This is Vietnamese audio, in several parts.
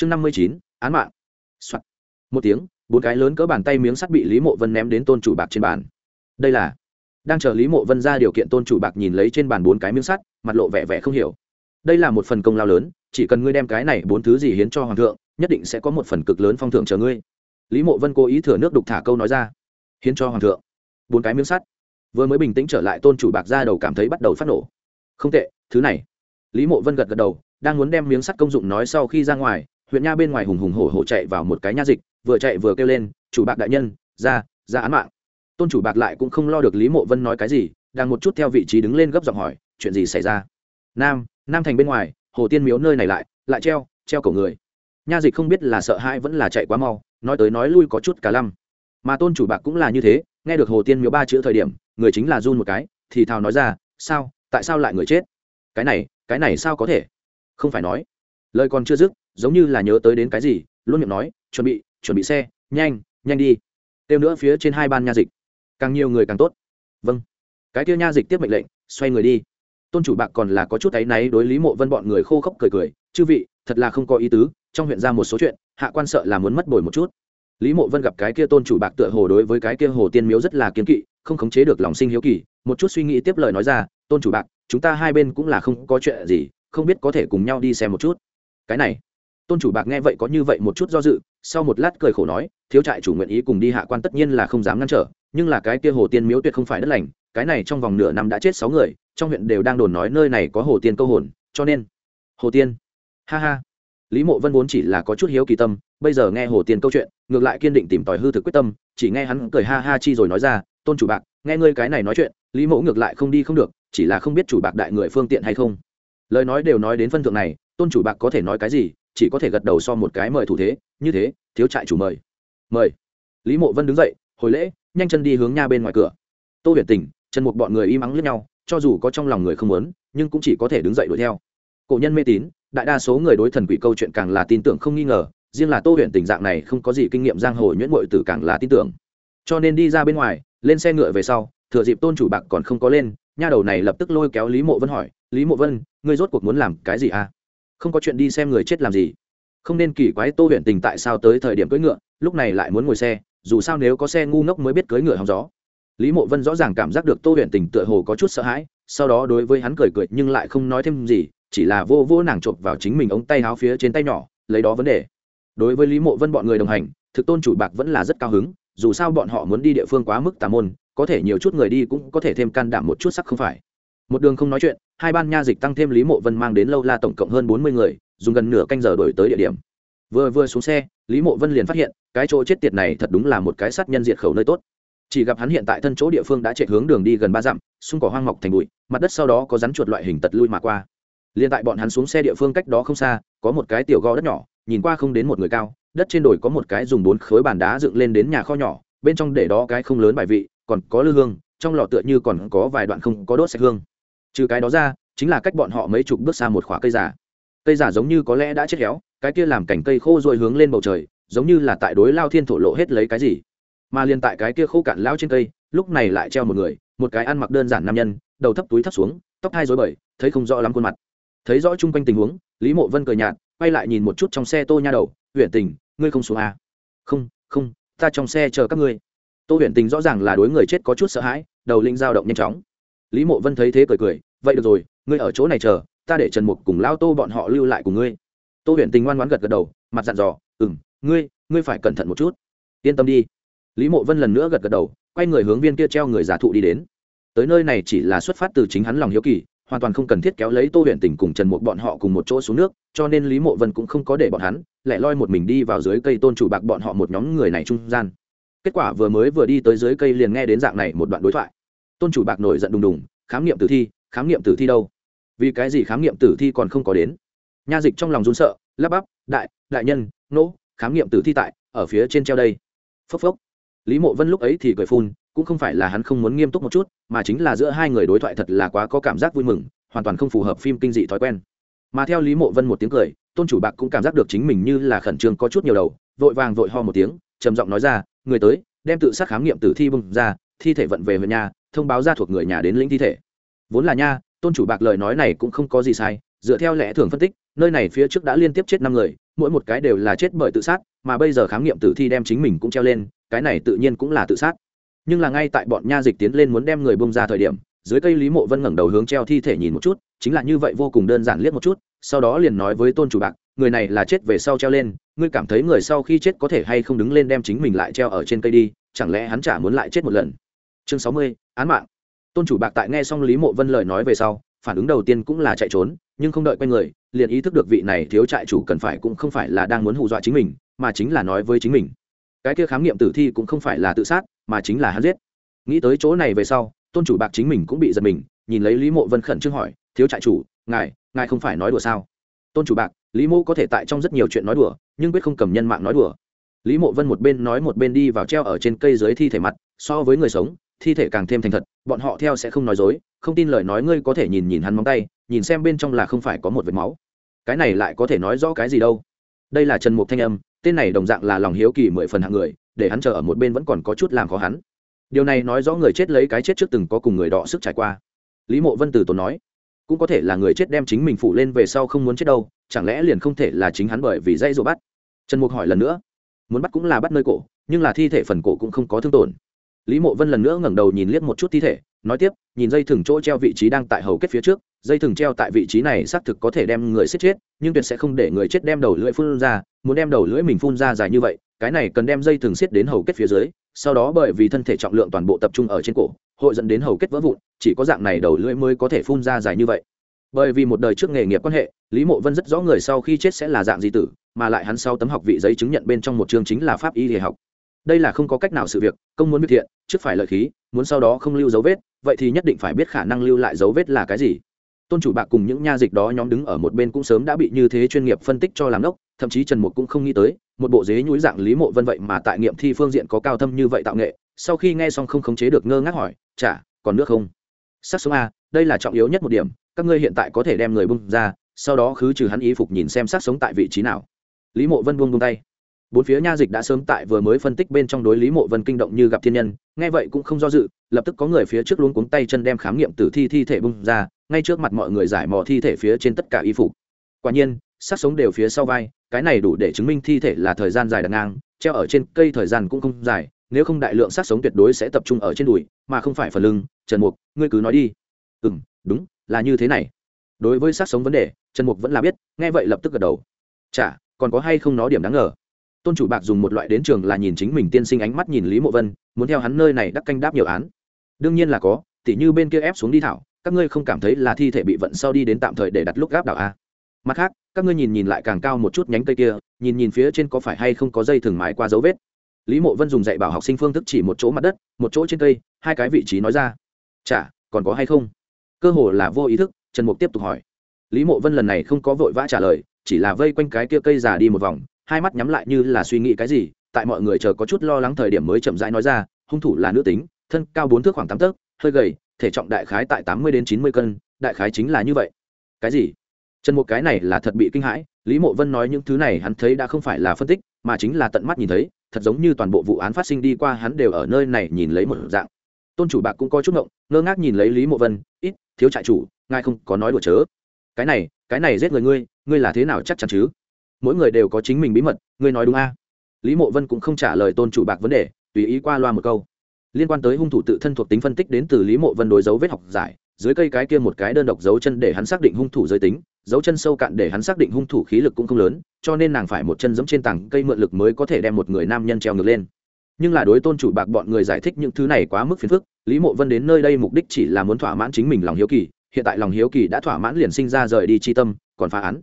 chương năm mươi chín, án mạng、Soạn. một tiếng, bốn cái lớn cỡ bàn tay miếng sắt bị lý mộ vân ném đến tôn chủ bạc trên bàn. Đây là, đang chờ lý mộ vân ra điều kiện tôn chủ bạc nhìn lấy trên bàn bốn cái miếng sắt, mặt lộ vẻ vẻ không hiểu. Đây là một phần công lao lớn, chỉ cần ngươi đem cái này bốn thứ gì hiến cho hoàng thượng, nhất định sẽ có một phần cực lớn phong thưởng chờ ngươi. Lý mộ vân cố ý thừa nước đục thả câu nói ra. Hiến cho hoàng thượng. Bốn cái miếng sắt. Vừa mới bình tĩnh trở lại, tôn chủ bạc ra đầu cảm thấy bắt đầu phát nổ. Không tệ, thứ này. Lý mộ vân gật gật đầu, đang muốn đem miếng sắt công dụng nói sau khi ra ngoài huyện nha bên ngoài hùng hùng hổ hổ chạy vào một cái nha dịch, vừa chạy vừa kêu lên, chủ bạc đại nhân, ra ra án mạng. Tôn chủ bạc lại cũng không lo được lý mộ vân nói cái gì, đang một chút theo vị trí đứng lên gấp giọng hỏi, chuyện gì xảy ra? Nam nam thành bên ngoài, hồ tiên miếu nơi này lại lại treo treo cổ người. Nha dịch không biết là sợ hãi vẫn là chạy quá mau, nói tới nói lui có chút cả lăm. Mà tôn chủ bạc cũng là như thế, nghe được hồ tiên miếu ba chữ thời điểm, người chính là run một cái, thì thào nói ra, sao, tại sao lại người chết? Cái này cái này sao có thể? Không phải nói. Lời còn chưa dứt giống như là nhớ tới đến cái gì, luôn miệng nói, chuẩn bị chuẩn bị xe, nhanh nhanh đi. Tiêu nữa phía trên hai ban nha dịch. Càng nhiều người càng tốt. Vâng. Cái kia nha dịch tiếp mệnh lệnh, xoay người đi. Tôn chủ bạc còn là có chút áy náy đối lý mộ vân bọn người khô khốc cười cười, chư vị, thật là không có ý tứ, trong huyện ra một số chuyện, hạ quan sợ là muốn mất bồi một chút. Lý mộ vân gặp cái kia tôn chủ bạc tựa hồ đối với cái kia hồ tiên miếu rất là kiến kỵ, không khống chế được lòng sinh hiếu kỳ, một chút suy nghĩ tiếp lời nói ra, tôn chủ bạc, chúng ta hai bên cũng là không có chuyện gì, không biết có thể cùng nhau đi xem một chút. Cái này tôn chủ bạc nghe vậy có như vậy một chút do dự, sau một lát cười khổ nói, thiếu trại chủ nguyện ý cùng đi hạ quan tất nhiên là không dám ngăn trở, nhưng là cái kia hồ tiên miếu tuyệt không phải đất lành, cái này trong vòng nửa năm đã chết sáu người, trong huyện đều đang đồn nói nơi này có hồ tiên câu hồn, cho nên hồ tiên? Ha ha. Lý mộ vân vốn chỉ là có chút hiếu kỳ tâm, bây giờ nghe hồ tiên câu chuyện, ngược lại kiên định tìm tòi hư thực quyết tâm, chỉ nghe hắn cười ha ha chi rồi nói ra, tôn chủ bạc, nghe ngươi cái này nói chuyện, lý mộ ngược lại không đi không được, chỉ là không biết chủ bạc đại người phương tiện hay không. Lời nói đều nói đến phân thượng này, tôn chủ bạc có thể nói cái gì chỉ có thể gật đầu so một cái mời thủ thế, như thế, thiếu trại chủ mời. Mời. Lý mộ vân đứng dậy, hồi lễ, nhanh chân đi hướng nha bên ngoài cửa. Tô huyền tình chân một bọn người im ắng lướt nhau, cho dù có trong lòng người không muốn, nhưng cũng chỉ có thể đứng dậy đuổi theo. Cổ nhân mê tín, đại đa số người đối thần quỷ câu chuyện càng là tin tưởng không nghi ngờ, riêng là tô huyền tình dạng này không có gì kinh nghiệm giang hồ nhuyễn bội tử càng là tin tưởng. Cho nên đi ra bên ngoài, lên xe ngựa về sau, thừa dịp tôn chủ bạc còn không có lên, nha đầu này lập tức lôi kéo lý mộ vân hỏi, lý mộ vân, ngươi rốt cuộc muốn làm cái gì à? Không có chuyện đi xem người chết làm gì. Không nên kỳ quái tô huyện tình tại sao tới thời điểm cưỡi ngựa, lúc này lại muốn ngồi xe, dù sao nếu có xe ngu ngốc mới biết cưỡi ngựa hóng gió. Lý mộ vân rõ ràng cảm giác được tô huyện tình tựa hồ có chút sợ hãi, sau đó đối với hắn cười cười nhưng lại không nói thêm gì, chỉ là vô vô nàng chộp vào chính mình ống tay háo phía trên tay nhỏ, lấy đó vấn đề. Đối với lý mộ vân bọn người đồng hành, thực tôn chủ bạc vẫn là rất cao hứng, dù sao bọn họ muốn đi địa phương quá mức tà môn, có thể nhiều chút người đi cũng có thể thêm can đảm một chút sắc không phải một đường không nói chuyện, hai ban nha dịch tăng thêm lý mộ vân mang đến lâu la tổng cộng hơn bốn mươi người, dùng gần nửa canh giờ đổi tới địa điểm. Vừa vừa xuống xe, lý mộ vân liền phát hiện, cái chỗ chết tiệt này thật đúng là một cái sát nhân diệt khẩu nơi tốt. Chỉ gặp hắn hiện tại thân chỗ địa phương đã chạy hướng đường đi gần ba dặm, xung cỏ hoang mọc thành bụi, mặt đất sau đó có rắn chuột loại hình tật lui mà qua. Liền tại bọn hắn xuống xe địa phương cách đó không xa, có một cái tiểu gò đất nhỏ, nhìn qua không đến một người cao, đất trên đồi có một cái dùng bốn khối bàn đá dựng lên đến nhà kho nhỏ, bên trong để đó cái không lớn bài vị, còn có lư hương, trong lò tựa như còn có vài đoạn không có đốt sạch hương trừ cái đó ra, chính là cách bọn họ mấy chục bước xa một khóa cây giả cây giả giống như có lẽ đã chết héo, cái kia làm cảnh cây khô rồi hướng lên bầu trời, giống như là tại đối lao thiên thổ lộ hết lấy cái gì. Mà liền tại cái kia khô cạn lao trên cây, lúc này lại treo một người, một cái ăn mặc đơn giản nam nhân, đầu thấp túi thấp xuống, tóc hai rối bời, thấy không rõ lắm khuôn mặt. Thấy rõ chung quanh tình huống, lý mộ vân cười nhạt, quay lại nhìn một chút trong xe tô nha đầu huyện tình, ngươi không xuống à? không không, ta trong xe chờ các ngươi. Tô huyện tình rõ ràng là đối người chết có chút sợ hãi, đầu linh dao động nhanh chóng. Lý mộ vân thấy thế cười cười vậy được rồi, ngươi ở chỗ này chờ, ta để trần mục cùng lao tô bọn họ lưu lại cùng ngươi. Tô huyện tình ngoan ngoãn gật gật đầu, mặt dặn dò ừ m ngươi ngươi phải cẩn thận một chút. Yên tâm đi. Lý mộ vân lần nữa gật gật đầu, quay người hướng viên kia treo người giả thụ đi đến. Tới nơi này chỉ là xuất phát từ chính hắn lòng hiếu kỳ, hoàn toàn không cần thiết kéo lấy tô huyện tình cùng trần mục bọn họ cùng một chỗ xuống nước, cho nên lý mộ vân cũng không có để bọn hắn, lại loi một mình đi vào dưới cây tôn chủ bạc bọn họ một nhóm người này trung gian. Kết quả vừa mới vừa đi tới dưới cây liền nghe đến dạng này một đoạn đối thoại. Tôn chủ bạc nổi giận đùng đùng, khám nghiệm tử thi khám nghiệm tử thi đâu? Vì cái gì khám nghiệm tử thi còn không có đến? Nha dịch trong lòng run sợ, lắp bắp, đại đại nhân nỗ khám nghiệm tử thi tại, ở phía trên treo đây. Phốc phốc. Lý mộ vân lúc ấy thì cười phun, cũng không phải là hắn không muốn nghiêm túc một chút, mà chính là giữa hai người đối thoại thật là quá có cảm giác vui mừng, hoàn toàn không phù hợp phim kinh dị thói quen. Mà theo lý mộ vân một tiếng cười, tôn chủ bạc cũng cảm giác được chính mình như là khẩn trương có chút nhiều đầu, vội vàng vội ho một tiếng, trầm giọng nói ra, người tới, đem tự sát khám nghiệm tử thi bưng ra, thi thể vận về huyện nhà, thông báo ra thuộc người nhà đến lĩnh thi thể vốn là nha, tôn chủ bạc lời nói này cũng không có gì sai, dựa theo lẽ thường phân tích, nơi này phía trước đã liên tiếp chết năm người, mỗi một cái đều là chết bởi tự sát, mà bây giờ khám nghiệm tử thi đem chính mình cũng treo lên, cái này tự nhiên cũng là tự sát. Nhưng là ngay tại bọn nha dịch tiến lên muốn đem người bông ra thời điểm, dưới cây lý mộ vân ngẩng đầu hướng treo thi thể nhìn một chút, chính là như vậy vô cùng đơn giản liếc một chút, sau đó liền nói với tôn chủ bạc, người này là chết về sau treo lên, ngươi cảm thấy người sau khi chết có thể hay không đứng lên đem chính mình lại treo ở trên cây đi, chẳng lẽ hắn chả muốn lại chết một lần? Chương sáu mươi, án mạng tôn chủ bạc tại nghe xong lý mộ vân lời nói về sau, phản ứng đầu tiên cũng là chạy trốn, nhưng không đợi quay người, liền ý thức được vị này thiếu trại chủ cần phải cũng không phải là đang muốn hù dọa chính mình, mà chính là nói với chính mình. Cái kia khám nghiệm tử thi cũng không phải là tự sát, mà chính là hắn giết. Nghĩ tới chỗ này về sau, tôn chủ bạc chính mình cũng bị giật mình, nhìn lấy lý mộ vân khẩn trương hỏi, thiếu trại chủ, ngài ngài không phải nói đùa sao? Tôn chủ bạc, lý mộ có thể tại trong rất nhiều chuyện nói đùa, nhưng quyết không cầm nhân mạng nói đùa. Lý mộ vân một bên nói một bên đi vào treo ở trên cây dưới thi thể mặt, so với người sống thi thể càng thêm thành thật, bọn họ theo sẽ không nói dối, không tin lời nói ngươi có thể nhìn nhìn hắn móng tay, nhìn xem bên trong là không phải có một vệt máu. Cái này lại có thể nói rõ cái gì đâu. Đây là trần mục thanh âm, tên này đồng dạng là lòng hiếu kỳ mười phần hạng người, để hắn chờ ở một bên vẫn còn có chút làm khó hắn. Điều này nói rõ người chết lấy cái chết trước từng có cùng người đọ sức trải qua. Lý mộ vân từ tốn nói, cũng có thể là người chết đem chính mình phủ lên về sau không muốn chết đâu, chẳng lẽ liền không thể là chính hắn bởi vì dây rồi bắt? Trần mục hỏi lần nữa, muốn bắt cũng là bắt nơi cổ, nhưng là thi thể phần cổ cũng không có thương tổn lý mộ vân lần nữa ngẩng đầu nhìn liếc một chút thi thể, nói tiếp, nhìn dây thừng chỗ treo vị trí đang tại hầu kết phía trước, dây thừng treo tại vị trí này xác thực có thể đem người xếp chết, nhưng tuyệt sẽ không để người chết đem đầu lưỡi phun ra, muốn đem đầu lưỡi mình phun ra dài như vậy, cái này cần đem dây thừng xiết đến hầu kết phía dưới, sau đó bởi vì thân thể trọng lượng toàn bộ tập trung ở trên cổ, hội dẫn đến hầu kết vỡ vụn, chỉ có dạng này đầu lưỡi mới có thể phun ra dài như vậy. Bởi vì một đời trước nghề nghiệp quan hệ, lý mộ vân rất rõ người sau khi chết sẽ là dạng gì tử, mà lại hắn sau tấm học vị giấy chứng nhận bên trong một chương chính là pháp y hệ học đây là không có cách nào sự việc, công muốn biết thiện, trước phải lợi khí, muốn sau đó không lưu dấu vết, vậy thì nhất định phải biết khả năng lưu lại dấu vết là cái gì. Tôn chủ bạc cùng những nha dịch đó nhóm đứng ở một bên cũng sớm đã bị như thế chuyên nghiệp phân tích cho làm đốc, thậm chí trần mục cũng không nghĩ tới, một bộ dế nhúi dạng lý mộ vân vậy mà tại nghiệm thi phương diện có cao thâm như vậy tạo nghệ, sau khi nghe xong không khống chế được ngơ ngác hỏi, chả, còn nước không? Sắc sống a, đây là trọng yếu nhất một điểm, các ngươi hiện tại có thể đem người bung ra, sau đó khứ trừ hắn y phục nhìn xem sắc sống tại vị trí nào. Lý mộ vân buông buông tay bốn phía nha dịch đã sớm tại vừa mới phân tích bên trong đối lý mộ vân kinh động như gặp thiên nhân, nghe vậy cũng không do dự, lập tức có người phía trước luôn cuống tay chân đem khám nghiệm tử thi thi thể bung ra, ngay trước mặt mọi người giải mò thi thể phía trên tất cả y phục. Quả nhiên sát sống đều phía sau vai, cái này đủ để chứng minh thi thể là thời gian dài đằng ngang, treo ở trên cây thời gian cũng không dài, nếu không đại lượng sát sống tuyệt đối sẽ tập trung ở trên đùi, mà không phải phần lưng. Trần mục, ngươi cứ nói đi. Ừ đúng, là như thế này. Đối với sát sống vấn đề, trần mục vẫn là biết, nghe vậy lập tức gật đầu. Chả, còn có hay không nó điểm đáng ngờ? Tôn chủ bạc dùng một loại đến trường là nhìn chính mình tiên sinh ánh mắt nhìn lý mộ vân, muốn theo hắn nơi này đắc canh đáp nhiều án. Đương nhiên là có, tỉ như bên kia ép xuống đi thảo, các ngươi không cảm thấy là thi thể bị vận sau đi đến tạm thời để đặt lúc gáp đảo a? Mặt khác, các ngươi nhìn nhìn lại càng cao một chút nhánh cây kia, nhìn nhìn phía trên có phải hay không có dây thừng mái qua dấu vết. Lý mộ vân dùng dạy bảo học sinh phương thức chỉ một chỗ mặt đất, một chỗ trên cây, hai cái vị trí nói ra. Chả, còn có hay không? Cơ hồ là vô ý thức, trần mục tiếp tục hỏi. Lý mộ vân lần này không có vội vã trả lời, chỉ là vây quanh cái kia cây già đi một vòng hai mắt nhắm lại như là suy nghĩ cái gì, tại mọi người chờ có chút lo lắng thời điểm mới chậm rãi nói ra, hung thủ là nữ tính, thân cao bốn thước khoảng tám tấc, hơi gầy, thể trọng đại khái tại tám mươi đến chín mươi cân, đại khái chính là như vậy. Cái gì? Trần một cái này là thật bị kinh hãi, lý mộ vân nói những thứ này hắn thấy đã không phải là phân tích, mà chính là tận mắt nhìn thấy, thật giống như toàn bộ vụ án phát sinh đi qua hắn đều ở nơi này nhìn lấy một dạng. Tôn chủ bạc cũng có chút ngộng, ngơ ngác nhìn lấy lý mộ vân, ít, thiếu trại chủ, ngài không có nói đùa chớ. Cái này cái này giết người ngươi ngươi là thế nào chắc chắn chứ? Mỗi người đều có chính mình bí mật, ngươi nói đúng a? Lý mộ vân cũng không trả lời tôn chủ bạc vấn đề, tùy ý qua loa một câu. Liên quan tới hung thủ tự thân thuộc tính phân tích đến từ lý mộ vân đối dấu vết học giải, dưới cây cái kia một cái đơn độc dấu chân để hắn xác định hung thủ giới tính, dấu chân sâu cạn để hắn xác định hung thủ khí lực cũng không lớn, cho nên nàng phải một chân giẫm trên tảng cây mượn lực mới có thể đem một người nam nhân treo ngược lên. Nhưng là đối tôn chủ bạc bọn người giải thích những thứ này quá mức phiền phức, lý mộ vân đến nơi đây mục đích chỉ là muốn thỏa mãn chính mình lòng hiếu kỳ, hiện tại lòng hiếu kỳ đã thỏa mãn liền sinh ra rời đi chi tâm, còn phá án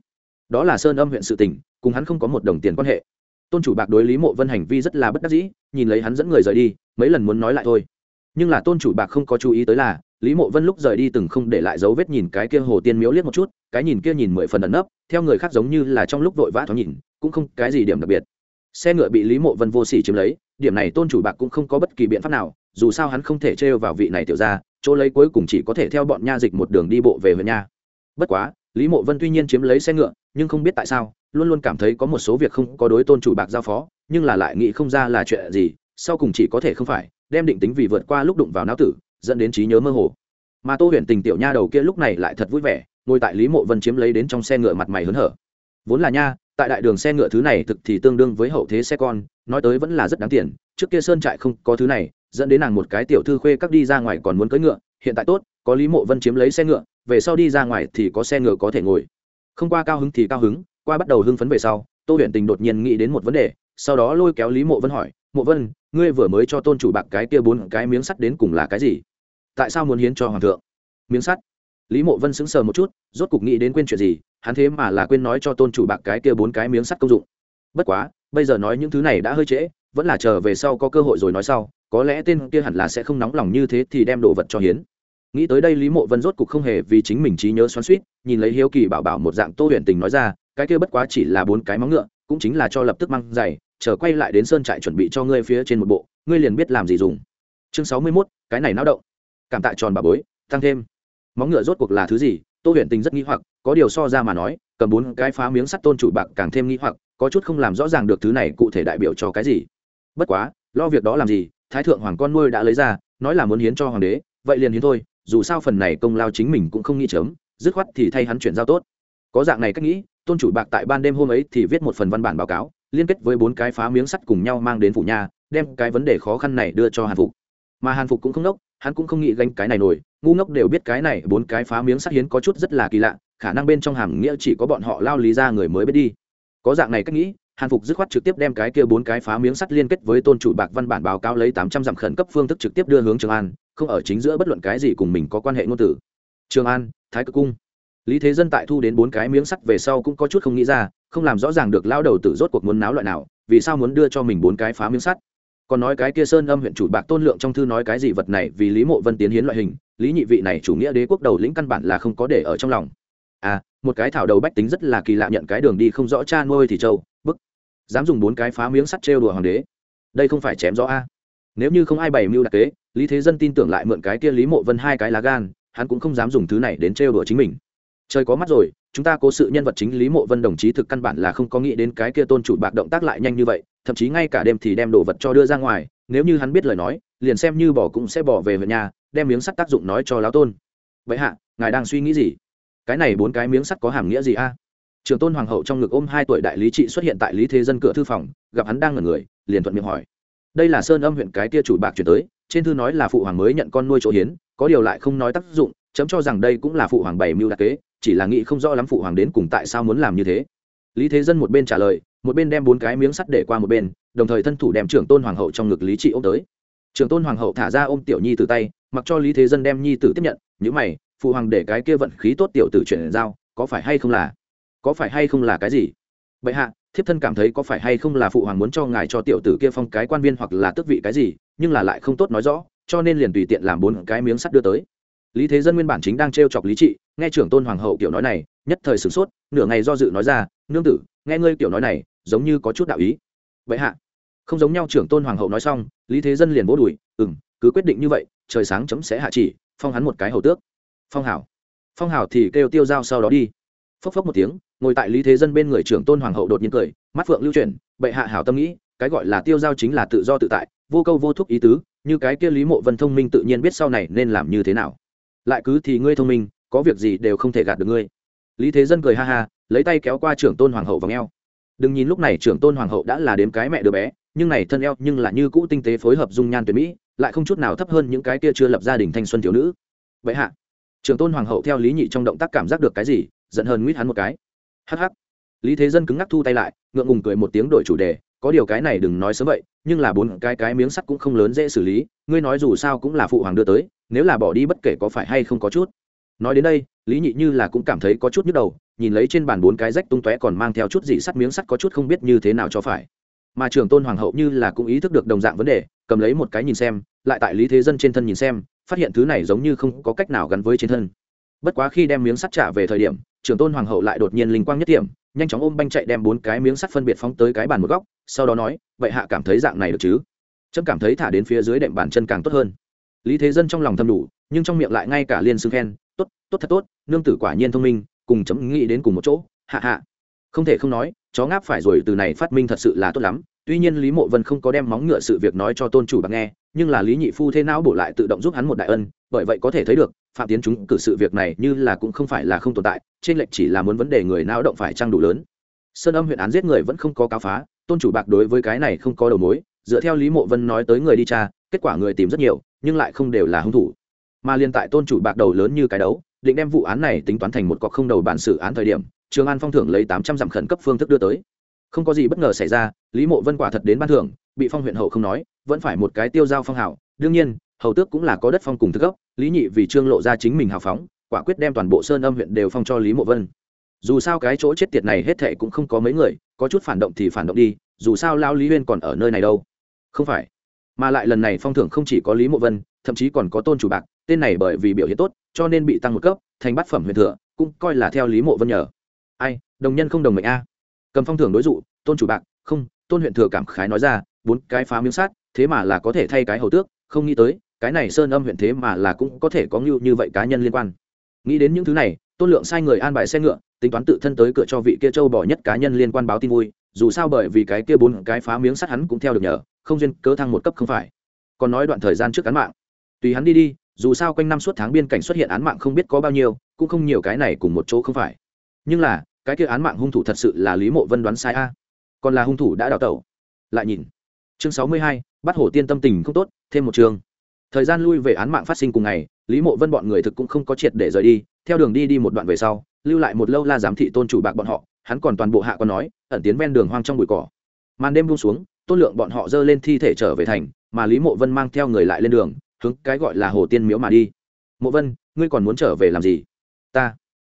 đó là sơn âm huyện sự tỉnh cùng hắn không có một đồng tiền quan hệ. Tôn chủ bạc đối lý mộ vân hành vi rất là bất đắc dĩ, nhìn lấy hắn dẫn người rời đi, mấy lần muốn nói lại thôi. Nhưng là tôn chủ bạc không có chú ý tới là, lý mộ vân lúc rời đi từng không để lại dấu vết nhìn cái kia hồ tiên miếu liếc một chút, cái nhìn kia nhìn mười phần ẩn nấp, theo người khác giống như là trong lúc vội vã thoáng nhìn, cũng không cái gì điểm đặc biệt. Xe ngựa bị lý mộ vân vô s ỉ chiếm lấy, điểm này tôn chủ bạc cũng không có bất kỳ biện pháp nào, dù sao hắn không thể trêu vào vị này tiểu ra chỗ lấy cuối cùng chỉ có thể theo bọn nha dịch một đường đi bộ về huyện nha. Bất quá, lý mộ vân tuy nhiên chiếm lấy xe ngựa nhưng không biết tại sao, luôn luôn cảm thấy có một số việc không có đối tôn chủ bạc giao phó, nhưng là lại nghĩ không ra là chuyện gì, sau cùng chỉ có thể không phải, đem định tính vì vượt qua lúc đụng vào não tử, dẫn đến trí nhớ mơ hồ. Mà tô huyền tình tiểu nha đầu kia lúc này lại thật vui vẻ, ngồi tại lý mộ vân chiếm lấy đến trong xe ngựa mặt mày hớn hở. Vốn là nha, tại đại đường xe ngựa thứ này thực thì tương đương với hậu thế xe con, nói tới vẫn là rất đáng tiền, trước kia sơn trại không có thứ này, dẫn đến nàng một cái tiểu thư khuê các đi ra ngoài còn muốn cưỡi ngựa, hiện tại tốt, có lý mộ vân chiếm lấy xe ngựa, về sau đi ra ngoài thì có xe ngựa có thể ngồi không qua cao hứng thì cao hứng, qua bắt đầu hưng phấn về sau, tô huyện tình đột nhiên nghĩ đến một vấn đề, sau đó lôi kéo lý mộ vân hỏi, mộ vân, ngươi vừa mới cho tôn chủ bạc cái kia bốn cái miếng sắt đến cùng là cái gì? Tại sao muốn hiến cho hoàng thượng? Miếng sắt? Lý mộ vân sững sờ một chút, rốt cục nghĩ đến quên chuyện gì, hắn thế mà là quên nói cho tôn chủ bạc cái kia bốn cái miếng sắt công dụng. Bất quá, bây giờ nói những thứ này đã hơi trễ, vẫn là chờ về sau có cơ hội rồi nói sau, có lẽ tên kia hẳn là sẽ không nóng lòng như thế thì đem đồ vật cho hiến nghĩ tới đây lý mộ vân rốt cục không hề vì chính mình trí nhớ xoắn suýt nhìn lấy hiếu kỳ bảo bảo một dạng tô huyền tình nói ra, cái kia bất quá chỉ là bốn cái móng ngựa, cũng chính là cho lập tức mang giày, chờ quay lại đến sơn trại chuẩn bị cho ngươi phía trên một bộ, ngươi liền biết làm gì dùng. Chương sáu mươi mốt, cái này náo động. Cảm tạ tròn bà bối, tăng thêm. Móng ngựa rốt cuộc là thứ gì? Tô huyền tình rất nghi hoặc, có điều so ra mà nói, cầm bốn cái phá miếng sắt tôn chủ bạc càng thêm nghi hoặc, có chút không làm rõ ràng được thứ này cụ thể đại biểu cho cái gì. Bất quá, lo việc đó làm gì? Thái thượng hoàng con nuôi đã lấy ra, nói là muốn hiến cho hoàng đế, vậy liền hiến thôi dù sao phần này công lao chính mình cũng không nghĩ chớm, dứt khoát thì thay hắn chuyển giao tốt. Có dạng này cách nghĩ, tôn chủ bạc tại ban đêm hôm ấy thì viết một phần văn bản báo cáo, liên kết với bốn cái phá miếng sắt cùng nhau mang đến phủ nhà, đem cái vấn đề khó khăn này đưa cho hàn phục. Mà hàn phục cũng không ngốc hắn cũng không nghĩ gánh cái này nổi, ngu ngốc đều biết cái này bốn cái phá miếng sắt hiến có chút rất là kỳ lạ, khả năng bên trong hàm nghĩa chỉ có bọn họ lao lý ra người mới biết đi. Có dạng này cách nghĩ hàn phục dứt khoát trực tiếp đem cái kia bốn cái phá miếng sắt liên kết với tôn chủ bạc văn bản báo cáo lấy tám trăm dặm khẩn cấp phương thức trực tiếp đưa hướng trường an, không ở chính giữa bất luận cái gì cùng mình có quan hệ ngôn tử trường an, thái cực cung. Lý thế dân tại thu đến bốn cái miếng sắt về sau cũng có chút không nghĩ ra, không làm rõ ràng được lao đầu tử rốt cuộc muốn náo loại nào, vì sao muốn đưa cho mình bốn cái phá miếng sắt. Còn nói cái kia sơn âm huyện chủ bạc tôn lượng trong thư nói cái gì vật này vì lý mộ vân tiến hiến loại hình, lý nhị vị này chủ nghĩa đế quốc đầu lĩnh căn bản là không có để ở trong lòng. À một cái thảo đầu bách tính rất là kỳ lạ nhận cái đường đi không rõ cha nuôi thì châu dám dùng bốn cái phá miếng sắt trêu đùa hoàng đế. Đây không phải chém rõ a. Nếu như không ai bày mưu đặc kế, lý thế dân tin tưởng lại mượn cái kia lý mộ vân hai cái lá gan, hắn cũng không dám dùng thứ này đến trêu đùa chính mình. Trời có mắt rồi, chúng ta cố sự nhân vật chính lý mộ vân đồng chí thực căn bản là không có nghĩ đến cái kia tôn chủ bạc động tác lại nhanh như vậy, thậm chí ngay cả đêm thì đem đồ vật cho đưa ra ngoài, nếu như hắn biết lời nói, liền xem như bỏ cũng sẽ bỏ về về nhà, đem miếng sắt tác dụng nói cho lão tôn. Vậy hạ, ngài đang suy nghĩ gì? Cái này bốn cái miếng sắt có hàm nghĩa gì a? Trường tôn hoàng hậu trong ngực ôm hai tuổi đại lý trị xuất hiện tại lý thế dân cửa thư phòng, gặp hắn đang ngẩn người, liền thuận miệng hỏi. Đây là sơn âm huyện cái tia chủ bạc chuyển tới, trên thư nói là phụ hoàng mới nhận con nuôi chỗ hiến, có điều lại không nói tác dụng, chấm cho rằng đây cũng là phụ hoàng bày mưu đặc kế, chỉ là nghĩ không rõ lắm phụ hoàng đến cùng tại sao muốn làm như thế. Lý thế dân một bên trả lời, một bên đem bốn cái miếng sắt để qua một bên, đồng thời thân thủ đem trưởng tôn hoàng hậu trong ngực lý trị ôm tới. Trưởng tôn hoàng hậu thả ra ôm tiểu nhi từ tay, mặc cho lý thế dân đem nhi tử tiếp nhận nhữ mày, phụ hoàng để cái kia vận khí tốt tiểu tử chuyển giao, có phải hay không là? Có phải hay không là cái gì? Bệ hạ, thiếp thân cảm thấy có phải hay không là phụ hoàng muốn cho ngài cho tiểu tử kia phong cái quan viên hoặc là tước vị cái gì, nhưng là lại không tốt nói rõ, cho nên liền tùy tiện làm bốn cái miếng sắt đưa tới. Lý thế dân nguyên bản chính đang t r e o chọc lý trị, nghe trưởng tôn hoàng hậu kiểu nói này, nhất thời sửng sốt, nửa ngày do dự nói ra, nương tử, nghe ngươi kiểu nói này, giống như có chút đạo ý. Vậy hạ. Không giống nhau trưởng tôn hoàng hậu nói xong, lý thế dân liền vỗ đùi ừ m cứ quyết định như vậy, trời sáng chấm sẽ hạ chỉ, phong hắn một cái hầu tước. Phong hảo. Phong hảo thì kêu tiêu dao sau đó đi phốc phốc một tiếng, ngồi tại lý thế dân bên người trưởng tôn hoàng hậu đột nhiên cười, mắt phượng lưu chuyển, bệ hạ hảo tâm nghĩ, cái gọi là tiêu giao chính là tự do tự tại, vô câu vô thúc ý tứ, như cái kia lý mộ vân thông minh tự nhiên biết sau này nên làm như thế nào. Lại cứ thì ngươi thông minh, có việc gì đều không thể gạt được ngươi. Lý thế dân cười ha ha, lấy tay kéo qua trưởng tôn hoàng hậu và ngheo đừng nhìn lúc này trưởng tôn hoàng hậu đã là đếm cái mẹ đứa bé, nhưng này thân eo nhưng là như cũ tinh tế phối hợp dung nhan tuyệt mỹ, lại không chút nào thấp hơn những cái kia chưa lập gia đình thanh xuân thiếu nữ. Vậy hạ. Trưởng tôn hoàng hậu theo lý nhị trong động tác cảm giác được cái gì giận hờn nguyết hắn một cái. Hắc hắc. Lý thế dân cứng ngắc thu tay lại, ngượng ngùng cười một tiếng đổi chủ đề, có điều cái này đừng nói sớm vậy, nhưng là bốn cái cái miếng sắt cũng không lớn dễ xử lý, ngươi nói dù sao cũng là phụ hoàng đưa tới, nếu là bỏ đi bất kể có phải hay không có chút. Nói đến đây, lý nhị như là cũng cảm thấy có chút nhức đầu, nhìn lấy trên bàn bốn cái rách tung tóe còn mang theo chút gì sắt miếng sắt có chút không biết như thế nào cho phải. Mà trưởng tôn hoàng hậu như là cũng ý thức được đồng dạng vấn đề, cầm lấy một cái nhìn xem, lại tại lý thế dân trên thân nhìn xem, phát hiện thứ này giống như không có cách nào gắn với trên thân. Bất quá khi đem miếng sắt trả về thời điểm trưởng tôn hoàng hậu lại đột nhiên linh quang nhất điểm nhanh chóng ôm banh chạy đem bốn cái miếng sắt phân biệt phóng tới cái bàn một góc, sau đó nói, vậy hạ cảm thấy dạng này được chứ? Trâm cảm thấy thả đến phía dưới đệm bàn chân càng tốt hơn. Lý thế dân trong lòng thầm đủ, nhưng trong miệng lại ngay cả liên xưng khen, tốt tốt thật tốt, nương tử quả nhiên thông minh, cùng chấm nghĩ đến cùng một chỗ, hạ hạ. Không thể không nói, chó ngáp phải rồi từ này phát minh thật sự là tốt lắm, tuy nhiên lý mộ vân không có đem móng ngựa sự việc nói cho tôn chủ bằng nghe, nhưng là lý nhị phu thế não bổ lại tự động giúp hắn một đại ân, bởi vậy có thể thấy được phạm tiến chúng cử sự việc này như là cũng không phải là không tồn tại, trên lệnh chỉ là muốn vấn đề người não động phải trang đủ lớn. Sơn âm huyện án giết người vẫn không có cáo phá, tôn chủ bạc đối với cái này không có đầu mối, dựa theo lý mộ vân nói tới người đi tra, kết quả người tìm rất nhiều, nhưng lại không đều là hung thủ. Mà liên tại tôn chủ bạc đầu lớn như cái đấu, định đem vụ án này tính toán thành một cọc không đầu bản xử án thời điểm, trường an phong thưởng lấy tám trăm dặm khẩn cấp phương thức đưa tới. Không có gì bất ngờ xảy ra, lý mộ vân quả thật đến ban thưởng, bị phong huyện hậu không nói, vẫn phải một cái tiêu giao phong hảo đương nhiên hầu tước cũng là có đất phong cùng thức gốc, lý nhị vì trương lộ ra chính mình hào phóng, quả quyết đem toàn bộ sơn âm huyện đều phong cho lý mộ vân. Dù sao cái chỗ chết tiệt này hết thệ cũng không có mấy người, có chút phản động thì phản động đi, dù sao lao lý huyên còn ở nơi này đâu. Không phải, mà lại lần này phong thưởng không chỉ có lý mộ vân, thậm chí còn có tôn chủ bạc, tên này bởi vì biểu hiện tốt, cho nên bị tăng một cấp, thành bát phẩm huyện thừa, cũng coi là theo lý mộ vân nhờ. Ai, đồng nhân không đồng mệnh a. Cầm phong thưởng đối dụ, tôn chủ bạc, không, tôn huyện thừa cảm khái nói ra, bốn cái phá miếng sát thế mà là có thể thay cái hầu tước, không nghĩ tới cái này sơn âm huyện thế mà là cũng có thể có như như vậy cá nhân liên quan. Nghĩ đến những thứ này, tôn lượng sai người an bài xe ngựa, tính toán tự thân tới cửa cho vị kia châu bỏ nhất cá nhân liên quan báo tin vui, dù sao bởi vì cái kia bốn cái phá miếng sắt hắn cũng theo được nhờ, không duyên cớ thăng một cấp không phải. Còn nói đoạn thời gian trước án mạng. Tùy hắn đi đi, dù sao quanh năm suốt tháng biên cảnh xuất hiện án mạng không biết có bao nhiêu, cũng không nhiều cái này cùng một chỗ không phải. Nhưng là, cái kia án mạng hung thủ thật sự là lý mộ vân đoán sai a. Còn là hung thủ đã đào tẩu. Lại nhìn. Chương sáu mươi hai, bắt hổ tiên tâm tình không tốt, thêm một trường thời gian lui về án mạng phát sinh cùng ngày, lý mộ vân bọn người thực cũng không có triệt để rời đi, theo đường đi đi một đoạn về sau, lưu lại một lâu la giám thị tôn chủ bạc bọn họ, hắn còn toàn bộ hạ còn nói, ẩn tiến ven đường hoang trong bụi cỏ. Màn đêm buông xuống, tôn lượng bọn họ dơ lên thi thể trở về thành, mà lý mộ vân mang theo người lại lên đường, hướng cái gọi là hồ tiên miếu mà đi. Mộ vân, ngươi còn muốn trở về làm gì? Ta.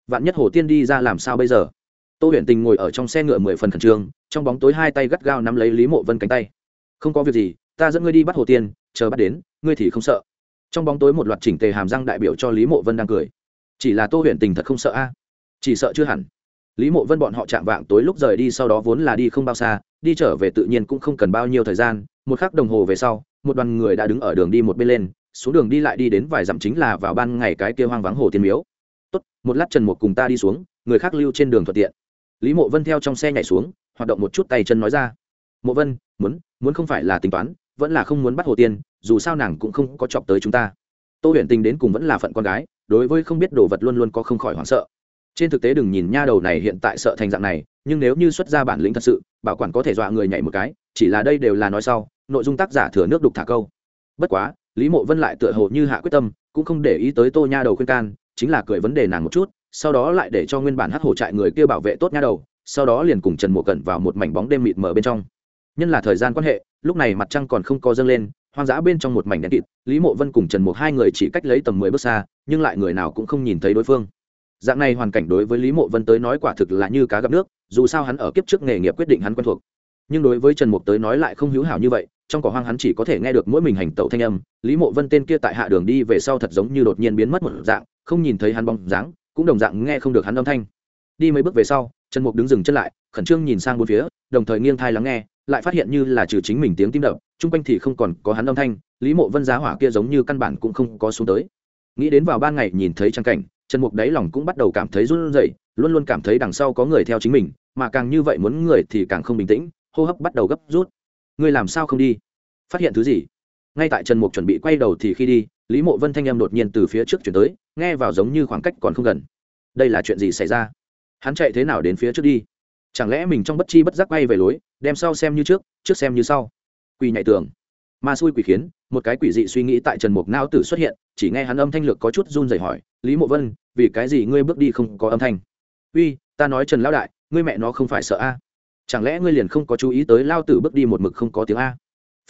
Vạn nhất hồ tiên đi ra làm sao bây giờ? Tô huyền tình ngồi ở trong xe ngựa mười phần khẩn trương, trong bóng tối hai tay gắt gao nắm lấy lý mộ vân cánh tay. Không có việc gì, ta dẫn ngươi đi bắt hồ tiên chờ bắt đến, ngươi thì không sợ. Trong bóng tối một loạt chỉnh tề hàm răng đại biểu cho lý mộ vân đang cười. Chỉ là tô huyền tình thật không sợ a. Chỉ sợ chưa hẳn. Lý mộ vân bọn họ chạm vạng tối lúc rời đi sau đó vốn là đi không bao xa, đi trở về tự nhiên cũng không cần bao nhiêu thời gian, một khắc đồng hồ về sau, một đoàn người đã đứng ở đường đi một bên lên, xuống đường đi lại đi đến vài dặm chính là vào ban ngày cái kia hoang vắng hồ tiên miếu. Tốt, một lát trần một cùng ta đi xuống, người khác lưu trên đường thuận tiện. Lý mộ vân theo trong xe nhảy xuống, hoạt động một chút tay chân nói ra. Mộ vân, muốn muốn không phải là tính toán vẫn là không muốn bắt hồ tiên, dù sao nàng cũng không có chọc tới chúng ta. Tô huyền tình đến cùng vẫn là phận con gái, đối với không biết đồ vật luôn luôn có không khỏi hoảng sợ. Trên thực tế đừng nhìn nha đầu này hiện tại sợ thành dạng này, nhưng nếu như xuất ra bản lĩnh thật sự, bảo quản có thể dọa người nhảy một cái, chỉ là đây đều là nói sau, nội dung tác giả thừa nước đục thả câu. Bất quá, lý mộ vân lại tựa hồ như hạ quyết tâm, cũng không để ý tới tô nha đầu khuyên can, chính là cười vấn đề nàng một chút, sau đó lại để cho nguyên bản hát hổ trại người kia bảo vệ tốt nha đầu, sau đó liền cùng trần mộ cẩn vào một mảnh bóng đêm mịt mờ bên trong. Nhân là thời gian quan hệ lúc này mặt trăng còn không có dâng lên, hoang dã bên trong một mảnh đèn kịt, lý mộ vân cùng trần mục hai người chỉ cách lấy tầm mười bước xa, nhưng lại người nào cũng không nhìn thấy đối phương. Dạng này hoàn cảnh đối với lý mộ vân tới nói quả thực là như cá gặp nước, dù sao hắn ở kiếp trước nghề nghiệp quyết định hắn quen thuộc. Nhưng đối với trần mục tới nói lại không hữu hảo như vậy, trong cỏ hoang hắn chỉ có thể nghe được mỗi mình hành tẩu thanh âm, lý mộ vân tên kia tại hạ đường đi về sau thật giống như đột nhiên biến mất một dạng, không nhìn thấy hắn bóng dáng, cũng đồng dạng nghe không được hắn âm thanh. Đi mấy bước về sau, trần mục đứng dừng chân lại, khẩn trương nhìn sang bốn phía, đồng thời nghiêng thai lắng nghe lại phát hiện như là trừ chính mình tiếng tim đập, chung quanh thì không còn có hắn âm thanh, lý mộ vân giá hỏa kia giống như căn bản cũng không có xuống tới. Nghĩ đến vào ban ngày nhìn thấy trang cảnh, trần mục đáy lòng cũng bắt đầu cảm thấy run rẩy, luôn luôn cảm thấy đằng sau có người theo chính mình, mà càng như vậy muốn người thì càng không bình tĩnh, hô hấp bắt đầu gấp rút. Ngươi làm sao không đi? Phát hiện thứ gì? Ngay tại trần mục chuẩn bị quay đầu thì khi đi, lý mộ vân thanh em đột nhiên từ phía trước chuyển tới, nghe vào giống như khoảng cách còn không gần. Đây là chuyện gì xảy ra? Hắn chạy thế nào đến phía trước đi? Chẳng lẽ mình trong bất chi bất giác bay về lối, đem sau xem như trước trước xem như sau? Quỳ nhạy tường. Ma xui quỷ khiến, một cái quỷ dị suy nghĩ tại trần mục não tử xuất hiện, chỉ nghe hắn âm thanh lược có chút run rẩy hỏi, lý mộ vân, vì cái gì ngươi bước đi không có âm thanh? Uy, ta nói trần lão đại, ngươi mẹ nó không phải sợ a. Chẳng lẽ ngươi liền không có chú ý tới lao tử bước đi một mực không có tiếng a?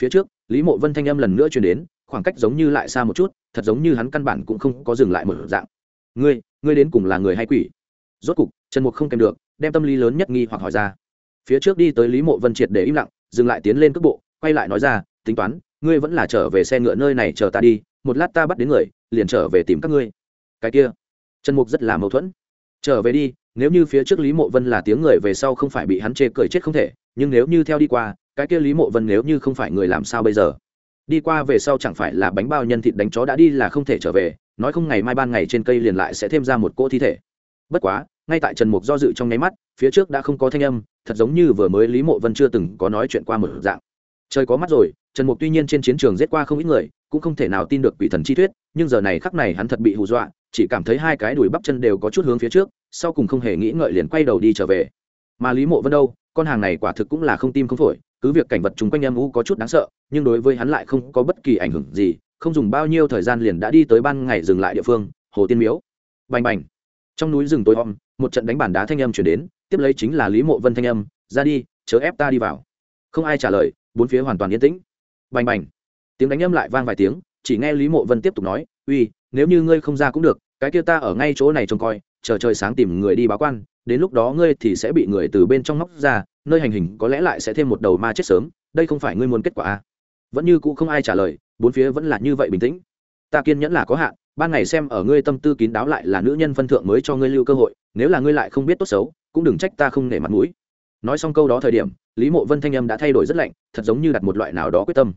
Phía trước, lý mộ vân thanh âm lần nữa truyền đến, khoảng cách giống như lại xa một chút, thật giống như hắn căn bản cũng không có dừng lại một dạng. Ngươi ngươi đến cùng là người hay quỷ? Rốt cục, trần mục không kèm được đem tâm lý lớn nhất nghi hoặc hỏi ra. Phía trước đi tới lý mộ vân triệt để im lặng, dừng lại tiến lên cước bộ, quay lại nói ra, tính toán, ngươi vẫn là trở về xe ngựa nơi này chờ ta đi, một lát ta bắt đến người, liền trở về tìm các ngươi. Cái kia, trần mục rất là mâu thuẫn. Trở về đi, nếu như phía trước lý mộ vân là tiếng người về sau không phải bị hắn chê cười chết không thể, nhưng nếu như theo đi qua, cái kia lý mộ vân nếu như không phải người làm sao bây giờ? Đi qua về sau chẳng phải là bánh bao nhân thịt đánh chó đã đi là không thể trở về, nói không ngày mai ban ngày trên cây liền lại sẽ thêm ra một cỗ thi thể. Bất quá ngay tại trần mục do dự trong nháy mắt, phía trước đã không có thanh âm, thật giống như vừa mới lý mộ vân chưa từng có nói chuyện qua một dạng. Trời có mắt rồi, trần mục tuy nhiên trên chiến trường giết qua không ít người, cũng không thể nào tin được quỷ thần chi thuyết, nhưng giờ này khắc này hắn thật bị hù dọa, chỉ cảm thấy hai cái đùi bắp chân đều có chút hướng phía trước, sau cùng không hề nghĩ ngợi liền quay đầu đi trở về. Mà lý mộ vân đâu, con hàng này quả thực cũng là không tim không phổi, cứ việc cảnh vật chung quanh âm u có chút đáng sợ, nhưng đối với hắn lại không có bất kỳ ảnh hưởng gì, không dùng bao nhiêu thời gian liền đã đi tới ban ngày dừng lại địa phương, hồ tiên miếu. Bành bành. Trong núi rừng tối om một trận đánh bàn đá thanh âm chuyển đến, tiếp lấy chính là lý mộ vân thanh âm, ra đi, chớ ép ta đi vào. Không ai trả lời, bốn phía hoàn toàn yên tĩnh. Bành bành. Tiếng đánh âm lại vang vài tiếng, chỉ nghe lý mộ vân tiếp tục nói, uy, nếu như ngươi không ra cũng được, cái kia ta ở ngay chỗ này trông coi, chờ trời sáng tìm người đi báo quan, đến lúc đó ngươi thì sẽ bị người từ bên trong móc ra, nơi hành hình có lẽ lại sẽ thêm một đầu ma chết sớm, đây không phải ngươi muốn kết quả à? vẫn như cũ không ai trả lời, bốn phía vẫn là như vậy bình tĩnh. Ta kiên nhẫn là có hạn, ban ngày xem ở ngươi tâm tư kín đáo lại là nữ nhân phân thượng mới cho ngươi lưu cơ hội nếu là ngươi lại không biết tốt xấu, cũng đừng trách ta không nể mặt mũi. Nói xong câu đó thời điểm, lý mộ vân thanh âm đã thay đổi rất lạnh, thật giống như đặt một loại nào đó quyết tâm.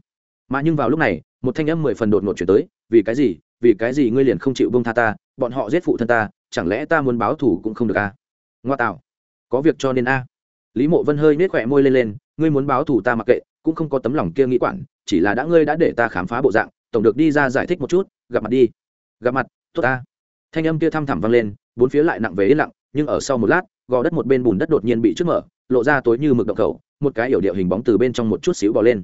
Mà nhưng vào lúc này, một thanh âm mười phần đột ngột chuyển tới, vì cái gì, vì cái gì ngươi liền không chịu bông tha ta, bọn họ giết phụ thân ta, chẳng lẽ ta muốn báo thù cũng không được à? ngoa tạo. Có việc cho nên a. Lý mộ vân hơi nết khỏe môi lên lên, ngươi muốn báo thù ta mặc kệ, cũng không có tấm lòng kia nghĩ quản, chỉ là đã ngươi đã để ta khám phá bộ dạng, tổng được đi ra giải thích một chút, gặp mặt đi. Gặp mặt, tốt ta. Thanh âm kia thăm thẳm vang lên bốn phía lại nặng về yên lặng, nhưng ở sau một lát, gò đất một bên bùn đất đột nhiên bị trước mở, lộ ra tối như mực động khẩu, một cái yểu điệu hình bóng từ bên trong một chút xíu bò lên.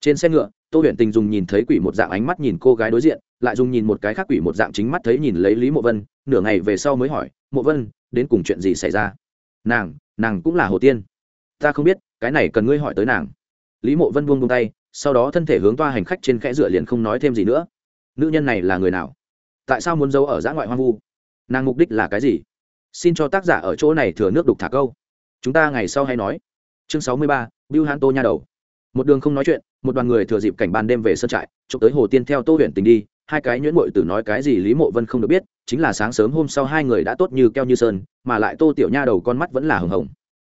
Trên xe ngựa, tô huyền tình dùng nhìn thấy quỷ một dạng ánh mắt nhìn cô gái đối diện, lại dùng nhìn một cái khác quỷ một dạng chính mắt thấy nhìn lấy lý mộ vân, nửa ngày về sau mới hỏi, mộ vân, đến cùng chuyện gì xảy ra? Nàng nàng cũng là hồ tiên. Ta không biết, cái này cần ngươi hỏi tới nàng. Lý mộ vân buông buông tay, sau đó thân thể hướng toa hành khách trên khẽ dựa liền không nói thêm gì nữa. Nữ nhân này là người nào? Tại sao muốn giấu ở giã ngoại hoang vu? Nàng mục đích là cái gì? Xin cho tác giả ở chỗ này thừa nước đục thả câu. Chúng ta ngày sau hay nói. Chương sáu mươi ba bill hãn tô nha đầu. Một đường không nói chuyện, một đoàn người thừa dịp cảnh ban đêm về sân trại, chụp tới hồ tiên theo tô huyện tình đi. Hai cái nhuyễn mội tử nói cái gì lý mộ vân không được biết, chính là sáng sớm hôm sau hai người đã tốt như keo như sơn, mà lại tô tiểu nha đầu con mắt vẫn là hừng hồng.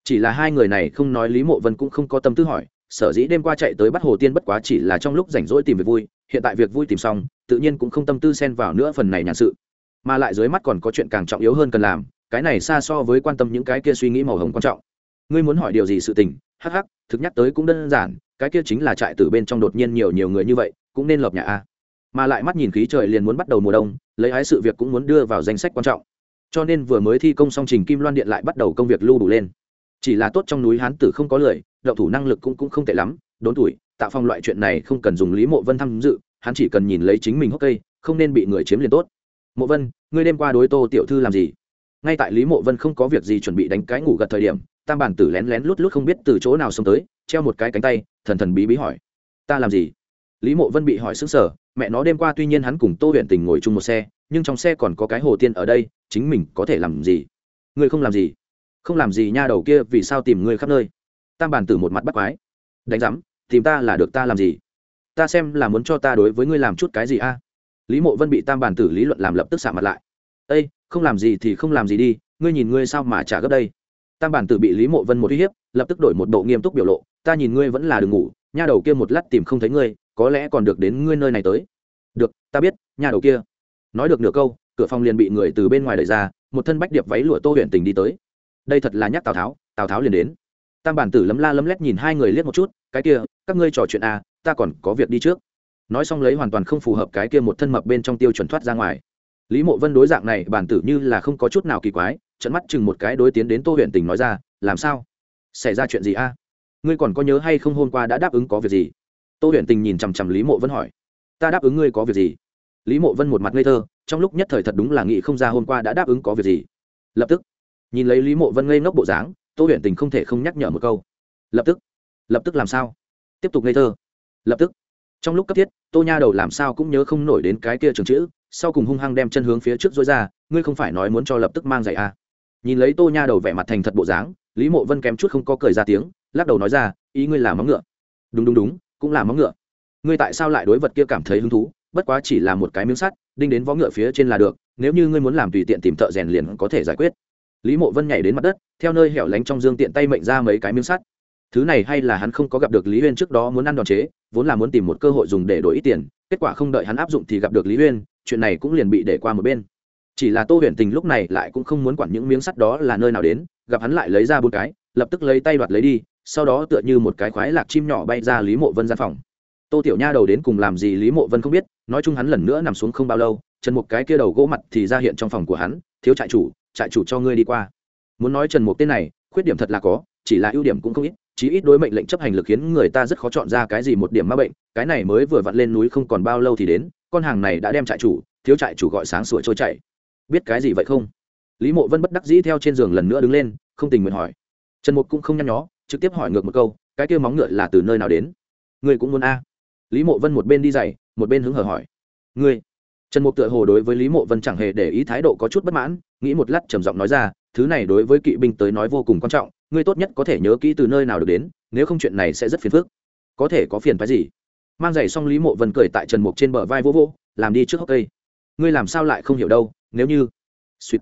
Chỉ là hai người này không nói lý mộ vân cũng không có tâm tư hỏi, sở dĩ đêm qua chạy tới bắt hồ tiên bất quá chỉ là trong lúc rảnh rỗi tìm việc vui, hiện tại việc vui tìm xong, tự nhiên cũng không tâm tư xen vào nữa phần này nhàn sự mà lại dưới mắt còn có chuyện càng trọng yếu hơn cần làm, cái này xa so với quan tâm những cái kia suy nghĩ màu hồng quan trọng. Ngươi muốn hỏi điều gì sự tình, hắc hắc, thực nhắc tới cũng đơn giản, cái kia chính là trại từ bên trong đột nhiên nhiều nhiều người như vậy, cũng nên lợp nhà a. Mà lại mắt nhìn khí trời liền muốn bắt đầu mùa đông, lấy ái sự việc cũng muốn đưa vào danh sách quan trọng. Cho nên vừa mới thi công xong trình kim loan điện lại bắt đầu công việc lưu đủ lên. Chỉ là tốt trong núi hán tử không có lời đậu thủ năng lực cũng cũng không tệ lắm, đốn tuổi, tạo phong loại chuyện này không cần dùng lý mộ vân tham dự, hắn chỉ cần nhìn lấy chính mình hốc cây, không nên bị người chiếm liền tốt mộ vân, ngươi đêm qua đối tô tiểu thư làm gì? Ngay tại lý mộ vân không có việc gì chuẩn bị đánh cái ngủ gật thời điểm, tam bản tử lén lén lút lút không biết từ chỗ nào xông tới, treo một cái cánh tay, thần thần bí bí hỏi, ta làm gì? Lý mộ vân bị hỏi xứng sở mẹ nó đêm qua tuy nhiên hắn cùng tô huyện tình ngồi chung một xe, nhưng trong xe còn có cái hồ tiên ở đây, chính mình có thể làm gì? Ngươi không làm gì? Không làm gì nha đầu kia, vì sao tìm ngươi khắp nơi? Tam bản tử một mặt bắt quái, đánh giám, tìm ta là được ta làm gì? Ta xem là muốn cho ta đối với ngươi làm chút cái gì a? Lý mộ vân bị tam bản tử lý luận làm lập tức xạ mặt lại. Ây không làm gì thì không làm gì đi, ngươi nhìn ngươi sao mà trả gấp đây? Tam bản tử bị lý mộ vân một uy hiếp, lập tức đổi một bộ nghiêm túc biểu lộ. Ta nhìn ngươi vẫn là đừng ngủ, nha đầu kia một lát tìm không thấy ngươi, có lẽ còn được đến ngươi nơi này tới. Được, ta biết, nha đầu kia. Nói được nửa câu, cửa phòng liền bị người từ bên ngoài đẩy ra, một thân bách điệp váy lụa tô huyện tình đi tới. Đây thật là nhắc tào tháo tào tháo liền đến. Tam bản tử lấm la lấm lét nhìn hai người liếc một chút, cái kia, các ngươi trò chuyện à ta còn có việc đi trước nói xong lấy hoàn toàn không phù hợp cái kia một thân mập bên trong tiêu chuẩn thoát ra ngoài. Lý mộ vân đối dạng này, bản tử như là không có chút nào kỳ quái trận mắt chừng một cái đối tiến đến tô huyện tình nói ra, làm sao? Xảy ra chuyện gì a? Ngươi còn có nhớ hay không hôm qua đã đáp ứng có việc gì? Tô huyện tình nhìn chằm chằm lý mộ vân hỏi, ta đáp ứng ngươi có việc gì? Lý mộ vân một mặt ngây thơ, trong lúc nhất thời thật đúng là nghĩ không ra hôm qua đã đáp ứng có việc gì. Lập tức, nhìn lấy lý mộ vân ngây ngốc bộ dáng, tô huyện tình không thể không nhắc nhở một câu. Lập tức lập tức làm sao? Tiếp tục ngây thơ. Lập tức trong lúc cấp thiết, tô nha đầu làm sao cũng nhớ không nổi đến cái kia trường chữ, sau cùng hung hăng đem chân hướng phía trước dối ra, ngươi không phải nói muốn cho lập tức mang giày à. nhìn lấy tô nha đầu vẻ mặt thành thật bộ dáng, lý mộ vân kém chút không có cười ra tiếng, lắc đầu nói ra, ý ngươi là móng ngựa. Đúng đúng đúng, cũng là móng ngựa. Ngươi tại sao lại đối vật kia cảm thấy hứng thú? Bất quá chỉ là một cái miếng sắt, đinh đến vó ngựa phía trên là được, nếu như ngươi muốn làm tùy tiện tìm thợ rèn liền có thể giải quyết. Lý mộ vân nhảy đến mặt đất, theo nơi hẻo lánh trong dương tiện tay mệnh ra mấy cái miếng sắt thứ này hay là hắn không có gặp được lý huyên trước đó muốn ăn đòn chế, vốn là muốn tìm một cơ hội dùng để đổi ít tiền, kết quả không đợi hắn áp dụng thì gặp được lý huyên, chuyện này cũng liền bị để qua một bên. Chỉ là tô huyền tình lúc này lại cũng không muốn quản những miếng sắt đó là nơi nào đến, gặp hắn lại lấy ra bốn cái, lập tức lấy tay đoạt lấy đi, sau đó tựa như một cái khoái lạc chim nhỏ bay ra lý mộ vân gian phòng. Tô tiểu nha đầu đến cùng làm gì lý mộ vân không biết, nói chung hắn lần nữa nằm xuống không bao lâu, trần mục cái kia đầu gỗ mặt thì ra hiện trong phòng của hắn, thiếu trại chủ trại chủ cho ngươi đi qua. Muốn nói trần mục tên này, khuyết điểm thật là có, chỉ là ưu điểm cũng không ít chí ít đối mệnh lệnh chấp hành lực khiến người ta rất khó chọn ra cái gì một điểm ma bệnh, cái này mới vừa vặn lên núi không còn bao lâu thì đến, con hàng này đã đem trại chủ, thiếu trại chủ gọi sáng sủa trôi chạy biết cái gì vậy không? Lý mộ vân bất đắc dĩ theo trên giường lần nữa đứng lên, không tình nguyện hỏi. Trần mục cũng không nhăn nhó, trực tiếp hỏi ngược một câu, cái kia móng ngựa là từ nơi nào đến? Ngươi cũng muốn a? Lý mộ vân một bên đi dày một bên hứng hở hỏi. Ngươi? Trần mục tựa hồ đối với lý mộ vân chẳng hề để ý thái độ có chút bất mãn, nghĩ một lát trầm giọng nói ra, thứ này đối với kỵ binh tới nói vô cùng quan trọng ngươi tốt nhất có thể nhớ kỹ từ nơi nào được đến, nếu không chuyện này sẽ rất phiền phức. Có thể có phiền phái gì? Mang giày xong lý mộ vân cười tại trần mục trên bờ vai vô vô làm đi trước hốc cây. Ngươi làm sao lại không hiểu đâu, nếu như suýt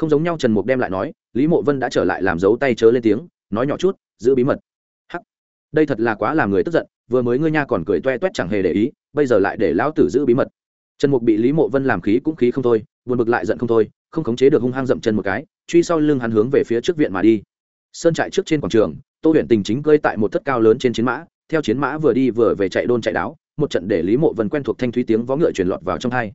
không giống nhau trần mục đem lại nói, lý mộ vân đã trở lại làm dấu tay chớ lên tiếng, nói nhỏ chút, giữ bí mật. Hắc. Đây thật là quá làm người tức giận, vừa mới ngươi nha còn cười toe toét chẳng hề để ý, bây giờ lại để lão tử giữ bí mật. Trần mục bị lý mộ vân làm khí cũng khí không thôi, buồn bực lại giận không thôi, không khống chế được hung hăng dậm chân một cái, truy sau lưng hắn hướng về phía trước viện mà đi sơn trại trước trên quảng trường, tô huyện tình chính cơi tại một thất cao lớn trên chiến mã, theo chiến mã vừa đi vừa về chạy đôn chạy đáo, một trận để lý mộ vân quen thuộc thanh thúy tiếng vó ngựa truyền lọt vào trong thai.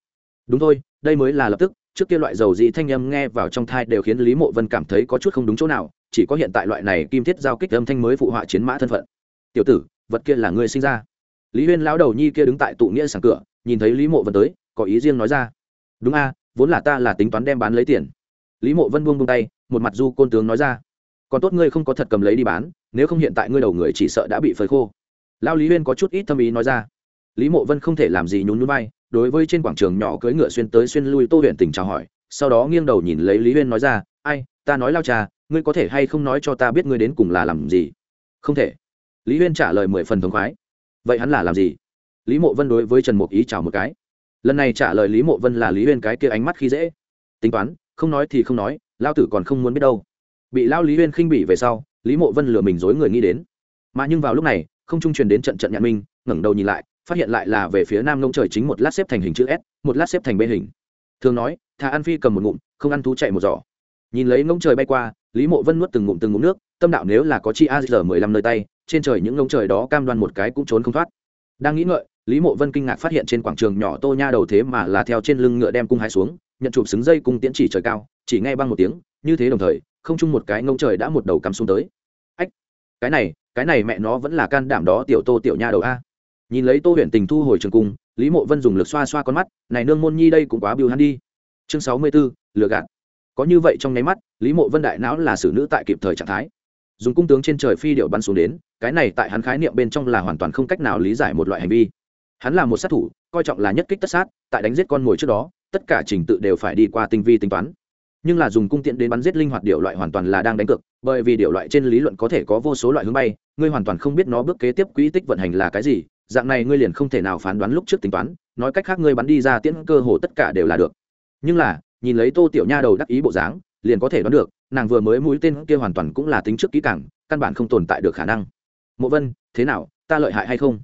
Đúng thôi, đây mới là lập tức, trước kia loại dầu dị thanh âm nghe vào trong thai đều khiến lý mộ vân cảm thấy có chút không đúng chỗ nào, chỉ có hiện tại loại này kim thiết giao kích âm thanh mới phụ họa chiến mã thân phận. Tiểu tử, vật kia là ngươi sinh ra. Lý huyên lão đầu nhi kia đứng tại tụ nghĩa sàng cửa, nhìn thấy lý mộ vân tới, có ý riêng nói ra. Đúng a, vốn là ta là tính toán đem bán lấy tiền. Lý mộ vân buông buông tay, một mặt du côn tướng nói ra còn tốt ngươi không có thật cầm lấy đi bán, nếu không hiện tại ngươi đầu người chỉ sợ đã bị phơi khô. Lao lý huyên có chút ít tâm ý nói ra. Lý mộ vân không thể làm gì nhún nhún bay. đối với trên quảng trường nhỏ cưỡi ngựa xuyên tới xuyên lui tô huyện tình chào hỏi, sau đó nghiêng đầu nhìn lấy lý huyên nói ra, ai, ta nói lao trà ngươi có thể hay không nói cho ta biết ngươi đến cùng là làm gì? Không thể. Lý huyên trả lời mười phần thống khoái. Vậy hắn là làm gì? Lý mộ vân đối với trần mục ý chào một cái. Lần này trả lời lý mộ vân là lý huyên cái kia ánh mắt khi dễ. Tính toán, không nói thì không nói, lao tử còn không muốn biết đâu bị lao lý huyên khinh bỉ về sau, lý mộ vân lừa mình dối người nghĩ đến. Mà nhưng vào lúc này, không trung truyền đến trận trận nhạn minh, ngẩng đầu nhìn lại, phát hiện lại là về phía nam ngông trời chính một lát xếp thành hình chữ s, một lát xếp thành bê hình. Thường nói, thà ăn phi cầm một ngụm, không ăn thú chạy một giỏ. Nhìn lấy ngông trời bay qua, lý mộ vân nuốt từng ngụm từng ngụm nước, tâm đạo nếu là có chi a giờ mười lăm nơi tay, trên trời những ngông trời đó cam đoan một cái cũng trốn không thoát. Đang nghĩ ngợi, lý mộ vân kinh ngạc phát hiện trên quảng trường nhỏ tô nha đầu thế mà là theo trên lưng ngựa đem cung hai xuống, nhận chụp xứng dây cung tiễn chỉ trời cao, chỉ nghe băng một tiếng, như thế đồng thời không chung một cái ngông trời đã một đầu cắm xuống tới. Ách cái này cái này mẹ nó vẫn là can đảm đó tiểu tô tiểu nha đầu a. Nhìn lấy tô huyện tình thu hồi trường cung lý mộ vân dùng lực xoa xoa con mắt này nương môn nhi đây cũng quá biêu hắn đi. Chương sáu mươi 64, lừa gạt. Có như vậy trong nháy mắt lý mộ vân đại não là xử nữ tại kịp thời trạng thái. Dùng cung tướng trên trời phi điệu bắn xuống đến cái này tại hắn khái niệm bên trong là hoàn toàn không cách nào lý giải một loại hành vi. Hắn là một sát thủ coi trọng là nhất kích tất sát tại đánh giết con mồi trước đó tất cả trình tự đều phải đi qua tinh vi tính toán nhưng là dùng cung tiện đến bắn giết linh hoạt điều loại hoàn toàn là đang đánh cược, bởi vì điều loại trên lý luận có thể có vô số loại hướng bay, ngươi hoàn toàn không biết nó bước kế tiếp quỹ tích vận hành là cái gì, dạng này ngươi liền không thể nào phán đoán lúc trước tính toán, nói cách khác ngươi bắn đi ra tiễn cơ hồ tất cả đều là được. Nhưng là, nhìn lấy tô tiểu nha đầu đắc ý bộ dáng, liền có thể đoán được, nàng vừa mới mũi tên kia hoàn toàn cũng là tính trước kỹ càng, căn bản không tồn tại được khả năng. Mộ vân, thế nào, ta lợi hại hay không?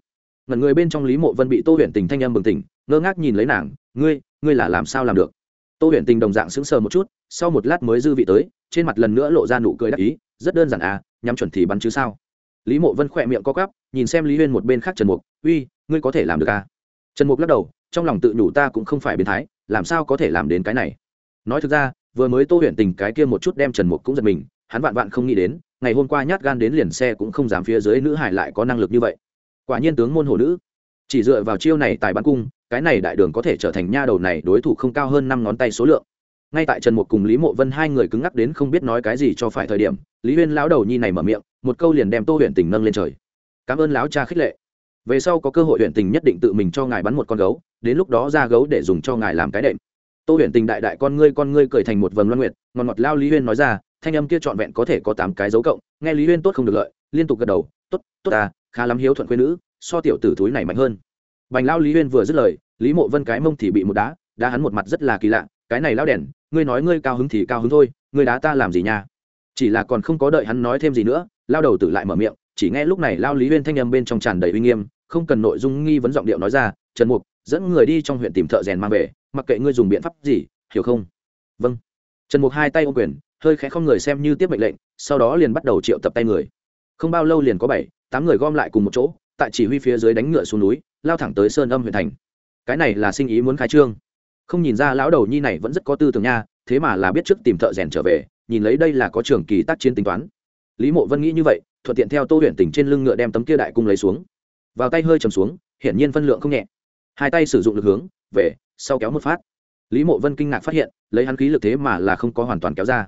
Ngẩn người bên trong lý mộ vân bị tô huyền tình thanh âm bừng tỉnh, ngơ ngác nhìn lấy nàng, ngươi ngươi là làm sao làm được? Tô huyền tình đồng dạng sững sờ một chút, sau một lát mới dư vị tới, trên mặt lần nữa lộ ra nụ cười đắc ý, rất đơn giản à nhắm chuẩn thì bắn chứ sao? Lý mộ vân khỏe miệng co cắp nhìn xem lý huyên một bên khác trần mục, uy, ngươi có thể làm được à? Trần mục lắc đầu, trong lòng tự nhủ ta cũng không phải biến thái, làm sao có thể làm đến cái này? Nói thực ra, vừa mới tô huyền tình cái kia một chút đem trần mục cũng giật mình, hắn vạn vạn không nghĩ đến, ngày hôm qua nhát gan đến liền xe cũng không dám phía dưới nữ hải lại có năng lực như vậy. Quả nhiên tướng môn hồ nữ. Chỉ dựa vào chiêu này tài bắn cung cái này đại đường có thể trở thành nha đầu này đối thủ không cao hơn năm ngón tay số lượng. Ngay tại trần mục cùng lý mộ vân hai người cứng ngắc đến không biết nói cái gì cho phải thời điểm, lý huyên lão đầu nhi này mở miệng, một câu liền đem tô huyện tình nâng lên trời. Cảm ơn lão cha khích lệ. Về sau có cơ hội huyện tình nhất định tự mình cho ngài bắn một con gấu, đến lúc đó ra gấu để dùng cho ngài làm cái đệm. Tô huyện tình đại đại con ngươi con ngươi cười thành một vầng loan nguyệt, ngọt ngọt lao lý huyên nói ra, thanh âm kia trọn vẹn có thể có tám cái dấu cộng, nghe lý huyên tốt không được lợi. Liên tục gật đầu, tốt tốt à khá lắm hiếu thuận quê nữ, so tiểu tử thúi này mạnh hơn bành lao lý huyên vừa dứt lời, lý mộ vân cái mông thì bị một đá đá hắn một mặt rất là kỳ lạ, cái này lao đèn, ngươi nói ngươi cao hứng thì cao hứng thôi, ngươi đá ta làm gì nha? Chỉ là còn không có đợi hắn nói thêm gì nữa, lao đầu tử lại mở miệng, chỉ nghe lúc này lao lý huyên thanh âm bên trong tràn đầy uy nghiêm, không cần nội dung nghi vấn giọng điệu nói ra, trần mục, dẫn người đi trong huyện tìm thợ rèn mang về, mặc kệ ngươi dùng biện pháp gì, hiểu không? Vâng. Trần mục hai tay ô quyền, hơi khẽ không người xem như tiếp mệnh lệnh, sau đó liền bắt đầu triệu tập tay người. Không bao lâu liền có bảy, tám người gom lại cùng một chỗ, tại chỉ huy phía dưới đánh ngựa xuống núi lao thẳng tới sơn âm huyện thành. Cái này là sinh ý muốn khai trương. Không nhìn ra lão đầu nhi này vẫn rất có tư tưởng nha, thế mà là biết trước tìm thợ rèn trở về, nhìn lấy đây là có trường kỳ tác chiến tính toán. Lý mộ vân nghĩ như vậy, thuận tiện theo tô huyện tỉnh trên lưng ngựa đem tấm kia đại cung lấy xuống. Vào tay hơi chầm xuống, hiển nhiên phân lượng không nhẹ. Hai tay sử dụng lực hướng, về, sau kéo một phát. Lý mộ vân kinh ngạc phát hiện, lấy hắn khí lực thế mà là không có hoàn toàn kéo ra.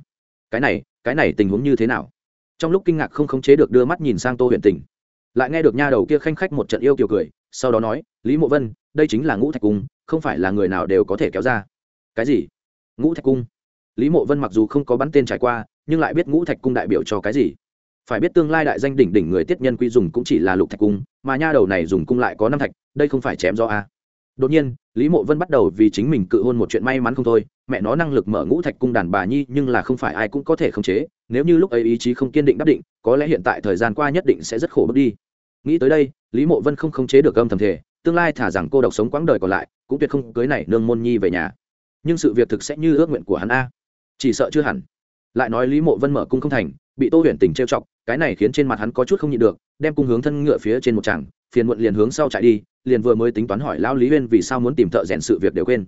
Cái này cái này tình huống như thế nào? Trong lúc kinh ngạc không khống chế được đưa mắt nhìn sang tô huyện tỉnh. Lại nghe được nha đầu kia khanh khách một trận yêu kiều cười sau đó nói, lý mộ vân, đây chính là ngũ thạch cung, không phải là người nào đều có thể kéo ra. Cái gì? Ngũ thạch cung? Lý mộ vân mặc dù không có bắn tên trải qua, nhưng lại biết ngũ thạch cung đại biểu cho cái gì. Phải biết tương lai đại danh đỉnh đỉnh người tiết nhân quy dùng cũng chỉ là lục thạch cung, mà nha đầu này dùng cung lại có năm thạch, đây không phải chém do a à? đột nhiên, lý mộ vân bắt đầu vì chính mình cự hôn một chuyện may mắn không thôi, mẹ nó năng lực mở ngũ thạch cung đàn bà nhi nhưng là không phải ai cũng có thể khống chế, nếu như lúc ấy ý chí không kiên định đắc định, có lẽ hiện tại thời gian qua nhất định sẽ rất khổ bước đi nghĩ tới đây, lý mộ vân không khống chế được âm thầm thể tương lai thả rằng cô độc sống quãng đời còn lại, cũng tuyệt không cưới này nương môn nhi về nhà. Nhưng sự việc thực sẽ như ước nguyện của hắn a. Chỉ sợ chưa hẳn. Lại nói lý mộ vân mở cung không thành, bị tô huyền tình trêu chọc, cái này khiến trên mặt hắn có chút không nhịn được, đem cung hướng thân ngựa phía trên một tràng, phiền muộn liền hướng sau chạy đi, liền vừa mới tính toán hỏi lão lý huyên vì sao muốn tìm thợ rèn sự việc đều quên.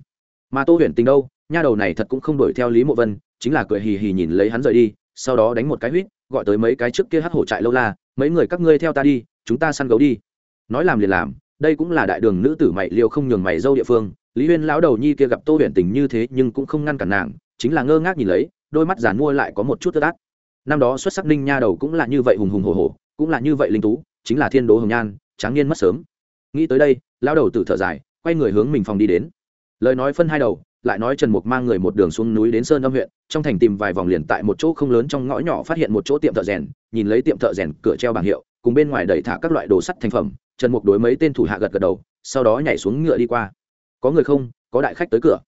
Mà tô huyền tình đâu, nha đầu này thật cũng không đuổi theo lý mộ vân, chính là cười hì hì nhìn lấy hắn rời đi, sau đó đánh một cái huýt, gọi tới mấy cái trước kia hát hổ trại lâu la, mấy người các ngươi theo ta đi chúng ta săn gấu đi. Nói làm liền làm, đây cũng là đại đường nữ tử mày liêu không nhường mày dâu địa phương. Lý huyên lão đầu nhi kia gặp tô huyền tình như thế nhưng cũng không ngăn cản nàng, chính là ngơ ngác nhìn lấy, đôi mắt giàn mua lại có một chút tơ tát năm đó xuất sắc ninh nha đầu cũng là như vậy hùng hùng hồ hồ cũng là như vậy linh tú, chính là thiên đố hồng nhan, tráng niên mất sớm. Nghĩ tới đây, lão đầu tử thở dài, quay người hướng mình phòng đi đến. Lời nói phân hai đầu, lại nói trần mục mang người một đường xuống núi đến sơn âm huyện, trong thành tìm vài vòng liền tại một chỗ không lớn trong ngõ nhỏ phát hiện một chỗ tiệm thợ rèn, nhìn lấy tiệm thợ rèn cửa treo bảng hiệu cùng bên ngoài đẩy thả các loại đồ sắt thành phẩm, trần mục đối mấy tên thủ hạ gật gật đầu, sau đó nhảy xuống ngựa đi qua. Có người không? Có đại khách tới cửa.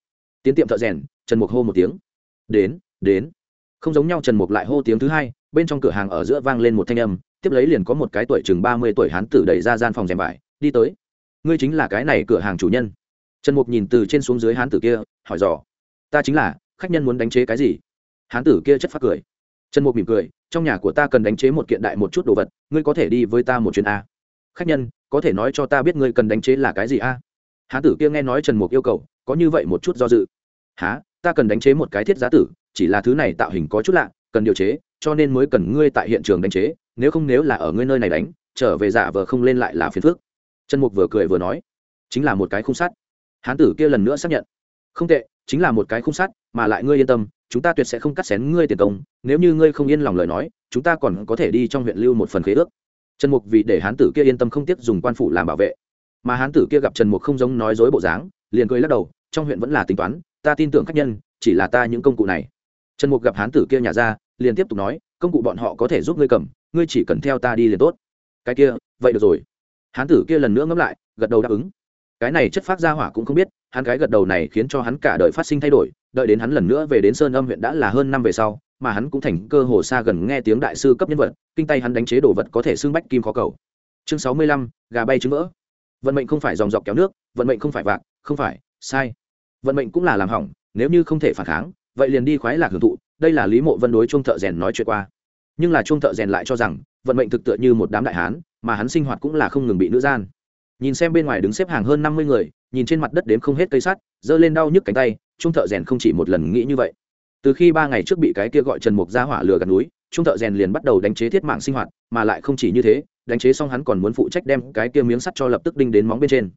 Tiến tiệm thợ rèn, trần mục hô một tiếng. Đến đến. Không giống nhau, trần mục lại hô tiếng thứ hai, bên trong cửa hàng ở giữa vang lên một thanh âm, tiếp lấy liền có một cái tuổi chừng ba mươi tuổi hán tử đẩy ra gian phòng rèm vải, đi tới. Ngươi chính là cái này cửa hàng chủ nhân. Trần mục nhìn từ trên xuống dưới hán tử kia, hỏi dò. Ta chính là, khách nhân muốn đánh chế cái gì? Hán tử kia chất phát cười trần mục mỉm cười, trong nhà của ta cần đánh chế một kiện đại một chút đồ vật, ngươi có thể đi với ta một chuyến a. Khách nhân, có thể nói cho ta biết ngươi cần đánh chế là cái gì a? Hán tử kia nghe nói trần mục yêu cầu, có như vậy một chút do dự. Há ta cần đánh chế một cái thiết giá tử, chỉ là thứ này tạo hình có chút lạ, cần điều chế, cho nên mới cần ngươi tại hiện trường đánh chế, nếu không nếu là ở ngươi nơi này đánh, trở về giả vờ không lên lại là phiền phước trần mục vừa cười vừa nói, chính là một cái khung sắt. Hán tử kia lần nữa xác nhận, không tệ, chính là một cái khung sắt, mà lại ngươi yên tâm chúng ta tuyệt sẽ không cắt xén ngươi tiền công, nếu như ngươi không yên lòng lời nói, chúng ta còn có thể đi trong huyện lưu một phần khế ước. Trần mục vì để hán tử kia yên tâm không tiếp dùng quan phủ làm bảo vệ. Mà hán tử kia gặp trần mục không giống nói dối bộ dáng, liền cười lắc đầu, trong huyện vẫn là tính toán, ta tin tưởng khách nhân, chỉ là ta những công cụ này. Trần mục gặp hán tử kia nhà ra, liền tiếp tục nói, công cụ bọn họ có thể giúp ngươi cầm, ngươi chỉ cần theo ta đi liền tốt. Cái kia, vậy được rồi. Hán tử kia lần nữa ngẫm lại, gật đầu đáp ứng. Cái này chất phát ra hỏa cũng không biết, hắn cái gật đầu này khiến cho hắn cả đời phát sinh thay đổi đợi đến hắn lần nữa về đến sơn âm huyện đã là hơn năm về sau, mà hắn cũng thành cơ hồ xa gần nghe tiếng đại sư cấp nhân vật, kinh tay hắn đánh chế đồ vật có thể xưng bách kim khó cầu. Chương sáu mươi lăm, gà bay trứng vỡ. Vận mệnh không phải dòng dọc kéo nước, vận mệnh không phải vạc, không phải, sai. Vận mệnh cũng là làm hỏng, nếu như không thể phản kháng, vậy liền đi khoái lạc hưởng thụ, đây là lý mộ vân đối trung thợ rèn nói chuyện qua. Nhưng là trung thợ rèn lại cho rằng, vận mệnh thực tựa như một đám đại hán, mà hắn sinh hoạt cũng là không ngừng bị nữ gian. Nhìn xem bên ngoài đứng xếp hàng hơn năm mươi người, nhìn trên mặt đất đếm không hết cây sắt, giơ lên đau nhức cánh tay trung thợ rèn không chỉ một lần nghĩ như vậy. Từ khi ba ngày trước bị cái kia gọi trần mục ra hỏa lừa gạt núi, trung thợ rèn liền bắt đầu đánh chế thiết mạng sinh hoạt, mà lại không chỉ như thế, đánh chế xong hắn còn muốn phụ trách đem cái kia miếng sắt cho lập tức đinh đến móng bên trên.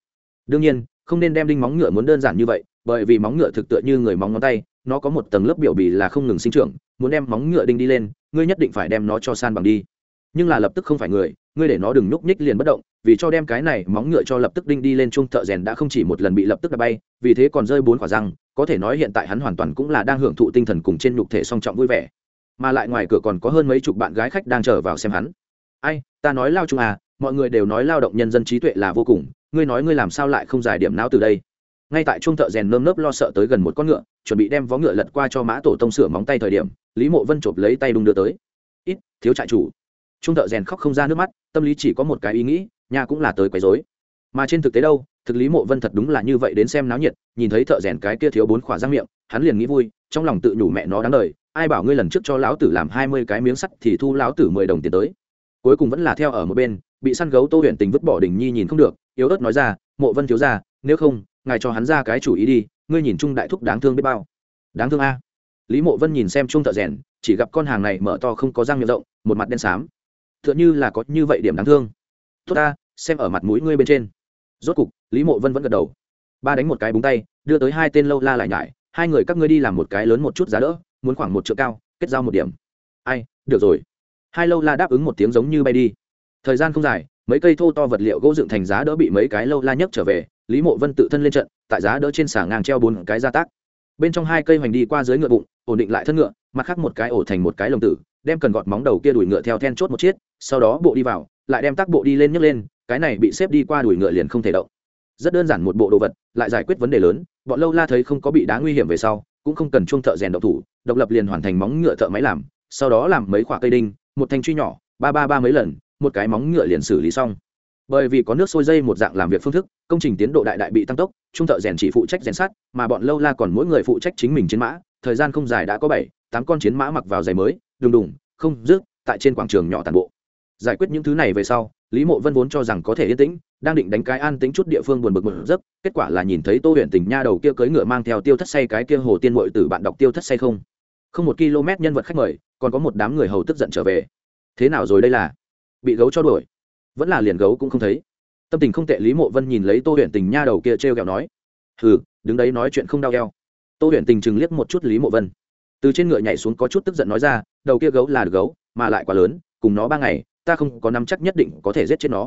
Đương nhiên, không nên đem đinh móng ngựa muốn đơn giản như vậy, bởi vì móng ngựa thực tựa như người móng ngón tay, nó có một tầng lớp biểu bì là không ngừng sinh trưởng, muốn đem móng ngựa đinh đi lên, ngươi nhất định phải đem nó cho san bằng đi nhưng là lập tức không phải người, ngươi để nó đừng nhúc nhích liền bất động, vì cho đem cái này móng ngựa cho lập tức đinh đi lên chung thợ rèn đã không chỉ một lần bị lập tức đập bay, vì thế còn rơi bốn quả răng, có thể nói hiện tại hắn hoàn toàn cũng là đang hưởng thụ tinh thần cùng trên nhục thể song trọng vui vẻ. Mà lại ngoài cửa còn có hơn mấy chục bạn gái khách đang chờ vào xem hắn. Ai, ta nói lao chung à mọi người đều nói lao động nhân dân trí tuệ là vô cùng, ngươi nói ngươi làm sao lại không giải điểm não từ đây? Ngay tại trung thợ rèn nơm nớp lo sợ tới gần một con ngựa, chuẩn bị đem vó ngựa lật qua cho mã tổ tông sửa móng tay thời điểm, lý mộ vân chộp lấy tay đung đưa tới. Ít, thiếu trại chủ trung thợ rèn khóc không ra nước mắt, tâm lý chỉ có một cái ý nghĩ, nhà cũng là tới quấy dối mà trên thực tế đâu, thực lý mộ vân thật đúng là như vậy đến xem náo nhiệt, nhìn thấy thợ rèn cái kia thiếu bốn khỏa răng miệng, hắn liền nghĩ vui, trong lòng tự nhủ mẹ nó đáng đời, ai bảo ngươi lần trước cho lão tử làm hai mươi cái miếng sắt thì thu lão tử mười đồng tiền tới. Cuối cùng vẫn là theo ở một bên, bị săn gấu tô huyện tình vứt bỏ đình nhi nhìn không được, yếu ớt nói ra, mộ vân thiếu ra nếu không, ngài cho hắn ra cái chủ ý đi, ngươi nhìn trung đại thúc đáng thương biết bao. Đáng thương a? Lý mộ vân nhìn xem trung thợ rèn, chỉ gặp con hàng này mở to không có răng miệng rộng, một mặt đen xám tựa như là có như vậy điểm đáng thương. Tốt ta, xem ở mặt mũi ngươi bên trên. Rốt cục, lý mộ vân vẫn gật đầu. Ba đánh một cái búng tay, đưa tới hai tên lâu la lại nhải. Hai người các ngươi đi làm một cái lớn một chút giá đỡ, muốn khoảng một triệu cao, kết giao một điểm. Ai, được rồi. Hai lâu la đáp ứng một tiếng giống như bay đi. Thời gian không dài, mấy cây thô to vật liệu gỗ dựng thành giá đỡ bị mấy cái lâu la nhấc trở về. Lý mộ vân tự thân lên trận, tại giá đỡ trên xả ngang treo bốn cái gia tác bên trong hai cây hoành đi qua dưới ngựa bụng, ổn định lại thân ngựa, mặt khác một cái ổ thành một cái lồng tử, đem cần gọt móng đầu kia đuổi ngựa theo then chốt một chiếc, sau đó bộ đi vào, lại đem tác bộ đi lên nhấc lên, cái này bị xếp đi qua đuổi ngựa liền không thể động. Rất đơn giản một bộ đồ vật, lại giải quyết vấn đề lớn, bọn lâu la thấy không có bị đá nguy hiểm về sau, cũng không cần chuông thợ rèn độc thủ, độc lập liền hoàn thành móng ngựa thợ máy làm, sau đó làm mấy khoả cây đinh, một thanh truy nhỏ, ba ba ba mấy lần, một cái móng ngựa liền xử lý xong bởi vì có nước sôi dây một dạng làm việc phương thức, công trình tiến độ đại đại bị tăng tốc, trung thợ rèn chỉ phụ trách rèn sắt, mà bọn lâu la còn mỗi người phụ trách chính mình chiến mã. Thời gian không dài đã có bảy, tám con chiến mã mặc vào giày mới, đùng đùng, không, rước, tại trên quảng trường nhỏ tàn bộ. Giải quyết những thứ này về sau, lý mộ vân vốn cho rằng có thể yên tĩnh, đang định đánh cái an tính chút địa phương buồn bực một giấc, kết quả là nhìn thấy tô huyện tình nha đầu kia cưỡi ngựa mang theo tiêu thất say cái kia hồ tiên mội từ bạn đọc tiêu thất say không? Không một km nhân vật khách mời, còn có một đám người hầu tức giận trở về. Thế nào rồi đây là? Bị gấu cho đuổi vẫn là liền gấu cũng không thấy. Tâm tình không tệ lý mộ vân nhìn lấy tô huyện tình nha đầu kia t r e o kẹo nói, hừ, đứng đấy nói chuyện không đau keo tô huyện tình chừng liếc một chút lý mộ vân. Từ trên ngựa nhảy xuống có chút tức giận nói ra, đầu kia gấu là được gấu, mà lại quá lớn, cùng nó ba ngày, ta không có nắm chắc nhất định có thể giết chết nó.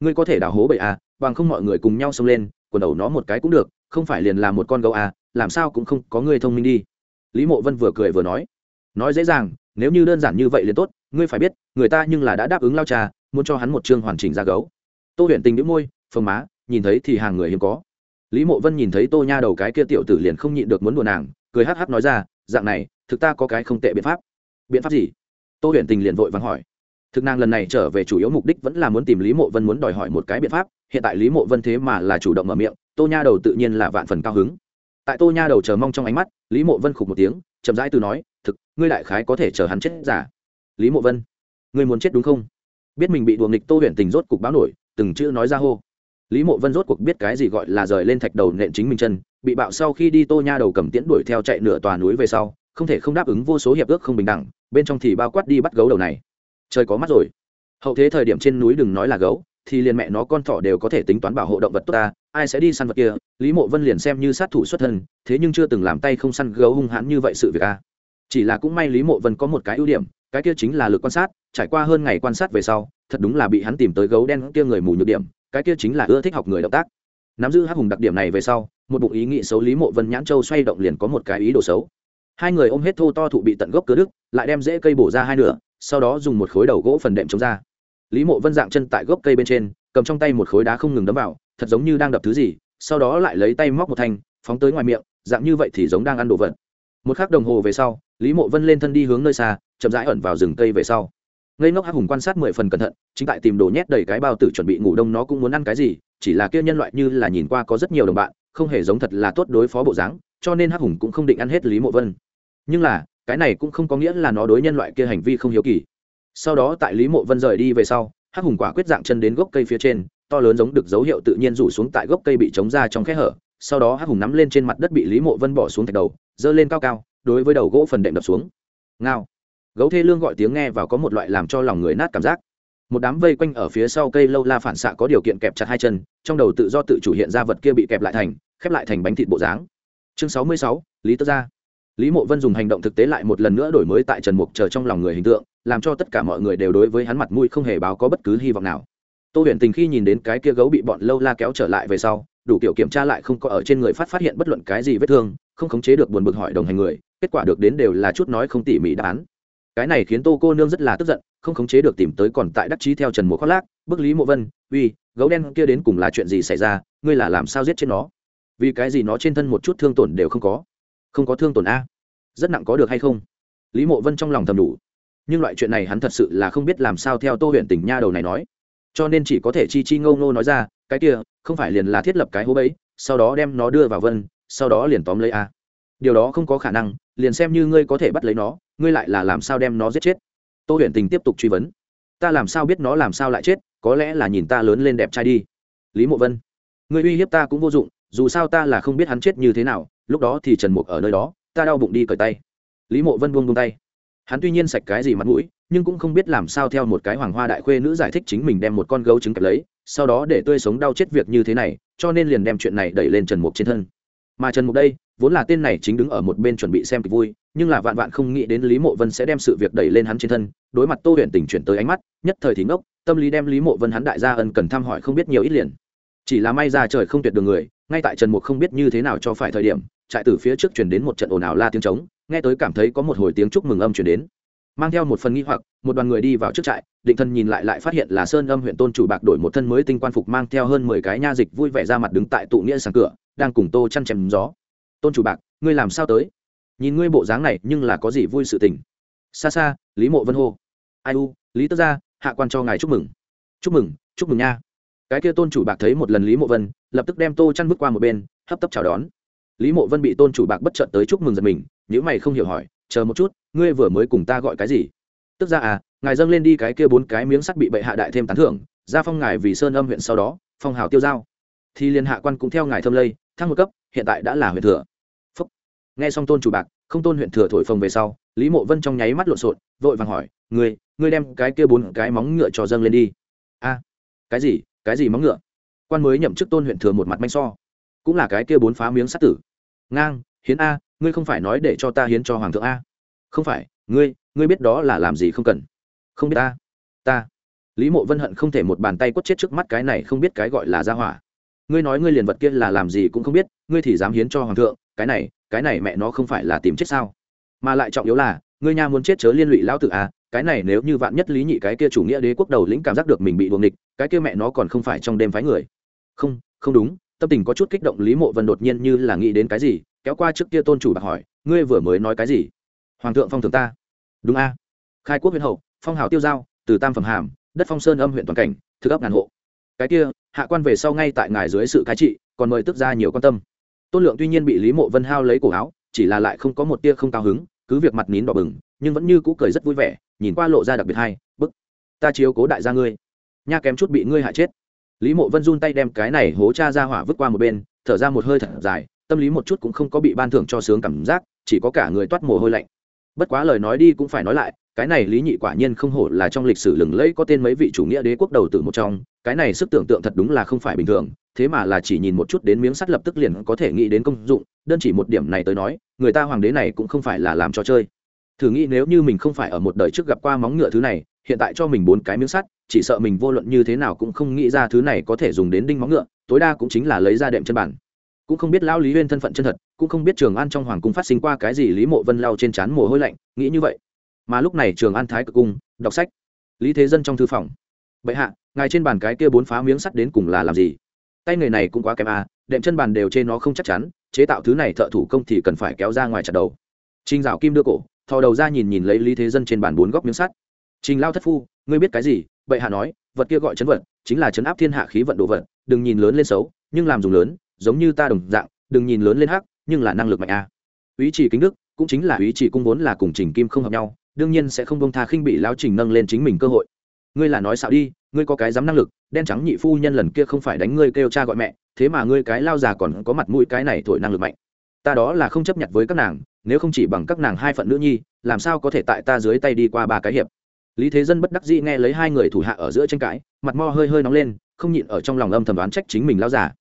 Ngươi có thể đào hố bậy à bằng không mọi người cùng nhau xông lên, quần đầu nó một cái cũng được, không phải liền là một con gấu à làm sao cũng không có ngươi thông minh đi. Lý mộ vân vừa cười vừa nói nói dễ dàng, nếu như đơn giản như vậy liền tốt, ngươi phải biết, người ta nhưng là đã đáp ứng lao trà muốn cho hắn một chương hoàn chỉnh ra gấu. Tô huyền tình đĩu môi, phồng má, nhìn thấy thì hàng người hiếm có. Lý mộ vân nhìn thấy tô nha đầu cái kia tiểu tử liền không nhịn được muốn đùa nàng, cười hắc hắc nói ra, dạng này, thực ta có cái không tệ biện pháp. Biện pháp gì? Tô huyền tình liền vội vắng hỏi. Thực nàng lần này trở về chủ yếu mục đích vẫn là muốn tìm lý mộ vân muốn đòi hỏi một cái biện pháp, hiện tại lý mộ vân thế mà là chủ động mở miệng, tô nha đầu tự nhiên là vạn phần cao hứng. Tại tô nha đầu chờ mong trong ánh mắt, lý mộ vân khục một tiếng, chậm rãi từ nói, thực, ngươi đại khái có thể chờ hắn chết giả. Lý mộ vân, ngươi muốn chết đúng không? Biết mình bị đùa nghịch tô huyền tình rốt cục báo nổi, từng chữ nói ra hô. Lý mộ vân rốt cuộc biết cái gì gọi là rời lên thạch đầu nện chính mình chân, bị bạo sau khi đi tô nha đầu cầm tiễn đuổi theo chạy nửa tòa núi về sau, không thể không đáp ứng vô số hiệp ước không bình đẳng, bên trong thì bao quát đi bắt gấu đầu này. Trời có mắt rồi. Hậu thế thời điểm trên núi đừng nói là gấu, thì liền mẹ nó con thỏ đều có thể tính toán bảo hộ động vật tốt ta, ai sẽ đi săn vật kia? Lý mộ vân liền xem như sát thủ xuất thân, thế nhưng chưa từng làm tay không săn gấu hung hãn như vậy sự việc a. Chỉ là cũng may lý mộ vân có một cái ưu điểm, cái kia chính là lực quan sát trải qua hơn ngày quan sát về sau, thật đúng là bị hắn tìm tới gấu đen kia người mù nhược điểm, cái kia chính là ưa thích học người động tác. Nắm giữ hắc hùng đặc điểm này về sau, một bụng ý nghĩ xấu lý mộ vân nhãn châu xoay động liền có một cái ý đồ xấu. Hai người ôm hết thô to thụ bị tận gốc cớ đức lại đem rễ cây bổ ra hai nửa, sau đó dùng một khối đầu gỗ phần đệm chống ra. Lý mộ vân dạng chân tại gốc cây bên trên, cầm trong tay một khối đá không ngừng đấm vào, thật giống như đang đập thứ gì, sau đó lại lấy tay móc một thanh, phóng tới ngoài miệng, dạng như vậy thì giống đang ăn đồ vật. Một k h ắ c đồng hồ về sau, lý mộ vân lên thân đi hướng nơi xa, chậm rãi ẩn vào rừng cây về sau ngây ngốc hắc hùng quan sát mười phần cẩn thận, chính tại tìm đồ nhét đầy cái bao tử chuẩn bị ngủ đông nó cũng muốn ăn cái gì, chỉ là kia nhân loại như là nhìn qua có rất nhiều đồng bạn, không hề giống thật là tốt đối phó bộ dáng, cho nên hắc hùng cũng không định ăn hết lý mộ vân. Nhưng là, cái này cũng không có nghĩa là nó đối nhân loại kia hành vi không hiếu kỳ. Sau đó tại lý mộ vân rời đi về sau, hắc hùng quả quyết dạng chân đến gốc cây phía trên, to lớn giống được dấu hiệu tự nhiên rủ xuống tại gốc cây bị chống ra trong khe hở, sau đó hắc hùng nắm lên trên mặt đất bị lý mộ vân bỏ xuống thạch đầu, giơ lên cao cao, đối với đầu gỗ phần đệm đập xuống. Ngao gấu thê lương gọi tiếng nghe và có một loại làm cho lòng người nát cảm giác. Một đám vây quanh ở phía sau cây lâu la phản xạ có điều kiện kẹp chặt hai chân, trong đầu tự do tự chủ hiện ra vật kia bị kẹp lại thành, khép lại thành bánh thịt bộ dáng. Chương sáu mươi sáu, lý tớ gia. Lý mộ vân dùng hành động thực tế lại một lần nữa đổi mới tại trần mục chờ trong lòng người hình tượng, làm cho tất cả mọi người đều đối với hắn mặt mũi không hề báo có bất cứ hy vọng nào. Tô huyền tình khi nhìn đến cái kia gấu bị bọn lâu la kéo trở lại về sau, đủ kiểu kiểm tra lại không có ở trên người phát phát hiện bất luận cái gì vết thương, không khống chế được buồn bực hỏi đồng hành người, kết quả được đến đều là chút nói không tỉ mỉ đáp án cái này khiến tô cô nương rất là tức giận, không khống chế được tìm tới còn tại đắc chí theo trần mộ khoác lác, bức lý mộ vân, uy, gấu đen kia đến cùng là chuyện gì xảy ra? Ngươi là làm sao giết chết nó? Vì cái gì nó trên thân một chút thương tổn đều không có? Không có thương tổn a. Rất nặng có được hay không? Lý mộ vân trong lòng thầm đủ. Nhưng loại chuyện này hắn thật sự là không biết làm sao theo tô huyện tỉnh nha đầu này nói. Cho nên chỉ có thể chi chi ngâu ngô nói ra, cái kia, không phải liền là thiết lập cái hố bẫy, sau đó đem nó đưa vào vân, sau đó liền tóm lấy a. Điều đó không có khả năng liền xem như ngươi có thể bắt lấy nó, ngươi lại là làm sao đem nó giết chết? Tô huyền tình tiếp tục truy vấn. Ta làm sao biết nó làm sao lại chết, có lẽ là nhìn ta lớn lên đẹp trai đi. Lý mộ vân. Ngươi uy hiếp ta cũng vô dụng, dù sao ta là không biết hắn chết như thế nào, lúc đó thì trần mục ở nơi đó, ta đau bụng đi cởi tay. Lý mộ vân buông buông tay. Hắn tuy nhiên sạch cái gì mặt mũi, nhưng cũng không biết làm sao theo một cái hoàng hoa đại khuê nữ giải thích chính mình đem một con gấu trứng kẹp lấy, sau đó để tươi sống đau chết việc như thế này, cho nên liền đem chuyện này đẩy lên trần mục trên thân. Mà trần mục đây vốn là tên này chính đứng ở một bên chuẩn bị xem kịch vui, nhưng là vạn vạn không nghĩ đến lý mộ vân sẽ đem sự việc đẩy lên hắn trên thân, đối mặt tô huyện tình chuyển tới ánh mắt, nhất thời thì ngốc, tâm lý đem lý mộ vân hắn đại gia ân cần thăm hỏi không biết nhiều ít liền. Chỉ là may ra trời không tuyệt đường người, ngay tại trần mục không biết như thế nào cho phải thời điểm, trại từ phía trước chuyển đến một trận ồn ào la tiếng trống, nghe tới cảm thấy có một hồi tiếng chúc mừng âm chuyển đến. Mang theo một phần nghi hoặc, một đoàn người đi vào trước trại, định thân nhìn lại lại phát hiện là sơn âm huyện tôn chủ bạc đổi một thân mới tinh quan phục mang theo hơn mười cái nha dịch vui vẻ ra mặt đứng tại tụ nghĩa sàng cửa, đang cùng tô chăn chém gió tôn chủ bạc, ngươi làm sao tới? Nhìn ngươi bộ dáng này, nhưng là có gì vui sự tình? Xa xa, lý mộ vân hô. Ai u, lý tức ra hạ quan cho ngài chúc mừng. Chúc mừng chúc mừng nha. Cái kia tôn chủ bạc thấy một lần lý mộ vân, lập tức đem tô chăn bước qua một bên, hấp tấp chào đón. Lý mộ vân bị tôn chủ bạc bất chợt tới chúc mừng giật mình nếu mày không hiểu hỏi, chờ một chút, ngươi vừa mới cùng ta gọi cái gì? Tức ra à ngài dâng lên đi cái kia bốn cái miếng sắt bị bệ hạ đại thêm tán thưởng ra phong ngài vì sơn âm huyện sau đó, phong hào tiêu giao. Thì liên hạ quan cũng theo ngài thâm lây, thăng một cấp, hiện tại đã là huyện thừa nghe xong tôn chủ bạc, không tôn huyện thừa thổi phồng về sau, lý mộ vân trong nháy mắt lộn xộn, vội vàng hỏi, ngươi ngươi đem cái kia bốn cái móng ngựa cho dâng lên đi. A, cái gì? Cái gì móng ngựa? Quan mới nhậm chức tôn huyện thừa một mặt manh so. Cũng là cái kia bốn phá miếng sắt tử. Ngang, hiến a, ngươi không phải nói để cho ta hiến cho hoàng thượng a? Không phải, ngươi ngươi biết đó là làm gì không cần. Không biết ta ta. Lý mộ vân hận không thể một bàn tay quất chết trước mắt cái này không biết cái gọi là gia hỏa. Ngươi nói ngươi liền vật kia là làm gì cũng không biết, ngươi thì dám hiến cho hoàng thượng, cái này cái này mẹ nó không phải là tìm chết sao? Mà lại trọng yếu là, ngươi nha muốn chết chớ liên lụy lão tử à cái này nếu như vạn nhất lý nhị cái kia chủ nghĩa đế quốc đầu lĩnh cảm giác được mình bị buồng địch cái kia mẹ nó còn không phải trong đêm phái người. Không không đúng, tâm tình có chút kích động lý mộ vân đột nhiên như là nghĩ đến cái gì, kéo qua trước kia tôn chủ bạc hỏi, ngươi vừa mới nói cái gì? Hoàng thượng phong thưởng ta. Đúng a. Khai quốc huyện hậu, phong hào tiêu giao, từ tam phẩm hàm, đất phong sơn âm huyện toàn cảnh, thực ấp ngàn hộ. Cái kia, hạ quan về sau ngay tại ngài dưới sự cai trị, còn mời tức ra nhiều quan tâm tôn lượng tuy nhiên bị lý mộ vân hao lấy cổ áo, chỉ là lại không có một tia không cao hứng, cứ việc mặt nín đỏ bừng, nhưng vẫn như cũ cười rất vui vẻ, nhìn qua lộ ra đặc biệt hay, bức. Ta chiếu cố đại gia ngươi. Nha kém chút bị ngươi hại chết. Lý mộ vân run tay đem cái này hố cha ra hỏa vứt qua một bên, thở ra một hơi thật dài, tâm lý một chút cũng không có bị ban thưởng cho sướng cảm giác, chỉ có cả người toát mồ hôi lạnh. Bất quá lời nói đi cũng phải nói lại cái này lý nhị quả nhiên không hổ là trong lịch sử lừng lẫy có tên mấy vị chủ nghĩa đế quốc đầu tử một trong, cái này sức tưởng tượng thật đúng là không phải bình thường, thế mà là chỉ nhìn một chút đến miếng sắt lập tức liền có thể nghĩ đến công dụng, đơn chỉ một điểm này tới nói, người ta hoàng đế này cũng không phải là làm cho chơi. Thử nghĩ nếu như mình không phải ở một đời trước gặp qua móng ngựa thứ này, hiện tại cho mình bốn cái miếng sắt, chỉ sợ mình vô luận như thế nào cũng không nghĩ ra thứ này có thể dùng đến đinh móng ngựa, tối đa cũng chính là lấy ra đệm chân bản. Cũng không biết lão lý huyên thân phận chân thật, cũng không biết trường an trong hoàng cung phát sinh qua cái gì lý mộ vân lao trên trán mồ hôi lạnh, nghĩ như vậy mà lúc này trường an thái cực cung, đọc sách, lý thế dân trong thư phòng. Bệ hạ, ngài trên bàn cái kia bốn phá miếng sắt đến cùng là làm gì? Tay người này cũng quá kém à đệm chân bàn đều trên nó không chắc chắn, chế tạo thứ này thợ thủ công thì cần phải kéo ra ngoài chặt đầu. Trình dạo kim đưa cổ, thò đầu ra nhìn nhìn lấy lý thế dân trên bàn bốn góc miếng sắt. Trình lao thất phu, ngươi biết cái gì? Bệ hạ nói, vật kia gọi chấn vật, chính là chấn áp thiên hạ khí vận đồ vật, đừng nhìn lớn lên xấu, nhưng làm dùng lớn, giống như ta đồng dạng, đừng nhìn lớn lên hắc, nhưng là năng lực mạnh a. Ý chỉ kính đức, cũng chính là ý chỉ cung vốn là cùng trình kim không hợp nhau đương nhiên sẽ không bông tha khinh bị lao trình nâng lên chính mình cơ hội. Ngươi là nói xạo đi, ngươi có cái dám năng lực, đen trắng nhị phu nhân lần kia không phải đánh ngươi kêu cha gọi mẹ, thế mà ngươi cái lao già còn có mặt mũi cái này thổi năng lực mạnh. Ta đó là không chấp nhận với các nàng, nếu không chỉ bằng các nàng hai phận nữ nhi, làm sao có thể tại ta dưới tay đi qua ba cái hiệp? Lý thế dân bất đắc dĩ nghe lấy hai người thủ hạ ở giữa tranh cãi, mặt mo hơi hơi nóng lên, không nhịn ở trong lòng âm thầm đoán trách chính mình lao già.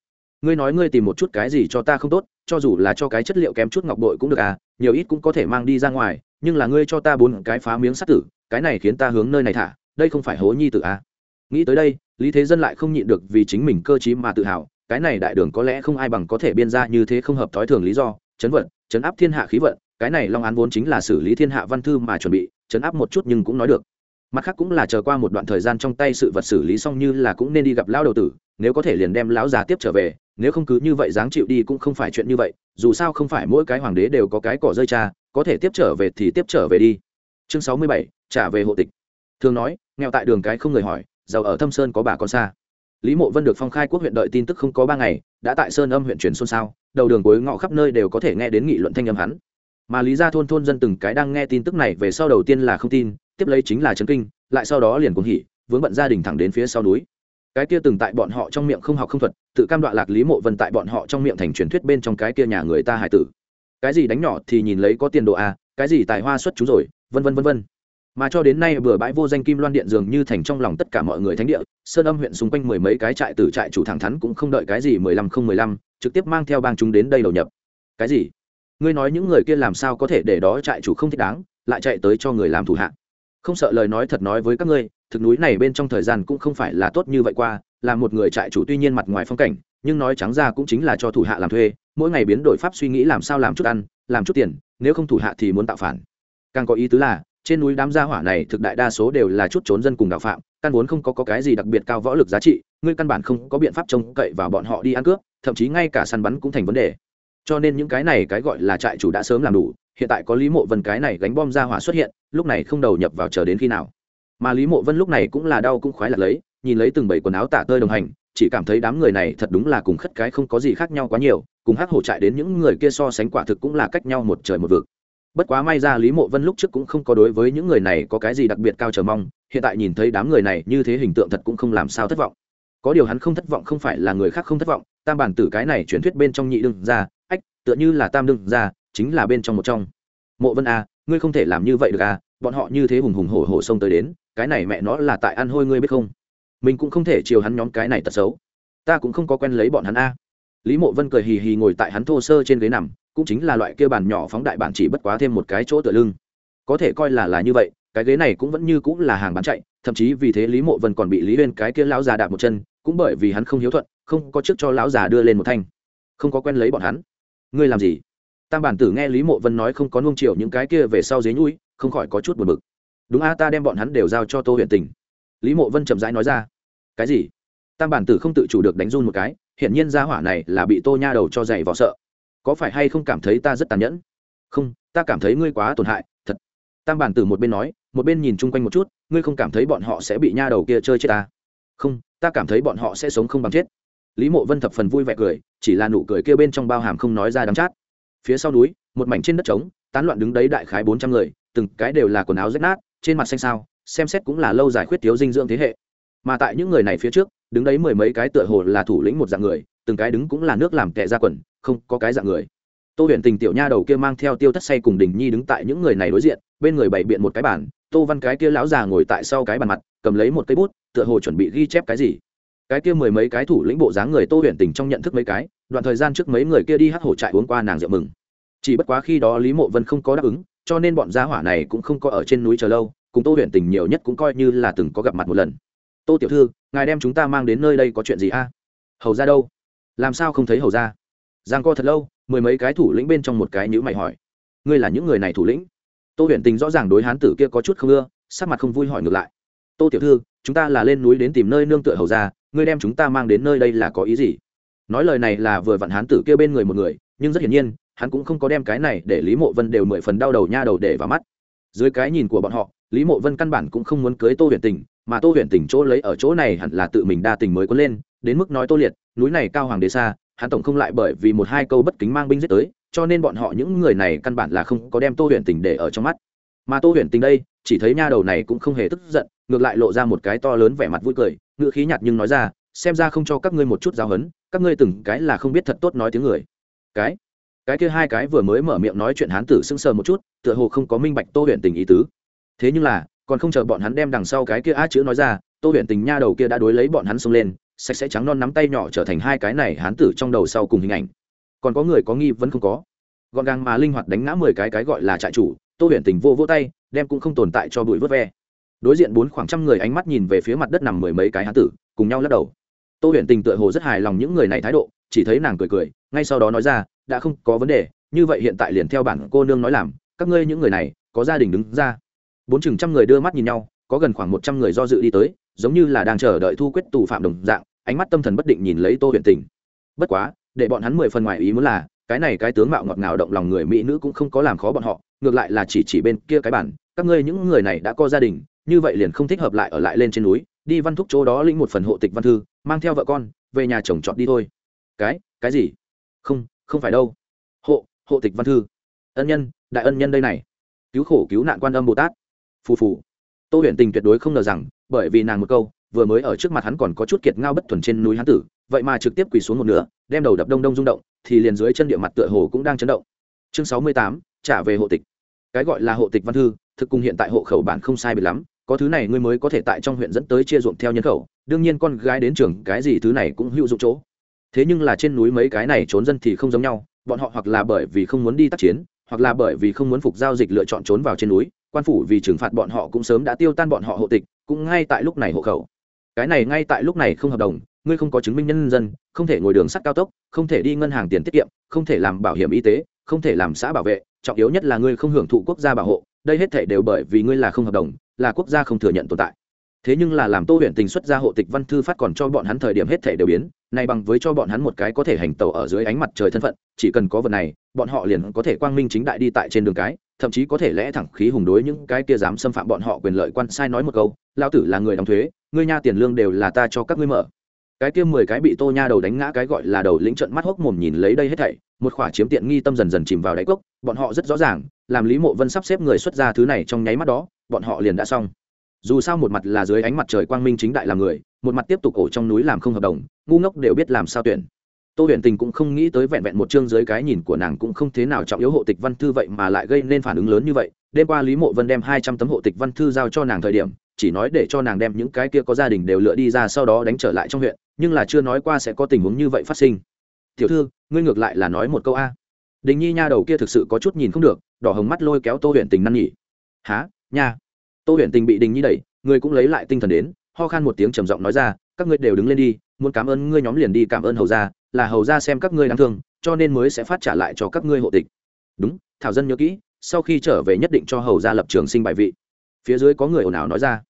Ngươi nói ngươi tìm một chút cái gì cho ta không tốt cho dù là cho cái chất liệu kém chút ngọc bội cũng được à nhiều ít cũng có thể mang đi ra ngoài, nhưng là ngươi cho ta bốn cái phá miếng sắt tử, cái này khiến ta hướng nơi này thả, đây không phải hố nhi tử à. Nghĩ tới đây, lý thế dân lại không nhịn được vì chính mình cơ trí mà tự hào, cái này đại đường có lẽ không ai bằng có thể biên ra như thế không hợp thói thường lý do, chấn vận, chấn áp thiên hạ khí vận, cái này long án vốn chính là xử lý thiên hạ văn thư mà chuẩn bị, chấn áp một chút nhưng cũng nói được. Mặt khác cũng là chờ qua một đoạn thời gian trong tay sự vật xử lý xong như là cũng nên đi gặp lão đầu tử, nếu có thể liền đem lão già tiếp trở về nếu không cứ như vậy dáng chịu đi cũng không phải chuyện như vậy, dù sao không phải mỗi cái hoàng đế đều có cái cỏ rơi cha, có thể tiếp trở về thì tiếp trở về đi. Chương sáu mươi bảy, trả về hộ tịch. Thường nói, nghèo tại đường cái không người hỏi, giàu ở thâm sơn có bà con xa. Lý mộ vân được phong khai quốc huyện đợi tin tức không có ba ngày, đã tại sơn âm huyện truyền xôn xao, đầu đường cuối ngõ khắp nơi đều có thể nghe đến nghị luận thanh âm hắn. Mà lý ra thôn thôn dân từng cái đang nghe tin tức này về sau đầu tiên là không tin, tiếp lấy chính là chấn kinh, lại sau đó liền cuồng hỉ, vướng bận gia đình thẳng đến phía sau núi. Cái kia từng tại bọn họ trong miệng không học không thuật tự cam đoạ lạc lý mộ vân tại bọn họ trong miệng thành truyền thuyết bên trong cái kia nhà người ta hải tử. Cái gì đánh nhỏ thì nhìn lấy có tiền đồ a cái gì tài hoa xuất chú rồi, vân vân vân vân. Mà cho đến nay bừa bãi vô danh kim loan điện dường như thành trong lòng tất cả mọi người thánh địa, sơn âm huyện xung quanh mười mấy cái trại tử trại chủ thẳng thắn cũng không đợi cái gì mười lăm không mười lăm, trực tiếp mang theo bang chúng đến đây đầu nhập. Cái gì? Ngươi nói những người kia làm sao có thể để đó trại chủ không thích đáng, lại chạy tới cho người làm thủ hạ. Không sợ lời nói thật nói với các ngươi, thực núi này bên trong thời gian cũng không phải là tốt như vậy qua là một người trại chủ tuy nhiên mặt ngoài phong cảnh nhưng nói trắng ra cũng chính là cho thủ hạ làm thuê mỗi ngày biến đổi pháp suy nghĩ làm sao làm chút ăn làm chút tiền nếu không thủ hạ thì muốn tạo phản. Càng có ý tứ là trên núi đám gia hỏa này thực đại đa số đều là chút trốn dân cùng đạo phạm căn vốn không có, có cái gì đặc biệt cao võ lực giá trị ngươi căn bản không có biện pháp trông cậy vào bọn họ đi ăn cướp thậm chí ngay cả săn bắn cũng thành vấn đề. Cho nên những cái này cái gọi là trại chủ đã sớm làm đủ hiện tại có lý mộ vân cái này gánh bom ra hỏa xuất hiện lúc này không đầu nhập vào chờ đến khi nào mà lý mộ vân lúc này cũng là đau cũng khoái lạc lấy nhìn lấy từng bảy quần áo tả tơi đồng hành chỉ cảm thấy đám người này thật đúng là cùng khất cái không có gì khác nhau quá nhiều cùng hắc hổ trại đến những người kia so sánh quả thực cũng là cách nhau một trời một vực. Bất quá may ra lý mộ vân lúc trước cũng không có đối với những người này có cái gì đặc biệt cao chờ mong hiện tại nhìn thấy đám người này như thế hình tượng thật cũng không làm sao thất vọng. Có điều hắn không thất vọng không phải là người khác không thất vọng tam bản tử cái này truyền thuyết bên trong nhị đương ra ách tựa như là tam đương ra chính là bên trong một trong. Mộ vân a à, ngươi không thể làm như vậy được à bọn họ như thế hùng hùng hổ hổ xông tới đến cái này mẹ nó là tại ăn hôi ngươi biết không? Mình cũng không thể chiều hắn nhóm cái này tật xấu. Ta cũng không có quen lấy bọn hắn a. Lý mộ vân cười hì hì ngồi tại hắn thô sơ trên ghế nằm, cũng chính là loại kia bàn nhỏ phóng đại bản chỉ bất quá thêm một cái chỗ tựa lưng. Có thể coi là là như vậy, cái ghế này cũng vẫn như cũng là hàng bán chạy, thậm chí vì thế lý mộ vân còn bị lý huyên cái kia lão già đạp một chân, cũng bởi vì hắn không hiếu thuận, không có trước cho lão già đưa lên một thanh. Không có quen lấy bọn hắn. Ngươi làm gì? Tam bản tử nghe lý mộ vân nói không có nung chiều những cái kia về sau dế nhui không khỏi có chút buồn bực đúng a, ta đem bọn hắn đều giao cho tô huyện tình. Lý mộ vân chậm rãi nói ra. Cái gì? Tam bản tử không tự chủ được đánh run một cái, hiển nhiên gia hỏa này là bị tô nha đầu cho dày vỏ sợ. Có phải hay không cảm thấy ta rất tàn nhẫn? Không, ta cảm thấy ngươi quá tổn hại, thật. Tam bản tử một bên nói, một bên nhìn chung quanh một chút, ngươi không cảm thấy bọn họ sẽ bị nha đầu kia chơi chết ta? Không, ta cảm thấy bọn họ sẽ sống không bằng chết. Lý mộ vân thập phần vui vẻ cười, chỉ là nụ cười kia bên trong bao hàm không nói ra đắm chát. Phía sau núi, một mảnh trên đất trống, tán loạn đứng đấy đại khái bốn trăm người, từng cái đều là quần áo rách nát trên mặt xanh sao, xem xét cũng là lâu dài khuyết thiếu dinh dưỡng thế hệ. Mà tại những người này phía trước, đứng đấy mười mấy cái tựa hồ là thủ lĩnh một dạng người, từng cái đứng cũng là nước làm tệ ra quần, không có cái dạng người. Tô huyền tình tiểu nha đầu kia mang theo tiêu thất say cùng đình nhi đứng tại những người này đối diện, bên người bày biện một cái bàn, tô văn cái kia lão già ngồi tại sau cái bàn mặt, cầm lấy một cây bút, tựa hồ chuẩn bị ghi chép cái gì. Cái kia mười mấy cái thủ lĩnh bộ dáng người tô huyền tình trong nhận thức mấy cái, đoạn thời gian trước mấy người kia đi hát hổ trại uống qua nàng rượu mừng. Chỉ bất quá khi đó lý mộ vân không có đáp ứng cho nên bọn gia hỏa này cũng không có ở trên núi chờ lâu, cùng tô huyền tình nhiều nhất cũng coi như là từng có gặp mặt một lần. Tô tiểu thư, ngài đem chúng ta mang đến nơi đây có chuyện gì a? Hầu ra đâu? Làm sao không thấy hầu ra giang co thật lâu, mười mấy cái thủ lĩnh bên trong một cái nhữ mày hỏi. Ngươi là những người này thủ lĩnh? Tô huyền tình rõ ràng đối hán tử kia có chút không ưa, sắc mặt không vui hỏi ngược lại. Tô tiểu thư, chúng ta là lên núi đến tìm nơi nương tựa hầu ra ngươi đem chúng ta mang đến nơi đây là có ý gì? Nói lời này là vừa vặn hán tử kia bên người một người, nhưng rất hiển nhiên hắn cũng không có đem cái này để lý mộ vân đều mười phần đau đầu nha đầu để vào mắt. Dưới cái nhìn của bọn họ, lý mộ vân căn bản cũng không muốn cưới tô huyền tình, mà tô huyền tình chỗ lấy ở chỗ này hẳn là tự mình đa tình mới có lên, đến mức nói tô liệt, núi này cao hoàng đế xa, hắn tổng không lại bởi vì một hai câu bất kính mang binh giết tới, cho nên bọn họ những người này căn bản là không có đem tô huyền tình để ở trong mắt. Mà tô huyền tình đây, chỉ thấy nha đầu này cũng không hề tức giận, ngược lại lộ ra một cái to lớn vẻ mặt vui cười, ngữ khí nhạt nhưng nói ra, xem ra không cho các ngươi một chút giáo hấn các ngươi từng cái là không biết thật tốt nói tiếng người. Cái? Cái kia hai cái vừa mới mở miệng nói chuyện hán tử sững sờ một chút, tựa hồ không có minh bạch tô huyền tình ý tứ. Thế nhưng là, còn không chờ bọn hắn đem đằng sau cái kia á chữ nói ra, tô huyền tình nha đầu kia đã đối lấy bọn hắn xông lên, sạch sẽ trắng non nắm tay nhỏ trở thành hai cái này hán tử trong đầu sau cùng hình ảnh. Còn có người có nghi vẫn không có. Gọn gàng mà linh hoạt đánh ngã mười cái cái gọi là trại chủ, tô huyền tình vô vô tay, đem cũng không tồn tại cho bụi vớt ve. Đối diện bốn khoảng trăm người ánh mắt nhìn về phía mặt đất nằm mười mấy cái hán tử, cùng nhau lắc đầu. Tô huyền tình tựa hồ rất hài lòng những người này thái độ chỉ thấy nàng cười cười, ngay sau đó nói ra, đã không có vấn đề, như vậy hiện tại liền theo bản cô nương nói làm, các ngươi những người này, có gia đình đứng ra. Bốn chừng trăm người đưa mắt nhìn nhau, có gần khoảng một trăm người do dự đi tới, giống như là đang chờ đợi thu quyết tù phạm đồng dạng, ánh mắt tâm thần bất định nhìn lấy tô huyện tình. Bất quá, để bọn hắn mười phần ngoài ý muốn là, cái này cái tướng mạo ngọt ngào động lòng người mỹ nữ cũng không có làm khó bọn họ, ngược lại là chỉ chỉ bên kia cái bản, các ngươi những người này đã có gia đình, như vậy liền không thích hợp lại ở lại lên trên núi, đi văn thúc chỗ đó lĩnh một phần hộ tịch văn thư, mang theo vợ con, về nhà chồng chọn đi thôi cái cái gì? Không không phải đâu. Hộ hộ tịch văn thư. Ân nhân, đại ân nhân đây này. Cứu khổ cứu nạn quan âm bồ tát. Phù phù. Tô huyền tình tuyệt đối không ngờ rằng, bởi vì nàng một câu, vừa mới ở trước mặt hắn còn có chút kiệt ngao bất thuần trên núi hán tử, vậy mà trực tiếp quỳ xuống một nửa, đem đầu đập đông đông rung động, thì liền dưới chân địa mặt tựa hồ cũng đang chấn động. Chương sáu mươi tám, trả về hộ tịch. Cái gọi là hộ tịch văn thư, thực cùng hiện tại hộ khẩu bản không sai biệt lắm, có thứ này ngươi mới có thể tại trong huyện dẫn tới chia ruộng theo nhân khẩu, đương nhiên con gái đến trường cái gì thứ này cũng hữu dụng chỗ thế nhưng là trên núi mấy cái này trốn dân thì không giống nhau, bọn họ hoặc là bởi vì không muốn đi tác chiến, hoặc là bởi vì không muốn phục giao dịch lựa chọn trốn vào trên núi, quan phủ vì trừng phạt bọn họ cũng sớm đã tiêu tan bọn họ hộ tịch, cũng ngay tại lúc này hộ khẩu. Cái này ngay tại lúc này không hợp đồng, ngươi không có chứng minh nhân dân, không thể ngồi đường sắt cao tốc, không thể đi ngân hàng tiền tiết kiệm, không thể làm bảo hiểm y tế, không thể làm xã bảo vệ, trọng yếu nhất là ngươi không hưởng thụ quốc gia bảo hộ, đây hết thể đều bởi vì ngươi là không hợp đồng, là quốc gia không thừa nhận tồn tại. Thế nhưng là làm tô huyện tình xuất ra hộ tịch văn thư phát còn cho bọn hắn thời điểm hết thể đều biến này bằng với cho bọn hắn một cái có thể hành tàu ở dưới ánh mặt trời thân phận, chỉ cần có vật này, bọn họ liền có thể quang minh chính đại đi tại trên đường cái, thậm chí có thể lẽ thẳng khí hùng đối những cái kia dám xâm phạm bọn họ quyền lợi quan sai nói một câu lao tử là người đóng thuế, ngươi nha tiền lương đều là ta cho các ngươi mở. Cái kia mười cái bị tô nha đầu đánh ngã cái gọi là đầu lĩnh trận mắt hốc mồm nhìn lấy đây hết thảy, một khỏa chiếm tiện nghi tâm dần dần chìm vào đáy cốc, bọn họ rất rõ ràng, làm lý mộ vân sắp xếp người xuất ra thứ này trong nháy mắt đó, bọn họ liền đã xong. Dù sao một mặt là dưới ánh mặt trời quang minh chính đại làm người một mặt tiếp tục ổ trong núi làm không hợp đồng, ngu ngốc đều biết làm sao tuyển. Tô huyền tình cũng không nghĩ tới vẹn vẹn một chương dưới cái nhìn của nàng cũng không thế nào trọng yếu hộ tịch văn thư vậy mà lại gây nên phản ứng lớn như vậy. Đêm qua lý mộ vân đem hai trăm tấm hộ tịch văn thư giao cho nàng thời điểm, chỉ nói để cho nàng đem những cái kia có gia đình đều lựa đi ra sau đó đánh trở lại trong huyện, nhưng là chưa nói qua sẽ có tình huống như vậy phát sinh. Tiểu thư, ngươi ngược lại là nói một câu a. Đình nhi nha đầu kia thực sự có chút nhìn không được, đỏ hồng mắt lôi kéo tô huyện tình năn nhỉ há nha. Tô huyện tình bị đình nhi đẩy, người cũng lấy lại tinh thần đến ho khan một tiếng trầm giọng nói ra, các ngươi đều đứng lên đi, muốn cảm ơn ngươi nhóm liền đi cảm ơn hầu gia, là hầu gia xem các ngươi đáng thương, cho nên mới sẽ phát trả lại cho các ngươi hộ tịch. Đúng, thảo dân nhớ kỹ, sau khi trở về nhất định cho hầu gia lập trường sinh bài vị. Phía dưới có người ồn ào nói ra,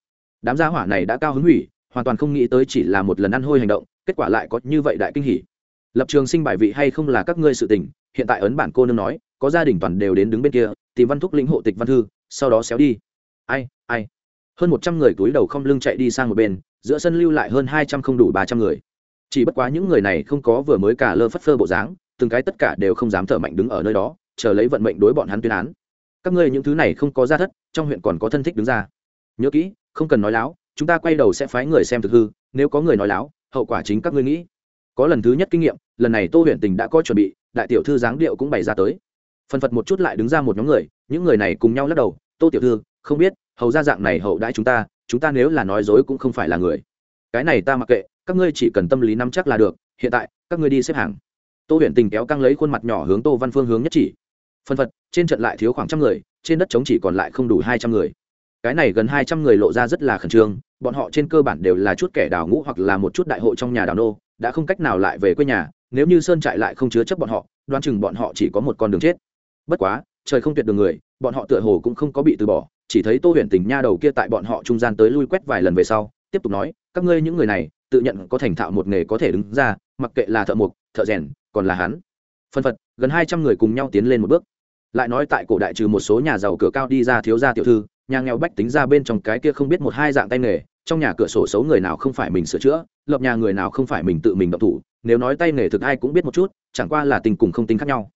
đám gia hỏa này đã cao hứng hủy, hoàn toàn không nghĩ tới chỉ là một lần ăn hôi hành động, kết quả lại có như vậy đại kinh hỉ. Lập trường sinh bài vị hay không là các ngươi sự tình, hiện tại ấn bản cô nương nói, có gia đình toàn đều đến đứng bên kia, tìm văn thúc lĩnh hộ tịch văn thư, sau đó xéo đi. Ai ai hơn một trăm người túi đầu không lưng chạy đi sang một bên, giữa sân lưu lại hơn hai trăm không đủ ba trăm người. Chỉ bất quá những người này không có vừa mới cả lơ phất phơ bộ dáng, từng cái tất cả đều không dám thở mạnh đứng ở nơi đó, chờ lấy vận mệnh đối bọn hắn tuyên án. Các ngươi những thứ này không có ra thất, trong huyện còn có thân thích đứng ra. Nhớ kỹ, không cần nói láo, chúng ta quay đầu sẽ phái người xem thực hư, nếu có người nói láo, hậu quả chính các ngươi nghĩ. Có lần thứ nhất kinh nghiệm, lần này tô huyện tình đã có chuẩn bị, đại tiểu thư giáng điệu cũng bày ra tới. Phần phật một chút lại đứng ra một nhóm người, những người này cùng nhau lắc đầu, tô tiểu thư, không biết hầu ra dạng này hậu đãi chúng ta chúng ta nếu là nói dối cũng không phải là người. Cái này ta mặc kệ, các ngươi chỉ cần tâm lý nắm chắc là được, hiện tại, các ngươi đi xếp hàng. Tô Huyền tình kéo căng lấy khuôn mặt nhỏ hướng tô văn phương hướng nhất chỉ. Phân phật, trên trận lại thiếu khoảng trăm người, trên đất trống chỉ còn lại không đủ hai trăm người. Cái này gần hai trăm người lộ ra rất là khẩn trương, bọn họ trên cơ bản đều là chút kẻ đào ngũ hoặc là một chút đại hội trong nhà đào nô, đã không cách nào lại về quê nhà, nếu như sơn trại lại không chứa chấp bọn họ, đoán chừng bọn họ chỉ có một con đường chết. Bất quá, trời không tuyệt đường người, bọn họ tựa hồ cũng không có bị từ bỏ chỉ thấy tô huyền tình nha đầu kia tại bọn họ trung gian tới lui quét vài lần về sau, tiếp tục nói, các ngươi những người này, tự nhận có thành thạo một nghề có thể đứng ra, mặc kệ là thợ mộc, thợ rèn, còn là hắn. Phân phật, gần hai trăm người cùng nhau tiến lên một bước. Lại nói tại cổ đại trừ một số nhà giàu cửa cao đi ra thiếu gia tiểu thư, nhà nghèo bách tính ra bên trong cái kia không biết một hai dạng tay nghề, trong nhà cửa sổ xấu người nào không phải mình sửa chữa, lập nhà người nào không phải mình tự mình độc thủ, nếu nói tay nghề thực ai cũng biết một chút, chẳng qua là tình cùng không tính khác nhau.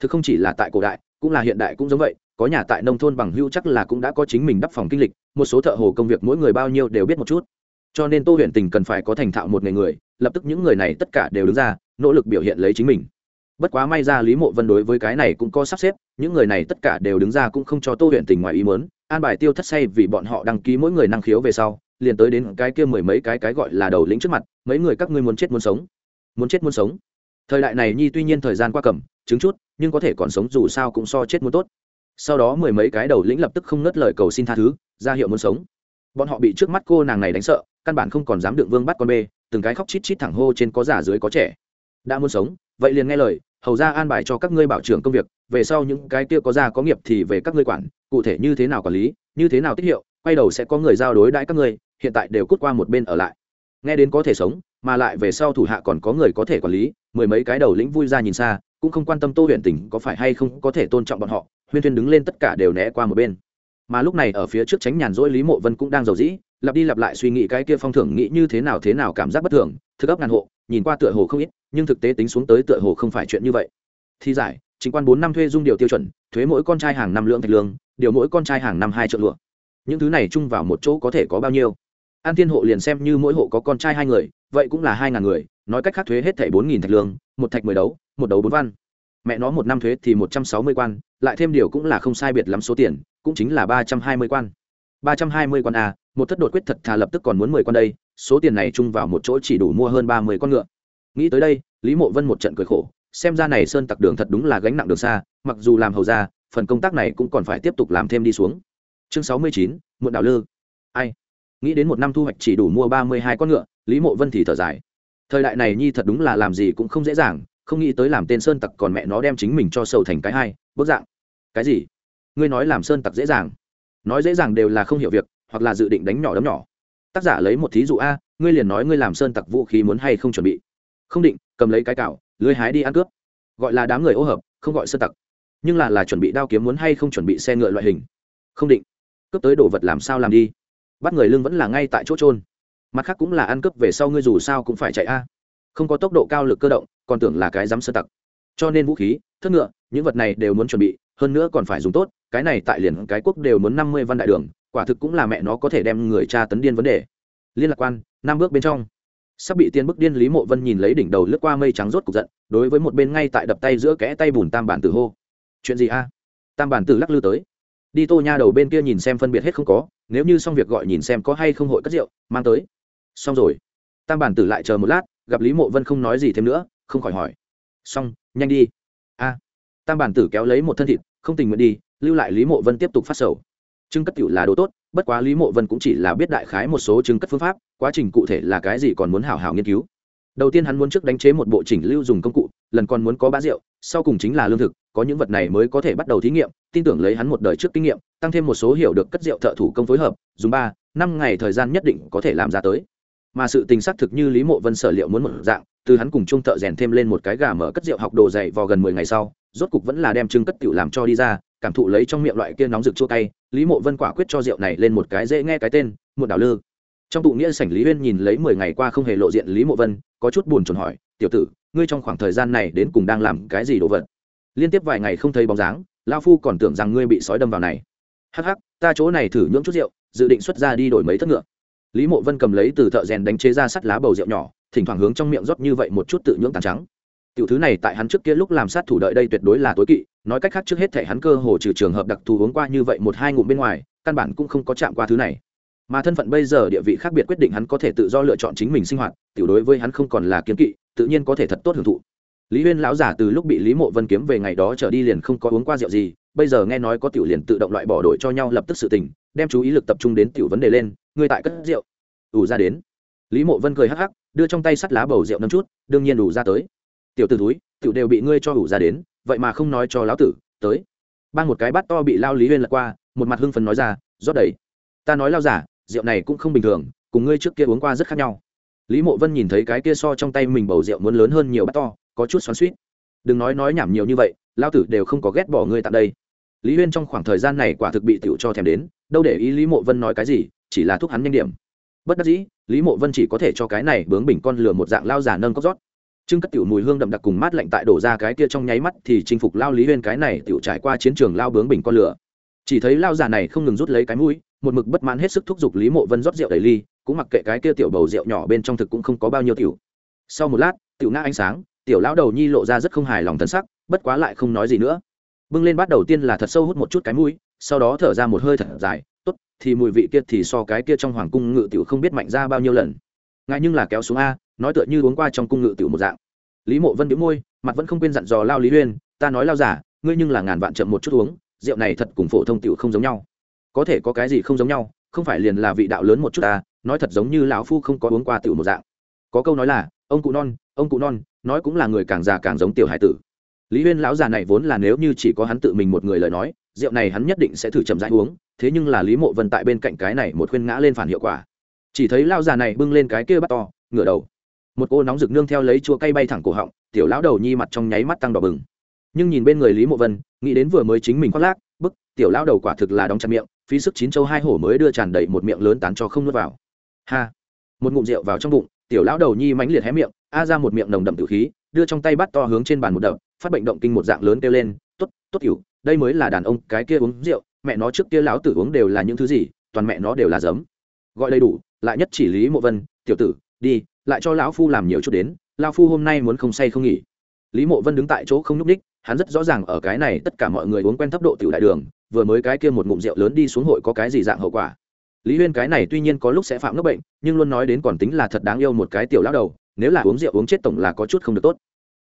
Thực không chỉ là tại cổ đại, cũng là hiện đại cũng giống vậy có nhà tại nông thôn bằng hưu chắc là cũng đã có chính mình đắp phòng kinh lịch, một số thợ hồ công việc mỗi người bao nhiêu đều biết một chút. Cho nên tô huyện tình cần phải có thành thạo một người người, lập tức những người này tất cả đều đứng ra, nỗ lực biểu hiện lấy chính mình. Bất quá may ra lý mộ vân đối với cái này cũng có sắp xếp, những người này tất cả đều đứng ra cũng không cho tô huyện tình ngoài ý mớn an bài tiêu thất say vì bọn họ đăng ký mỗi người năng khiếu về sau, liền tới đến cái kia mười mấy cái cái gọi là đầu lĩnh trước mặt, mấy người các ngươi muốn chết muốn sống? Muốn chết muốn sống? Thời đại này nhi tuy nhiên thời gian qua cầm, chứng chút, nhưng có thể còn sống dù sao cũng so chết muốn tốt sau đó mười mấy cái đầu lĩnh lập tức không ngớt lời cầu xin tha thứ, ra hiệu muốn sống. Bọn họ bị trước mắt cô nàng này đánh sợ, căn bản không còn dám đựng vương bắt con bê, từng cái khóc chít chít thẳng hô trên có giả dưới có trẻ. Đã muốn sống, vậy liền nghe lời, hầu ra an bài cho các ngươi bảo trưởng công việc, về sau những cái kia có gia có nghiệp thì về các ngươi quản, cụ thể như thế nào quản lý, như thế nào tiết hiệu, quay đầu sẽ có người giao đối đãi các ngươi, hiện tại đều cút qua một bên ở lại. Nghe đến có thể sống, mà lại về sau thủ hạ còn có người có thể quản lý, mười mấy cái đầu lĩnh vui ra nhìn xa, cũng không quan tâm tô huyện tỉnh có phải hay không có thể tôn trọng bọn họ huyên thuyên đứng lên tất cả đều né qua một bên. Mà lúc này ở phía trước tránh nhàn rỗi lý mộ vân cũng đang giàu dĩ, lặp đi lặp lại suy nghĩ cái kia phong thưởng nghĩ như thế nào thế nào cảm giác bất thường thực ấp ngàn hộ, nhìn qua tựa hồ không ít, nhưng thực tế tính xuống tới tựa hồ không phải chuyện như vậy. Thi giải, chính quan bốn năm thuê dung điều tiêu chuẩn, thuế mỗi con trai hàng năm lượng thạch lương, điều mỗi con trai hàng năm hai triệu lụa. Những thứ này chung vào một chỗ có thể có bao nhiêu? An thiên hộ liền xem như mỗi hộ có con trai hai người, vậy cũng là hai ngàn người, nói cách khác thuế hết thảy bốn nghìn thạch lương, một thạch mười đấu, một đấu bốn văn mẹ nó một năm thuế thì một trăm sáu mươi quan, lại thêm điều cũng là không sai biệt lắm số tiền, cũng chính là ba trăm hai mươi quan. Ba trăm hai mươi quan a một thất đột quyết thật thà lập tức còn muốn mười quan đây, số tiền này chung vào một chỗ chỉ đủ mua hơn ba mươi con ngựa. Nghĩ tới đây, lý mộ vân một trận cười khổ, xem ra này sơn tặc đường thật đúng là gánh nặng đường xa, mặc dù làm hầu ra, phần công tác này cũng còn phải tiếp tục làm thêm đi xuống. Chương sáu mươi chín, muộn đảo lư. Ai? Nghĩ đến một năm thu hoạch chỉ đủ mua ba mươi hai con ngựa, lý mộ vân thì thở dài. Thời đại này nhi thật đúng là làm gì cũng không dễ dàng không nghĩ tới làm tên sơn tặc còn mẹ nó đem chính mình cho sầu thành cái hai, bức dạng. Cái gì? Ngươi nói làm sơn tặc dễ dàng. Nói dễ dàng đều là không hiểu việc, hoặc là dự định đánh nhỏ đấm nhỏ. Tác giả lấy một thí dụ a, ngươi liền nói ngươi làm sơn tặc vũ khí muốn hay không chuẩn bị. Không định, cầm lấy cái cạo lưới hái đi ăn cướp. Gọi là đám người ô hợp, không gọi sơn tặc. Nhưng là là chuẩn bị đao kiếm muốn hay không chuẩn bị xe ngựa loại hình. Không định. Cướp tới đồ vật làm sao làm đi? Bắt người lương vẫn là ngay tại chỗ trôn mặt khác cũng là ăn cướp về sau ngươi dù sao cũng phải chạy a không có tốc độ cao lực cơ động, còn tưởng là cái dám sơ tặc. Cho nên vũ khí, thất ngựa, những vật này đều muốn chuẩn bị, hơn nữa còn phải dùng tốt, cái này tại liền cái quốc đều muốn năm mươi văn đại đường, quả thực cũng là mẹ nó có thể đem người cha tấn điên vấn đề. Liên lạc quan, năm bước bên trong. Sắp bị tiên bức điên lý mộ vân nhìn lấy đỉnh đầu lướt qua mây trắng rốt cục giận, đối với một bên ngay tại đập tay giữa kẽ tay bùn tam bản tử hô. Chuyện gì a? Tam bản tử lắc lư tới. Đi tô nha đầu bên kia nhìn xem phân biệt hết không có, nếu như xong việc gọi nhìn xem có hay không hội cất rượu, mang tới. Xong rồi. Tam bản tử lại chờ một lát gặp lý mộ vân không nói gì thêm nữa, không khỏi hỏi. Xong, nhanh đi. A. Tam bản tử kéo lấy một thân thịt, không tình nguyện đi, lưu lại lý mộ vân tiếp tục phát sầu. Trưng cất tiểu là đồ tốt, bất quá lý mộ vân cũng chỉ là biết đại khái một số trưng cất phương pháp, quá trình cụ thể là cái gì còn muốn hảo hảo nghiên cứu. Đầu tiên hắn muốn trước đánh chế một bộ chỉnh lưu dùng công cụ, lần còn muốn có bã rượu sau cùng chính là lương thực, có những vật này mới có thể bắt đầu thí nghiệm, tin tưởng lấy hắn một đời trước kinh nghiệm, tăng thêm một số hiểu được cất rượu thợ thủ công phối hợp, dùng ba, năm ngày thời gian nhất định có thể làm ra tới mà sự tình xác thực như lý mộ vân sở liệu muốn một dạng, từ hắn cùng chung thợ rèn thêm lên một cái gà mở cất rượu học đồ dày vào gần mười ngày sau, rốt cục vẫn là đem trưng cất tiểu làm cho đi ra, cảm thụ lấy trong miệng loại kia nóng rực chua cay, lý mộ vân quả quyết cho rượu này lên một cái dễ nghe cái tên một đảo lư. Trong tụ nghĩa sảnh lý huyên nhìn lấy mười ngày qua không hề lộ diện lý mộ vân, có chút buồn chồn hỏi, tiểu tử, ngươi trong khoảng thời gian này đến cùng đang làm cái gì đồ vật? Liên tiếp vài ngày không thấy bóng dáng lao phu còn tưởng rằng ngươi bị sói đâm vào này. Hắc hắc, ta chỗ này thử nhưỡng chút rượu, dự định xuất ra đi đổi mấy thất ngựa lý mộ vân cầm lấy từ thợ rèn đánh chế ra sắt lá bầu rượu nhỏ, thỉnh thoảng hướng trong miệng rót như vậy một chút tự nhưỡng tàn trắng. Tiểu thứ này tại hắn trước kia lúc làm sát thủ đợi đây tuyệt đối là tối kỵ, nói cách khác trước hết thể hắn cơ hồ trừ trường hợp đặc thù uống qua như vậy một hai ngụm bên ngoài, căn bản cũng không có chạm qua thứ này. Mà thân phận bây giờ địa vị khác biệt quyết định hắn có thể tự do lựa chọn chính mình sinh hoạt, tiểu đối với hắn không còn là kiếm kỵ, tự nhiên có thể thật tốt hưởng thụ. Lý huyên lão giả từ lúc bị lý mộ vân kiếm về ngày đó trở đi liền không có uống qua rượu gì, bây giờ nghe nói có tiểu liền tự động loại bỏ đổi cho nhau lập tức sự tình đem chú ý lực tập trung đến tiểu vấn đề lên người tại cất rượu? Ủ ra đến. Lý mộ vân cười hắc hắc, đưa trong tay sắt lá bầu rượu năm chút, đương nhiên đủ ra tới. Tiểu t ử túi tiểu đều bị ngươi cho ủ ra đến, vậy mà không nói cho lão tử, tới. Ban một cái bát to bị lao lý huyên lật qua, một mặt hưng phấn nói ra, rót đầy. Ta nói lao giả, rượu này cũng không bình thường, cùng ngươi trước kia uống qua rất khác nhau. Lý mộ vân nhìn thấy cái kia so trong tay mình bầu rượu muốn lớn hơn nhiều bát to, có chút xoắn suýt đừng nói nói nhảm nhiều như vậy lao tử đều không có ghét bỏ ngươi tại đây lý huyên trong khoảng thời gian này quả thực bị tiểu cho thèm đến, đâu để ý lý mộ vân nói cái gì, chỉ là thúc hắn nhanh điểm. Bất đắc dĩ, lý mộ vân chỉ có thể cho cái này bướng bình con lừa một dạng lao giả nâng cốc rót. Trưng cất tiểu mùi hương đậm đặc cùng mát lạnh tại đổ ra cái kia trong nháy mắt thì chinh phục lao lý huyên cái này tiểu trải qua chiến trường lao bướng bình con lửa chỉ thấy lao giả này không ngừng rút lấy cái mũi, một mực bất mãn hết sức thúc giục lý mộ vân rót rượu đầy ly, cũng mặc kệ cái kia tiểu bầu rượu nhỏ bên trong thực cũng không có bao nhiêu tiểu. Sau một lát, tiểu ngã ánh sáng, tiểu lão đầu nhi lộ ra rất không hài lòng thân sắc, bất quá lại không nói gì nữa bưng lên bắt đầu tiên là thật sâu hút một chút cái mũi, sau đó thở ra một hơi thật dài, tốt, thì mùi vị kia thì so cái kia trong hoàng cung ngự tiểu không biết mạnh ra bao nhiêu lần. Ngại nhưng là kéo xuống a, nói tựa như uống qua trong cung ngự tiểu một dạng. Lý mộ vân đĩu môi, mặt vẫn không quên dặn dò lao lý huyên ta nói lao giả ngươi nhưng là ngàn vạn chậm một chút uống, rượu này thật cùng phổ thông tiểu không giống nhau. Có thể có cái gì không giống nhau, không phải liền là vị đạo lớn một chút ta, nói thật giống như lão phu không có uống qua tiểu một dạng. Có câu nói là, ông cụ non, ông cụ non, nói cũng là người càng già càng giống tiểu hải tử lý huyên lão già này vốn là nếu như chỉ có hắn tự mình một người lời nói, rượu này hắn nhất định sẽ thử chậm rãi uống, thế nhưng là lý mộ vân tại bên cạnh cái này một khuyên ngã lên phản hiệu quả. Chỉ thấy lão già này bưng lên cái kia bắt to, ngửa đầu. Một cô nóng rực nương theo lấy chua cay bay thẳng cổ họng, tiểu lão đầu nhi mặt trong nháy mắt tăng đỏ bừng. Nhưng nhìn bên người lý mộ vân, nghĩ đến vừa mới chính mình khoác lác, bức, tiểu lão đầu quả thực là đóng chặt miệng, phí sức chín châu hai hổ mới đưa tràn đầy một miệng lớn tán cho không nuốt vào. Ha! Một ngụm rượu vào trong bụng, tiểu lão đầu nhi mãnh liệt hé miệng, a ra một miệng nồng đậm tử khí đưa trong tay bắt to hướng trên bàn một đập, phát bệnh động kinh một dạng lớn kêu lên, tốt tốt tiểu, đây mới là đàn ông, cái kia uống rượu, mẹ nó trước kia lão tử uống đều là những thứ gì, toàn mẹ nó đều là giấm. Gọi đầy đủ, lại nhất chỉ lý mộ vân, tiểu tử, đi, lại cho lão phu làm nhiều chút đến, lão phu hôm nay muốn không say không nghỉ. Lý mộ vân đứng tại chỗ không nhúc ních hắn rất rõ ràng ở cái này tất cả mọi người uống quen thấp độ tiểu đại đường, vừa mới cái kia một ngụm rượu lớn đi xuống hội có cái gì dạng hậu quả. Lý huyên cái này tuy nhiên có lúc sẽ phạm ngốc bệnh, nhưng luôn nói đến còn tính là thật đáng yêu một cái tiểu lão đầu nếu là uống rượu uống chết tổng là có chút không được tốt.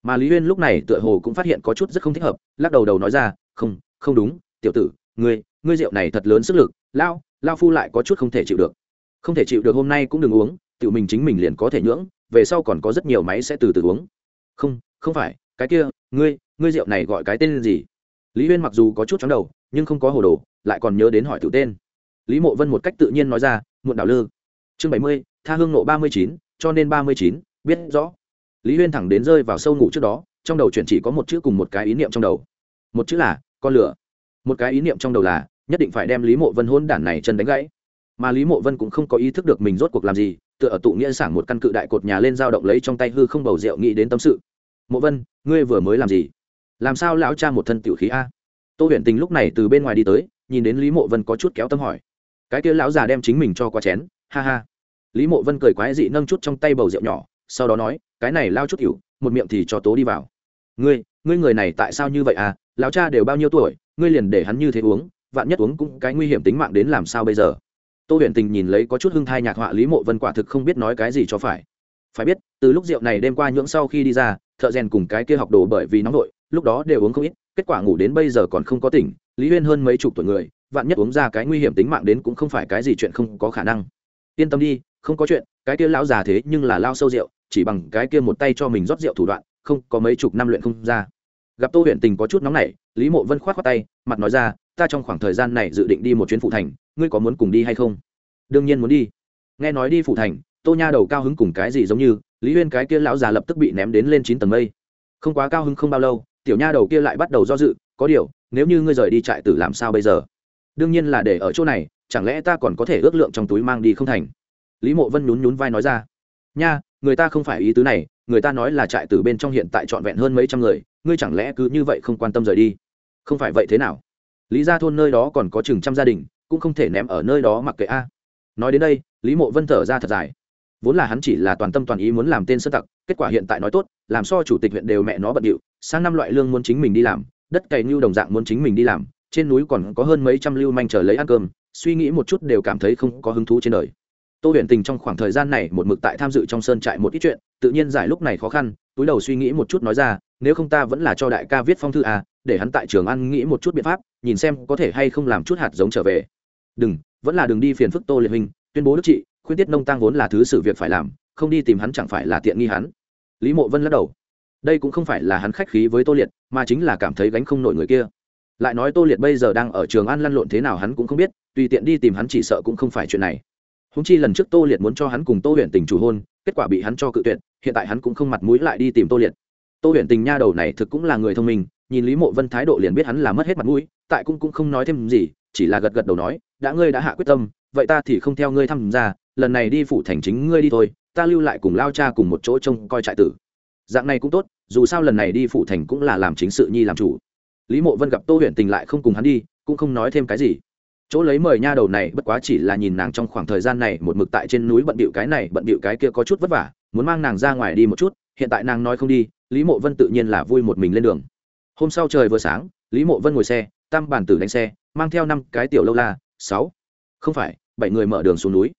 Mà lý huyên lúc này tựa hồ cũng phát hiện có chút rất không thích hợp, lắc đầu đầu nói ra, không không đúng, tiểu tử, ngươi ngươi rượu này thật lớn sức lực lao lao phu lại có chút không thể chịu được. Không thể chịu được hôm nay cũng đừng uống, tự mình chính mình liền có thể nhưỡng, về sau còn có rất nhiều máy sẽ từ từ uống. Không không phải, cái kia, ngươi ngươi rượu này gọi cái tên gì? Lý huyên mặc dù có chút chóng đầu, nhưng không có hồ đồ, lại còn nhớ đến hỏi tự tên. Lý mộ vân một cách tự nhiên nói ra, muộn đảo lư. Chương bảy mươi, tha hương nộ ba mươi chín, cho nên ba mươi chín biết rõ. Lý huyên thẳng đến rơi vào sâu ngủ trước đó, trong đầu chuyển chỉ có một chữ cùng một cái ý niệm trong đầu. Một chữ là, con lửa. Một cái ý niệm trong đầu là, nhất định phải đem lý mộ vân hôn đản này chân đánh gãy. Mà lý mộ vân cũng không có ý thức được mình rốt cuộc làm gì, tựa ở tụ nghĩa sảng một căn cự đại cột nhà lên dao động lấy trong tay hư không bầu rượu nghĩ đến tâm sự. Mộ vân, ngươi vừa mới làm gì? Làm sao lão cha một thân tiểu khí a? Tô huyền tình lúc này từ bên ngoài đi tới, nhìn đến lý mộ vân có chút kéo tâm hỏi. Cái kia lão già đem chính mình cho qua chén, ha ha. Lý mộ vân cười quái dị nâng chút trong tay bầu rượu nhỏ sau đó nói, cái này lao chút cựu một miệng thì cho tố đi vào. Ngươi ngươi người này tại sao như vậy à? Lão cha đều bao nhiêu tuổi, ngươi liền để hắn như thế uống, vạn nhất uống cũng cái nguy hiểm tính mạng đến làm sao bây giờ? Tô huyền tình nhìn lấy có chút hưng thai nhạc họa lý mộ vân quả thực không biết nói cái gì cho phải. Phải biết, từ lúc rượu này đêm qua nhưỡng sau khi đi ra, thợ rèn cùng cái kia học đồ bởi vì nóng nội lúc đó đều uống không ít, kết quả ngủ đến bây giờ còn không có tỉnh, lý huyên hơn mấy chục tuổi người, vạn nhất uống ra cái nguy hiểm tính mạng đến cũng không phải cái gì chuyện không có khả năng. Yên tâm đi, không có chuyện, cái kia lão già thế nhưng là lao sâu rượu chỉ bằng cái kia một tay cho mình rót rượu thủ đoạn, không có mấy chục năm luyện không ra. Gặp tô huyện tình có chút nóng nảy, lý mộ vân k h o á t khoác tay, mặt nói ra, ta trong khoảng thời gian này dự định đi một chuyến phụ thành, ngươi có muốn cùng đi hay không? Đương nhiên muốn đi. Nghe nói đi phụ thành, tô nha đầu cao hứng cùng cái gì giống như, lý huyên cái kia lão già lập tức bị ném đến lên chín tầng mây. Không quá cao hứng không bao lâu, tiểu nha đầu kia lại bắt đầu do dự, có điều, nếu như ngươi rời đi trại tử làm sao bây giờ? Đương nhiên là để ở chỗ này, chẳng lẽ ta còn có thể ước lượng trong túi mang đi không thành? Lý mộ vân nhún nhún vai nói ra nha, người ta không phải ý tứ này, người ta nói là trại tử bên trong hiện tại trọn vẹn hơn mấy trăm người, ngươi chẳng lẽ cứ như vậy không quan tâm rời đi? Không phải vậy thế nào? Lý ra thôn nơi đó còn có chừng trăm gia đình, cũng không thể ném ở nơi đó mặc kệ a. Nói đến đây, lý mộ vân thở ra thật dài. Vốn là hắn chỉ là toàn tâm toàn ý muốn làm tên sơ tặc, kết quả hiện tại nói tốt, làm so chủ tịch huyện đều mẹ nó bận điệu, sang năm loại lương muốn chính mình đi làm, đất cày ngưu đồng dạng muốn chính mình đi làm, trên núi còn có hơn mấy trăm lưu manh chờ lấy ăn cơm, suy nghĩ một chút đều cảm thấy không có hứng thú trên đời tô huyền tình trong khoảng thời gian này một mực tại tham dự trong sơn trại một ít chuyện, tự nhiên giải lúc này khó khăn, túi đầu suy nghĩ một chút nói ra, nếu không ta vẫn là cho đại ca viết phong thư à để hắn tại trường ăn nghĩ một chút biện pháp, nhìn xem có thể hay không làm chút hạt giống trở về. Đừng, vẫn là đừng đi phiền phức tô liệt hình tuyên bố đức trị, khuyên tiết nông tăng vốn là thứ sự việc phải làm, không đi tìm hắn chẳng phải là tiện nghi hắn. Lý mộ vân lắc đầu. Đây cũng không phải là hắn khách khí với tô liệt, mà chính là cảm thấy gánh không nổi người kia. Lại nói tô liệt bây giờ đang ở trường ăn lăn lộn thế nào hắn cũng không biết, tùy tiện đi tìm hắn chỉ sợ cũng không phải chuyện này húng chi lần trước tô liệt muốn cho hắn cùng tô huyện tình chủ hôn kết quả bị hắn cho cự tuyệt hiện tại hắn cũng không mặt mũi lại đi tìm tô liệt. Tô huyện tình nha đầu này thực cũng là người thông minh nhìn lý mộ vân thái độ liền biết hắn là mất hết mặt mũi tại cũng cũng không nói thêm gì chỉ là gật gật đầu nói đã ngươi đã hạ quyết tâm vậy ta thì không theo ngươi tham gia, lần này đi phủ thành chính ngươi đi thôi ta lưu lại cùng lao cha cùng một chỗ trông coi trại tử. Dạng này cũng tốt dù sao lần này đi phủ thành cũng là làm chính sự nhi làm chủ. Lý mộ vân gặp tô huyện tình lại không cùng hắn đi cũng không nói thêm cái gì chỗ lấy mời nha đầu này bất quá chỉ là nhìn nàng trong khoảng thời gian này một mực tại trên núi bận bịu cái này, bận bịu cái kia có chút vất vả, muốn mang nàng ra ngoài đi một chút, hiện tại nàng nói không đi, lý mộ vân tự nhiên là vui một mình lên đường. Hôm sau trời vừa sáng, lý mộ vân ngồi xe, tam bản tử đánh xe, mang theo năm cái tiểu lâu la, sáu, không phải, bảy người mở đường xuống núi.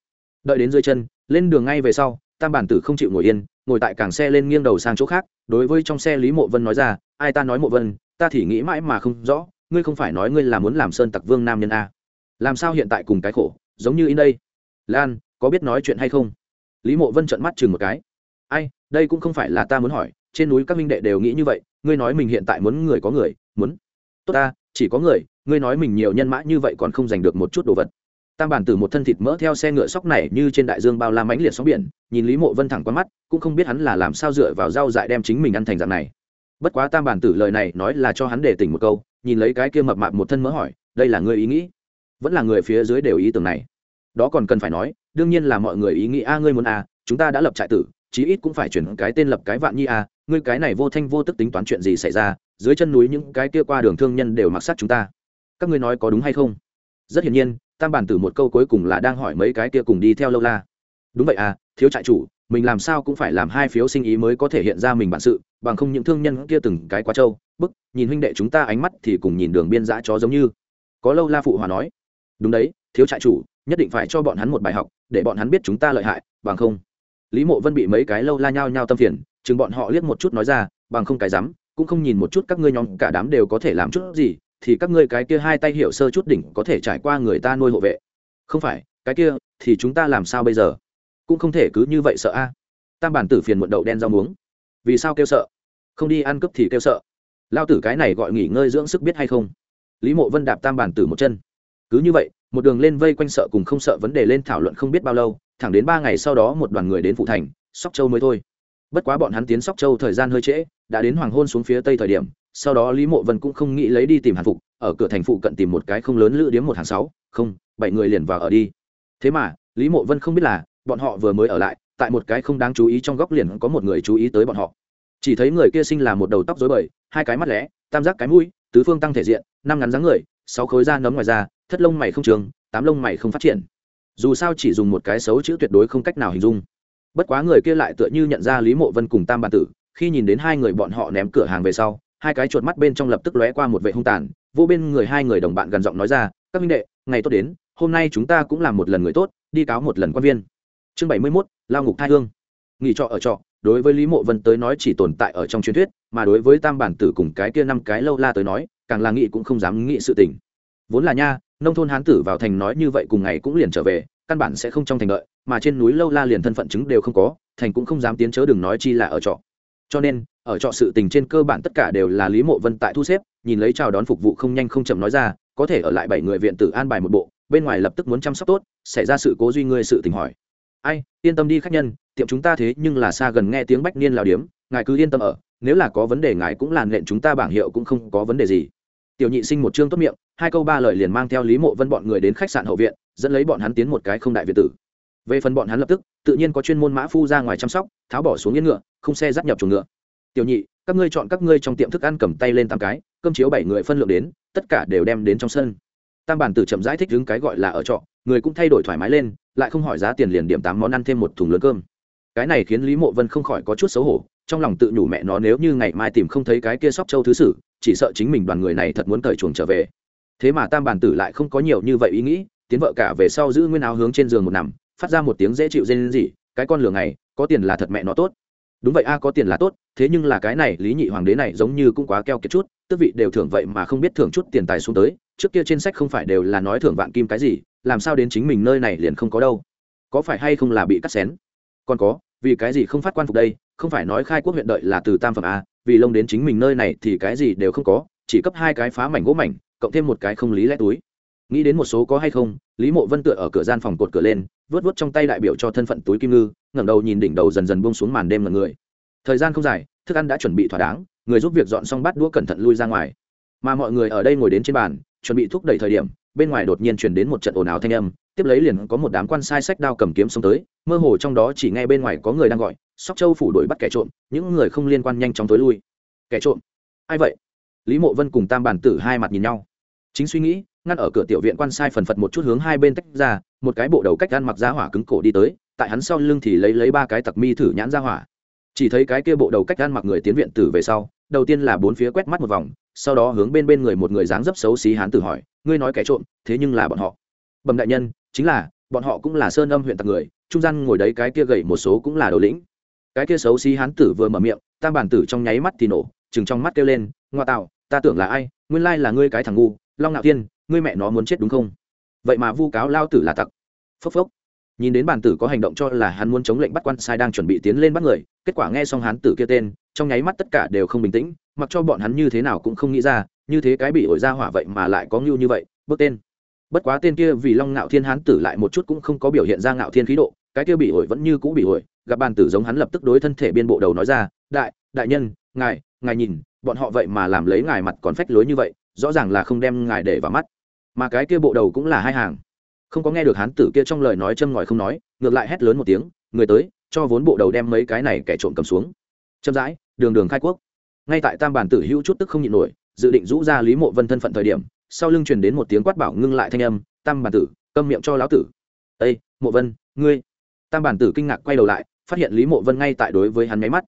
Đợi đến dưới chân, lên đường ngay về sau, tam bản tử không chịu ngồi yên, ngồi tại càng xe lên nghiêng đầu sang chỗ khác, đối với trong xe lý mộ vân nói ra, ai ta nói mộ vân, ta thì nghĩ mãi mà không rõ, ngươi không phải nói ngươi là muốn làm sơn tặc vương nam nhân a làm sao hiện tại cùng cái khổ, giống như in đây? Lan, có biết nói chuyện hay không? Lý mộ vân trợn mắt chừng một cái. Ai, đây cũng không phải là ta muốn hỏi, trên núi các minh đệ đều nghĩ như vậy, ngươi nói mình hiện tại muốn người có người, muốn. Tốt ta, chỉ có người, ngươi nói mình nhiều nhân mã như vậy còn không giành được một chút đồ vật. Tam bản tử một thân thịt mỡ theo xe ngựa sóc này như trên đại dương bao la mãnh liệt sóng biển, nhìn lý mộ vân thẳng qua mắt, cũng không biết hắn là làm sao dựa vào rau dại đem chính mình ăn thành dạng này. Bất quá tam bản tử lời này nói là cho hắn để tỉnh một câu, nhìn lấy cái kia mập mạp một thân mỡ hỏi, đây là ngươi ý nghĩ? Vẫn là người phía dưới đều ý tưởng này. Đó còn cần phải nói, đương nhiên là mọi người ý nghĩ, a, ngươi muốn a, chúng ta đã lập trại tử, chí ít cũng phải chuyển cái tên lập cái vạn nhi a, ngươi cái này vô thanh vô tức tính toán chuyện gì xảy ra, dưới chân núi những cái kia qua đường thương nhân đều mặc sát chúng ta. Các ngươi nói có đúng hay không? Rất hiển nhiên, tam bản tử một câu cuối cùng là đang hỏi mấy cái kia cùng đi theo lâu la. Đúng vậy à thiếu trại chủ, mình làm sao cũng phải làm hai phiếu sinh ý mới có thể hiện ra mình bản sự, bằng không những thương nhân kia từng cái quá trâu, bức, nhìn huynh đệ chúng ta ánh mắt thì cùng nhìn đường biên giã chó giống như. Có lâu la phụ hòa nói đúng đấy, thiếu trại chủ, nhất định phải cho bọn hắn một bài học, để bọn hắn biết chúng ta lợi hại, bằng không. Lý mộ vân bị mấy cái lâu la nhao nhao tâm phiền, chừng bọn họ liếc một chút nói ra, bằng không cái dám, cũng không nhìn một chút các ngươi nhóm, cả đám đều có thể làm chút gì, thì các ngươi cái kia hai tay hiểu sơ chút đỉnh có thể trải qua người ta nuôi hộ vệ. Không phải, cái kia, thì chúng ta làm sao bây giờ? Cũng không thể cứ như vậy sợ a. Tam bản tử phiền muộn đậu đen rau muống. Vì sao kêu sợ? Không đi ăn cướp thì kêu sợ. Lao tử cái này gọi nghỉ ngơi dưỡng sức biết hay không? Lý mộ vân đạp tam bản tử một chân cứ như vậy, một đường lên vây quanh sợ cùng không sợ vấn đề lên thảo luận không biết bao lâu, thẳng đến ba ngày sau đó một đoàn người đến phụ thành, sóc châu mới thôi. Bất quá bọn hắn tiến sóc châu thời gian hơi trễ, đã đến hoàng hôn xuống phía tây thời điểm, sau đó lý mộ vân cũng không nghĩ lấy đi tìm hàn phục, ở cửa thành phụ cận tìm một cái không lớn lữ điếm một hàng sáu, không, bảy người liền vào ở đi. Thế mà, lý mộ vân không biết là, bọn họ vừa mới ở lại, tại một cái không đáng chú ý trong góc liền có một người chú ý tới bọn họ. Chỉ thấy người kia sinh là một đầu tóc dối bời, hai cái mắt lẽ tam giác cái mũi, tứ phương tăng thể diện, năm ngắn dáng người, sáu khối da nấm ngoài da thất lông mày không trường tám lông mày không phát triển. Dù sao chỉ dùng một cái xấu chữ tuyệt đối không cách nào hình dung. Bất quá người kia lại tựa như nhận ra lý mộ vân cùng tam bản tử khi nhìn đến hai người bọn họ ném cửa hàng về sau hai cái chuột mắt bên trong lập tức lóe qua một vệ hung tàn vô bên người hai người đồng bạn gần giọng nói ra các minh đệ ngày tốt đến hôm nay chúng ta cũng làm một lần người tốt đi cáo một lần quan viên. Chương bảy mươi 71, lao ngục thai hương. Nghỉ trọ ở trọ đối với lý mộ vân tới nói chỉ tồn tại ở trong truyền thuyết mà đối với tam bản tử cùng cái kia năm cái lâu la tới nói càng là nghị cũng không dám nghĩ sự tình. Vốn là nha nông thôn hán tử vào thành nói như vậy cùng ngày cũng liền trở về, căn bản sẽ không trong thành đợi, mà trên núi lâu la liền thân phận chứng đều không có, thành cũng không dám tiến chớ đừng nói chi là ở trọ. Cho nên, ở trọ sự tình trên cơ bản tất cả đều là lý mộ vân tại thu xếp, nhìn lấy chào đón phục vụ không nhanh không chậm nói ra, có thể ở lại bảy người viện tử an bài một bộ, bên ngoài lập tức muốn chăm sóc tốt, xảy ra sự cố duy ngươi sự tình hỏi. Ai, yên tâm đi khách nhân, tiệm chúng ta thế nhưng là xa gần nghe tiếng bách niên lào điếm, ngài cứ yên tâm ở, nếu là có vấn đề ngài cũng làn lện chúng ta bảng hiệu cũng không có vấn đề gì. Tiểu nhị sinh một chương tốt miệng hai câu ba lời liền mang theo lý mộ vân bọn người đến khách sạn hậu viện, dẫn lấy bọn hắn tiến một cái không đại viện tử. Về phần bọn hắn lập tức, tự nhiên có chuyên môn mã phu ra ngoài chăm sóc, tháo bỏ xuống yên ngựa, không xe dắt nhập chuồng ngựa. Tiểu nhị, các ngươi chọn các ngươi trong tiệm thức ăn cầm tay lên tám cái, cơm chiếu bảy người phân lượng đến, tất cả đều đem đến trong sân. Tam bản tử chậm giải thích đứng cái gọi là ở trọ, người cũng thay đổi thoải mái lên, lại không hỏi giá tiền liền điểm tám món ăn thêm một thùng lớn cơm. Cái này khiến lý mộ vân không khỏi có chút xấu hổ, trong lòng tự nhủ mẹ nó nếu như ngày mai tìm không thấy cái kia sóc châu thứ sử, chỉ sợ chính mình đoàn người này thật muốn cởi chuồng trở về thế mà tam bản tử lại không có nhiều như vậy ý nghĩ, tiến vợ cả về sau giữ nguyên áo hướng trên giường một nằm, phát ra một tiếng dễ chịu dên gì cái con lửa này, có tiền là thật mẹ nó tốt. Đúng vậy a, có tiền là tốt, thế nhưng là cái này lý nhị hoàng đế này giống như cũng quá keo kiệt chút, tước vị đều thưởng vậy mà không biết thưởng chút tiền tài xuống tới, trước kia trên sách không phải đều là nói thưởng vạn kim cái gì, làm sao đến chính mình nơi này liền không có đâu. Có phải hay không là bị cắt xén? Còn có, vì cái gì không phát quan phục đây, không phải nói khai quốc huyện đợi là từ tam phẩm a, vì lông đến chính mình nơi này thì cái gì đều không có, chỉ cấp hai cái phá mảnh gỗ mảnh cộng thêm một cái không lý lẽ túi. Nghĩ đến một số có hay không, lý mộ vân tựa ở cửa gian phòng cột cửa lên vớt vớt trong tay đại biểu cho thân phận túi kim ngư, ngẩng đầu nhìn đỉnh đầu dần dần buông xuống màn đêm là người. Thời gian không dài, thức ăn đã chuẩn bị thỏa đáng, người giúp việc dọn xong bát đũa cẩn thận lui ra ngoài. Mà mọi người ở đây ngồi đến trên bàn, chuẩn bị thúc đẩy thời điểm, bên ngoài đột nhiên chuyển đến một trận ồn ào thanh âm, tiếp lấy liền có một đám quan sai sách đao cầm kiếm xông tới, mơ hồ trong đó chỉ nghe bên ngoài có người đang gọi, sóc châu phủ đuổi bắt kẻ trộm, những người không liên quan nhanh chóng tối lui. Kẻ trộm? Ai vậy? Lý mộ vân cùng tam bản tử hai mặt nhìn nhau. Chính suy nghĩ, ngăn ở cửa tiểu viện quan sai phần phật một chút hướng hai bên tách ra, một cái bộ đầu cách ăn mặc ra hỏa cứng cổ đi tới, tại hắn sau lưng thì lấy lấy ba cái tặc mi thử nhãn ra hỏa. Chỉ thấy cái kia bộ đầu cách ăn mặc người tiến viện tử về sau, đầu tiên là bốn phía quét mắt một vòng, sau đó hướng bên bên người một người dáng dấp xấu xí hán tử hỏi, ngươi nói kẻ trộm, thế nhưng là bọn họ? Bẩm đại nhân, chính là, bọn họ cũng là sơn âm huyện tặc người, trung gian ngồi đấy cái kia gầy một số cũng là đầu lĩnh. Cái kia xấu xí hán tử vừa mở miệng, tam bản tử trong nháy mắt thì nổ, chừng trong mắt kêu lên, ngoa tạo ta tưởng là ai, nguyên lai là ngươi cái thằng ngu, long ngạo thiên, ngươi mẹ nó muốn chết đúng không? Vậy mà vu cáo lao tử là tặc. Phốc phốc. Nhìn đến bản tử có hành động cho là hắn muốn chống lệnh bắt quan sai đang chuẩn bị tiến lên bắt người, kết quả nghe xong hắn tử kia tên, trong nháy mắt tất cả đều không bình tĩnh, mặc cho bọn hắn như thế nào cũng không nghĩ ra, như thế cái bị ổi ra hỏa vậy mà lại có ngưu như vậy, bước tên. Bất quá tên kia vì long ngạo thiên hán tử lại một chút cũng không có biểu hiện ra ngạo thiên khí độ, cái kia bị ổi vẫn như cũ bị ổi, gặp bàn tử giống hắn lập tức đối thân thể biên bộ đầu nói ra, đại đại nhân, ngài ngài nhìn bọn họ vậy mà làm lấy ngài mặt còn phách lối như vậy, rõ ràng là không đem ngài để vào mắt. Mà cái kia bộ đầu cũng là hai hàng. Không có nghe được hán tử kia trong lời nói châm ngòi không nói, ngược lại hét lớn một tiếng, người tới, cho vốn bộ đầu đem mấy cái này kẻ trộm cầm xuống. Chậm rãi, đường đường khai quốc. Ngay tại tam bản tử hữu chút tức không nhịn nổi, dự định rũ ra lý mộ vân thân phận thời điểm, sau lưng truyền đến một tiếng quát bảo ngưng lại thanh âm, tam bản tử, câm miệng cho lão tử. Ây mộ vân, ngươi. Tam bản tử kinh ngạc quay đầu lại, phát hiện lý mộ vân ngay tại đối với hắn máy mắt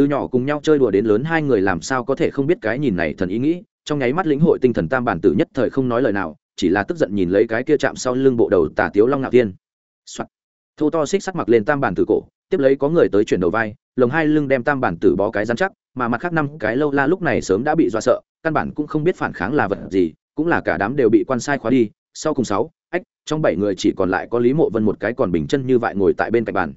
từ nhỏ cùng nhau chơi đùa đến lớn, hai người làm sao có thể không biết cái nhìn này thần ý nghĩ. Trong nháy mắt lĩnh hội tinh thần tam bản tử nhất thời không nói lời nào, chỉ là tức giận nhìn lấy cái kia chạm sau lưng bộ đầu tả tiếu long ngạo tiên、Soạn. thô to xích sắt mặc lên tam bản tử cổ, tiếp lấy có người tới chuyển đầu vai, lồng hai lưng đem tam bản tử bó cái dán chắc, mà mặt khác năm cái lâu la lúc này sớm đã bị dọa sợ, căn bản cũng không biết phản kháng là vật gì, cũng là cả đám đều bị quan sai khóa đi. Sau cùng sáu, ách, trong bảy người chỉ còn lại có lý mộ vân một cái còn bình chân như vậy ngồi tại bên cạnh bàn.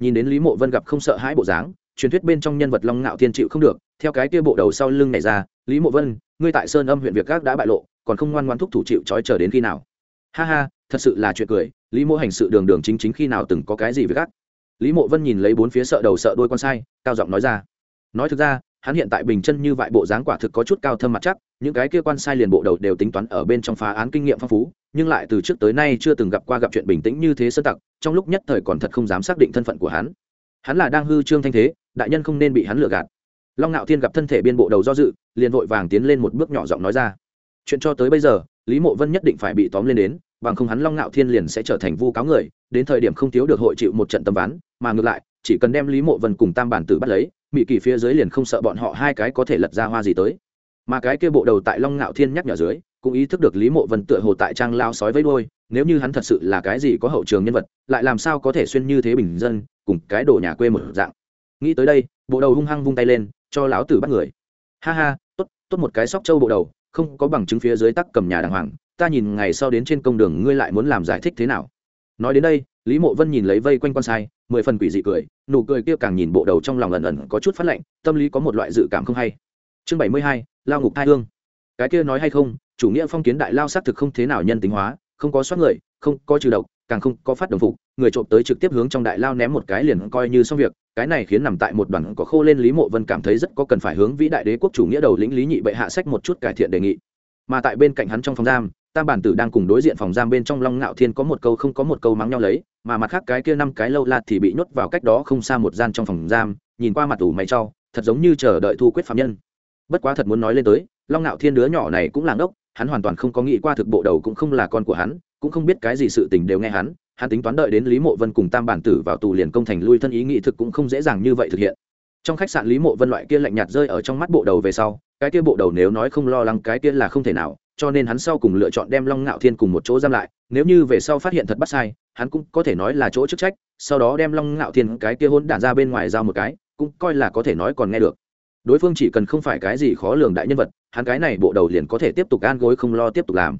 Nhìn đến lý mộ vân gặp không sợ hãi bộ dáng truyền thuyết bên trong nhân vật long ngạo thiên chịu không được, theo cái kia bộ đầu sau lưng này ra, lý mộ vân, ngươi tại sơn âm huyện việc các đã bại lộ, còn không ngoan ngoan thúc thủ chịu trói chờ đến khi nào? Ha ha, thật sự là chuyện cười, lý mộ hành sự đường đường chính chính khi nào từng có cái gì với gác? Lý mộ vân nhìn lấy bốn phía sợ đầu sợ đôi con sai, cao giọng nói ra. Nói thực ra, hắn hiện tại bình chân như vậy bộ dáng quả thực có chút cao thâm mặt chắc, những cái kia quan sai liền bộ đầu đều tính toán ở bên trong phá án kinh nghiệm phong phú, nhưng lại từ trước tới nay chưa từng gặp qua gặp chuyện bình tĩnh như thế sơ tặc, trong lúc nhất thời còn thật không dám xác định thân phận của hắn. Hắn là đang hư trương thanh thế đại nhân không nên bị hắn lừa gạt. Long ngạo thiên gặp thân thể biên bộ đầu do dự, liền vội vàng tiến lên một bước nhỏ giọng nói ra. Chuyện cho tới bây giờ, lý mộ vân nhất định phải bị tóm lên đến, bằng không hắn long ngạo thiên liền sẽ trở thành vu cáo người, đến thời điểm không thiếu được hội chịu một trận tâm ván, mà ngược lại, chỉ cần đem lý mộ vân cùng tam bản tử bắt lấy mỹ kỳ phía dưới liền không sợ bọn họ hai cái có thể lật ra hoa gì tới. Mà cái kia bộ đầu tại long ngạo thiên nhắc nhở dưới, cũng ý thức được lý mộ vân tựa hồ tại trang lao sói với đôi nếu như hắn thật sự là cái gì có hậu trường nhân vật, lại làm sao có thể xuyên như thế bình dân, cùng cái đồ nhà quê một dạng nghĩ tới đây, bộ đầu hung hăng vung tay lên, cho lão tử bắt người. Ha ha, tốt tốt một cái sóc trâu bộ đầu, không có bằng chứng phía dưới tắc cầm nhà đàng hoàng, ta nhìn ngày sau đến trên công đường ngươi lại muốn làm giải thích thế nào. Nói đến đây, lý mộ vân nhìn lấy vây quanh con sai, mười phần quỷ dị cười, nụ cười kia càng nhìn bộ đầu trong lòng ẩn ẩn có chút phát lạnh, tâm lý có một loại dự cảm không hay. Chương bảy mươi hai, lao ngục thai hương. Cái kia nói hay không, chủ nghĩa phong kiến đại lao xác thực không thế nào nhân tính hóa, không có soát người, không có trừ độc càng không có phát đồng phục, người trộm tới trực tiếp hướng trong đại lao ném một cái liền coi như xong việc, cái này khiến nằm tại một đoàn có khô lên lý mộ vân cảm thấy rất có cần phải hướng vĩ đại đế quốc chủ nghĩa đầu lĩnh lý nhị bệ hạ sách một chút cải thiện đề nghị. Mà tại bên cạnh hắn trong phòng giam, tam bản tử đang cùng đối diện phòng giam bên trong long ngạo thiên có một câu không có một câu mắng nhau lấy, mà mặt khác cái kia năm cái lâu la thì bị nhốt vào cách đó không xa một gian trong phòng giam, nhìn qua mặt tủ mày cho thật giống như chờ đợi thu quyết phạm nhân. Bất quá thật muốn nói lên tới, long ngạo thiên đứa nhỏ này cũng là ngốc, hắn hoàn toàn không có nghĩ qua thực bộ đầu cũng không là con của hắn cũng không biết cái gì sự tình đều nghe hắn hắn tính toán đợi đến lý mộ vân cùng tam bản tử vào tù liền công thành lui thân ý nghị thực cũng không dễ dàng như vậy thực hiện. Trong khách sạn lý mộ vân loại kia lạnh nhạt rơi ở trong mắt bộ đầu về sau, cái kia bộ đầu nếu nói không lo lắng cái kia là không thể nào, cho nên hắn sau cùng lựa chọn đem long ngạo thiên cùng một chỗ giam lại, nếu như về sau phát hiện thật bắt sai, hắn cũng có thể nói là chỗ chức trách, sau đó đem long ngạo thiên cái kia hôn đản ra bên ngoài giao một cái, cũng coi là có thể nói còn nghe được. Đối phương chỉ cần không phải cái gì khó lường đại nhân vật, hắn cái này bộ đầu liền có thể tiếp tục an gối không lo tiếp tục làm.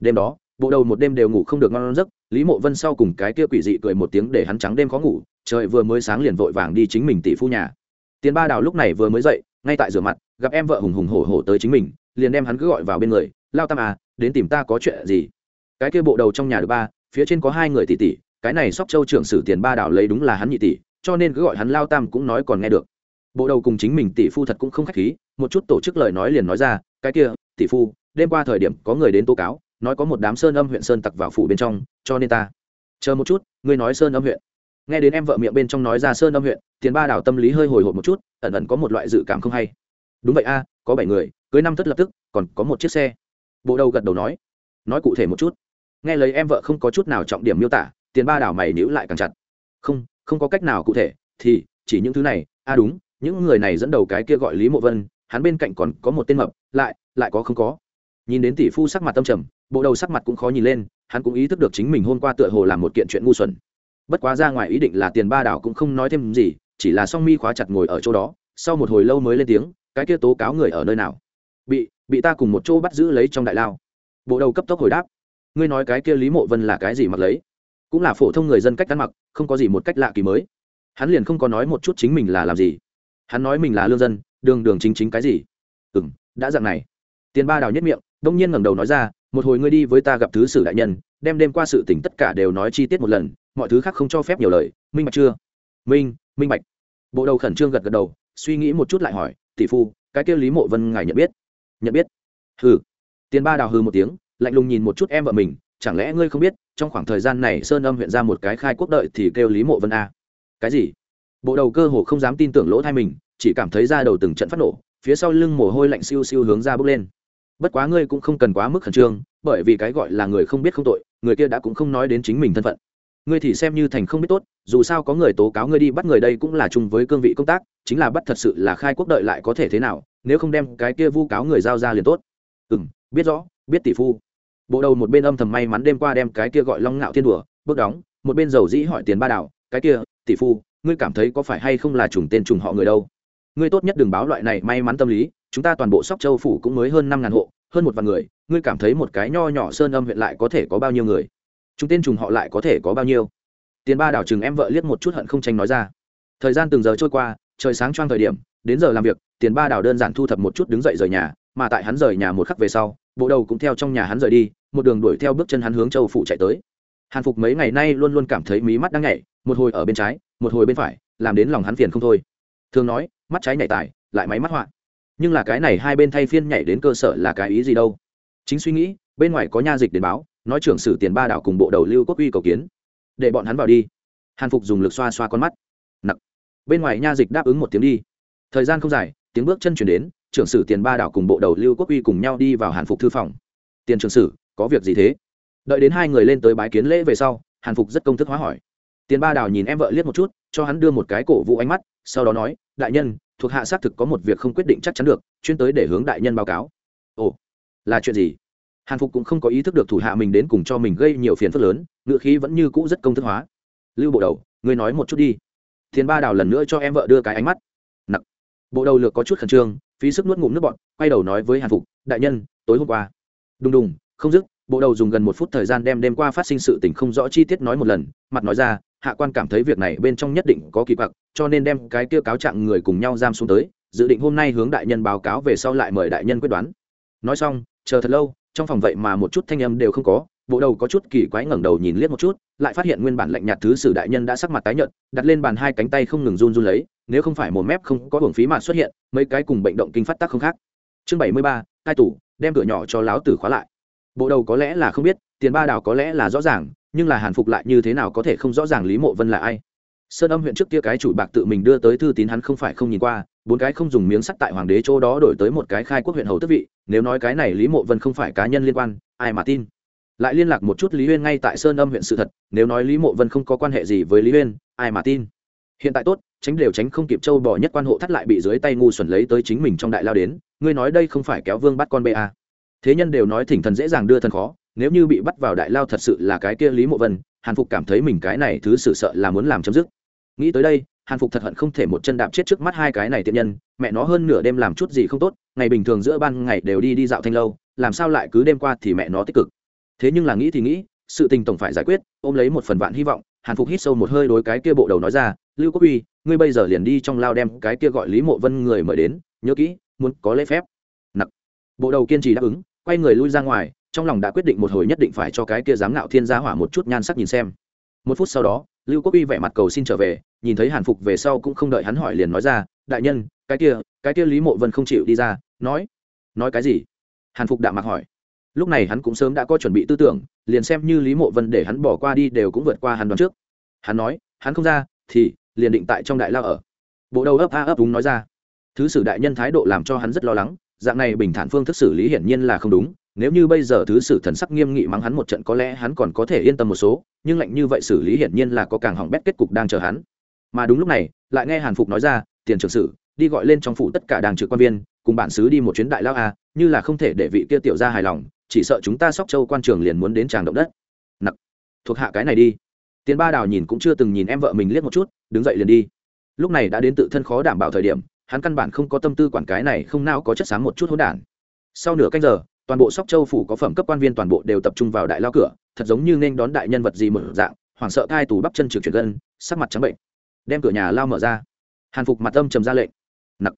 Đêm đó bộ đầu một đêm đều ngủ không được ngon giấc, lý mộ vân sau cùng cái kia quỷ dị cười một tiếng để hắn trắng đêm khó ngủ, trời vừa mới sáng liền vội vàng đi chính mình tỷ phu nhà. Tiền ba đào lúc này vừa mới dậy, ngay tại rửa mặt, gặp em vợ hùng hùng hổ hổ tới chính mình, liền đem hắn cứ gọi vào bên người, lao tam à đến tìm ta có chuyện gì? Cái kia bộ đầu trong nhà được ba, phía trên có hai người tỷ tỷ, cái này sóc châu trưởng sử tiền ba đảo lấy đúng là hắn nhị tỷ, cho nên cứ gọi hắn lao tam cũng nói còn nghe được. Bộ đầu cùng chính mình tỷ phu thật cũng không khách khí, một chút tổ chức lời nói liền nói ra, cái kia, tỷ phu, đêm qua thời điểm có người đến tố cáo nói có một đám sơn âm huyện sơn tặc vào phủ bên trong, cho nên ta. Chờ một chút, ngươi nói sơn âm huyện. Nghe đến em vợ miệng bên trong nói ra sơn âm huyện, tiền ba đảo tâm lý hơi hồi hộp một chút, ẩn ẩn có một loại dự cảm không hay. Đúng vậy a, có bảy người, cưới năm thất lập tức, còn có một chiếc xe. Bộ đầu gật đầu nói. Nói cụ thể một chút. Nghe lấy em vợ không có chút nào trọng điểm miêu tả, tiền ba đảo mày níu lại càng chặt. Không không có cách nào cụ thể, thì chỉ những thứ này. A đúng, những người này dẫn đầu cái kia gọi lý mộ vân, hắn bên cạnh còn có một tên mập, lại lại có không có. Nhìn đến tỷ phu sắc mặt tâm trầm bộ đầu sắc mặt cũng khó nhìn lên, hắn cũng ý thức được chính mình hôm qua tựa hồ làm một kiện chuyện ngu xuẩn. Bất quá ra ngoài ý định là tiền ba đảo cũng không nói thêm gì, chỉ là song mi khóa chặt ngồi ở chỗ đó, sau một hồi lâu mới lên tiếng, cái kia tố cáo người ở nơi nào? Bị bị ta cùng một chỗ bắt giữ lấy trong đại lao. Bộ đầu cấp tốc hồi đáp, ngươi nói cái kia lý mộ vân là cái gì mặc lấy? Cũng là phổ thông người dân cách ăn mặc, không có gì một cách lạ kỳ mới. Hắn liền không có nói một chút chính mình là làm gì. Hắn nói mình là lương dân, đường đường chính chính cái gì? Ừ m đã dặn này. Tiền ba đào nhất miệng, đông nhiên ngẩng đầu nói ra một hồi ngươi đi với ta gặp thứ sử đại nhân, đem đêm qua sự tỉnh tất cả đều nói chi tiết một lần, mọi thứ khác không cho phép nhiều lời, minh bạch chưa? Minh minh bạch. Bộ đầu khẩn trương gật gật đầu, suy nghĩ một chút lại hỏi, tỷ phu, cái kia lý mộ vân ngài nhận biết? Nhận biết. Hừ. Tiền ba đào hừ một tiếng, lạnh lùng nhìn một chút em vợ mình, chẳng lẽ ngươi không biết, trong khoảng thời gian này sơn âm huyện ra một cái khai quốc đợi thì kêu lý mộ vân a cái gì? Bộ đầu cơ hồ không dám tin tưởng lỗ thai mình, chỉ cảm thấy ra đầu từng trận phát nổ, phía sau lưng mồ hôi lạnh siêu siêu hướng ra bước lên bất quá ngươi cũng không cần quá mức khẩn trương, bởi vì cái gọi là người không biết không tội, người kia đã cũng không nói đến chính mình thân phận. Ngươi thì xem như thành không biết tốt, dù sao có người tố cáo ngươi đi bắt người đây cũng là chung với cương vị công tác, chính là bắt thật sự là khai quốc đợi lại có thể thế nào, nếu không đem cái kia vu cáo người giao ra liền tốt. Ừ m biết rõ, biết tỷ phu. Bộ đầu một bên âm thầm may mắn đêm qua đem cái kia gọi long ngạo thiên đùa, bước đóng, một bên dầu dĩ hỏi tiền ba đảo, cái kia, tỷ phu, ngươi cảm thấy có phải hay không là trùng tên trùng họ người đâu? Ngươi tốt nhất đừng báo loại này may mắn tâm lý, chúng ta toàn bộ sóc châu phủ cũng mới hơn năm ngàn hộ, hơn một vạn người, ngươi cảm thấy một cái nho nhỏ sơn âm huyện lại có thể có bao nhiêu người? Chúng tên trùng họ lại có thể có bao nhiêu? Tiền ba đảo chừng em vợ liếc một chút hận không tranh nói ra. Thời gian từng giờ trôi qua, trời sáng choang thời điểm, đến giờ làm việc, tiền ba đảo đơn giản thu thập một chút đứng dậy rời nhà, mà tại hắn rời nhà một khắc về sau, bộ đầu cũng theo trong nhà hắn rời đi, một đường đuổi theo bước chân hắn hướng châu phủ chạy tới. Hàn phục mấy ngày nay luôn luôn cảm thấy mí mắt đang nhảy, một hồi ở bên trái, một hồi bên phải, làm đến lòng hắn phiền không thôi thường nói, mắt trái nhảy tài, lại máy mắt họa. Nhưng là cái này hai bên thay phiên nhảy đến cơ sở là cái ý gì đâu? Chính suy nghĩ, bên ngoài có nha dịch đến báo, nói trưởng sử tiền ba đảo cùng bộ đầu lưu quốc uy cầu kiến. Để bọn hắn vào đi. Hàn phục dùng lực xoa xoa con mắt. Nặng bên ngoài nha dịch đáp ứng một tiếng đi. Thời gian không dài, tiếng bước chân chuyển đến, trưởng sử tiền ba đảo cùng bộ đầu lưu quốc uy cùng nhau đi vào hàn phục thư phòng. Tiền trưởng sử, có việc gì thế? Đợi đến hai người lên tới bái kiến lễ về sau, hàn phục rất công thức hóa hỏi tiền ba Đào nhìn em vợ liếc một chút cho hắn đưa một cái cổ vũ ánh mắt sau đó nói đại nhân thuộc hạ xác thực có một việc không quyết định chắc chắn được chuyên tới để hướng đại nhân báo cáo. Ồ là chuyện gì? Hàn phục cũng không có ý thức được thủ hạ mình đến cùng cho mình gây nhiều phiền phức lớn ngựa khí vẫn như cũ rất công thức hóa. Lưu bộ đầu ngươi nói một chút đi. Tiền ba đào lần nữa cho em vợ đưa cái ánh mắt. Nặng bộ đầu lược có chút khẩn trương phí sức nuốt ngụm nước bọt, quay đầu nói với hàn phục đại nhân tối hôm qua. Đùng đùng không dứt. Bộ đầu dùng gần một phút thời gian đem đêm qua phát sinh sự tình không rõ chi tiết nói một lần mặt nói ra hạ quan cảm thấy việc này bên trong nhất định có kỳ quặc, cho nên đem cái kia cáo trạng người cùng nhau giam xuống tới, dự định hôm nay hướng đại nhân báo cáo về sau lại mời đại nhân quyết đoán. Nói xong, chờ thật lâu, trong phòng vậy mà một chút thanh âm đều không có, bộ đầu có chút kỳ quái ngẩng đầu nhìn liếc một chút, lại phát hiện nguyên bản lạnh nhạt thứ sử đại nhân đã sắc mặt tái nhợt, đặt lên bàn hai cánh tay không ngừng run run lấy, nếu không phải một mép không có hưởng phí mà xuất hiện, mấy cái cùng bệnh động kinh phát tác không khác. Chương bảy mươi ba hai tủ, đem cửa nhỏ cho láo tử khóa lại. Bộ đầu có lẽ là không biết, tiền ba đào có lẽ là rõ ràng nhưng là hàn phục lại như thế nào có thể không rõ ràng lý mộ vân là ai. Sơn âm huyện trước kia cái chủ bạc tự mình đưa tới thư tín hắn không phải không nhìn qua, bốn cái không dùng miếng sắt tại hoàng đế chỗ đó đổi tới một cái khai quốc huyện hầu tước vị, nếu nói cái này lý mộ vân không phải cá nhân liên quan, ai mà tin. Lại liên lạc một chút lý huyên ngay tại sơn âm huyện sự thật, nếu nói lý mộ vân không có quan hệ gì với lý huyên, ai mà tin. Hiện tại tốt, tránh đều tránh không kịp châu bỏ nhất quan hộ thắt lại bị dưới tay ngu xuẩn lấy tới chính mình trong đại lao đến, ngươi nói đây không phải kéo vương bắt con ba à. thế nhân đều nói thỉnh thần dễ dàng đưa thần khó nếu như bị bắt vào đại lao thật sự là cái kia lý mộ vân, hàn phục cảm thấy mình cái này thứ sự sợ là muốn làm chấm dứt. Nghĩ tới đây, hàn phục thật hận không thể một chân đạp chết trước mắt hai cái này tiện nhân, mẹ nó hơn nửa đêm làm chút gì không tốt, ngày bình thường giữa ban ngày đều đi đi dạo thanh lâu, làm sao lại cứ đêm qua thì mẹ nó tích cực. Thế nhưng là nghĩ thì nghĩ, sự tình tổng phải giải quyết, ôm lấy một phần vạn hy vọng, hàn phục hít sâu một hơi đối cái kia bộ đầu nói ra, lưu quốc uy ngươi bây giờ liền đi trong lao đem cái kia gọi lý mộ vân người mời đến, nhớ kỹ, muốn có lễ phép. Nặc. Bộ đầu kiên trì đáp ứng, quay người lui ra ngoài trong lòng đã quyết định một hồi nhất định phải cho cái kia dám ngạo thiên gia hỏa một chút nhan sắc nhìn xem. Một phút sau đó, lưu quốc uy vẻ mặt cầu xin trở về, nhìn thấy hàn phục về sau cũng không đợi hắn hỏi liền nói ra, đại nhân, cái kia cái kia lý mộ vân không chịu đi ra, nói nói cái gì? Hàn phục đạm mặc hỏi. Lúc này hắn cũng sớm đã có chuẩn bị tư tưởng, liền xem như lý mộ vân để hắn bỏ qua đi đều cũng vượt qua hắn đoán trước. Hắn nói, hắn không ra, thì liền định tại trong đại lao ở. Bộ đầu ấp a ấp đúng nói ra. Thứ sử đại nhân thái độ làm cho hắn rất lo lắng, dạng này bình thản phương thức xử lý hiển nhiên là không đúng nếu như bây giờ thứ sử thần sắc nghiêm nghị mắng hắn một trận có lẽ hắn còn có thể yên tâm một số, nhưng lạnh như vậy xử lý hiển nhiên là có càng hỏng bét kết cục đang chờ hắn. Mà đúng lúc này, lại nghe hàn phục nói ra, tiền trưởng sử, đi gọi lên trong phủ tất cả đàng trực quan viên, cùng bản xứ đi một chuyến đại lao a, như là không thể để vị kia tiểu ra hài lòng, chỉ sợ chúng ta sóc châu quan trường liền muốn đến tràng động đất. Nặc. Thuộc hạ cái này đi. Tiến ba đào nhìn cũng chưa từng nhìn em vợ mình liếc một chút, đứng dậy liền đi. Lúc này đã đến tự thân khó đảm bảo thời điểm, hắn căn bản không có tâm tư quản cái này, không nào có chất sáng một chút hỗn đản. Sau nửa canh giờ toàn bộ sóc châu phủ có phẩm cấp quan viên toàn bộ đều tập trung vào đại lao cửa, thật giống như nên đón đại nhân vật gì mở dạng, hoảng sợ thai tù bắp chân trực chuyển gân, sắc mặt trắng bệnh. Đem cửa nhà lao mở ra. Hàn phục mặt âm trầm ra lệnh. Nặc.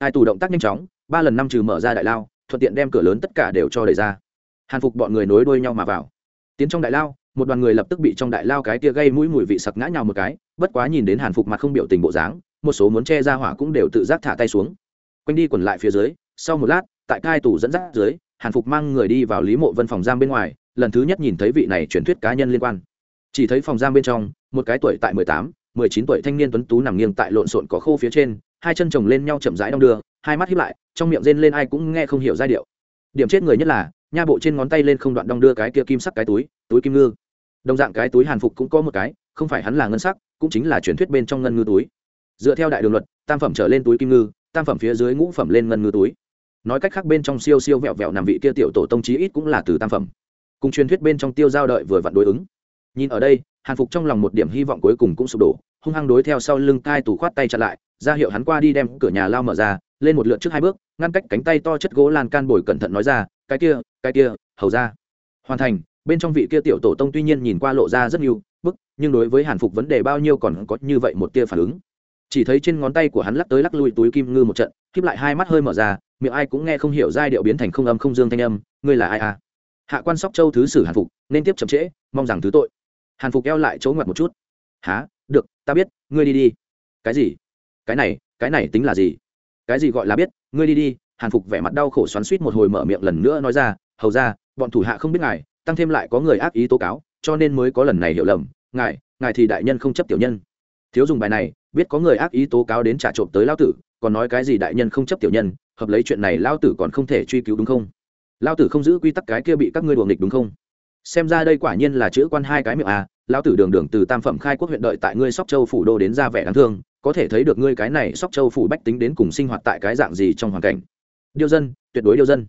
Hai tù động tác nhanh chóng, ba lần năm trừ mở ra đại lao, thuận tiện đem cửa lớn tất cả đều cho đẩy ra. Hàn phục bọn người nối đuôi nhau mà vào. Tiến trong đại lao, một đoàn người lập tức bị trong đại lao cái kia gây mũi mùi vị sặc ngã nhào một cái, bất quá nhìn đến hàn phục mặt không biểu tình bộ dáng, một số muốn che ra hỏa cũng đều tự giác thả tay xuống. Quanh đi quẩn lại phía dưới, sau một lát, tại cai tù dẫn dắt dưới hàn phục mang người đi vào lý mộ vân phòng giam bên ngoài, lần thứ nhất nhìn thấy vị này truyền thuyết cá nhân liên quan. Chỉ thấy phòng giam bên trong, một cái tuổi tại mười tám, mười chín tuổi thanh niên tuấn tú nằm nghiêng tại lộn xộn cỏ khô phía trên, hai chân chồng lên nhau chậm rãi đong đưa, hai mắt hiếp lại, trong miệng rên lên ai cũng nghe không hiểu giai điệu. Điểm chết người nhất là, nha bộ trên ngón tay lên không đoạn đong đưa cái kia kim sắc cái túi túi kim ngư. Đồng dạng cái túi hàn phục cũng có một cái, không phải hắn là ngân sắc, cũng chính là truyền thuyết bên trong ngân ngư túi. Dựa theo đại đường luật, tam phẩm trở lên túi kim ngư, tam phẩm phía dưới ngũ phẩm lên ngân ngư túi nói cách khác bên trong siêu siêu vẹo vẹo nằm vị kia tiểu tổ tông chí ít cũng là từ tam phẩm. Cùng truyền thuyết bên trong tiêu giao đợi vừa vặn đối ứng. Nhìn ở đây, hàn phục trong lòng một điểm hy vọng cuối cùng cũng sụp đổ, hung hăng đối theo sau lưng cai tủ khoát tay chặn lại, ra hiệu hắn qua đi đem cửa nhà lao mở ra, lên một lượt trước hai bước, ngăn cách cánh tay to chất gỗ lan can bồi cẩn thận nói ra, cái kia cái kia, hầu ra. Hoàn thành, bên trong vị kia tiểu tổ tông tuy nhiên nhìn qua lộ ra rất nhiều bức, nhưng đối với hàn phục vấn đề bao nhiêu còn có như vậy một tia phản ứng. Chỉ thấy trên ngón tay của hắn lắc tới lắc lui túi kim ngư một trận khiếp lại hai mắt hơi mở ra, miệng ai cũng nghe không hiểu giai điệu biến thành không âm không dương thanh âm, ngươi là ai à? Hạ quan sóc châu thứ sử hàn phục, nên tiếp chậm trễ, mong rằng thứ tội. Hàn phục eo lại chỗ ngoặt một chút. Há được, ta biết, ngươi đi đi. Cái gì? Cái này cái này tính là gì? Cái gì gọi là biết, ngươi đi đi. Hàn phục vẻ mặt đau khổ xoắn suýt một hồi mở miệng lần nữa nói ra, hầu ra, bọn thủ hạ không biết ngài, tăng thêm lại có người ác ý tố cáo, cho nên mới có lần này hiểu lầm. Ngài ngài thì đại nhân không chấp tiểu nhân. Thiếu dùng bài này, biết có người ác ý tố cáo đến trả trộm tới lao tử còn nói cái gì đại nhân không chấp tiểu nhân, hợp lấy chuyện này lao tử còn không thể truy cứu đúng không? Lao tử không giữ quy tắc cái kia bị các ngươi đuồng địch đúng không? Xem ra đây quả nhiên là chữ quan hai cái miệng à lao tử đường đường từ tam phẩm khai quốc huyện đợi tại ngươi sóc châu phủ đô đến ra vẻ đáng thương, có thể thấy được ngươi cái này sóc châu phủ bách tính đến cùng sinh hoạt tại cái dạng gì trong hoàn cảnh. Điêu dân, tuyệt đối điêu dân.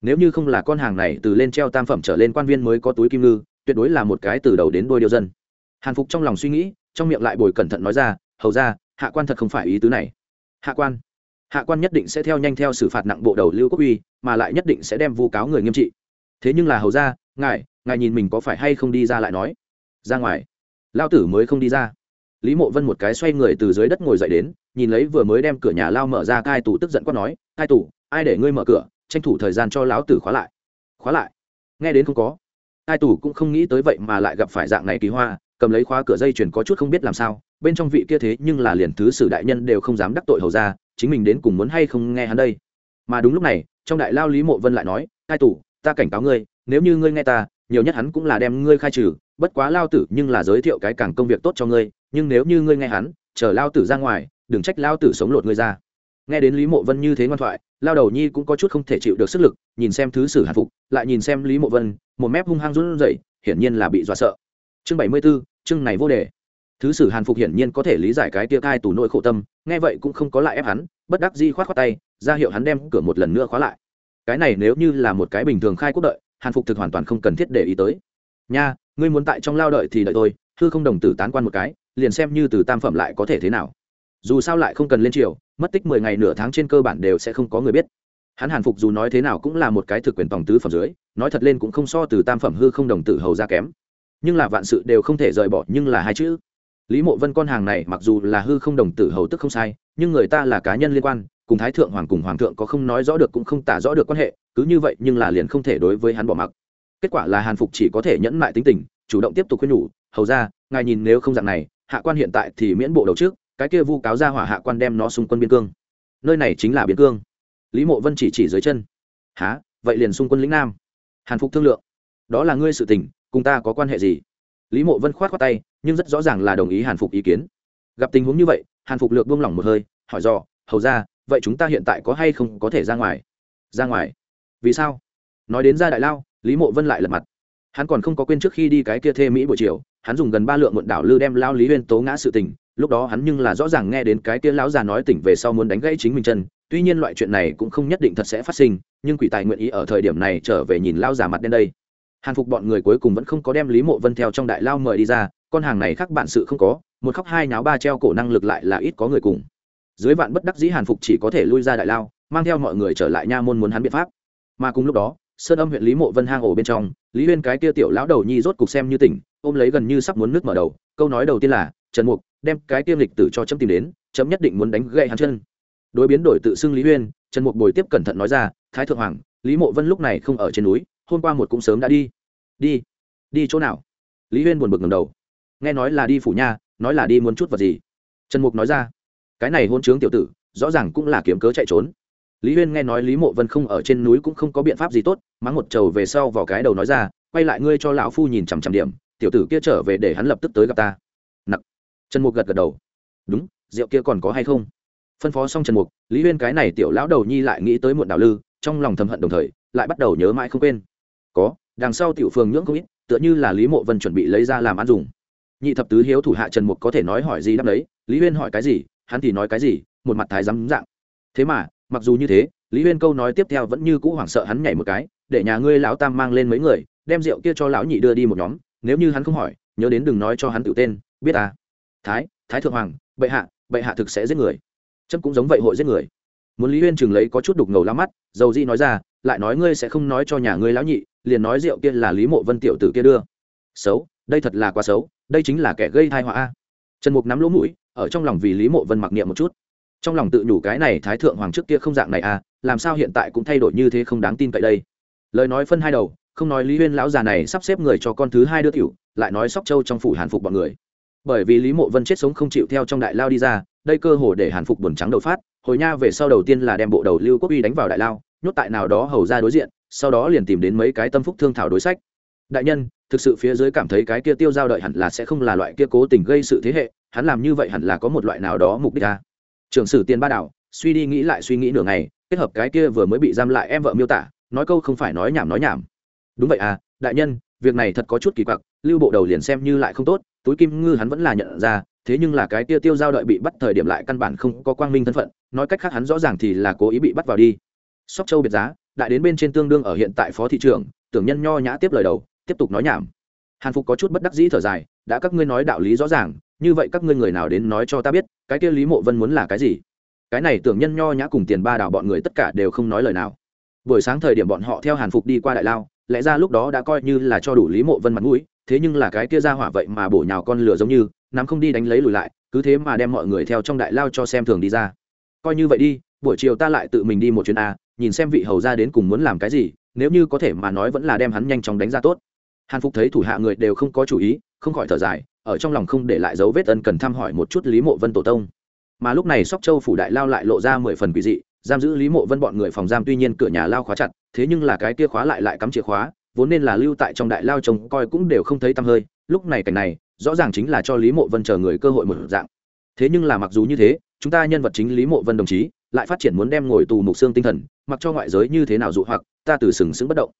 Nếu như không là con hàng này từ lên treo tam phẩm trở lên quan viên mới có túi kim ngư, tuyệt đối là một cái từ đầu đến đôi điêu dân. Hàn phục trong lòng suy nghĩ, trong miệng lại bồi cẩn thận nói ra, hầu ra hạ quan thật không phải ý tứ này hạ quan. Hạ quan nhất định sẽ theo nhanh theo xử phạt nặng bộ đầu lưu quốc uy mà lại nhất định sẽ đem vu cáo người nghiêm trị. Thế nhưng là hầu ra, ngài ngài nhìn mình có phải hay không đi ra lại nói. Ra ngoài. Lao tử mới không đi ra. Lý mộ vân một cái xoay người từ dưới đất ngồi dậy đến, nhìn lấy vừa mới đem cửa nhà lao mở ra, cai tủ tức giận quát nói, cai tủ ai để ngươi mở cửa, tranh thủ thời gian cho lão tử khóa lại. Khóa lại? Nghe đến không có. Cai tủ cũng không nghĩ tới vậy mà lại gặp phải dạng này kỳ hoa, cầm lấy khóa cửa dây chuyền có chút không biết làm sao bên trong vị kia thế nhưng là liền thứ sử đại nhân đều không dám đắc tội hầu ra chính mình đến cùng muốn hay không nghe hắn đây. Mà đúng lúc này trong đại lao lý mộ vân lại nói cai tủ ta cảnh cáo ngươi nếu như ngươi nghe ta nhiều nhất hắn cũng là đem ngươi khai trừ bất quá lao tử nhưng là giới thiệu cái càng công việc tốt cho ngươi nhưng nếu như ngươi nghe hắn chờ lao tử ra ngoài đừng trách lao tử sống lột ngươi ra. Nghe đến lý mộ vân như thế ngoan thoại lao đầu nhi cũng có chút không thể chịu được sức lực nhìn xem thứ sử hàn phục lại nhìn xem lý mộ vân một mép hung hăng run rẩy hiển nhiên là bị dọa sợ. Chương bảy mươi 74, chương này vô đề thứ sử hàn phục hiển nhiên có thể lý giải cái tia cai tù nỗi khổ tâm, nghe vậy cũng không có lại ép hắn, bất đắc di khoát khoát tay, ra hiệu hắn đem cửa một lần nữa khóa lại. Cái này nếu như là một cái bình thường khai quốc đợi, hàn phục thực hoàn toàn không cần thiết để ý tới. Nha, ngươi muốn tại trong lao đợi thì đợi tôi thư không đồng tử tán quan một cái, liền xem như từ tam phẩm lại có thể thế nào. Dù sao lại không cần lên triều, mất tích mười ngày nửa tháng trên cơ bản đều sẽ không có người biết. Hắn hàn phục dù nói thế nào cũng là một cái thực quyền tổng tứ phẩm dưới, nói thật lên cũng không so từ tam phẩm hư không đồng tử hầu ra kém. Nhưng là vạn sự đều không thể rời bỏ, nhưng là hai chữ lý mộ vân con hàng này mặc dù là hư không đồng tử hầu tức không sai, nhưng người ta là cá nhân liên quan, cùng thái thượng hoàng cùng hoàng thượng có không nói rõ được cũng không tả rõ được quan hệ, cứ như vậy nhưng là liền không thể đối với hắn bỏ mặc. Kết quả là hàn phục chỉ có thể nhẫn mại tính tình, chủ động tiếp tục khuyên nhủ, hầu ra ngài nhìn nếu không dạng này, hạ quan hiện tại thì miễn bộ đầu trước, cái kia vu cáo ra hỏa hạ quan đem nó xung quân biên cương. Nơi này chính là biên cương. Lý mộ vân chỉ chỉ dưới chân. Há vậy liền xung quân lĩnh nam. Hàn phục thương lượng. Đó là ngươi sự tình, cùng ta có quan hệ gì? Lý mộ vân khoát khoát tay, nhưng rất rõ ràng là đồng ý hàn phục ý kiến. Gặp tình huống như vậy, hàn phục lược buông lỏng một hơi, hỏi dò, hầu ra vậy chúng ta hiện tại có hay không có thể ra ngoài? Ra ngoài? Vì sao? Nói đến ra đại lao, lý mộ vân lại lật mặt. Hắn còn không có quên trước khi đi cái kia thê mỹ buổi chiều, hắn dùng gần ba lượng muộn đảo lư đem lao lý huyên tố ngã sự tình, lúc đó hắn nhưng là rõ ràng nghe đến cái kia lão già nói tỉnh về sau muốn đánh gãy chính mình chân, tuy nhiên loại chuyện này cũng không nhất định thật sẽ phát sinh, nhưng quỷ tài nguyện ý ở thời điểm này trở về nhìn lao già mặt đen đây hàn phục bọn người cuối cùng vẫn không có đem lý mộ vân theo trong đại lao mời đi ra, con hàng này khác bạn sự không có, một khóc hai nháo ba treo cổ năng lực lại là ít có người cùng. Dưới vạn bất đắc dĩ hàn phục chỉ có thể lui ra đại lao, mang theo mọi người trở lại nha môn muốn hắn biện pháp. Mà cùng lúc đó, sơn âm huyện lý mộ vân hang ổ bên trong, lý huyên cái kia tiểu lão đầu nhi rốt cục xem như tỉnh, ôm lấy gần như sắp muốn nước mở đầu, câu nói đầu tiên là, trần mục, đem cái tiêm lịch tử cho chấm tìm đến, chấm nhất định muốn đánh gậy hắn chân. Đối biến đổi tự xưng lý huyên, trần mục bồi tiếp cẩn thận nói ra, thái thượng hoàng lý mộ vân lúc này không ở trên núi, hôm qua một cũng sớm đã đi. Đi đi chỗ nào? Lý huyên buồn bực ngầm đầu. Nghe nói là đi phủ nha, nói là đi muốn chút vật gì? Trần mục nói ra. Cái này hôn chướng tiểu tử, rõ ràng cũng là kiếm cớ chạy trốn. Lý huyên nghe nói lý mộ vân không ở trên núi cũng không có biện pháp gì tốt, mắng một trầu về sau vào cái đầu nói ra, quay lại ngươi cho lão phu nhìn chằm chằm điểm, tiểu tử kia trở về để hắn lập tức tới gặp ta. Nặc. Trần mục gật gật đầu. Đúng, rượu kia còn có hay không? Phân phó xong trần mục, lý huyên cái này tiểu lão đầu nhi lại nghĩ tới muộn đào lư trong lòng thầm hận đồng thời, lại bắt đầu nhớ mãi không quên. Có, đằng sau tiểu phường nhưỡng không ít, tựa như là lý mộ vân chuẩn bị lấy ra làm ăn dùng. Nhị thập tứ hiếu thủ hạ trần mục có thể nói hỏi gì đáp đấy lý huyên hỏi cái gì, hắn thì nói cái gì, một mặt thái rắm dạng. Thế mà, mặc dù như thế, lý huyên câu nói tiếp theo vẫn như cũ hoảng sợ hắn nhảy một cái, để nhà ngươi lão tam mang lên mấy người, đem rượu kia cho lão nhị đưa đi một nhóm, nếu như hắn không hỏi, nhớ đến đừng nói cho hắn tự tên, biết à? Thái thái thượng hoàng, bệ hạ bệ hạ thực sẽ giết người. Trâm cũng giống vậy hội giết người muốn lý huyên chừng lấy có chút đục ngầu lao mắt, dầu di nói ra, lại nói ngươi sẽ không nói cho nhà ngươi lão nhị, liền nói rượu kia là lý mộ vân tiểu tử kia đưa. Xấu, đây thật là quá xấu, đây chính là kẻ gây thai họa a. Trần mục nắm lỗ mũi, ở trong lòng vì lý mộ vân mặc niệm một chút. Trong lòng tự nhủ cái này thái thượng hoàng trước kia không dạng này à làm sao hiện tại cũng thay đổi như thế không đáng tin cậy đây. Lời nói phân hai đầu, không nói lý huyên lão già này sắp xếp người cho con thứ hai đưa tiểu, lại nói sóc châu trong phủ hàn phục bọn người. Bởi vì lý mộ vân chết sống không chịu theo trong đại lao đi ra, đây cơ hồ để hàn phục buồn trắng đầu phát hồi nha về sau đầu tiên là đem bộ đầu lưu quốc uy đánh vào đại lao, nhốt tại nào đó hầu ra đối diện, sau đó liền tìm đến mấy cái tâm phúc thương thảo đối sách đại nhân, thực sự phía dưới cảm thấy cái kia tiêu giao đợi hẳn là sẽ không là loại kia cố tình gây sự thế hệ, hắn làm như vậy hẳn là có một loại nào đó mục đích à. trưởng sử tiền ba đảo, suy đi nghĩ lại suy nghĩ nửa ngày, kết hợp cái kia vừa mới bị giam lại em vợ miêu tả, nói câu không phải nói nhảm nói nhảm đúng vậy à đại nhân, việc này thật có chút kỳ quặc, lưu bộ đầu liền xem như lại không tốt, túi kim ngư hắn vẫn là nhận ra, thế nhưng là cái kia tiêu giao đợi bị bắt thời điểm lại căn bản không có quang minh thân phận nói cách khác hắn rõ ràng thì là cố ý bị bắt vào đi. Sóc châu biệt giá, đại đến bên trên tương đương ở hiện tại phó thị trưởng, tưởng nhân nho nhã tiếp lời đầu, tiếp tục nói nhảm. Hàn phục có chút bất đắc dĩ thở dài, đã các ngươi nói đạo lý rõ ràng, như vậy các ngươi người nào đến nói cho ta biết, cái kia lý mộ vân muốn là cái gì? Cái này tưởng nhân nho nhã cùng tiền ba đảo bọn người tất cả đều không nói lời nào. Buổi sáng thời điểm bọn họ theo hàn phục đi qua đại lao, lẽ ra lúc đó đã coi như là cho đủ lý mộ vân mặt mũi, thế nhưng là cái kia ra hỏa vậy mà bổ nhào con lửa giống như, nắm không đi đánh lấy lùi lại, cứ thế mà đem mọi người theo trong đại lao cho xem thường đi ra coi như vậy đi, buổi chiều ta lại tự mình đi một chuyến a, nhìn xem vị hầu ra đến cùng muốn làm cái gì, nếu như có thể mà nói vẫn là đem hắn nhanh chóng đánh ra tốt. Hàn phục thấy thủ hạ người đều không có chủ ý, không khỏi thở dài, ở trong lòng không để lại dấu vết ân cần thăm hỏi một chút lý mộ vân tổ tông. Mà lúc này sóc châu phủ đại lao lại lộ ra mười phần quỷ dị, giam giữ lý mộ vân bọn người phòng giam tuy nhiên cửa nhà lao khóa chặt, thế nhưng là cái kia khóa lại lại cắm chìa khóa, vốn nên là lưu tại trong đại lao trông coi cũng đều không thấy tăm hơi, lúc này cảnh này, rõ ràng chính là cho lý mộ vân chờ người cơ hội một dạng. Thế nhưng là mặc dù như thế chúng ta nhân vật chính lý mộ vân đồng chí, lại phát triển muốn đem ngồi tù mục xương tinh thần, mặc cho ngoại giới như thế nào dụ hoặc, ta từ sừng sững bất động.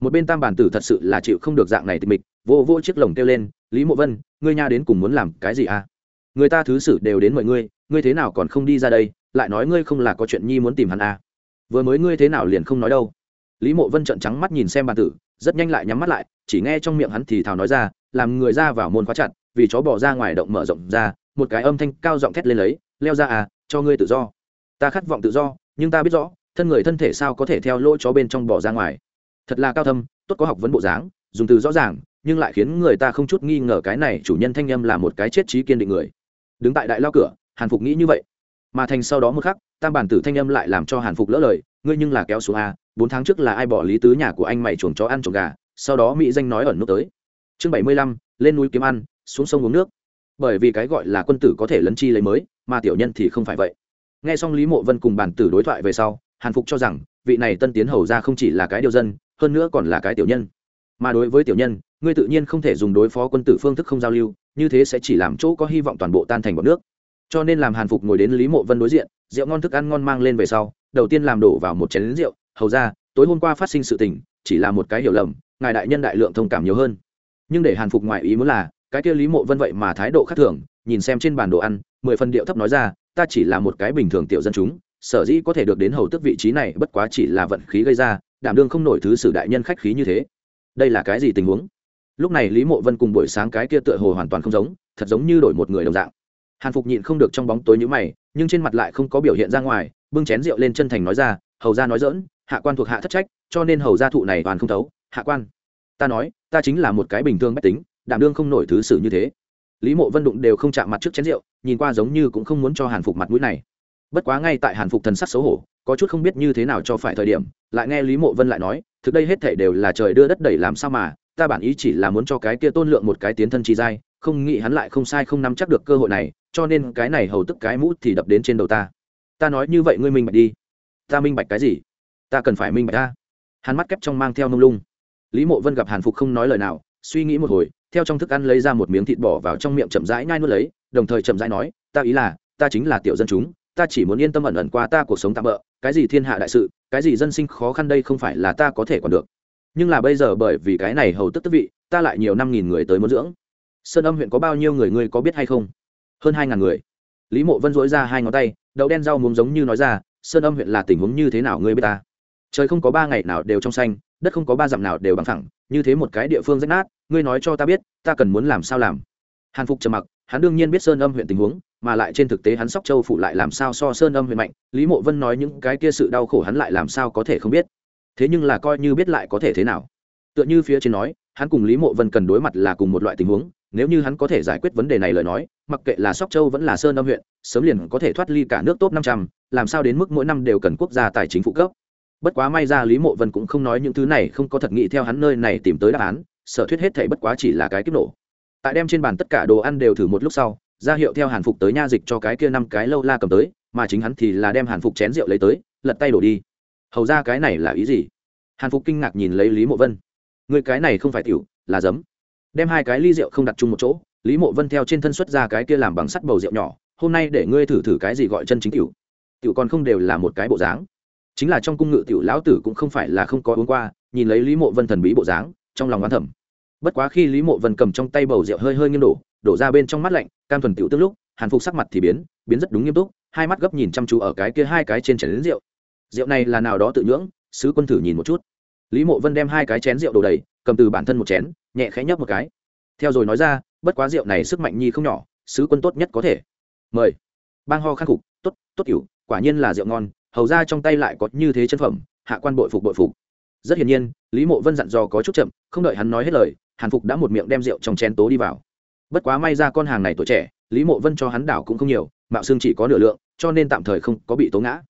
Một bên tam bản tử thật sự là chịu không được dạng này tịch mịch, vô vô chiếc lồng kêu lên, lý mộ vân, ngươi nha đến cùng muốn làm cái gì à? Người ta thứ sử đều đến mọi ngươi ngươi thế nào còn không đi ra đây, lại nói ngươi không là có chuyện nhi muốn tìm hắn à? Vừa mới ngươi thế nào liền không nói đâu? Lý mộ vân trợn trắng mắt nhìn xem bản tử, rất nhanh lại nhắm mắt lại, chỉ nghe trong miệng hắn thì thào nói ra, làm người ra vào môn khóa chặt, vì chó bỏ ra ngoài động mở rộng ra một cái âm thanh cao giọng thét lên lấy, leo ra à cho ngươi tự do. Ta khát vọng tự do, nhưng ta biết rõ, thân người thân thể sao có thể theo lỗ chó bên trong bỏ ra ngoài. Thật là cao thâm, tốt có học vấn bộ dáng, dùng từ rõ ràng, nhưng lại khiến người ta không chút nghi ngờ cái này chủ nhân thanh âm là một cái chết trí kiên định người. Đứng tại đại lao cửa, hàn phục nghĩ như vậy. Mà thành sau đó một khắc, tam bản tử thanh âm lại làm cho hàn phục lỡ lời, ngươi nhưng là kéo xuống a bốn tháng trước là ai bỏ lý tứ nhà của anh mày chuồng chó ăn chuồng gà, sau đó mỹ danh nói ẩn nút tới. Chương bảy mươi lăm, lên núi kiếm ăn, xuống sông uống nước bởi vì cái gọi là quân tử có thể lấn chi lấy mới, mà tiểu nhân thì không phải vậy. Nghe xong lý mộ vân cùng bản tử đối thoại về sau, hàn phục cho rằng, vị này tân tiến hầu ra không chỉ là cái điều dân, hơn nữa còn là cái tiểu nhân. Mà đối với tiểu nhân, ngươi tự nhiên không thể dùng đối phó quân tử phương thức không giao lưu, như thế sẽ chỉ làm chỗ có hy vọng toàn bộ tan thành bọn nước. Cho nên làm hàn phục ngồi đến lý mộ vân đối diện, rượu ngon thức ăn ngon mang lên về sau, đầu tiên làm đổ vào một chén rượu, hầu ra tối hôm qua phát sinh sự tình, chỉ là một cái hiểu lầm, ngài đại nhân đại lượng thông cảm nhiều hơn. Nhưng để hàn phục ngoại ý muốn là cái kia lý mộ vân vậy mà thái độ khác thường, nhìn xem trên bàn đồ ăn, mười phần điệu thấp nói ra, ta chỉ là một cái bình thường tiểu dân chúng, sở dĩ có thể được đến hầu tức vị trí này bất quá chỉ là vận khí gây ra, đảm đương không nổi thứ sử đại nhân khách khí như thế. Đây là cái gì tình huống? Lúc này lý mộ vân cùng buổi sáng cái kia tựa hồ hoàn toàn không giống, thật giống như đổi một người đồng dạng. Hàn phục nhịn không được trong bóng tối nhũ mày, nhưng trên mặt lại không có biểu hiện ra ngoài, bưng chén rượu lên chân thành nói ra, hầu ra nói dỡn hạ quan thuộc hạ thất trách, cho nên hầu gia thụ này toàn không thấu, hạ quan. Ta nói, ta chính là một cái bình thường bách tính đảm đương không nổi thứ sử như thế. Lý mộ vân đụng đều không chạm mặt trước chén rượu, nhìn qua giống như cũng không muốn cho hàn phục mặt mũi này. Bất quá ngay tại hàn phục thần sắc xấu hổ, có chút không biết như thế nào cho phải thời điểm, lại nghe lý mộ vân lại nói, thực đây hết thể đều là trời đưa đất đẩy làm sao mà, ta bản ý chỉ là muốn cho cái kia tôn lượng một cái tiến thân trì dai không nghĩ hắn lại không sai không nắm chắc được cơ hội này, cho nên cái này hầu tức cái mũ thì đập đến trên đầu ta. Ta nói như vậy ngươi minh bạch đi. Ta minh bạch cái gì? Ta cần phải minh bạch ta. Hắn mắt kép trong mang theo nông lung. Lý mộ vân gặp hàn phục không nói lời nào, suy nghĩ một hồi theo trong thức ăn lấy ra một miếng thịt bỏ vào trong miệng chậm rãi nhai nuốt lấy, đồng thời chậm rãi nói, ta ý là, ta chính là tiểu dân chúng, ta chỉ muốn yên tâm ẩn ẩn qua ta cuộc sống tạm bỡ cái gì thiên hạ đại sự, cái gì dân sinh khó khăn đây không phải là ta có thể còn được. Nhưng là bây giờ bởi vì cái này hầu tức tức vị, ta lại nhiều năm nghìn người tới muốn dưỡng. Sơn âm huyện có bao nhiêu người ngươi có biết hay không? Hơn hai ngàn người. Lý mộ vân dối ra hai ngón tay, đậu đen rau muống giống như nói ra, sơn âm huyện là tình huống như thế nào ngươi biết ta? Trời không có ba ngày nào đều trong xanh, đất không có ba dặm nào đều bằng thẳng như thế một cái địa phương rách nát, ngươi nói cho ta biết, ta cần muốn làm sao làm? Hàn phục trầm mặc, hắn đương nhiên biết sơn âm huyện tình huống, mà lại trên thực tế hắn sóc châu phụ lại làm sao so sơn âm huyện mạnh, lý mộ vân nói những cái kia sự đau khổ hắn lại làm sao có thể không biết. Thế nhưng là coi như biết lại có thể thế nào? Tựa như phía trên nói, hắn cùng lý mộ vân cần đối mặt là cùng một loại tình huống, nếu như hắn có thể giải quyết vấn đề này lời nói, mặc kệ là sóc châu vẫn là sơn âm huyện, sớm liền có thể thoát ly cả nước top năm trăm, làm sao đến mức mỗi năm đều cần quốc gia tài chính phụ cấp? Bất quá may ra lý mộ vân cũng không nói những thứ này, không có thật nghĩ theo hắn nơi này tìm tới đáp án, sở thuyết hết thảy bất quá chỉ là cái kiếp nổ. Tại đem trên bàn tất cả đồ ăn đều thử một lúc sau, ra hiệu theo hàn phục tới nha dịch cho cái kia năm cái lâu la cầm tới, mà chính hắn thì là đem hàn phục chén rượu lấy tới, lật tay đổ đi. Hầu ra cái này là ý gì? Hàn phục kinh ngạc nhìn lấy lý mộ vân. Người cái này không phải tiểu, là giấm. Đem hai cái ly rượu không đặt chung một chỗ, lý mộ vân theo trên thân xuất ra cái kia làm bằng sắt bầu rượu nhỏ, hôm nay để ngươi thử thử cái gì gọi chân chính tiểu. Tiểu còn không đều là một cái bộ dáng chính là trong cung ngự tiểu lão tử cũng không phải là không có uống qua, nhìn lấy lý mộ vân thần bí bộ dáng, trong lòng oán thẩm bất quá khi lý mộ vân cầm trong tay bầu rượu hơi hơi nghiêng đổ đổ ra bên trong mắt lạnh, cam thuần tiểu tức lúc, hàn phục sắc mặt thì biến biến rất đúng nghiêm túc, hai mắt gấp nhìn chăm chú ở cái kia hai cái trên chén rượu. Rượu này là nào đó tự nhưỡng, sứ quân thử nhìn một chút. Lý mộ vân đem hai cái chén rượu đổ đầy, cầm từ bản thân một chén, nhẹ khẽ nhấp một cái. Theo rồi nói ra, bất quá rượu này sức mạnh nhi không nhỏ, sứ quân tốt nhất có thể. Mời. Bang ho khắc phục tốt tốt cửu quả nhiên là rượu ngon hầu ra trong tay lại có như thế chân phẩm, hạ quan bội phục bội phục. Rất hiển nhiên, lý mộ vân dặn dò có chút chậm, không đợi hắn nói hết lời, hàn phục đã một miệng đem rượu trong chén tố đi vào. Bất quá may ra con hàng này tuổi trẻ, lý mộ vân cho hắn đảo cũng không nhiều, mạo xương chỉ có nửa lượng, cho nên tạm thời không có bị tố ngã.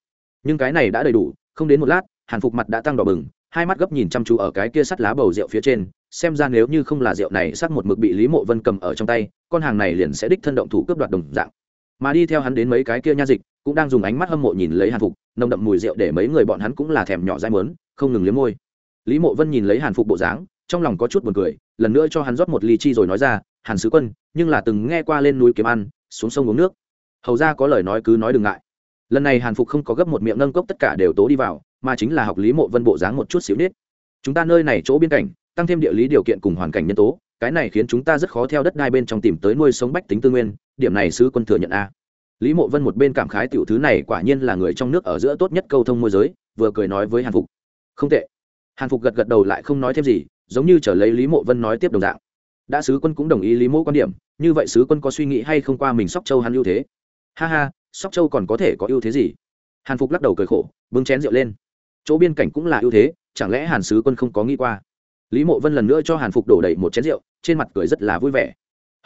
Nhưng cái này đã đầy đủ, không đến một lát, hàn phục mặt đã tăng đỏ bừng, hai mắt gấp nhìn chăm chú ở cái kia sắt lá bầu rượu phía trên, xem ra nếu như không là rượu này, sắc một mực bị lý mộ vân cầm ở trong tay, con hàng này liền sẽ đích thân động thủ cướp đoạt đồng dạng. Mà đi theo hắn đến mấy cái kia nha dịch, cũng đang dùng ánh mắt hâm mộ nhìn lấy hàn phục nồng đậm mùi rượu để mấy người bọn hắn cũng là thèm nhỏ dai mớn, không ngừng liếm môi. Lý mộ vân nhìn lấy hàn phục bộ dáng, trong lòng có chút buồn cười, lần nữa cho hắn rót một ly chi rồi nói ra, hàn sứ quân, nhưng là từng nghe qua lên núi kiếm ăn, xuống sông uống nước. Hầu ra có lời nói cứ nói đừng ngại. Lần này hàn phục không có gấp một miệng nâng cốc tất cả đều tố đi vào, mà chính là học lý mộ vân bộ dáng một chút xíu nết. Chúng ta nơi này chỗ biên cảnh, tăng thêm địa lý điều kiện cùng hoàn cảnh nhân tố, cái này khiến chúng ta rất khó theo đất đai bên trong tìm tới nuôi sống bách tính tư nguyên, điểm này sứ quân thừa nhận a lý mộ vân một bên cảm khái tiểu thứ này quả nhiên là người trong nước ở giữa tốt nhất câu thông môi giới, vừa cười nói với hàn phục. Không tệ. Hàn phục gật gật đầu lại không nói thêm gì, giống như trở lấy lý mộ vân nói tiếp đồng dạng. Đã sứ quân cũng đồng ý lý mộ quan điểm, như vậy sứ quân có suy nghĩ hay không qua mình sóc châu hắn ưu thế? Ha ha, sóc châu còn có thể có ưu thế gì? Hàn phục lắc đầu cười khổ, bưng chén rượu lên. Chỗ biên cảnh cũng là ưu thế, chẳng lẽ hàn sứ quân không có nghĩ qua? Lý mộ vân lần nữa cho hàn phục đổ đầy một chén rượu, trên mặt cười rất là vui vẻ.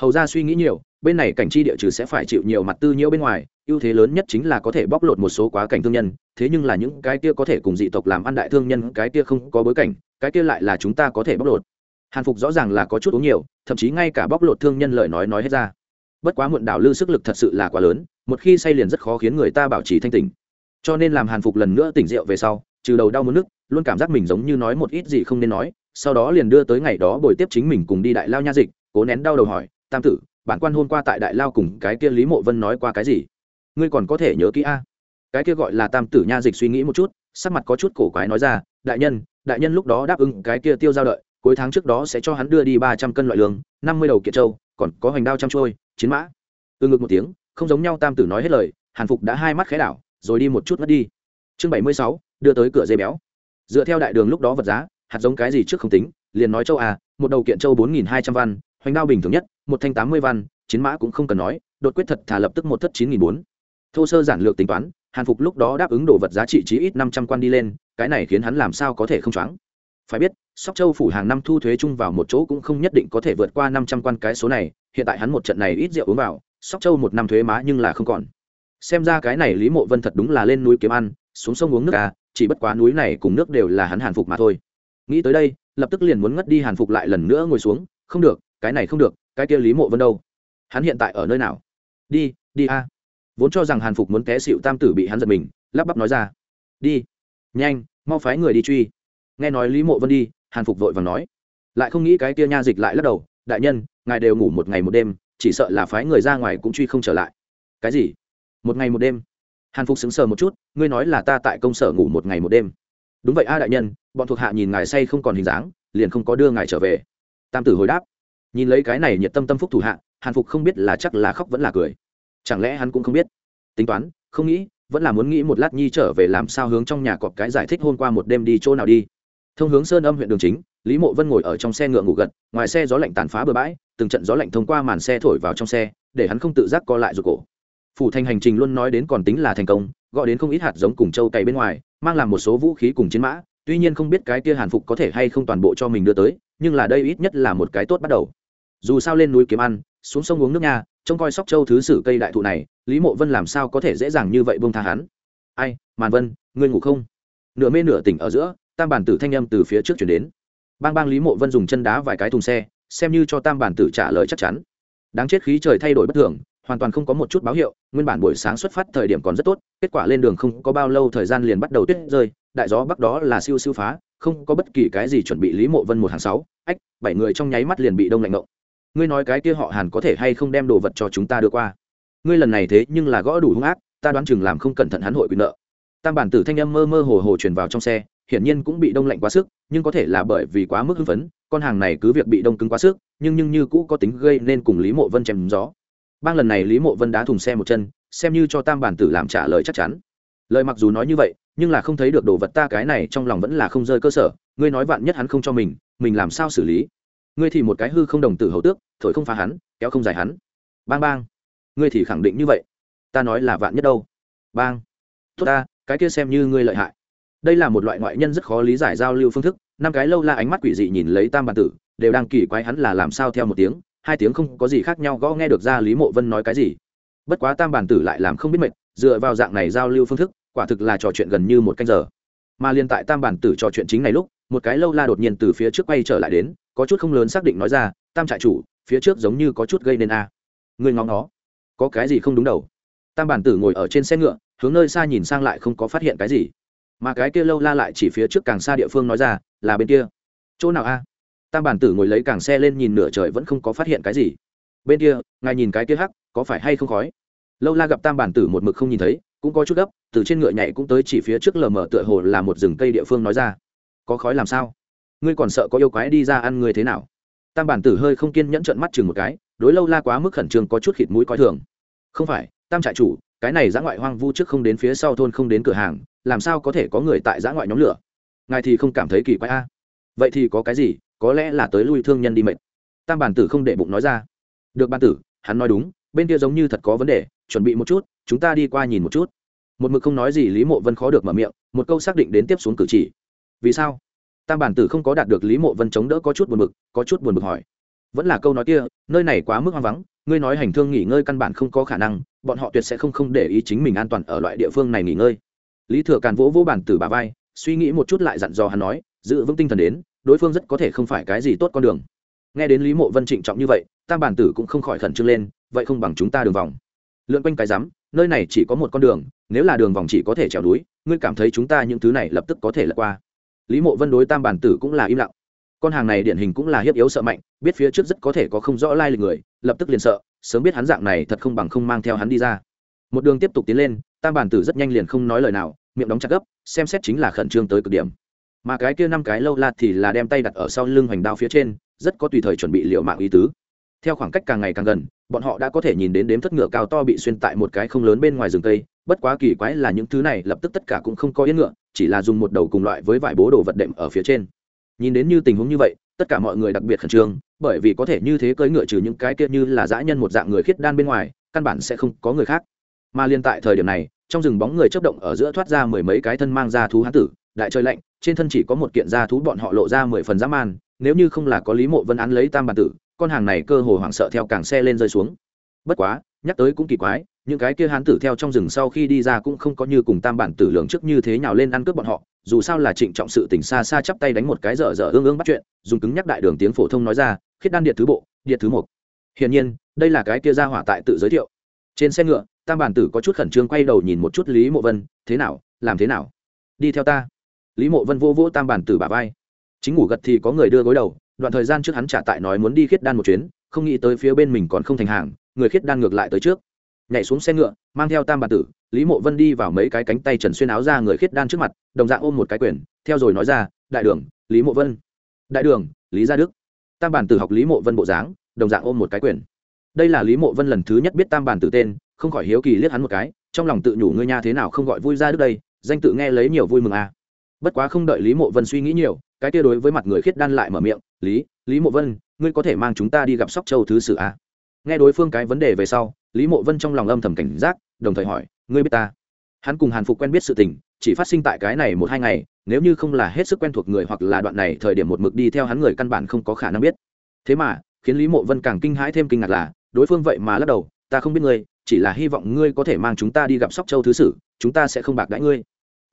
Hầu ra suy nghĩ nhiều bên này cảnh chi địa trừ sẽ phải chịu nhiều mặt tư nhiễu bên ngoài, ưu thế lớn nhất chính là có thể bóc lột một số quá cảnh thương nhân, thế nhưng là những cái kia có thể cùng dị tộc làm ăn đại thương nhân, cái kia không có bối cảnh, cái kia lại là chúng ta có thể bóc lột. Hàn phục rõ ràng là có chút uống nhiều, thậm chí ngay cả bóc lột thương nhân lời nói nói hết ra. Bất quá muộn đảo lư sức lực thật sự là quá lớn, một khi say liền rất khó khiến người ta bảo trì thanh tỉnh. Cho nên làm hàn phục lần nữa tỉnh rượu về sau, trừ đầu đau muốn nước, luôn cảm giác mình giống như nói một ít gì không nên nói, sau đó liền đưa tới ngày đó bồi tiếp chính mình cùng đi đại lao nha dịch, cố nén đau đầu hỏi, tam tử bản quan hôm qua tại đại lao cùng cái kia lý mộ vân nói qua cái gì? Ngươi còn có thể nhớ kỹ a. Cái kia gọi là tam tử nha dịch suy nghĩ một chút, sắc mặt có chút cổ quái nói ra, đại nhân đại nhân lúc đó đáp ứng cái kia tiêu giao đợi, cuối tháng trước đó sẽ cho hắn đưa đi ba trăm cân loại lương, năm mươi đầu kiện trâu còn có hoành đao trăm trôi, chiến mã. Từ ngực một tiếng, không giống nhau tam tử nói hết lời, hàn phục đã hai mắt khẽ đảo, rồi đi một chút mất đi. Chương bảy mươi sáu, đưa tới cửa dây béo. Dựa theo đại đường lúc đó vật giá, hạt giống cái gì trước không tính, liền nói châu à một đầu kiện châu bốn nghìn hai trăm văn, hoành đao bình thường nhất một thanh tám mươi văn, chiến mã cũng không cần nói, đột quyết thật thả lập tức một thất chín nghìn bốn. Thô sơ giản lược tính toán, hàn phục lúc đó đáp ứng đồ vật giá trị chí ít năm trăm quan đi lên, cái này khiến hắn làm sao có thể không choáng. Phải biết, sóc châu phủ hàng năm thu thuế chung vào một chỗ cũng không nhất định có thể vượt qua năm trăm quan cái số này, hiện tại hắn một trận này ít rượu uống vào, sóc châu một năm thuế má nhưng là không còn. Xem ra cái này lý mộ vân thật đúng là lên núi kiếm ăn, xuống sông uống nước à chỉ bất quá núi này cùng nước đều là hắn hàn phục mà thôi. Nghĩ tới đây, lập tức liền muốn ngất đi hàn phục lại lần nữa ngồi xuống, không được cái này không được, cái kia lý mộ vân đâu? Hắn hiện tại ở nơi nào? Đi đi a. Vốn cho rằng hàn phục muốn té xịu tam tử bị hắn giật mình, lắp bắp nói ra. Đi. Nhanh, mau phái người đi truy. Nghe nói lý mộ vân đi, hàn phục vội và nói. Lại không nghĩ cái kia nha dịch lại lắc đầu, đại nhân, ngài đều ngủ một ngày một đêm, chỉ sợ là phái người ra ngoài cũng truy không trở lại. Cái gì? Một ngày một đêm? Hàn phục sững sờ một chút, ngươi nói là ta tại công sở ngủ một ngày một đêm. Đúng vậy a đại nhân, bọn thuộc hạ nhìn ngài say không còn hình dáng, liền không có đưa ngài trở về. Tam tử hồi đáp nhìn lấy cái này nhiệt tâm tâm phúc thủ hạ, hàn phục không biết là chắc là khóc vẫn là cười. Chẳng lẽ hắn cũng không biết? Tính toán, không nghĩ, vẫn là muốn nghĩ một lát nhi trở về làm sao hướng trong nhà cọp cái giải thích hôm qua một đêm đi chỗ nào đi. Thông hướng sơn âm huyện đường chính, lý mộ vân ngồi ở trong xe ngựa ngủ gật, ngoài xe gió lạnh tàn phá bừa bãi, từng trận gió lạnh thông qua màn xe thổi vào trong xe, để hắn không tự giác co lại ruột cổ. Phủ thành hành trình luôn nói đến còn tính là thành công, gọi đến không ít hạt giống cùng châu cày bên ngoài, mang làm một số vũ khí cùng chiến mã, tuy nhiên không biết cái kia hàn phục có thể hay không toàn bộ cho mình đưa tới, nhưng là đây ít nhất là một cái tốt bắt đầu dù sao lên núi kiếm ăn, xuống sông uống nước nha, trông coi sóc châu thứ sử cây đại thụ này, lý mộ vân làm sao có thể dễ dàng như vậy bông tha hắn? Ai, màn vân, ngươi ngủ không? Nửa mê nửa tỉnh ở giữa, tam bản tử thanh âm từ phía trước chuyển đến. Bang bang lý mộ vân dùng chân đá vài cái thùng xe, xem như cho tam bản tử trả lời chắc chắn. Đáng chết khí trời thay đổi bất thường, hoàn toàn không có một chút báo hiệu, nguyên bản buổi sáng xuất phát thời điểm còn rất tốt, kết quả lên đường không có bao lâu thời gian liền bắt đầu tuyết rơi, đại gió bắc đó là siêu siêu phá, không có bất kỳ cái gì chuẩn bị lý mộ vân một hàng sáu, ách, bảy người trong nháy mắt liền bị đông lạnh ngộng ngươi nói cái kia họ hàn có thể hay không đem đồ vật cho chúng ta đưa qua? Ngươi lần này thế nhưng là gõ đủ hung ác, ta đoán chừng làm không cẩn thận hắn hội quyền nợ. Tam bản tử thanh âm mơ mơ hồ hồ truyền vào trong xe, hiển nhiên cũng bị đông lạnh quá sức, nhưng có thể là bởi vì quá mức hưng phấn, con hàng này cứ việc bị đông cứng quá sức, nhưng nhưng như cũ có tính gây nên cùng lý mộ vân chém gió. Bang lần này lý mộ vân đá thùng xe một chân, xem như cho tam bản tử làm trả lời chắc chắn. Lời mặc dù nói như vậy, nhưng là không thấy được đồ vật ta cái này trong lòng vẫn là không rơi cơ sở, ngươi nói vạn nhất hắn không cho mình mình làm sao xử lý? Ngươi thì một cái hư không đồng tử hầu tước thổi không phá hắn, kéo không giải hắn. Bang bang. Ngươi thì khẳng định như vậy. Ta nói là vạn nhất đâu. Bang. Tốt ta, cái kia xem như ngươi lợi hại. Đây là một loại ngoại nhân rất khó lý giải giao lưu phương thức. Năm cái lâu la ánh mắt quỷ dị nhìn lấy tam bản tử, đều đang kỳ quái hắn là làm sao theo một tiếng. Hai tiếng không có gì khác nhau, gõ nghe được ra lý mộ vân nói cái gì. Bất quá tam bản tử lại làm không biết mệt, dựa vào dạng này giao lưu phương thức, quả thực là trò chuyện gần như một canh giờ. Mà liên tại tam bản tử trò chuyện chính này lúc, một cái lâu la đột nhiên từ phía trước quay trở lại đến, có chút không lớn xác định nói ra, tam trại chủ phía trước giống như có chút gây nên a. À. người ngóng nó. Có cái gì không đúng đầu? Tam bản tử ngồi ở trên xe ngựa, hướng nơi xa nhìn sang lại không có phát hiện cái gì. Mà cái kia lâu la lại chỉ phía trước càng xa địa phương nói ra, là bên kia. Chỗ nào a? Tam bản tử ngồi lấy càng xe lên nhìn nửa trời vẫn không có phát hiện cái gì. Bên kia, ngài nhìn cái kia hắc, có phải hay không khói? Lâu la gặp tam bản tử một mực không nhìn thấy, cũng có chút gấp, từ trên ngựa nhảy cũng tới chỉ phía trước lờ mờ tựa hồ là một rừng cây địa phương nói ra. Có khói làm sao? Ngươi còn sợ có yêu quái đi ra ăn ngươi thế nào? Tam bản tử hơi không kiên nhẫn trợn mắt chừng một cái, đối lâu la quá mức khẩn trương có chút khịt mũi coi thường. Không phải, tam trại chủ, cái này giã ngoại hoang vu trước không đến phía sau thôn không đến cửa hàng, làm sao có thể có người tại giã ngoại nhóm lửa? Ngài thì không cảm thấy kỳ quái a? Vậy thì có cái gì, có lẽ là tới lui thương nhân đi mệt. Tam bản tử không để bụng nói ra. Được bản tử, hắn nói đúng, bên kia giống như thật có vấn đề, chuẩn bị một chút, chúng ta đi qua nhìn một chút. Một mực không nói gì lý mộ vân khó được mở miệng, một câu xác định đến tiếp xuống cử chỉ. Vì sao? Tam bản tử không có đạt được lý mộ vân chống đỡ có chút buồn bực, có chút buồn bực hỏi. Vẫn là câu nói kia, nơi này quá mức hoang vắng, ngươi nói hành thương nghỉ ngơi căn bản không có khả năng, bọn họ tuyệt sẽ không không để ý chính mình an toàn ở loại địa phương này nghỉ ngơi. Lý thừa càn vỗ vỗ bản tử bà vai, suy nghĩ một chút lại dặn dò hắn nói, giữ vững tinh thần đến, đối phương rất có thể không phải cái gì tốt con đường. Nghe đến lý mộ vân trịnh trọng như vậy, tam bản tử cũng không khỏi khẩn trương lên, vậy không bằng chúng ta đường vòng. Lượn quanh cái rắm, nơi này chỉ có một con đường, nếu là đường vòng chỉ có thể trèo núi, ngươi cảm thấy chúng ta những thứ này lập tức có thể lật qua lý mộ vân đối tam bản tử cũng là im lặng. Con hàng này điển hình cũng là hiếp yếu sợ mạnh, biết phía trước rất có thể có không rõ lai lịch người, lập tức liền sợ, sớm biết hắn dạng này thật không bằng không mang theo hắn đi ra. Một đường tiếp tục tiến lên, tam bản tử rất nhanh liền không nói lời nào, miệng đóng chặt gấp, xem xét chính là khẩn trương tới cực điểm. Mà cái kia năm cái lâu la thì là đem tay đặt ở sau lưng hoành đao phía trên, rất có tùy thời chuẩn bị liệu mạng ý tứ theo khoảng cách càng ngày càng gần, bọn họ đã có thể nhìn đến đếm thất ngựa cao to bị xuyên tại một cái không lớn bên ngoài rừng cây, bất quá kỳ quái là những thứ này lập tức tất cả cũng không có yên ngựa, chỉ là dùng một đầu cùng loại với vài bố đồ vật đệm ở phía trên. Nhìn đến như tình huống như vậy, tất cả mọi người đặc biệt khẩn trương, bởi vì có thể như thế cưỡi ngựa trừ những cái kia như là dã nhân một dạng người khiết đan bên ngoài, căn bản sẽ không có người khác. Mà liên tại thời điểm này, trong rừng bóng người chấp động ở giữa thoát ra mười mấy cái thân mang ra thú hán tử, đại trời lạnh, trên thân chỉ có một kiện da thú bọn họ lộ ra mười phần dã man, nếu như không là có lý mộ vân án lấy tam bản tử con hàng này cơ hồ hoảng sợ theo càng xe lên rơi xuống. Bất quá, nhắc tới cũng kỳ quái, những cái kia hán tử theo trong rừng sau khi đi ra cũng không có như cùng tam bản tử lượng trước như thế nhào lên ăn cướp bọn họ, dù sao là trịnh trọng sự tỉnh xa xa chắp tay đánh một cái dở dở ương ương bắt chuyện, dùng cứng nhắc đại đường tiếng phổ thông nói ra, khiết đan điện thứ bộ, điện thứ một. Hiển nhiên, đây là cái kia ra hỏa tại tự giới thiệu. Trên xe ngựa, tam bản tử có chút khẩn trương quay đầu nhìn một chút lý mộ vân, thế nào, làm thế nào? Đi theo ta. Lý mộ vân vô vỗ tam bản tử bà vai. Chính ngủ gật thì có người đưa gối đầu đoạn thời gian trước hắn trả tại nói muốn đi khiết đan một chuyến, không nghĩ tới phía bên mình còn không thành hàng, người khiết đan ngược lại tới trước. Nhảy xuống xe ngựa, mang theo tam bản tử, lý mộ vân đi vào mấy cái cánh tay trần xuyên áo ra người khiết đan trước mặt, đồng dạng ôm một cái quyền, theo rồi nói ra, đại đường, lý mộ vân. Đại đường, lý gia đức. Tam bản tử học lý mộ vân bộ dáng, đồng dạng ôm một cái quyền. Đây là lý mộ vân lần thứ nhất biết tam bản tử tên, không khỏi hiếu kỳ liếc hắn một cái, trong lòng tự nhủ ngươi nha thế nào không gọi vui ra đức đây, danh tự nghe lấy nhiều vui mừng à. bất quá không đợi lý mộ vân suy nghĩ nhiều cái kia đối với mặt người khiết đan lại mở miệng, lý lý mộ vân, ngươi có thể mang chúng ta đi gặp sóc châu thứ sử à. nghe đối phương cái vấn đề về sau, lý mộ vân trong lòng âm thầm cảnh giác, đồng thời hỏi, ngươi biết ta? Hắn cùng hàn phục quen biết sự tình, chỉ phát sinh tại cái này một hai ngày, nếu như không là hết sức quen thuộc người hoặc là đoạn này thời điểm một mực đi theo hắn người căn bản không có khả năng biết. Thế mà, khiến lý mộ vân càng kinh hãi thêm kinh ngạc là, đối phương vậy mà lắc đầu, ta không biết ngươi, chỉ là hy vọng ngươi có thể mang chúng ta đi gặp sóc châu thứ sử chúng ta sẽ không bạc đãi ngươi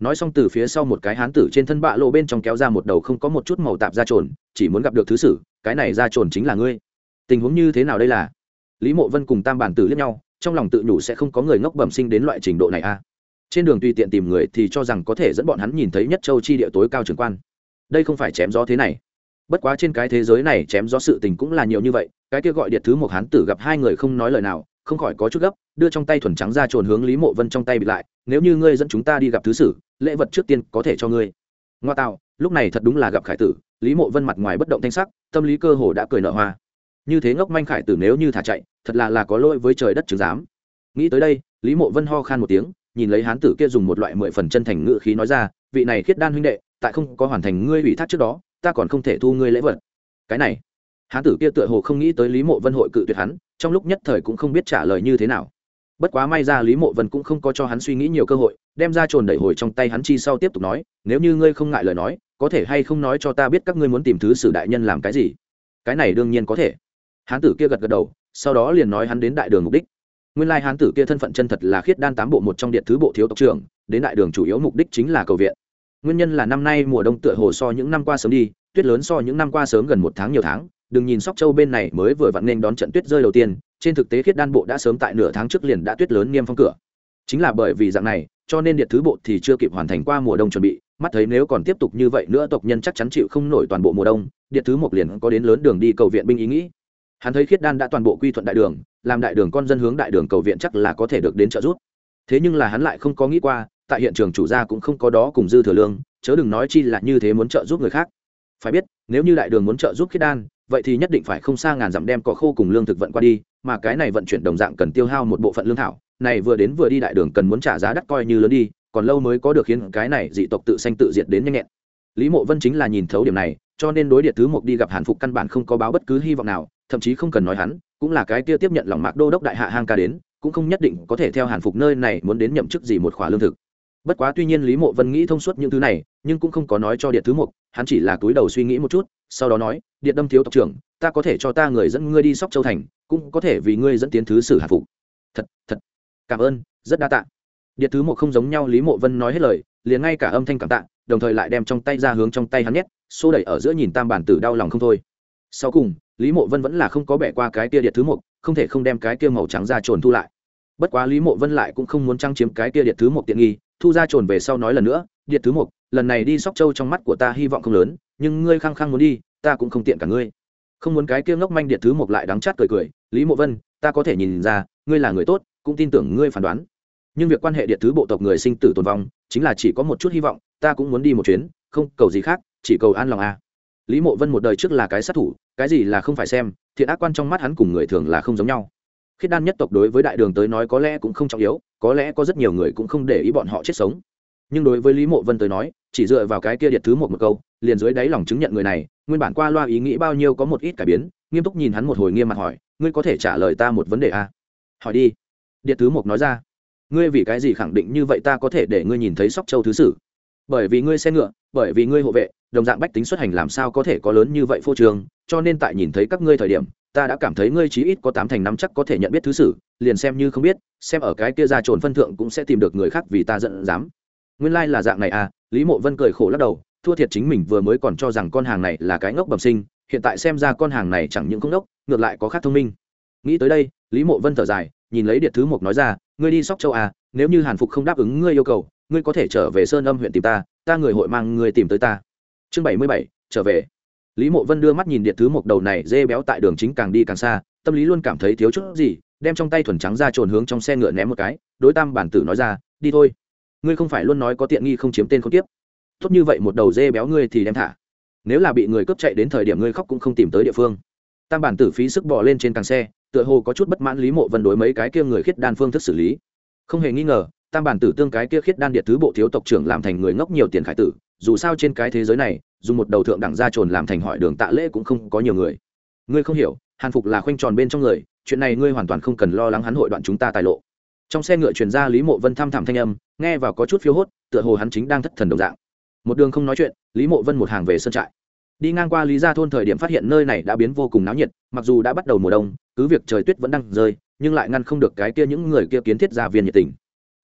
nói xong từ phía sau một cái hán tử trên thân bạ lộ bên trong kéo ra một đầu không có một chút màu tạp ra trồn, chỉ muốn gặp được thứ sử, cái này ra trồn chính là ngươi. Tình huống như thế nào đây là? Lý mộ vân cùng tam bản tử liếc nhau, trong lòng tự nhủ sẽ không có người ngốc bẩm sinh đến loại trình độ này a à. trên đường tùy tiện tìm người thì cho rằng có thể dẫn bọn hắn nhìn thấy nhất châu chi địa tối cao trường quan. Đây không phải chém gió thế này. Bất quá trên cái thế giới này chém gió sự tình cũng là nhiều như vậy, cái kia gọi điện thứ một hán tử gặp hai người không nói lời nào không khỏi có chút gấp, đưa trong tay thuần trắng ra trồn hướng lý mộ vân trong tay bị lại, nếu như ngươi dẫn chúng ta đi gặp thứ sử, lễ vật trước tiên có thể cho ngươi. Ngoa tạo, lúc này thật đúng là gặp khải tử, lý mộ vân mặt ngoài bất động thanh sắc, tâm lý cơ hồ đã cười nở hoa. Như thế ngốc manh khải tử nếu như thả chạy, thật là là có lỗi với trời đất chứng giám nghĩ tới đây, lý mộ vân ho khan một tiếng, nhìn lấy hán tử kia dùng một loại mười phần chân thành ngự khí nói ra, vị này khiết đan huynh đệ, tại không có hoàn thành ngươi ủy thác trước đó, ta còn không thể thu ngươi lễ vật. Cái này, hán tử kia tựa hồ không nghĩ tới lý mộ vân hội cự tuyệt hắn trong lúc nhất thời cũng không biết trả lời như thế nào. Bất quá may ra lý mộ vân cũng không có cho hắn suy nghĩ nhiều cơ hội, đem ra trồn đẩy hồi trong tay hắn chi sau tiếp tục nói, nếu như ngươi không ngại lời nói, có thể hay không nói cho ta biết các ngươi muốn tìm thứ sử đại nhân làm cái gì? Cái này đương nhiên có thể. Hán tử kia gật gật đầu, sau đó liền nói hắn đến đại đường mục đích. Nguyên lai hán tử kia thân phận chân thật là khiết đan tám bộ một trong điện thứ bộ thiếu tộc trưởng, đến đại đường chủ yếu mục đích chính là cầu viện. Nguyên nhân là năm nay mùa đông tựa hồ so những năm qua sớm đi, tuyết lớn so những năm qua sớm gần một tháng nhiều tháng đừng nhìn sóc châu bên này mới vừa vặn nên đón trận tuyết rơi đầu tiên, trên thực tế khiết đan bộ đã sớm tại nửa tháng trước liền đã tuyết lớn niêm phong cửa. Chính là bởi vì dạng này, cho nên điện thứ bộ thì chưa kịp hoàn thành qua mùa đông chuẩn bị, mắt thấy nếu còn tiếp tục như vậy nữa tộc nhân chắc chắn chịu không nổi toàn bộ mùa đông, điện thứ một liền có đến lớn đường đi cầu viện binh ý nghĩ. Hắn thấy khiết đan đã toàn bộ quy thuận đại đường, làm đại đường con dân hướng đại đường cầu viện chắc là có thể được đến trợ giúp. Thế nhưng là hắn lại không có nghĩ qua, tại hiện trường chủ gia cũng không có đó cùng dư thừa lương, chớ đừng nói chi là như thế muốn trợ giúp người khác. Phải biết, nếu như đại đường muốn trợ giúp khiết đan vậy thì nhất định phải không xa ngàn dặm đem cỏ khô cùng lương thực vận qua đi, mà cái này vận chuyển đồng dạng cần tiêu hao một bộ phận lương thảo, này vừa đến vừa đi đại đường cần muốn trả giá đắt coi như lớn đi, còn lâu mới có được khiến cái này dị tộc tự sanh tự diệt đến nhanh nhẹn. Lý mộ vân chính là nhìn thấu điểm này, cho nên đối điện thứ một đi gặp hàn phục căn bản không có báo bất cứ hy vọng nào, thậm chí không cần nói hắn, cũng là cái kia tiếp nhận lòng mạc đô đốc đại hạ hang ca đến, cũng không nhất định có thể theo hàn phục nơi này muốn đến nhậm chức gì một khóa lương thực. Bất quá tuy nhiên lý mộ vân nghĩ thông suốt những thứ này, nhưng cũng không có nói cho điện thứ một, hắn chỉ là túi đầu suy nghĩ một chút sau đó nói, điện đâm thiếu tộc trưởng, ta có thể cho ta người dẫn ngươi đi sóc châu thành, cũng có thể vì ngươi dẫn tiến thứ sử hạ phục. Thật thật, cảm ơn, rất đa tạ. Điện thứ một không giống nhau, lý mộ vân nói hết lời, liền ngay cả âm thanh cảm tạ, đồng thời lại đem trong tay ra hướng trong tay hắn nhét, xô đẩy ở giữa nhìn tam bản tử đau lòng không thôi. Sau cùng, lý mộ vân vẫn là không có bẻ qua cái kia điện thứ một không thể không đem cái kia màu trắng ra trồn thu lại. Bất quá lý mộ vân lại cũng không muốn trăng chiếm cái kia điện thứ một tiện nghi, thu ra trồn về sau nói lần nữa, điện thứ một lần này đi sóc châu trong mắt của ta hy vọng không lớn nhưng ngươi khăng khăng muốn đi, ta cũng không tiện cả ngươi. Không muốn cái kia ngốc manh điện thứ một lại đắng chát cười cười, lý mộ vân, ta có thể nhìn ra, ngươi là người tốt, cũng tin tưởng ngươi phán đoán. Nhưng việc quan hệ điện thứ bộ tộc người sinh tử tồn vong, chính là chỉ có một chút hy vọng, ta cũng muốn đi một chuyến, không cầu gì khác, chỉ cầu an lòng a. Lý mộ vân một đời trước là cái sát thủ, cái gì là không phải xem, thiện ác quan trong mắt hắn cùng người thường là không giống nhau. Khiết đan nhất tộc đối với đại đường tới nói có lẽ cũng không trọng yếu, có lẽ có rất nhiều người cũng không để ý bọn họ chết sống. Nhưng đối với lý mộ vân tới nói chỉ dựa vào cái kia điện thứ một một câu, liền dưới đáy lòng chứng nhận người này, nguyên bản qua loa ý nghĩ bao nhiêu có một ít cải biến, nghiêm túc nhìn hắn một hồi nghiêm mặt hỏi, ngươi có thể trả lời ta một vấn đề à? Hỏi đi. Điện thứ một nói ra, ngươi vì cái gì khẳng định như vậy ta có thể để ngươi nhìn thấy sóc châu thứ sử? Bởi vì ngươi xe ngựa, bởi vì ngươi hộ vệ, đồng dạng bách tính xuất hành làm sao có thể có lớn như vậy phô trường cho nên tại nhìn thấy các ngươi thời điểm, ta đã cảm thấy ngươi chí ít có tám thành năm chắc có thể nhận biết thứ sử, liền xem như không biết, xem ở cái kia ra trồn phân thượng cũng sẽ tìm được người khác vì ta giận dám. Nguyên lai、like、là dạng này à lý mộ vân cười khổ lắc đầu, thua thiệt chính mình vừa mới còn cho rằng con hàng này là cái ngốc bẩm sinh, hiện tại xem ra con hàng này chẳng những không ngốc, ngược lại có khác thông minh. Nghĩ tới đây, lý mộ vân thở dài, nhìn lấy điện thứ mục nói ra, ngươi đi sóc châu à nếu như hàn phục không đáp ứng ngươi yêu cầu, ngươi có thể trở về sơn âm huyện tìm ta ta người hội mang ngươi tìm tới ta. Chương bảy mươi bảy, trở về. Lý mộ vân đưa mắt nhìn điện thứ mục đầu này dê béo tại đường chính càng đi càng xa, tâm lý luôn cảm thấy thiếu chút gì, đem trong tay thuần trắng ra trồn hướng trong xe ngựa ném một cái, đối tam bản tử nói ra, đi thôi ngươi không phải luôn nói có tiện nghi không chiếm tên không tiếp tốt như vậy một đầu dê béo ngươi thì đem thả. Nếu là bị người cướp chạy đến thời điểm ngươi khóc cũng không tìm tới địa phương. Tam bản tử phí sức bỏ lên trên càng xe, tựa hồ có chút bất mãn lý mộ vân đối mấy cái kia người khiết đan phương thức xử lý. Không hề nghi ngờ, tam bản tử tương cái kia khiết đan điện thứ bộ thiếu tộc trưởng làm thành người ngốc nhiều tiền khải tử, dù sao trên cái thế giới này, dùng một đầu thượng đẳng gia trồn làm thành hỏi đường tạ lễ cũng không có nhiều người. Ngươi không hiểu, hàn phục là khoanh tròn bên trong người, chuyện này ngươi hoàn toàn không cần lo lắng hắn hội đoạn chúng ta tài lộ trong xe ngựa truyền ra lý mộ vân thăm thẳm thanh âm, nghe vào có chút phiếu hốt, tựa hồ hắn chính đang thất thần đồng dạng. Một đường không nói chuyện, lý mộ vân một hàng về sân trại. Đi ngang qua lý gia thôn thời điểm phát hiện nơi này đã biến vô cùng náo nhiệt, mặc dù đã bắt đầu mùa đông, cứ việc trời tuyết vẫn đang rơi, nhưng lại ngăn không được cái kia những người kia kiến thiết gia viên nhiệt tình.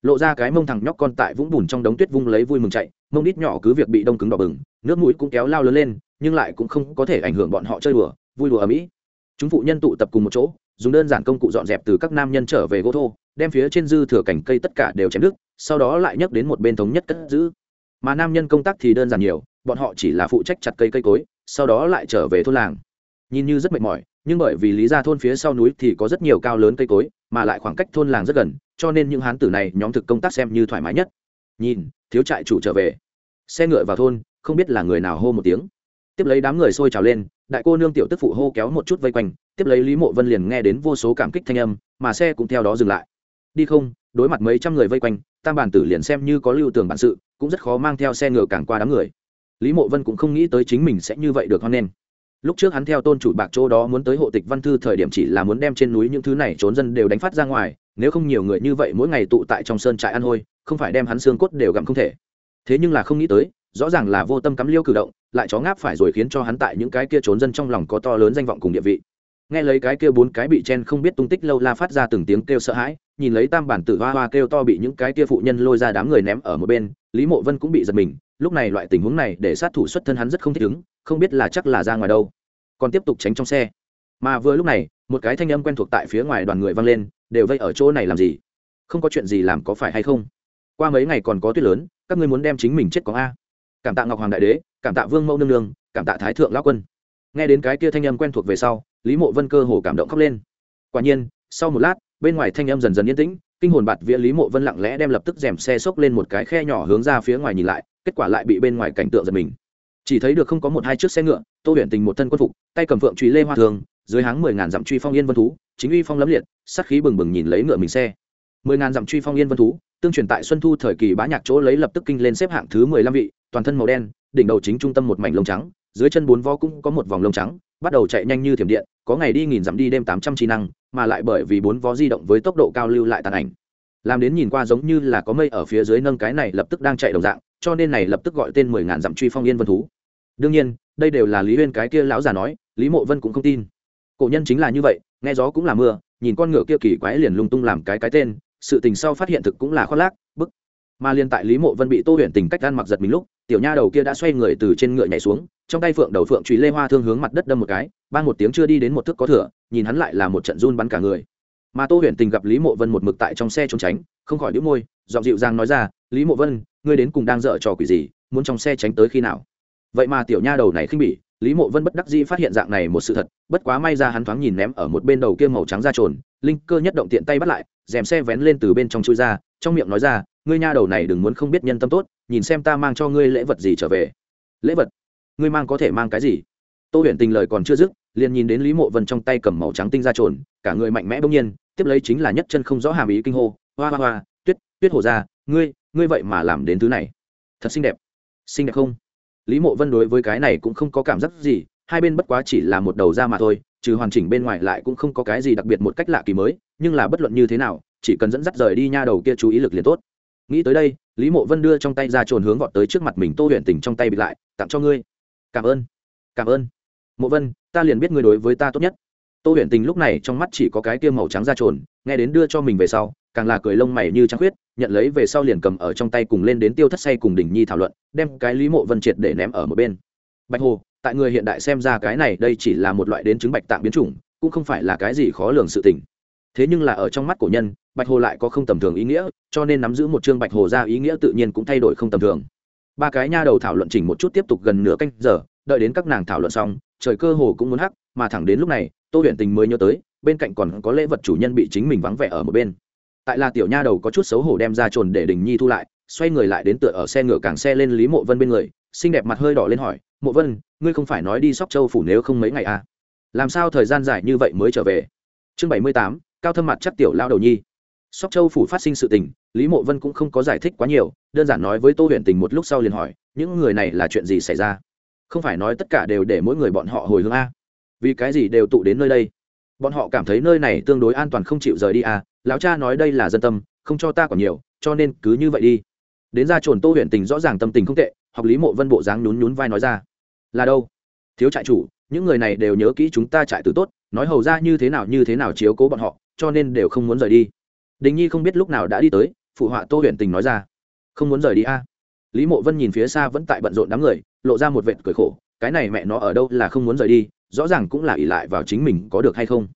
Lộ ra cái mông thằng nhóc con tại vũng bùn trong đống tuyết vung lấy vui mừng chạy, mông đít nhỏ cứ việc bị đông cứng đỏ bừng, nước mũi cũng kéo lao lớn lên, nhưng lại cũng không có thể ảnh hưởng bọn họ chơi đùa, vui đùa ở mỹ. Chúng phụ nhân tụ tập cùng một chỗ, dùng đơn giản công cụ dọn dẹp từ các nam nhân trở về gỗ thô đem phía trên dư thừa cảnh cây tất cả đều chém đứt, sau đó lại nhấc đến một bên thống nhất cất giữ. Mà nam nhân công tác thì đơn giản nhiều, bọn họ chỉ là phụ trách chặt cây cây cối, sau đó lại trở về thôn làng. Nhìn như rất mệt mỏi, nhưng bởi vì lý ra thôn phía sau núi thì có rất nhiều cao lớn cây cối, mà lại khoảng cách thôn làng rất gần, cho nên những hán tử này nhóm thực công tác xem như thoải mái nhất. Nhìn, thiếu trại chủ trở về. Xe ngựa vào thôn, không biết là người nào hô một tiếng. Tiếp lấy đám người sôi trào lên, đại cô nương tiểu tức phụ hô kéo một chút vây quanh, tiếp lấy lý mộ vân liền nghe đến vô số cảm kích thanh âm, mà xe cũng theo đó dừng lại đi không, đối mặt mấy trăm người vây quanh, tam bản tử liền xem như có lưu tường bản sự, cũng rất khó mang theo xe ngựa càng qua đám người. Lý mộ vân cũng không nghĩ tới chính mình sẽ như vậy được hoan nghênh. Lúc trước hắn theo tôn chủ bạc chỗ đó muốn tới hộ tịch văn thư thời điểm chỉ là muốn đem trên núi những thứ này trốn dân đều đánh phát ra ngoài, nếu không nhiều người như vậy mỗi ngày tụ tại trong sơn trại ăn hôi, không phải đem hắn xương cốt đều gặm không thể. Thế nhưng là không nghĩ tới, rõ ràng là vô tâm cắm liêu cử động, lại chó ngáp phải rồi khiến cho hắn tại những cái kia trốn dân trong lòng có to lớn danh vọng cùng địa vị. Nghe lấy cái kia bốn cái bị chen không biết tung tích lâu la phát ra từng tiếng kêu sợ hãi nhìn lấy tam bản tử hoa hoa kêu to bị những cái tia phụ nhân lôi ra đám người ném ở một bên, lý mộ vân cũng bị giật mình, lúc này loại tình huống này để sát thủ xuất thân hắn rất không thích ứng, không biết là chắc là ra ngoài đâu. Còn tiếp tục tránh trong xe. Mà vừa lúc này, một cái thanh âm quen thuộc tại phía ngoài đoàn người vang lên, đều vây ở chỗ này làm gì? Không có chuyện gì làm có phải hay không? Qua mấy ngày còn có tuyết lớn, các ngươi muốn đem chính mình chết có a. Cảm tạ ngọc hoàng đại đế, cảm tạ vương mẫu nương nương, cảm tạ thái thượng lão quân. Nghe đến cái kia thanh âm quen thuộc về sau, lý mộ vân cơ hồ cảm động khóc lên. Quả nhiên, sau một lát bên ngoài thanh âm dần dần yên tĩnh, kinh hồn bạt vía lý mộ vân lặng lẽ đem lập tức rèm xe xốc lên một cái khe nhỏ hướng ra phía ngoài nhìn lại, kết quả lại bị bên ngoài cảnh tượng giật mình. Chỉ thấy được không có một hai chiếc xe ngựa, tô huyện tình một thân quân phục, tay cầm phượng truy lê hoa thường, dưới háng mười ngàn dặm truy phong yên vân thú, chính uy phong lấm liệt sắc khí bừng bừng nhìn lấy ngựa mình xe. Mười ngàn dặm truy phong yên vân thú, tương truyền tại xuân thu thời kỳ bá nhạc chỗ lấy lập tức kinh lên xếp hạng thứ mười lăm vị, toàn thân màu đen, đỉnh đầu chính trung tâm một mảnh lông trắng, dưới chân bốn vó cũng có một vòng lông trắng bắt đầu chạy nhanh như thiểm điện, có ngày đi nghìn dặm đi đêm tám trăm chi năng, mà lại bởi vì bốn vó di động với tốc độ cao lưu lại tàn ảnh. Làm đến nhìn qua giống như là có mây ở phía dưới nâng cái này lập tức đang chạy đồng dạng, cho nên này lập tức gọi tên mười ngàn dặm truy phong yên vân thú. Đương nhiên, đây đều là lý huyên cái kia lão già nói, lý mộ vân cũng không tin. Cổ nhân chính là như vậy, nghe gió cũng là mưa, nhìn con ngựa kia kỳ quái liền lung tung làm cái cái tên, sự tình sau phát hiện thực cũng là khoác lác, bức. Mà liên tại lý mộ vân bị tô huyền tình cách gan mặc giật mình lúc, tiểu nha đầu kia đã xoay người từ trên ngựa nhảy xuống trong tay phượng đầu phượng truy lê hoa thương hướng mặt đất đâm một cái ban một tiếng chưa đi đến một thước có thửa nhìn hắn lại là một trận run bắn cả người. Mà tô huyền tình gặp lý mộ vân một mực tại trong xe trốn tránh, không khỏi đĩu môi, giọng dịu dàng nói ra, lý mộ vân, ngươi đến cùng đang dở trò quỷ gì, muốn trong xe tránh tới khi nào? Vậy mà tiểu nha đầu này khinh bỉ, lý mộ vân bất đắc dĩ phát hiện dạng này một sự thật, bất quá may ra hắn thoáng nhìn ném ở một bên đầu kia màu trắng ra trồn, linh cơ nhất động tiện tay bắt lại dèm xe vén lên từ bên trong chui ra, trong miệng nói ra, ngươi nha đầu này đừng muốn không biết nhân tâm tốt, nhìn xem ta mang cho ngươi lễ vật gì trở về. Lễ vật? Ngươi mang có thể mang cái gì? Tô huyền tình lời còn chưa dứt, liền nhìn đến lý mộ vân trong tay cầm màu trắng tinh ra trồn, cả người mạnh mẽ bỗng nhiên, tiếp lấy chính là nhất chân không rõ hàm ý kinh hô, hoa hoa hoa, tuyết tuyết hồ ra, ngươi ngươi vậy mà làm đến thứ này. Thật xinh đẹp. Xinh đẹp không? Lý mộ vân đối với cái này cũng không có cảm giác gì, hai bên bất quá chỉ là một đầu ra mà thôi, trừ hoàn chỉnh bên ngoài lại cũng không có cái gì đặc biệt một cách lạ kỳ mới, nhưng là bất luận như thế nào, chỉ cần dẫn dắt rời đi nha đầu kia chú ý lực liền tốt. Nghĩ tới đây, lý mộ vân đưa trong tay ra trồn hướng vọt tới trước mặt mình, tô Huyền tình trong tay bị lại, tặng cho ngươi cảm ơn. Cảm ơn. Mộ vân, ta liền biết ngươi đối với ta tốt nhất. Tô huyền tình lúc này trong mắt chỉ có cái tiêu màu trắng da trồn, nghe đến đưa cho mình về sau, càng là cười lông mày như trắng khuyết, nhận lấy về sau liền cầm ở trong tay cùng lên đến tiêu thất say cùng đỉnh nhi thảo luận, đem cái lý mộ vân triệt để ném ở một bên. Bạch hồ, tại người hiện đại xem ra cái này đây chỉ là một loại đến chứng bạch tạng biến chủng, cũng không phải là cái gì khó lường sự tình. Thế nhưng là ở trong mắt cổ nhân, bạch hồ lại có không tầm thường ý nghĩa, cho nên nắm giữ một chương bạch hồ ra ý nghĩa tự nhiên cũng thay đổi không tầm thường ba cái nha đầu thảo luận chỉnh một chút tiếp tục gần nửa canh giờ, đợi đến các nàng thảo luận xong, trời cơ hồ cũng muốn hắc, mà thẳng đến lúc này, tô huyện tình mới nhớ tới, bên cạnh còn có lễ vật chủ nhân bị chính mình vắng vẻ ở một bên. Tại là tiểu nha đầu có chút xấu hổ đem ra trồn để đình nhi thu lại, xoay người lại đến tựa ở xe ngựa càng xe lên lý mộ vân bên người, xinh đẹp mặt hơi đỏ lên hỏi, mộ vân, ngươi không phải nói đi sóc châu phủ nếu không mấy ngày à? Làm sao thời gian dài như vậy mới trở về? Chương bảy mươi tám, cao thâm mặt chắc tiểu lao đầu nhi. Sóc châu phủ phát sinh sự tình lý mộ vân cũng không có giải thích quá nhiều, đơn giản nói với tô huyền tình một lúc sau liền hỏi, những người này là chuyện gì xảy ra? Không phải nói tất cả đều để mỗi người bọn họ hồi hướng a? Vì cái gì đều tụ đến nơi đây? Bọn họ cảm thấy nơi này tương đối an toàn không chịu rời đi à lão cha nói đây là dân tâm, không cho ta còn nhiều, cho nên cứ như vậy đi. Đến ra trồn tô huyện tình rõ ràng tâm tình không tệ, học lý mộ vân bộ dáng nhún nhún vai nói ra, là đâu? Thiếu trại chủ, những người này đều nhớ kỹ chúng ta trại từ tốt, nói hầu ra như thế nào như thế nào chiếu cố bọn họ, cho nên đều không muốn rời đi. Đình nhi không biết lúc nào đã đi tới phụ họa tô Huyền tình nói ra. Không muốn rời đi a. À? lý mộ vân nhìn phía xa vẫn tại bận rộn đám người, lộ ra một vệt cười khổ, cái này mẹ nó ở đâu là không muốn rời đi, rõ ràng cũng là ỉ lại vào chính mình có được hay không.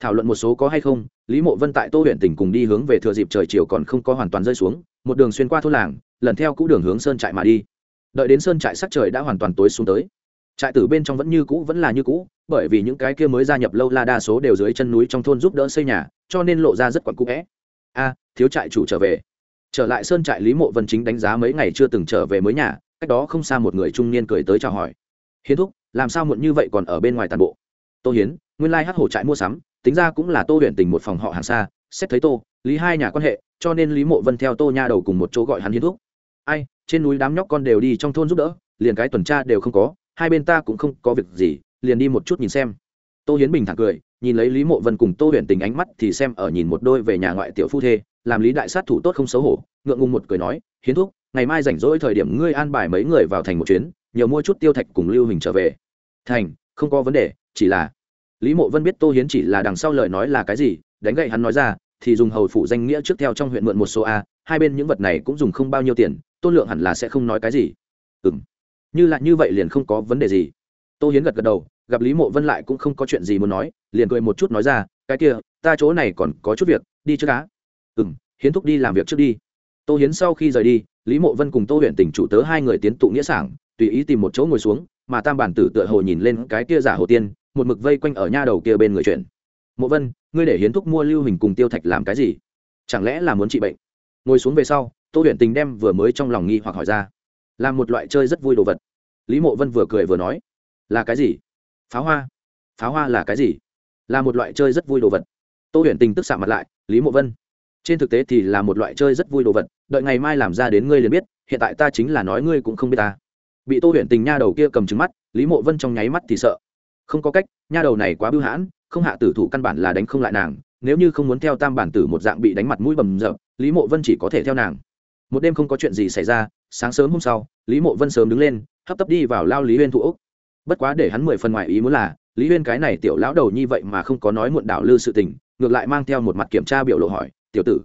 Thảo luận một số có hay không, lý mộ vân tại tô huyện tỉnh cùng đi hướng về thừa dịp trời chiều còn không có hoàn toàn rơi xuống, một đường xuyên qua thôn làng, lần theo cũ đường hướng sơn trại mà đi. Đợi đến sơn trại sắc trời đã hoàn toàn tối xuống tới. Trại tử bên trong vẫn như cũ, vẫn là như cũ, bởi vì những cái kia mới gia nhập lâu la đa số đều dưới chân núi trong thôn giúp đỡ xây nhà, cho nên lộ ra rất quặn cũ vẽ a, thiếu trại chủ trở về. Trở lại sơn trại lý mộ vân chính đánh giá mấy ngày chưa từng trở về mới nhà, cách đó không xa một người trung niên cười tới chào hỏi. Hiến thúc, làm sao muộn như vậy còn ở bên ngoài tàn bộ? Tô hiến, nguyên lai hát hổ trại mua sắm, tính ra cũng là tô huyện tình một phòng họ hàng xa, xét thấy tô, lý hai nhà quan hệ, cho nên lý mộ vân theo tô nha đầu cùng một chỗ gọi hắn hiến thúc. Ai, trên núi đám nhóc con đều đi trong thôn giúp đỡ, liền cái tuần tra đều không có, hai bên ta cũng không có việc gì, liền đi một chút nhìn xem tô hiến bình thẳng cười, nhìn lấy lý mộ vân cùng tô Huyền tình ánh mắt thì xem ở nhìn một đôi về nhà ngoại tiểu phu thê, làm lý đại sát thủ tốt không xấu hổ, ngượng ngùng một cười nói, hiến thúc, ngày mai rảnh rỗi thời điểm ngươi an bài mấy người vào thành một chuyến, nhiều mua chút tiêu thạch cùng lưu hình trở về. Thành, không có vấn đề, chỉ là lý mộ vân biết tô hiến chỉ là đằng sau lời nói là cái gì, đánh gậy hắn nói ra, thì dùng hầu phủ danh nghĩa trước theo trong huyện mượn một số a, hai bên những vật này cũng dùng không bao nhiêu tiền tôn lượng hẳn là sẽ không nói cái gì. Ừ m như là như vậy liền không có vấn đề gì. Tô hiến gật gật đầu gặp lý mộ vân lại cũng không có chuyện gì muốn nói, liền cười một chút nói ra, cái kia, ta chỗ này còn có chút việc, đi trước cá ừ m hiến thúc đi làm việc trước đi. Tô hiến sau khi rời đi, lý mộ vân cùng tô huyện tỉnh chủ tớ hai người tiến tụ nghĩa sảng, tùy ý tìm một chỗ ngồi xuống, mà tam bản tử tựa hồ nhìn lên cái kia giả hồ tiên, một mực vây quanh ở nha đầu kia bên người chuyện. Mộ vân, ngươi để hiến thúc mua lưu hình cùng tiêu thạch làm cái gì? Chẳng lẽ là muốn trị bệnh? Ngồi xuống về sau, tô huyện tình đem vừa mới trong lòng nghi hoặc hỏi ra. Là một loại chơi rất vui đồ vật. Lý mộ vân vừa cười vừa nói. Là cái gì? Pháo hoa. Pháo hoa là cái gì? Là một loại chơi rất vui đồ vật. Tô Huyền tình tức xạ mặt lại, lý mộ vân, trên thực tế thì là một loại chơi rất vui đồ vật. Đợi ngày mai làm ra đến ngươi liền biết, hiện tại ta chính là nói ngươi cũng không biết ta. Bị tô Huyền tình nha đầu kia cầm trứng mắt, lý mộ vân trong nháy mắt thì sợ. Không có cách, nha đầu này quá bưu hãn, không hạ tử thủ căn bản là đánh không lại nàng. Nếu như không muốn theo tam bản tử một dạng bị đánh mặt mũi bầm rợp lý mộ vân chỉ có thể theo nàng. Một đêm không có chuyện gì xảy ra, sáng sớm hôm sau, lý mộ vân sớm đứng lên, hấp tấp đi vào lao lý huyên thủ úc bất quá để hắn mười phần ngoài ý muốn là, lý huyên cái này tiểu lão đầu như vậy mà không có nói muộn đảo lư sự tình, ngược lại mang theo một mặt kiểm tra biểu lộ hỏi, tiểu tử,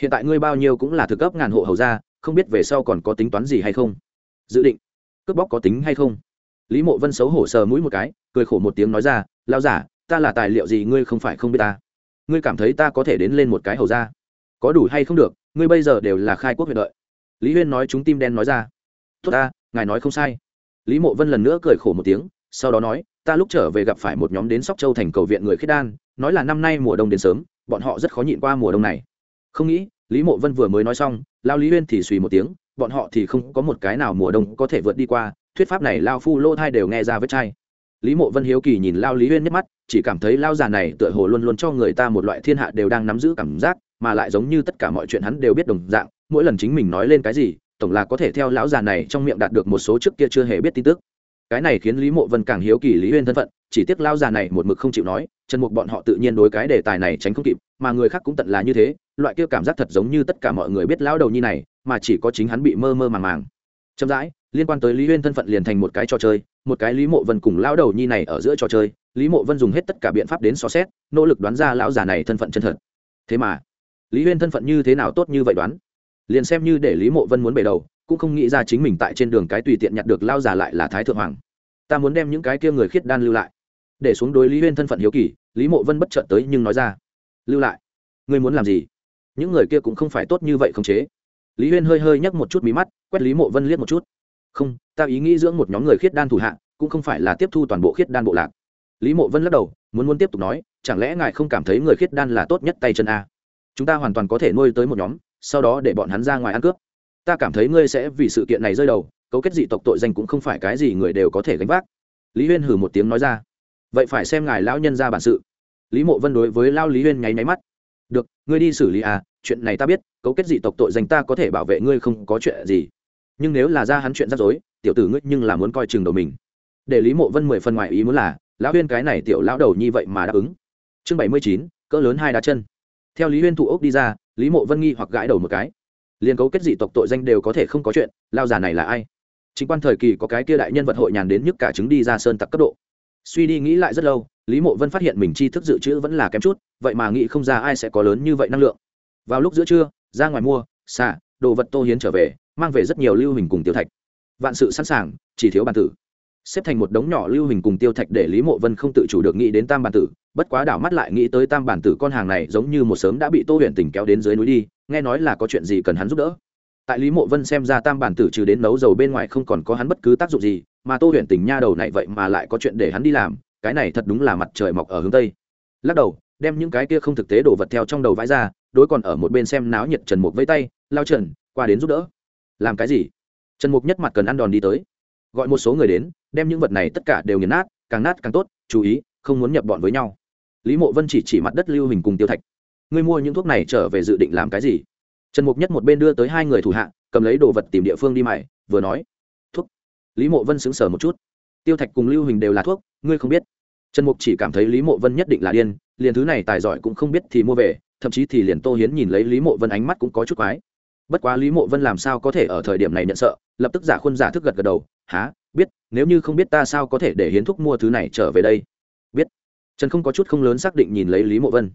hiện tại ngươi bao nhiêu cũng là thực cấp ngàn hộ hầu ra không biết về sau còn có tính toán gì hay không? Dự định, cướp bóc có tính hay không? Lý mộ vân xấu hổ sờ mũi một cái, cười khổ một tiếng nói ra lao giả, ta là tài liệu gì ngươi không phải không biết ta? Ngươi cảm thấy ta có thể đến lên một cái hầu ra có đủ hay không được, ngươi bây giờ đều là khai quốc huyện đợi. Lý huyên nói chúng tim đen nói ra, tốt ta, ngài nói không sai lý mộ vân lần nữa cười khổ một tiếng, sau đó nói, ta lúc trở về gặp phải một nhóm đến sóc châu thành cầu viện người khiết đan, nói là năm nay mùa đông đến sớm, bọn họ rất khó nhịn qua mùa đông này. Không nghĩ, lý mộ vân vừa mới nói xong, lao lý Uyên thì suy một tiếng, bọn họ thì không có một cái nào mùa đông có thể vượt đi qua, thuyết pháp này lao phu lô thai đều nghe ra vết chai. Lý mộ vân hiếu kỳ nhìn lao lý Uyên nhắc mắt, chỉ cảm thấy lao già này tựa hồ luôn luôn cho người ta một loại thiên hạ đều đang nắm giữ cảm giác, mà lại giống như tất cả mọi chuyện hắn đều biết đồng dạng, mỗi lần chính mình nói lên cái gì tổng là có thể theo lão già này trong miệng đạt được một số trước kia chưa hề biết tin tức. Cái này khiến lý mộ vân càng hiếu kỳ lý huyên thân phận, chỉ tiếc lão già này một mực không chịu nói chân mục bọn họ tự nhiên đối cái đề tài này tránh không kịp, mà người khác cũng tận là như thế, loại kia cảm giác thật giống như tất cả mọi người biết lão đầu nhi này, mà chỉ có chính hắn bị mơ mơ màng màng. Chậm rãi, liên quan tới lý huyên thân phận liền thành một cái trò chơi, một cái lý mộ vân cùng lão đầu nhi này ở giữa trò chơi, lý mộ vân dùng hết tất cả biện pháp đến so xét, nỗ lực đoán ra lão già này thân phận chân thật. Thế mà, lý huyên thân phận như thế nào tốt như vậy đoán? Liền xem như để lý mộ vân muốn bể đầu, cũng không nghĩ ra chính mình tại trên đường cái tùy tiện nhặt được lao già lại là thái thượng hoàng. Ta muốn đem những cái kia người khiết đan lưu lại. Để xuống đối lý huyên thân phận hiếu kỳ, lý mộ vân bất chợt tới nhưng nói ra, lưu lại? Ngươi muốn làm gì? Những người kia cũng không phải tốt như vậy không chế. Lý huyên hơi hơi nhắc một chút mí mắt, quét lý mộ vân liếc một chút. Không, ta ý nghĩ dưỡng một nhóm người khiết đan thủ hạ, cũng không phải là tiếp thu toàn bộ khiết đan bộ lạc. Lý mộ vân lắc đầu, muốn muốn tiếp tục nói, chẳng lẽ ngài không cảm thấy người khiết đan là tốt nhất tay chân a? Chúng ta hoàn toàn có thể nuôi tới một nhóm sau đó để bọn hắn ra ngoài ăn cướp. Ta cảm thấy ngươi sẽ vì sự kiện này rơi đầu, cấu kết dị tộc tội danh cũng không phải cái gì người đều có thể gánh vác. Lý huyên hử một tiếng nói ra. Vậy phải xem ngài lão nhân ra bản sự. Lý mộ vân đối với lao lý huyên nháy nháy mắt. Được, ngươi đi xử lý à chuyện này ta biết, cấu kết dị tộc tội danh ta có thể bảo vệ ngươi không có chuyện gì. Nhưng nếu là ra hắn chuyện rắc rối, tiểu tử ngươi nhưng là muốn coi chừng đầu mình. Để lý mộ vân mười phần ngoài ý muốn là, lão huyên cái này tiểu lão đầu như vậy mà đáp ứng. Chương bảy mươi chín, cỡ lớn hai đá chân. Theo lý huyên thụ ốc đi ra lý mộ vân nghi hoặc gãi đầu một cái. Liền cấu kết dị tộc tội danh đều có thể không có chuyện, lao già này là ai? Chính quan thời kỳ có cái kia đại nhân vật hội nhàn đến nhức cả chứng đi ra sơn tặc cấp độ. Suy đi nghĩ lại rất lâu, lý mộ vân phát hiện mình chi thức dự trữ vẫn là kém chút, vậy mà nghĩ không ra ai sẽ có lớn như vậy năng lượng. Vào lúc giữa trưa, ra ngoài mua xạ đồ vật tô hiến trở về, mang về rất nhiều lưu hình cùng tiêu thạch. Vạn sự sẵn sàng, chỉ thiếu bàn tử. Xếp thành một đống nhỏ lưu hình cùng tiêu thạch để lý mộ vân không tự chủ được nghĩ đến tam bàn tử bất quá đảo mắt lại nghĩ tới tam bản tử con hàng này giống như một sớm đã bị tô huyền tình kéo đến dưới núi đi, nghe nói là có chuyện gì cần hắn giúp đỡ. Tại lý mộ vân xem ra tam bản tử trừ đến nấu dầu bên ngoài không còn có hắn bất cứ tác dụng gì, mà tô huyền tình nha đầu này vậy mà lại có chuyện để hắn đi làm, cái này thật đúng là mặt trời mọc ở hướng tây. Lắc đầu, đem những cái kia không thực tế đổ vật theo trong đầu vãi ra, đối còn ở một bên xem náo nhiệt trần mục vây tay, lao trần, qua đến giúp đỡ. Làm cái gì? Trần mục nhất mặt cần ăn đòn đi tới. Gọi một số người đến, đem những vật này tất cả đều nghiền nát, càng nát càng tốt, chú ý, không muốn nhập bọn với nhau lý mộ vân chỉ chỉ mặt đất lưu hình cùng tiêu thạch. Ngươi mua những thuốc này trở về dự định làm cái gì? Trần mục nhất một bên đưa tới hai người thủ hạ, cầm lấy đồ vật tìm địa phương đi mày, vừa nói, thuốc. Lý mộ vân sững sờ một chút. Tiêu thạch cùng lưu hình đều là thuốc, ngươi không biết. Trần mục chỉ cảm thấy lý mộ vân nhất định là điên, liền thứ này tài giỏi cũng không biết thì mua về, thậm chí thì liền tô hiến nhìn lấy lý mộ vân ánh mắt cũng có chút quái. Bất quá lý mộ vân làm sao có thể ở thời điểm này nhận sợ, lập tức giả khuôn giả thức gật gật đầu há biết, nếu như không biết ta sao có thể để hiến thúc mua thứ này trở về đây? Trần không có chút không lớn xác định nhìn lấy lý mộ vân.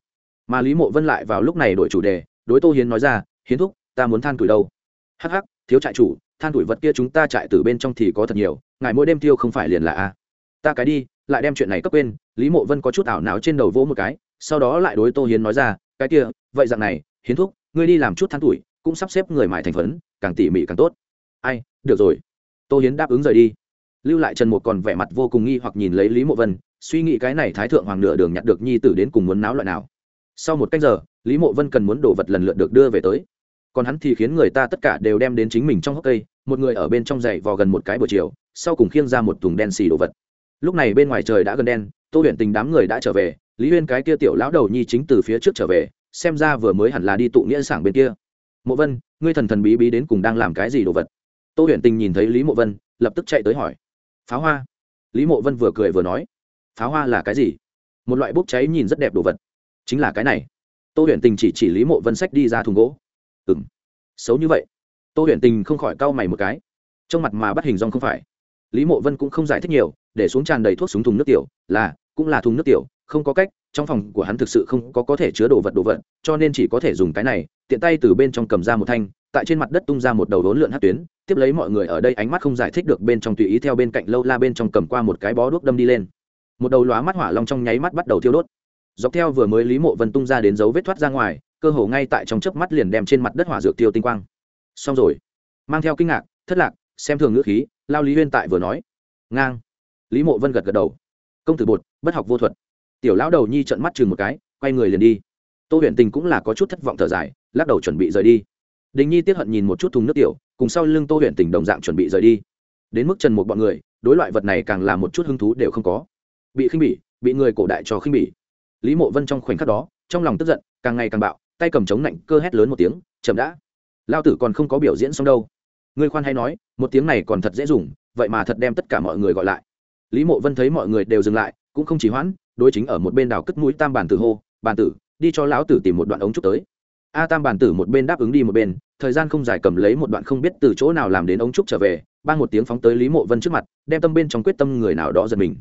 Mà lý mộ vân lại vào lúc này đổi chủ đề, đối tô hiến nói ra, hiến thúc, ta muốn than tuổi đâu? Hắc hắc, thiếu trại chủ, than tuổi vật kia chúng ta trại từ bên trong thì có thật nhiều, ngài mỗi đêm tiêu không phải liền là a. Ta cái đi, lại đem chuyện này cấp quên. Lý mộ vân có chút ảo não trên đầu vỗ một cái, sau đó lại đối tô hiến nói ra, cái kia, vậy dạng này, hiến thúc, ngươi đi làm chút than tuổi, cũng sắp xếp người mại thành phấn, càng tỉ mỉ càng tốt. Ai, được rồi. Tô hiến đáp ứng rời đi. Lưu lại trần một còn vẻ mặt vô cùng nghi hoặc nhìn lấy lý mộ vân suy nghĩ cái này thái thượng hoàng nửa đường nhặt được nhi tử đến cùng muốn náo loại nào. Sau một cách giờ, lý mộ vân cần muốn đồ vật lần lượt được đưa về tới. Còn hắn thì khiến người ta tất cả đều đem đến chính mình trong hốc cây, một người ở bên trong giày vò gần một cái buổi chiều, sau cùng khiêng ra một thùng đen xì đồ vật. Lúc này bên ngoài trời đã gần đen, tô huyền tình đám người đã trở về, lý huyên cái kia tiểu lão đầu nhi chính từ phía trước trở về, xem ra vừa mới hẳn là đi tụ nghĩa sảng bên kia. Mộ vân, ngươi thần thần bí bí đến cùng đang làm cái gì đồ vật? Tô huyền tình nhìn thấy lý mộ vân, lập tức chạy tới hỏi. Pháo hoa. Lý mộ vân vừa cười vừa nói pháo hoa là cái gì? Một loại bốc cháy nhìn rất đẹp đồ vật. Chính là cái này. Tô huyền tình chỉ chỉ lý mộ vân sách đi ra thùng gỗ. Ừ m xấu như vậy. Tô huyền tình không khỏi cau mày một cái. Trong mặt mà bắt hình dong không phải. Lý mộ vân cũng không giải thích nhiều, để xuống tràn đầy thuốc súng thùng nước tiểu, là, cũng là thùng nước tiểu, không có cách, trong phòng của hắn thực sự không có có thể chứa đồ vật đồ vật, cho nên chỉ có thể dùng cái này, tiện tay từ bên trong cầm ra một thanh, tại trên mặt đất tung ra một đầu đốn lượn hát tuyến, tiếp lấy mọi người ở đây ánh mắt không giải thích được bên trong tùy ý theo bên cạnh lâu la bên trong cầm qua một cái bó đuốc đâm đi lên một đầu lóa mắt hỏa long trong nháy mắt bắt đầu thiêu đốt. Dọc theo vừa mới lý mộ vân tung ra đến dấu vết thoát ra ngoài, cơ hồ ngay tại trong chớp mắt liền đem trên mặt đất hỏa dược tiêu tinh quang. Xong rồi. Mang theo kinh ngạc, thất lạc, xem thường ngữ khí, lao lý huyên tại vừa nói. Ngang. Lý mộ vân gật gật đầu. Công tử bột, bất học vô thuật. Tiểu lão đầu nhi trận mắt chừng một cái, quay người liền đi. Tô huyền tình cũng là có chút thất vọng thở dài, lắc đầu chuẩn bị rời đi. Đình nhi tiếp hận nhìn một chút thùng nước tiểu, cùng sau lưng tô huyền tình đồng dạng chuẩn bị rời đi. Đến mức trần một bọn người, đối loại vật này càng là một chút hứng thú đều không có bị khinh bỉ, bị người cổ đại cho khinh bỉ. Lý mộ vân trong khoảnh khắc đó, trong lòng tức giận, càng ngày càng bạo, tay cầm chống nạnh, cơ hét lớn một tiếng, chậm đã. Lao tử còn không có biểu diễn xong đâu. Người khoan hay nói, một tiếng này còn thật dễ dùng, vậy mà thật đem tất cả mọi người gọi lại. Lý mộ vân thấy mọi người đều dừng lại, cũng không chỉ hoãn, đối chính ở một bên đào cất mũi tam bản tử hô, bản tử, đi cho lão tử tìm một đoạn ống trúc tới. A tam bản tử một bên đáp ứng đi một bên, thời gian không dài cầm lấy một đoạn không biết từ chỗ nào làm đến ống trúc trở về ban một tiếng phóng tới lý mộ vân trước mặt, đem tâm bên trong quyết tâm người nào đó giật mình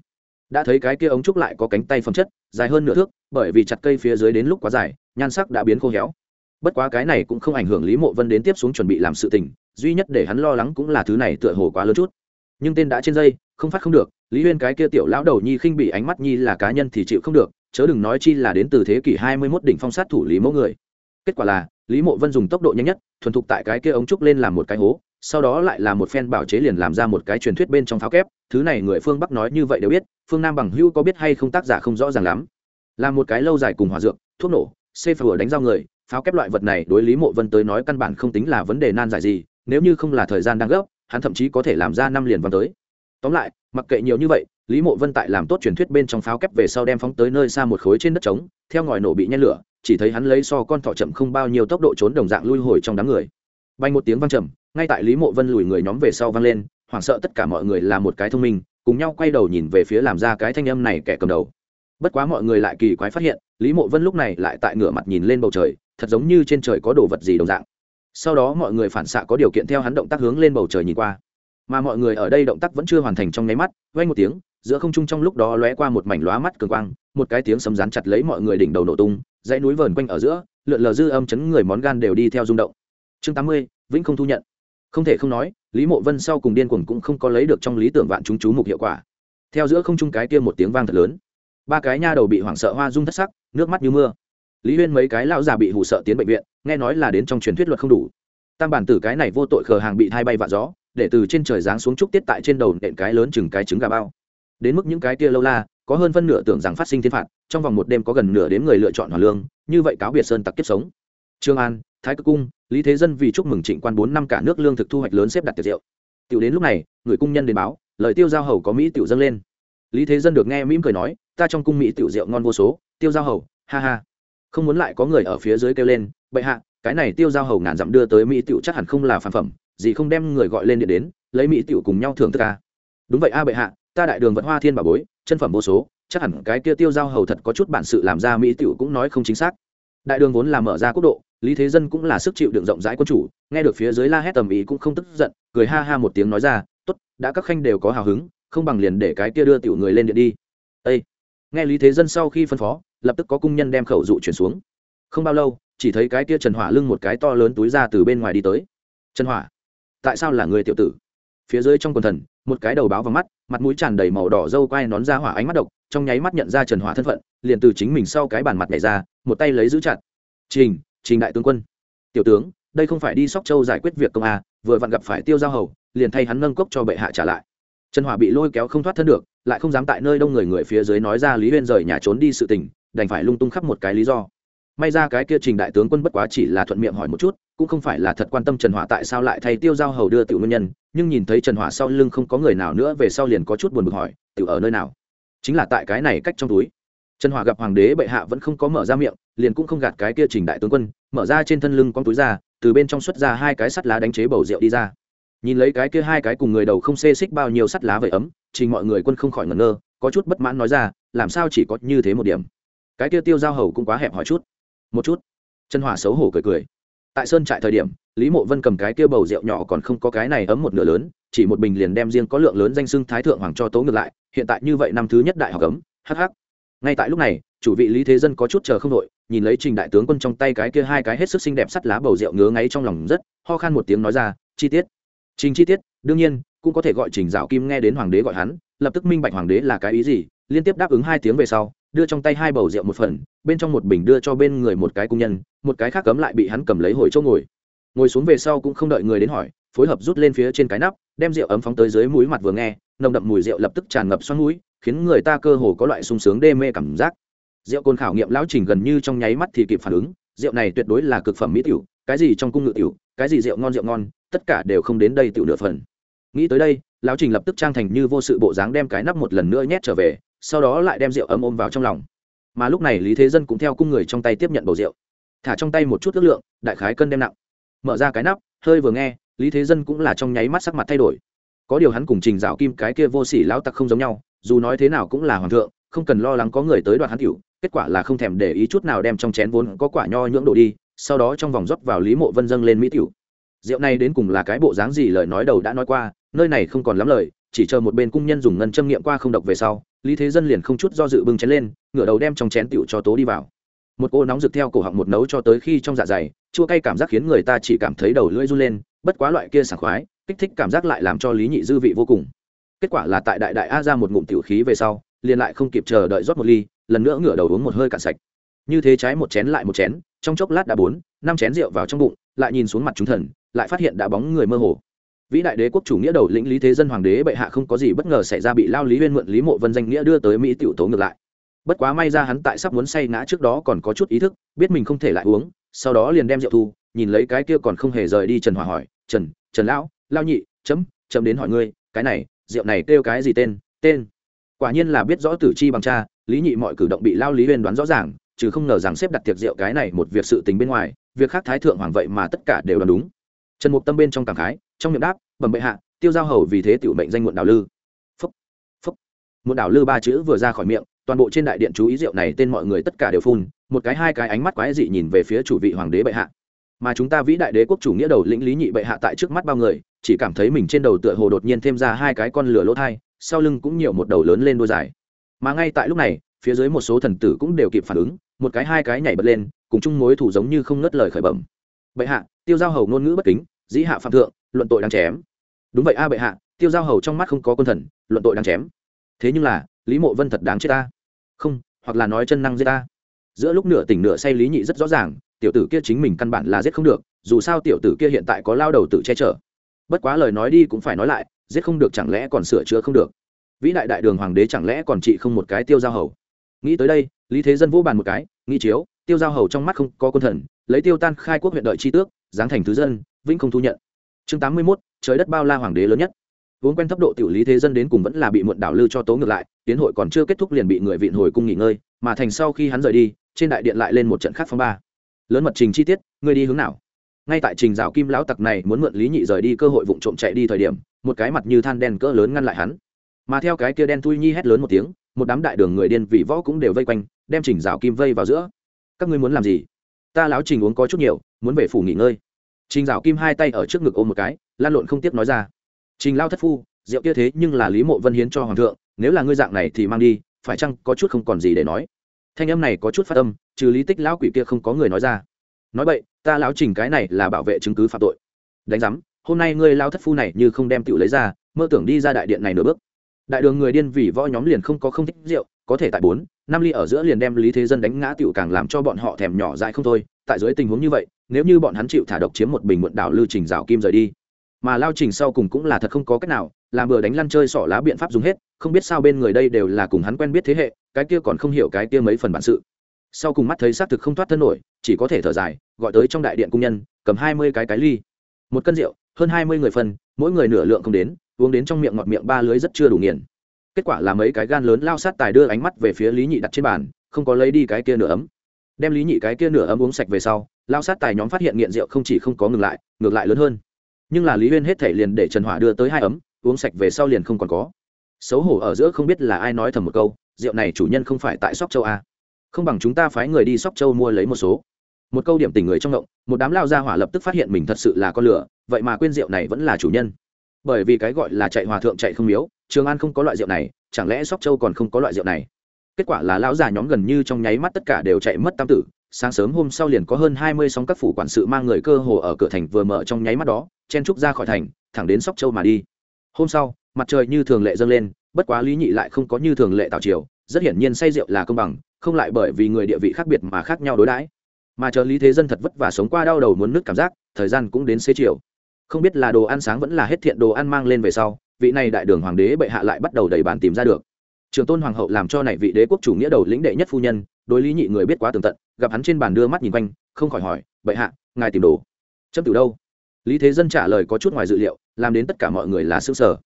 đã thấy cái kia ống trúc lại có cánh tay phẩm chất, dài hơn nửa thước, bởi vì chặt cây phía dưới đến lúc quá dài, nhan sắc đã biến khô héo. Bất quá cái này cũng không ảnh hưởng lý mộ vân đến tiếp xuống chuẩn bị làm sự tình, duy nhất để hắn lo lắng cũng là thứ này tựa hồ quá lớn chút. Nhưng tên đã trên dây, không phát không được, lý huyên cái kia tiểu lão đầu nhi khinh bị ánh mắt nhi là cá nhân thì chịu không được, chớ đừng nói chi là đến từ thế kỷ hai mươi 21 đỉnh phong sát thủ lý mẫu người. Kết quả là, lý mộ vân dùng tốc độ nhanh nhất, thuần thục tại cái kia ống trúc lên làm một cái hố sau đó lại là một phen bảo chế liền làm ra một cái truyền thuyết bên trong pháo kép, thứ này người phương bắc nói như vậy đều biết, phương nam bằng hữu có biết hay không tác giả không rõ ràng lắm. Là một cái lâu dài cùng hòa dược, thuốc nổ, xê phở đánh giao người, pháo kép loại vật này đối lý mộ vân tới nói căn bản không tính là vấn đề nan giải gì, nếu như không là thời gian đang gấp, hắn thậm chí có thể làm ra năm liền văng tới. Tóm lại, mặc kệ nhiều như vậy, lý mộ vân tại làm tốt truyền thuyết bên trong pháo kép về sau đem phóng tới nơi xa một khối trên đất trống, theo ngòi nổ bị nhen lửa, chỉ thấy hắn lấy so con thỏ chậm không bao nhiêu tốc độ trốn đồng dạng lui hồi trong đám người. Bay một tiếng vang trầm ngay tại lý mộ vân lùi người nhóm về sau vang lên, hoảng sợ tất cả mọi người là một cái thông minh, cùng nhau quay đầu nhìn về phía làm ra cái thanh âm này kẻ cầm đầu. Bất quá mọi người lại kỳ quái phát hiện, lý mộ vân lúc này lại tại ngửa mặt nhìn lên bầu trời, thật giống như trên trời có đồ vật gì đồng dạng. Sau đó mọi người phản xạ có điều kiện theo hắn động tác hướng lên bầu trời nhìn qua. Mà mọi người ở đây động tác vẫn chưa hoàn thành trong nháy mắt vay một tiếng, giữa không trung trong lúc đó lóe qua một mảnh lóa mắt cường quang, một cái tiếng sấm rán chặt lấy mọi người đỉnh đầu nổ tung, dãy núi vờn quanh ở giữa, lượn lờ dư âm chấn người món gan đều đi theo rung động. Chương tám mươi, vĩnh không thu nhận không thể không nói, lý mộ vân sau cùng điên cuồng cũng không có lấy được trong lý tưởng vạn chúng chú mục hiệu quả. Theo giữa không trung cái kia một tiếng vang thật lớn. Ba cái nha đầu bị hoảng sợ hoa rung thất sắc, nước mắt như mưa. Lý huyên mấy cái lão già bị hụ sợ tiến bệnh viện, nghe nói là đến trong truyền thuyết luật không đủ. Tam bản tử cái này vô tội khờ hàng bị thai bay vạ gió, để từ trên trời giáng xuống trúc tiết tại trên đầu nện cái lớn chừng cái trứng gà bao. Đến mức những cái kia lâu la, có hơn phân nửa tưởng rằng phát sinh thiên phạt, trong vòng một đêm có gần nửa đến người lựa chọn hoàn lương, như vậy cáo biệt sơn tặc kiếp sống. Trương an thái cực cung, lý thế dân vì chúc mừng trịnh quan bốn năm cả nước lương thực thu hoạch lớn xếp đặt tiệc rượu tiểu đến lúc này, người cung nhân đến báo, lời tiêu giao hầu có mỹ tiểu dâng lên. Lý thế dân được nghe mỉm cười nói, ta trong cung mỹ tiểu rượu ngon vô số, tiêu giao hầu, ha ha. Không muốn lại có người ở phía dưới kêu lên, bệ hạ, cái này tiêu giao hầu ngàn dặm đưa tới mỹ tiểu chắc hẳn không là phản phẩm, gì không đem người gọi lên điện đến, lấy mỹ tiểu cùng nhau thưởng thức ca đúng vậy a, bệ hạ, ta đại đường vẫn hoa thiên bà bối, chân phẩm vô số, chắc hẳn cái kia tiêu giao hầu thật có chút bản sự làm ra mỹ tiểu cũng nói không chính xác đại đường vốn là mở ra quốc độ, lý thế dân cũng là sức chịu đựng rộng rãi quân chủ, nghe được phía dưới la hét tầm ý cũng không tức giận, cười ha ha một tiếng nói ra, tốt, đã các khanh đều có hào hứng, không bằng liền để cái kia đưa tiểu người lên điện đi. Ây nghe lý thế dân sau khi phân phó, lập tức có cung nhân đem khẩu dụ chuyển xuống. Không bao lâu, chỉ thấy cái kia trần hỏa lưng một cái to lớn túi ra từ bên ngoài đi tới. Trần hỏa, tại sao là người tiểu tử? Phía dưới trong quần thần một cái đầu báo vào mắt, mặt mũi tràn đầy màu đỏ dâu quai nón ra hỏa ánh mắt độc, trong nháy mắt nhận ra trần hỏa thân phận, liền từ chính mình sau cái bàn mặt nhảy ra, một tay lấy giữ chặt. Trình trình đại tướng quân. Tiểu tướng, đây không phải đi sóc châu giải quyết việc công a vừa vặn gặp phải tiêu giao hầu, liền thay hắn nâng cốc cho bệ hạ trả lại. Trần hỏa bị lôi kéo không thoát thân được, lại không dám tại nơi đông người người phía dưới nói ra lý huyên rời nhà trốn đi sự tình, đành phải lung tung khắp một cái lý do may ra cái kia trình đại tướng quân bất quá chỉ là thuận miệng hỏi một chút, cũng không phải là thật quan tâm trần hỏa tại sao lại thay tiêu giao hầu đưa tiểu nguyên nhân, nhưng nhìn thấy trần hỏa sau lưng không có người nào nữa về sau liền có chút buồn bực hỏi, tiểu ở nơi nào? Chính là tại cái này cách trong túi. Trần hỏa gặp hoàng đế bệ hạ vẫn không có mở ra miệng, liền cũng không gạt cái kia trình đại tướng quân, mở ra trên thân lưng con túi ra, từ bên trong xuất ra hai cái sắt lá đánh chế bầu rượu đi ra. Nhìn lấy cái kia hai cái cùng người đầu không xê xích bao nhiêu sắt lá vậy ấm, trình mọi người quân không khỏi ngẩn ngơ, có chút bất mãn nói ra, làm sao chỉ có như thế một điểm? Cái kia tiêu giao hầu cũng quá hẹp hỏi chút một chút. Chân hỏa xấu hổ cười cười. Tại sơn trại thời điểm, lý mộ vân cầm cái kia bầu rượu nhỏ còn không có cái này ấm một nửa lớn, chỉ một bình liền đem riêng có lượng lớn danh xưng thái thượng hoàng cho tố ngược lại, hiện tại như vậy năm thứ nhất đại học cấm hh ngay tại lúc này, chủ vị lý thế dân có chút chờ không đội nhìn lấy trình đại tướng quân trong tay cái kia hai cái hết sức xinh đẹp sắt lá bầu rượu ngứa ngáy trong lòng rất, ho khan một tiếng nói ra, chi tiết. Trình chi tiết, đương nhiên, cũng có thể gọi trình dạo kim nghe đến hoàng đế gọi hắn, lập tức minh bạch hoàng đế là cái ý gì, liên tiếp đáp ứng hai tiếng về sau đưa trong tay hai bầu rượu một phần, bên trong một bình đưa cho bên người một cái cung nhân, một cái khác cấm lại bị hắn cầm lấy hồi chỗ ngồi. Ngồi xuống về sau cũng không đợi người đến hỏi, phối hợp rút lên phía trên cái nắp, đem rượu ấm phóng tới dưới mũi mặt vừa nghe, nồng đậm mùi rượu lập tức tràn ngập xoắn mũi, khiến người ta cơ hồ có loại sung sướng đê mê cảm giác. Rượu cồn khảo nghiệm lão trình gần như trong nháy mắt thì kịp phản ứng, rượu này tuyệt đối là cực phẩm mỹ tiểu, cái gì trong cung ngự tiểu, cái gì rượu ngon rượu ngon, tất cả đều không đến đây tiểu nửa phần. Nghĩ tới đây, lão trình lập tức trang thành như vô sự bộ dáng đem cái nắp một lần nữa nhét trở về sau đó lại đem rượu ấm ôm vào trong lòng. Mà lúc này lý thế dân cũng theo cung người trong tay tiếp nhận bầu rượu. Thả trong tay một chút ước lượng, đại khái cân đem nặng. Mở ra cái nắp, hơi vừa nghe, lý thế dân cũng là trong nháy mắt sắc mặt thay đổi. Có điều hắn cùng trình dạo kim cái kia vô sỉ lão tặc không giống nhau, dù nói thế nào cũng là hoàng thượng, không cần lo lắng có người tới đoạn hắn cửu kết quả là không thèm để ý chút nào đem trong chén vốn có quả nho nhưỡng đổ đi, sau đó trong vòng rót vào lý mộ vân dâng lên mỹ tiểu. Rượu này đến cùng là cái bộ dáng gì lời nói đầu đã nói qua, nơi này không còn lắm lời, chỉ chờ một bên cung nhân dùng ngân châm nghiệm qua không độc về sau lý thế dân liền không chút do dự bưng chén lên, ngửa đầu đem trong chén tựu cho tố đi vào. Một cô nóng rực theo cổ họng một nấu cho tới khi trong dạ dày, chua cay cảm giác khiến người ta chỉ cảm thấy đầu lưỡi run lên, bất quá loại kia sảng khoái, kích thích cảm giác lại làm cho lý nhị dư vị vô cùng. Kết quả là tại đại đại a ra một ngụm tiểu khí về sau, liền lại không kịp chờ đợi rót một ly, lần nữa ngửa đầu uống một hơi cạn sạch. Như thế trái một chén lại một chén, trong chốc lát đã bốn, năm chén rượu vào trong bụng, lại nhìn xuống mặt chúng thần, lại phát hiện đã bóng người mơ hồ vĩ đại đế quốc chủ nghĩa đầu lĩnh lý thế dân hoàng đế bệ hạ không có gì bất ngờ xảy ra bị lao lý huyên mượn lý mộ vân danh nghĩa đưa tới mỹ tiểu tố ngược lại. Bất quá may ra hắn tại sắp muốn say ngã trước đó còn có chút ý thức, biết mình không thể lại uống, sau đó liền đem rượu thu, nhìn lấy cái kia còn không hề rời đi trần hòa hỏi, trần trần lão, lao nhị, chấm chấm đến hỏi ngươi, cái này, rượu này kêu cái gì tên tên? Quả nhiên là biết rõ tử chi bằng cha, lý nhị mọi cử động bị lao lý huyên đoán rõ ràng, chứ không ngờ rằng xếp đặt tiệc rượu cái này một việc sự tình bên ngoài, việc khác thái thượng hoàng vậy mà tất cả đều đoán đúng. Trần mục tâm bên trong cảm khái, trong miệng đáp bẩm bệ hạ, tiêu giao hầu vì thế tiểu mệnh danh muộn đào lư. Phúc phúc. Muộn đào lư ba chữ vừa ra khỏi miệng, toàn bộ trên đại điện chú ý rượu này tên mọi người tất cả đều phun, một cái hai cái ánh mắt quái dị nhìn về phía chủ vị hoàng đế bệ hạ. Mà chúng ta vĩ đại đế quốc chủ nghĩa đầu lĩnh lý nhị bệ hạ tại trước mắt bao người, chỉ cảm thấy mình trên đầu tựa hồ đột nhiên thêm ra hai cái con lửa lỗ thai, sau lưng cũng nhiều một đầu lớn lên đôi dài. Mà ngay tại lúc này, phía dưới một số thần tử cũng đều kịp phản ứng, một cái hai cái nhảy bật lên, cùng chung mối thủ giống như không ngất lời khởi bẩm. Bệ hạ, tiêu giao hầu ngôn ngữ bất kính, dĩ hạ phạm thượng, luận tội đáng chém đúng vậy a bệ hạ, tiêu giao hầu trong mắt không có quân thần, luận tội đáng chém. Thế nhưng là, lý mộ vân thật đáng chết ta. Không, hoặc là nói chân năng giết ta. Giữa lúc nửa tỉnh nửa say lý nhị rất rõ ràng, tiểu tử kia chính mình căn bản là giết không được, dù sao tiểu tử kia hiện tại có lao đầu tự che chở. Bất quá lời nói đi cũng phải nói lại, giết không được chẳng lẽ còn sửa chữa không được. Vĩ đại đại đường hoàng đế chẳng lẽ còn trị không một cái tiêu giao hầu? Nghĩ tới đây, lý thế dân vũ bàn một cái, nghĩ chiếu, tiêu giao hầu trong mắt không có quân thần, lấy tiêu tan khai quốc huyện đợi chi tước, giáng thành thứ dân, vĩnh không thu nhận. Chương tám mươi mốt trời đất bao la hoàng đế lớn nhất. Vốn quen thấp độ tiểu lý thế dân đến cùng vẫn là bị muộn đảo lư cho tố ngược lại, tiến hội còn chưa kết thúc liền bị người vịn hồi cung nghỉ ngơi, mà thành sau khi hắn rời đi, trên đại điện lại lên một trận khác phong ba. Lớn mật trình chi tiết ngươi đi hướng nào? Ngay tại trình rào kim lão tặc này muốn mượn lý nhị rời đi cơ hội vụ trộm chạy đi thời điểm, một cái mặt như than đen cỡ lớn ngăn lại hắn. Mà theo cái kia đen thui nhi hét lớn một tiếng, một đám đại đường người điên vì võ cũng đều vây quanh, đem trình rào kim vây vào giữa. Các ngươi muốn làm gì? Ta láo trình uống có chút nhiều, muốn về phủ nghỉ ngơi trình Dạo kim hai tay ở trước ngực ôm một cái, lan lộn không tiếp nói ra. Trình lao thất phu, rượu kia thế nhưng là lý mộ vân hiến cho hoàng thượng, nếu là ngươi dạng này thì mang đi, phải chăng có chút không còn gì để nói? Thanh âm này có chút phát âm, trừ lý tích lão quỷ kia không có người nói ra. Nói vậy ta lão trình cái này là bảo vệ chứng cứ phạm tội. Đánh giám, hôm nay ngươi lao thất phu này như không đem tiểu lấy ra, mơ tưởng đi ra đại điện này nửa bước. Đại đường người điên vì võ nhóm liền không có không thích rượu, có thể tại bốn, năm ly ở giữa liền đem lý thế dân đánh ngã tiểu càng làm cho bọn họ thèm nhỏ dại không thôi, tại dưới tình huống như vậy nếu như bọn hắn chịu thả độc chiếm một bình muộn đảo lưu trình rào kim rời đi. Mà lao trình sau cùng cũng là thật không có cách nào, làm bừa đánh lăn chơi sỏ lá biện pháp dùng hết, không biết sao bên người đây đều là cùng hắn quen biết thế hệ, cái kia còn không hiểu cái kia mấy phần bản sự. Sau cùng mắt thấy xác thực không thoát thân nổi, chỉ có thể thở dài, gọi tới trong đại điện cung nhân, cầm hai mươi cái cái ly, một cân rượu, hơn hai mươi người phân, mỗi người nửa lượng không đến, uống đến trong miệng ngọt miệng ba lưới rất chưa đủ nghiền. Kết quả là mấy cái gan lớn lao sát tài đưa ánh mắt về phía lý nhị đặt trên bàn, không có lấy đi cái kia nửa ấm đem lý nhị cái kia nửa ấm uống sạch về sau, lao sát tài nhóm phát hiện nghiện rượu không chỉ không có ngừng lại, ngược lại lớn hơn. Nhưng là lý huyên hết thể liền để trần hỏa đưa tới hai ấm, uống sạch về sau liền không còn có. Xấu hổ ở giữa không biết là ai nói thầm một câu, rượu này chủ nhân không phải tại sóc châu a không bằng chúng ta phái người đi sóc châu mua lấy một số. Một câu điểm tình người trong động một đám lao gia hỏa lập tức phát hiện mình thật sự là con lửa, vậy mà quên rượu này vẫn là chủ nhân. Bởi vì cái gọi là chạy hòa thượng chạy không miếu, trường an không có loại rượu này, chẳng lẽ sóc châu còn không có loại rượu này? Kết quả là lão già nhóm gần như trong nháy mắt tất cả đều chạy mất tam tử. Sáng sớm hôm sau liền có hơn hai mươi sóng các phủ quản sự mang người cơ hồ ở cửa thành vừa mở trong nháy mắt đó, chen trúc ra khỏi thành, thẳng đến sóc châu mà đi. Hôm sau, mặt trời như thường lệ dâng lên, bất quá lý nhị lại không có như thường lệ tào chiều rất hiển nhiên say rượu là công bằng, không lại bởi vì người địa vị khác biệt mà khác nhau đối đãi. Mà chờ lý thế dân thật vất vả sống qua đau đầu muốn nứt cảm giác, thời gian cũng đến xế chiều. Không biết là đồ ăn sáng vẫn là hết thiện đồ ăn mang lên về sau, vị này đại đường hoàng đế bệ hạ lại bắt đầu đầy bàn tìm ra được trường tôn hoàng hậu làm cho này vị đế quốc chủ nghĩa đầu lĩnh đệ nhất phu nhân, đối lý nhị người biết quá tường tận, gặp hắn trên bàn đưa mắt nhìn quanh, không khỏi hỏi, bệ hạ, ngài tìm đồ? Chấm từ đâu? Lý thế dân trả lời có chút ngoài dự liệu, làm đến tất cả mọi người là xương sở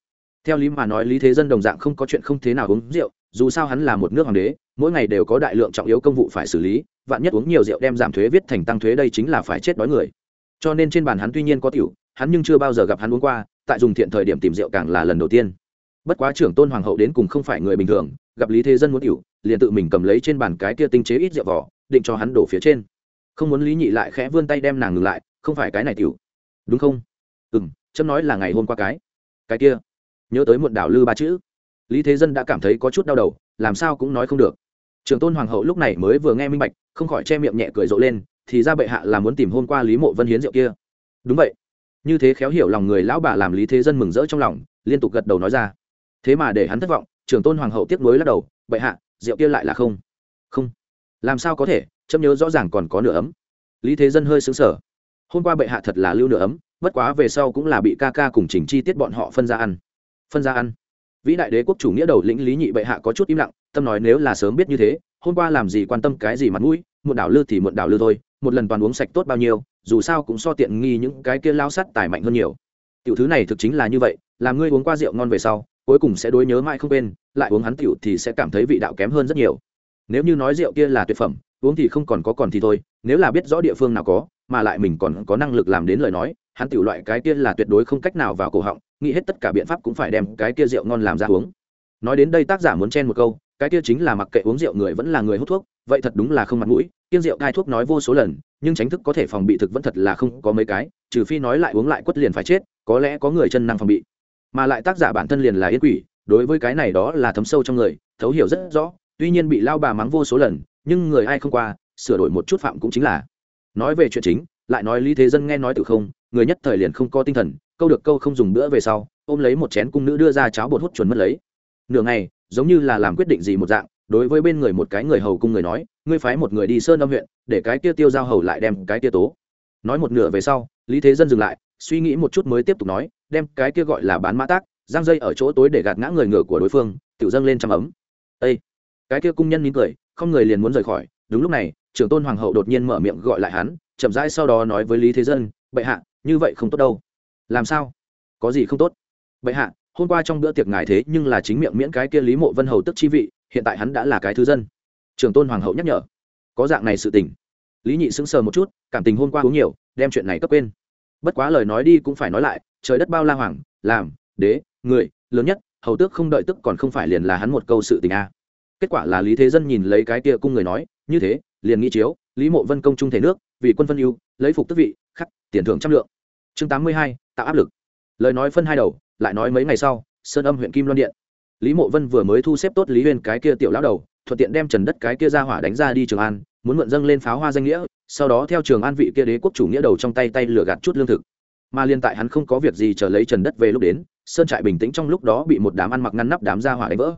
theo lý mà nói, lý thế dân đồng dạng không có chuyện không thế nào uống rượu, dù sao hắn là một nước hoàng đế, mỗi ngày đều có đại lượng trọng yếu công vụ phải xử lý, vạn nhất uống nhiều rượu đem giảm thuế viết thành tăng thuế đây chính là phải chết đói người. Cho nên trên bàn hắn tuy nhiên có tiểu, hắn nhưng chưa bao giờ gặp hắn uống qua, tại dùng thiện thời điểm tìm rượu càng là lần đầu tiên bất quá trưởng tôn hoàng hậu đến cùng không phải người bình thường, gặp lý thế dân muốn tiểu liền tự mình cầm lấy trên bàn cái kia tinh chế ít rượu vỏ, định cho hắn đổ phía trên. Không muốn lý nhị lại khẽ vươn tay đem nàng ngừng lại, không phải cái này tiểu. Đúng không? Ừ m chấm nói là ngày hôm qua cái. Cái kia. Nhớ tới muộn đảo lư ba chữ. Lý thế dân đã cảm thấy có chút đau đầu, làm sao cũng nói không được. Trường tôn hoàng hậu lúc này mới vừa nghe minh bạch, không khỏi che miệng nhẹ cười rộ lên, thì ra bệ hạ là muốn tìm hôm qua lý mộ vân hiến rượu kia. Đúng vậy. Như thế khéo hiểu lòng người lão bà làm lý thế dân mừng rỡ trong lòng, liên tục gật đầu nói ra thế mà để hắn thất vọng, trưởng tôn hoàng hậu tiếc nuối lắc đầu, bệ hạ, rượu kia lại là không. Không. Làm sao có thể? Chấm nhớ rõ ràng còn có nửa ấm. Lý thế dân hơi xứng sở hôm qua bệ hạ thật là lưu nửa ấm, bất quá về sau cũng là bị ca ca cùng chỉnh chi tiết bọn họ phân ra ăn. Phân ra ăn? Vĩ đại đế quốc chủ nghĩa đầu lĩnh lý nhị bệ hạ có chút im lặng, tâm nói nếu là sớm biết như thế, hôm qua làm gì quan tâm cái gì mặt mũi, muộn đảo lư thì muộn đảo lư thôi, một lần toàn uống sạch tốt bao nhiêu, dù sao cũng so tiện nghi những cái kia lao sắt tài mạnh hơn nhiều. Tiểu thứ này thực chính là như vậy, làm ngươi uống qua rượu ngon về sau cuối cùng sẽ đối nhớ mãi không quên, lại uống hắn tiểu thì sẽ cảm thấy vị đạo kém hơn rất nhiều. Nếu như nói rượu kia là tuyệt phẩm, uống thì không còn có còn thì thôi, nếu là biết rõ địa phương nào có, mà lại mình còn có năng lực làm đến lời nói, hắn tiểu loại cái kia là tuyệt đối không cách nào vào cổ họng, nghĩ hết tất cả biện pháp cũng phải đem cái kia rượu ngon làm ra uống. Nói đến đây tác giả muốn chen một câu, cái kia chính là mặc kệ uống rượu người vẫn là người hút thuốc, vậy thật đúng là không mặt mũi, kiêng rượu cai thuốc nói vô số lần, nhưng tránh thức có thể phòng bị thực vẫn thật là không có mấy cái, trừ phi nói lại uống lại quất liền phải chết, có lẽ có người chân năng phòng bị mà lại tác giả bản thân liền là yên quỷ, đối với cái này đó là thấm sâu trong người, thấu hiểu rất rõ, tuy nhiên bị lao bà mắng vô số lần, nhưng người ai không qua, sửa đổi một chút phạm cũng chính là. Nói về chuyện chính, lại nói lý thế dân nghe nói từ không, người nhất thời liền không có tinh thần, câu được câu không dùng bữa về sau, ôm lấy một chén cung nữ đưa ra cháo bột hút chuẩn mất lấy. Nửa ngày, giống như là làm quyết định gì một dạng, đối với bên người một cái người hầu cung người nói, ngươi phái một người đi sơn âm huyện, để cái kia tiêu giao hầu lại đem cái kia tố. Nói một nửa về sau, lý thế dân dừng lại, suy nghĩ một chút mới tiếp tục nói đem cái kia gọi là bán mã tác, giang dây ở chỗ tối để gạt ngã người ngựa của đối phương, tự dâng lên trăm ấm. Ây cái kia cung nhân nín cười, không người liền muốn rời khỏi. Đúng lúc này, trưởng tôn hoàng hậu đột nhiên mở miệng gọi lại hắn, chậm rãi sau đó nói với lý thế dân, bệ hạ, như vậy không tốt đâu. Làm sao? Có gì không tốt? Bệ hạ, hôm qua trong bữa tiệc ngài thế nhưng là chính miệng miễn cái kia lý mộ vân hầu tức chi vị, hiện tại hắn đã là cái thứ dân. Trưởng tôn hoàng hậu nhắc nhở. Có dạng này sự tình. Lý nhị sững sờ một chút, cảm tình hôm qua uống nhiều, đem chuyện này cấp quên bất quá lời nói đi cũng phải nói lại, trời đất bao la hoàng, làm, đế, người, lớn nhất, hầu tước không đợi tức còn không phải liền là hắn một câu sự tình a. Kết quả là lý thế dân nhìn lấy cái kia cung người nói, như thế, liền nghĩ chiếu, lý mộ vân công trung thể nước, vì quân phân ưu, lấy phục tức vị, khắc, tiền thưởng trăm lượng. Chương tám mươi hai, tạo áp lực. Lời nói phân hai đầu, lại nói mấy ngày sau, sơn âm huyện kim loan điện. Lý mộ vân vừa mới thu xếp tốt lý huyên cái kia tiểu lão đầu thuận tiện đem trần đất cái kia ra hỏa đánh ra đi trường an, muốn mượn dâng lên pháo hoa danh nghĩa, sau đó theo trường an vị kia đế quốc chủ nghĩa đầu trong tay tay lửa gạt chút lương thực. Mà liên tại hắn không có việc gì chờ lấy trần đất về lúc đến, sơn trại bình tĩnh trong lúc đó bị một đám ăn mặc ngăn nắp đám ra hỏa đánh vỡ.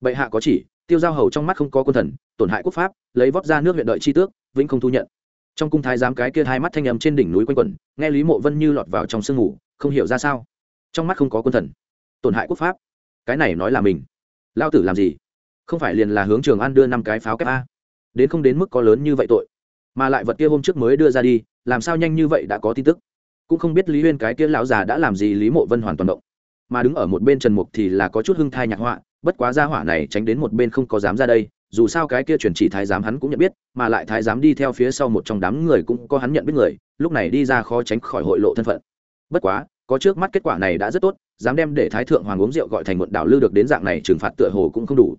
Bệ hạ có chỉ, tiêu giao hầu trong mắt không có quân thần, tổn hại quốc pháp, lấy vót ra nước huyện đợi chi tước, vĩnh không thu nhận. Trong cung thái giám cái kia hai mắt thanh âm trên đỉnh núi quanh quẩn, nghe lý mộ vân như lọt vào trong sương ngủ, không hiểu ra sao. Trong mắt không có quân thần, tổn hại quốc pháp. Cái này nói là mình. Lao tử làm gì? Không phải liền là hướng trường an đưa năm cái pháo kép a? Đến không đến mức có lớn như vậy tội, mà lại vật kia hôm trước mới đưa ra đi, làm sao nhanh như vậy đã có tin tức? Cũng không biết lý huyên cái kia lão già đã làm gì, lý mộ vân hoàn toàn động. Mà đứng ở một bên trần mục thì là có chút hưng thai nhạc họa, bất quá gia hỏa này tránh đến một bên không có dám ra đây, dù sao cái kia chuyển chỉ thái giám hắn cũng nhận biết, mà lại thái giám đi theo phía sau một trong đám người cũng có hắn nhận biết người, lúc này đi ra khó tránh khỏi hội lộ thân phận. Bất quá, có trước mắt kết quả này đã rất tốt, dám đem để thái thượng hoàng uống rượu gọi thành một đảo lư được đến dạng này trừng phạt tựa hồ cũng không đủ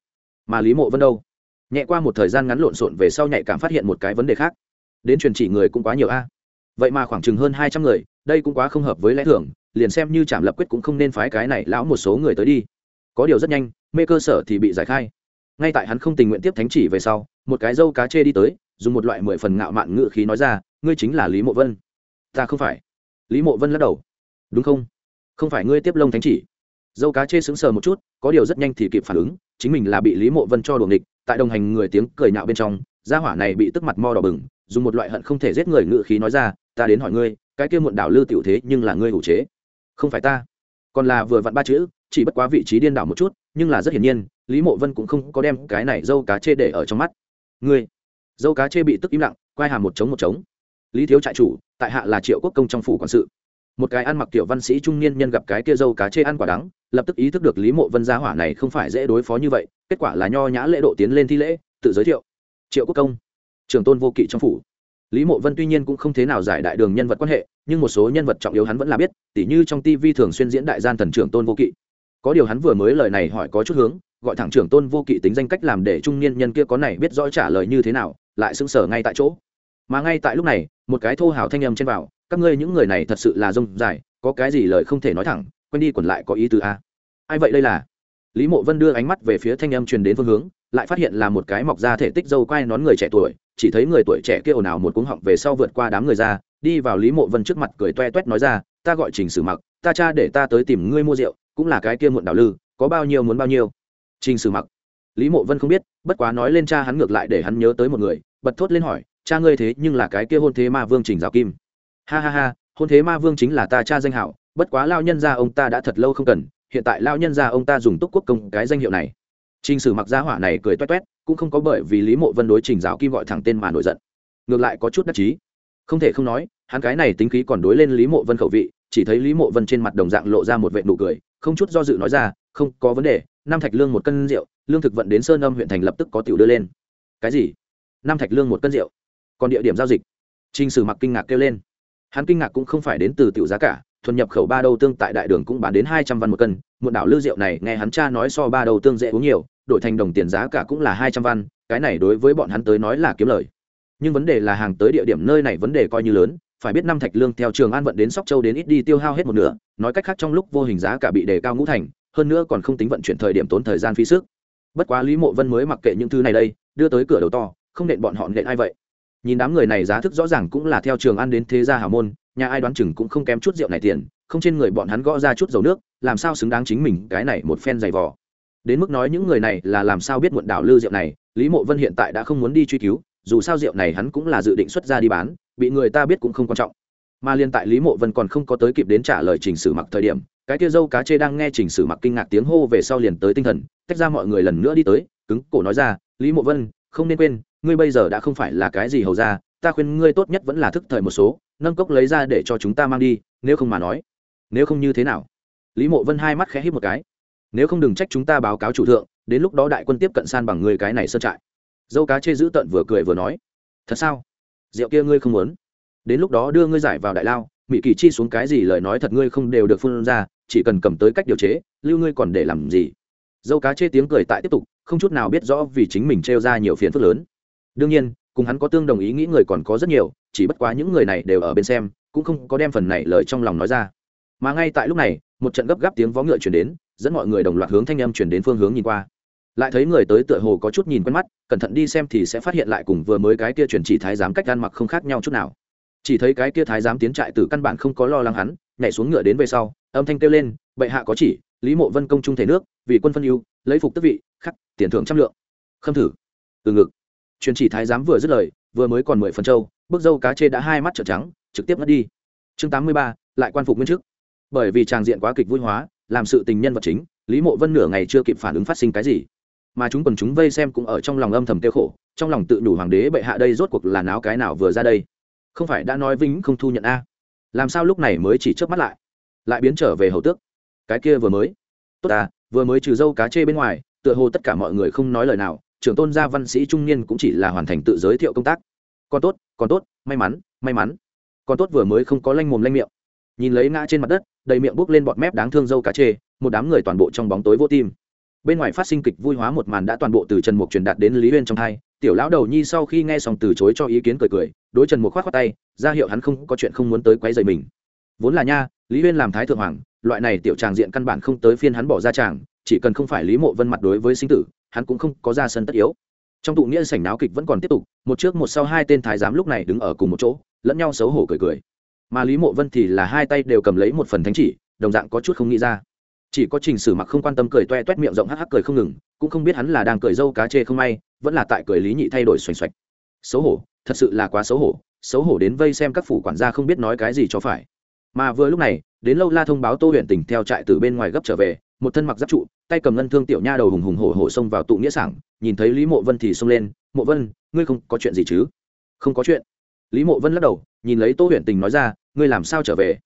mà lý mộ vân đâu? Nhẹ qua một thời gian ngắn lộn xộn về sau nhạy cảm phát hiện một cái vấn đề khác. Đến truyền chỉ người cũng quá nhiều a. Vậy mà khoảng chừng hơn hai trăm người, đây cũng quá không hợp với lẽ thường, liền xem như trảm lập quyết cũng không nên phái cái này lão một số người tới đi. Có điều rất nhanh, mê cơ sở thì bị giải khai. Ngay tại hắn không tình nguyện tiếp thánh chỉ về sau, một cái dâu cá chê đi tới, dùng một loại mười phần ngạo mạn ngự khí nói ra, ngươi chính là lý mộ vân. Ta không phải. Lý mộ vân lắc đầu. Đúng không? Không phải ngươi tiếp lông thánh chỉ dâu cá chê sững sờ một chút, có điều rất nhanh thì kịp phản ứng, chính mình là bị lý mộ vân cho đuồng địch tại đồng hành người tiếng cười nhạo bên trong, gia hỏa này bị tức mặt mo đỏ bừng, dùng một loại hận không thể giết người ngự khí nói ra, ta đến hỏi ngươi, cái kia muộn đảo lư tiểu thế nhưng là ngươi hủ chế. Không phải ta. Còn là vừa vặn ba chữ, chỉ bất quá vị trí điên đảo một chút, nhưng là rất hiển nhiên, lý mộ vân cũng không có đem cái này dâu cá chê để ở trong mắt. Ngươi. Dâu cá chê bị tức im lặng, quay hàm một trống một trống. Lý thiếu trại chủ, tại hạ là triệu quốc công trong phủ quản sự một cái ăn mặc tiểu văn sĩ trung niên nhân gặp cái kia dâu cá chê ăn quả đắng, lập tức ý thức được lý mộ vân gia hỏa này không phải dễ đối phó như vậy, kết quả là nho nhã lễ độ tiến lên thi lễ, tự giới thiệu. Triệu quốc công, trường tôn vô kỵ trong phủ. Lý mộ vân tuy nhiên cũng không thế nào giải đại đường nhân vật quan hệ, nhưng một số nhân vật trọng yếu hắn vẫn là biết, tỉ như trong tv thường xuyên diễn đại gian thần trưởng tôn vô kỵ. Có điều hắn vừa mới lời này hỏi có chút hướng, gọi thẳng trưởng tôn vô kỵ tính danh cách làm để trung niên nhân kia có này biết rõ trả lời như thế nào, lại sững sờ ngay tại chỗ. Mà ngay tại lúc này, một cái thô hào thanh âm trên vào các ngươi những người này thật sự là rông dài, có cái gì lời không thể nói thẳng, quên đi quẩn lại có ý tứ a. Ai vậy đây là? Lý mộ vân đưa ánh mắt về phía thanh âm truyền đến phương hướng, lại phát hiện là một cái mọc ra thể tích dâu quai nón người trẻ tuổi, chỉ thấy người tuổi trẻ kia ồn ào một cuống họng về sau vượt qua đám người ra, đi vào lý mộ vân trước mặt cười toe toét nói ra, ta gọi trình sử mặc, ta cha để ta tới tìm ngươi mua rượu, cũng là cái kia muộn đảo lư, có bao nhiêu muốn bao nhiêu. Trình sử mặc. Lý mộ vân không biết, bất quá nói lên cha hắn ngược lại để hắn nhớ tới một người, bật thốt lên hỏi, cha ngươi thế nhưng là cái kia hôn thế ma vương trình giáo kim ha ha ha, hôn thế ma vương chính là ta cha danh hảo, bất quá lao nhân gia ông ta đã thật lâu không cần, hiện tại lao nhân gia ông ta dùng túc quốc công cái danh hiệu này. Trình sử mặc gia hỏa này cười toét toét, cũng không có bởi vì lý mộ vân đối trình giáo kim gọi thẳng tên mà nổi giận. Ngược lại có chút đắc chí. Không thể không nói, hắn cái này tính khí còn đối lên lý mộ vân khẩu vị, chỉ thấy lý mộ vân trên mặt đồng dạng lộ ra một vệ nụ cười, không chút do dự nói ra, không có vấn đề năm thạch lương một cân rượu, lương thực vận đến sơn âm huyện thành lập tức có tiểu đưa lên. Cái gì? Năm thạch lương một cân rượu? Còn địa điểm giao dịch? Trình Sử Mặc kinh ngạc kêu lên. Hắn kinh ngạc cũng không phải đến từ tiểu giá cả, thuần nhập khẩu ba đầu tương tại đại đường cũng bán đến hai trăm văn một cân, muộn đảo lư rượu này nghe hắn cha nói so ba đầu tương dễ uống nhiều, đổi thành đồng tiền giá cả cũng là hai trăm văn, cái này đối với bọn hắn tới nói là kiếm lời. Nhưng vấn đề là hàng tới địa điểm nơi này vấn đề coi như lớn, phải biết năm thạch lương theo trường an vận đến sóc châu đến ít đi tiêu hao hết một nửa, nói cách khác trong lúc vô hình giá cả bị đề cao ngũ thành, hơn nữa còn không tính vận chuyển thời điểm tốn thời gian phí sức. Bất quá Lý Mộ Vân mới mặc kệ những thứ này đây, đưa tới cửa đầu to, không nện bọn họ nện ai vậy nhìn đám người này giá thức rõ ràng cũng là theo trường ăn đến thế gia hào môn, nhà ai đoán chừng cũng không kém chút rượu này tiền, không trên người bọn hắn gõ ra chút dầu nước, làm sao xứng đáng chính mình cái này một phen dày vò. Đến mức nói những người này là làm sao biết muộn đảo lư rượu này, lý mộ vân hiện tại đã không muốn đi truy cứu, dù sao rượu này hắn cũng là dự định xuất ra đi bán, bị người ta biết cũng không quan trọng. Mà liên tại lý mộ vân còn không có tới kịp đến trả lời trình sử mặc thời điểm, cái kia dâu cá chê đang nghe trình sử mặc kinh ngạc tiếng hô về sau liền tới tinh thần, tách ra mọi người lần nữa đi tới, cứng cổ nói ra, lý mộ vân, không nên quên ngươi bây giờ đã không phải là cái gì hầu ra ta khuyên ngươi tốt nhất vẫn là thức thời một số, nâng cốc lấy ra để cho chúng ta mang đi, nếu không mà nói, nếu không như thế nào? Lý mộ vân hai mắt khẽ hít một cái. Nếu không đừng trách chúng ta báo cáo chủ thượng, đến lúc đó đại quân tiếp cận san bằng ngươi cái này sơn trại. Dâu cá chê giữ tận vừa cười vừa nói. Thật sao? Rượu kia ngươi không muốn? Đến lúc đó đưa ngươi giải vào đại lao mỹ kỳ chi xuống cái gì lời nói thật ngươi không đều được phun ra, chỉ cần cầm tới cách điều chế, lưu ngươi còn để làm gì? Dâu cá chê tiếng cười tại tiếp tục, không chút nào biết rõ vì chính mình trêu ra nhiều phiền phức lớn đương nhiên, cùng hắn có tương đồng ý nghĩ người còn có rất nhiều, chỉ bất quá những người này đều ở bên xem, cũng không có đem phần này lời trong lòng nói ra. Mà ngay tại lúc này, một trận gấp gáp tiếng vó ngựa chuyển đến, dẫn mọi người đồng loạt hướng thanh âm chuyển đến phương hướng nhìn qua. Lại thấy người tới tựa hồ có chút nhìn quen mắt, cẩn thận đi xem thì sẽ phát hiện lại cùng vừa mới cái kia chuyển chỉ thái giám cách gan mặc không khác nhau chút nào. Chỉ thấy cái kia thái giám tiến trại từ căn bản không có lo lắng hắn, nhảy xuống ngựa đến về sau, âm thanh kêu lên, bệ hạ có chỉ, lý mộ vân công trung thể nước, vì quân phân ưu, lấy phục tức vị, khắc, tiền thưởng trăm lượng. Khâm thử. Từ ngực truyền chỉ thái giám vừa dứt lời, vừa mới còn mười phần châu bước dâu cá chê đã hai mắt trợn trắng, trực tiếp mất đi. Chương tám mươi ba, lại quan phục nguyên chức. Bởi vì tràng diện quá kịch vui hóa, làm sự tình nhân vật chính, lý mộ vân nửa ngày chưa kịp phản ứng phát sinh cái gì. Mà chúng quần chúng vây xem cũng ở trong lòng âm thầm tiêu khổ, trong lòng tự đủ hoàng đế bệ hạ đây rốt cuộc là náo cái nào vừa ra đây. Không phải đã nói vĩnh không thu nhận a? Làm sao lúc này mới chỉ chớp mắt lại? Lại biến trở về hầu tước. Cái kia vừa mới. Tốt à vừa mới trừ dâu cá chê bên ngoài, tựa hồ tất cả mọi người không nói lời nào trưởng tôn gia văn sĩ trung niên cũng chỉ là hoàn thành tự giới thiệu công tác. Còn tốt còn tốt, may mắn may mắn. Còn tốt vừa mới không có lanh mồm lanh miệng. Nhìn lấy ngã trên mặt đất, đầy miệng bốc lên bọt mép đáng thương dâu cá chê, một đám người toàn bộ trong bóng tối vô tim. Bên ngoài phát sinh kịch vui hóa một màn đã toàn bộ từ trần mục truyền đạt đến lý uyên trong thai tiểu lão đầu nhi sau khi nghe xong từ chối cho ý kiến cười cười, đối trần mục khoát khoát tay, ra hiệu hắn không có chuyện không muốn tới quấy rầy mình. Vốn là nha, lý uyên làm thái thượng hoàng, loại này tiểu tràng diện căn bản không tới phiên hắn bỏ ra tràng, chỉ cần không phải lý mộ vân mặt đối với sinh tử hắn cũng không có ra sân tất yếu. Trong tụ nghĩa sảnh náo kịch vẫn còn tiếp tục, một trước một sau hai tên thái giám lúc này đứng ở cùng một chỗ, lẫn nhau xấu hổ cười cười. Mà lý mộ vân thì là hai tay đều cầm lấy một phần thánh chỉ, đồng dạng có chút không nghĩ ra. Chỉ có trình sử mặc không quan tâm cười toe toét miệng rộng hắc hắc cười không ngừng, cũng không biết hắn là đang cười dâu cá chê không may, vẫn là tại cười lý nhị thay đổi xoành xoạch. Xấu hổ, thật sự là quá xấu hổ xấu hổ đến vây xem các phủ quản gia không biết nói cái gì cho phải. Mà vừa lúc này, đến lâu la thông báo tô huyện tỉnh theo trại từ bên ngoài gấp trở về một thân mặc giáp trụ, tay cầm ngân thương tiểu nha đầu hùng hùng hổ hổ xông vào tụ nghĩa sảng, nhìn thấy lý mộ vân thì xông lên, mộ vân, ngươi không có chuyện gì chứ? Không có chuyện. Lý mộ vân lắc đầu, nhìn lấy tô Huyền tình nói ra, ngươi làm sao trở về?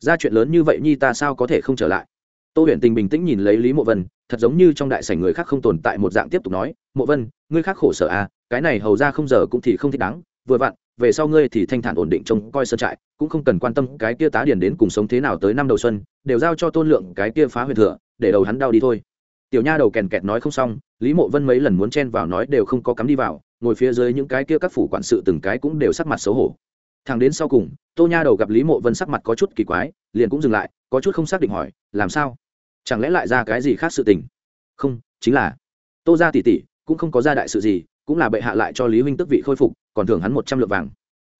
Ra chuyện lớn như vậy nhi ta sao có thể không trở lại? Tô Huyền tình bình tĩnh nhìn lấy lý mộ vân, thật giống như trong đại sảnh người khác không tồn tại một dạng tiếp tục nói, mộ vân, ngươi khác khổ sở à cái này hầu ra không giờ cũng thì không thích đáng, vừa vặn, về sau ngươi thì thanh thản ổn định trông coi sơn trại, cũng không cần quan tâm cái kia tá điền đến cùng sống thế nào tới năm đầu xuân, đều giao cho tôn lượng cái kia phá huyền thừa để đầu hắn đau đi thôi. Tiểu nha đầu kèn kẹt nói không xong, lý mộ vân mấy lần muốn chen vào nói đều không có cắm đi vào, ngồi phía dưới những cái kia các phủ quản sự từng cái cũng đều sắc mặt xấu hổ. Thằng đến sau cùng, tô nha đầu gặp lý mộ vân sắc mặt có chút kỳ quái, liền cũng dừng lại, có chút không xác định hỏi, làm sao? Chẳng lẽ lại ra cái gì khác sự tình? Không, chính là tô ra tỉ tỉ cũng không có ra đại sự gì, cũng là bệ hạ lại cho lý huynh tức vị khôi phục, còn thưởng hắn một trăm lượng vàng.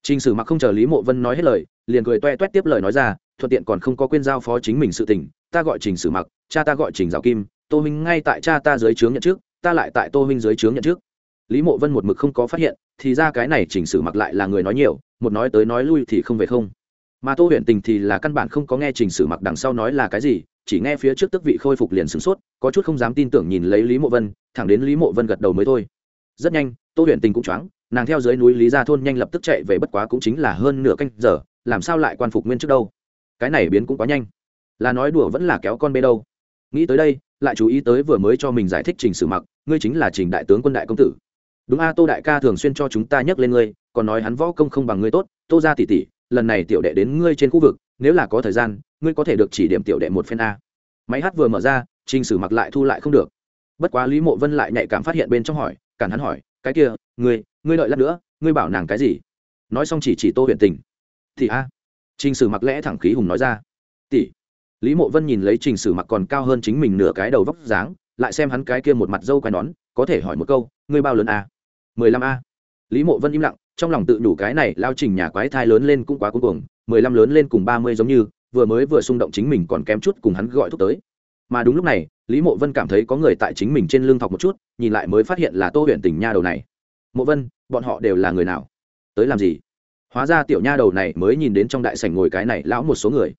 T r ì n h sử mặc không chờ lý mộ vân nói hết lời, liền cười toe toét tiếp lời nói ra thuận tiện còn không có quên giao phó chính mình sự tình, ta gọi trình sử mặc, cha ta gọi trình giáo kim, tô minh ngay tại cha ta dưới trướng nhận trước, ta lại tại tô minh dưới trướng nhận trước. Lý mộ vân một mực không có phát hiện, thì ra cái này chỉnh sử mặc lại là người nói nhiều, một nói tới nói lui thì không về không. Mà tô huyện tình thì là căn bản không có nghe trình sử mặc đằng sau nói là cái gì, chỉ nghe phía trước tức vị khôi phục liền sửng sốt, có chút không dám tin tưởng nhìn lấy lý mộ vân, thẳng đến lý mộ vân gật đầu mới thôi. Rất nhanh, tô huyện tình cũng choáng, nàng theo dưới núi lý gia thôn nhanh lập tức chạy về bất quá cũng chính là hơn nửa canh giờ, làm sao lại quan phục nguyên trước đâu? Cái này biến cũng quá nhanh. Là nói đùa vẫn là kéo con bê đâu. Nghĩ tới đây, lại chú ý tới vừa mới cho mình giải thích trình sử mặc, ngươi chính là trình đại tướng quân đại công tử. Đúng a, tô đại ca thường xuyên cho chúng ta nhắc lên ngươi, còn nói hắn võ công không bằng ngươi tốt, tô ra tỉ tỉ lần này tiểu đệ đến ngươi trên khu vực, nếu là có thời gian, ngươi có thể được chỉ điểm tiểu đệ một phen a. Máy hát vừa mở ra, trình sử mặc lại thu lại không được. Bất quá lý mộ vân lại nhạy cảm phát hiện bên trong hỏi, cản hắn hỏi, cái kia, ngươi ngươi đợi lát nữa, ngươi bảo nàng cái gì? Nói xong chỉ chỉ tô huyện tình. Thì a trình sử mặc lẽ thẳng khí hùng nói ra. Tỷ. Lý mộ vân nhìn lấy trình sử mặc còn cao hơn chính mình nửa cái đầu vóc dáng, lại xem hắn cái kia một mặt dâu quai nón, có thể hỏi một câu, ngươi bao lớn a? Mười lăm a. Lý mộ vân im lặng, trong lòng tự đủ cái này lao trình nhà quái thai lớn lên cũng quá cuối cùng mười lăm lớn lên cùng ba mươi giống như, vừa mới vừa xung động chính mình còn kém chút cùng hắn gọi thúc tới. Mà đúng lúc này, lý mộ vân cảm thấy có người tại chính mình trên lưng thọc một chút, nhìn lại mới phát hiện là tô huyện tỉnh nha đầu này. Mộ vân, bọn họ đều là người nào? Tới làm gì? Hóa ra tiểu nha đầu này mới nhìn đến trong đại sảnh ngồi cái này lão một số người.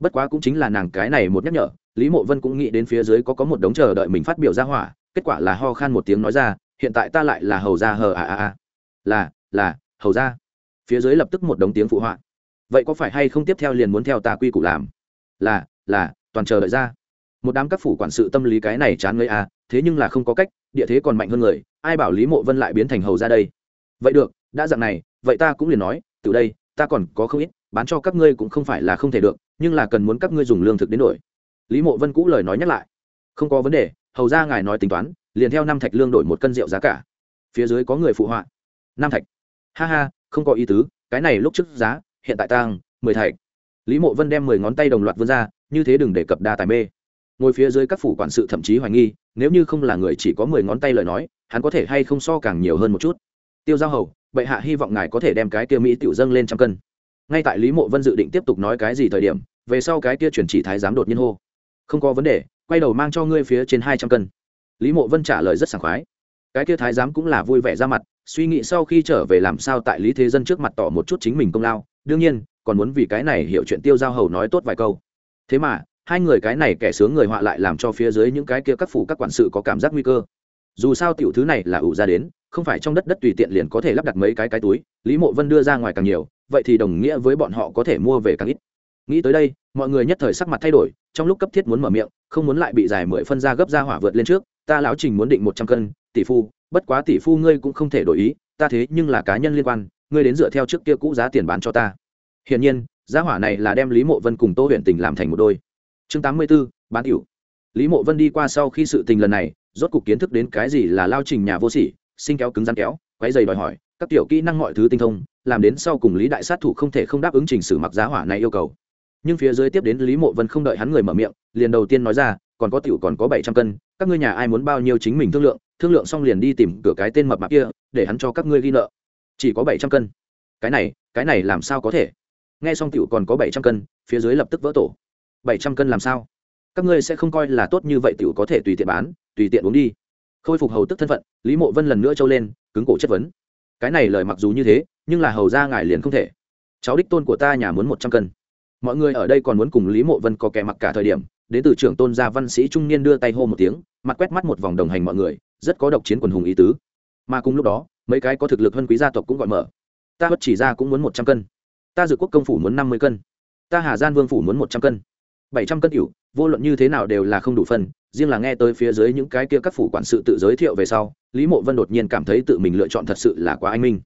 Bất quá cũng chính là nàng cái này một nhắc nhở, lý mộ vân cũng nghĩ đến phía dưới có có một đống chờ đợi mình phát biểu ra hỏa, kết quả là ho khan một tiếng nói ra, hiện tại ta lại là hầu gia hờ à à à là là, hầu gia. Phía dưới lập tức một đống tiếng phụ họa. Vậy có phải hay không tiếp theo liền muốn theo ta quy củ làm? Là là, toàn chờ đợi ra. Một đám các phủ quản sự tâm lý cái này chán ngây à thế nhưng là không có cách, địa thế còn mạnh hơn người, ai bảo lý mộ vân lại biến thành hầu ra đây? Vậy được, đã dặn này, vậy ta cũng liền nói từ đây, ta còn có không ít, bán cho các ngươi cũng không phải là không thể được, nhưng là cần muốn các ngươi dùng lương thực đến đổi. Lý mộ vân cũ lời nói nhắc lại. Không có vấn đề, hầu ra ngài nói tính toán, liền theo năm thạch lương đổi một cân rượu giá cả. Phía dưới có người phụ họa. Năm thạch. Ha ha, không có ý tứ, cái này lúc trước giá, hiện tại tăng, mười thạch. Lý mộ vân đem mười ngón tay đồng loạt vươn ra, như thế đừng đề cập đa tài mê. Ngồi phía dưới các phủ quản sự thậm chí hoài nghi, nếu như không là người chỉ có mười ngón tay lời nói, hắn có thể hay không so càng nhiều hơn một chút tiêu giao hầu, bệ hạ hy vọng ngài có thể đem cái kia mỹ tiểu dâng lên trăm cân. Ngay tại lý mộ vân dự định tiếp tục nói cái gì thời điểm, về sau cái kia chuyển chỉ thái giám đột nhiên hô. Không có vấn đề, quay đầu mang cho ngươi phía trên hai trăm cân. Lý mộ vân trả lời rất sảng khoái. Cái kia thái giám cũng là vui vẻ ra mặt, suy nghĩ sau khi trở về làm sao tại lý thế dân trước mặt tỏ một chút chính mình công lao. Đương nhiên, còn muốn vì cái này hiểu chuyện tiêu giao hầu nói tốt vài câu. Thế mà, hai người cái này kẻ sướng người họa lại làm cho phía dưới những cái kia các phủ các quản sự có cảm giác nguy cơ dù sao tiểu thứ này là ủ ra đến, không phải trong đất đất tùy tiện liền có thể lắp đặt mấy cái cái túi, lý mộ vân đưa ra ngoài càng nhiều, vậy thì đồng nghĩa với bọn họ có thể mua về càng ít. Nghĩ tới đây, mọi người nhất thời sắc mặt thay đổi, trong lúc cấp thiết muốn mở miệng, không muốn lại bị giải mười phân ra gấp ra hỏa vượt lên trước, ta lão trình muốn định một trăm cân, tỷ phu, bất quá tỷ phu ngươi cũng không thể đổi ý, ta thế nhưng là cá nhân liên quan, ngươi đến dựa theo trước kia cũ giá tiền bán cho ta. Hiển nhiên, giá hỏa này là đem lý mộ vân cùng tô huyện tình làm thành một đôi. Chương tám mươi b ố bán tiểu. Lý mộ vân đi qua sau khi sự tình lần này rốt cục kiến thức đến cái gì là lao trình nhà vô sỉ sinh kéo cứng rắn kéo, quấy dày đòi hỏi, các tiểu kỹ năng mọi thứ tinh thông, làm đến sau cùng lý đại sát thủ không thể không đáp ứng trình sử mặc giá hỏa này yêu cầu. Nhưng phía dưới tiếp đến lý mộ vân không đợi hắn người mở miệng, liền đầu tiên nói ra, còn có tiểu còn có bảy trăm cân, các ngươi nhà ai muốn bao nhiêu chính mình thương lượng thương lượng xong liền đi tìm cửa cái tên mập mạp kia, để hắn cho các ngươi ghi nợ. Chỉ có bảy trăm cân. Cái này cái này làm sao có thể? Nghe xong tiểu còn có bảy trăm cân, phía dưới lập tức vỡ tổ. Bảy trăm cân làm sao? Các ngươi sẽ không coi là tốt như vậy tiểu có thể tùy tiện bán, tùy tiện uống đi. Khôi phục hầu tức thân phận, lý mộ vân lần nữa trâu lên, cứng cổ chất vấn. Cái này lời mặc dù như thế, nhưng là hầu ra ngài liền không thể. Cháu đích tôn của ta nhà muốn một trăm cân. Mọi người ở đây còn muốn cùng lý mộ vân có kẻ mặc cả thời điểm, đến từ trưởng tôn gia văn sĩ trung niên đưa tay hô một tiếng, mặt quét mắt một vòng đồng hành mọi người, rất có độc chiến quần hùng ý tứ. Mà cùng lúc đó, mấy cái có thực lực hơn quý gia tộc cũng gọi mở. Ta bất chỉ ra cũng muốn một trăm cân. Ta dự quốc công phủ muốn năm mươi cân. Ta hà gian vương phủ muốn một trăm cân bảy trăm cân cựu vô luận như thế nào đều là không đủ phân, riêng là nghe tới phía dưới những cái kia các phủ quản sự tự giới thiệu về sau, lý mộ vân đột nhiên cảm thấy tự mình lựa chọn thật sự là quá anh minh.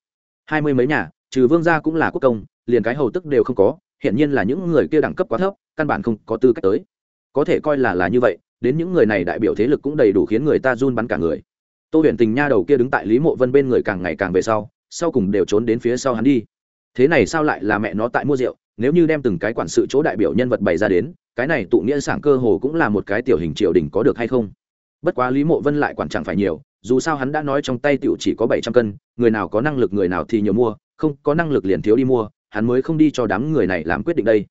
Hai mươi mấy nhà, trừ vương gia cũng là quốc công, liền cái hầu tức đều không có hiện nhiên là những người kia đẳng cấp quá thấp, căn bản không có tư cách tới. Có thể coi là là như vậy, đến những người này đại biểu thế lực cũng đầy đủ khiến người ta run bắn cả người. Tô huyền tình nha đầu kia đứng tại lý mộ vân bên người càng ngày càng về sau sau cùng đều trốn đến phía sau hắn đi thế này sao lại là mẹ nó tại mua rượu, nếu như đem từng cái quản sự chỗ đại biểu nhân vật bày ra đến, cái này tụ nghĩa sảng cơ hồ cũng là một cái tiểu hình triều đình có được hay không? Bất quá lý mộ vân lại quản chẳng phải nhiều, dù sao hắn đã nói trong tay tiểu chỉ có bảy trăm cân, người nào có năng lực người nào thì nhiều mua, không có năng lực liền thiếu đi mua, hắn mới không đi cho đám người này làm quyết định đây.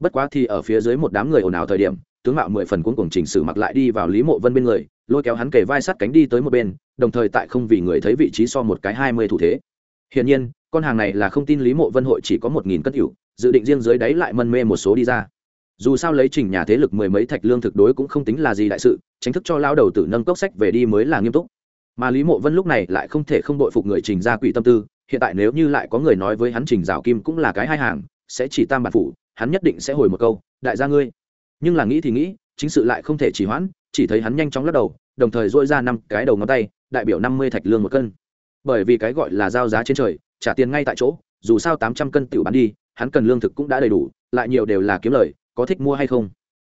Bất quá thì ở phía dưới một đám người ồn ào thời điểm, tướng mạo mười phần cuốn cùng trình sử mặc lại đi vào lý mộ vân bên người, lôi kéo hắn kề vai sát cánh đi tới một bên, đồng thời tại không vì người thấy vị trí so một cái hai mươi thủ thế hiển nhiên, con hàng này là không tin lý mộ vân hội chỉ có một nghìn cân hữu dự định riêng dưới đáy lại mân mê một số đi ra. Dù sao lấy trình nhà thế lực mười mấy thạch lương thực đối cũng không tính là gì đại sự, tránh thức cho lao đầu tử nâng cốc sách về đi mới là nghiêm túc. Mà lý mộ vân lúc này lại không thể không đội phục người trình ra quỷ tâm tư, hiện tại nếu như lại có người nói với hắn trình rào kim cũng là cái hai hàng, sẽ chỉ tam bản phủ, hắn nhất định sẽ hồi một câu, đại gia ngươi. Nhưng là nghĩ thì nghĩ, chính sự lại không thể chỉ hoãn, chỉ thấy hắn nhanh chóng lắc đầu, đồng thời dỗi ra năm cái đầu ngón tay, đại biểu năm mươi thạch lương một cân bởi vì cái gọi là giao giá trên trời, trả tiền ngay tại chỗ, dù sao tám trăm cân tiểu bán đi, hắn cần lương thực cũng đã đầy đủ, lại nhiều đều là kiếm lời, có thích mua hay không.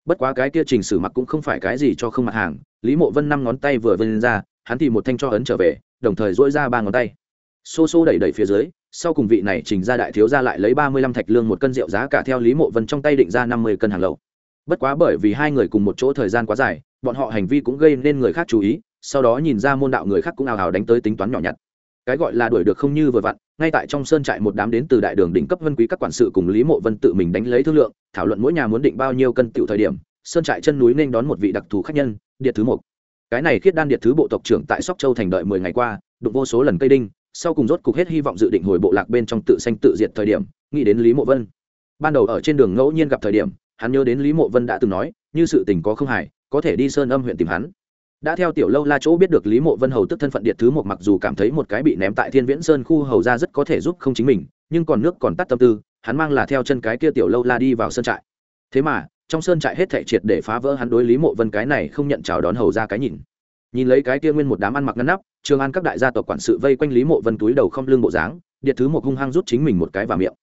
Bất quá cái kia trình sử mặc cũng không phải cái gì cho không mặt hàng, lý mộ vân năm ngón tay vừa vươn ra, hắn thì một thanh cho ấn trở về, đồng thời dỗi ra ba ngón tay. Xô xô đẩy đẩy phía dưới, sau cùng vị này trình ra đại thiếu ra lại lấy ba mươi lăm thạch lương một cân rượu giá cả theo lý mộ vân trong tay định ra năm mươi cân hàng lậu. Bất quá bởi vì hai người cùng một chỗ thời gian quá dài, bọn họ hành vi cũng gây nên người khác chú ý, sau đó nhìn ra môn đạo người khác cũng ào ào đánh tới tính toán nhỏ nhặt cái gọi là đuổi được không như vừa vặn, ngay tại trong sơn trại một đám đến từ đại đường đỉnh cấp vân quý các quản sự cùng lý mộ vân tự mình đánh lấy thương lượng, thảo luận mỗi nhà muốn định bao nhiêu cân tiểu thời điểm, sơn trại chân núi nên đón một vị đặc thù khách nhân, điện thứ một cái này khiết đan điện thứ bộ tộc trưởng tại sóc châu thành đợi mười ngày qua, đụng vô số lần cây đinh, sau cùng rốt cục hết hy vọng dự định hồi bộ lạc bên trong tự xanh tự diệt thời điểm, nghĩ đến lý mộ vân. Ban đầu ở trên đường ngẫu nhiên gặp thời điểm, hắn nhớ đến lý mộ vân đã từng nói, như sự tình có không hài, có thể đi sơn âm huyện tìm hắn đã theo tiểu lâu la chỗ biết được lý mộ vân hầu tức thân phận điện thứ một mặc dù cảm thấy một cái bị ném tại thiên viễn sơn khu hầu ra rất có thể giúp không chính mình, nhưng còn nước còn tắt tâm tư, hắn mang là theo chân cái kia tiểu lâu la đi vào sơn trại. Thế mà, trong sơn trại hết thảy triệt để phá vỡ hắn đối lý mộ vân cái này không nhận chào đón hầu ra cái nhìn. Nhìn lấy cái kia nguyên một đám ăn mặc ngăn nắp, trường an các đại gia tộc quản sự vây quanh lý mộ vân túi đầu không lương bộ dáng điện thứ một hung hăng rút chính mình một cái vào miệng.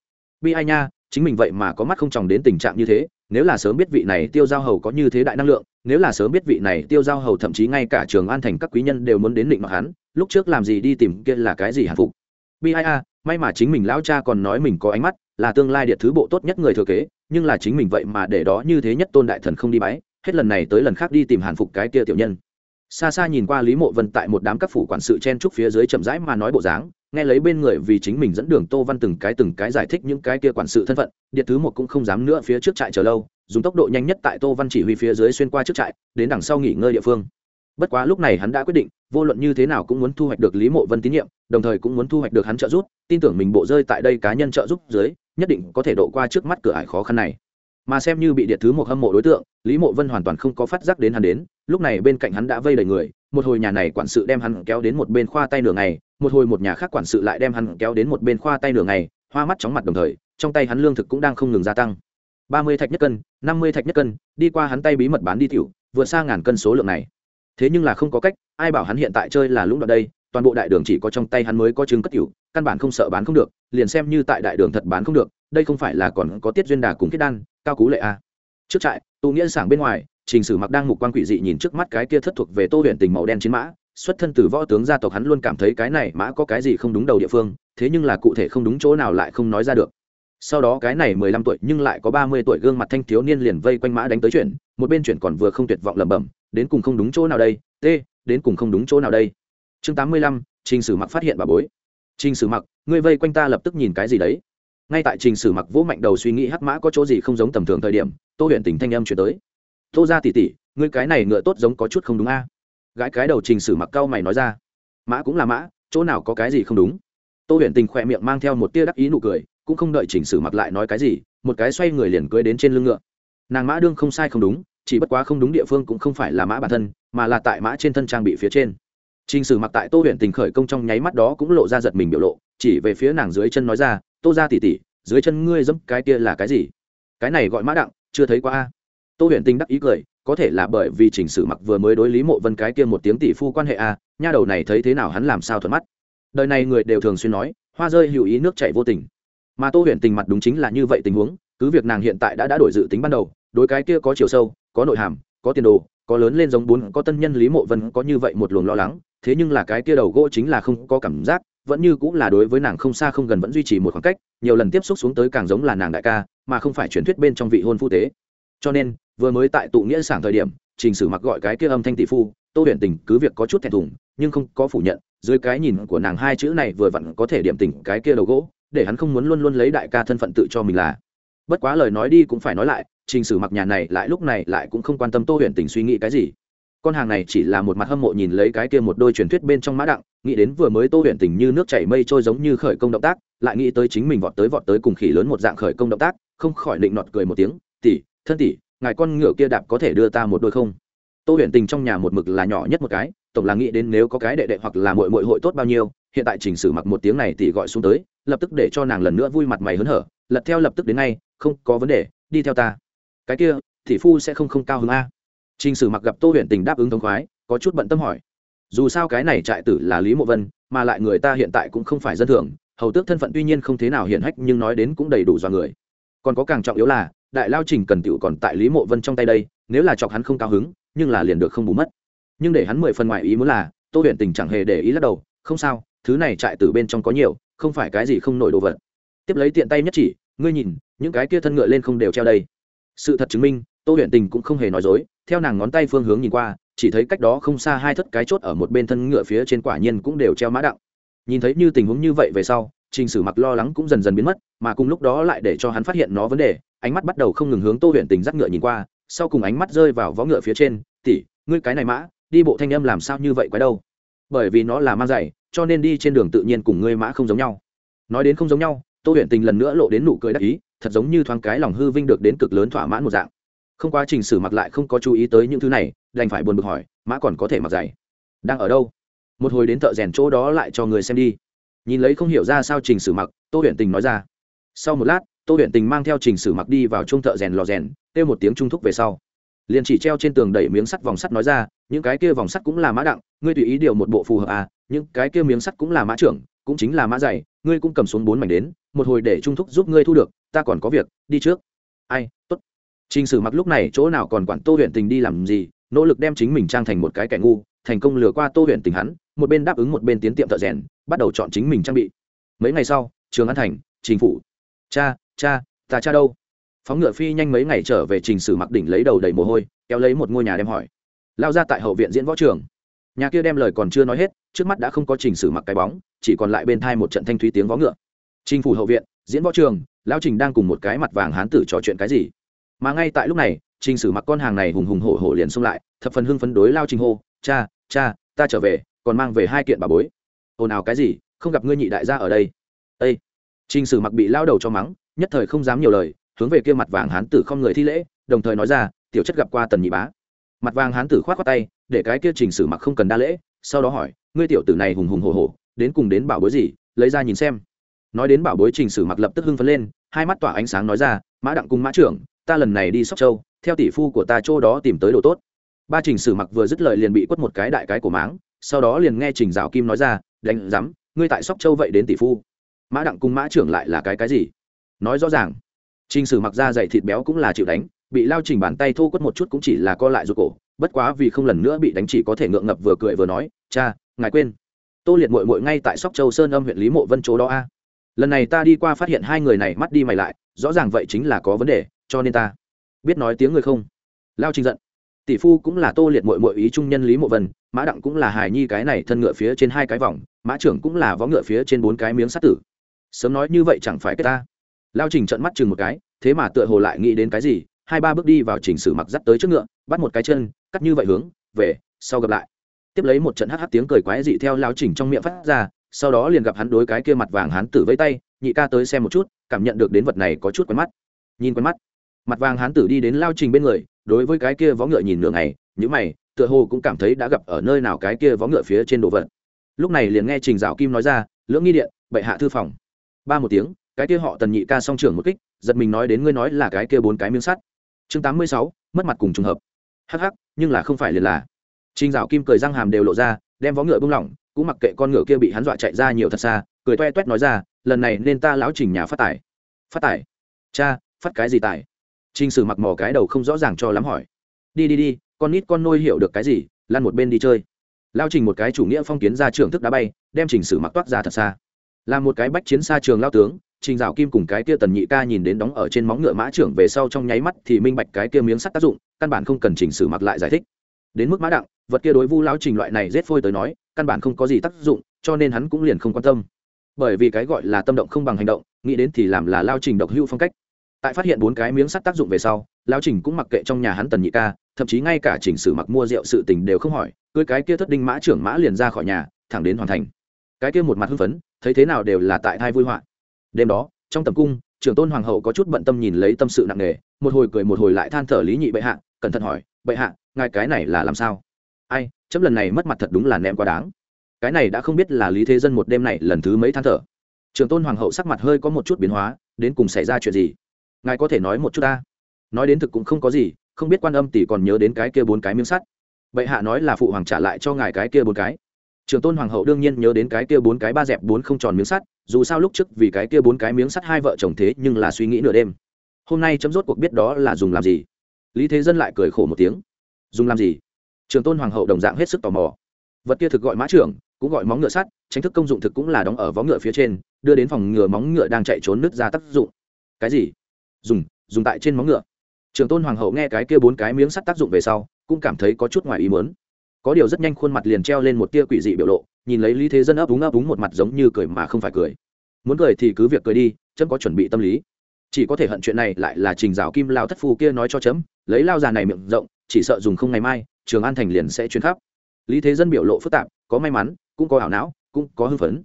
Bi ai nha, chính mình vậy mà có mắt không chồng đến tình trạng như thế nếu là sớm biết vị này tiêu giao hầu có như thế đại năng lượng, nếu là sớm biết vị này tiêu giao hầu thậm chí ngay cả trường an thành các quý nhân đều muốn đến định mặc hắn, lúc trước làm gì đi tìm kia là cái gì hạnh phục? Bi ai a, may mà chính mình lão cha còn nói mình có ánh mắt, là tương lai điện thứ bộ tốt nhất người thừa kế, nhưng là chính mình vậy mà để đó như thế nhất tôn đại thần không đi bái, hết lần này tới lần khác đi tìm hàn phục cái kia tiểu nhân. Xa xa nhìn qua lý mộ vân tại một đám các phủ quản sự chen trúc phía dưới chậm rãi mà nói bộ dáng nghe lấy bên người vì chính mình dẫn đường tô văn từng cái từng cái giải thích những cái kia quản sự thân phận điện thứ một cũng không dám nữa phía trước trại chờ lâu, dùng tốc độ nhanh nhất tại tô văn chỉ huy phía dưới xuyên qua trước trại, đến đằng sau nghỉ ngơi địa phương. Bất quá lúc này hắn đã quyết định, vô luận như thế nào cũng muốn thu hoạch được lý mộ vân tín nhiệm, đồng thời cũng muốn thu hoạch được hắn trợ giúp, tin tưởng mình bộ rơi tại đây cá nhân trợ giúp dưới, nhất định có thể độ qua trước mắt cửa ải khó khăn này. Mà xem như bị điện thứ một hâm mộ đối tượng, lý mộ vân hoàn toàn không có phát giác đến hắn đến, lúc này bên cạnh hắn đã vây đầy người, một hồi nhà này quản sự đem hắn kéo đến một bên khoa tay nửa ngày một hồi một nhà khác quản sự lại đem hắn kéo đến một bên khoa tay nửa ngày, hoa mắt chóng mặt đồng thời, trong tay hắn lương thực cũng đang không ngừng gia tăng. Ba mươi thạch nhất cân, năm mươi thạch nhất cân, đi qua hắn tay bí mật bán đi tiểu, vượt xa ngàn cân số lượng này. Thế nhưng là không có cách, ai bảo hắn hiện tại chơi là lũng đoạn đây, toàn bộ đại đường chỉ có trong tay hắn mới có chứng cất tiểu, căn bản không sợ bán không được, liền xem như tại đại đường thật bán không được, đây không phải là còn có tiết duyên đà cùng kết đan, cao cú lệ a. Trước trại tu nghĩa sảng bên ngoài, trình sử mặc đang mục quan quỷ dị nhìn trước mắt cái kia thất thuộc về tô huyện tình màu đen chiến mã xuất thân từ võ tướng gia tộc hắn luôn cảm thấy cái này mã có cái gì không đúng đầu địa phương, thế nhưng là cụ thể không đúng chỗ nào lại không nói ra được. Sau đó cái này mười lăm tuổi nhưng lại có ba mươi tuổi gương mặt thanh thiếu niên liền vây quanh mã đánh tới chuyển một bên chuyển còn vừa không tuyệt vọng lẩm bẩm, đến cùng không đúng chỗ nào đây t đến cùng không đúng chỗ nào đây. Chương tám mươi lăm, trình sử mặc phát hiện bà bối. Trình sử mặc, ngươi vây quanh ta lập tức nhìn cái gì đấy? Ngay tại trình sử mặc vỗ mạnh đầu suy nghĩ hắc mã có chỗ gì không giống tầm thường thời điểm, tô huyện tỉnh thanh âm chuyển tới. Tô ra tỉ tỉ ngươi cái này ngựa tốt giống có chút không đúng a gãi cái đầu trình sử mặc cau mày nói ra mã cũng là mã chỗ nào có cái gì không đúng tô huyện tình khỏe miệng mang theo một tia đắc ý nụ cười cũng không đợi chỉnh sử mặc lại nói cái gì một cái xoay người liền cưới đến trên lưng ngựa nàng mã đương không sai không đúng chỉ bất quá không đúng địa phương cũng không phải là mã bản thân mà là tại mã trên thân trang bị phía trên Trình Sử mặc tại Tô Huyền Tình khởi công trong nháy mắt đó cũng lộ ra giật mình biểu lộ, chỉ về phía nàng dưới chân nói ra, "Tô gia tỷ tỷ, dưới chân ngươi dẫm cái kia là cái gì?" Cái này gọi mã đặng, chưa thấy qua a. Tô Huyền Tình đắc ý cười, có thể là bởi vì chỉnh Sử mặc vừa mới đối Lý Mộ Vân cái kia một tiếng tỷ phu quan hệ a, nha đầu này thấy thế nào hắn làm sao thuận mắt. Đời này người đều thường xuyên nói, hoa rơi hữu ý nước chảy vô tình. Mà Tô Huyền Tình mặt đúng chính là như vậy tình huống, cứ việc nàng hiện tại đã đã đổi dự tính ban đầu, đối cái kia có chiều sâu, có nội hàm, có tiền đồ, có lớn lên giống bốn có tân nhân Lý Mộ Vân có như vậy một luồng lo lắng, thế nhưng là cái kia đầu gỗ chính là không có cảm giác vẫn như cũng là đối với nàng không xa không gần vẫn duy trì một khoảng cách nhiều lần tiếp xúc xuống tới càng giống là nàng đại ca mà không phải truyền thuyết bên trong vị hôn phu tế cho nên, vừa mới tại tụ nghĩa sảng thời điểm, trình sử mặc gọi cái kia âm thanh tỷ phu, tô huyền tình, cứ việc có chút thẹn thùng, nhưng không có phủ nhận, dưới cái nhìn của nàng hai chữ này vừa vặn có thể điểm tình cái kia đầu gỗ, để hắn không muốn luôn luôn lấy đại ca thân phận tự cho mình là. Bất quá lời nói đi cũng phải nói lại, trình sử mặc nhà này lại lúc này lại cũng không quan tâm tô huyền tình suy nghĩ cái gì. Con hàng này chỉ là một mặt hâm mộ nhìn lấy cái kia một đôi truyền thuyết bên trong mã đặng, nghĩ đến vừa mới tô huyện tình như nước chảy mây trôi giống như khởi công động tác, lại nghĩ tới chính mình vọt tới vọt tới cùng khỉ lớn một dạng khởi công động tác, không khỏi định nọt cười một tiếng, tỷ thân tỷ ngài con ngựa kia đạp có thể đưa ta một đôi không tô huyện tình trong nhà một mực là nhỏ nhất một cái tổng là nghĩ đến nếu có cái đệ đệ hoặc là mội mội hội tốt bao nhiêu hiện tại chỉnh sử mặc một tiếng này tỷ gọi xuống tới lập tức để cho nàng lần nữa vui mặt mày hớn hở lật theo lập tức đến ngay không có vấn đề đi theo ta cái kia thị phu sẽ không không cao hứng a Trình Sử Mặc gặp Tô Huyền Tình đáp ứng thống khoái, có chút bận tâm hỏi. Dù sao cái này trại tử là Lý Mộ Vân, mà lại người ta hiện tại cũng không phải dân thường, hầu tước thân phận tuy nhiên không thế nào hiển hách nhưng nói đến cũng đầy đủ do người. Còn có càng trọng yếu là, đại lao trình cần tựu còn tại Lý Mộ Vân trong tay đây, nếu là chọc hắn không cao hứng, nhưng là liền được không bù mất. Nhưng để hắn mười phần ngoài ý muốn là, Tô Huyền Tình chẳng hề để ý lắc đầu, không sao, thứ này trại từ bên trong có nhiều, không phải cái gì không nổi đồ vật. Tiếp lấy tiện tay nhất chỉ, ngươi nhìn, những cái kia thân ngựa lên không đều treo đây. Sự thật chứng minh, Tô Huyền Tình cũng không hề nói dối, theo nàng ngón tay phương hướng nhìn qua chỉ thấy cách đó không xa hai thất cái chốt ở một bên thân ngựa phía trên quả nhiên cũng đều treo mã đặng nhìn thấy như tình huống như vậy về sau trình sử mặc lo lắng cũng dần dần biến mất, mà cùng lúc đó lại để cho hắn phát hiện nó vấn đề, ánh mắt bắt đầu không ngừng hướng tô huyện tình dắt ngựa nhìn qua, sau cùng ánh mắt rơi vào vó ngựa phía trên tỉ ngươi cái này mã, đi bộ thanh âm làm sao như vậy quái đâu? Bởi vì nó là mang giày, cho nên đi trên đường tự nhiên cùng ngươi mã không giống nhau. Nói đến không giống nhau, tô huyện tình lần nữa lộ đến nụ cười đắc ý, thật giống như thoáng cái lòng hư vinh được đến cực lớn thỏa mãn một dạng. Không quá trình sử mặc lại không có chú ý tới những thứ này, đành phải buồn bực hỏi, mã còn có thể mặc giày? Đang ở đâu? Một hồi đến thợ rèn chỗ đó lại cho người xem đi nhìn lấy không hiểu ra sao trình sử mặc tô huyện tình nói ra. Sau một lát tô huyện tình mang theo trình sử mặc đi vào trung thợ rèn lò rèn kêu một tiếng trung thúc về sau. Liền chỉ treo trên tường đẩy miếng sắt vòng sắt nói ra những cái kia vòng sắt cũng là mã đặng ngươi tùy ý điều một bộ phù hợp à những cái kia miếng sắt cũng là mã trưởng cũng chính là mã dày ngươi cũng cầm xuống bốn mảnh đến một hồi để trung thúc giúp ngươi thu được ta còn có việc đi trước. Ai tốt. Trình Sử Mặc lúc này chỗ nào còn quản Tô huyện Tình đi làm gì, nỗ lực đem chính mình trang thành một cái kẻ ngu, thành công lừa qua Tô huyện Tình hắn, một bên đáp ứng một bên tiến tiệm thợ rèn, bắt đầu chọn chính mình trang bị. Mấy ngày sau, Trường An thành, Trình phủ. Cha, cha, ta cha đâu? Phóng ngựa phi nhanh mấy ngày trở về Trình Sử Mặc đỉnh lấy đầu đầy mồ hôi, kéo lấy một ngôi nhà đem hỏi. Lao ra tại hậu viện diễn võ trường. Nhà kia đem lời còn chưa nói hết, trước mắt đã không có Trình Sử Mặc cái bóng, chỉ còn lại bên thai một trận thanh thúy tiếng vó ngựa. Trình phủ hậu viện, diễn võ trường, lao Trình đang cùng một cái mặt vàng hán tử trò chuyện cái gì? mà ngay tại lúc này trình sử mặc con hàng này hùng hùng hổ hổ liền xông lại thập phần hưng phấn đối lao trình hô cha cha ta trở về còn mang về hai kiện bà bối ồn ào cái gì, không gặp ngươi nhị đại gia ở đây. Ây trình sử mặc bị lao đầu cho mắng, nhất thời không dám nhiều lời, hướng về kia mặt vàng hán tử không người thi lễ, đồng thời nói ra, tiểu chất gặp qua tần nhị bá. Mặt vàng hán tử khoát khoát tay, để cái kia trình sử mặc không cần đa lễ, sau đó hỏi, ngươi tiểu tử này hùng hùng hổ hổ, đến cùng đến bảo bối gì, lấy ra nhìn xem. Nói đến bảo bối, trình sử mặc lập tức hưng phấn lên, hai mắt tỏa ánh sáng nói ra, mã đặng cung mã trưởng, ta lần này đi sóc châu, theo tỷ phu của ta chỗ đó tìm tới đồ tốt. Ba trình sử mặc vừa dứt lời liền bị quất một cái đại cái của máng sau đó liền nghe trình dạo kim nói ra, đánh rắm ngươi tại sóc châu vậy đến tỷ phu. Mã đặng cung mã trưởng lại là cái cái gì? Nói rõ ràng, trình sử mặc ra dày thịt béo cũng là chịu đánh, bị lao trình bàn tay thô quất một chút cũng chỉ là co lại ruột cổ, bất quá vì không lần nữa bị đánh chỉ có thể ngượng ngập vừa cười vừa nói, cha, ngài quên. Tô liệt mội mội ngay tại sóc châu sơn âm huyện lý mộ vân chỗ đó a. Lần này ta đi qua phát hiện hai người này mắt đi mày lại, rõ ràng vậy chính là có vấn đề, cho nên ta biết nói tiếng người không. Lao trình giận tỷ phu cũng là tô liệt mội mội ý trung nhân lý mộ vân, mã đặng cũng là hài nhi cái này thân ngựa phía trên hai cái vòng, mã trưởng cũng là võ ngựa phía trên bốn cái miếng sắt tử. Sớm nói như vậy chẳng phải cái ta. Lao trình trận mắt chừng một cái, thế mà tựa hồ lại nghĩ đến cái gì, hai ba bước đi vào chỉnh sử mặc dắt tới trước ngựa, bắt một cái chân, cắt như vậy hướng, về, sau gặp lại. Tiếp lấy một trận hắc hắc tiếng cười quái dị theo lao trình trong miệng phát ra, sau đó liền gặp hắn đối cái kia mặt vàng hắn tử vây tay, nhị ca tới xem một chút, cảm nhận được đến vật này có chút quen mắt. Nhìn quen mắt mặt vàng hán tử đi đến lao trình bên người, đối với cái kia vó ngựa nhìn nửa ngày những mày, tựa hồ cũng cảm thấy đã gặp ở nơi nào cái kia vó ngựa phía trên đồ vật. Lúc này liền nghe trình dạo kim nói ra, lưỡng nghi điện, bệ hạ thư phòng. Ba một tiếng, cái kia họ tần nhị ca song trưởng một kích, giật mình nói đến ngươi nói là cái kia bốn cái miếng sắt. Chương tám mươi sáu, mất mặt cùng trùng hợp. Hắc hắc, nhưng là không phải liền là. Trình dạo kim cười răng hàm đều lộ ra, đem vó ngựa bung lỏng, cũng mặc kệ con ngựa kia bị hắn dọa chạy ra nhiều thật xa, cười toe toét nói ra, lần này nên ta lão trình nhà phát tải phát tải cha, phát cái gì tải Trình Sử mặc mò cái đầu không rõ ràng cho lắm hỏi. Đi đi đi, con nít con nôi hiểu được cái gì, lăn một bên đi chơi. Lao Trình một cái chủ nghĩa phong kiến ra trường thức đá bay, đem Trình Sử mặc toát ra thật xa. Là một cái bách chiến xa trường lao tướng, Trình Dạo Kim cùng cái kia Tần Nhị ca nhìn đến đóng ở trên móng ngựa mã trưởng về sau trong nháy mắt thì minh bạch cái kia miếng sắt tác dụng, căn bản không cần Trình Sử mặc lại giải thích. Đến mức mã đặng, vật kia đối Vu lão Trình loại này giết phôi tới nói, căn bản không có gì tác dụng, cho nên hắn cũng liền không quan tâm. Bởi vì cái gọi là tâm động không bằng hành động, nghĩ đến thì làm là lao Trình độc hưu phong cách tại phát hiện bốn cái miếng sắt tác dụng về sau, lão trình cũng mặc kệ trong nhà hắn tần nhị ca, thậm chí ngay cả chỉnh sử mặc mua rượu sự tình đều không hỏi, cưới cái kia thất đinh mã trưởng mã liền ra khỏi nhà, thẳng đến hoàn thành. Cái kia một mặt hưng phấn, thấy thế nào đều là tại thai vui họa. Đêm đó, trong tầm cung, trưởng tôn hoàng hậu có chút bận tâm nhìn lấy tâm sự nặng nề, một hồi cười một hồi lại than thở lý nhị bệ hạ, cẩn thận hỏi, bệ hạ, ngài cái này là làm sao? Ai, chấm lần này mất mặt thật đúng là ném quá đáng. Cái này đã không biết là lý thế dân một đêm này lần thứ mấy than thở. Trưởng tôn hoàng hậu sắc mặt hơi có một chút biến hóa, đến cùng xảy ra chuyện gì? Ngài có thể nói một chút ta. Nói đến thực cũng không có gì, không biết quan âm tỷ còn nhớ đến cái kia bốn cái miếng sắt. Bệ hạ nói là phụ hoàng trả lại cho ngài cái kia bốn cái. Trường tôn hoàng hậu đương nhiên nhớ đến cái kia bốn cái ba dẹp bốn không tròn miếng sắt, dù sao lúc trước vì cái kia bốn cái miếng sắt hai vợ chồng thế nhưng là suy nghĩ nửa đêm. Hôm nay chấm rốt cuộc biết đó là dùng làm gì. Lý thế dân lại cười khổ một tiếng. Dùng làm gì? Trường tôn hoàng hậu đồng dạng hết sức tò mò. Vật kia thực gọi mã trưởng, cũng gọi móng ngựa sắt tránh thức công dụng thực cũng là đóng ở vó ngựa phía trên, đưa đến phòng ngựa móng ngựa đang chạy trốn nước ra tác dụng. Cái gì? Dùng dùng tại trên móng ngựa. Trường tôn hoàng hậu nghe cái kia bốn cái miếng sắt tác dụng về sau, cũng cảm thấy có chút ngoài ý muốn. Có điều rất nhanh khuôn mặt liền treo lên một tia quỷ dị biểu lộ, nhìn lấy lý thế dân ấp úng ấp úng một mặt giống như cười mà không phải cười. Muốn cười thì cứ việc cười đi, chấm có chuẩn bị tâm lý. Chỉ có thể hận chuyện này lại là trình rào kim lao thất phu kia nói cho chấm, lấy lao già này miệng rộng, chỉ sợ dùng không ngày mai, trường an thành liền sẽ chuyến khắp. Lý thế dân biểu lộ phức tạp, có may mắn, cũng có ảo não, cũng có hưng phấn.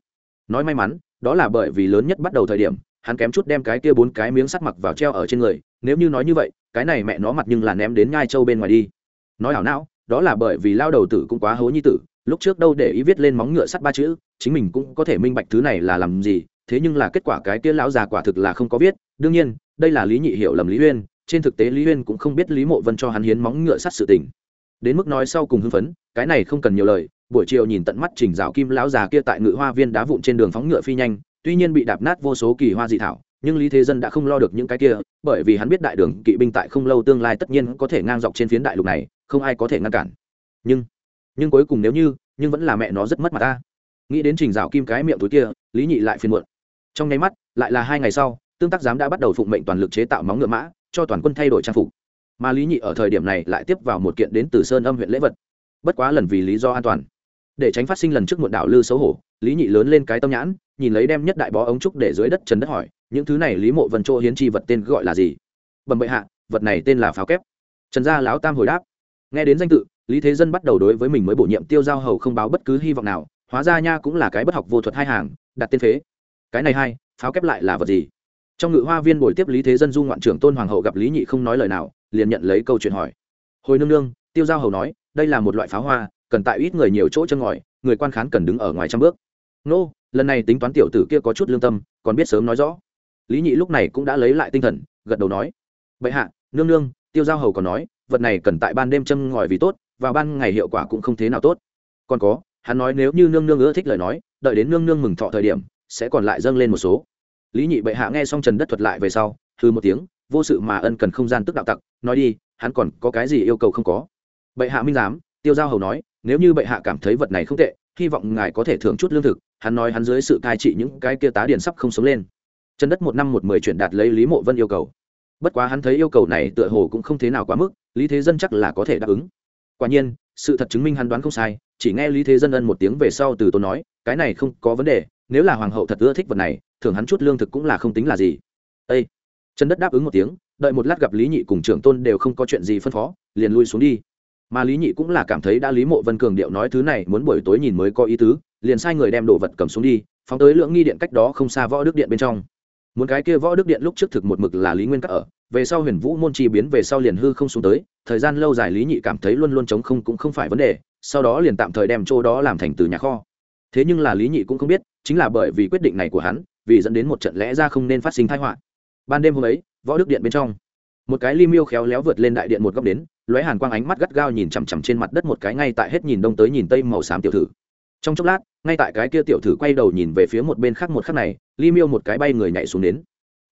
Nói may mắn, đó là bởi vì lớn nhất bắt đầu thời điểm hắn kém chút đem cái kia bốn cái miếng sắt mặc vào treo ở trên người, nếu như nói như vậy, cái này mẹ nó mặt nhưng là ném đến ngai châu bên ngoài đi. Nói ảo não, đó là bởi vì lao đầu tử cũng quá hố như tử, lúc trước đâu để ý viết lên móng ngựa sắt ba chữ, chính mình cũng có thể minh bạch thứ này là làm gì, thế nhưng là kết quả cái kia lão già quả thực là không có viết. Đương nhiên, đây là lý nhị hiểu lầm lý huyên, trên thực tế lý huyên cũng không biết lý mộ vân cho hắn hiến móng ngựa sắt sự tình. Đến mức nói sau cùng hưng phấn, cái này không cần nhiều lời, buổi chiều nhìn tận mắt trình rào kim lão già kia tại ngự hoa viên đá vụn trên đường phóng ngựa phi nhanh tuy nhiên bị đạp nát vô số kỳ hoa dị thảo, nhưng lý thế dân đã không lo được những cái kia, bởi vì hắn biết đại đường kỵ binh tại không lâu tương lai tất nhiên có thể ngang dọc trên phiến đại lục này, không ai có thể ngăn cản. Nhưng nhưng cuối cùng nếu như, nhưng vẫn là mẹ nó rất mất mặt ta. Nghĩ đến trình rào kim cái miệng túi kia, lý nhị lại phiền muộn. Trong nháy mắt, lại là hai ngày sau, tương tác giám đã bắt đầu phụng mệnh toàn lực chế tạo móng ngựa mã, cho toàn quân thay đổi trang phục. Mà lý nhị ở thời điểm này lại tiếp vào một kiện đến từ sơn âm huyện lễ vật. Bất quá lần vì lý do an toàn. Để tránh phát sinh lần trước muộn đảo lư xấu hổ, lý nhị lớn lên cái tâm nhãn nhìn lấy đem nhất đại bó ống trúc để dưới đất trần đất hỏi, những thứ này lý mộ vân chỗ hiến chi vật tên gọi là gì? Bẩm bệ hạ, vật này tên là pháo kép. Trần gia lão tam hồi đáp. Nghe đến danh tự, lý thế dân bắt đầu đối với mình mới bổ nhiệm tiêu giao hầu không báo bất cứ hy vọng nào, hóa ra nha cũng là cái bất học vô thuật hai hàng, đặt tên phế. Cái này hai, pháo kép lại là vật gì? Trong ngự hoa viên buổi tiếp lý thế dân du ngoạn trưởng tôn hoàng hậu gặp lý nhị không nói lời nào, liền nhận lấy câu chuyện hỏi. Hồi nương nương, tiêu giao hầu nói, đây là một loại pháo hoa, cần tại ít người nhiều chỗ chân ngòi, người quan khán cần đứng ở ngoài trăm bước. Nô lần này tính toán tiểu tử kia có chút lương tâm, còn biết sớm nói rõ. Lý nhị lúc này cũng đã lấy lại tinh thần, gật đầu nói, bệ hạ, nương nương, tiêu giao hầu còn nói, vật này cần tại ban đêm châm ngòi vì tốt và ban ngày hiệu quả cũng không thế nào tốt. Còn có, hắn nói nếu như nương nương ưa thích lời nói, đợi đến nương nương mừng thọ thời điểm, sẽ còn lại dâng lên một số. Lý nhị bệ hạ nghe xong trần đất thuật lại về sau thư một tiếng, vô sự mà ân cần không gian tức đạo tặc, nói đi, hắn còn có cái gì yêu cầu không có? Bệ hạ minh giám, tiêu giao hầu nói, nếu như bệ hạ cảm thấy vật này không tệ hy vọng ngài có thể thưởng chút lương thực, hắn nói hắn dưới sự cai trị những cái kia tá điền sắp không sống lên. Chân đất một năm một mười chuyển đạt lấy lý mộ vân yêu cầu. Bất quá hắn thấy yêu cầu này tựa hồ cũng không thế nào quá mức, lý thế dân chắc là có thể đáp ứng. Quả nhiên, sự thật chứng minh hắn đoán không sai, chỉ nghe lý thế dân ân một tiếng về sau từ tôi nói, cái này không có vấn đề, nếu là hoàng hậu thật ưa thích vật này thường hắn chút lương thực cũng là không tính là gì. Ây trần đất đáp ứng một tiếng, đợi một lát gặp lý nhị cùng trưởng tôn đều không có chuyện gì phân phó, liền lui xuống đi mà lý nhị cũng là cảm thấy đã lý mộ vân cường điệu nói thứ này muốn buổi tối nhìn mới có ý tứ, liền sai người đem đồ vật cầm xuống đi, phóng tới lưỡng nghi điện cách đó không xa võ đức điện bên trong. Muốn cái kia võ đức điện lúc trước thực một mực là lý nguyên các ở, về sau huyền vũ môn chi biến về sau liền hư không xuống tới, thời gian lâu dài lý nhị cảm thấy luôn luôn chống không cũng không phải vấn đề, sau đó liền tạm thời đem chỗ đó làm thành từ nhà kho. Thế nhưng là lý nhị cũng không biết, chính là bởi vì quyết định này của hắn, vì dẫn đến một trận lẽ ra không nên phát sinh thái họa. Ban đêm hôm ấy, võ đức điện bên trong một cái ly miêu khéo léo vượt lên đại điện một góc đến, lóe hàn quang ánh mắt gắt gao nhìn chằm chằm trên mặt đất một cái ngay tại hết nhìn đông tới nhìn tây màu xám tiểu thử. Trong chốc lát, ngay tại cái kia tiểu thử quay đầu nhìn về phía một bên khác một khắc này, ly miêu một cái bay người nhảy xuống đến.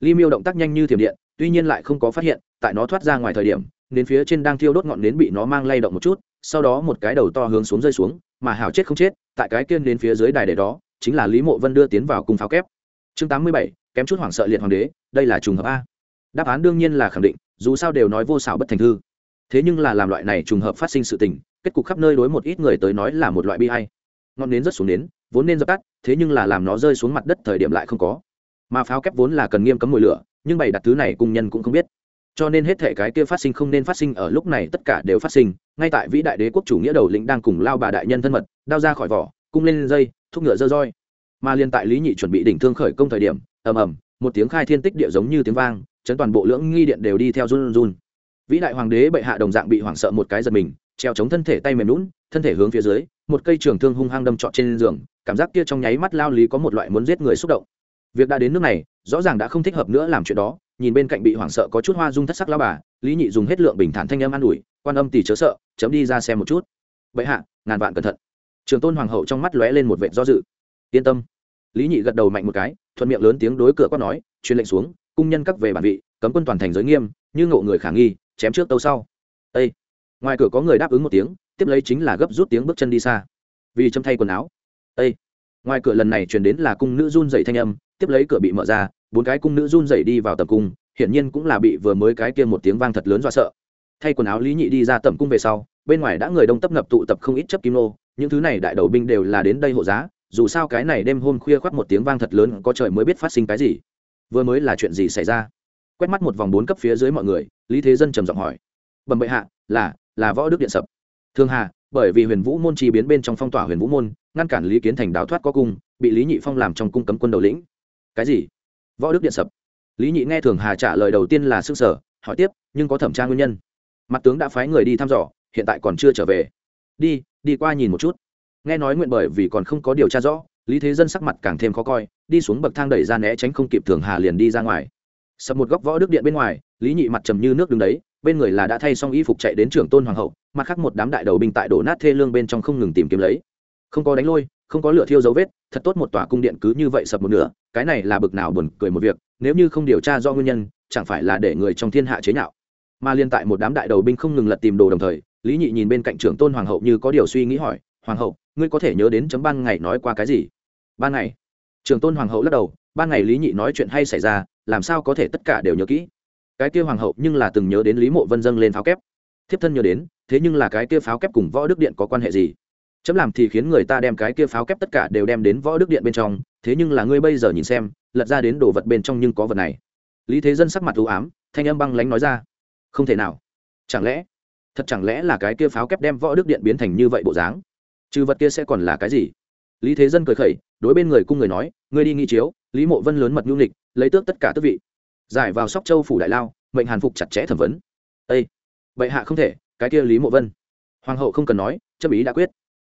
Ly miêu động tác nhanh như thiểm điện, tuy nhiên lại không có phát hiện, tại nó thoát ra ngoài thời điểm, đến phía trên đang thiêu đốt ngọn nến bị nó mang lay động một chút, sau đó một cái đầu to hướng xuống rơi xuống, mà hảo chết không chết, tại cái kia đến phía dưới đài để đó, chính là lý mộ vân đưa tiến vào cung pháo kép. Chương tám mươi bảy, kém chút hoảng sợ liệt hoàng đế, đây là trùng hợp a. Đáp án đương nhiên là khẳng định dù sao đều nói vô xảo bất thành thư. Thế nhưng là làm loại này trùng hợp phát sinh sự tình, kết cục khắp nơi đối một ít người tới nói là một loại bi hay ngọn nến rất xuống đến vốn nên dập tắt, thế nhưng là làm nó rơi xuống mặt đất thời điểm lại không có. Mà pháo kép vốn là cần nghiêm cấm mùi lửa, nhưng bày đặt thứ này cung nhân cũng không biết. Cho nên hết thể cái kia phát sinh không nên phát sinh ở lúc này tất cả đều phát sinh, ngay tại vĩ đại đế quốc chủ nghĩa đầu lĩnh đang cùng lao bà đại nhân thân mật, đao ra khỏi vỏ, cung lên dây, thúc ngựa dơ roi. Mà liên tại lý nhị chuẩn bị đỉnh thương khởi công thời điểm, ầm ầm, một tiếng khai thiên tích địa giống như tiếng vang chấn toàn bộ lưỡng nghi điện đều đi theo run run. Vĩ đại hoàng đế bệ hạ đồng dạng bị hoảng sợ một cái giật mình, treo chống thân thể tay mềm lún thân thể hướng phía dưới, một cây trường thương hung hăng đâm trọt trên giường, cảm giác kia trong nháy mắt lao lý có một loại muốn giết người xúc động. Việc đã đến nước này, rõ ràng đã không thích hợp nữa làm chuyện đó, nhìn bên cạnh bị hoảng sợ có chút hoa dung thất sắc lao bà, lý nhị dùng hết lượng bình thản thanh âm an ủi, quan âm tỷ chớ sợ, chấm đi ra xem một chút. Vậy hạ, ngàn vạn cẩn thận. Trường tôn hoàng hậu trong mắt lóe lên một vệ do dự. Yên tâm. Lý nhị gật đầu mạnh một cái, thuận miệng lớn tiếng đối cửa quát nói, truyền lệnh xuống cung nhân các về bản vị, cấm quân toàn thành giới nghiêm, như ngộ người khả nghi, chém trước tâu sau. Ây ngoài cửa có người đáp ứng một tiếng, tiếp lấy chính là gấp rút tiếng bước chân đi xa. Vì châm thay quần áo. Ây ngoài cửa lần này truyền đến là cung nữ run dậy thanh âm, tiếp lấy cửa bị mở ra, bốn cái cung nữ run dậy đi vào tầm cung, hiển nhiên cũng là bị vừa mới cái kia một tiếng vang thật lớn do sợ. Thay quần áo lý nhị đi ra tầm cung về sau, bên ngoài đã người đông tấp nập tụ tập không ít chấp kim nô, những thứ này đại đầu binh đều là đến đây hộ giá, dù sao cái này đêm hôm khuya khoác một tiếng vang thật lớn có trời mới biết phát sinh cái gì vừa mới là chuyện gì xảy ra? Quét mắt một vòng bốn cấp phía dưới mọi người, lý thế dân trầm giọng hỏi. Bẩm bệ hạ, là là võ đức điện sập. Thương hà, bởi vì huyền vũ môn chi biến bên trong phong tỏa huyền vũ môn, ngăn cản lý kiến thành đáo thoát có cung, bị lý nhị phong làm trong cung cấm quân đầu lĩnh. Cái gì? Võ đức điện sập. Lý nhị nghe thường hà trả lời đầu tiên là s ư sở hỏi tiếp, nhưng có thẩm tra nguyên nhân. Mặt tướng đã phái người đi thăm dò, hiện tại còn chưa trở về. Đi đi qua nhìn một chút. Nghe nói nguyện bởi vì còn không có điều tra rõ lý thế dân sắc mặt càng thêm khó coi, đi xuống bậc thang đẩy ra né tránh không kịp thường hà liền đi ra ngoài. Sập một góc võ đức điện bên ngoài, lý nhị mặt trầm như nước đứng đấy, bên người là đã thay xong y phục chạy đến trưởng tôn hoàng hậu, mặt khác một đám đại đầu binh tại đổ nát thê lương bên trong không ngừng tìm kiếm lấy. Không có đánh lôi, không có lửa thiêu dấu vết, thật tốt một tòa cung điện cứ như vậy sập một nửa, cái này là bực nào buồn cười một việc, nếu như không điều tra do nguyên nhân, chẳng phải là để người trong thiên hạ chế nhạo. Mà liên tại một đám đại đầu binh không ngừng lật tìm đồ đồng thời, lý nhị nhìn bên cạnh trưởng tôn hoàng hậu như có điều suy nghĩ hỏi, hoàng hậu, ngươi có thể nhớ đến chấm ban ngày nói qua cái gì? Ban ngày. Trường tôn hoàng hậu lắc đầu, ban ngày lý nhị nói chuyện hay xảy ra, làm sao có thể tất cả đều nhớ kỹ? Cái kia hoàng hậu nhưng là từng nhớ đến lý mộ vân dâng lên pháo kép. Thiếp thân nhớ đến, thế nhưng là cái kia pháo kép cùng võ đức điện có quan hệ gì? Chấm làm thì khiến người ta đem cái kia pháo kép tất cả đều đem đến võ đức điện bên trong, thế nhưng là ngươi bây giờ nhìn xem, lật ra đến đồ vật bên trong nhưng có vật này. Lý thế dân sắc mặt ưu ám, thanh âm băng lánh nói ra, không thể nào. Chẳng lẽ, thật chẳng lẽ là cái kia pháo kép đem võ đức điện biến thành như vậy bộ dáng? Trừ vật kia sẽ còn là cái gì? Lý thế dân cười khẩy đối bên người cung người nói, ngươi đi nghi chiếu, lý mộ vân lớn mật nhu lịch lấy tước tất cả tước vị. Giải vào sóc châu phủ đại lao, mệnh hàn phục chặt chẽ thẩm vấn. Â bệ hạ không thể, cái kia lý mộ vân. Hoàng hậu không cần nói, chấp ý đã quyết.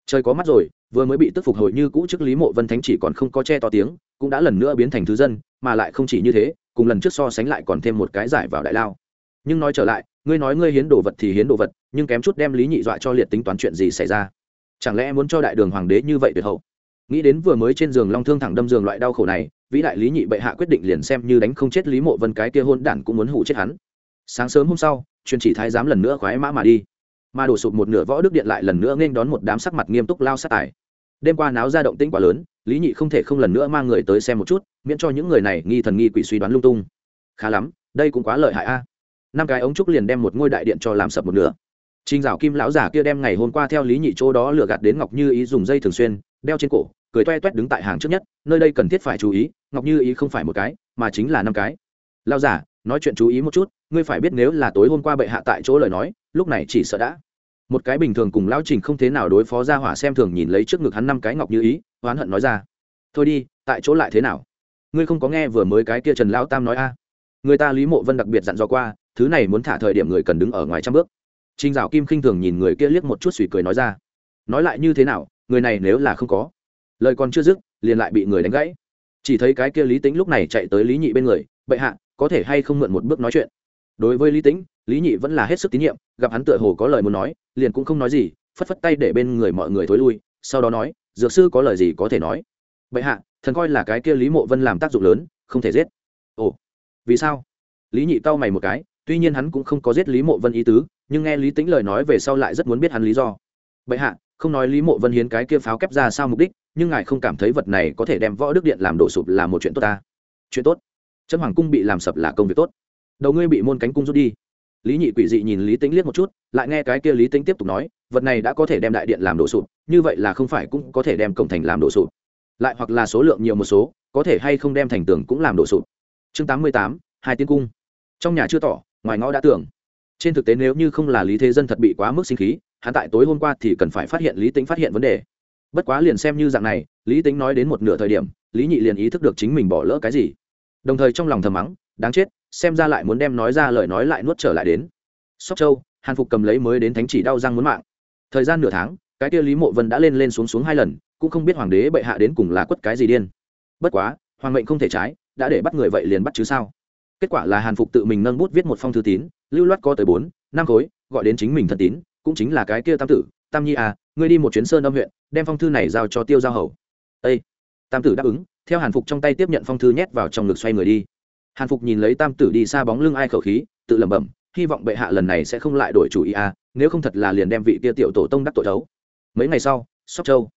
Trời có mắt rồi, vừa mới bị tức phục hồi như cũ trước lý mộ vân thánh chỉ còn không có che to tiếng, cũng đã lần nữa biến thành thứ dân, mà lại không chỉ như thế, cùng lần trước so sánh lại còn thêm một cái giải vào đại lao. Nhưng nói trở lại, ngươi nói ngươi hiến đồ vật thì hiến đồ vật, nhưng kém chút đem lý nhị dọa cho liệt tính toán chuyện gì xảy ra? Chẳng lẽ muốn cho đại đường hoàng đế như vậy tuyệt hậu? Nghĩ đến vừa mới trên giường long thương thẳng đâm giường loại đau khổ này, vĩ đại lý nhị bệ hạ quyết định liền xem như đánh không chết lý mộ vân cái kia hôn đản cũng muốn hủ chết hắn. Sáng sớm hôm sau, truyền chỉ thái giám lần nữa khoái mã mà đi. Mà đổ sụp một nửa võ đức điện lại lần nữa nghênh đón một đám sắc mặt nghiêm túc lao sát tài. Đêm qua náo ra động tĩnh quá lớn, lý nhị không thể không lần nữa mang người tới xem một chút, miễn cho những người này nghi thần nghi quỷ suy đoán lung tung. Khá lắm, đây cũng quá lợi hại a. À. Năm cái ống trúc liền đem một ngôi đại điện cho làm sập một nửa. Trình Dạo Kim lão giả kia đem ngày hôm qua theo Lý Nhị chỗ đó lừa gạt đến Ngọc Như Ý dùng dây thường xuyên đeo trên cổ, cười toe toét đứng tại hàng trước nhất, nơi đây cần thiết phải chú ý, Ngọc Như Ý không phải một cái, mà chính là năm cái. Lão giả, nói chuyện chú ý một chút, ngươi phải biết nếu là tối hôm qua bệ hạ tại chỗ lời nói, lúc này chỉ sợ đã. Một cái bình thường cùng lão Trình không thế nào đối phó ra hỏa xem thường nhìn lấy trước ngực hắn năm cái Ngọc Như Ý, oán hận nói ra. Thôi đi, tại chỗ lại thế nào? Ngươi không có nghe vừa mới cái kia Trần lão tam nói a? Người ta Lý Mộ Vân đặc biệt dặn dò qua, thứ này muốn thả thời điểm người cần đứng ở ngoài trăm bước Trình Dạo Kim khinh thường nhìn người kia liếc một chút suy cười nói ra. Nói lại như thế nào, người này nếu là không có. Lời còn chưa dứt, liền lại bị người đánh gãy. Chỉ thấy cái kia Lý Tĩnh lúc này chạy tới Lý Nhị bên người, "Bệ hạ, có thể hay không mượn một bước nói chuyện?" Đối với Lý Tĩnh, Lý Nhị vẫn là hết sức tín nhiệm, gặp hắn tựa hồ có lời muốn nói, liền cũng không nói gì, phất phất tay để bên người mọi người thối lui, sau đó nói, "Dược sư có lời gì có thể nói?" "Bệ hạ, thần coi là cái kia Lý Mộ Vân làm tác dụng lớn, không thể giết." "Ồ, vì sao?" Lý Nhị cau mày một cái, tuy nhiên hắn cũng không có giết Lý Mộ Vân ý tứ, nhưng nghe lý tính lời nói về sau lại rất muốn biết hắn lý do bệ hạ không nói lý mộ vân hiến cái kia pháo kép ra sao mục đích, nhưng ngài không cảm thấy vật này có thể đem võ đức điện làm đổ sụp là một chuyện tốt ta? Chuyện tốt? Chân hoàng cung bị làm sập là công việc tốt. Đầu ngươi bị môn cánh cung rút đi. Lý nhị quỷ dị nhìn lý tính liếc một chút, lại nghe cái kia lý tính tiếp tục nói, vật này đã có thể đem đại điện làm đổ sụp, như vậy là không phải cũng có thể đem cổng thành làm đổ sụp. Lại hoặc là số lượng nhiều một số, có thể hay không đem thành tường cũng làm đổ sụp. Chương tám mươi tám, hai tiên cung. Trong nhà chưa tỏ, ngoài ngõ đã tưởng. Trên thực tế nếu như không là lý thế dân thật bị quá mức sinh khí hắn tại tối hôm qua thì cần phải phát hiện lý tính phát hiện vấn đề. Bất quá liền xem như dạng này, lý tính nói đến một nửa thời điểm, lý nhị liền ý thức được chính mình bỏ lỡ cái gì. Đồng thời trong lòng thầm mắng, đáng chết, xem ra lại muốn đem nói ra lời nói lại nuốt trở lại đến. Sóc châu, hàn phục cầm lấy mới đến thánh chỉ đau răng muốn mạng. Thời gian nửa tháng, cái kia lý mộ vân đã lên lên xuống xuống hai lần, cũng không biết hoàng đế bệ hạ đến cùng là quất cái gì điên. Bất quá, hoàng mệnh không thể trái, đã để bắt người vậy liền bắt chứ sao? Kết quả là hàn phục tự mình nâng bút viết một phong thư tín, lưu loát có tới bốn, năm khối, gọi đến chính mình thân tín cũng chính là cái kia tam tử, tam nhi à ngươi đi một chuyến sơn âm huyện, đem phong thư này giao cho tiêu giao hầu. Â tam tử đáp ứng, theo hàn phục trong tay tiếp nhận phong thư nhét vào trong ngực xoay người đi. Hàn phục nhìn lấy tam tử đi xa bóng lưng ai khẩu khí, tự lẩm bẩm, hy vọng bệ hạ lần này sẽ không lại đổi chủ ý à nếu không thật là liền đem vị kia tiểu tổ tông đắc tội đấu mấy ngày sau, sóc châu,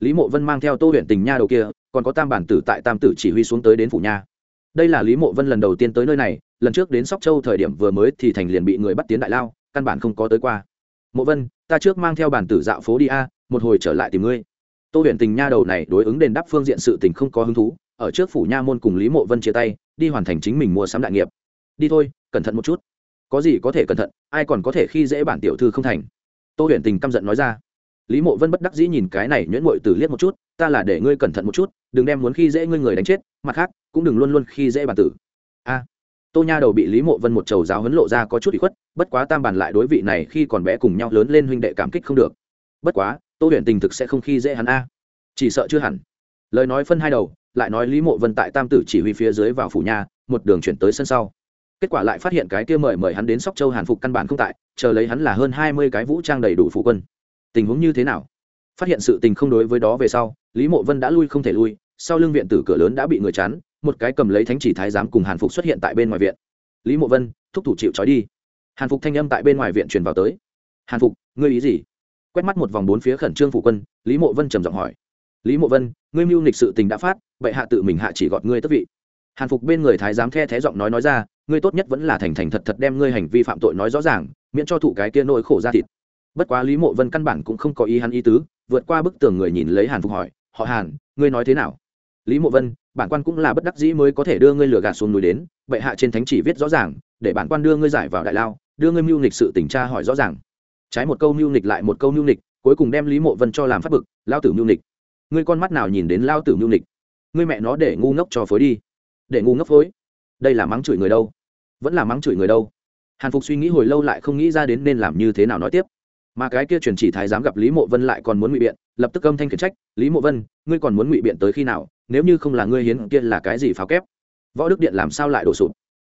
lý mộ vân mang theo tô huyện tình nha đầu kia, còn có tam bản tử tại tam tử chỉ huy xuống tới đến phủ nha. Đây là lý mộ vân lần đầu tiên tới nơi này, lần trước đến sóc châu thời điểm vừa mới thì thành liền bị người bắt tiến đại lao, căn bản không có tới qua mộ vân, ta trước mang theo bản tử dạo phố đi a, một hồi trở lại tìm ngươi. Tô Huyền tình nha đầu này đối ứng đền đáp phương diện sự tình không có hứng thú, ở trước phủ nha môn cùng lý mộ vân chia tay, đi hoàn thành chính mình mua sắm đại nghiệp. Đi thôi, cẩn thận một chút. Có gì có thể cẩn thận, ai còn có thể khi dễ bản tiểu thư không thành. Tô Huyền tình căm giận nói ra. Lý mộ vân bất đắc dĩ nhìn cái này nhuyễn mội từ liếc một chút, ta là để ngươi cẩn thận một chút, đừng đem muốn khi dễ ngươi người đánh chết, mặt khác, cũng đừng luôn luôn khi dễ bản tử. A tô nha đầu bị lý mộ vân một trầu giáo huấn lộ ra có chút bị khuất, bất quá tam bàn lại đối vị này khi còn bé cùng nhau lớn lên huynh đệ cảm kích không được. Bất quá, tô huyện tình thực sẽ không khi dễ hắn a. Chỉ sợ chưa hẳn. Lời nói phân hai đầu, lại nói lý mộ vân tại tam tử chỉ huy phía dưới vào phủ nhà, một đường chuyển tới sân sau. Kết quả lại phát hiện cái kia mời mời hắn đến sóc châu hàn phục căn bản không tại, chờ lấy hắn là hơn hai mươi cái vũ trang đầy đủ phụ quân. Tình huống như thế nào? Phát hiện sự tình không đối với đó về sau, lý mộ vân đã lui không thể lui, sau lưng viện tử cửa lớn đã bị người chắn một cái cầm lấy thánh chỉ thái giám cùng hàn phục xuất hiện tại bên ngoài viện. Lý mộ vân, thúc thủ chịu trói đi. Hàn phục thanh âm tại bên ngoài viện truyền vào tới. Hàn phục, ngươi ý gì? Quét mắt một vòng bốn phía khẩn trương phụ quân, lý mộ vân trầm giọng hỏi. Lý mộ vân, ngươi mưu lịch sự tình đã phát vậy hạ tự mình hạ chỉ gọt ngươi tất vị. Hàn phục bên người thái giám the thé giọng nói nói ra, ngươi tốt nhất vẫn là thành thành thật thật đem ngươi hành vi phạm tội nói rõ ràng, miễn cho thụ cái kia nỗi khổ ra thịt. Bất quá lý mộ vân căn bản cũng không có ý hắn ý tứ, vượt qua bức tường người nhìn lấy hàn phục hỏi, họ hàn, ngươi nói thế nào? Lý mộ vân bản quan cũng là bất đắc dĩ mới có thể đưa ngươi lừa gạt xuống núi đến, bệ hạ trên thánh chỉ viết rõ ràng, để bản quan đưa ngươi giải vào đại lao, đưa ngươi mưu nghịch sự tỉnh tra hỏi rõ ràng. Trái một câu mưu nghịch lại một câu mưu nghịch, cuối cùng đem lý mộ vân cho làm phát bực, lao tử mưu nghịch. Ngươi con mắt nào nhìn đến lao tử mưu nghịch? Ngươi mẹ nó để ngu ngốc cho phối đi. Để ngu ngốc phối. Đây là mắng chửi người đâu? Vẫn là mắng chửi người đâu? Hàn phục suy nghĩ hồi lâu lại không nghĩ ra đến nên làm như thế nào nói tiếp. Mà cái kia truyền chỉ thái giám gặp lý mộ vân lại còn muốn ngụy biện, lập tức âm thanh khiển trách, lý mộ vân, ngươi còn muốn ngụy biện tới khi nào? Nếu như không là ngươi hiến kia là cái gì pháo kép? Võ đức điện làm sao lại đổ sụp?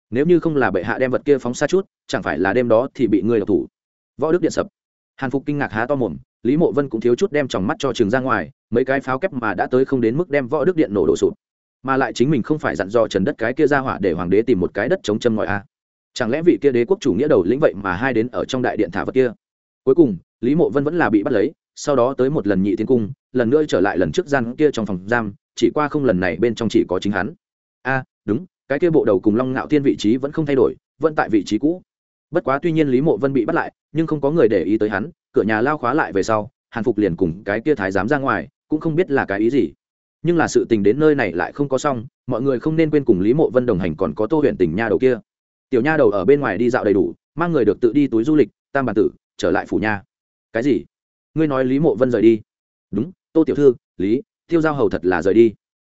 Nếu như không là bệ hạ đem vật kia phóng xa chút, chẳng phải là đêm đó thì bị ngươi độc thủ? Võ đức điện sập. Hàn phục kinh ngạc há to mồm, lý mộ vân cũng thiếu chút đem tròng mắt cho trường ra ngoài, mấy cái pháo kép mà đã tới không đến mức đem võ đức điện nổ đổ sụp. Mà lại chính mình không phải dặn dò trần đất cái kia ra hỏa để hoàng đế tìm một cái đất chống châm ngòi a à. chẳng lẽ vị kia đế quốc chủ nghĩa đầu lĩnh vậy mà hai đến ở trong đại điện thả vật kia? Cuối cùng, lý mộ vân vẫn là bị bắt lấy, sau đó tới một lần nhị thiên cung, lần nữa trở lại lần trước gian kia trong phòng giam chỉ qua không lần này bên trong chỉ có chính hắn. A, đúng, cái kia bộ đầu cùng long ngạo thiên vị trí vẫn không thay đổi, vẫn tại vị trí cũ. Bất quá tuy nhiên lý mộ vân bị bắt lại, nhưng không có người để ý tới hắn, cửa nhà lao khóa lại về sau, hàn phục liền cùng cái kia thái giám ra ngoài, cũng không biết là cái ý gì. Nhưng là sự tình đến nơi này lại không có xong, mọi người không nên quên cùng lý mộ vân đồng hành còn có tô huyện tỉnh nha đầu kia. Tiểu nha đầu ở bên ngoài đi dạo đầy đủ, mang người được tự đi túi du lịch, tam bản tử, trở lại phủ nha. Cái gì? Ngươi nói lý mộ vân rời đi. Đúng, tô tiểu thư, lý tiêu giao hầu thật là rời đi.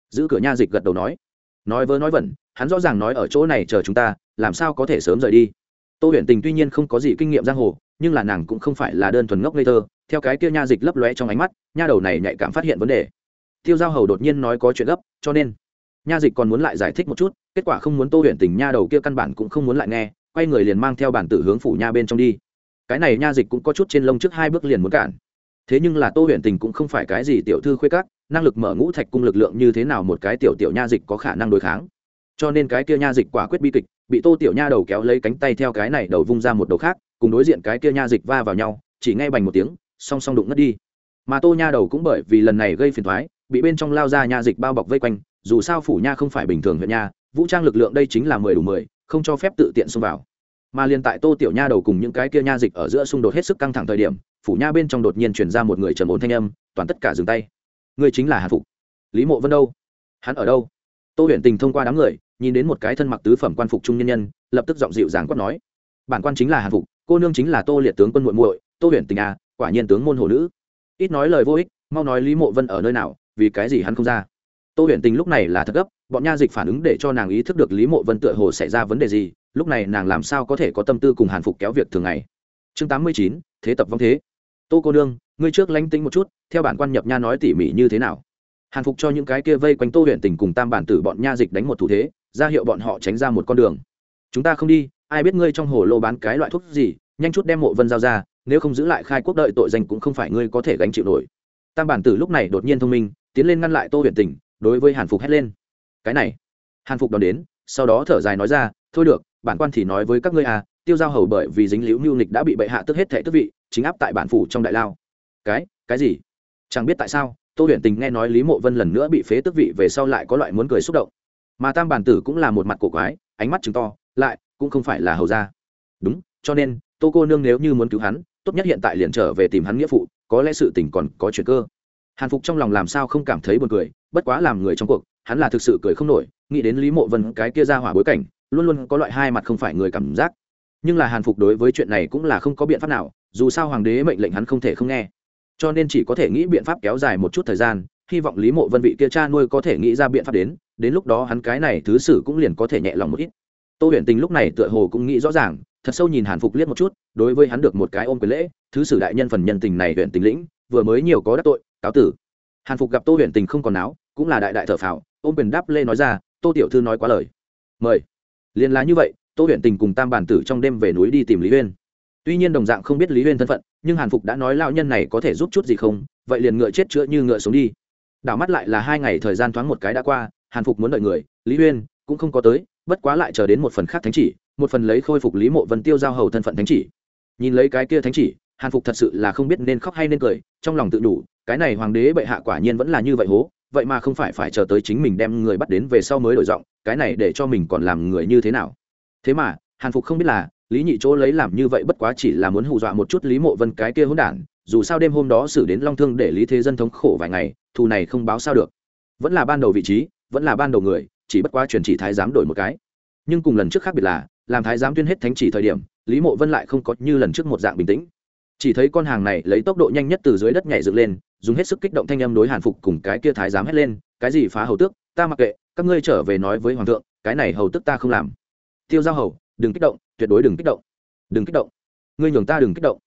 Giữ cửa nha dịch gật đầu nói. Nói vớ nói vẩn, hắn rõ ràng nói ở chỗ này chờ chúng ta, làm sao có thể sớm rời đi. Tô huyền tình tuy nhiên không có gì kinh nghiệm giang hồ, nhưng là nàng cũng không phải là đơn thuần ngốc ngây thơ, theo cái kia nha dịch lấp lóe trong ánh mắt, nha đầu này nhạy cảm phát hiện vấn đề. Tiêu giao hầu đột nhiên nói có chuyện gấp, cho nên. Nha dịch còn muốn lại giải thích một chút, kết quả không muốn tô huyền tình nha đầu kia căn bản cũng không muốn lại nghe, quay người liền mang theo bản tử hướng phủ nha bên trong đi. Cái này nha dịch cũng có chút trên lông trước hai bước liền muốn cản. Thế nhưng là tô huyền tình cũng không phải cái gì tiểu thư khuê các năng lực mở ngũ thạch cung lực lượng như thế nào một cái tiểu tiểu nha dịch có khả năng đối kháng. Cho nên cái kia nha dịch quả quyết bi kịch, bị tô tiểu nha đầu kéo lấy cánh tay theo cái này đầu vung ra một đầu khác, cùng đối diện cái kia nha dịch va vào nhau, chỉ ngay bành một tiếng, song song đụng ngất đi. Mà tô nha đầu cũng bởi vì lần này gây phiền thoái bị bên trong lao ra nha dịch bao bọc vây quanh, dù sao phủ nha không phải bình thường huyện nha, vũ trang lực lượng đây chính là mười đủ mười, không cho phép tự tiện xông vào. Mà liền tại tô tiểu nha đầu cùng những cái kia nha dịch ở giữa xung đột hết sức căng thẳng thời điểm, phủ nha bên trong đột nhiên truyền ra một người trầm ổn thanh âm, toàn tất cả dừng tay. Ngươi chính là hàn phục. Lý mộ vân đâu? Hắn ở đâu? Tô huyền tình thông qua đám người, nhìn đến một cái thân mặc tứ phẩm quan phục trung nhân nhân, lập tức giọng dịu dàng quát nói. Bản quan chính là hàn phục, cô nương chính là tô liệt tướng quân muội muội, tô huyền tình à quả nhiên tướng môn hồ nữ. Ít nói lời vô ích, mau nói lý mộ vân ở nơi nào, vì cái gì hắn không ra. Tô huyền tình lúc này là thật gấp, bọn nha dịch phản ứng để cho nàng ý thức được lý mộ vân tựa hồ xảy ra vấn đề gì, lúc này nàng làm sao có thể có tâm tư cùng hàn phục kéo việc thường ngày. Chương tám mươi chín, thế tập vong thế tô cô nương, ngươi trước lánh tính một chút, theo bản quan nhập nha nói tỉ mỉ như thế nào? Hàn phục cho những cái kia vây quanh tô huyện tình cùng tam bản tử bọn nha dịch đánh một thủ thế, ra hiệu bọn họ tránh ra một con đường. Chúng ta không đi, ai biết ngươi trong hồ lô bán cái loại thuốc gì, nhanh chút đem mộ vân giao ra, nếu không giữ lại khai quốc đợi tội danh cũng không phải ngươi có thể gánh chịu nổi. Tam bản tử lúc này đột nhiên thông minh, tiến lên ngăn lại tô huyền tình, đối với hàn phục hét lên. Cái này. Hàn phục đón đến, sau đó thở dài nói ra, thôi được, bản quan thì nói với các ngươi à tiêu giao hầu bởi vì dính liễu mưu nịch đã bị bệ hạ tức hết thệ tức vị chính áp tại bản phủ trong đại lao. Cái cái gì? Chẳng biết tại sao, tô huyền tình nghe nói lý mộ vân lần nữa bị phế tức vị về sau lại có loại muốn cười xúc động. Mà tam bản tử cũng là một mặt cổ quái, ánh mắt chứng to, lại cũng không phải là hầu gia. Đúng, cho nên, tô cô nương nếu như muốn cứu hắn, tốt nhất hiện tại liền trở về tìm hắn nghĩa phụ, có lẽ sự tình còn có chuyện cơ. Hàn phục trong lòng làm sao không cảm thấy buồn cười, bất quá làm người trong cuộc, hắn là thực sự cười không nổi, nghĩ đến lý mộ vân cái kia ra hỏa bối cảnh, luôn luôn có loại hai mặt không phải người cảm giác. Nhưng là hàn phục đối với chuyện này cũng là không có biện pháp nào dù sao hoàng đế mệnh lệnh hắn không thể không nghe. Cho nên chỉ có thể nghĩ biện pháp kéo dài một chút thời gian, hy vọng lý mộ vân vị kia cha nuôi có thể nghĩ ra biện pháp đến đến lúc đó hắn cái này thứ sử cũng liền có thể nhẹ lòng một ít. Tô huyền tình lúc này tựa hồ cũng nghĩ rõ ràng, thật sâu nhìn hàn phục liếc một chút, đối với hắn được một cái ôm quyền lễ, thứ sử đại nhân phần nhân tình này huyện tình lĩnh, vừa mới nhiều có đắc tội, cáo tử. Hàn phục gặp tô huyền tình không còn áo cũng là đại đại thở phào, ôm quyền đáp lê nói ra, tô tiểu thư nói quá lời. Mời. Liền là như vậy, tô huyền tình cùng tam bản tử trong đêm về núi đi tìm lý huyên tuy nhiên đồng dạng không biết lý huyên thân phận, nhưng hàn phục đã nói lao nhân này có thể giúp chút gì không? Vậy liền ngựa chết chữa như ngựa sống đi. Đảo mắt lại là hai ngày thời gian thoáng một cái đã qua, hàn phục muốn đợi người, lý huyên cũng không có tới, bất quá lại chờ đến một phần khác thánh chỉ, một phần lấy khôi phục lý mộ vân tiêu giao hầu thân phận thánh chỉ. Nhìn lấy cái kia thánh chỉ, hàn phục thật sự là không biết nên khóc hay nên cười, trong lòng tự đủ, cái này hoàng đế bệ hạ quả nhiên vẫn là như vậy hố, vậy mà không phải phải chờ tới chính mình đem người bắt đến về sau mới đổi giọng, cái này để cho mình còn làm người như thế nào? Thế mà, hàn phục không biết là lý nhị chỗ lấy làm như vậy bất quá chỉ là muốn hù dọa một chút lý mộ vân cái kia hỗn đản, dù sao đêm hôm đó xử đến long thương để lý thế dân thống khổ vài ngày, thù này không báo sao được. Vẫn là ban đầu vị trí, vẫn là ban đầu người, chỉ bất quá truyền chỉ thái giám đổi một cái. Nhưng cùng lần trước khác biệt là, làm thái giám tuyên hết thánh chỉ thời điểm, lý mộ vân lại không có như lần trước một dạng bình tĩnh. Chỉ thấy con hàng này lấy tốc độ nhanh nhất từ dưới đất nhảy dựng lên, dùng hết sức kích động thanh âm đối hàn phục cùng cái kia thái giám hét lên, cái gì phá hầu tước, ta mặc kệ, các ngươi trở về nói với hoàng thượng, cái này hầu tước ta không làm. Tiêu giao hầu đừng kích động, tuyệt đối đừng kích động. Đừng kích động. Ngươi nhường ta đừng kích động.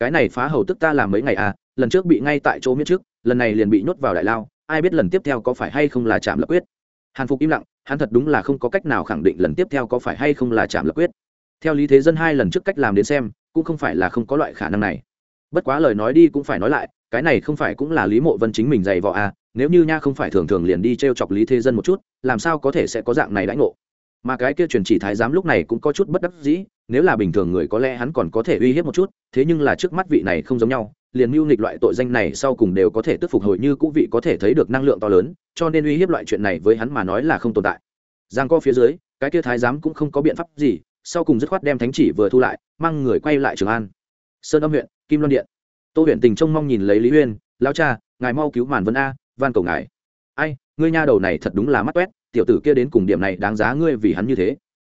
Cái này phá hầu tức ta làm mấy ngày à lần trước bị ngay tại chỗ miết trước, lần này liền bị nhốt vào đại lao, ai biết lần tiếp theo có phải hay không là chạm lập quyết. Hàn phục im lặng, hắn thật đúng là không có cách nào khẳng định lần tiếp theo có phải hay không là chạm lập quyết. Theo lý thế dân hai lần trước cách làm đến xem, cũng không phải là không có loại khả năng này. Bất quá lời nói đi cũng phải nói lại, cái này không phải cũng là lý mộ vân chính mình dày vò à nếu như nha không phải thường thường liền đi t r e o chọc lý thế dân một chút, làm sao có thể sẽ có dạng này đãi ngộ? Mà cái kia truyền chỉ thái giám lúc này cũng có chút bất đắc dĩ, nếu là bình thường người có lẽ hắn còn có thể uy hiếp một chút, thế nhưng là trước mắt vị này không giống nhau, liền mưu nghịch loại tội danh này sau cùng đều có thể tức phục hồi như cũ vị có thể thấy được năng lượng to lớn, cho nên uy hiếp loại chuyện này với hắn mà nói là không tồn tại. Giang co phía dưới, cái kia thái giám cũng không có biện pháp gì, sau cùng dứt khoát đem thánh chỉ vừa thu lại, mang người quay lại trường an. Sơn âm huyện, kim loan điện. Tô huyện tình trông mong nhìn lấy lý huyên lao cha, ngài mau cứu màn vân a, van cầu ngài. Ai, ngươi nha đầu này thật đúng là mắt quét tiểu tử kia đến cùng điểm này đáng giá ngươi vì hắn như thế.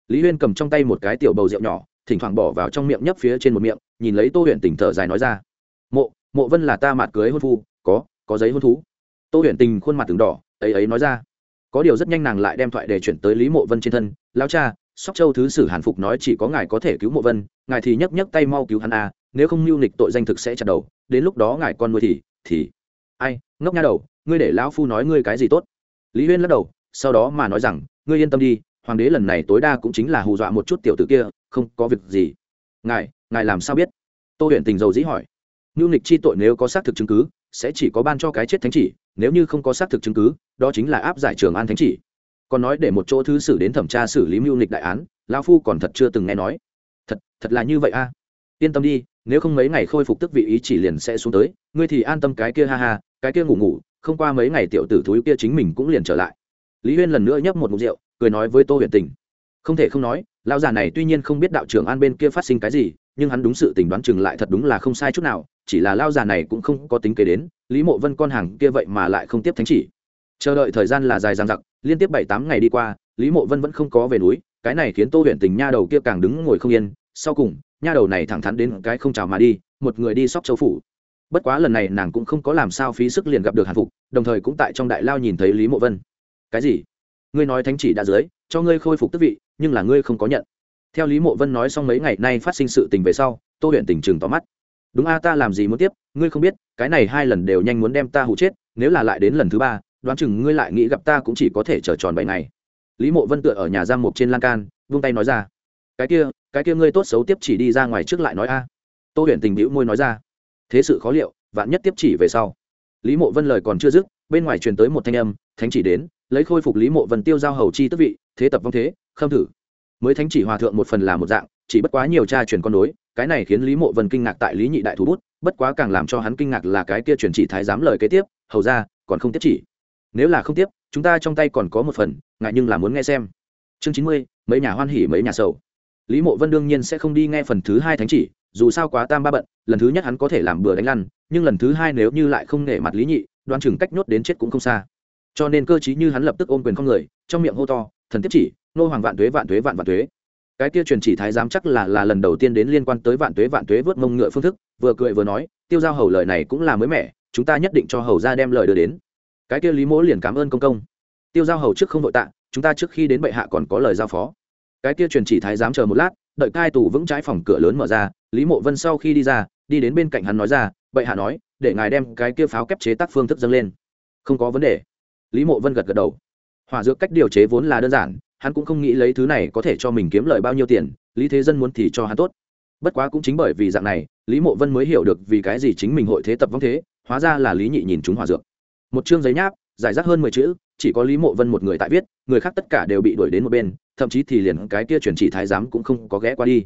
Lý huyên cầm trong tay một cái tiểu bầu rượu nhỏ, thỉnh thoảng bỏ vào trong miệng nhấp phía trên một miệng, nhìn lấy tô Huyền tình thở dài nói ra. Mộ mộ vân là ta mặt cưới hôn phu, có có giấy hôn thú. Tô Huyền tình khuôn mặt từng đỏ, ấy ấy nói ra. Có điều rất nhanh nàng lại đem thoại để chuyển tới lý mộ vân trên thân. Lao cha, sóc châu thứ sử hàn phục nói chỉ có ngài có thể cứu mộ vân, ngài thì nhấc nhấc tay mau cứu hắn a nếu không mưu nịch tội danh thực sẽ chặt đầu, đến lúc đó ngài con nuôi thì thì. Ai, ngốc nha đầu, ngươi để lão phu nói ngươi cái gì tốt. Lý huyên lắc đầu sau đó mà nói rằng, ngươi yên tâm đi, hoàng đế lần này tối đa cũng chính là hù dọa một chút tiểu tử kia, không có việc gì. Ngài ngài làm sao biết? Tô huyện tình dầu dĩ hỏi. Mưu nịch chi tội nếu có xác thực chứng cứ, sẽ chỉ có ban cho cái chết thánh chỉ, nếu như không có xác thực chứng cứ, đó chính là áp giải trường an thánh chỉ. Còn nói để một chỗ thứ xử đến thẩm tra xử lý mưu nịch đại án lao phu còn thật chưa từng nghe nói. Thật thật là như vậy a. Yên tâm đi, nếu không mấy ngày khôi phục tức vị ý chỉ liền sẽ xuống tới, ngươi thì an tâm cái kia ha ha, cái kia ngủ ngủ, không qua mấy ngày tiểu tử thúi kia chính mình cũng liền trở lại lý huyên lần nữa nhấp một mục rượu, cười nói với tô huyền tình. Không thể không nói, lão già này tuy nhiên không biết đạo trưởng an bên kia phát sinh cái gì, nhưng hắn đúng sự tình đoán chừng lại thật đúng là không sai chút nào, chỉ là lao già này cũng không có tính kế đến, lý mộ vân con hàng kia vậy mà lại không tiếp thánh chỉ. Chờ đợi thời gian là dài dằng dặc, liên tiếp bảy tám ngày đi qua, lý mộ vân vẫn không có về núi, cái này khiến tô Huyền tình nha đầu kia càng đứng ngồi không yên. Sau cùng, nha đầu này thẳng thắn đến cái không chào mà đi, một người đi sóc châu phủ. Bất quá lần này nàng cũng không có làm sao phí sức liền gặp được hàn phục, đồng thời cũng tại trong đại lao nhìn thấy lý mộ vân cái gì? Ngươi nói thánh chỉ đã dưới, cho ngươi khôi phục tức vị, nhưng là ngươi không có nhận. Theo lý mộ vân nói xong mấy ngày nay phát sinh sự tình về sau, tô huyện tỉnh trừng tóm mắt. Đúng a, ta làm gì muốn tiếp? Ngươi không biết, cái này hai lần đều nhanh muốn đem ta hụ chết, nếu là lại đến lần thứ ba, đoán chừng ngươi lại nghĩ gặp ta cũng chỉ có thể chờ tròn bảy ngày. Lý mộ vân tựa ở nhà giam mục trên lan can, vung tay nói ra. Cái kia cái kia ngươi tốt xấu tiếp chỉ đi ra ngoài trước lại nói a. Tô huyền tình bĩu môi nói ra. Thế sự khó liệu, vạn nhất tiếp chỉ về sau. Lý mộ vân lời còn chưa dứt, bên ngoài truyền tới một thanh âm, thánh chỉ đến lấy khôi phục lý mộ vân tiêu giao hầu chi tức vị, thế tập vong thế, khâm thử. Mới thánh chỉ hòa thượng một phần là một dạng, chỉ bất quá nhiều cha truyền con nối, cái này khiến lý mộ vân kinh ngạc tại lý nhị đại thủ bút, bất quá càng làm cho hắn kinh ngạc là cái kia truyền chỉ thái giám lời kế tiếp, hầu ra, còn không tiếp chỉ. Nếu là không tiếp, chúng ta trong tay còn có một phần, ngại nhưng là muốn nghe xem. Chương chín mươi, mấy nhà hoan hỉ, mấy nhà sầu. Lý mộ vân đương nhiên sẽ không đi nghe phần thứ hai thánh chỉ, dù sao quá tam ba bận, lần thứ nhất hắn có thể làm bừa đánh lăn, nhưng lần thứ hai nếu như lại không nể mặt lý nhị, đoan chừng cách nhốt đến chết cũng không xa cho nên cơ chí như hắn lập tức ôm quyền không người, trong miệng hô to, thần tiếp chỉ, nô hoàng vạn tuế vạn tuế, vạn vạn tuế. Cái kia truyền chỉ thái giám chắc là là lần đầu tiên đến liên quan tới vạn tuế vạn tuế vớt mông ngựa phương thức, vừa cười vừa nói, tiêu giao hầu lời này cũng là mới mẻ, chúng ta nhất định cho hầu ra đem lời đưa đến. Cái kia lý mỗ liền cảm ơn công công. Tiêu giao hầu trước không nội tạ, chúng ta trước khi đến bệ hạ còn có lời giao phó. Cái kia truyền chỉ thái giám chờ một lát, đợi cai tù vững trái phòng cửa lớn mở ra, lý mộ vân sau khi đi ra, đi đến bên cạnh hắn nói ra, bệ hạ nói, để ngài đem cái kia pháo kép chế tác phương thức dâng lên. Không có vấn đề lý mộ vân gật gật đầu. Hỏa dược cách điều chế vốn là đơn giản, hắn cũng không nghĩ lấy thứ này có thể cho mình kiếm lời bao nhiêu tiền, lý thế dân muốn thì cho hắn tốt. Bất quá cũng chính bởi vì dạng này, lý mộ vân mới hiểu được vì cái gì chính mình hội thế tập vong thế, hóa ra là lý nhị nhìn chúng hỏa dược. Một chương giấy nháp, giải rác hơn mười chữ, chỉ có lý mộ vân một người tại viết, người khác tất cả đều bị đuổi đến một bên, thậm chí thì liền cái kia chuyển chỉ thái giám cũng không có ghé qua đi.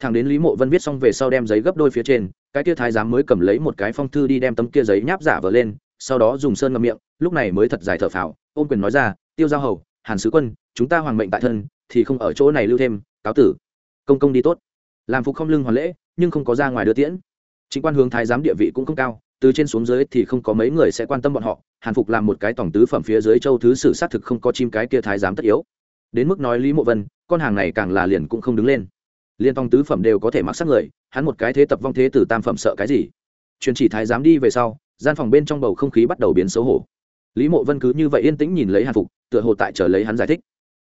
Thằng đến lý mộ vân viết xong về sau đem giấy gấp đôi phía trên, cái kia thái giám mới cầm lấy một cái phong thư đi đem tấm kia giấy nháp giả vờ lên, sau đó dùng sơn ngâm miệng lúc này mới thật dài thở phào, ôm quyền nói ra, tiêu giao hầu, hàn sứ quân, chúng ta hoàng mệnh tại thân, thì không ở chỗ này lưu thêm, cáo tử. Công công đi tốt. Làm phục không lưng hoàn lễ, nhưng không có ra ngoài đưa tiễn. Chính quan hướng thái giám địa vị cũng không cao, từ trên xuống dưới thì không có mấy người sẽ quan tâm bọn họ, hàn phục làm một cái tổng tứ phẩm phía dưới châu thứ sử xác thực không có chim cái kia thái giám tất yếu. Đến mức nói lý mộ vân, con hàng này càng là liền cũng không đứng lên. Liên tòng tứ phẩm đều có thể mặc sắc người, hắn một cái thế tập vong thế từ tam phẩm sợ cái gì? Truyền chỉ thái giám đi về sau, gian phòng bên trong bầu không khí bắt đầu biến xấu hổ lý mộ vân cứ như vậy yên tĩnh nhìn lấy hàn phục tựa hồ tại chờ lấy hắn giải thích.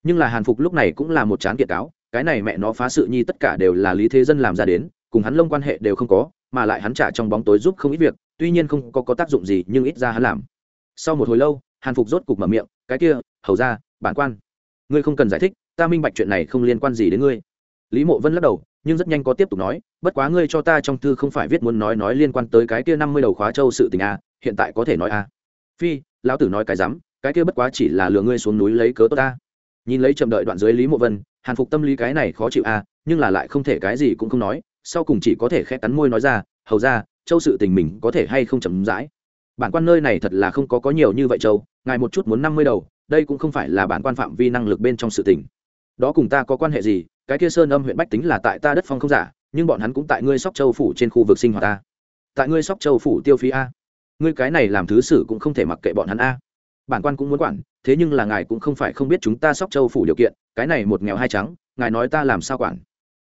Nhưng là hàn phục lúc này cũng là một chán kiệt cáo cái này mẹ nó phá sự nhi tất cả đều là lý thế dân làm ra đến cùng hắn lông quan hệ đều không có mà lại hắn trả trong bóng tối giúp không ít việc tuy nhiên không có, có tác dụng gì nhưng ít ra hắn làm. Sau một hồi lâu hàn phục rốt cục mở miệng cái kia hầu ra bản quan ngươi không cần giải thích ta minh bạch chuyện này không liên quan gì đến ngươi. Lý mộ vân lắc đầu nhưng rất nhanh có tiếp tục nói bất quá ngươi cho ta trong thư không phải viết muốn nói nói liên quan tới cái kia năm mươi đầu khóa châu sự tình a hiện tại có thể nói a phi lão tử nói cái rắm, cái kia bất quá chỉ là lừa ngươi xuống núi lấy cớ tốt ta. Nhìn lấy chậm đợi đoạn dưới lý mộ vân, hàn phục tâm lý cái này khó chịu a nhưng là lại không thể cái gì cũng không nói, sau cùng chỉ có thể khẽ cắn môi nói ra, hầu ra châu sự tình mình có thể hay không chậm rãi? Bản quan nơi này thật là không có có nhiều như vậy châu, ngài một chút muốn năm mươi đầu, đây cũng không phải là bản quan phạm vi năng lực bên trong sự tình. Đó cùng ta có quan hệ gì, cái kia sơn âm huyện bách tính là tại ta đất phong không giả, nhưng bọn hắn cũng tại ngươi sóc châu phủ trên khu vực sinh hoạt ta. Tại ngươi sóc châu phủ tiêu phí a ngươi cái này làm thứ sử cũng không thể mặc kệ bọn hắn a. Bản quan cũng muốn quản, thế nhưng là ngài cũng không phải không biết chúng ta sóc châu phủ điều kiện, cái này một nghèo hai trắng, ngài nói ta làm sao quản?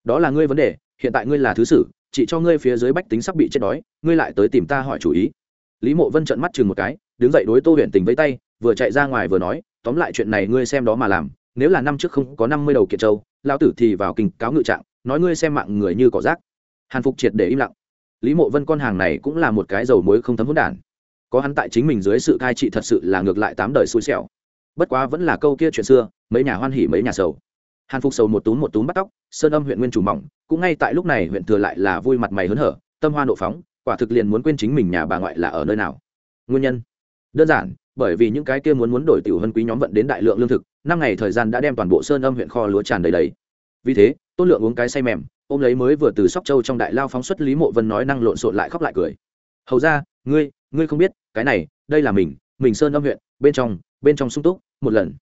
Đó là ngươi vấn đề, hiện tại ngươi là thứ sử, chỉ cho ngươi phía dưới bách tính sắp bị chết đói, ngươi lại tới tìm ta hỏi chủ ý. Lý mộ vân trợn mắt chừng một cái, đứng dậy đối tô huyện tình với tay, vừa chạy ra ngoài vừa nói, tóm lại chuyện này ngươi xem đó mà làm, nếu là năm trước không có năm mươi đầu kiện châu lao tử thì vào kinh cáo ngự trạng, nói ngươi xem mạng người như cỏ rác. Hàn phục triệt để im lặng lý mộ vân con hàng này cũng là một cái dầu muối không thấm hỗn đản. Có hắn tại chính mình dưới sự cai trị thật sự là ngược lại tám đời xui xẻo. Bất quá vẫn là câu kia chuyện xưa, mấy nhà hoan hỉ mấy nhà sầu. Hàn phục sầu một túm một túm bắt tóc, sơn âm huyện nguyên chủ mỏng, cũng ngay tại lúc này huyện thừa lại là vui mặt mày hớn hở, tâm hoa nộ phóng, quả thực liền muốn quên chính mình nhà bà ngoại là ở nơi nào. Nguyên nhân? Đơn giản, bởi vì những cái kia muốn muốn đổi tiểu hân quý nhóm vận đến đại lượng lương thực, năm ngày thời gian đã đem toàn bộ sơn âm huyện kho lúa tràn đầy đầy vì thế tôn lượng uống cái say mềm, ôm lấy mới vừa từ sóc châu trong đại lao phóng xuất lý mộ vân nói năng lộn xộn lại khóc lại cười. Hầu ra ngươi ngươi không biết, cái này, đây là mình mình sơn âm huyện, bên trong bên trong sung túc, một lần.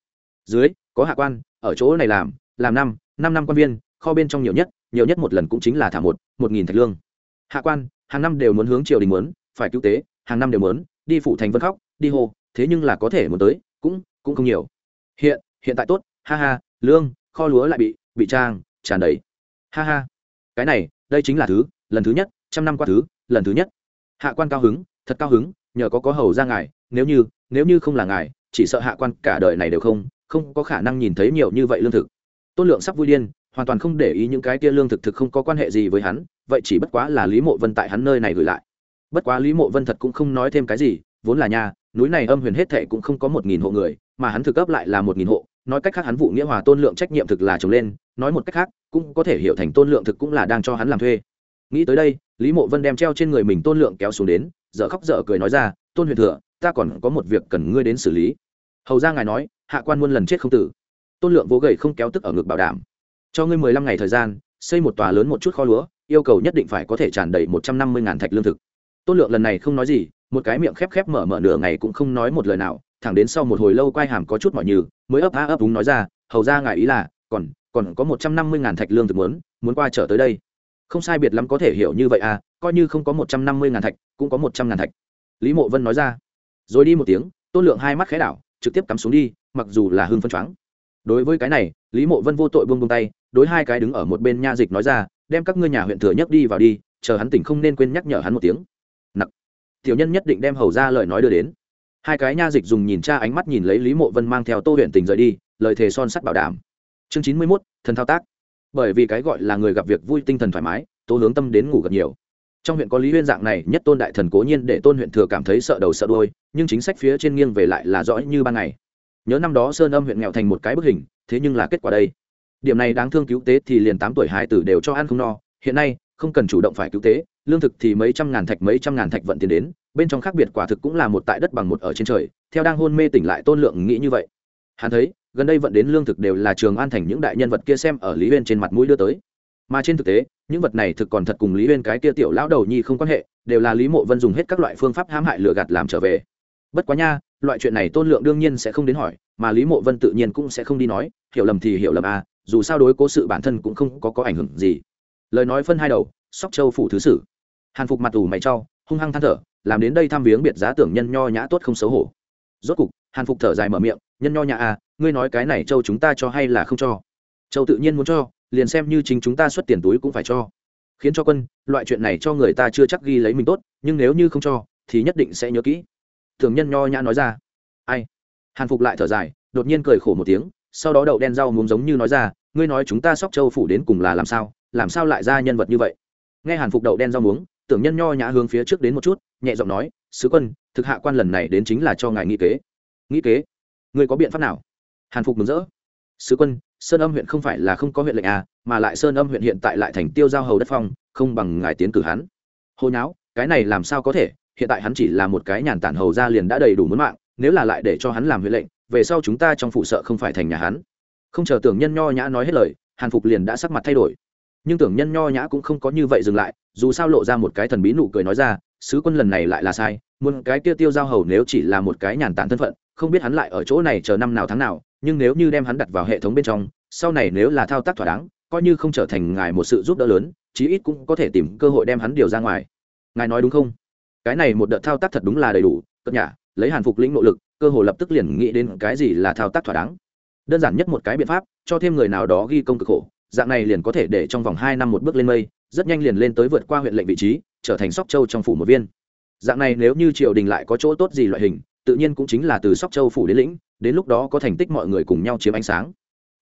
Dưới, có hạ quan, ở chỗ này làm làm năm năm năm quan viên, kho bên trong nhiều nhất nhiều nhất một lần cũng chính là thả một một nghìn thạch lương. Hạ quan, hàng năm đều muốn hướng triều đình muốn, phải cứu tế, hàng năm đều muốn, đi phụ thành vân khóc, đi hồ, thế nhưng là có thể muốn tới, cũng cũng không nhiều. Hiện hiện tại tốt, ha ha, lương, kho lúa lại bị bị trang tràn đầy. Ha ha. Cái này, đây chính là thứ, lần thứ nhất, trăm năm qua thứ, lần thứ nhất. Hạ quan cao hứng, thật cao hứng, nhờ có có hầu ra ngài, nếu như nếu như không là ngài, chỉ sợ hạ quan cả đời này đều không không có khả năng nhìn thấy nhiều như vậy lương thực. Tôn lượng sắp vui điên, hoàn toàn không để ý những cái kia lương thực thực không có quan hệ gì với hắn, vậy chỉ bất quá là lý mộ vân tại hắn nơi này gửi lại. Bất quá lý mộ vân thật cũng không nói thêm cái gì, vốn là nhà, núi này âm huyền hết thệ cũng không có một nghìn hộ người, mà hắn thực cấp lại là một nghìn hộ, nói cách khác hắn vụ nghĩa hòa tôn lượng trách nhiệm thực là trồng lên nói một cách khác, cũng có thể hiểu thành tôn lượng thực cũng là đang cho hắn làm thuê. Nghĩ tới đây, lý mộ vân đem treo trên người mình tôn lượng kéo xuống đến, dở khóc dở cười nói ra, tôn huyền thừa, ta còn có một việc cần ngươi đến xử lý. Hầu ra ngài nói, hạ quan muôn lần chết không tử. Tôn lượng vỗ gậy không kéo tức ở ngực bảo đảm. Cho ngươi mười lăm ngày thời gian, xây một tòa lớn một chút kho lúa, yêu cầu nhất định phải có thể tràn đầy một trăm năm mươi ngàn thạch lương thực. Tôn lượng lần này không nói gì, một cái miệng khép khép mở mở nửa ngày cũng không nói một lời nào, thẳng đến sau một hồi lâu quay hàm có chút mỏi như mới ấp á ấp đúng nói ra, hầu ra ngài ý là, còn còn có một trăm năm mươi ngàn thạch lương thực muốn muốn qua trở tới đây. Không sai biệt lắm có thể hiểu như vậy à coi như không có một trăm năm mươi ngàn thạch, cũng có một trăm ngàn thạch. Lý mộ vân nói ra. Rồi đi một tiếng, tôn lượng hai mắt khẽ đảo, trực tiếp cắm xuống đi, mặc dù là hương phân choáng. Đối với cái này, lý mộ vân vô tội buông buông tay, đối hai cái đứng ở một bên nha dịch nói ra, đem các ngươi nhà huyện thừa nhấc đi vào đi, chờ hắn tỉnh không nên quên nhắc nhở hắn một tiếng. Nặc. Tiểu nhân nhất định đem hầu ra lời nói đưa đến. Hai cái nha dịch dùng nhìn cha ánh mắt nhìn lấy lý mộ vân mang theo tô huyện tỉnh rời đi, lời thề son sắt bảo đảm chương chín mươi mốt, thần thao tác. Bởi vì cái gọi là người gặp việc vui tinh thần thoải mái tô hướng tâm đến ngủ gặp nhiều. Trong huyện có lý huyên dạng này, nhất tôn đại thần cố nhiên để tôn huyện thừa cảm thấy sợ đầu sợ đôi nhưng chính sách phía trên nghiêng về lại là rõ như ban ngày. Nhớ năm đó sơn âm huyện nghèo thành một cái bức hình, thế nhưng là kết quả đây. Điểm này đáng thương cứu tế thì liền tám tuổi hải tử đều cho ăn không no, hiện nay, không cần chủ động phải cứu tế, lương thực thì mấy trăm ngàn thạch mấy trăm ngàn thạch vận tiền đến, bên trong khác biệt quả thực cũng là một tại đất bằng một ở trên trời, theo đang hôn mê tỉnh lại tôn lượng nghĩ như vậy. Hắn thấy gần đây vận đến lương thực đều là trường an thành những đại nhân vật kia xem ở lý huyên trên mặt mũi đưa tới. Mà trên thực tế, những vật này thực còn thật cùng lý huyên cái kia tiểu lão đầu nhi không quan hệ, đều là lý mộ vân dùng hết các loại phương pháp hãm hại lừa gạt làm trở về. Bất quá nha, loại chuyện này tôn lượng đương nhiên sẽ không đến hỏi, mà lý mộ vân tự nhiên cũng sẽ không đi nói, hiểu lầm thì hiểu lầm à dù sao đối cố sự bản thân cũng không có có ảnh hưởng gì. Lời nói phân hai đầu, sóc châu phủ thứ sử. Hàn phục mặt ủ mày cho, hung hăng than thở, làm đến đây thăm viếng biệt giá tưởng nhân nho nhã tốt không xấu hổ. Rốt cục, hàn phục thở dài mở miệng nhân nho nhã à ngươi nói cái này châu chúng ta cho hay là không cho? Châu tự nhiên muốn cho, liền xem như chính chúng ta xuất tiền túi cũng phải cho. Khiến cho quân, loại chuyện này cho người ta chưa chắc ghi lấy mình tốt, nhưng nếu như không cho, thì nhất định sẽ nhớ kỹ. Thường nhân nho nhã nói ra. Ai? Hàn phục lại thở dài, đột nhiên cười khổ một tiếng, sau đó đậu đen rau muốn giống như nói ra, ngươi nói chúng ta sóc châu phủ đến cùng là làm sao làm sao lại ra nhân vật như vậy? Nghe hàn phục đậu đen rau muống, tưởng nhân nho nhã hướng phía trước đến một chút, nhẹ giọng nói, sứ quân, thực hạ quan lần này đến chính là cho ngài nghĩ kế. Nghĩ kế? Ngươi có biện pháp nào? Hàn phục mừng rỡ. Sứ quân, sơn âm huyện không phải là không có huyện lệnh à mà lại sơn âm huyện hiện tại lại thành tiêu giao hầu đất phong, không bằng ngài tiến cử hắn. Hồi nháo, cái này làm sao có thể? Hiện tại hắn chỉ là một cái nhàn tản hầu ra liền đã đầy đủ muốn mạng, nếu là lại để cho hắn làm huyện lệnh, về sau chúng ta trong phụ sợ không phải thành nhà hắn. Không chờ tưởng nhân nho nhã nói hết lời, hàn phục liền đã sắc mặt thay đổi. Nhưng tưởng nhân nho nhã cũng không có như vậy dừng lại, dù sao lộ ra một cái thần bí nụ cười nói ra, sứ quân lần này lại là sai, muốn cái kia tiêu giao hầu nếu chỉ là một cái nhàn tản thân phận không biết hắn lại ở chỗ này chờ năm nào tháng nào, nhưng nếu như đem hắn đặt vào hệ thống bên trong, sau này nếu là thao tác thỏa đáng, coi như không trở thành ngài một sự giúp đỡ lớn, chí ít cũng có thể tìm cơ hội đem hắn điều ra ngoài. Ngài nói đúng không? Cái này một đợt thao tác thật đúng là đầy đủ cất nhả, lấy hàn phục lĩnh nội lực, cơ hội lập tức liền nghĩ đến cái gì là thao tác thỏa đáng. Đơn giản nhất một cái biện pháp, cho thêm người nào đó ghi công cực khổ, dạng này liền có thể để trong vòng hai năm một bước lên mây, rất nhanh liền lên tới vượt qua huyện lệnh vị trí, trở thành sóc châu trong phủ một viên. Dạng này nếu như triều đình lại có chỗ tốt gì loại hình tự nhiên cũng chính là từ sóc châu phủ đến lĩnh, đến lúc đó có thành tích mọi người cùng nhau chiếm ánh sáng.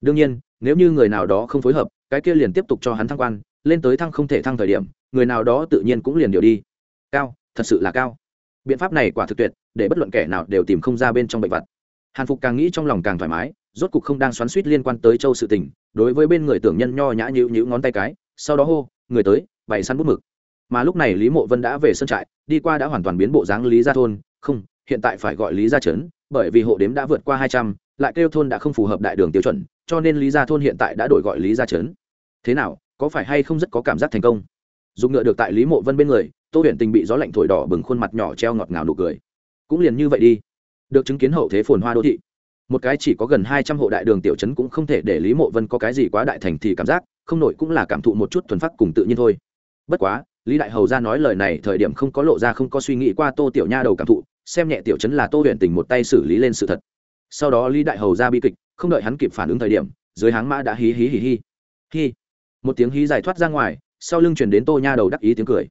Đương nhiên, nếu như người nào đó không phối hợp, cái kia liền tiếp tục cho hắn thăng quan, lên tới thăng không thể thăng thời điểm, người nào đó tự nhiên cũng liền điều đi. Cao, thật sự là cao. Biện pháp này quả thực tuyệt, để bất luận kẻ nào đều tìm không ra bên trong bệnh vật. Hàn phục càng nghĩ trong lòng càng thoải mái, rốt cục không đang xoắn suýt liên quan tới châu sự tình, đối với bên người tưởng nhân nho nhã nhữ nhữ ngón tay cái, sau đó hô, người tới, bày săn bút mực. Mà lúc này lý mộ vân đã về sân trại, đi qua đã hoàn toàn biến bộ dáng lý gia thôn, không hiện tại phải gọi lý gia trấn, bởi vì hộ đếm đã vượt qua hai trăm, lại kêu thôn đã không phù hợp đại đường tiêu chuẩn, cho nên lý gia thôn hiện tại đã đổi gọi lý gia trấn. Thế nào, có phải hay không rất có cảm giác thành công? Dùng ngựa được tại lý mộ vân bên người, tô Huyền tình bị gió lạnh thổi đỏ bừng khuôn mặt nhỏ treo ngọt ngào nụ cười. Cũng liền như vậy đi. Được chứng kiến hậu thế phồn hoa đô thị. Một cái chỉ có gần hai trăm hộ đại đường tiểu trấn cũng không thể để lý mộ vân có cái gì quá đại thành thì cảm giác, không nổi cũng là cảm thụ một chút thuần phát cùng tự nhiên thôi. Bất quá, lý đại hầu ra nói lời này thời điểm không có lộ ra không có suy nghĩ qua tô tiểu nha đầu cảm thụ xem nhẹ tiểu trấn là tô huyện tình một tay xử lý lên sự thật. Sau đó lý đại hầu ra bi kịch, không đợi hắn kịp phản ứng thời điểm, dưới háng mã đã hí hí hí hí. Hí một tiếng hí dài thoát ra ngoài, sau lưng chuyển đến tô nha đầu đắc ý tiếng cười.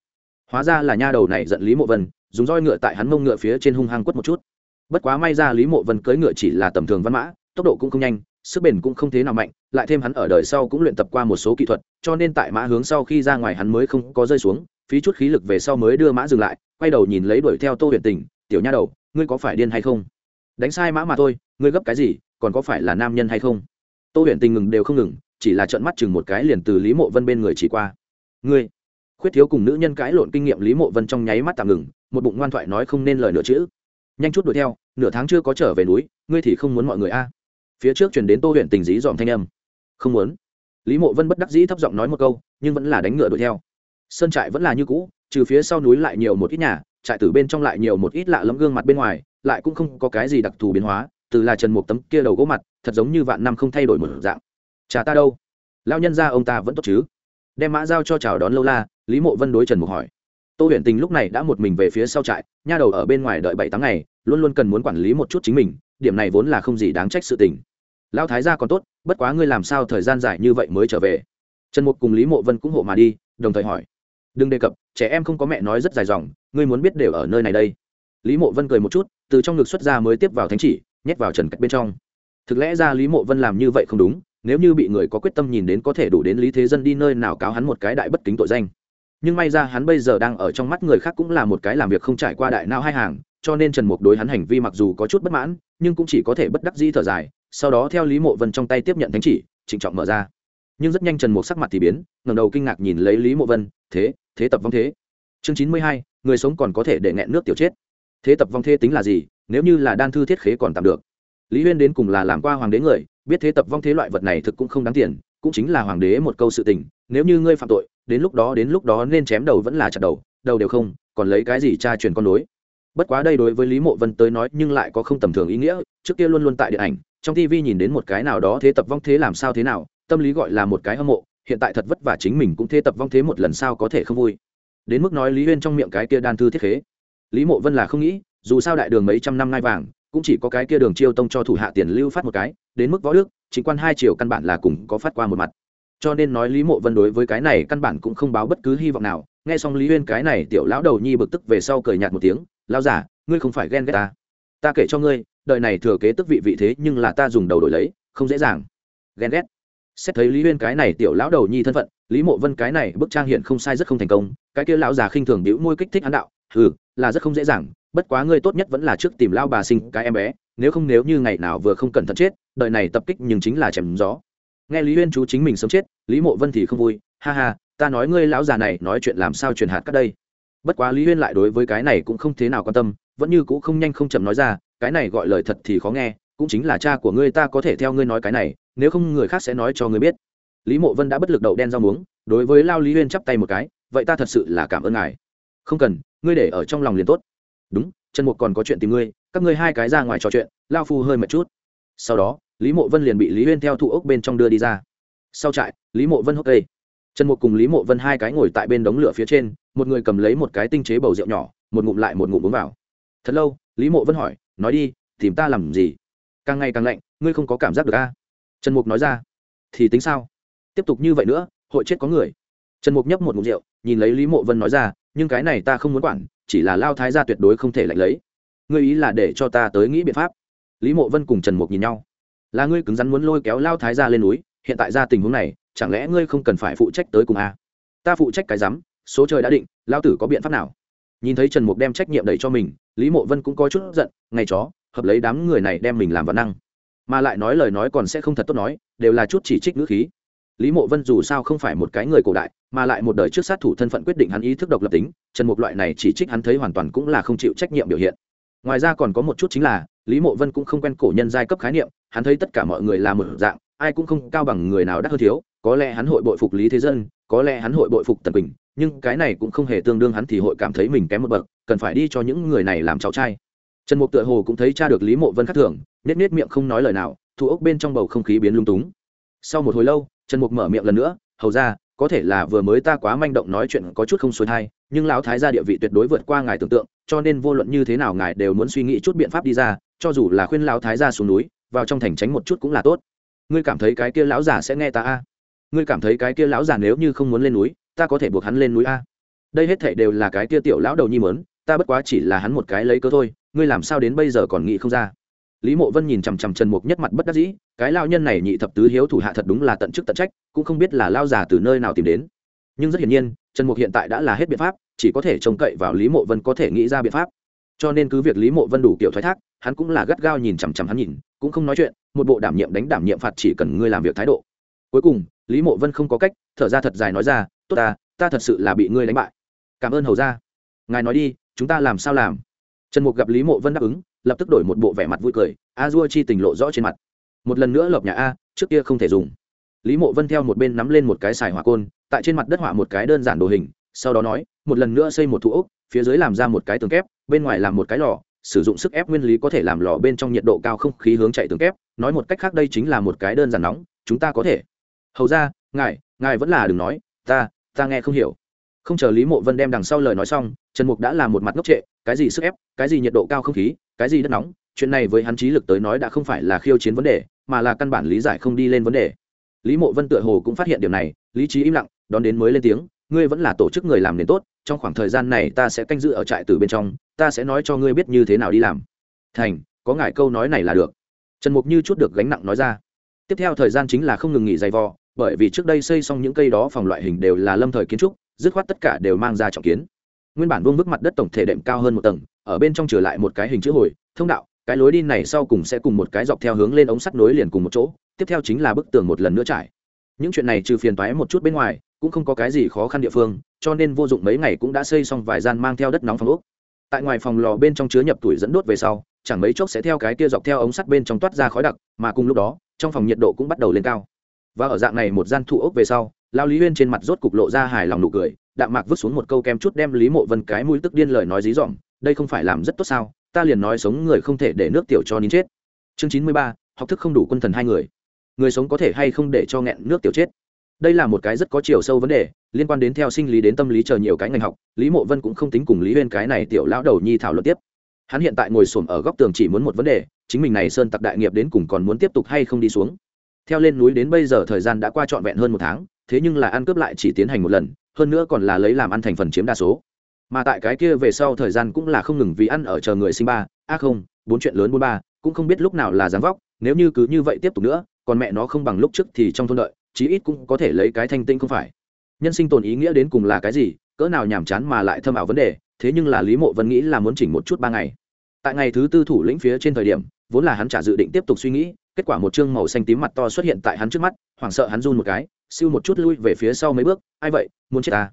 Hóa ra là nha đầu này giận lý mộ vân, dùng roi ngựa tại hắn mông ngựa phía trên hung hăng quất một chút. Bất quá may ra lý mộ vân cưỡi ngựa chỉ là tầm thường văn mã, tốc độ cũng không nhanh, sức bền cũng không thế nào mạnh, lại thêm hắn ở đời sau cũng luyện tập qua một số kỹ thuật, cho nên tại mã hướng sau khi ra ngoài hắn mới không có rơi xuống, phí chút khí lực về sau mới đưa mã dừng lại, quay đầu nhìn lấy đuổi theo tô huyền tình tiểu nha đầu, ngươi có phải điên hay không? Đánh sai mã mà thôi, ngươi gấp cái gì, còn có phải là nam nhân hay không? Tô huyền tình ngừng đều không ngừng, chỉ là trợn mắt chừng một cái liền từ lý mộ vân bên người chỉ qua. Ngươi, khuyết thiếu cùng nữ nhân cãi lộn kinh nghiệm lý mộ vân trong nháy mắt tạm ngừng, một bụng ngoan thoại nói không nên lời nửa chữ. Nhanh chút đuổi theo, nửa tháng chưa có trở về núi, ngươi thì không muốn mọi người a. Phía trước chuyển đến tô huyện tình dí dòm thanh âm. Không muốn. Lý mộ vân bất đắc dĩ thấp giọng nói một câu, nhưng vẫn là đánh ngựa đuổi theo. Sơn trại vẫn là như cũ, trừ phía sau núi lại nhiều một ít nhà trại tử bên trong lại nhiều một ít lạ lẫm gương mặt bên ngoài, lại cũng không có cái gì đặc thù biến hóa, từ là trần một tấm kia đầu gỗ mặt, thật giống như vạn năm không thay đổi một dạng. Cha ta đâu? Lao nhân ra ông ta vẫn tốt chứ? Đem mã giao cho chào đón lâu la, lý mộ vân đối trần mục hỏi. Tô huyền tình lúc này đã một mình về phía sau trại, nha đầu ở bên ngoài đợi bảy tháng ngày, luôn luôn cần muốn quản lý một chút chính mình, điểm này vốn là không gì đáng trách sự tình. Lão thái gia còn tốt, bất quá ngươi làm sao thời gian dài như vậy mới trở về? Trần mục cùng lý mộ vân cũng hộ mà đi, đồng thời hỏi đừng đề cập, trẻ em không có mẹ nói rất dài dòng, ngươi muốn biết đều ở nơi này đây. Lý mộ vân cười một chút, từ trong ngực xuất ra mới tiếp vào thánh chỉ, nhét vào trần cách bên trong. Thực lẽ ra lý mộ vân làm như vậy không đúng, nếu như bị người có quyết tâm nhìn đến có thể đủ đến lý thế dân đi nơi nào cáo hắn một cái đại bất kính tội danh. Nhưng may ra hắn bây giờ đang ở trong mắt người khác cũng là một cái làm việc không trải qua đại nao hai hàng, cho nên trần mục đối hắn hành vi mặc dù có chút bất mãn, nhưng cũng chỉ có thể bất đắc di thở dài, sau đó theo lý mộ vân trong tay tiếp nhận thánh chỉ, trịnh trọng mở ra nhưng rất nhanh trần mục sắc mặt thì biến, ngẩng đầu kinh ngạc nhìn lấy lý mộ vân, thế thế tập vong thế? Chương chín mươi hai, người sống còn có thể để nghẹn nước tiểu chết. Thế tập vong thế tính là gì? Nếu như là đan thư thiết khế còn tạm được. Lý huyên đến cùng là làm qua hoàng đế người, biết thế tập vong thế loại vật này thực cũng không đáng tiền, cũng chính là hoàng đế một câu sự tình, nếu như ngươi phạm tội, đến lúc đó, đến lúc đó nên chém đầu vẫn là chặt đầu đầu đều không, còn lấy cái gì tra truyền con nối? Bất quá đây đối với lý mộ vân tới nói nhưng lại có không tầm thường ý nghĩa, trước kia luôn luôn tại điện ảnh, trong tv nhìn đến một cái nào đó thế tập vong thế làm sao thế nào tâm lý gọi là một cái hâm mộ, hiện tại thật vất vả chính mình cũng thế tập vong thế một lần sao có thể không vui. Đến mức nói lý huyên trong miệng cái kia đan thư thiết khế. Lý mộ vân là không nghĩ, dù sao đại đường mấy trăm năm nay vàng, cũng chỉ có cái kia đường chiêu tông cho thủ hạ tiền lưu phát một cái, đến mức võ đức chính quan hai triệu căn bản là cùng có phát qua một mặt. Cho nên nói lý mộ vân đối với cái này căn bản cũng không báo bất cứ hy vọng nào, nghe xong lý huyên cái này tiểu lão đầu nhi bực tức về sau cười nhạt một tiếng, lão giả ngươi không phải ghen ghét ta. Ta kể cho ngươi, đời này thừa kế tức vị vị thế nhưng là ta dùng đầu đổi lấy, không dễ dàng. Ghen ghét xét thấy lý huyên cái này tiểu lão đầu nhi thân phận, lý mộ vân cái này bức trang hiện không sai rất không thành công, cái kia lão già khinh thường đĩu môi kích thích hắn đạo ừ là rất không dễ dàng, bất quá ngươi tốt nhất vẫn là trước tìm lao bà sinh cái em bé, nếu không nếu như ngày nào vừa không cẩn thận chết, đời này tập kích nhưng chính là chém gió. Nghe lý huyên chú chính mình sống chết, lý mộ vân thì không vui, ha ha, ta nói ngươi lão già này nói chuyện làm sao truyền hạt cắt đây? Bất quá lý huyên lại đối với cái này cũng không thế nào quan tâm, vẫn như cũ không nhanh không chậm nói ra, cái này gọi lời thật thì khó nghe, cũng chính là cha của ngươi ta có thể theo ngươi nói cái này nếu không người khác sẽ nói cho ngươi biết. Lý mộ vân đã bất lực đậu đen rau muống, đối với lao lý huyên chắp tay một cái, vậy ta thật sự là cảm ơn ngài. Không cần, ngươi để ở trong lòng liền tốt. Đúng, trần mục còn có chuyện tìm ngươi, các ngươi hai cái ra ngoài trò chuyện, lao phu hơi mệt chút. Sau đó, lý mộ vân liền bị lý huyên theo thụ ốc bên trong đưa đi ra. Sau trại, lý mộ vân hốc cây trần mục cùng lý mộ vân hai cái ngồi tại bên đống lửa phía trên, một người cầm lấy một cái tinh chế bầu rượu nhỏ, một ngụm lại một ngụm uống vào. Thật lâu, lý mộ vân hỏi, nói đi, tìm ta làm gì? Càng ngày càng lạnh, ngươi không có cảm giác được a trần mục nói ra, thì tính sao? Tiếp tục như vậy nữa, hội chết có người. Trần mục nhấp một ngụm rượu, nhìn lấy lý mộ vân nói ra, nhưng cái này ta không muốn quản, chỉ là lao thái gia tuyệt đối không thể lạnh lấy. Ngươi ý là để cho ta tới nghĩ biện pháp. Lý mộ vân cùng trần mục nhìn nhau. Là ngươi cứng rắn muốn lôi kéo lao thái gia lên núi, hiện tại ra tình huống này, chẳng lẽ ngươi không cần phải phụ trách tới cùng a? Ta phụ trách cái rắm số trời đã định, lao tử có biện pháp nào? Nhìn thấy trần mục đem trách nhiệm đẩy cho mình, lý mộ vân cũng có chút giận, ngày chó, hợp lấy đám người này đem mình làm vật năng mà lại nói lời nói còn sẽ không thật tốt nói, đều là chút chỉ trích ngữ khí. Lý mộ vân dù sao không phải một cái người cổ đại, mà lại một đời trước sát thủ thân phận quyết định hắn ý thức độc lập tính, trần mục loại này chỉ trích hắn thấy hoàn toàn cũng là không chịu trách nhiệm biểu hiện. Ngoài ra còn có một chút chính là, lý mộ vân cũng không quen cổ nhân giai cấp khái niệm, hắn thấy tất cả mọi người là một dạng, ai cũng không cao bằng người nào đắc hơn thiếu, có lẽ hắn hội bội phục lý thế dân, có lẽ hắn hội bội phục tần bình nhưng cái này cũng không hề tương đương hắn thì hội cảm thấy mình kém một bậc, cần phải đi cho những người này làm cháu trai trần mục tựa hồ cũng thấy cha được lý mộ vân khắc thường nết nết miệng không nói lời nào, thu ốc bên trong bầu không khí biến lung túng. Sau một hồi lâu, trần mục mở miệng lần nữa, hầu ra, có thể là vừa mới ta quá manh động nói chuyện có chút không xuôi thai, nhưng lão thái gia địa vị tuyệt đối vượt qua ngài tưởng tượng, cho nên vô luận như thế nào ngài đều muốn suy nghĩ chút biện pháp đi ra, cho dù là khuyên lão thái gia xuống núi, vào trong thành tránh một chút cũng là tốt. Ngươi cảm thấy cái kia lão già sẽ nghe ta a? Ngươi cảm thấy cái kia lão già nếu như không muốn lên núi, ta có thể buộc hắn lên núi a? Đây hết thảy đều là cái kia tiểu lão đầu nhi mớn ta bất quá chỉ là hắn một cái lấy cớ thôi ngươi làm sao đến bây giờ còn nghĩ không ra? Lý mộ vân nhìn chằm chằm trần mục nhất mặt bất đắc dĩ, cái lao nhân này nhị thập tứ hiếu thủ hạ thật đúng là tận chức tận trách, cũng không biết là lao già từ nơi nào tìm đến. Nhưng rất hiển nhiên, trần mục hiện tại đã là hết biện pháp, chỉ có thể trông cậy vào lý mộ vân có thể nghĩ ra biện pháp. Cho nên cứ việc lý mộ vân đủ kiểu thoái thác, hắn cũng là gắt gao nhìn chằm chằm hắn nhìn, cũng không nói chuyện, một bộ đảm nhiệm đánh đảm nhiệm phạt chỉ cần ngươi làm việc thái độ. Cuối cùng, lý mộ vân không có cách, thở ra thật dài nói ra, tốt ta ta thật sự là bị ngươi đánh bại. Cảm ơn hầu ra ngài nói đi, chúng ta làm sao làm? Trần mục gặp lý mộ vân đáp ứng, lập tức đổi một bộ vẻ mặt vui cười, a dua chi tình lộ rõ trên mặt. Một lần nữa lợp nhà a, trước kia không thể dùng. Lý mộ vân theo một bên nắm lên một cái xài hỏa côn, tại trên mặt đất hỏa một cái đơn giản đồ hình, sau đó nói, một lần nữa xây một thủ ốc, phía dưới làm ra một cái tường kép, bên ngoài làm một cái lò, sử dụng sức ép nguyên lý có thể làm lò bên trong nhiệt độ cao không khí hướng chạy tường kép, nói một cách khác đây chính là một cái đơn giản nóng, chúng ta có thể. Hầu ra, ngài ngài vẫn là đừng nói, ta ta nghe không hiểu không chờ lý mộ vân đem đằng sau lời nói xong, trần mục đã là một mặt ngốc trệ, cái gì sức ép, cái gì nhiệt độ cao không khí, cái gì đất nóng, chuyện này với hắn trí lực tới nói đã không phải là khiêu chiến vấn đề, mà là căn bản lý giải không đi lên vấn đề. Lý mộ vân tựa hồ cũng phát hiện điều này, lý trí im lặng, đón đến mới lên tiếng, ngươi vẫn là tổ chức người làm nền tốt, trong khoảng thời gian này ta sẽ canh giữ ở trại từ bên trong, ta sẽ nói cho ngươi biết như thế nào đi làm. Thành, có ngại câu nói này là được. Trần mục như chút được gánh nặng nói ra. Tiếp theo thời gian chính là không ngừng nghỉ dày vò, bởi vì trước đây xây xong những cây đó phòng loại hình đều là lâm thời kiến trúc dứt khoát tất cả đều mang ra trọng kiến. Nguyên bản vương bức mặt đất tổng thể đệm cao hơn một tầng, ở bên trong trở lại một cái hình chữ hồi, thông đạo, cái lối đi này sau cùng sẽ cùng một cái dọc theo hướng lên ống sắt nối liền cùng một chỗ, tiếp theo chính là bức tường một lần nữa trải. Những chuyện này trừ phiền toái một chút bên ngoài, cũng không có cái gì khó khăn địa phương, cho nên vô dụng mấy ngày cũng đã xây xong vài gian mang theo đất nóng phòng ốc. Tại ngoài phòng lò bên trong chứa nhập tuổi dẫn đốt về sau, chẳng mấy chốc sẽ theo cái kia dọc theo ống sắt bên trong toát ra khói đặc, mà cùng lúc đó, trong phòng nhiệt độ cũng bắt đầu lên cao. Và ở dạng này một gian thụ ốc về sau lao lý huyên trên mặt rốt cục lộ ra hài lòng nụ cười, đạm mạc vứt xuống một câu kem chút đem lý mộ vân cái mũi tức điên lời nói dí dỏm, đây không phải làm rất tốt sao? Ta liền nói sống người không thể để nước tiểu cho nín chết. Chương chín mươi ba, học thức không đủ quân thần hai người. Người sống có thể hay không để cho nghẹn nước tiểu chết? Đây là một cái rất có chiều sâu vấn đề, liên quan đến theo sinh lý đến tâm lý chờ nhiều cái ngành học, lý mộ vân cũng không tính cùng lý huyên cái này tiểu lão đầu nhi thảo luận tiếp. Hắn hiện tại ngồi xổm ở góc tường chỉ muốn một vấn đề, chính mình này sơn tặc đại nghiệp đến cùng còn muốn tiếp tục hay không đi xuống. Theo lên núi đến bây giờ thời gian đã qua trọn vẹn hơn một tháng thế nhưng là ăn cướp lại chỉ tiến hành một lần, hơn nữa còn là lấy làm ăn thành phần chiếm đa số. Mà tại cái kia về sau thời gian cũng là không ngừng vì ăn ở chờ người sinh ba, a không, bốn chuyện lớn bốn ba, cũng không biết lúc nào là dáng vóc, nếu như cứ như vậy tiếp tục nữa, còn mẹ nó không bằng lúc trước thì trong thôn đợi, chí ít cũng có thể lấy cái thanh tinh không phải. Nhân sinh tồn ý nghĩa đến cùng là cái gì, cỡ nào nhàm chán mà lại thâm ảo vấn đề, thế nhưng là lý mộ vẫn nghĩ là muốn chỉnh một chút ba ngày. Tại ngày thứ tư thủ lĩnh phía trên thời điểm, vốn là hắn trả dự định tiếp tục suy nghĩ, kết quả một chương màu xanh tím mặt to xuất hiện tại hắn trước mắt, hoảng sợ hắn run một cái siêu một chút lui về phía sau mấy bước, ai vậy? Muốn chết ta?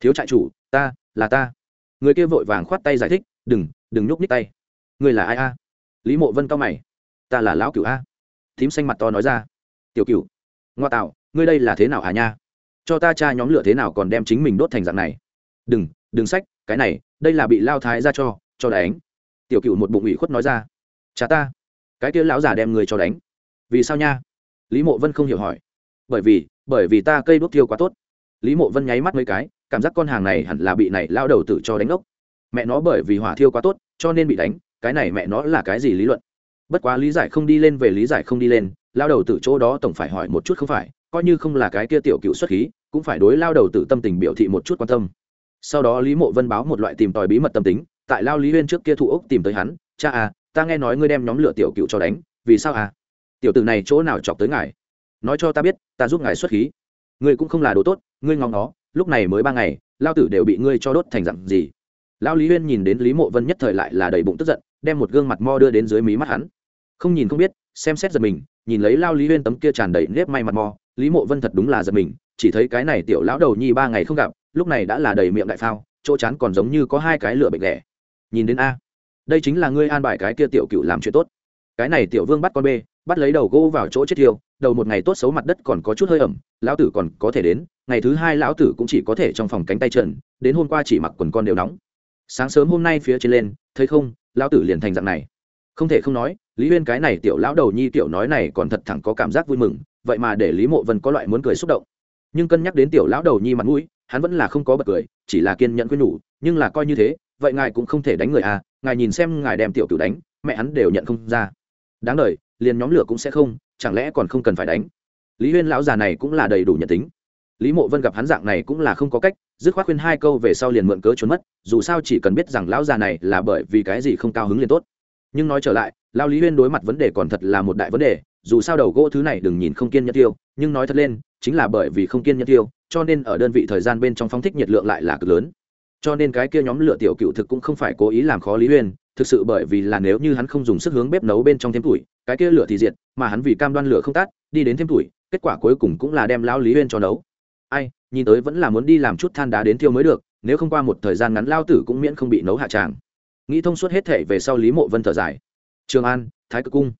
Thiếu trại chủ, ta, là ta. Người kia vội vàng khoát tay giải thích, đừng đừng nhúc nhích tay. Người là ai a? Lý mộ vân cao mày. Ta là lão cửu a. Thím xanh mặt to nói ra. Tiểu cửu, ngoa tạo, ngươi đây là thế nào à nha? Cho ta cha nhóm lửa thế nào còn đem chính mình đốt thành dạng này? Đừng đừng sách, cái này, đây là bị lao thái ra cho cho đánh. Tiểu cựu một bụng ủy khuất nói ra. Cha ta, cái kia lão già đem người cho đánh. Vì sao nha? Lý mộ vân không hiểu hỏi. Bởi vì bởi vì ta cây đốt thiêu quá tốt. Lý mộ vân nháy mắt mấy cái, cảm giác con hàng này hẳn là bị này lao đầu tử cho đánh ốc. Mẹ nó bởi vì hỏa thiêu quá tốt, cho nên bị đánh, cái này mẹ nó là cái gì lý luận? Bất quá lý giải không đi lên về lý giải không đi lên, lao đầu tử chỗ đó tổng phải hỏi một chút không phải, coi như không là cái kia tiểu cựu xuất khí, cũng phải đối lao đầu tử tâm tình biểu thị một chút quan tâm. Sau đó lý mộ vân báo một loại tìm tòi bí mật tâm tính, tại lao lý huyên trước kia thụ ốc tìm tới hắn, cha à ta nghe nói ngươi đem nhóm lửa tiểu cựu cho đánh, vì sao à? Tiểu tử này chỗ nào chọc tới ngài? Nói cho ta biết, ta giúp ngài xuất khí. Ngươi cũng không là đồ tốt, ngươi ngóng nó, lúc này mới ba ngày, lao tử đều bị ngươi cho đốt thành dặn gì. Lao lý huyên nhìn đến lý mộ vân nhất thời lại là đầy bụng tức giận, đem một gương mặt mo đưa đến dưới mí mắt hắn. Không nhìn không biết, xem xét giật mình, nhìn lấy lao lý huyên tấm kia tràn đầy nếp may mặt mo, lý mộ vân thật đúng là giật mình, chỉ thấy cái này tiểu lão đầu nhi ba ngày không gặp, lúc này đã là đầy miệng đại phao, chỗ chán còn giống như có hai cái lửa bệnh lẻ nhìn đến a. Đây chính là ngươi an bài cái kia tiểu cựu làm chuyện tốt. Cái này tiểu vương bắt con b bắt lấy đầu gỗ vào chỗ chết thiêu, đầu một ngày tốt xấu mặt đất còn có chút hơi ẩm, lão tử còn có thể đến, ngày thứ hai lão tử cũng chỉ có thể trong phòng cánh tay trần, đến hôm qua chỉ mặc quần con đều nóng. Sáng sớm hôm nay phía trên lên, thấy không, lão tử liền thành dạng này. Không thể không nói, lý huyên cái này tiểu lão đầu nhi tiểu nói này còn thật thẳng có cảm giác vui mừng, vậy mà để lý mộ vân có loại muốn cười xúc động. Nhưng cân nhắc đến tiểu lão đầu nhi mặt mũi, hắn vẫn là không có bật cười, chỉ là kiên nhẫn quyết nhủ, nhưng là coi như thế, vậy ngài cũng không thể đánh người à ngài nhìn xem ngài đem tiểu cửu đánh, mẹ hắn đều nhận không ra. Đáng lời liền nhóm lửa cũng sẽ không, chẳng lẽ còn không cần phải đánh? Lý huyên lão già này cũng là đầy đủ nhận tính. Lý mộ vân gặp hắn dạng này cũng là không có cách, dứt khoát khuyên hai câu về sau liền mượn cớ trốn mất, dù sao chỉ cần biết rằng lão già này là bởi vì cái gì không cao hứng liền tốt. Nhưng nói trở lại lao lý huyên đối mặt vấn đề còn thật là một đại vấn đề, dù sao đầu gỗ thứ này đừng nhìn không kiên nhẫn tiêu nhưng nói thật lên, chính là bởi vì không kiên nhẫn tiêu cho nên ở đơn vị thời gian bên trong phóng thích nhiệt lượng lại là cực lớn. Cho nên cái kia nhóm lửa tiểu cựu thực cũng không phải cố ý làm khó lý huyên thực sự bởi vì là nếu như hắn không dùng sức hướng bếp nấu bên trong thêm tuổi cái kia lửa thì diệt mà hắn vì cam đoan lửa không tắt, đi đến thêm tuổi kết quả cuối cùng cũng là đem lão lý huyên cho nấu. Ai nhìn tới vẫn là muốn đi làm chút than đá đến thiêu mới được nếu không qua một thời gian ngắn lao tử cũng miễn không bị nấu hạ tràng. Nghĩ thông suốt hết thể về sau lý mộ vân thở dài. Trường an thái cực cung.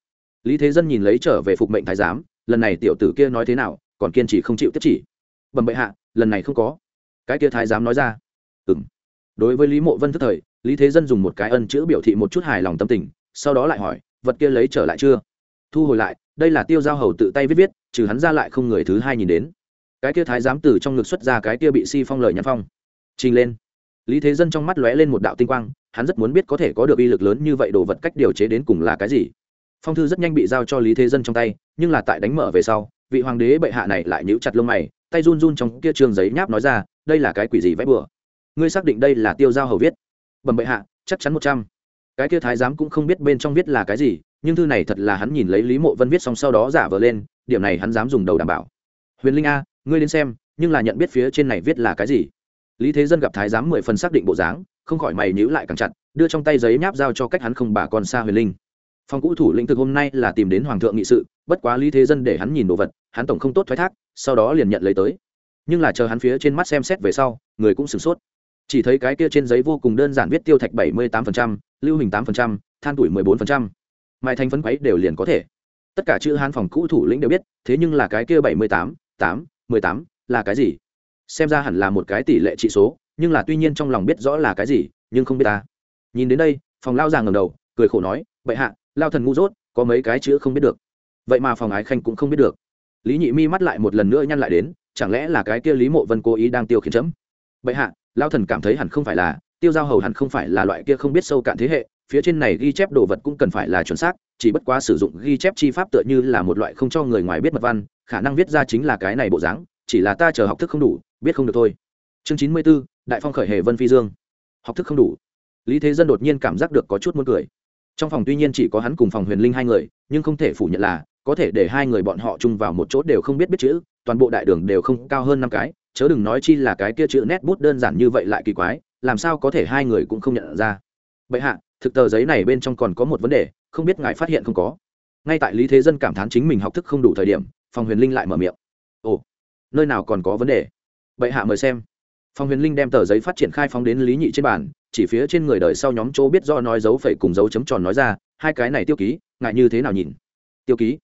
Lý thế dân nhìn lấy trở về phục mệnh thái giám lần này tiểu tử kia nói thế nào còn kiên trì không chịu tiếp chỉ. Bẩm bệ hạ lần này không có. Cái kia thái giám nói ra. Ừng đối với lý mộ vân thức thời lý thế dân dùng một cái ân chữ biểu thị một chút hài lòng tâm tình, sau đó lại hỏi, vật kia lấy trở lại chưa? Thu hồi lại, đây là tiêu giao hầu tự tay viết viết, trừ hắn ra lại không người thứ hai nhìn đến. Cái kia thái giám từ trong ngực xuất ra cái kia bị si phong lời nhắn phong. Trình lên. Lý thế dân trong mắt lóe lên một đạo tinh quang, hắn rất muốn biết có thể có được uy lực lớn như vậy đồ vật cách điều chế đến cùng là cái gì. Phong thư rất nhanh bị giao cho lý thế dân trong tay, nhưng là tại đánh mở về sau, vị hoàng đế bệ hạ này lại nhíu chặt lông mày, tay run run trong kia trường giấy nháp nói ra, đây là cái quỷ gì vẽ bừa? Ngươi xác định đây là tiêu giao hầu viết? Bẩm bệ hạ, chắc chắn một trăm. Cái kia thái giám cũng không biết bên trong viết là cái gì, nhưng thư này thật là hắn nhìn lấy lý mộ vân viết xong sau đó giả vờ lên, điểm này hắn dám dùng đầu đảm bảo. Huyền linh a, ngươi đến xem, nhưng là nhận biết phía trên này viết là cái gì? Lý thế dân gặp thái giám mười phần xác định bộ dáng, không khỏi mày nhữ lại càng chặt, đưa trong tay giấy nháp giao cho cách hắn không bà con xa huyền linh. Phòng cũ thủ lĩnh thực hôm nay là tìm đến hoàng thượng nghị sự, bất quá lý thế dân để hắn nhìn đồ vật, hắn tổng không tốt thoái thác, sau đó liền nhận lấy tới. Nhưng là chờ hắn phía trên mắt xem xét về sau, người cũng sửng sốt chỉ thấy cái kia trên giấy vô cùng đơn giản viết tiêu thạch bảy mươi tám lưu hình tám than tuổi mười bốn mai thành phấn quấy đều liền có thể. Tất cả chữ hán phòng cũ thủ lĩnh đều biết, thế nhưng là cái kia bảy mươi tám tám, mười tám là cái gì? Xem ra hẳn là một cái tỷ lệ trị số, nhưng là tuy nhiên trong lòng biết rõ là cái gì, nhưng không biết ta. Nhìn đến đây, phòng lao già ngầm đầu, cười khổ nói, bệ hạ, lao thần ngu dốt, có mấy cái chữ không biết được. Vậy mà phòng ái khanh cũng không biết được. Lý nhị mi mắt lại một lần nữa nhăn lại đến, chẳng lẽ là cái kia lý mộ vân cố ý đang tiêu khiển chấm? Bệ hạ lao thần cảm thấy hẳn không phải là, tiêu giao hầu hẳn không phải là loại kia không biết sâu cạn thế hệ, phía trên này ghi chép đồ vật cũng cần phải là chuẩn xác, chỉ bất quá sử dụng ghi chép chi pháp tựa như là một loại không cho người ngoài biết mật văn, khả năng viết ra chính là cái này bộ dáng, chỉ là ta chờ học thức không đủ, biết không được thôi. Chương chín mươi b ố đại phong khởi hề vân phi dương. Học thức không đủ. Lý thế dân đột nhiên cảm giác được có chút muốn cười. Trong phòng tuy nhiên chỉ có hắn cùng phòng huyền linh hai người, nhưng không thể phủ nhận là, có thể để hai người bọn họ chung vào một chỗ đều không biết biết chữ, toàn bộ đại đường đều không cao hơn năm cái chớ đừng nói chi là cái kia chữ nét bút đơn giản như vậy lại kỳ quái, làm sao có thể hai người cũng không nhận ra. Bệ hạ, thực tờ giấy này bên trong còn có một vấn đề, không biết ngài phát hiện không có. Ngay tại lý thế dân cảm thán chính mình học thức không đủ thời điểm phòng huyền linh lại mở miệng. Ồ, nơi nào còn có vấn đề? Bệ hạ mời xem. Phòng huyền linh đem tờ giấy phát triển khai phóng đến lý nhị trên bàn, chỉ phía trên người đời sau nhóm chỗ biết do nói dấu phẩy cùng dấu chấm tròn nói ra, hai cái này tiêu ký ngại như thế nào nhìn? Tiêu ký.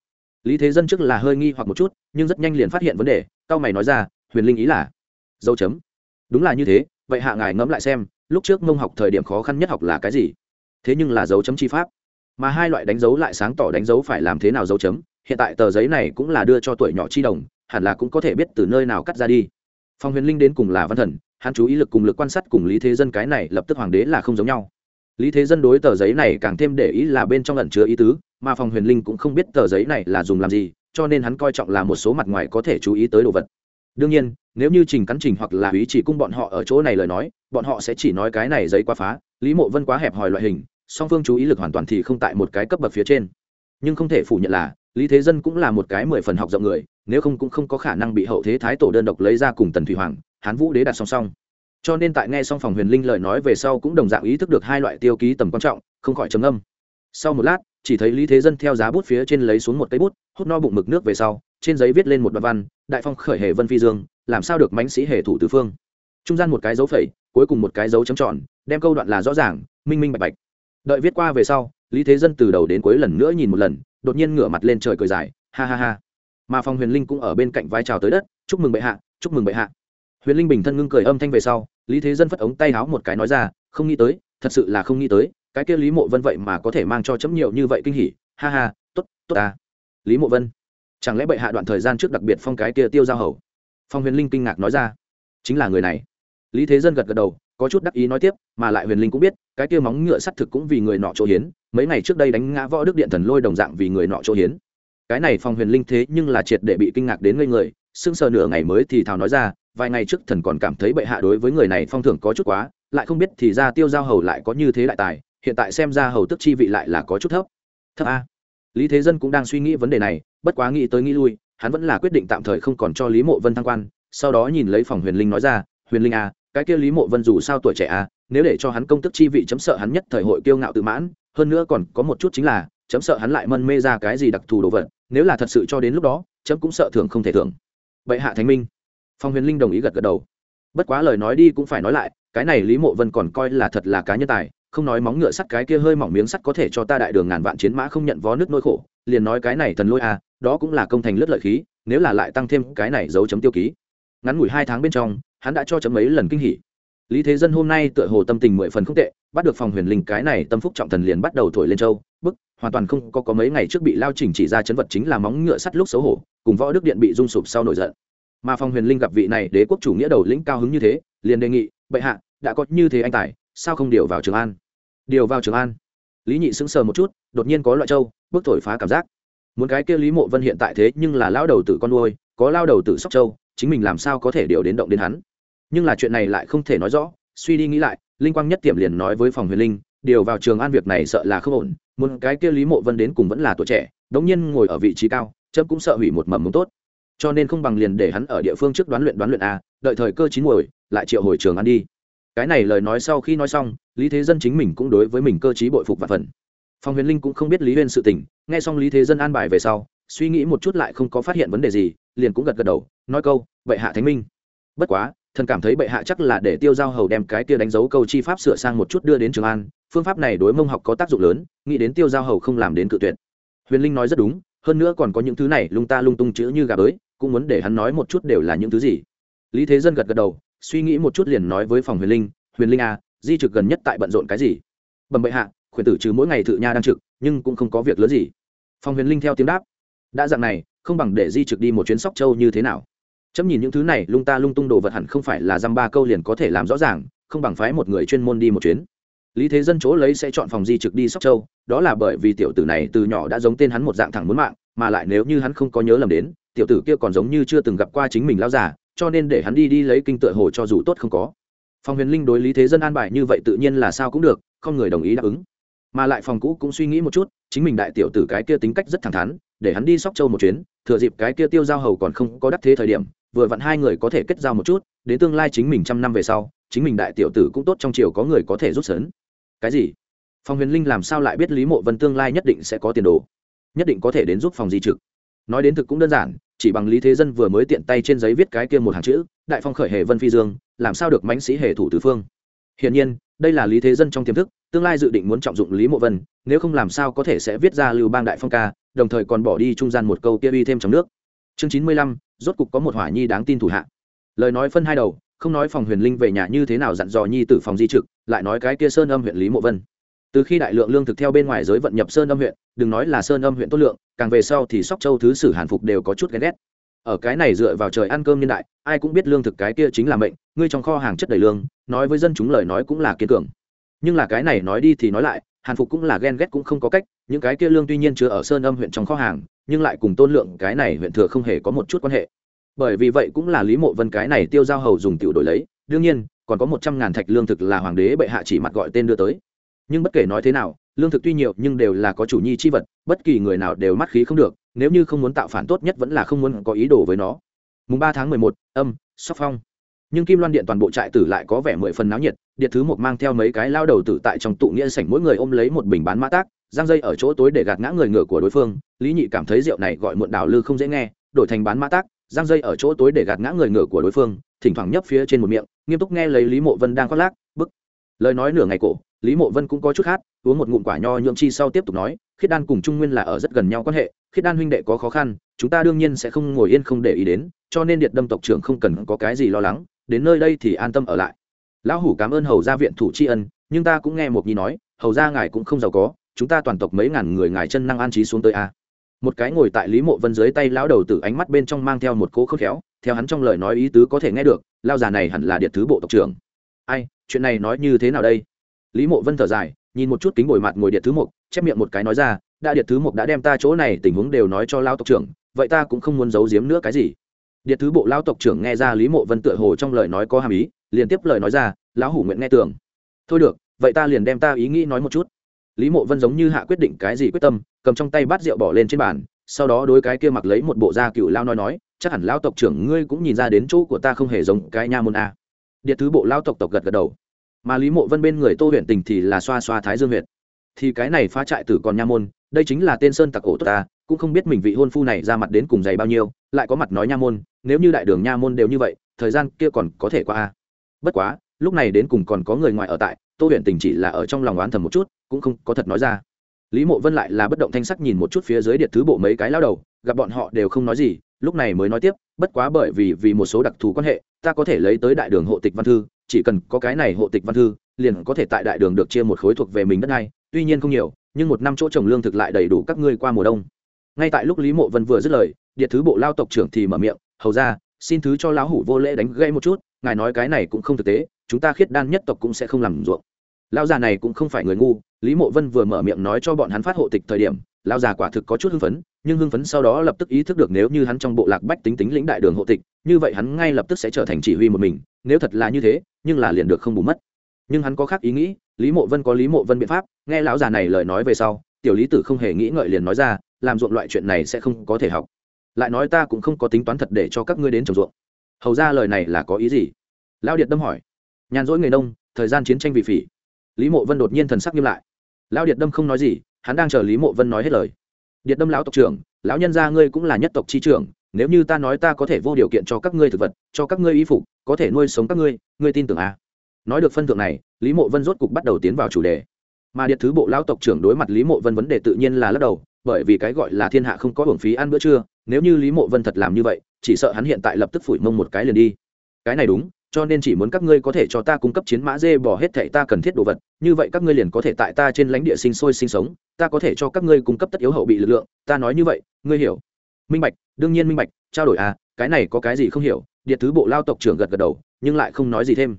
Lý thế dân trước là hơi nghi hoặc một chút, nhưng rất nhanh liền phát hiện vấn đề, cao mày nói ra huyền linh ý là dấu chấm. Đúng là như thế, vậy hạ ngài ngẫm lại xem, lúc trước mông học thời điểm khó khăn nhất học là cái gì? Thế nhưng là dấu chấm chi pháp. Mà hai loại đánh dấu lại sáng tỏ đánh dấu phải làm thế nào dấu chấm, hiện tại tờ giấy này cũng là đưa cho tuổi nhỏ chi đồng, hẳn là cũng có thể biết từ nơi nào cắt ra đi. Phong huyền linh đến cùng là văn thần, hắn chú ý lực cùng lực quan sát cùng lý thế dân cái này lập tức hoàng đế là không giống nhau. Lý thế dân đối tờ giấy này càng thêm để ý là bên trong ẩn chứa ý tứ, mà phòng huyền linh cũng không biết tờ giấy này là dùng làm gì, cho nên hắn coi trọng là một số mặt ngoài có thể chú ý tới đồ vật đương nhiên, nếu như trình cắn trình hoặc là ý chỉ cung bọn họ ở chỗ này lời nói, bọn họ sẽ chỉ nói cái này giấy quá phá, lý mộ vân quá hẹp hòi loại hình, song phương chú ý lực hoàn toàn thì không tại một cái cấp bậc phía trên. Nhưng không thể phủ nhận là, lý thế dân cũng là một cái mười phần học rộng người, nếu không cũng không có khả năng bị hậu thế thái tổ đơn độc lấy ra cùng tần thủy hoàng, hán vũ đế đặt song song. Cho nên tại nghe xong phòng huyền linh lời nói về sau cũng đồng dạng ý thức được hai loại tiêu ký tầm quan trọng, không khỏi trầm âm sau một lát chỉ thấy lý thế dân theo giá bút phía trên lấy xuống một cây bút, hút no bụng mực nước về sau, trên giấy viết lên một đoạn văn, đại phong khởi hề vân phi dương, làm sao được mãnh sĩ hề thủ tứ phương? Trung gian một cái dấu phẩy, cuối cùng một cái dấu chấm tròn, đem câu đoạn là rõ ràng, minh minh bạch bạch. Đợi viết qua về sau, lý thế dân từ đầu đến cuối lần nữa nhìn một lần, đột nhiên ngửa mặt lên trời cười dài, ha ha ha. Mà phong huyền linh cũng ở bên cạnh vai trào tới đất, chúc mừng bệ hạ, chúc mừng bệ hạ. Huyền linh bình thân ngưng cười âm thanh về sau, lý thế dân phất ống tay háo một cái nói ra, không nghĩ tới, thật sự là không nghĩ tới cái kia lý mộ vân vậy mà có thể mang cho chấm nhiều như vậy kinh hỉ. Ha ha, tốt tốt ta. Lý mộ vân. Chẳng lẽ bệ hạ đoạn thời gian trước đặc biệt phong cái kia tiêu giao hầu? Phong huyền linh kinh ngạc nói ra. Chính là người này. Lý thế dân gật gật đầu, có chút đắc ý nói tiếp, mà lại huyền linh cũng biết, cái kia móng ngựa sắt thực cũng vì người nọ chỗ hiến, mấy ngày trước đây đánh ngã võ đức điện thần lôi đồng dạng vì người nọ chỗ hiến. Cái này phong huyền linh thế nhưng là triệt để bị kinh ngạc đến ngây người sưng sờ nửa ngày mới thì thào nói ra, vài ngày trước thần còn cảm thấy bệ hạ đối với người này phong thưởng có chút quá, lại không biết thì ra tiêu giao hầu lại có như thế đại tài hiện tại xem ra hầu tức chi vị lại là có chút thấp. Thấp a. Lý thế dân cũng đang suy nghĩ vấn đề này, bất quá nghĩ tới nghĩ lui, hắn vẫn là quyết định tạm thời không còn cho lý mộ vân thăng quan, sau đó nhìn lấy phòng huyền linh nói ra, huyền linh a cái kia lý mộ vân dù sao tuổi trẻ a nếu để cho hắn công tức chi vị chấm sợ hắn nhất thời hội kiêu ngạo tự mãn, hơn nữa còn có một chút chính là, chấm sợ hắn lại mân mê ra cái gì đặc thù đồ vật, nếu là thật sự cho đến lúc đó, chấm cũng sợ thường không thể thường bệ hạ thánh minh. Phong huyền linh đồng ý gật gật đầu. Bất quá lời nói đi cũng phải nói lại, cái này lý mộ vân còn coi là thật là cá nhân tài không nói móng ngựa sắt cái kia hơi mỏng miếng sắt có thể cho ta đại đường ngàn vạn chiến mã không nhận vó nước nỗi khổ, liền nói cái này thần lôi à đó cũng là công thành lướt lợi khí, nếu là lại tăng thêm cái này dấu chấm tiêu ký. Ngắn ngủi hai tháng bên trong, hắn đã cho chấm mấy lần kinh hỉ. Lý thế dân hôm nay tựa hồ tâm tình mười phần không tệ, bắt được phòng huyền linh cái này tâm phúc trọng thần liền bắt đầu thổi lên châu, bức, hoàn toàn không có có mấy ngày trước bị lao chỉnh chỉ ra chấn vật chính là móng ngựa sắt lúc xấu hổ, cùng võ đức điện bị rung sụp sau nổi giận. Mà phòng huyền linh gặp vị này đế quốc chủ nghĩa đầu lĩnh cao hứng như thế, liền đề nghị, bệ hạ, đã có như thế anh tài sao không điều vào trường an? Điều vào trường an? Lý nhị sững sờ một chút, đột nhiên có loại châu bước thổi phá cảm giác. Muốn cái kia lý mộ vân hiện tại thế nhưng là lao đầu tử con nuôi, có lao đầu tử sóc châu chính mình làm sao có thể điều đến động đến hắn? Nhưng là chuyện này lại không thể nói rõ, suy đi nghĩ lại, linh quang nhất tiệm liền nói với phòng huyền linh, điều vào trường an việc này sợ là không ổn, muốn cái kia lý mộ vân đến cùng vẫn là tuổi trẻ, đống nhiên ngồi ở vị trí cao, chấm cũng sợ hủy một mầm mống tốt. Cho nên không bằng liền để hắn ở địa phương trước đoán luyện đoán luyện a, đợi thời cơ chín muồi, lại triệu hồi trường ăn đi cái này lời nói sau khi nói xong, lý thế dân chính mình cũng đối với mình cơ t bội phục và phần. Phòng huyền linh cũng không biết lý huyên sự tình, nghe xong lý thế dân an bài về sau, suy nghĩ một chút lại không có phát hiện vấn đề gì, liền cũng gật gật đầu, nói câu, bệ hạ thánh minh. Bất quá, thần cảm thấy bệ hạ chắc là để tiêu giao hầu đem cái kia đánh dấu câu chi pháp sửa sang một chút đưa đến trường an, phương pháp này đối mông học có tác dụng lớn, nghĩ đến tiêu giao hầu không làm đến cự tuyệt. Huyền linh nói rất đúng, hơn nữa còn có những thứ này lung ta lung tung chữ như gà bới, cũng muốn để hắn nói một chút đều là những thứ gì. Lý thế dân gật gật đầu suy nghĩ một chút liền nói với phòng huyền linh huyền linh à di trực gần nhất tại bận rộn cái gì? Bẩm bệ hạ, khuyển tử trừ mỗi ngày thự nha đang trực, nhưng cũng không có việc lớn gì. Phòng huyền linh theo tiếng đáp, đã dạng này, không bằng để di trực đi một chuyến sóc châu như thế nào? Chấm nhìn những thứ này, lung ta lung tung đồ vật hẳn không phải là dăm ba câu liền có thể làm rõ ràng, không bằng phái một người chuyên môn đi một chuyến. Lý thế dân chỗ lấy sẽ chọn phòng di trực đi sóc châu, đó là bởi vì tiểu tử này từ nhỏ đã giống tên hắn một dạng thẳng muốn mạng, mà lại nếu như hắn không có nhớ lầm đến, tiểu tử kia còn giống như chưa từng gặp qua chính mình lao giả cho nên để hắn đi đi lấy kinh tựa hồ cho dù tốt không có. Phòng huyền linh đối lý thế dân an bài như vậy tự nhiên là sao cũng được, không người đồng ý đáp ứng. Mà lại phòng cũ cũng suy nghĩ một chút, chính mình đại tiểu tử cái kia tính cách rất thẳng thắn, để hắn đi sóc châu một chuyến, thừa dịp cái kia tiêu giao hầu còn không có đắc thế thời điểm, vừa vặn hai người có thể kết giao một chút, đến tương lai chính mình trăm năm về sau, chính mình đại tiểu tử cũng tốt trong triều có người có thể rút sớn cái gì? Phòng huyền linh làm sao lại biết lý mộ vân tương lai nhất định sẽ có tiền đồ? Nhất định có thể đến giúp phòng di trực. Nói đến thực cũng đơn giản chỉ bằng lý thế dân vừa mới tiện tay trên giấy viết cái kia một hàng chữ, đại phong khởi hề vân phi dương, làm sao được mãnh sĩ hề thủ tứ phương? Hiển nhiên, đây là lý thế dân trong tiềm thức, tương lai dự định muốn trọng dụng lý mộ vân, nếu không làm sao có thể sẽ viết ra lưu bang đại phong ca, đồng thời còn bỏ đi trung gian một câu kia uy thêm trong nước. Chương chín mươi lăm, rốt cục có một hỏa nhi đáng tin thủ hạ. Lời nói phân hai đầu, không nói phòng huyền linh về nhà như thế nào dặn dò nhi tử phòng di trực, lại nói cái kia sơn âm huyện lý mộ vân từ khi đại lượng lương thực theo bên ngoài giới vận nhập sơn âm huyện, đừng nói là sơn âm huyện tốt lượng, càng về sau thì sóc châu thứ sử hàn phục đều có chút ghen ghét. Ở cái này dựa vào trời ăn cơm niên đại, ai cũng biết lương thực cái kia chính là mệnh, ngươi trong kho hàng chất đầy lương, nói với dân chúng lời nói cũng là kiên cường. Nhưng là cái này nói đi thì nói lại, hàn phục cũng là ghen ghét cũng không có cách, những cái kia lương tuy nhiên chưa ở sơn âm huyện trong kho hàng, nhưng lại cùng tôn lượng cái này huyện thừa không hề có một chút quan hệ. Bởi vì vậy cũng là lý mộ vân cái này tiêu giao hầu dùng tiểu đổi lấy, đương nhiên, còn có một trăm ngàn thạch lương thực là hoàng đế bệ hạ chỉ mặt gọi tên đưa tới nhưng bất kể nói thế nào, lương thực tuy nhiều nhưng đều là có chủ nhi chi vật, bất kỳ người nào đều mắt khí không được, nếu như không muốn tạo phản tốt nhất vẫn là không muốn có ý đồ với nó. Mùng ba tháng mười một, âm, sóc phong. Nhưng kim loan điện toàn bộ trại tử lại có vẻ mười phần náo nhiệt điện thứ một mang theo mấy cái lao đầu tử tại trong tụ nghĩa sảnh mỗi người ôm lấy một bình bán mã tác, giang dây ở chỗ tối để gạt ngã người ngựa của đối phương, lý nhị cảm thấy rượu này gọi muộn đảo lư không dễ nghe, đổi thành bán mã tác, giang dây ở chỗ tối để gạt ngã người ngựa của đối phương, thỉnh thoảng nhấp phía trên một miệng, nghiêm túc nghe lấy lý mộ vân đang khoác lác, bức. Lời nói nửa ngày cổ lý mộ vân cũng có chút hát uống một ngụm quả nho nhượng chi sau tiếp tục nói, khiết đan cùng trung nguyên là ở rất gần nhau quan hệ, khiết đan huynh đệ có khó khăn, chúng ta đương nhiên sẽ không ngồi yên không để ý đến, cho nên điện đâm tộc trưởng không cần có cái gì lo lắng, đến nơi đây thì an tâm ở lại. Lão hủ cảm ơn hầu gia viện thủ tri ân, nhưng ta cũng nghe một nhi nói, hầu gia ngài cũng không giàu có, chúng ta toàn tộc mấy ngàn người ngài chân năng an trí xuống tới a. Một cái ngồi tại lý mộ vân dưới tay lão đầu tử ánh mắt bên trong mang theo một cỗ khớp khéo, theo hắn trong lời nói ý tứ có thể nghe được lao già này hẳn là điện thứ bộ tộc trưởng. Ai, chuyện này nói như thế nào đây? Lý mộ vân thở dài, nhìn một chút kính bồi mặt ngồi điện thứ một chép miệng một cái nói ra, đã điện thứ một đã đem ta chỗ này tình huống đều nói cho lao tộc trưởng, vậy ta cũng không muốn giấu giếm nữa cái gì. Điện thứ bộ lao tộc trưởng nghe ra lý mộ vân tựa hồ trong lời nói có hàm ý, liền tiếp lời nói ra, lão hủ nguyện nghe tưởng thôi được, vậy ta liền đem ta ý nghĩ nói một chút. Lý mộ vân giống như hạ quyết định cái gì quyết tâm, cầm trong tay bát rượu bỏ lên trên bàn, sau đó đối cái kia mặc lấy một bộ da cựu lao nói nói, chắc hẳn lao tộc trưởng ngươi cũng nhìn ra đến chỗ của ta không hề giống cái nha môn a. Điện thứ bộ lao tộc tộc gật gật đầu mà lý mộ vân bên người tô huyện tình thì là xoa xoa thái dương huyện thì cái này phá trại tử còn nha môn, đây chính là tên sơn tặc ổ tốt ta, cũng không biết mình vị hôn phu này ra mặt đến cùng dày bao nhiêu, lại có mặt nói nha môn, nếu như đại đường nha môn đều như vậy, thời gian kia còn có thể qua a bất quá, lúc này đến cùng còn có người ngoài ở tại, tô huyện tình chỉ là ở trong lòng oán thầm một chút, cũng không có thật nói ra. Lý mộ vân lại là bất động thanh sắc nhìn một chút phía dưới điện thứ bộ mấy cái lao đầu, gặp bọn họ đều không nói gì, lúc này mới nói tiếp, bất quá bởi vì vì một số đặc thù quan hệ, ta có thể lấy tới đại đường hộ tịch văn thư chỉ cần có cái này hộ tịch văn thư, liền có thể tại đại đường được chia một khối thuộc về mình đất này tuy nhiên không nhiều, nhưng một năm chỗ trồng lương thực lại đầy đủ các ngươi qua mùa đông. Ngay tại lúc lý mộ vân vừa dứt lời, điện thứ bộ lao tộc trưởng thì mở miệng, hầu ra xin thứ cho lão hủ vô lễ đánh gây một chút, ngài nói cái này cũng không thực tế, chúng ta khiết đan nhất tộc cũng sẽ không làm ruộng. Lão già này cũng không phải người ngu, lý mộ vân vừa mở miệng nói cho bọn hắn phát hộ tịch thời điểm, lão già quả thực có chút hưng phấn, nhưng hưng phấn sau đó lập tức ý thức được nếu như hắn trong bộ lạc bách tính tính lĩnh đại đường hộ tịch, như vậy hắn ngay lập tức sẽ trở thành chỉ huy một mình nếu thật là như thế, nhưng là liền được không bù mất. Nhưng hắn có khác ý nghĩ, lý mộ vân có lý mộ vân biện pháp, nghe lão già này lời nói về sau, tiểu lý tử không hề nghĩ ngợi liền nói ra, làm ruộng loại chuyện này sẽ không có thể học. Lại nói ta cũng không có tính toán thật để cho các ngươi đến trồng ruộng. Hầu ra lời này là có ý gì? Lão điện đâm hỏi. Nhàn rỗi người nông, thời gian chiến tranh vì phỉ. Lý mộ vân đột nhiên thần sắc nghiêm lại. Lão điện đâm không nói gì, hắn đang chờ lý mộ vân nói hết lời. Điện đâm lão tộc trưởng, lão nhân gia ngươi cũng là nhất tộc chi trưởng, nếu như ta nói ta có thể vô điều kiện cho các ngươi thực vật, cho các ngươi y phục có thể nuôi sống các ngươi ngươi tin tưởng à? nói được phân thượng này, lý mộ vân rốt cục bắt đầu tiến vào chủ đề. Mà điện thứ bộ lão tộc trưởng đối mặt lý mộ vân vấn đề tự nhiên là lắc đầu, bởi vì cái gọi là thiên hạ không có hưởng phí ăn bữa trưa, nếu như lý mộ vân thật làm như vậy, chỉ sợ hắn hiện tại lập tức phủi mông một cái liền đi. Cái này đúng, cho nên chỉ muốn các ngươi có thể cho ta cung cấp chiến mã dê bỏ hết thệ ta cần thiết đồ vật, như vậy các ngươi liền có thể tại ta trên lãnh địa sinh sôi sinh sống, ta có thể cho các ngươi cung cấp tất yếu hậu bị lực lượng, ta nói như vậy, ngươi hiểu. Minh bạch, đương nhiên minh bạch, trao đổi à cái này có cái gì không hiểu? Điện thứ bộ lao tộc trưởng gật gật đầu, nhưng lại không nói gì thêm.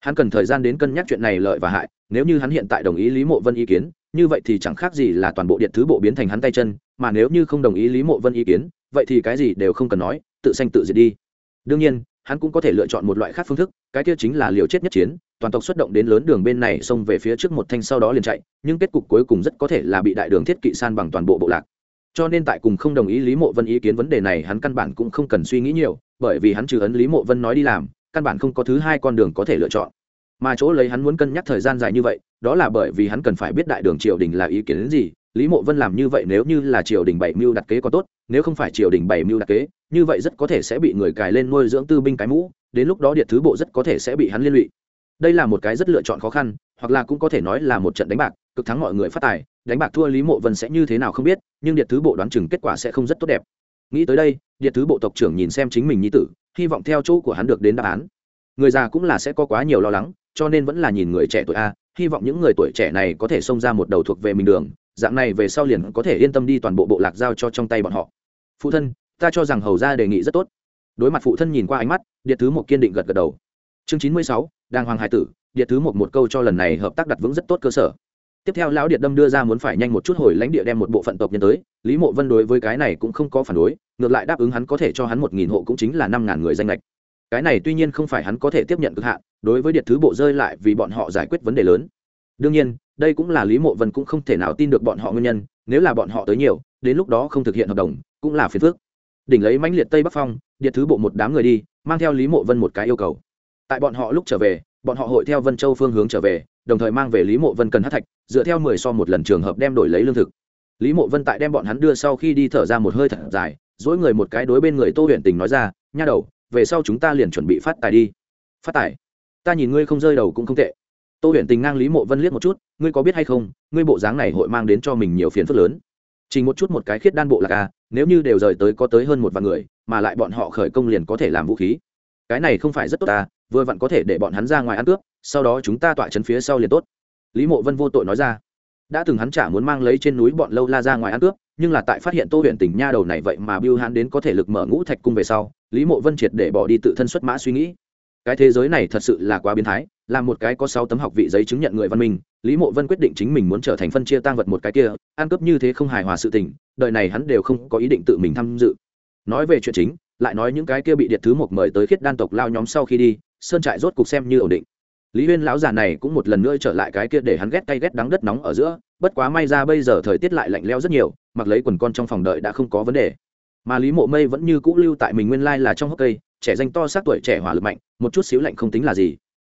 Hắn cần thời gian đến cân nhắc chuyện này lợi và hại, nếu như hắn hiện tại đồng ý lý mộ vân ý kiến, như vậy thì chẳng khác gì là toàn bộ điện thứ bộ biến thành hắn tay chân, mà nếu như không đồng ý lý mộ vân ý kiến, vậy thì cái gì đều không cần nói, tự sanh tự diệt đi. Đương nhiên, hắn cũng có thể lựa chọn một loại khác phương thức, cái kia chính là liều chết nhất chiến, toàn tộc xuất động đến lớn đường bên này xông về phía trước một thanh sau đó liền chạy, nhưng kết cục cuối cùng rất có thể là bị đại đường thiết kỵ san bằng toàn bộ bộ lạc cho nên tại cùng không đồng ý lý mộ vân ý kiến vấn đề này, hắn căn bản cũng không cần suy nghĩ nhiều, bởi vì hắn trừ ấn lý mộ vân nói đi làm, căn bản không có thứ hai con đường có thể lựa chọn. Mà chỗ lấy hắn muốn cân nhắc thời gian dài như vậy, đó là bởi vì hắn cần phải biết đại đường triều đình là ý kiến đến gì, lý mộ vân làm như vậy nếu như là triều đình bảy mưu đặt kế có tốt, nếu không phải triều đình bảy mưu đặt kế, như vậy rất có thể sẽ bị người cài lên nuôi dưỡng tư binh cái mũ, đến lúc đó điện thứ bộ rất có thể sẽ bị hắn liên lụy. Đây là một cái rất lựa chọn khó khăn, hoặc là cũng có thể nói là một trận đánh bạc cực thắng mọi người phát tài, đánh bạc thua lý mộ vân sẽ như thế nào không biết, nhưng điện thứ bộ đoán chừng kết quả sẽ không rất tốt đẹp. Nghĩ tới đây điện thứ bộ tộc trưởng nhìn xem chính mình nhi tử, hy vọng theo chỗ của hắn được đến đáp án. Người già cũng là sẽ có quá nhiều lo lắng, cho nên vẫn là nhìn người trẻ tuổi a, hy vọng những người tuổi trẻ này có thể xông ra một đầu thuộc về mình đường, dạng này về sau liền có thể yên tâm đi toàn bộ bộ lạc giao cho trong tay bọn họ. Phụ thân, ta cho rằng hầu ra đề nghị rất tốt. Đối mặt phụ thân nhìn qua ánh mắt điện thứ một kiên định gật gật đầu. Chương chín mươi sáu, đàng hoàng hải tử điện thứ một một câu cho lần này hợp tác đặt vững rất tốt cơ sở tiếp theo lão điện đâm đưa ra muốn phải nhanh một chút hồi lãnh địa đem một bộ phận tộc nhân tới, lý mộ vân đối với cái này cũng không có phản đối, ngược lại đáp ứng hắn có thể cho hắn một nghìn hộ cũng chính là năm ngàn người danh lệch cái này tuy nhiên không phải hắn có thể tiếp nhận cực hạn, đối với điện thứ bộ rơi lại vì bọn họ giải quyết vấn đề lớn. Đương nhiên, đây cũng là lý mộ vân cũng không thể nào tin được bọn họ nguyên nhân, nếu là bọn họ tới nhiều, đến lúc đó không thực hiện hợp đồng, cũng là phiền phước đỉnh lấy mãnh liệt tây bắc phong điện thứ bộ một đám người đi, mang theo lý mộ vân một cái yêu cầu. Tại bọn họ lúc trở về bọn họ hội theo vân châu phương hướng trở về, đồng thời mang về lý mộ vân cần hát thạch, dựa theo mười so một lần trường hợp đem đổi lấy lương thực. Lý mộ vân tại đem bọn hắn đưa sau khi đi thở ra một hơi thật dài, dỗi người một cái đối bên người tô huyện tình nói ra, nha đầu, về sau chúng ta liền chuẩn bị phát tài đi. Phát tài? Ta nhìn ngươi không rơi đầu cũng không tệ. Tô huyện tình ngang lý mộ vân liếc một chút, ngươi có biết hay không, ngươi bộ dáng này hội mang đến cho mình nhiều phiền phức lớn. Chỉ một chút một cái khiết đan bộ là ca nếu như đều rời tới có tới hơn một vạn người, mà lại bọn họ khởi công liền có thể làm vũ khí. Cái này không phải rất tốt ta vừa vặn có thể để bọn hắn ra ngoài ăn cướp, sau đó chúng ta tọa chấn phía sau liền tốt. Lý mộ vân vô tội nói ra. Đã từng hắn chả muốn mang lấy trên núi bọn lâu la ra ngoài ăn cướp, nhưng là tại phát hiện tô huyện tỉnh nha đầu này vậy mà biêu hắn đến có thể lực mở ngũ thạch cung về sau, lý mộ vân triệt để bỏ đi tự thân xuất mã suy nghĩ. Cái thế giới này thật sự là quá biến thái, là một cái có sáu tấm học vị giấy chứng nhận người văn minh, lý mộ vân quyết định chính mình muốn trở thành phân chia tang vật một cái kia, ăn cướp như thế không hài hòa sự tình, đời này hắn đều không có ý định tự mình tham dự. Nói về chuyện chính, lại nói những cái kia bị điện thứ một mời tới khiết đan tộc lao nhóm sau khi đi sơn trại rốt cục xem như ổn định. Lý huyên lão già này cũng một lần nữa trở lại cái kia để hắn ghét cay ghét đắng đất nóng ở giữa, bất quá may ra bây giờ thời tiết lại lạnh leo rất nhiều, mặc lấy quần con trong phòng đợi đã không có vấn đề. Mà lý mộ mây vẫn như cũ lưu tại mình nguyên lai là trong hốc cây, trẻ danh to sát tuổi trẻ hỏa lực mạnh, một chút xíu lạnh không tính là gì.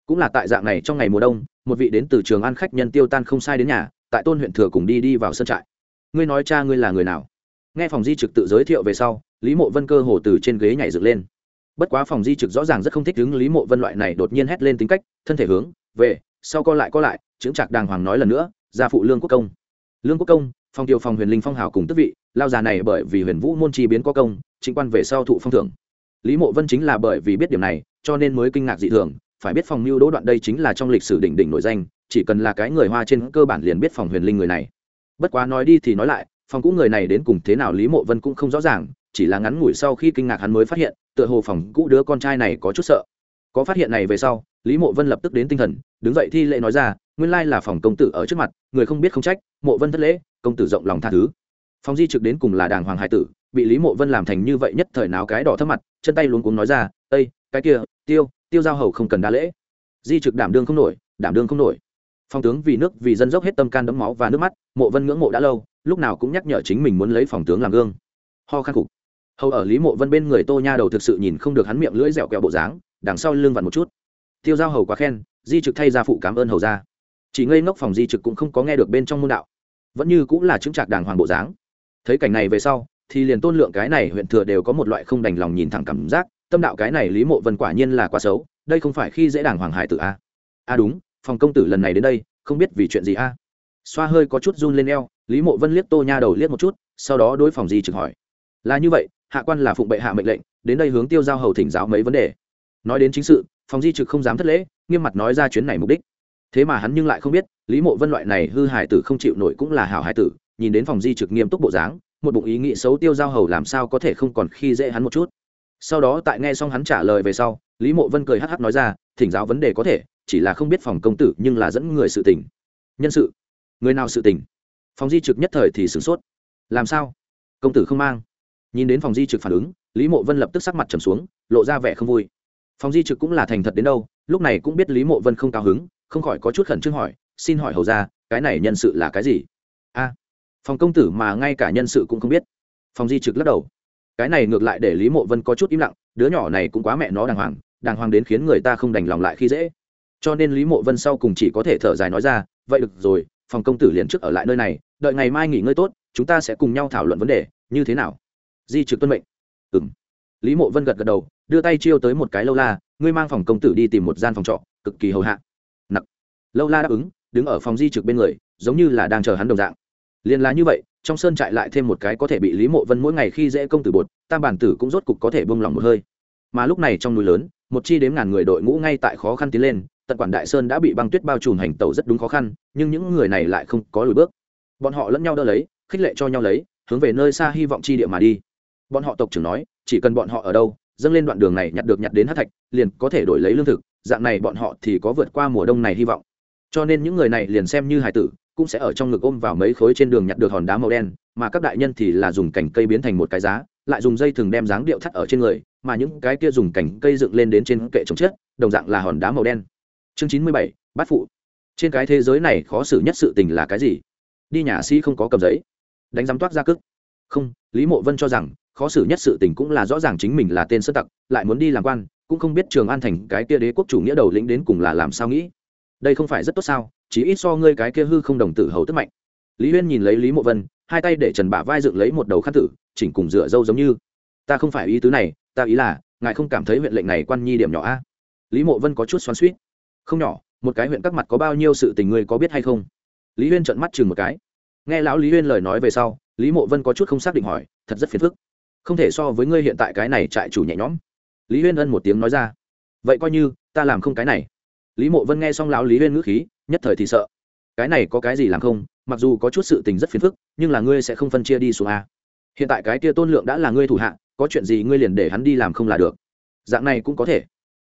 Cũng là tại dạng này trong ngày mùa đông, một vị đến từ trường ăn khách nhân tiêu tan không sai đến nhà, tại tôn huyện thừa cùng đi đi vào sân trại. Ngươi nói cha ngươi là người nào? Nghe phòng di trực tự giới thiệu về sau, lý mộ vân cơ hồ từ trên ghế nhảy dựng lên bất quá phòng di trực rõ ràng rất không thích đứng lý mộ vân loại này đột nhiên hét lên tính cách, thân thể hướng về, sau co lại co lại chứng trạc đàng hoàng nói lần nữa, gia phụ lương quốc công. Lương quốc công, phong tiêu phòng huyền linh phong hào cùng tức vị, lao già này bởi vì huyền vũ môn chi biến có công, chính quan về sau thụ phong thưởng. Lý mộ vân chính là bởi vì biết điểm này, cho nên mới kinh ngạc dị thường, phải biết phòng mưu đỗ đoạn đây chính là trong lịch sử đỉnh đỉnh nổi danh, chỉ cần là cái người hoa trên cơ bản liền biết phòng huyền linh người này. Bất quá nói đi thì nói lại, phòng cũ người này đến cùng thế nào lý mộ vân cũng không rõ ràng, chỉ là ngắn ngủi sau khi kinh ngạc hắn mới phát hiện tựa hồ phòng cũ đứa con trai này có chút sợ. Có phát hiện này về sau, lý mộ vân lập tức đến tinh thần, đứng dậy thi lễ nói ra, nguyên lai là phòng công tử ở trước mặt, người không biết không trách, mộ vân thất lễ, công tử rộng lòng tha thứ. Phòng di trực đến cùng là đàng hoàng hải tử, bị lý mộ vân làm thành như vậy nhất thời nào cái đỏ thấp mặt, chân tay luống cuống nói ra ây cái kia, tiêu tiêu giao hầu không cần đa lễ. Di trực đảm đương không nổi, đảm đương không nổi. Phong tướng vì nước, vì dân dốc hết tâm can đấm máu và nước mắt, mộ vân ngưỡng mộ đã lâu, lúc nào cũng nhắc nhở chính mình muốn lấy phòng tướng làm gương. Ho khăn cục hầu ở lý mộ vân bên người tô nha đầu thực sự nhìn không được hắn miệng lưỡi dẻo kẹo bộ dáng đằng sau lưng vặn một chút tiêu giao hầu quá khen di trực thay ra phụ cảm ơn hầu ra chỉ ngây ngốc phòng di trực cũng không có nghe được bên trong môn đạo vẫn như cũng là chứng trạc đàng hoàng bộ dáng thấy cảnh này về sau thì liền tôn lượng cái này huyện thừa đều có một loại không đành lòng nhìn thẳng cảm giác tâm đạo cái này lý mộ vân quả nhiên là quá xấu đây không phải khi dễ đàng hoàng hải tử a a đúng phòng công tử lần này đến đây không biết vì chuyện gì a xoa hơi có chút run lên eo lý mộ vân liếc tô nha đầu liếc một chút sau đó đối phòng di trực hỏi là như vậy hạ quan là phụng bệ hạ mệnh lệnh, đến đây hướng tiêu giao hầu thỉnh giáo mấy vấn đề. Nói đến chính sự, phòng di trực không dám thất lễ, nghiêm mặt nói ra chuyến này mục đích. Thế mà hắn nhưng lại không biết, lý mộ vân loại này hư hải tử không chịu nổi cũng là hảo hải tử, nhìn đến phòng di trực nghiêm túc bộ dáng, một bụng ý nghĩ xấu tiêu giao hầu làm sao có thể không còn khi dễ hắn một chút. Sau đó tại nghe xong hắn trả lời về sau, lý mộ vân cười hắc hắc nói ra, thỉnh giáo vấn đề có thể, chỉ là không biết phòng công tử nhưng là dẫn người sự tình. Nhân sự? Người nào sự tình? Phòng di trực nhất thời thì sửng sốt. Làm sao? Công tử không mang nhìn đến phòng di trực phản ứng, lý mộ vân lập tức sắc mặt trầm xuống, lộ ra vẻ không vui. Phòng di trực cũng là thành thật đến đâu, lúc này cũng biết lý mộ vân không cao hứng, không khỏi có chút khẩn trương hỏi, xin hỏi hầu ra cái này nhân sự là cái gì? A, phòng công tử mà ngay cả nhân sự cũng không biết. Phòng di trực lắc đầu. Cái này ngược lại để lý mộ vân có chút im lặng, đứa nhỏ này cũng quá mẹ nó đàng hoàng đàng hoàng đến khiến người ta không đành lòng lại khi dễ. Cho nên lý mộ vân sau cùng chỉ có thể thở dài nói ra, vậy được rồi, phòng công tử liền trước ở lại nơi này, đợi ngày mai nghỉ ngơi tốt, chúng ta sẽ cùng nhau thảo luận vấn đề, như thế nào? Di trực tuân mệnh. Ừ m lý mộ vân gật gật đầu, đưa tay chiêu tới một cái lâu la, ngươi mang phòng công tử đi tìm một gian phòng trọ, cực kỳ hầu hạ. Nặc. Lâu la đáp ứng, đứng ở phòng di trực bên người, giống như là đang chờ hắn đồng dạng. Liền là như vậy, trong sơn trại lại thêm một cái có thể bị lý mộ vân mỗi ngày khi dễ công tử bột tam bản tử cũng rốt cục có thể bông lòng một hơi. Mà lúc này trong núi lớn, một chi đếm ngàn người đội ngũ ngay tại khó khăn tiến lên, tận quản đại sơn đã bị băng tuyết bao trùm hành tàu rất đúng khó khăn, nhưng những người này lại không có lùi bước. Bọn họ lẫn nhau đỡ lấy, khích lệ cho nhau lấy, hướng về nơi xa hy vọng chi địa mà đi bọn họ tộc trưởng nói, chỉ cần bọn họ ở đâu, dâng lên đoạn đường này nhặt được nhặt đến hát thạch, liền có thể đổi lấy lương thực, dạng này bọn họ thì có vượt qua mùa đông này hy vọng. Cho nên những người này liền xem như hải tử, cũng sẽ ở trong ngực ôm vào mấy khối trên đường nhặt được hòn đá màu đen, mà các đại nhân thì là dùng cành cây biến thành một cái giá, lại dùng dây thừng đem dáng điệu thắt ở trên người, mà những cái kia dùng cành cây dựng lên đến trên kệ trồng chết, đồng dạng là hòn đá màu đen. Chương chín mươi bảy, bát phụ. Trên cái thế giới này khó xử nhất sự tình là cái gì? Đi nhà sĩ không có cầm giấy. Đánh giám toát ra cức không, lý mộ vân cho rằng khó xử nhất sự tình cũng là rõ ràng chính mình là tên sơ tặc, lại muốn đi làm quan, cũng không biết trường an thành cái kia đế quốc chủ nghĩa đầu lĩnh đến cùng là làm sao nghĩ. Đây không phải rất tốt sao chỉ ít so ngươi cái kia hư không đồng tử hầu tức mạnh. Lý huyên nhìn lấy lý mộ vân, hai tay để trần bả vai dựng lấy một đầu khăn tử, chỉnh cùng dựa dâu giống như. Ta không phải ý tứ này, ta ý là, ngài không cảm thấy huyện lệnh này quan nhi điểm nhỏ a? Lý mộ vân có chút xoắn suýt không nhỏ, một cái huyện các mặt có bao nhiêu sự tình ngươi có biết hay không? Lý huyên trợn mắt chừng một cái. Nghe lão lý huyên lời nói về sau, lý mộ vân có chút không xác định hỏi, thật rất phiền phức không thể so với ngươi hiện tại cái này trại chủ nhẹ nhõm. Lý huyên ân một tiếng nói ra. Vậy coi như, ta làm không cái này. Lý mộ vân nghe xong lão lý huyên ngữ khí, nhất thời thì sợ. Cái này có cái gì làm không? Mặc dù có chút sự tình rất phiền phức, nhưng là ngươi sẽ không phân chia đi xuống a. Hiện tại cái kia tôn lượng đã là ngươi thủ hạ, có chuyện gì ngươi liền để hắn đi làm không là được. Dạng này cũng có thể.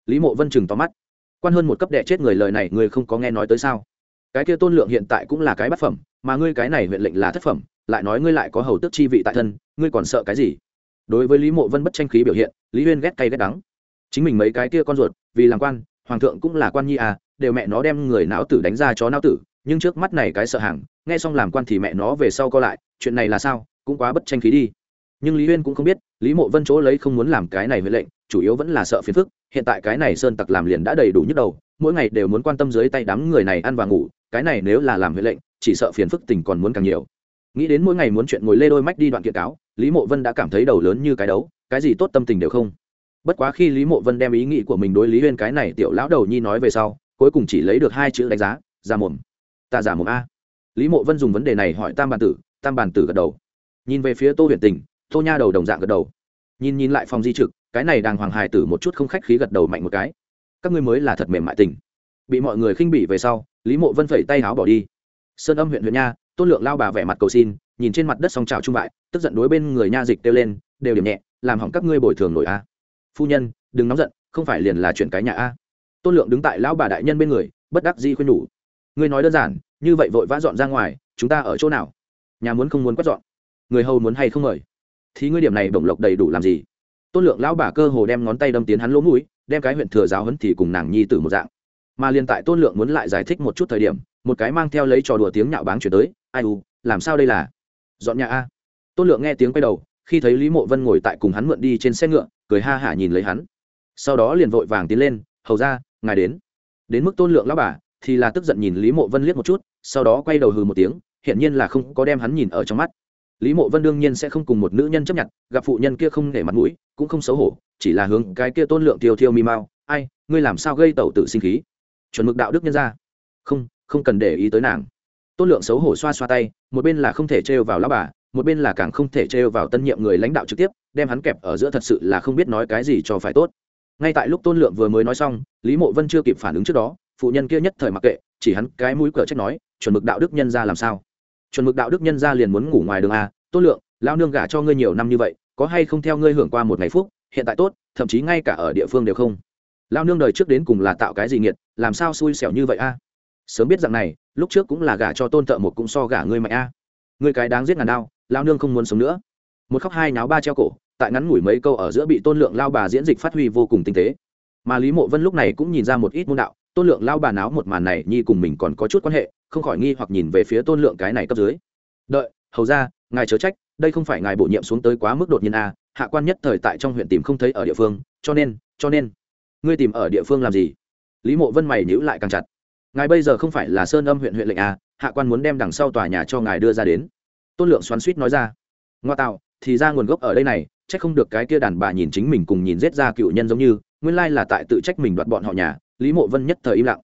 Lý mộ vân chừng tóm mắt. Quan hơn một cấp đệ chết người lời này ngươi không có nghe nói tới sao? Cái kia tôn lượng hiện tại cũng là cái bát phẩm, mà ngươi cái này huyện lệnh là thất phẩm, lại nói ngươi lại có hầu tước chi vị tại thân, ngươi còn sợ cái gì? Đối với lý mộ vân bất tranh khí biểu hiện, lý huyên ghét cay ghét đắng. Chính mình mấy cái kia con ruột, vì làm quan, hoàng thượng cũng là quan nhi à đều mẹ nó đem người não tử đánh ra chó não tử, nhưng trước mắt này cái sợ hàng, nghe xong làm quan thì mẹ nó về sau co lại, chuyện này là sao, cũng quá bất tranh khí đi. Nhưng lý huyên cũng không biết, lý mộ vân chỗ lấy không muốn làm cái này với lệnh, chủ yếu vẫn là sợ phiền phức, hiện tại cái này sơn tặc làm liền đã đầy đủ nhức đầu, mỗi ngày đều muốn quan tâm dưới tay đám người này ăn và ngủ, cái này nếu là làm huệ lệnh, chỉ sợ phiền phức tình còn muốn càng nhiều nghĩ đến mỗi ngày muốn chuyện ngồi lê đôi mách đi đoạn kiện cáo, lý mộ vân đã cảm thấy đầu lớn như cái đấu, cái gì tốt tâm tình đều không. Bất quá khi lý mộ vân đem ý nghĩ của mình đối lý huyên cái này tiểu lão đầu nhi nói về sau, cuối cùng chỉ lấy được hai chữ đánh giá giả mồm ta giả mồm a. Lý mộ vân dùng vấn đề này hỏi tam bàn tử, tam bàn tử gật đầu. Nhìn về phía tô huyền tình, tô nha đầu đồng dạng gật đầu. Nhìn nhìn lại phòng di trực, cái này đang hoàng hài tử một chút không khách khí gật đầu mạnh một cái. Các ngươi mới là thật mềm mại tình. Bị mọi người khinh bỉ về sau, lý mộ vân phẩy tay áo bỏ đi. Sơn âm huyện huyện nha tôn lượng lao bà vẻ mặt cầu xin, nhìn trên mặt đất song trào trung bại, tức giận đối bên người nha dịch kêu lên, đều điểm nhẹ, làm hỏng các ngươi bồi thường nổi a. Phu nhân, đừng nóng giận, không phải liền là chuyện cái nhà a. Tôn lượng đứng tại lão bà đại nhân bên người, bất đắc di khuyên nhủ, ngươi nói đơn giản, như vậy vội vã dọn ra ngoài, chúng ta ở chỗ nào? Nhà muốn không muốn quét dọn? Người hầu muốn hay không mời? Thì ngươi điểm này bổng lộc đầy đủ làm gì? Tôn lượng lão bà cơ hồ đem ngón tay đâm tiến hắn lỗ mũi, đem cái huyện thừa giáo hấn thì cùng nàng nhi tử một dạng. Mà liền tại tôn lượng muốn lại giải thích một chút thời điểm, một cái mang theo lấy trò đùa tiếng nhạo báng chuyển tới ai u, làm sao đây là? Dọn nhà a. Tôn lượng nghe tiếng quay đầu, khi thấy lý mộ vân ngồi tại cùng hắn mượn đi trên xe ngựa, cười ha hả nhìn lấy hắn. Sau đó liền vội vàng tiến lên, hầu ra, ngài đến. Đến mức tôn lượng lão bà thì là tức giận nhìn lý mộ vân liếc một chút, sau đó quay đầu hừ một tiếng, hiển nhiên là không có đem hắn nhìn ở trong mắt. Lý mộ vân đương nhiên sẽ không cùng một nữ nhân chấp nhận, gặp phụ nhân kia không để mặt mũi, cũng không xấu hổ, chỉ là hướng cái kia tôn lượng tiêu thiêu mi mau, ai, ngươi làm sao gây tẩu tự sinh khí? Chuẩn mực đạo đức nhân ra không không cần để ý tới nàng tôn lượng xấu hổ xoa xoa tay, một bên là không thể trêu vào lão bà, một bên là càng không thể trêu vào tân nhiệm người lãnh đạo trực tiếp, đem hắn kẹp ở giữa thật sự là không biết nói cái gì cho phải tốt. Ngay tại lúc tôn lượng vừa mới nói xong, lý mộ vân chưa kịp phản ứng trước đó, phụ nhân kia nhất thời mặc kệ, chỉ hắn cái mũi cờ trách nói, chuẩn mực đạo đức nhân ra làm sao? Chuẩn mực đạo đức nhân ra liền muốn ngủ ngoài đường a tôn lượng lao nương gả cho ngươi nhiều năm như vậy, có hay không theo ngươi hưởng qua một ngày phúc, hiện tại tốt, thậm chí ngay cả ở địa phương đều không. Lao nương đời trước đến cùng là tạo cái gì nghiệt, làm sao xui xẻo như vậy a? Sớm biết rằng này, lúc trước cũng là gả cho tôn thợ một cũng so gả ngươi mạnh a. Ngươi cái đáng giết ngàn đao lao nương không muốn sống nữa. Một khóc hai náo ba treo cổ, tại ngắn ngủi mấy câu ở giữa bị tôn lượng lao bà diễn dịch phát huy vô cùng tinh tế. Mà lý mộ vân lúc này cũng nhìn ra một ít môn đạo, tôn lượng lao bà náo một màn này nhi cùng mình còn có chút quan hệ, không khỏi nghi hoặc nhìn về phía tôn lượng cái này cấp dưới. Đợi, hầu ra, ngài chớ trách, đây không phải ngài bổ nhiệm xuống tới quá mức đột nhiên a, hạ quan nhất thời tại trong huyện tìm không thấy ở địa phương, cho nên cho nên, ngươi tìm ở địa phương làm gì? Lý mộ vân mày nhữ lại càng chặt ngài bây giờ không phải là sơn âm huyện huyện lệnh à? hạ quan muốn đem đằng sau tòa nhà cho ngài đưa ra đến. Tôn lượng xoắn suýt nói ra. Ngoa tạo, thì ra nguồn gốc ở đây này trách không được cái kia đàn bà nhìn chính mình cùng nhìn giết ra cựu nhân giống như, nguyên lai là tại tự trách mình đoạt bọn họ nhà, lý mộ vân nhất thời im lặng.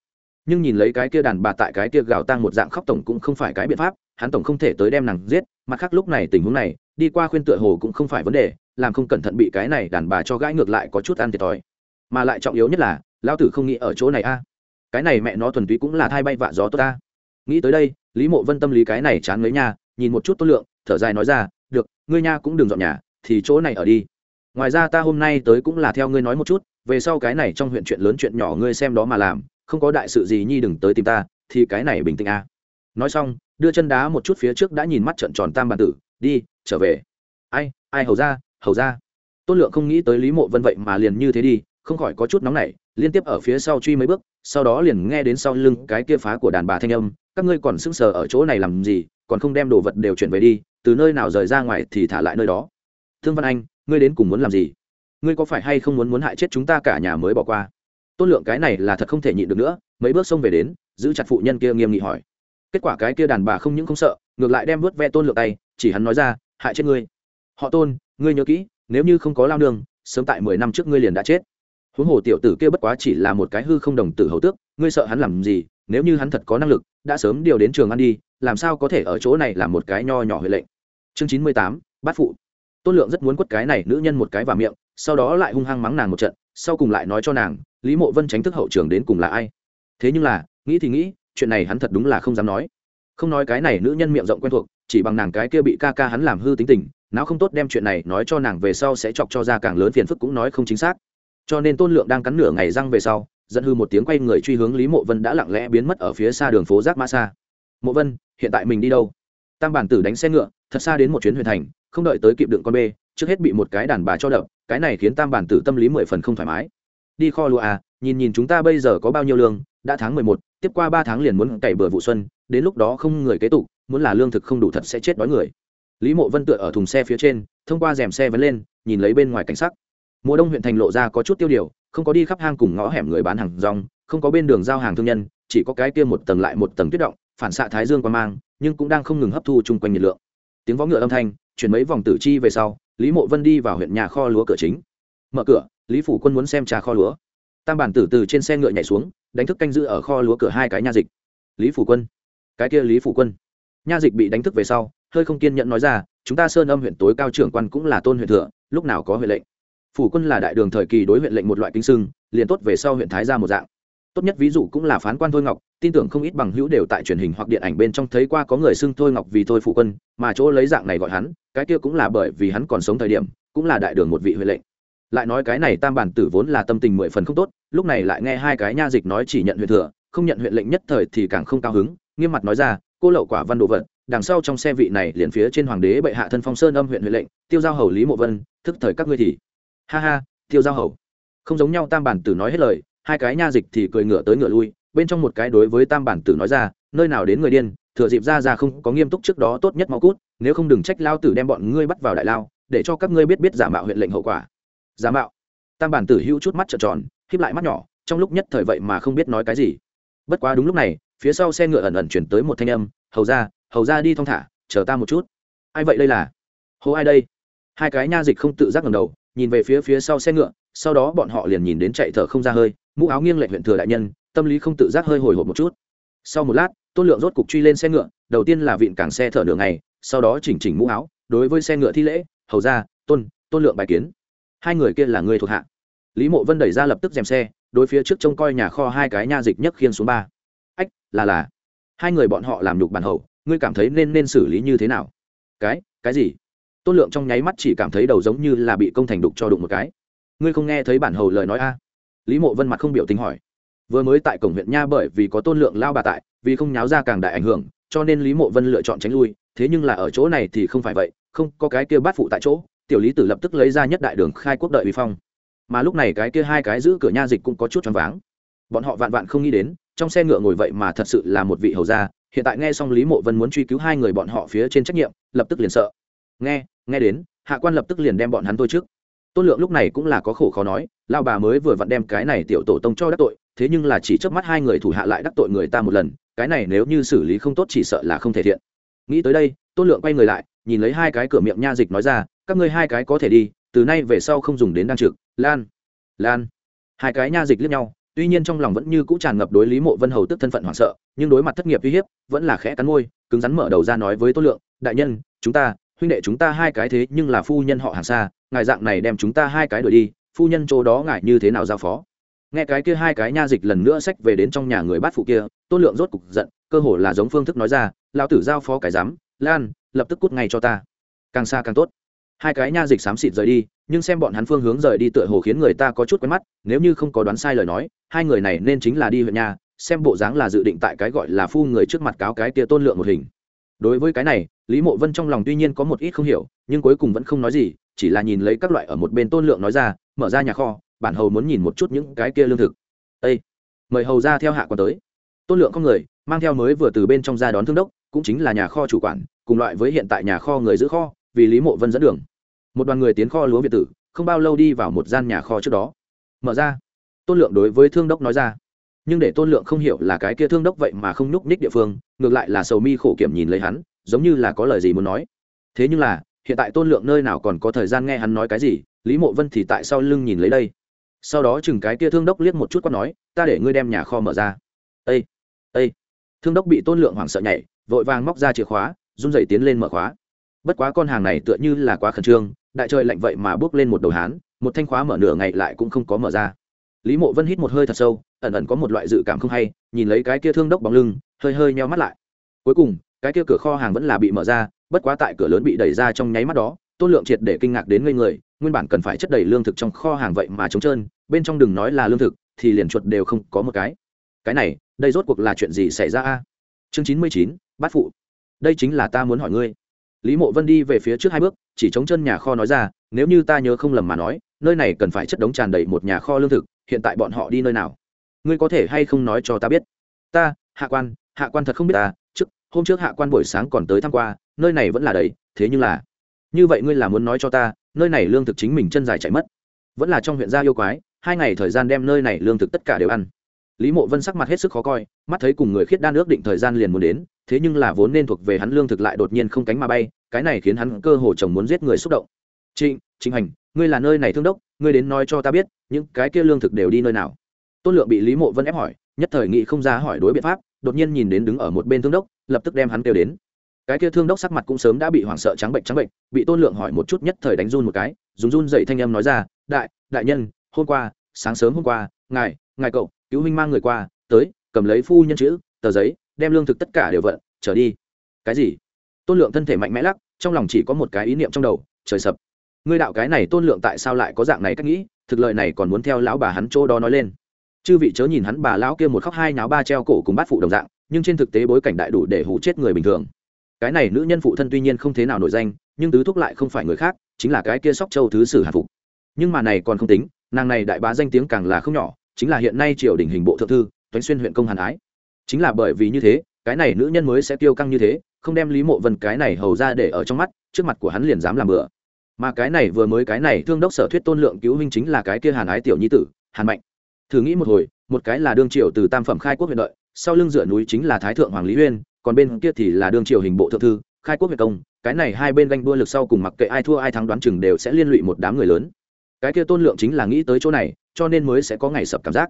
Nhưng nhìn lấy cái kia đàn bà tại cái kia gào tang một dạng khóc tổng cũng không phải cái biện pháp, hắn tổng không thể tới đem nàng giết, mặt khác lúc này tình huống này, đi qua khuyên tựa hồ cũng không phải vấn đề, làm không cẩn thận bị cái này đàn bà cho gãi ngược lại có chút ăn thiệt thòi. Mà lại trọng yếu nhất là lao tử không nghĩ ở chỗ này a cái này mẹ nó thuần túy cũng là thai bay vạ gió tốt ta. Nghĩ tới đây, lý mộ vân tâm lý cái này chán lấy nha, nhìn một chút tốt lượng, thở dài nói ra, được, ngươi nha cũng đừng dọn nhà, thì chỗ này ở đi. Ngoài ra ta hôm nay tới cũng là theo ngươi nói một chút, về sau cái này trong huyện chuyện lớn chuyện nhỏ ngươi xem đó mà làm, không có đại sự gì nhi đừng tới tìm ta, thì cái này bình tĩnh a. Nói xong, đưa chân đá một chút phía trước đã nhìn mắt trận tròn tam bàn tử, đi, trở về. Ai ai hầu ra hầu ra. Tôn lượng không nghĩ tới lý mộ vân vậy mà liền như thế đi không khỏi có chút nóng nảy liên tiếp ở phía sau truy mấy bước sau đó liền nghe đến sau lưng cái kia phá của đàn bà thanh âm các ngươi còn sững sờ ở chỗ này làm gì còn không đem đồ vật đều chuyển về đi từ nơi nào rời ra ngoài thì thả lại nơi đó. Thương văn anh ngươi đến cùng muốn làm gì? Ngươi có phải hay không muốn muốn hại chết chúng ta cả nhà mới bỏ qua? Tôn lượng cái này là thật không thể nhịn được nữa mấy bước xông về đến giữ chặt phụ nhân kia nghiêm nghị hỏi. Kết quả cái kia đàn bà không những không sợ ngược lại đem vớt ve tôn lượng tay chỉ hắn nói ra hại chết ngươi. Họ tôn ngươi nhớ kỹ nếu như không có lao đường, sớm tại mười năm trước ngươi liền đã chết huống hồ tiểu tử kia bất quá chỉ là một cái hư không đồng tử hầu tước, ngươi sợ hắn làm gì? Nếu như hắn thật có năng lực, đã sớm điều đến trường ăn đi, làm sao có thể ở chỗ này làm một cái nho nhỏ huệ lệnh? Chương chín mươi tám, bát phụ. Tôn lượng rất muốn quất cái này nữ nhân một cái vào miệng, sau đó lại hung hăng mắng nàng một trận, sau cùng lại nói cho nàng, lý mộ vân tránh thức hậu trường đến cùng là ai? Thế nhưng là, nghĩ thì nghĩ, chuyện này hắn thật đúng là không dám nói. Không nói cái này nữ nhân miệng rộng quen thuộc, chỉ bằng nàng cái kia bị ca ca hắn làm hư tính tình não không tốt đem chuyện này nói cho nàng về sau sẽ chọc cho ra càng lớn phiền phức cũng nói không chính xác cho nên tôn lượng đang cắn nửa ngày răng về sau, dẫn hư một tiếng quay người truy hướng lý mộ vân đã lặng lẽ biến mất ở phía xa đường phố giác mã xa mộ vân, hiện tại mình đi đâu? Tam bản tử đánh xe ngựa, thật xa đến một chuyến huyền thành, không đợi tới kịp đựng con bê, trước hết bị một cái đàn bà cho đập, cái này khiến tam bản tử tâm lý mười phần không thoải mái. Đi kho lụa à nhìn nhìn chúng ta bây giờ có bao nhiêu lương, đã tháng mười một, tiếp qua ba tháng liền muốn cày bừa vụ xuân, đến lúc đó không người kế tục, muốn là lương thực không đủ thật sẽ chết đói người. Lý mộ vân tựa ở thùng xe phía trên, thông qua rèm xe vẫn lên, nhìn lấy bên ngoài cảnh sắc mùa đông huyện thành lộ ra có chút tiêu điều, không có đi khắp hang cùng ngõ hẻm người bán hàng rong, không có bên đường giao hàng thương nhân, chỉ có cái kia một tầng lại một tầng tuyết động, phản xạ thái dương qua mang, nhưng cũng đang không ngừng hấp thu chung quanh nhiệt lượng. Tiếng võ ngựa âm thanh, chuyển mấy vòng tử chi về sau, lý mộ vân đi vào huyện nhà kho lúa cửa chính. Mở cửa, lý phủ quân muốn xem trà kho lúa. Tam bản tử từ trên xe ngựa nhảy xuống, đánh thức canh giữ ở kho lúa cửa hai cái nha dịch. Lý phủ quân. Cái kia lý phủ quân. Nha dịch bị đánh thức về sau, hơi không kiên nhẫn nói ra, chúng ta sơn âm huyện tối cao trưởng quan cũng là tôn huyện thừa, lúc nào có huệ lệnh? Phủ quân là đại đường thời kỳ đối huyện lệnh một loại kinh sưng, liền tốt về sau huyện thái ra một dạng. Tốt nhất ví dụ cũng là phán quan thôi ngọc, tin tưởng không ít bằng hữu đều tại truyền hình hoặc điện ảnh bên trong thấy qua có người xưng thôi ngọc vì thôi phụ quân, mà chỗ lấy dạng này gọi hắn, cái kia cũng là bởi vì hắn còn sống thời điểm, cũng là đại đường một vị huệ lệnh. Lại nói cái này tam bản tử vốn là tâm tình mười phần không tốt, lúc này lại nghe hai cái nha dịch nói chỉ nhận huyện thừa, không nhận huyện lệnh nhất thời thì càng không cao hứng, nghiêm mặt nói ra, cô lậu quả văn đồ vật, đằng sau trong xe vị này liền phía trên hoàng đế bệ hạ thân phong sơn âm huyện huệ lệnh, tiêu giao hầu lý mộ vân, thức thời các ngươi thì ha ha, tiêu giao hầu. Không giống nhau tam bản tử nói hết lời, hai cái nha dịch thì cười ngựa tới ngựa lui, bên trong một cái đối với tam bản tử nói ra, nơi nào đến người điên, thừa dịp ra ra không có nghiêm túc trước đó tốt nhất mau cút, nếu không đừng trách lao tử đem bọn ngươi bắt vào đại lao, để cho các ngươi biết biết giả mạo huyện lệnh hậu quả. Giả mạo. Tam bản tử hữu chút mắt trợn tròn híp lại mắt nhỏ, trong lúc nhất thời vậy mà không biết nói cái gì. Bất quá đúng lúc này, phía sau xe ngựa ẩn ẩn chuyển tới một thanh âm, hầu ra hầu ra đi thong thả, chờ ta một chút. Ai vậy đây là? Hô ai đây? Hai cái nha dịch không tự giác ngầm đầu nhìn về phía phía sau xe ngựa, sau đó bọn họ liền nhìn đến chạy thở không ra hơi, mũ áo nghiêng lệch huyện thừa đại nhân, tâm lý không tự giác hơi hồi hộp một chút. Sau một lát, tôn lượng rốt cục truy lên xe ngựa, đầu tiên là vịn cảng xe thở đường này sau đó chỉnh chỉnh mũ áo, đối với xe ngựa thi lễ, hầu ra tôn tôn lượng bài kiến. Hai người kia là người thuộc hạ. Lý mộ vân đẩy ra lập tức dèm xe, đối phía trước trông coi nhà kho hai cái nha dịch nhất khiên xuống ba. Ách, là là. Hai người bọn họ làm nhục bản hầu, ngươi cảm thấy nên nên xử lý như thế nào? Cái cái gì? Tôn lượng trong nháy mắt chỉ cảm thấy đầu giống như là bị công thành đục cho đụng một cái. Ngươi không nghe thấy bản hầu lời nói a? Lý mộ vân mặt không biểu tình hỏi. Vừa mới tại cổng huyện nha bởi vì có tôn lượng lao bà tại, vì không nháo ra càng đại ảnh hưởng, cho nên lý mộ vân lựa chọn tránh lui, thế nhưng là ở chỗ này thì không phải vậy, không có cái kia bát phụ tại chỗ, tiểu lý tử lập tức lấy ra nhất đại đường khai quốc đợi uy phong. Mà lúc này cái kia hai cái giữ cửa nha dịch cũng có chút choáng váng. Bọn họ vạn vạn không nghĩ đến, trong xe ngựa ngồi vậy mà thật sự là một vị hầu gia, hiện tại nghe xong lý mộ vân muốn truy cứu hai người bọn họ phía trên trách nhiệm, lập tức liền sợ. Nghe nghe đến, hạ quan lập tức liền đem bọn hắn tôi trước. Tôn lượng lúc này cũng là có khổ khó nói lao bà mới vừa vặn đem cái này tiểu tổ tông cho đắc tội, thế nhưng là chỉ trước mắt hai người thủ hạ lại đắc tội người ta một lần, cái này nếu như xử lý không tốt chỉ sợ là không thể thiện. Nghĩ tới đây, tôn lượng quay người lại, nhìn lấy hai cái cửa miệng nha dịch nói ra, các ngươi hai cái có thể đi, từ nay về sau không dùng đến đăng trực, lan lan. Hai cái nha dịch liếc nhau, tuy nhiên trong lòng vẫn như cũ tràn ngập đối lý mộ vân hầu tức thân phận hoảng sợ, nhưng đối mặt thất nghiệp uy hiếp, vẫn là khẽ cắn môi, cứng rắn mở đầu ra nói với tôn lượng, đại nhân, chúng ta huynh đệ chúng ta hai cái thế nhưng là phu nhân họ hàng xa, ngài dạng này đem chúng ta hai cái đuổi đi, phu nhân chỗ đó ngài như thế nào giao phó? Nghe cái kia hai cái nha dịch lần nữa xách về đến trong nhà người bát phụ kia, tôn lượng rốt cục giận, cơ hồ là giống phương thức nói ra lao tử giao phó cái dám lan, lập tức cút ngay cho ta. Càng xa càng tốt. Hai cái nha dịch xám xịt rời đi, nhưng xem bọn hắn phương hướng rời đi tựa hồ khiến người ta có chút quen mắt, nếu như không có đoán sai lời nói, hai người này nên chính là đi huyện nhà, xem bộ dáng là dự định tại cái gọi là phu người trước mặt cáo cái kia tôn lượng một hình. Đối với cái này lý mộ vân trong lòng tuy nhiên có một ít không hiểu, nhưng cuối cùng vẫn không nói gì, chỉ là nhìn lấy các loại ở một bên tôn lượng nói ra, mở ra nhà kho, bản hầu muốn nhìn một chút những cái kia lương thực. Ây mời hầu ra theo hạ quan tới. Tôn lượng không người, mang theo mới vừa từ bên trong ra đón thương đốc, cũng chính là nhà kho chủ quản, cùng loại với hiện tại nhà kho người giữ kho, vì lý mộ vân dẫn đường. Một đoàn người tiến kho lúa việt tử, không bao lâu đi vào một gian nhà kho trước đó. Mở ra. Tôn lượng đối với thương đốc nói ra. Nhưng để tôn lượng không hiểu là cái kia thương đốc vậy mà không nhúc ních địa phương, ngược lại là sầu mi khổ kiểm nhìn lấy hắn giống như là có lời gì muốn nói. Thế nhưng là, hiện tại tôn lượng nơi nào còn có thời gian nghe hắn nói cái gì, lý mộ vân thì tại sau lưng nhìn lấy đây. Sau đó chừng cái kia thương đốc liếc một chút quát nói, ta để ngươi đem nhà kho mở ra. Ây ây thương đốc bị tôn lượng hoảng sợ nhảy, vội vàng móc ra chìa khóa, run dậy tiến lên mở khóa. Bất quá con hàng này tựa như là quá khẩn trương, đại trời lạnh vậy mà bước lên một đầu hán, một thanh khóa mở nửa ngày lại cũng không có mở ra. Lý mộ vân hít một hơi thật sâu, ẩn ẩn có một loại dự cảm không hay, nhìn lấy cái kia thương đốc bóng lưng, hơi hơi nheo mắt lại. Cuối cùng cái kia cửa kho hàng vẫn là bị mở ra, bất quá tại cửa lớn bị đẩy ra trong nháy mắt đó, tôn lượng triệt để kinh ngạc đến ngây người, nguyên bản cần phải chất đầy lương thực trong kho hàng vậy mà trống trơn, bên trong đừng nói là lương thực, thì liền chuột đều không có một cái. Cái này, đây rốt cuộc là chuyện gì xảy ra a? Chương chín mươi chín, bát phụ. Đây chính là ta muốn hỏi ngươi. Lý mộ vân đi về phía trước hai bước, chỉ chống chân nhà kho nói ra, nếu như ta nhớ không lầm mà nói, nơi này cần phải chất đống tràn đầy một nhà kho lương thực, hiện tại bọn họ đi nơi nào? Ngươi có thể hay không nói cho ta biết? Ta, hạ quan hạ quan thật không biết ta, trước hôm trước hạ quan buổi sáng còn tới tham q u a nơi này vẫn là đầy, thế nhưng là, như vậy ngươi là muốn nói cho ta, nơi này lương thực chính mình chân dài chạy mất. Vẫn là trong huyện gia yêu quái, hai ngày thời gian đem nơi này lương thực tất cả đều ăn. Lý mộ vân sắc mặt hết sức khó coi, mắt thấy cùng người khiết đan ước định thời gian liền muốn đến, thế nhưng là vốn nên thuộc về hắn lương thực lại đột nhiên không cánh mà bay, cái này khiến hắn cơ hồ chồng muốn giết người xúc động. Trịnh trịnh hành, ngươi là nơi này thương đốc, ngươi đến nói cho ta biết, những cái kia lương thực đều đi nơi nào? Tôn lượng bị lý mộ vân ép hỏi, nhất thời nghị không ra hỏi đối biện pháp, đột nhiên nhìn đến đứng ở một bên thương đốc lập tức đem hắn kêu đến. Cái kia thương đốc sắc mặt cũng sớm đã bị hoảng sợ trắng bệnh trắng bệnh, bị tôn lượng hỏi một chút nhất thời đánh run một cái, dùng run dậy thanh âm nói ra, đại đại nhân, hôm qua, sáng sớm hôm qua, ngài ngài cậu, cứu huynh mang người qua, tới, cầm lấy phu nhân chữ, tờ giấy, đem lương thực tất cả đều vận, trở đi. Cái gì? Tôn lượng thân thể mạnh mẽ lắc, trong lòng chỉ có một cái ý niệm trong đầu, trời sập. Ngươi đạo cái này tôn lượng tại sao lại có dạng này cách nghĩ? Thực lợi này còn muốn theo lão bà hắn chỗ đó nói lên. Chư vị chớ nhìn hắn bà lão kia một khóc hai náo ba treo cổ cùng bát phụ đồng dạng nhưng trên thực tế bối cảnh đại đủ để hủ chết người bình thường. Cái này nữ nhân phụ thân tuy nhiên không thế nào nổi danh, nhưng tứ thúc lại không phải người khác, chính là cái kia sóc châu thứ sử hàn phục. Nhưng mà này còn không tính, nàng này đại bá danh tiếng càng là không nhỏ, chính là hiện nay triều đình hình bộ thượng thư toánh xuyên huyện công hàn ái. Chính là bởi vì như thế, cái này nữ nhân mới sẽ tiêu căng như thế, không đem lý mộ vân cái này hầu ra để ở trong mắt, trước mặt của hắn liền dám làm bừa. Mà cái này vừa mới cái này thương đốc sở thuyết tôn lượng cứu huynh chính là cái kia hàn ái tiểu nhi tử, hàn mạnh. Thử nghĩ một hồi, một cái là đương triều từ tam phẩm khai quốc huyện đợi sau lưng dựa núi chính là thái thượng hoàng lý uyên, còn bên kia thì là đương triều hình bộ thượng thư, khai quốc việt công, cái này hai bên ganh đua lực sau cùng mặc kệ ai thua ai thắng đoán chừng đều sẽ liên lụy một đám người lớn. Cái kia tôn lượng chính là nghĩ tới chỗ này, cho nên mới sẽ có ngày sập cảm giác.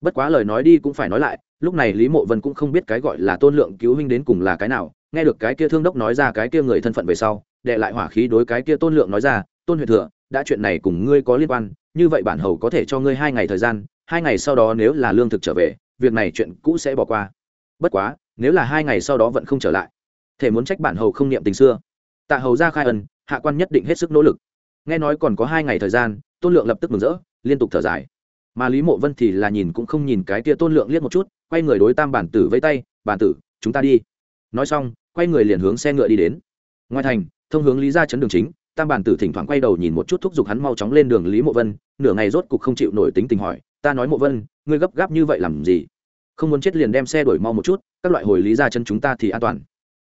Bất quá lời nói đi cũng phải nói lại, lúc này lý mộ vân cũng không biết cái gọi là tôn lượng cứu huynh đến cùng là cái nào, nghe được cái kia thương đốc nói ra cái kia người thân phận về sau đệ lại hỏa khí đối cái kia tôn lượng nói ra, tôn huệ thừa, đã chuyện này cùng ngươi có liên quan, như vậy bản hầu có thể cho ngươi hai ngày thời gian, hai ngày sau đó nếu là lương thực trở về việc này chuyện cũ sẽ bỏ qua. Bất quá, nếu là hai ngày sau đó vẫn không trở lại, thể muốn trách bản hầu không niệm tình xưa. Tạ hầu ra khai ân, hạ quan nhất định hết sức nỗ lực. Nghe nói còn có hai ngày thời gian, tôn lượng lập tức mừng rỡ, liên tục thở dài. Mà lý mộ vân thì là nhìn cũng không nhìn cái tia tôn lượng liếc một chút, quay người đối tam bản tử vây tay, bản tử, chúng ta đi. Nói xong, quay người liền hướng xe ngựa đi đến. Ngoài thành, thông hướng lý ra chấn đường chính, tam bản tử thỉnh thoảng quay đầu nhìn một chút thúc giục hắn mau chóng lên đường lý mộ vân, nửa ngày rốt cục không chịu nổi tính tình hỏi ta nói mộ vân, ngươi gấp gáp như vậy làm gì? Không muốn chết liền đem xe đuổi mau một chút, các loại hồi lý ra chân chúng ta thì an toàn.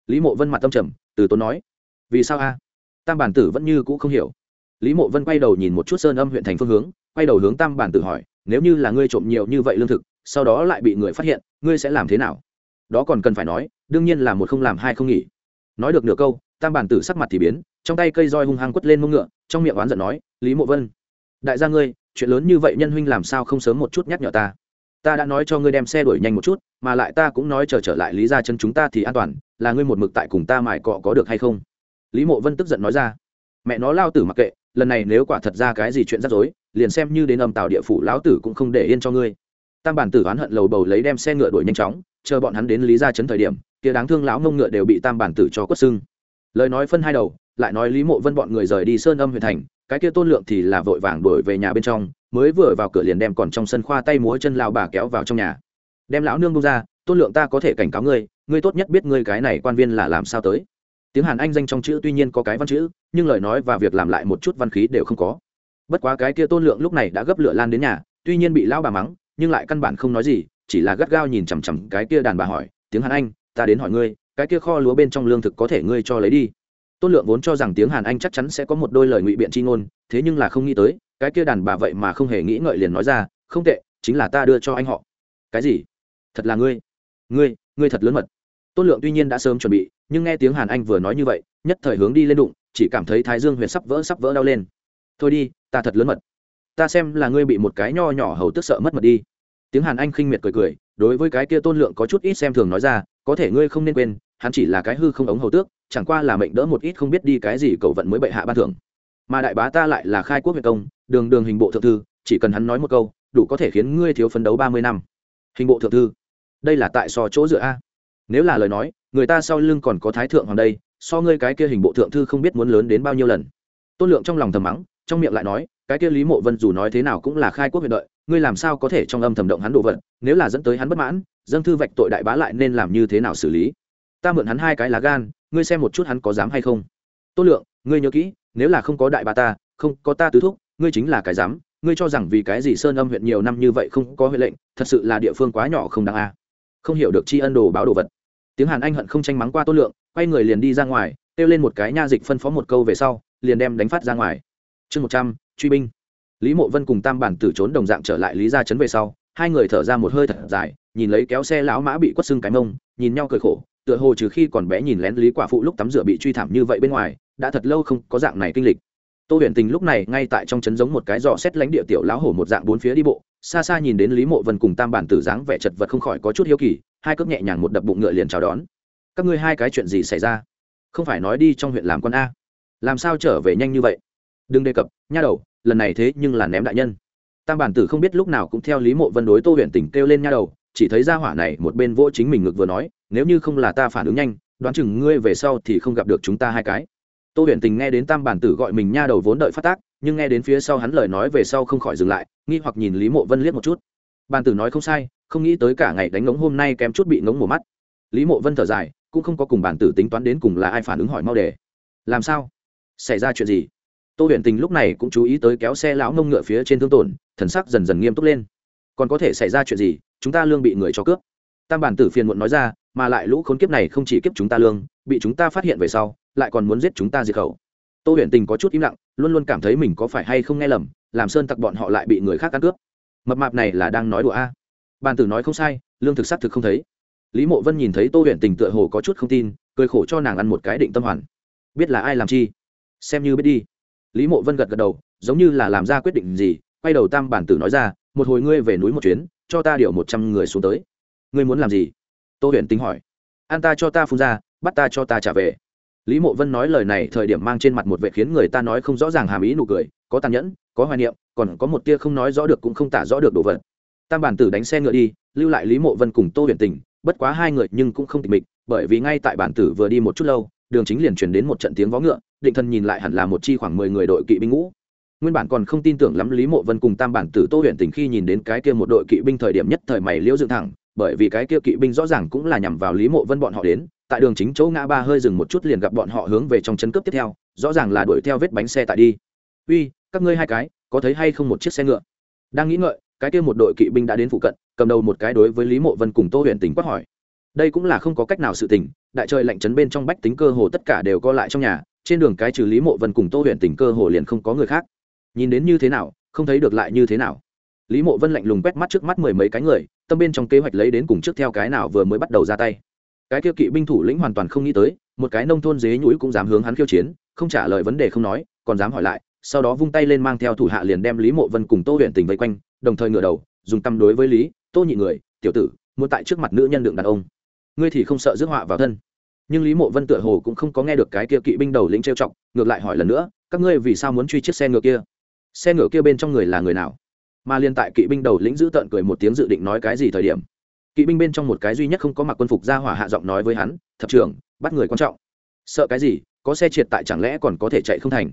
Lý mộ vân mặt tâm trầm, từ tốn nói. Vì sao a? Tam bản tử vẫn như cũ không hiểu. Lý mộ vân quay đầu nhìn một chút sơn âm huyện thành phương hướng, quay đầu hướng tam bản tử hỏi, nếu như là ngươi trộm nhiều như vậy lương thực, sau đó lại bị người phát hiện, ngươi sẽ làm thế nào? Đó còn cần phải nói, đương nhiên là một không làm hai không nghỉ. Nói được nửa câu, tam bản tử sắc mặt thì biến, trong tay cây roi hung hăng quất lên mông ngựa, trong miệng oán giận nói, lý mộ vân, đại gia ngươi chuyện lớn như vậy nhân huynh làm sao không sớm một chút nhắc nhở ta? Ta đã nói cho ngươi đem xe đuổi nhanh một chút, mà lại ta cũng nói chờ trở lại lý ra chân chúng ta thì an toàn, là ngươi một mực tại cùng ta mải cọ có được hay không? Lý mộ vân tức giận nói ra. Mẹ nó lao tử mặc kệ, lần này nếu quả thật ra cái gì chuyện rắc rối, liền xem như đến âm tàu địa phủ lão tử cũng không để yên cho ngươi. Tam bản tử oán hận lầu bầu lấy đem xe ngựa đuổi nhanh chóng, chờ bọn hắn đến lý ra chấn thời điểm, kia đáng thương lão mông ngựa đều bị tam bản tử cho quất xưng lời nói phân hai đầu, lại nói lý mộ vân bọn người rời đi sơn âm huyện thành cái kia tôn lượng thì là vội vàng đuổi về nhà bên trong, mới vừa vào cửa liền đem còn trong sân khoa tay múa chân lao bà kéo vào trong nhà. Đem lão nương bông ra, tôn lượng ta có thể cảnh cáo ngươi ngươi tốt nhất biết ngươi cái này quan viên là làm sao tới. Tiếng hàn anh danh trong chữ tuy nhiên có cái văn chữ, nhưng lời nói và việc làm lại một chút văn khí đều không có. Bất quá cái kia tôn lượng lúc này đã gấp lửa lan đến nhà, tuy nhiên bị lão bà mắng, nhưng lại căn bản không nói gì, chỉ là gắt gao nhìn chằm chằm cái kia đàn bà hỏi, tiếng hàn anh, ta đến hỏi ngươi, cái kia kho lúa bên trong lương thực có thể ngươi cho lấy đi? Tôn lượng vốn cho rằng tiếng hàn anh chắc chắn sẽ có một đôi lời ngụy biện c h i ngôn, thế nhưng là không nghĩ tới, cái kia đàn bà vậy mà không hề nghĩ ngợi liền nói ra, không tệ, chính là ta đưa cho anh họ. Cái gì? Thật là ngươi ngươi ngươi thật lớn mật. Tôn lượng tuy nhiên đã sớm chuẩn bị, nhưng nghe tiếng hàn anh vừa nói như vậy, nhất thời hướng đi lên đụng, chỉ cảm thấy thái dương huyệt sắp vỡ sắp vỡ đau lên. Thôi đi, ta thật lớn mật. Ta xem là ngươi bị một cái nho nhỏ hầu tức sợ mất mật đi. Tiếng hàn anh khinh miệt cười cười, đối với cái kia tôn lượng có chút ít xem thường nói ra, có thể ngươi không nên quên, hắn chỉ là cái hư không ống hầu tước chẳng qua là mệnh đỡ một ít không biết đi cái gì cầu vận mới bệ hạ ban thưởng. Mà đại bá ta lại là khai quốc huyện công, đường đường hình bộ thượng thư, chỉ cần hắn nói một câu, đủ có thể khiến ngươi thiếu phấn đấu ba mươi năm. Hình bộ thượng thư, đây là tại so chỗ dựa a. Nếu là lời nói, người ta sau lưng còn có thái thượng hoàng đây, so ngươi cái kia hình bộ thượng thư không biết muốn lớn đến bao nhiêu lần. Tôn lượng trong lòng thầm mắng, trong miệng lại nói, cái kia lý mộ vân dù nói thế nào cũng là khai quốc huyện đợi, ngươi làm sao có thể trong âm thầm động hắn đồ vật, nếu là dẫn tới hắn bất mãn, dân thư vạch tội đại bá lại nên làm như thế nào xử lý? Ta mượn hắn hai cái lá gan ngươi xem một chút hắn có dám hay không. Tôn lượng, ngươi nhớ kỹ, nếu là không có đại bà ta, không có ta tứ thúc, ngươi chính là cái dám ngươi cho rằng vì cái gì sơn âm huyện nhiều năm như vậy không có huệ lệnh, thật sự là địa phương quá nhỏ không đáng a. Không hiểu được tri ân đồ báo đồ vật. Tiếng hàn anh hận không tranh mắng qua tôn lượng, quay người liền đi ra ngoài, kêu lên một cái nha dịch phân phó một câu về sau, liền đem đánh phát ra ngoài. Chương một trăm, truy binh. Lý mộ vân cùng tam bản tử trốn đồng dạng trở lại lý gia trấn về sau, hai người thở ra một hơi thật dài, nhìn lấy kéo xe lão mã bị quất xưng cái mông, nhìn nhau cười khổ tựa hồ trừ khi còn bé nhìn lén lý quả phụ lúc tắm rửa bị truy thảm như vậy bên ngoài, đã thật lâu không có dạng này kinh lịch. Tô huyền tình lúc này ngay tại trong trấn giống một cái giỏ xét lãnh địa tiểu lão hổ một dạng bốn phía đi bộ, xa xa nhìn đến lý mộ vân cùng tam bản tử dáng vẻ chật vật không khỏi có chút hiếu kỳ, hai cước nhẹ nhàng một đập bụng ngựa liền chào đón. Các ngươi hai cái chuyện gì xảy ra? Không phải nói đi trong huyện làm con a. Làm sao trở về nhanh như vậy? Đừng đề cập, nha đầu, lần này thế nhưng là ném đại nhân. Tam bản tử không biết lúc nào cũng theo lý mộ vân đối tô huyền tình kêu lên nha đầu, chỉ thấy ra hỏa này một bên vỗ chính mình ngực vừa nói nếu như không là ta phản ứng nhanh, đoán chừng ngươi về sau thì không gặp được chúng ta hai cái. Tô huyền tình nghe đến tam bản tử gọi mình nha đầu vốn đợi phát tác, nhưng nghe đến phía sau hắn lời nói về sau không khỏi dừng lại, nghi hoặc nhìn lý mộ vân liếc một chút. Bản tử nói không sai, không nghĩ tới cả ngày đánh ngống hôm nay kém chút bị ngống mổ mắt. Lý mộ vân thở dài, cũng không có cùng bản tử tính toán đến cùng là ai phản ứng hỏi mau đề làm sao? Xảy ra chuyện gì? Tô huyền tình lúc này cũng chú ý tới kéo xe lão nông ngựa phía trên thương tổn, thần sắc dần dần nghiêm túc lên. Còn có thể xảy ra chuyện gì? Chúng ta lương bị người cho cướp. Tam bản tử phiền muộn nói ra mà lại lũ khốn kiếp này không chỉ kiếp chúng ta lương, bị chúng ta phát hiện về sau, lại còn muốn giết chúng ta diệt khẩu. Tô huyền tình có chút im lặng, luôn luôn cảm thấy mình có phải hay không nghe lầm, làm sơn tặc bọn họ lại bị người khác căn cướp. Mập mạp này là đang nói đùa a. À. bàn tử nói không sai, lương thực xác thực không thấy. Lý mộ vân nhìn thấy tô huyền tình tựa hồ có chút không tin, cười khổ cho nàng ăn một cái định tâm hoàn. Biết là ai làm chi? Xem như biết đi. Lý mộ vân gật gật đầu, giống như là làm ra quyết định gì, quay đầu tam bản tử nói ra, một hồi ngươi về núi một chuyến, cho ta điều một trăm người xuống tới. Ngươi muốn làm gì? Tô huyền tính hỏi. An ta cho ta phun ra, bắt ta cho ta trả về. Lý mộ vân nói lời này thời điểm mang trên mặt một vệ khiến người ta nói không rõ ràng hàm ý nụ cười, có tàn nhẫn, có hoài niệm, còn có một tia không nói rõ được cũng không tả rõ được đồ vật. Tam bản tử đánh xe ngựa đi, lưu lại lý mộ vân cùng tô huyền tình bất quá hai người nhưng cũng không tịch mịch, bởi vì ngay tại bản tử vừa đi một chút lâu, đường chính liền chuyển đến một trận tiếng vó ngựa, định thân nhìn lại hẳn là một chi khoảng mười người đội kỵ binh ngũ. Nguyên bản còn không tin tưởng lắm lý mộ vân cùng tam bản tử tô huyền tình khi nhìn đến cái kia một đội kỵ binh thời điểm nhất thời mày liễu dựng thẳng bởi vì cái kia kỵ binh rõ ràng cũng là nhằm vào lý mộ vân bọn họ đến, tại đường chính chỗ ngã ba hơi dừng một chút liền gặp bọn họ hướng về trong chân cướp tiếp theo, rõ ràng là đuổi theo vết bánh xe tại đi. Uy, các ngươi hai cái, có thấy hay không một chiếc xe ngựa? Đang nghĩ ngợi, cái kia một đội kỵ binh đã đến phụ cận, cầm đầu một cái đối với lý mộ vân cùng tô huyện tỉnh quát hỏi. Đây cũng là không có cách nào sự tình, đại trời lạnh chấn bên trong bách tính cơ hồ tất cả đều co lại trong nhà, trên đường cái trừ lý mộ vân cùng tô huyện tỉnh cơ hồ liền không có người khác. Nhìn đến như thế nào, không thấy được lại như thế nào lý mộ vân lạnh lùng quét mắt trước mắt mười mấy cái người, tâm bên trong kế hoạch lấy đến cùng trước theo cái nào vừa mới bắt đầu ra tay. Cái kia kỵ binh thủ lĩnh hoàn toàn không nghĩ tới, một cái nông thôn dế nhũi cũng dám hướng hắn khiêu chiến, không trả lời vấn đề không nói, còn dám hỏi lại, sau đó vung tay lên mang theo thủ hạ liền đem lý mộ vân cùng tô huyện tình vây quanh, đồng thời ngửa đầu, dùng tâm đối với lý, tô nhị người, tiểu tử, muốn tại trước mặt nữ nhân đựng đàn ông. Ngươi thì không sợ rước họa vào thân. Nhưng lý mộ vân tựa hồ cũng không có nghe được cái kia kỵ binh đầu lĩnh trêu chọc, ngược lại hỏi lần nữa, các ngươi vì sao muốn truy chiếc xe ngựa kia? Xe ngựa kia bên trong người là người nào? Mà liên tại kỵ binh đầu lĩnh giữ tợn cười một tiếng dự định nói cái gì thời điểm. Kỵ binh bên trong một cái duy nhất không có mặc quân phục ra hỏa hạ giọng nói với hắn, thập trưởng, bắt người quan trọng. Sợ cái gì? Có xe triệt tại chẳng lẽ còn có thể chạy không thành?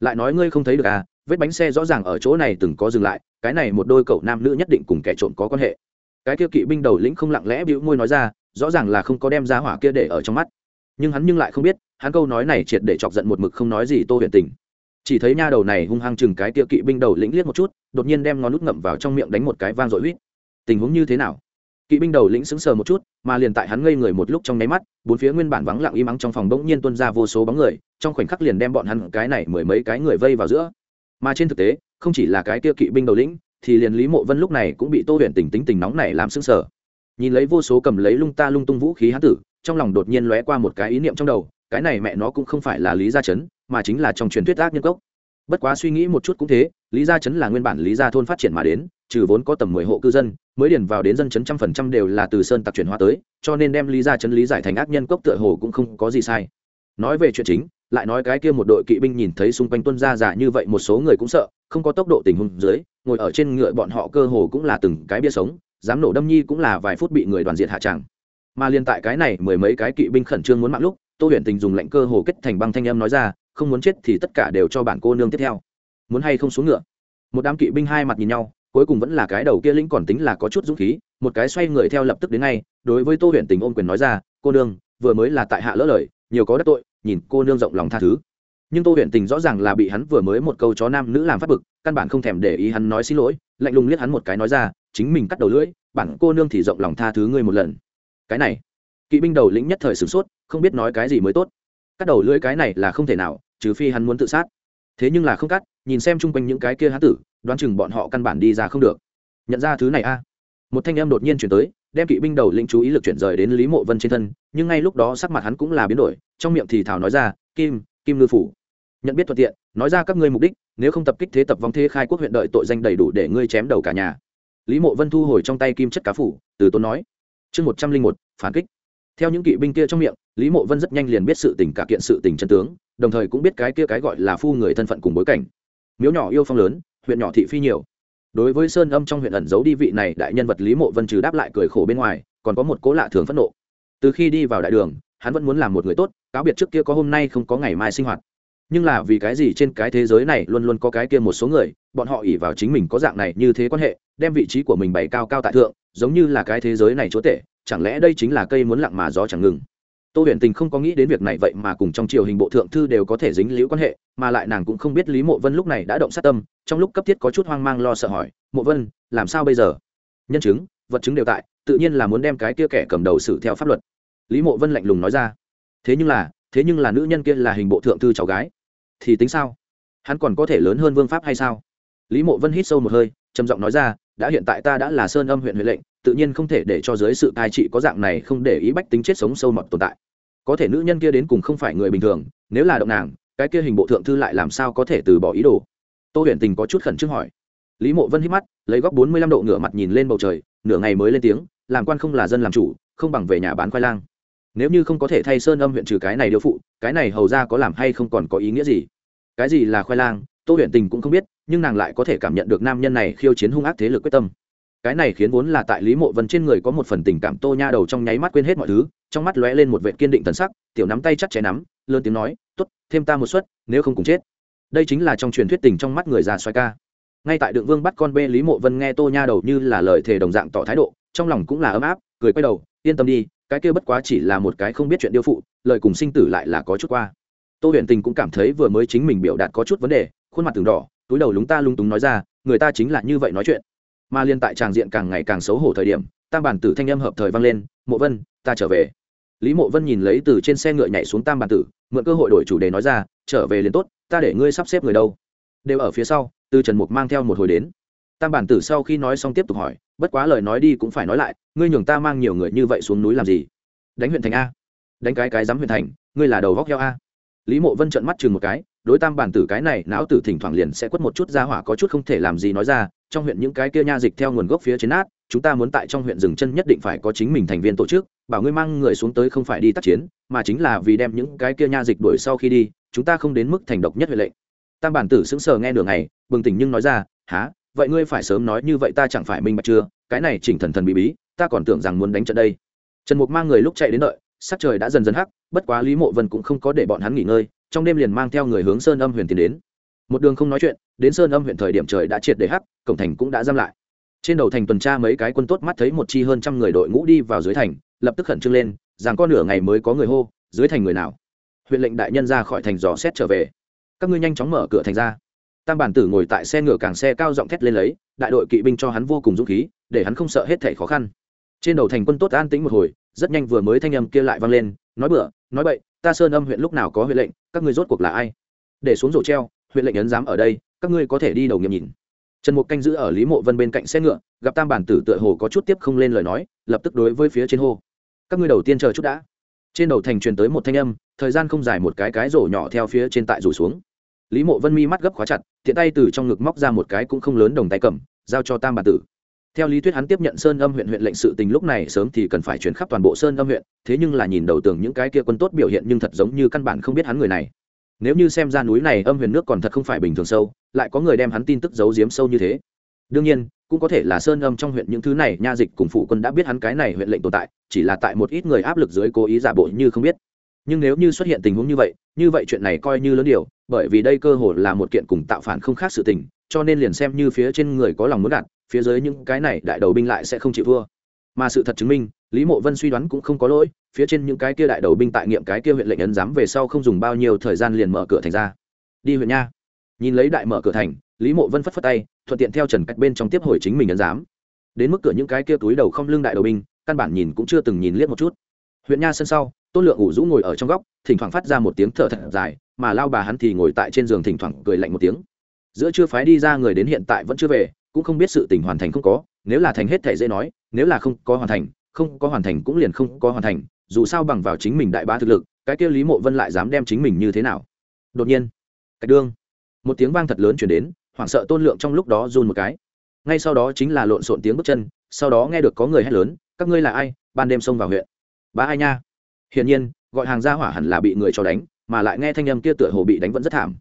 Lại nói ngươi không thấy được à vết bánh xe rõ ràng ở chỗ này từng có dừng lại, cái này một đôi cậu nam nữ nhất định cùng kẻ trộm có quan hệ. Cái kia kỵ binh đầu lĩnh không lặng lẽ bĩu môi nói ra, rõ ràng là không có đem ra hỏa kia để ở trong mắt. Nhưng hắn nhưng lại không biết, hắn câu nói này triệt để chọc giận một mực không nói gì tô huyền tình chỉ thấy nha đầu này hung hăng chừng cái kia kỵ binh đầu lĩnh liếc một chút, đột nhiên đem ngón nút ngậm vào trong miệng đánh một cái vang dội huýt. Tình huống như thế nào? Kỵ binh đầu lĩnh sững sờ một chút, mà liền tại hắn ngây người một lúc trong nháy mắt, bốn phía nguyên bản vắng lặng im ắng trong phòng bỗng nhiên tuôn ra vô số bóng người, trong khoảnh khắc liền đem bọn hắn cái này mười mấy cái người vây vào giữa. Mà trên thực tế, không chỉ là cái kia kỵ binh đầu lĩnh, thì liền lý mộ vân lúc này cũng bị tô huyền tỉnh tính tình nóng này làm sững sờ. Nhìn lấy vô số cầm lấy lung ta lung tung vũ khí hán tử, trong lòng đột nhiên lóe qua một cái ý niệm trong đầu, cái này mẹ nó cũng không phải là lý gia chấn mà chính là trong truyền thuyết ác nhân cốc. Bất quá suy nghĩ một chút cũng thế, lý gia chấn là nguyên bản lý gia thôn phát triển mà đến, trừ vốn có tầm mười hộ cư dân, mới điền vào đến dân chấn trăm phần trăm đều là từ sơn tặc chuyển hóa tới, cho nên đem lý gia chấn lý giải thành ác nhân cốc tựa hồ cũng không có gì sai. Nói về chuyện chính, lại nói cái kia một đội kỵ binh nhìn thấy xung quanh tuân ra giả như vậy một số người cũng sợ, không có tốc độ tình huống dưới, ngồi ở trên ngựa bọn họ cơ hồ cũng là từng cái bia sống, dám nổ đâm nhi cũng là vài phút bị người đoàn diệt hạ tràng. Mà liên tại cái này mười mấy cái kỵ binh khẩn trương muốn mạng lúc, tô huyền tình dùng lệnh cơ hồ kết thành băng thanh âm nói ra không muốn chết thì tất cả đều cho bản cô nương tiếp theo. Muốn hay không xuống ngựa? Một đám kỵ binh hai mặt nhìn nhau, cuối cùng vẫn là cái đầu kia lĩnh còn tính là có chút dũng khí, một cái xoay người theo lập tức đến ngay, đối với tô huyện tình ôm quyền nói ra, cô nương, vừa mới là tại hạ lỡ lời, nhiều có đắc tội, nhìn cô nương rộng lòng tha thứ. Nhưng tô huyện tình rõ ràng là bị hắn vừa mới một câu chó nam nữ làm phát bực, căn bản không thèm để ý hắn nói xin lỗi, lạnh lùng liếc hắn một cái nói ra, chính mình cắt đầu lưỡi, bản cô nương thì rộng lòng tha thứ ngươi một lần. Cái này, kỵ binh đầu lĩnh nhất thời sửng sốt, không biết nói cái gì mới tốt. Cắt đầu lưỡi cái này là không thể nào trừ phi hắn muốn tự sát. Thế nhưng là không cắt, nhìn xem chung quanh những cái kia hán tử, đoán chừng bọn họ căn bản đi ra không được. Nhận ra thứ này a. Một thanh em đột nhiên chuyển tới, đem kỵ binh đầu lĩnh chú ý lực chuyển rời đến lý mộ vân trên thân, nhưng ngay lúc đó sắc mặt hắn cũng là biến đổi, trong miệng thì thảo nói ra, kim kim ngư phủ. Nhận biết thuận tiện, nói ra các ngươi mục đích, nếu không tập kích thế tập vong thế khai quốc huyện đợi tội danh đầy đủ để ngươi chém đầu cả nhà. Lý mộ vân thu hồi trong tay kim chất cá phủ, từ tốn nói. Chương một trăm linh một, phản kích theo những kỵ binh kia trong miệng, lý mộ vân rất nhanh liền biết sự tình cả kiện sự tình chân tướng, đồng thời cũng biết cái kia cái gọi là phu người thân phận cùng bối cảnh. Miếu nhỏ yêu phong lớn, huyện nhỏ thị phi nhiều. Đối với sơn âm trong huyện ẩn giấu đi vị này đại nhân vật lý mộ vân trừ đáp lại cười khổ bên ngoài, còn có một cố lạ thường phẫn nộ. Từ khi đi vào đại đường, hắn vẫn muốn làm một người tốt, cáo biệt trước kia có hôm nay không có ngày mai sinh hoạt. Nhưng là vì cái gì trên cái thế giới này luôn luôn có cái kia một số người, bọn họ ỉ vào chính mình có dạng này như thế quan hệ, đem vị trí của mình bày cao cao tại thượng, giống như là cái thế giới này chúa tể chẳng lẽ đây chính là cây muốn lặng mà gió chẳng ngừng? Tô huyền tình không có nghĩ đến việc này vậy mà cùng trong triều hình bộ thượng thư đều có thể dính liễu quan hệ, mà lại nàng cũng không biết lý mộ vân lúc này đã động sát tâm, trong lúc cấp thiết có chút hoang mang lo sợ hỏi, mộ vân, làm sao bây giờ? Nhân chứng, vật chứng đều tại, tự nhiên là muốn đem cái kia kẻ cầm đầu xử theo pháp luật. Lý mộ vân lạnh lùng nói ra, thế nhưng là, thế nhưng là nữ nhân kia là hình bộ thượng thư cháu gái, thì tính sao? Hắn còn có thể lớn hơn vương pháp hay sao? Lý mộ vân hít sâu một hơi, trầm giọng nói ra đã hiện tại ta đã là sơn âm huyện huệ lệnh, tự nhiên không thể để cho dưới sự cai trị có dạng này không để ý bách tính chết sống sâu mọt tồn tại. Có thể nữ nhân kia đến cùng không phải người bình thường, nếu là động nàng, cái kia hình bộ thượng thư lại làm sao có thể từ bỏ ý đồ? Tô huyền tình có chút khẩn trương hỏi. Lý mộ vân hít mắt, lấy góc bốn mươi lăm độ ngửa mặt nhìn lên bầu trời, nửa ngày mới lên tiếng, làm quan không là dân làm chủ, không bằng về nhà bán khoai lang. Nếu như không có thể thay sơn âm huyện trừ cái này điêu phụ, cái này hầu ra có làm hay không còn có ý nghĩa gì? Cái gì là khoai lang tô huyền tình cũng không biết, nhưng nàng lại có thể cảm nhận được nam nhân này khiêu chiến hung ác thế lực quyết tâm. Cái này khiến vốn là tại lý mộ vân trên người có một phần tình cảm tô nha đầu trong nháy mắt quên hết mọi thứ, trong mắt lóe lên một vệ kiên định thần sắc, tiểu nắm tay chắc chẽ nắm, lớn tiếng nói t ố t thêm ta một suất, nếu không cùng chết. Đây chính là trong truyền thuyết tình trong mắt người già xoay ca. Ngay tại đường vương bắt con bê lý mộ vân nghe tô nha đầu như là lời thề đồng dạng tỏ thái độ, trong lòng cũng là ấm áp, cười quay đầu, yên tâm đi, cái kia bất quá chỉ là một cái không biết chuyện điêu phụ, lời cùng sinh tử lại là có chút qua. Tô huyền tình cũng cảm thấy vừa mới chính mình biểu đạt có chút vấn đề khuôn mặt từng đỏ, túi đầu lúng ta lung túng nói ra, người ta chính là như vậy nói chuyện. Mà liên tại tràng diện càng ngày càng xấu hổ thời điểm, tam bản tử thanh âm hợp thời vang lên, mộ vân, ta trở về. Lý mộ vân nhìn lấy từ trên xe ngựa nhảy xuống tam bản tử, mượn cơ hội đổi chủ đề nói ra, trở về liền tốt, ta để ngươi sắp xếp người đâu. Đều ở phía sau, từ trần mục mang theo một hồi đến. Tam bản tử sau khi nói xong tiếp tục hỏi, bất quá lời nói đi cũng phải nói lại, ngươi nhường ta mang nhiều người như vậy xuống núi làm gì? Đánh huyện thành a. Đánh cái cái dám huyện thành, ngươi là đầu góc heo a lý mộ vân trợn mắt chừng một cái đối tam bản tử cái này não tử thỉnh thoảng liền sẽ quất một chút ra hỏa có chút không thể làm gì nói ra trong huyện những cái kia nha dịch theo nguồn gốc phía trên át, chúng ta muốn tại trong huyện dừng chân nhất định phải có chính mình thành viên tổ chức bảo ngươi mang người xuống tới không phải đi tác chiến mà chính là vì đem những cái kia nha dịch đuổi sau khi đi chúng ta không đến mức thành độc nhất huệ lệnh. Tam bản tử sững sờ nghe đường này bừng tỉnh nhưng nói ra há vậy ngươi phải sớm nói như vậy ta chẳng phải minh bạch chưa? Cái này chỉnh thần thần bí bí ta còn tưởng rằng muốn đánh trận đây. Trần mục mang người lúc chạy đến đợi sắc trời đã dần dần hắc, bất quá lý mộ vân cũng không có để bọn hắn nghỉ ngơi, trong đêm liền mang theo người hướng sơn âm huyền tiến đến. Một đường không nói chuyện, đến sơn âm huyện thời điểm trời đã triệt để hắc, cổng thành cũng đã giam lại. Trên đầu thành tuần tra mấy cái quân tốt mắt thấy một chi hơn trăm người đội ngũ đi vào dưới thành, lập tức khẩn trương lên, rằng có nửa ngày mới có người hô, dưới thành người nào? Huyện lệnh đại nhân ra khỏi thành dò xét trở về. Các ngươi nhanh chóng mở cửa thành ra. Tam bản tử ngồi tại xe ngựa càng xe cao giọng thét lên lấy, đại đội kỵ binh cho hắn vô cùng dũng khí, để hắn không sợ hết thể khó khăn. Trên đầu thành quân tốt an tĩnh một hồi rất nhanh vừa mới thanh âm kia lại vang lên, nói bựa nói bậy, ta sơn âm huyện lúc nào có huyện lệnh, các ngươi rốt cuộc là ai? Để xuống rổ treo, huyện lệnh ấn giám ở đây, các ngươi có thể đi đầu nghiệm nhìn. Trần mục canh giữ ở lý mộ vân bên cạnh xe ngựa, gặp tam bản tử tựa hồ có chút tiếp không lên lời nói, lập tức đối với phía trên hô. Các ngươi đầu tiên chờ chút đã. Trên đầu thành truyền tới một thanh âm, thời gian không dài một cái cái rổ nhỏ theo phía trên tại rủ xuống. Lý mộ vân mi mắt gấp khóa chặt, tiện tay từ trong ngực móc ra một cái cũng không lớn đồng tay cầm, giao cho tam bản tử theo lý thuyết hắn tiếp nhận sơn âm huyện huyện lệnh sự tình lúc này sớm thì cần phải chuyển khắp toàn bộ sơn âm huyện, thế nhưng là nhìn đầu tường những cái kia quân tốt biểu hiện nhưng thật giống như căn bản không biết hắn người này. Nếu như xem ra núi này âm huyền nước còn thật không phải bình thường sâu, lại có người đem hắn tin tức giấu giếm sâu như thế. Đương nhiên, cũng có thể là sơn âm trong huyện những thứ này, nha dịch cùng phụ quân đã biết hắn cái này huyện lệnh tồn tại, chỉ là tại một ít người áp lực dưới cố ý giả bộ như không biết. Nhưng nếu như xuất hiện tình huống như vậy như vậy chuyện này coi như lớn điều, bởi vì đây cơ hội là một kiện cùng tạo phản không khác sự tình, cho nên liền xem như phía trên người có lòng muốn đạt phía dưới những cái này đại đầu binh lại sẽ không chịu thua. Mà sự thật chứng minh, lý mộ vân suy đoán cũng không có lỗi, phía trên những cái kia đại đầu binh tại nghiệm cái kia huyện lệnh ấn giám về sau không dùng bao nhiêu thời gian liền mở cửa thành ra. Đi huyện nha. Nhìn lấy đại mở cửa thành, lý mộ vân phất phất tay, thuận tiện theo trần cách bên trong tiếp hồi chính mình ấn giám. Đến mức cửa những cái kia túi đầu không lưng đại đầu binh, căn bản nhìn cũng chưa từng nhìn liếc một chút. Huyện nha sân sau, tôn lượng ủ rũ ngồi ở trong góc, thỉnh thoảng phát ra một tiếng thở thật dài, mà lao bà hắn thì ngồi tại trên giường thỉnh thoảng cười lạnh một tiếng. Giữa chưa phái đi ra người đến hiện tại vẫn chưa về cũng không biết sự tình hoàn thành không có, nếu là thành hết thể dễ nói, nếu là không có hoàn thành, không có hoàn thành cũng liền không có hoàn thành, dù sao bằng vào chính mình đại bá thực lực, cái kia lý mộ vân lại dám đem chính mình như thế nào? Đột nhiên cách đương, một tiếng vang thật lớn chuyển đến, hoảng sợ tôn lượng trong lúc đó run một cái. Ngay sau đó chính là lộn xộn tiếng bước chân, sau đó nghe được có người hét lớn, các ngươi là ai? Ban đêm xông vào huyện. Bá ai nha? Hiển nhiên, gọi hàng ra hỏa hẳn là bị người cho đánh, mà lại nghe thanh âm kia tựa hồ bị đánh vẫn rất thảm.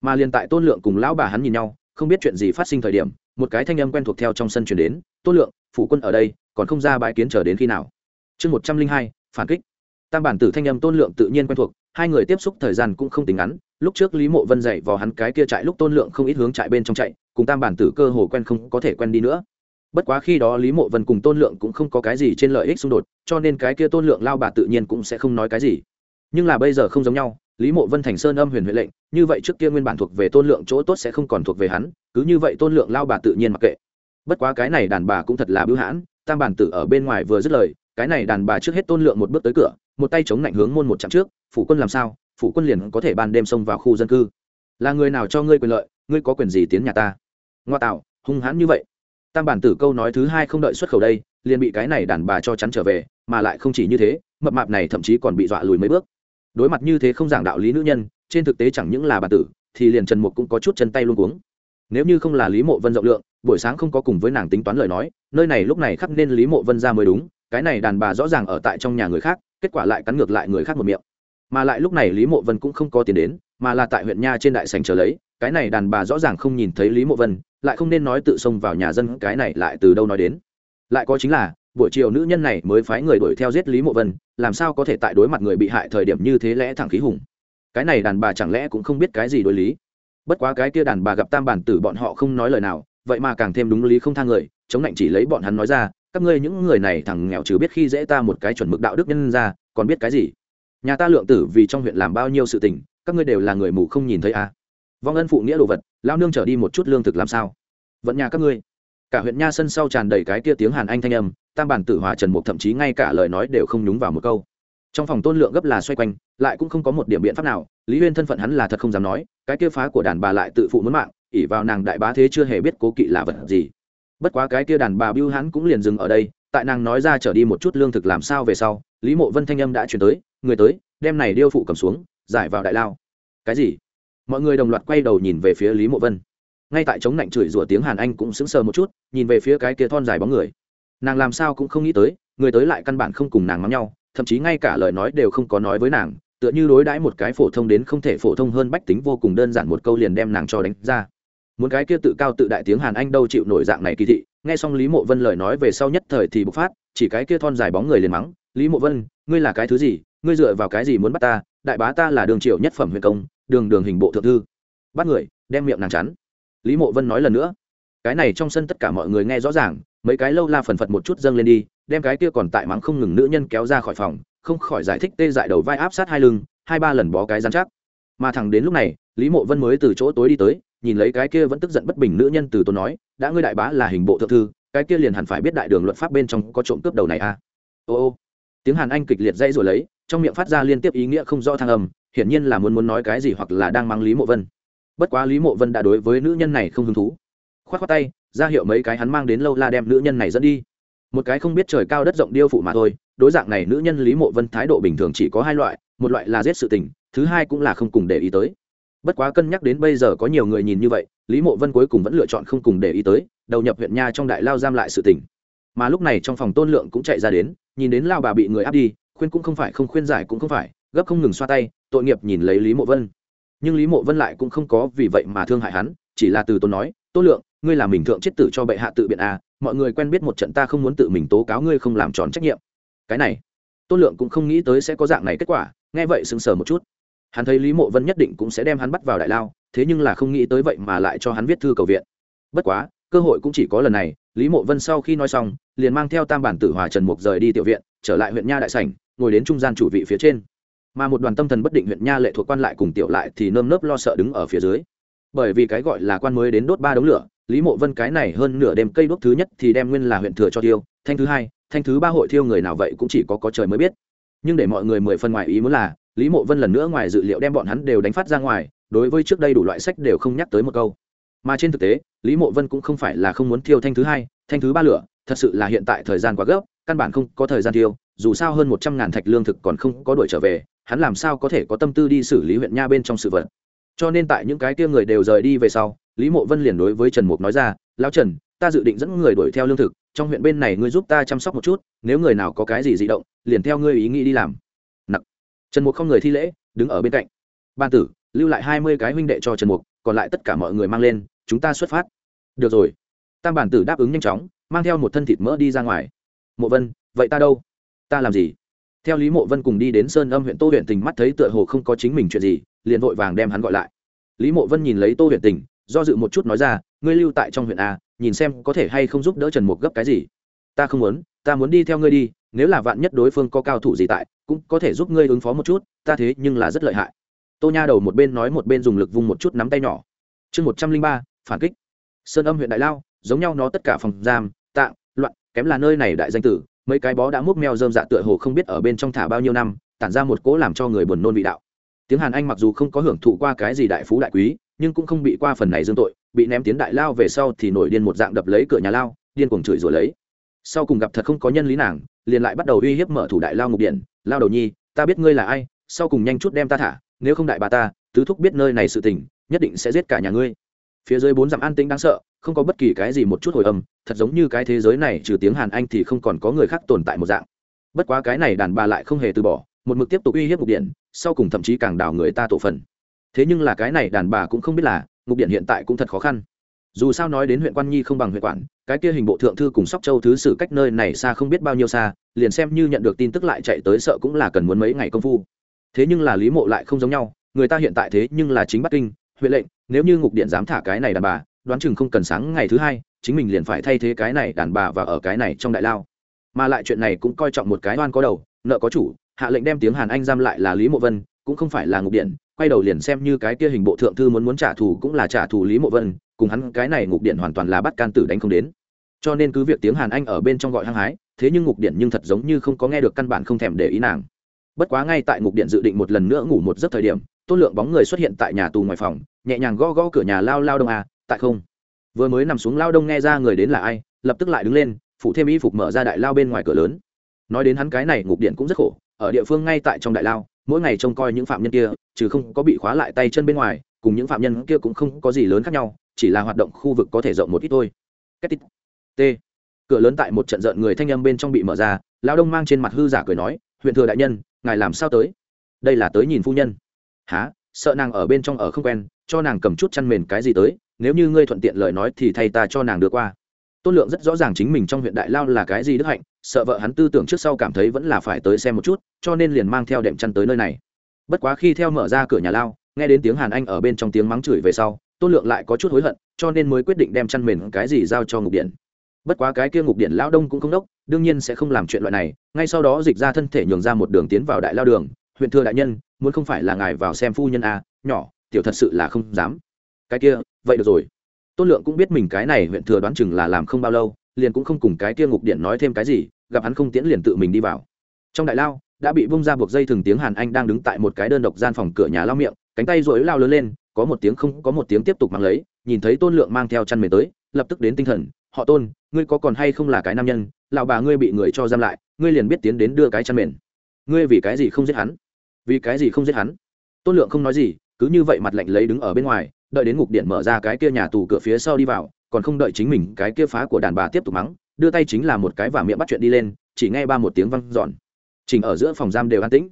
Mà liền tại tôn lượng cùng lão bà hắn nhìn nhau, không biết chuyện gì phát sinh thời điểm một cái thanh âm quen thuộc theo trong sân chuyển đến tôn lượng phụ quân ở đây, còn không ra bãi kiến chờ đến khi nào? Chương một trăm linh hai, phản kích. Tam bản tử thanh âm tôn lượng tự nhiên quen thuộc, hai người tiếp xúc thời gian cũng không tính ngắn, lúc trước lý mộ vân dạy vào hắn cái kia chạy lúc tôn lượng không ít hướng chạy bên trong chạy, cùng tam bản tử cơ hồ quen không có thể quen đi nữa. Bất quá khi đó lý mộ vân cùng tôn lượng cũng không có cái gì trên lợi ích xung đột, cho nên cái kia tôn lượng lao bà tự nhiên cũng sẽ không nói cái gì. Nhưng là bây giờ không giống nhau, lý mộ vân thành sơn âm huyền huệ lệnh, như vậy trước kia nguyên bản thuộc về tôn lượng chỗ tốt sẽ không còn thuộc về hắn cứ như vậy tôn lượng lao bà tự nhiên mặc kệ. Bất quá cái này đàn bà cũng thật là bưu hãn, tam bản tử ở bên ngoài vừa dứt lời, cái này đàn bà trước hết tôn lượng một bước tới cửa, một tay chống lạnh hướng môn một chặng trước, phủ quân làm sao? Phủ quân liền có thể ban đêm xông vào khu dân cư. Là người nào cho ngươi quyền lợi, ngươi có quyền gì tiến nhà ta? Ngoa tạo, hung hãn như vậy. Tam bản tử câu nói thứ hai không đợi xuất khẩu đây, liền bị cái này đàn bà cho chắn trở về, mà lại không chỉ như thế, mập mạp này thậm chí còn bị dọa lùi mấy bước. Đối mặt như thế không giảng đạo lý nữ nhân, trên thực tế chẳng những là bà tử, thì liền trần mục cũng có chút chân tay luôn cuống nếu như không là lý mộ vân rộng lượng, buổi sáng không có cùng với nàng tính toán lời nói, nơi này lúc này khắc nên lý mộ vân ra mới đúng, cái này đàn bà rõ ràng ở tại trong nhà người khác, kết quả lại cắn ngược lại người khác một miệng. Mà lại lúc này lý mộ vân cũng không có tiền đến, mà là tại huyện nha trên đại sành chờ lấy, cái này đàn bà rõ ràng không nhìn thấy lý mộ vân, lại không nên nói tự xông vào nhà dân, cái này lại từ đâu nói đến? Lại có chính là, buổi chiều nữ nhân này mới phái người đuổi theo giết lý mộ vân, làm sao có thể tại đối mặt người bị hại thời điểm như thế lẽ thẳng khí hùng? Cái này đàn bà chẳng lẽ cũng không biết cái gì đối lý? Bất quá cái kia đàn bà gặp tam bản tử bọn họ không nói lời nào, vậy mà càng thêm đúng lý không thang người, chống lạnh chỉ lấy bọn hắn nói ra, các ngươi những người này thằng nghèo trừ biết khi dễ ta một cái chuẩn mực đạo đức nhân ra, còn biết cái gì? Nhà ta lượng tử vì trong huyện làm bao nhiêu sự tình, các ngươi đều là người mù không nhìn thấy à. vong ân phụ nghĩa đồ vật lao nương trở đi một chút lương thực làm sao? Vẫn nhà các ngươi. Cả huyện nha sân sau tràn đầy cái kia tiếng hàn anh thanh âm, tam bản tử hòa trần mục thậm chí ngay cả lời nói đều không nhúng vào một câu. Trong phòng tôn lượng gấp là xoay quanh, lại cũng không có một điểm biện pháp nào, lý huyên thân phận hắn là thật không dám nói cái kia phá của đàn bà lại tự phụ muốn mạng ỉ vào nàng đại bá thế chưa hề biết cố kỵ là vật gì. Bất quá cái kia đàn bà bưu hắn cũng liền dừng ở đây, tại nàng nói ra trở đi một chút lương thực làm sao về sau, lý mộ vân thanh âm đã chuyển tới, người tới, đem này điêu phụ cầm xuống, giải vào đại lao. Cái gì? Mọi người đồng loạt quay đầu nhìn về phía lý mộ vân. Ngay tại chống lạnh chửi rủa tiếng hàn anh cũng sững sờ một chút, nhìn về phía cái kia thon dài bóng người. Nàng làm sao cũng không nghĩ tới, người tới lại căn bản không cùng nàng mắng nhau, thậm chí ngay cả lời nói đều không có nói với nàng tựa như đối đãi một cái phổ thông đến không thể phổ thông hơn bách tính vô cùng đơn giản một câu liền đem nàng cho đánh ra. Muốn cái kia tự cao tự đại tiếng hàn anh đâu chịu nổi dạng này kỳ thị, nghe xong lý mộ vân lời nói về sau nhất thời thì bộc phát, chỉ cái kia thon dài bóng người liền mắng, lý mộ vân, ngươi là cái thứ gì? Ngươi dựa vào cái gì muốn bắt ta? Đại bá ta là đường triệu nhất phẩm huyền công, đường đường hình bộ thượng thư. Bắt người, đem miệng nàng chắn. Lý mộ vân nói lần nữa, cái này trong sân tất cả mọi người nghe rõ ràng, mấy cái lâu la phần phật một chút dâng lên đi, đem cái kia còn tại mắng không ngừng nữ nhân kéo ra khỏi phòng không khỏi giải thích tê dại đầu vai áp sát hai lưng, hai ba lần bó cái dán chắc. Mà thẳng đến lúc này, lý mộ vân mới từ chỗ tối đi tới, nhìn lấy cái kia vẫn tức giận bất bình nữ nhân từ tôi nói, đã ngươi đại bá là hình bộ thượng thư, cái kia liền hẳn phải biết đại đường luật pháp bên trong có trộm cướp đầu này à? Ô ô. Tiếng hàn anh kịch liệt dây rồi lấy, trong miệng phát ra liên tiếp ý nghĩa không rõ thang âm, hiển nhiên là muốn muốn nói cái gì hoặc là đang mang lý mộ vân. Bất quá lý mộ vân đã đối với nữ nhân này không hứng thú. Khoát khoát tay, ra hiệu mấy cái hắn mang đến lâu la đem nữ nhân này dẫn đi. Một cái không biết trời cao đất rộng điêu phụ mà thôi đối dạng này nữ nhân lý mộ vân thái độ bình thường chỉ có hai loại, một loại là giết sự tình, thứ hai cũng là không cùng để ý tới. Bất quá cân nhắc đến bây giờ có nhiều người nhìn như vậy, lý mộ vân cuối cùng vẫn lựa chọn không cùng để ý tới, đầu nhập huyện nha trong đại lao giam lại sự tình. Mà lúc này trong phòng tôn lượng cũng chạy ra đến, nhìn đến lao bà bị người áp đi, khuyên cũng không phải, không khuyên giải cũng không phải, gấp không ngừng xoa tay, tội nghiệp nhìn lấy lý mộ vân. Nhưng lý mộ vân lại cũng không có vì vậy mà thương hại hắn, chỉ là từ tôn nói, tôn lượng, ngươi là mình thượng chết tử cho bệ hạ tự biện à mọi người quen biết một trận ta không muốn tự mình tố cáo ngươi không làm tròn trách nhiệm cái này, tôn lượng cũng không nghĩ tới sẽ có dạng này kết quả, nghe vậy sững sờ một chút. Hắn thấy lý mộ vân nhất định cũng sẽ đem hắn bắt vào đại lao, thế nhưng là không nghĩ tới vậy mà lại cho hắn viết thư cầu viện. Bất quá, cơ hội cũng chỉ có lần này, lý mộ vân sau khi nói xong, liền mang theo tam bản tử hòa trần mục rời đi tiểu viện, trở lại huyện nha đại sảnh, ngồi đến trung gian chủ vị phía trên. Mà một đoàn tâm thần bất định huyện nha lệ thuộc quan lại cùng tiểu lại thì nơm nớp lo sợ đứng ở phía dưới. Bởi vì cái gọi là quan mới đến đốt ba đống lửa, lý mộ vân cái này hơn nửa đêm cây đốt thứ nhất thì đem nguyên là huyện thừa cho tiêu, thanh thứ hai thanh thứ ba hội thiêu người nào vậy cũng chỉ có có trời mới biết nhưng để mọi người mười phần ngoài ý muốn là, lý mộ vân lần nữa ngoài dự liệu đem bọn hắn đều đánh phát ra ngoài, đối với trước đây đủ loại sách đều không nhắc tới một câu mà trên thực tế, lý mộ vân cũng không phải là không muốn thiêu thanh thứ hai, thanh thứ ba lửa, thật sự là hiện tại thời gian quá gấp, căn bản không có thời gian thiêu. dù sao hơn một trăm ngàn thạch lương thực còn không có đuổi trở về, hắn làm sao có thể có tâm tư đi xử lý huyện nha bên trong sự vật cho nên tại những cái kia người đều rời đi về sau, lý mộ vân liền đối với trần mục nói ra, lão trần ta dự định dẫn người đuổi theo lương thực, trong huyện bên này ngươi giúp ta chăm sóc một chút, nếu người nào có cái gì dị động, liền theo ngươi ý nghĩ đi làm. Nặng trần mục không người thi lễ, đứng ở bên cạnh. Ban tử, lưu lại hai mươi cái huynh đệ cho trần mục, còn lại tất cả mọi người mang lên, chúng ta xuất phát. Được rồi. Tam bản tử đáp ứng nhanh chóng, mang theo một thân thịt mỡ đi ra ngoài. Mộ vân, vậy ta đâu? Ta làm gì? Theo lý mộ vân cùng đi đến sơn âm huyện tô huyện tình mắt thấy tựa hồ không có chính mình chuyện gì, liền vội vàng đem hắn gọi lại. Lý mộ vân nhìn lấy tô huyện tình, do dự một chút nói ra, ngươi lưu tại trong huyện a nhìn xem có thể hay không giúp đỡ trần mục gấp cái gì. Ta không muốn, ta muốn đi theo ngươi đi, nếu là vạn nhất đối phương có cao thủ gì tại, cũng có thể giúp ngươi ứng phó một chút, ta thế nhưng là rất lợi hại. Tô nha đầu một bên nói một bên dùng lực vung một chút nắm tay nhỏ. Chương một trăm linh ba, phản kích. Sơn âm huyện đại lao, giống nhau nó tất cả phòng giam, tạng, loạn, kém là nơi này đại danh tử, mấy cái bó đã múc meo dơm dạ tựa hồ không biết ở bên trong thả bao nhiêu năm, tản ra một cỗ làm cho người buồn nôn vị đạo. Tiếng hàn anh mặc dù không có hưởng thụ qua cái gì đại phú đại quý nhưng cũng không bị qua phần này dương tội, bị ném tiến đại lao về sau thì nổi điên một dạng đập lấy cửa nhà lao, điên cuồng chửi rồi lấy. Sau cùng gặp thật không có nhân lý nàng, liền lại bắt đầu uy hiếp mở thủ đại lao ngục điện, lao đầu nhi, ta biết ngươi là ai, sau cùng nhanh chút đem ta thả, nếu không đại bà ta, tứ thúc biết nơi này sự tình, nhất định sẽ giết cả nhà ngươi. Phía dưới bốn dặm an tĩnh đáng sợ, không có bất kỳ cái gì một chút hồi âm, thật giống như cái thế giới này trừ tiếng hàn anh thì không còn có người khác tồn tại một dạng. Bất quá cái này đàn bà lại không hề từ bỏ, một mực tiếp tục uy hiếp ngục điện, sau cùng thậm chí càng đào người ta tổ phần thế nhưng là cái này đàn bà cũng không biết là, ngục điện hiện tại cũng thật khó khăn. Dù sao nói đến huyện quan nhi không bằng huyện quản, cái kia hình bộ thượng thư cùng sóc châu thứ sử cách nơi này xa không biết bao nhiêu xa, liền xem như nhận được tin tức lại chạy tới sợ cũng là cần muốn mấy ngày công phu. Thế nhưng là lý mộ lại không giống nhau, người ta hiện tại thế nhưng là chính bắc kinh, huyện lệnh, nếu như ngục điện dám thả cái này đàn bà, đoán chừng không cần sáng ngày thứ hai, chính mình liền phải thay thế cái này đàn bà và ở cái này trong đại lao. Mà lại chuyện này cũng coi trọng một cái oan có đầu, nợ có chủ, hạ lệnh đem tiếng hàn anh giam lại là lý mộ vân, cũng không phải là ngục điện quay đầu liền xem như cái kia hình bộ thượng thư muốn muốn trả thù cũng là trả thù lý mộ vân, cùng hắn cái này ngục điện hoàn toàn là bắt can tử đánh không đến. Cho nên cứ việc tiếng hàn anh ở bên trong gọi hăng hái, thế nhưng ngục điện nhưng thật giống như không có nghe được căn bản không thèm để ý nàng. Bất quá ngay tại ngục điện dự định một lần nữa ngủ một giấc thời điểm, tôn lượng bóng người xuất hiện tại nhà tù ngoài phòng, nhẹ nhàng gõ gõ cửa nhà lao lao đông à tại không? Vừa mới nằm xuống lao đông nghe ra người đến là ai, lập tức lại đứng lên, phụ thêm y phục mở ra đại lao bên ngoài cửa lớn. Nói đến hắn cái này ngục điện cũng rất khổ, ở địa phương ngay tại trong đại lao mỗi ngày trông coi những phạm nhân kia, chứ không có bị khóa lại tay chân bên ngoài, cùng những phạm nhân kia cũng không có gì lớn khác nhau, chỉ là hoạt động khu vực có thể rộng một ít thôi. T. Cửa lớn tại một trận rợn người thanh âm bên trong bị mở ra lao đông mang trên mặt hư giả cười nói, huyện thừa đại nhân, ngài làm sao tới? Đây là tới nhìn phu nhân. Há sợ nàng ở bên trong ở không quen, cho nàng cầm chút chăn mền cái gì tới, nếu như ngươi thuận tiện lời nói thì thay ta cho nàng đưa qua tôn lượng rất rõ ràng chính mình trong huyện đại lao là cái gì đức hạnh sợ vợ hắn tư tưởng trước sau cảm thấy vẫn là phải tới xem một chút cho nên liền mang theo đệm chăn tới nơi này. Bất quá khi theo mở ra cửa nhà lao nghe đến tiếng hàn anh ở bên trong tiếng mắng chửi về sau tôn lượng lại có chút hối hận cho nên mới quyết định đem chăn mền cái gì giao cho ngục điện. Bất quá cái kia ngục điện lao đông cũng không đốc đương nhiên sẽ không làm chuyện loại này ngay sau đó dịch ra thân thể nhường ra một đường tiến vào đại lao đường. Huyện thừa đại nhân muốn không phải là ngài vào xem phu nhân a à, nhỏ tiểu thật sự là không dám. Cái kia vậy được rồi tôn lượng cũng biết mình cái này huyện thừa đoán chừng là làm không bao lâu, liền cũng không cùng cái kia ngục điện nói thêm cái gì, gặp hắn không tiễn liền tự mình đi vào. Trong đại lao, đã bị bung ra buộc dây thừng tiếng hàn anh đang đứng tại một cái đơn độc gian phòng cửa nhà lao miệng, cánh tay rối lao lớn lên, có một tiếng không, có một tiếng tiếp tục mang lấy, nhìn thấy tôn lượng mang theo chăn mền tới, lập tức đến tinh thần, họ tôn, ngươi có còn hay không là cái nam nhân, lão bà ngươi bị người cho giam lại, ngươi liền biết tiến đến đưa cái chăn mền. Ngươi vì cái gì không giết hắn? Vì cái gì không giết hắn? Tôn lượng không nói gì, cứ như vậy mặt lạnh lấy đứng ở bên ngoài đợi đến ngục điện mở ra cái kia nhà tù cửa phía sau đi vào, còn không đợi chính mình cái kia phá của đàn bà tiếp tục mắng, đưa tay chính là một cái và miệng bắt chuyện đi lên, chỉ nghe ba một tiếng văng giòn chỉnh ở giữa phòng giam đều an tĩnh.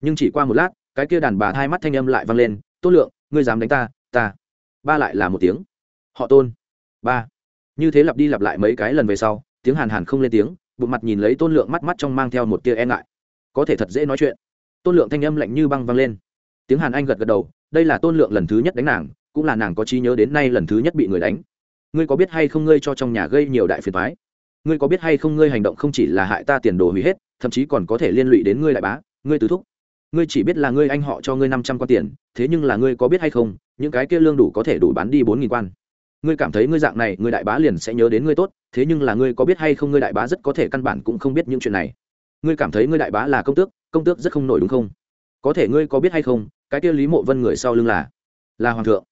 Nhưng chỉ qua một lát, cái kia đàn bà hai mắt thanh âm lại văng lên tôn lượng, ngươi dám đánh ta ta. Ba lại là một tiếng. Họ tôn. Ba. Như thế lặp đi lặp lại mấy cái lần về sau, tiếng hàn hàn không lên tiếng, bụng mặt nhìn lấy tôn lượng mắt mắt trong mang theo một tia e ngại. Có thể thật dễ nói chuyện. Tôn lượng thanh âm lạnh như băng văng lên. Tiếng hàn anh gật gật đầu, đây là tôn lượng lần thứ nhất đánh nàng cũng là nàng có trí nhớ đến nay lần thứ nhất bị người đánh. Ngươi có biết hay không ngươi cho trong nhà gây nhiều đại phiền thoái ngươi có biết hay không ngươi hành động không chỉ là hại ta tiền đồ hủy hết, thậm chí còn có thể liên lụy đến ngươi đại bá, ngươi tứ thúc. Ngươi chỉ biết là ngươi anh họ cho ngươi năm trăm quan tiền, thế nhưng là ngươi có biết hay không, những cái kia lương đủ có thể đủ bán đi bốn nghìn quan. Ngươi cảm thấy ngươi dạng này, ngươi đại bá liền sẽ nhớ đến ngươi tốt, thế nhưng là ngươi có biết hay không ngươi đại bá rất có thể căn bản cũng không biết những chuyện này. Ngươi cảm thấy ngươi đại bá là công tước công tước rất không nổi đúng không? Có thể ngươi có biết hay không, cái kia lý mộ vân người sau lưng là là hoàng thượng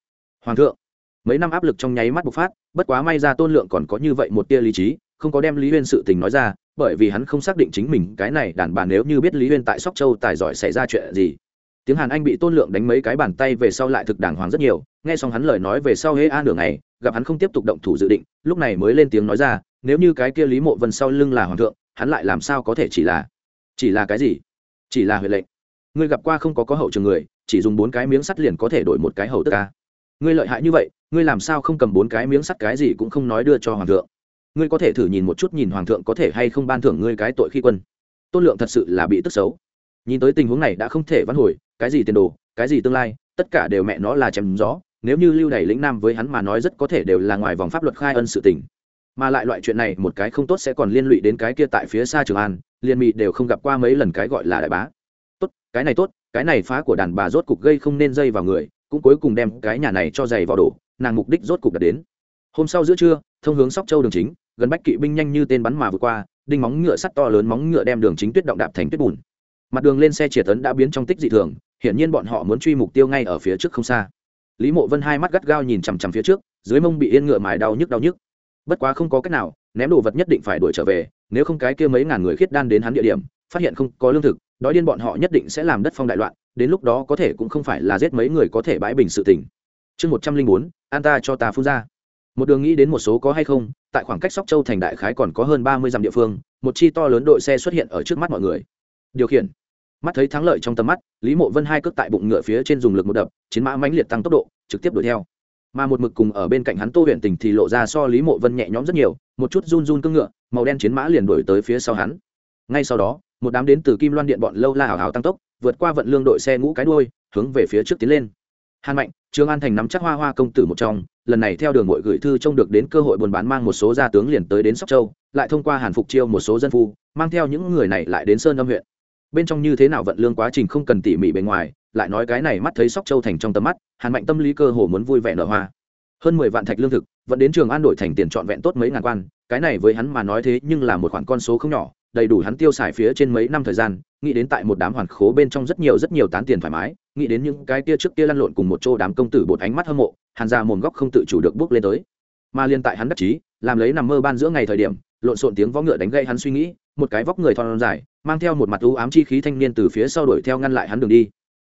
hoàng thượng, mấy năm áp lực trong nháy mắt bộc phát, bất quá may ra tôn lượng còn có như vậy một tia lý trí, không có đem lý huyên sự tình nói ra, bởi vì hắn không xác định chính mình cái này đàn bà nếu như biết lý huyên tại sóc châu tài giỏi xảy ra chuyện gì. Tiếng hàn anh bị tôn lượng đánh mấy cái bàn tay về sau lại thực đàng hoàng rất nhiều, nghe xong hắn lời nói về sau hễ a nửa ngày, gặp hắn không tiếp tục động thủ dự định, lúc này mới lên tiếng nói ra, nếu như cái kia lý mộ vân sau lưng là hoàng thượng, hắn lại làm sao có thể chỉ là chỉ là cái gì? Chỉ là huệ lệnh. Ngươi gặp qua không có có hậu trường người, chỉ dùng bốn cái miếng sắt liền có thể đổi một cái hậu tức ca ngươi lợi hại như vậy, ngươi làm sao không cầm bốn cái miếng sắt cái gì cũng không nói đưa cho hoàng thượng. Ngươi có thể thử nhìn một chút nhìn hoàng thượng có thể hay không ban thưởng ngươi cái tội khi quân. Tôn lượng thật sự là bị tức xấu. Nhìn tới tình huống này đã không thể vãn hồi, cái gì tiền đồ, cái gì tương lai, tất cả đều mẹ nó là chém gió, nếu như lưu đày lĩnh nam với hắn mà nói rất có thể đều là ngoài vòng pháp luật khai ân sự tình. Mà lại loại chuyện này một cái không tốt sẽ còn liên lụy đến cái kia tại phía xa trường an, liên mị đều không gặp qua mấy lần cái gọi là đại bá. Tốt, cái này tốt, cái này phá của đàn bà rốt cục gây không nên dây vào người cũng cuối cùng đem cái nhà này cho giày vào đổ, nàng mục đích rốt cục đạt đến. Hôm sau giữa trưa, thông hướng sóc châu đường chính, gần bách kỵ binh nhanh như tên bắn mà vừa qua, đinh móng ngựa sắt to lớn móng ngựa đem đường chính tuyết động đạp thành tuyết bùn. Mặt đường lên xe triệt tấn đã biến trong tích dị thường, hiển nhiên bọn họ muốn truy mục tiêu ngay ở phía trước không xa. Lý mộ vân hai mắt gắt gao nhìn chằm chằm phía trước, dưới mông bị yên ngựa mài đau nhức đau nhức. Bất quá không có cách nào, ném đồ vật nhất định phải đuổi trở về, nếu không cái kia mấy ngàn người khiết đan đến hắn địa điểm, phát hiện không có lương thực đói điên bọn họ nhất định sẽ làm đất phong đại loạn, đến lúc đó có thể cũng không phải là giết mấy người có thể bãi bình sự tình. Chương một trăm linh bốn, an ta cho ta phun ra. Một đường nghĩ đến một số có hay không, tại khoảng cách sóc châu thành đại khái còn có hơn ba mươi dặm địa phương, một chi to lớn đội xe xuất hiện ở trước mắt mọi người. Điều khiển. Mắt thấy thắng lợi trong tầm mắt, lý mộ vân hai cước tại bụng ngựa phía trên dùng lực một đập, chiến mã mãnh liệt tăng tốc độ, trực tiếp đuổi theo. Mà một mực cùng ở bên cạnh hắn tô huyện tình thì lộ ra so lý mộ vân nhẹ nhõm rất nhiều, một chút run run cưng ngựa, màu đen chiến mã liền đuổi tới phía sau hắn. Ngay sau đó một đám đến từ kim loan điện bọn lâu la hào hào tăng tốc, vượt qua vận lương đội xe ngũ cái đuôi, hướng về phía trước tiến lên. Hàn mạnh, trương an thành nắm chắc hoa hoa công tử một trong, lần này theo đường hội gửi thư trông được đến cơ hội buôn bán mang một số gia tướng liền tới đến sóc châu, lại thông qua hàn phục chiêu một số dân phu, mang theo những người này lại đến sơn âm huyện. Bên trong như thế nào vận lương quá trình không cần tỉ mỉ bên ngoài, lại nói cái này mắt thấy sóc châu thành trong tầm mắt, hàn mạnh tâm lý cơ hồ muốn vui vẻ nở hoa. Hơn mười vạn thạch lương thực, vẫn đến trường an đổi thành tiền trọn vẹn tốt mấy ngàn quan, cái này với hắn mà nói thế nhưng là một khoản con số không nhỏ đầy đủ hắn tiêu xài phía trên mấy năm thời gian, nghĩ đến tại một đám hoàn khố bên trong rất nhiều rất nhiều tán tiền thoải mái, nghĩ đến những cái kia trước kia lăn lộn cùng một chỗ đám công tử bột ánh mắt hâm mộ, hàn ra mồm góc không tự chủ được bước lên tới. Mà liên tại hắn đắc chí, làm lấy nằm mơ ban giữa ngày thời điểm, lộn xộn tiếng võ ngựa đánh gây hắn suy nghĩ, một cái vóc người thon dài, mang theo một mặt u ám chi khí thanh niên từ phía sau đuổi theo ngăn lại hắn đường đi.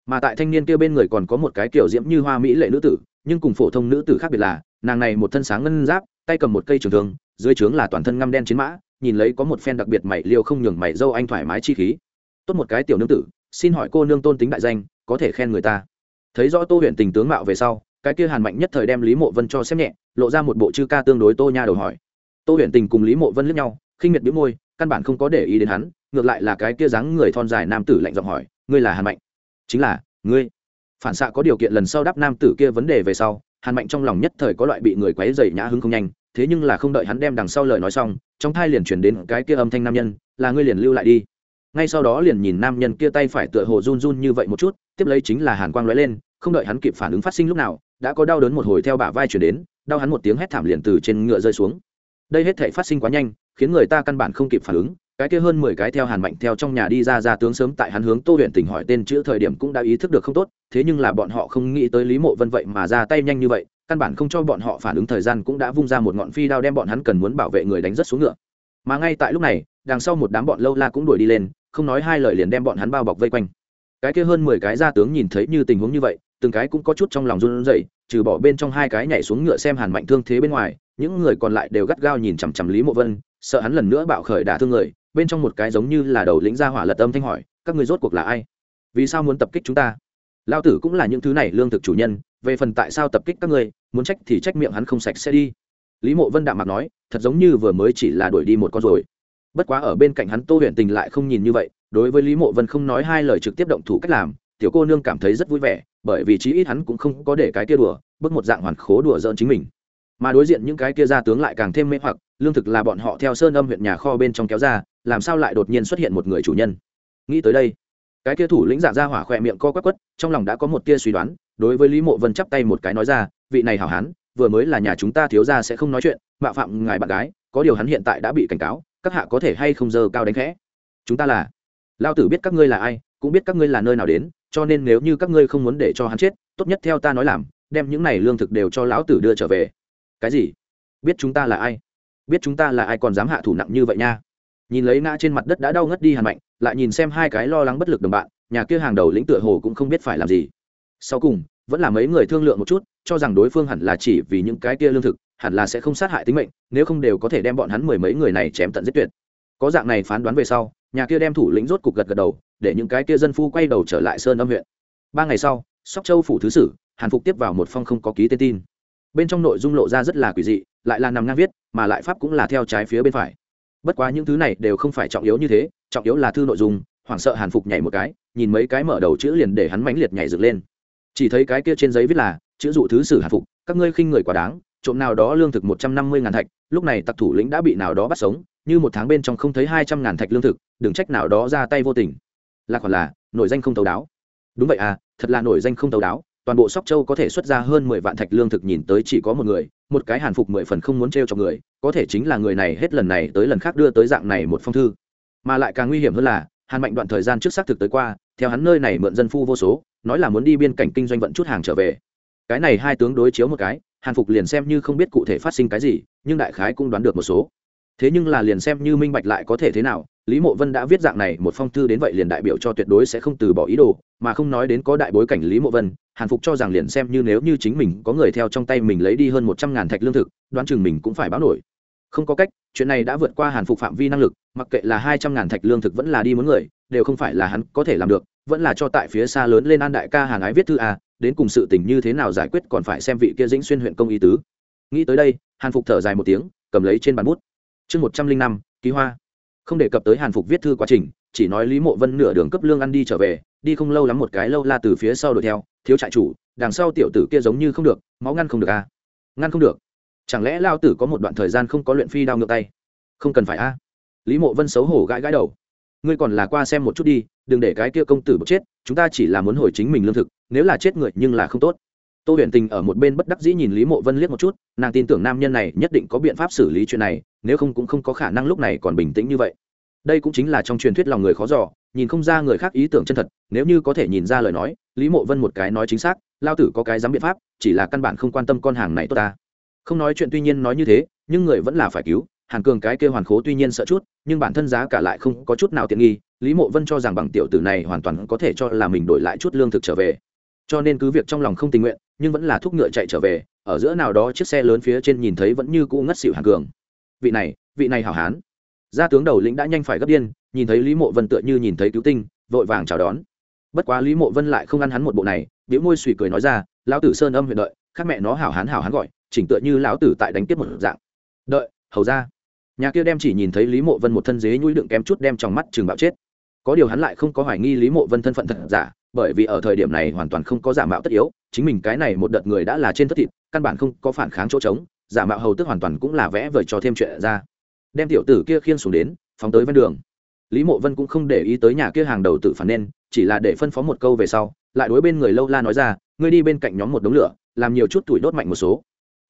Mà tại thanh niên kia bên người còn có một cái kiểu diễm như hoa mỹ lệ nữ tử, nhưng cùng phổ thông nữ tử khác biệt là, nàng này một thân sáng ngân giáp, tay cầm một cây trường thương, dưới trướng là toàn thân ngăm đen chiến mã nhìn lấy có một phen đặc biệt mày liêu không nhường mày dâu anh thoải mái chi khí. Tốt một cái tiểu nương tử, xin hỏi cô nương tôn tính đại danh, có thể khen người ta. Thấy rõ tô huyện tình tướng mạo về sau, cái kia hàn mạnh nhất thời đem lý mộ vân cho xem nhẹ, lộ ra một bộ chư ca tương đối tô nha đầu hỏi. Tô huyện tình cùng lý mộ vân lướt nhau, khinh miệt biếu môi, căn bản không có để ý đến hắn, ngược lại là cái kia dáng người thon dài nam tử lạnh giọng hỏi, ngươi là hàn mạnh? Chính là, ngươi. Phản xạ có điều kiện lần sau đáp nam tử kia vấn đề về sau, hàn mạnh trong lòng nhất thời có loại bị người quấy dày nhã hứng không nhanh, thế nhưng là không đợi hắn đem đằng sau lời nói xong trong thai liền chuyển đến cái kia âm thanh nam nhân, là ngươi liền lưu lại đi. Ngay sau đó liền nhìn nam nhân kia tay phải tựa hồ run run như vậy một chút, tiếp lấy chính là hàn quang lóe lên, không đợi hắn kịp phản ứng phát sinh lúc nào, đã có đau đớn một hồi theo bả vai chuyển đến, đau hắn một tiếng hét thảm liền từ trên ngựa rơi xuống. Đây hết thể phát sinh quá nhanh, khiến người ta căn bản không kịp phản ứng, cái kia hơn mười cái theo hàn mạnh theo trong nhà đi ra ra tướng sớm tại hắn hướng tô huyện tỉnh hỏi tên chữ thời điểm cũng đã ý thức được không tốt, thế nhưng là bọn họ không nghĩ tới lý mộ vân vậy mà ra tay nhanh như vậy căn bản không cho bọn họ phản ứng thời gian cũng đã vung ra một ngọn phi đao đem bọn hắn cần muốn bảo vệ người đánh rất xuống ngựa. Mà ngay tại lúc này, đằng sau một đám bọn lâu la cũng đuổi đi lên, không nói hai lời liền đem bọn hắn bao bọc vây quanh. Cái kia hơn mười cái gia tướng nhìn thấy như tình huống như vậy, từng cái cũng có chút trong lòng run rẩy, trừ bỏ bên trong hai cái nhảy xuống ngựa xem hàn mạnh thương thế bên ngoài, những người còn lại đều gắt gao nhìn chằm chằm lý mộ vân, sợ hắn lần nữa bạo khởi đả thương người, bên trong một cái giống như là đầu lĩnh gia hỏa lật âm thanh hỏi, các người rốt cuộc là ai? Vì sao muốn tập kích chúng ta? Lao tử cũng là những thứ này lương thực chủ nhân, về phần tại sao tập kích các ngươi muốn trách thì trách miệng hắn không sạch sẽ đi. Lý mộ vân đạm mặt nói, thật giống như vừa mới chỉ là đuổi đi một con rồi. Bất quá ở bên cạnh hắn tô huyện tình lại không nhìn như vậy, đối với lý mộ vân không nói hai lời trực tiếp động thủ cách làm, tiểu cô nương cảm thấy rất vui vẻ, bởi vì chí ít hắn cũng không có để cái kia đùa, bước một dạng hoàn khố đùa dỡn chính mình. Mà đối diện những cái kia ra tướng lại càng thêm mê hoặc, lương thực là bọn họ theo sơn âm huyện nhà kho bên trong kéo ra, làm sao lại đột nhiên xuất hiện một người chủ nhân? Nghĩ tới đây, cái kia thủ lĩnh giả ra hỏa khỏe miệng co quắc quất, trong lòng đã có một tia suy đoán, đối với lý mộ vân chắp tay một cái nói ra vị này hảo hán, vừa mới là nhà chúng ta thiếu ra sẽ không nói chuyện, mạo phạm ngài bạn gái, có điều hắn hiện tại đã bị cảnh cáo, các hạ có thể hay không dơ cao đánh khẽ? Chúng ta là, lao tử biết các ngươi là ai, cũng biết các ngươi là nơi nào đến, cho nên nếu như các ngươi không muốn để cho hắn chết, tốt nhất theo ta nói làm, đem những này lương thực đều cho lão tử đưa trở về. Cái gì? Biết chúng ta là ai? Biết chúng ta là ai còn dám hạ thủ nặng như vậy nha? Nhìn lấy ngã trên mặt đất đã đau ngất đi hàn mạnh, lại nhìn xem hai cái lo lắng bất lực đồng bạn, nhà kia hàng đầu lĩnh tựa hồ cũng không biết phải làm gì. Sau cùng vẫn là mấy người thương lượng một chút, cho rằng đối phương hẳn là chỉ vì những cái kia lương thực, hẳn là sẽ không sát hại tính mệnh, nếu không đều có thể đem bọn hắn mười mấy người này chém tận giết tuyệt. Có dạng này phán đoán về sau, nhà kia đem thủ lĩnh rốt cục gật gật đầu, để những cái kia dân phu quay đầu trở lại sơn âm huyện. Ba ngày sau, sóc châu phủ thứ sử, hàn phục tiếp vào một phong không có ký tên tin. Bên trong nội dung lộ ra rất là quỷ dị, lại là nằm ngang viết, mà lại pháp cũng là theo trái phía bên phải. Bất quá những thứ này đều không phải trọng yếu như thế, trọng yếu là thư nội dung, hoảng sợ hàn phục nhảy một cái, nhìn mấy cái mở đầu chữ liền để hắn mãnh liệt nhảy dựng lên chỉ thấy cái kia trên giấy viết là, chữ dụ thứ sử hàn phục, các ngươi khinh người quá đáng, trộm nào đó lương thực một trăm năm mươi ngàn thạch, lúc này tặc thủ lĩnh đã bị nào đó bắt sống, như một tháng bên trong không thấy hai trăm ngàn thạch lương thực, đừng trách nào đó ra tay vô tình. Là khoản là, nổi danh không thấu đáo. Đúng vậy à thật là nổi danh không thấu đáo, toàn bộ sóc châu có thể xuất ra hơn mười vạn thạch lương thực nhìn tới chỉ có một người, một cái hàn phục mười phần không muốn t r e o cho người, có thể chính là người này hết lần này tới lần khác đưa tới dạng này một phong thư. Mà lại càng nguy hiểm hơn là hàn mạnh đoạn thời gian trước xác thực tới qua, theo hắn nơi này mượn dân phu vô số, nói là muốn đi biên cảnh kinh doanh vận chút hàng trở về. Cái này hai tướng đối chiếu một cái, hàn phục liền xem như không biết cụ thể phát sinh cái gì, nhưng đại khái cũng đoán được một số. Thế nhưng là liền xem như minh bạch lại có thể thế nào, lý mộ vân đã viết dạng này một phong thư đến vậy liền đại biểu cho tuyệt đối sẽ không từ bỏ ý đồ, mà không nói đến có đại bối cảnh lý mộ vân, hàn phục cho rằng liền xem như nếu như chính mình có người theo trong tay mình lấy đi hơn một trăm ngàn thạch lương thực, đoán chừng mình cũng phải báo nổi. Không có cách chuyện này đã vượt qua hàn phục phạm vi năng lực, mặc kệ là hai trăm ngàn thạch lương thực vẫn là đi muốn người, đều không phải là hắn có thể làm được, vẫn là cho tại phía xa lớn lên an đại ca hàng ái viết thư à đến cùng sự tình như thế nào giải quyết còn phải xem vị kia dĩnh xuyên huyện công y tứ. Nghĩ tới đây, hàn phục thở dài một tiếng, cầm lấy trên bàn bút. Chương một trăm linh năm ký hoa. Không đề cập tới hàn phục viết thư quá trình, chỉ nói lý mộ vân nửa đường cấp lương ăn đi trở về, đi không lâu lắm một cái lâu la từ phía sau đuổi theo, thiếu trại chủ, đằng sau tiểu tử kia giống như không được, máu ngăn không được a à? ngăn không được chẳng lẽ lao tử có một đoạn thời gian không có luyện phi đao ngược tay? Không cần phải a. À? lý mộ vân xấu hổ gãi gãi đầu. Ngươi còn là qua xem một chút đi, đừng để cái kia công tử bốc chết, chúng ta chỉ là muốn hồi chính mình lương thực, nếu là chết người nhưng là không tốt. Tô huyền tình ở một bên bất đắc dĩ nhìn lý mộ vân liếc một chút, nàng tin tưởng nam nhân này nhất định có biện pháp xử lý chuyện này, nếu không cũng không có khả năng lúc này còn bình tĩnh như vậy. Đây cũng chính là trong truyền thuyết lòng người khó giỏ nhìn không ra người khác ý tưởng chân thật, nếu như có thể nhìn ra lời nói, lý mộ vân một cái nói chính xác, lao tử có cái dám biện pháp, chỉ là căn bản không quan tâm con hàng này tốt ta không nói chuyện tuy nhiên nói như thế, nhưng người vẫn là phải cứu. Hàn cường cái kêu hoàn khố tuy nhiên sợ chút, nhưng bản thân giá cả lại không có chút nào tiện nghi. Lý mộ vân cho rằng bằng tiểu tử này hoàn toàn có thể cho là mình đổi lại chút lương thực trở về. Cho nên cứ việc trong lòng không tình nguyện, nhưng vẫn là thúc ngựa chạy trở về. Ở giữa nào đó chiếc xe lớn phía trên nhìn thấy vẫn như cũ ngất xỉu hàn cường. Vị này vị này hảo hán. Gia tướng đầu lĩnh đã nhanh phải gấp điên, nhìn thấy lý mộ vân tựa như nhìn thấy cứu tinh, vội vàng chào đón. Bất quá lý mộ vân lại không ăn hắn một bộ này biểu môi suy cười nói ra, lão tử sơn âm huyện đợi các mẹ nó hảo hán hảo hán gọi chỉnh tựa như lão tử tại đánh tiếp một dạng. Đợi, hầu ra. Nhà kia đem chỉ nhìn thấy lý mộ vân một thân dế nhũi đựng kém chút đem trong mắt chừng bạo chết. Có điều hắn lại không có hoài nghi lý mộ vân thân phận thật giả, bởi vì ở thời điểm này hoàn toàn không có giả mạo tất yếu, chính mình cái này một đợt người đã là trên thất thịt, căn bản không có phản kháng chỗ trống, giả mạo hầu tức hoàn toàn cũng là vẽ vời cho thêm chuyện ra. Đem tiểu tử kia khiên xuống đến, phóng tới ven đường. Lý mộ vân cũng không để ý tới nhà kia hàng đầu tự phản nên, chỉ là để phân phó một câu về sau, lại đối bên người lâu la nói ra, ngươi đi bên cạnh nhóm một đống lửa, làm nhiều chút tuổi đốt mạnh một số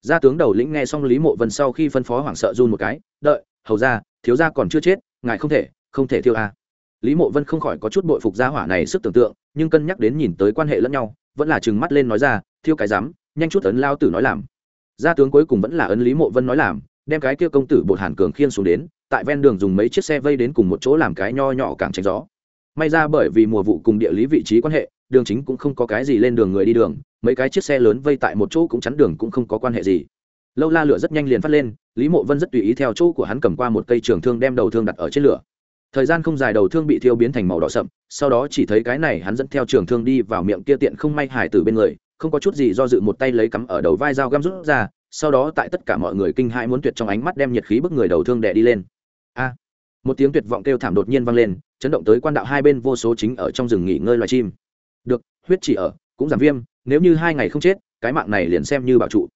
gia tướng đầu lĩnh nghe xong lý mộ vân sau khi phân phó hoảng sợ run một cái, đợi, hầu ra thiếu gia còn chưa chết, ngài không thể không thể thiêu a. Lý mộ vân không khỏi có chút bội phục gia hỏa này sức tưởng tượng, nhưng cân nhắc đến nhìn tới quan hệ lẫn nhau, vẫn là chừng mắt lên nói ra, thiêu cái dám nhanh chút ấn lao tử nói làm. Gia tướng cuối cùng vẫn là ấn lý mộ vân nói làm, đem cái kia công tử bột hàn cường khiên xuống đến, tại ven đường dùng mấy chiếc xe vây đến cùng một chỗ làm cái nho nhỏ càng tránh gió. May ra bởi vì mùa vụ cùng địa lý vị trí quan hệ, đường chính cũng không có cái gì lên đường người đi đường mấy cái chiếc xe lớn vây tại một chỗ cũng chắn đường cũng không có quan hệ gì. Lâu la lửa rất nhanh liền phát lên, lý mộ vân rất tùy ý theo chỗ của hắn cầm qua một cây trường thương đem đầu thương đặt ở trên lửa. Thời gian không dài đầu thương bị thiêu biến thành màu đỏ sậm, sau đó chỉ thấy cái này hắn dẫn theo trường thương đi vào miệng kia tiện không may hải từ bên người, không có chút gì do dự một tay lấy cắm ở đầu vai dao găm rút ra, sau đó tại tất cả mọi người kinh hãi muốn tuyệt trong ánh mắt đem nhiệt khí bức người đầu thương đè đi lên. A! Một tiếng tuyệt vọng kêu thảm đột nhiên vang lên, chấn động tới quan đạo hai bên vô số chính ở trong rừng nghỉ ngơi loài chim. Được, huyết chỉ ở, cũng giảm viêm nếu như hai ngày không chết, cái mạng này liền xem như bảo trụ.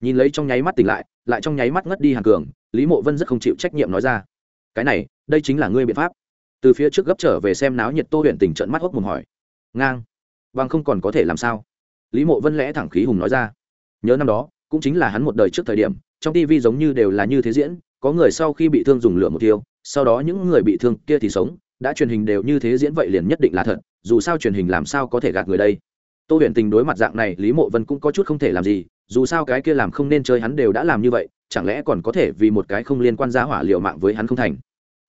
Nhìn lấy trong nháy mắt tỉnh lại lại trong nháy mắt ngất đi hàng cường, lý mộ vân rất không chịu trách nhiệm nói ra. Cái này, đây chính là ngươi biện pháp. Từ phía trước gấp trở về xem náo nhiệt tô huyện tỉnh trận mắt hốc mồm hỏi. Ngang. Bằng không còn có thể làm sao? Lý mộ vân lẽ thẳng khí hùng nói ra. Nhớ năm đó, cũng chính là hắn một đời trước thời điểm, trong tivi giống như đều là như thế diễn, có người sau khi bị thương dùng lửa một tiêu sau đó những người bị thương kia thì sống, đã truyền hình đều như thế diễn vậy liền nhất định là thật, dù sao truyền hình làm sao có thể gạt người đây? Tô huyền tình đối mặt dạng này, lý mộ vân cũng có chút không thể làm gì, dù sao cái kia làm không nên chơi hắn đều đã làm như vậy, chẳng lẽ còn có thể vì một cái không liên quan ra hỏa liệu mạng với hắn không thành?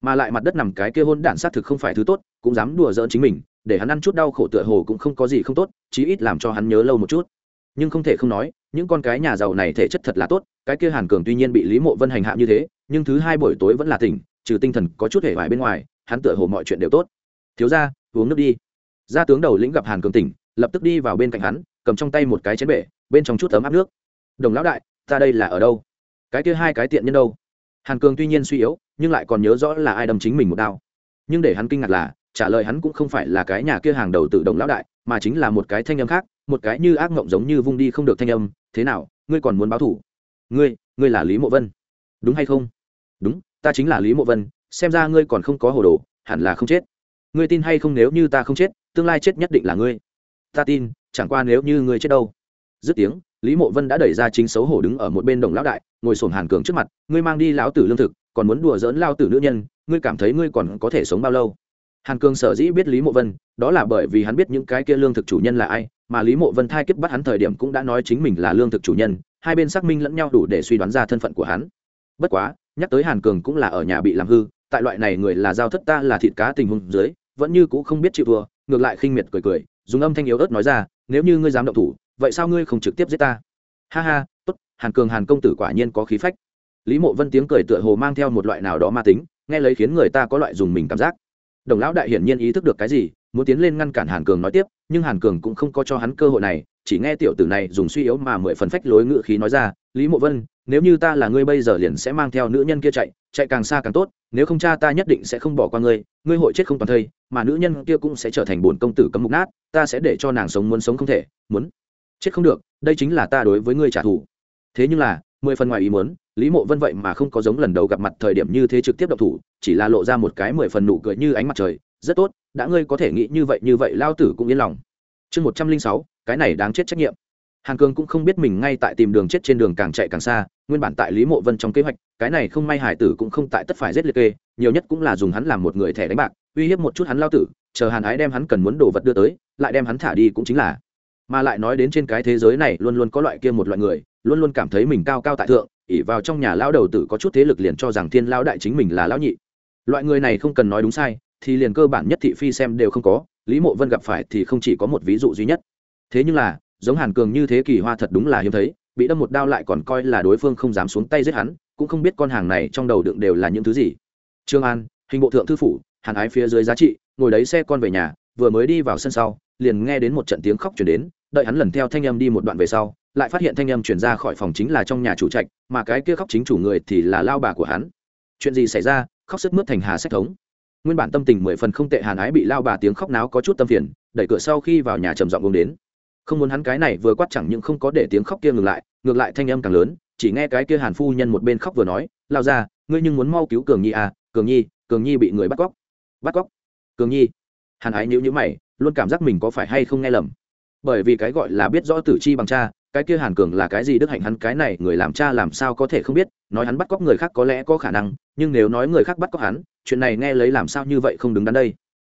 Mà lại mặt đất nằm cái kia hôn đản xác thực không phải thứ tốt, cũng dám đùa giỡn chính mình, để hắn ăn chút đau khổ tựa hồ cũng không có gì không tốt, chí ít làm cho hắn nhớ lâu một chút. Nhưng không thể không nói, những con cái nhà giàu này thể chất thật là tốt, cái kia hàn cường tuy nhiên bị lý mộ vân hành hạ như thế, nhưng thứ hai buổi tối vẫn là tỉnh, trừ tinh thần có chút hề vải bên ngoài, hắn tựa hồ mọi chuyện đều tốt. Thiếu ra uống nước đi. Gia tướng đầu lĩnh gặp hàn cường tỉnh lập tức đi vào bên cạnh hắn, cầm trong tay một cái chén bể, bên trong chút tấm áp nước. Đồng lão đại, ta đây là ở đâu? Cái kia hai cái tiện nhân đâu? Hàn cường tuy nhiên suy yếu, nhưng lại còn nhớ rõ là ai đâm chính mình một đao. Nhưng để hắn kinh ngạc là, trả lời hắn cũng không phải là cái nhà kia hàng đầu tự đồng lão đại, mà chính là một cái thanh âm khác, một cái như ác mộng giống như vung đi không được thanh âm, thế nào, ngươi còn muốn báo thủ ngươi ngươi là lý mộ vân. Đúng hay không? Đúng, ta chính là lý mộ vân, xem ra ngươi còn không có hồ đồ, hẳn là không chết. Ngươi tin hay không nếu như ta không chết, tương lai chết nhất định là ngươi ta tin, chẳng qua nếu như ngươi chết đâu. Dứt tiếng, lý mộ vân đã đẩy ra chính xấu hổ đứng ở một bên đồng lão đại, ngồi sổm hàn cường trước mặt, ngươi mang đi lão tử lương thực, còn muốn đùa dỡn lao tử nữ nhân, ngươi cảm thấy ngươi còn có thể sống bao lâu? Hàn cường sở dĩ biết lý mộ vân, đó là bởi vì hắn biết những cái kia lương thực chủ nhân là ai, mà lý mộ vân thai kiếp bắt hắn thời điểm cũng đã nói chính mình là lương thực chủ nhân, hai bên xác minh lẫn nhau đủ để suy đoán ra thân phận của hắn. Bất quá, nhắc tới hàn cường cũng là ở nhà bị làm hư, tại loại này người là giao thất ta là thịt cá tình huống dưới, vẫn như cũ không biết chịu thua, ngược lại khinh miệt cười cười dùng âm thanh yếu ớt nói ra, nếu như ngươi dám động thủ, vậy sao ngươi không trực tiếp giết ta? Ha ha, tốt, hàn cường hàn công tử quả nhiên có khí phách. Lý mộ vân tiếng cười tựa hồ mang theo một loại nào đó ma tính, nghe lấy khiến người ta có loại dùng mình cảm giác. Đồng lão đại hiển nhiên ý thức được cái gì, muốn tiến lên ngăn cản hàn cường nói tiếp, nhưng hàn cường cũng không có cho hắn cơ hội này, chỉ nghe tiểu tử này dùng suy yếu mà mười phần phách lối ngự khí nói ra, lý mộ vân, nếu như ta là ngươi bây giờ liền sẽ mang theo nữ nhân kia chạy chạy càng xa càng tốt, nếu không cha ta nhất định sẽ không bỏ qua ngươi ngươi hội chết không toàn thây, mà nữ nhân kia cũng sẽ trở thành bổn công tử cấm mục nát, ta sẽ để cho nàng sống muốn sống không thể, muốn chết không được, đây chính là ta đối với ngươi trả thù. Thế nhưng là, mười phần ngoài ý muốn, lý mộ vân vậy mà không có giống lần đầu gặp mặt thời điểm như thế trực tiếp độc thủ, chỉ là lộ ra một cái mười phần nụ cười như ánh mặt trời, rất tốt, đã ngươi có thể nghĩ như vậy như vậy, lao tử cũng yên lòng. Chương một trăm linh sáu, cái này đáng chết trách nhiệm hàn cường cũng không biết mình ngay tại tìm đường chết trên đường càng chạy càng xa, nguyên bản tại lý mộ vân trong kế hoạch, cái này không may hải tử cũng không tại tất phải giết liệt kê, nhiều nhất cũng là dùng hắn làm một người thẻ đánh bạc, uy hiếp một chút hắn lao tử, chờ hàn ái đem hắn cần muốn đồ vật đưa tới, lại đem hắn thả đi cũng chính là. Mà lại nói đến trên cái thế giới này luôn luôn có loại kia một loại người, luôn luôn cảm thấy mình cao cao tại thượng ỉ vào trong nhà lao đầu tử có chút thế lực liền cho rằng thiên lao đại chính mình là lão nhị. Loại người này không cần nói đúng sai, thì liền cơ bản nhất thị phi xem đều không có, lý mộ vân gặp phải thì không chỉ có một ví dụ duy nhất. Thế nhưng là giống hàn cường như thế kỳ hoa thật đúng là hiếm thấy, bị đâm một đao lại còn coi là đối phương không dám xuống tay giết hắn, cũng không biết con hàng này trong đầu đựng đều là những thứ gì. Trương an, hình bộ thượng thư phủ, hàn ái phía dưới giá trị, ngồi đấy xe con về nhà, vừa mới đi vào sân sau, liền nghe đến một trận tiếng khóc chuyển đến, đợi hắn lần theo thanh âm đi một đoạn về sau, lại phát hiện thanh âm chuyển ra khỏi phòng chính là trong nhà chủ trạch, mà cái kia khóc chính chủ người thì là lao bà của hắn. Chuyện gì xảy ra? Khóc sức mướt thành hà sách thống. Nguyên bản tâm tình mười phần không tệ hàn ái bị lao bà tiếng khóc náo có chút tâm phiền, đẩy cửa sau khi vào nhà trầm giọng uống đến không muốn hắn cái này vừa quát chẳng những không có để tiếng khóc kia ngừng lại, ngược lại thanh âm càng lớn, chỉ nghe cái kia hàn phu nhân một bên khóc vừa nói lao ra ngươi nhưng muốn mau cứu cường nhi à cường nhi cường nhi bị người bắt cóc. Bắt cóc? Cường nhi? Hàn ái nhữ nhữ mày, luôn cảm giác mình có phải hay không nghe lầm. Bởi vì cái gọi là biết rõ tử chi bằng cha, cái kia hàn cường là cái gì đức hạnh hắn, cái này người làm cha làm sao có thể không biết, nói hắn bắt cóc người khác có lẽ có khả năng, nhưng nếu nói người khác bắt cóc hắn, chuyện này nghe lấy làm sao như vậy không đứng đắn đây.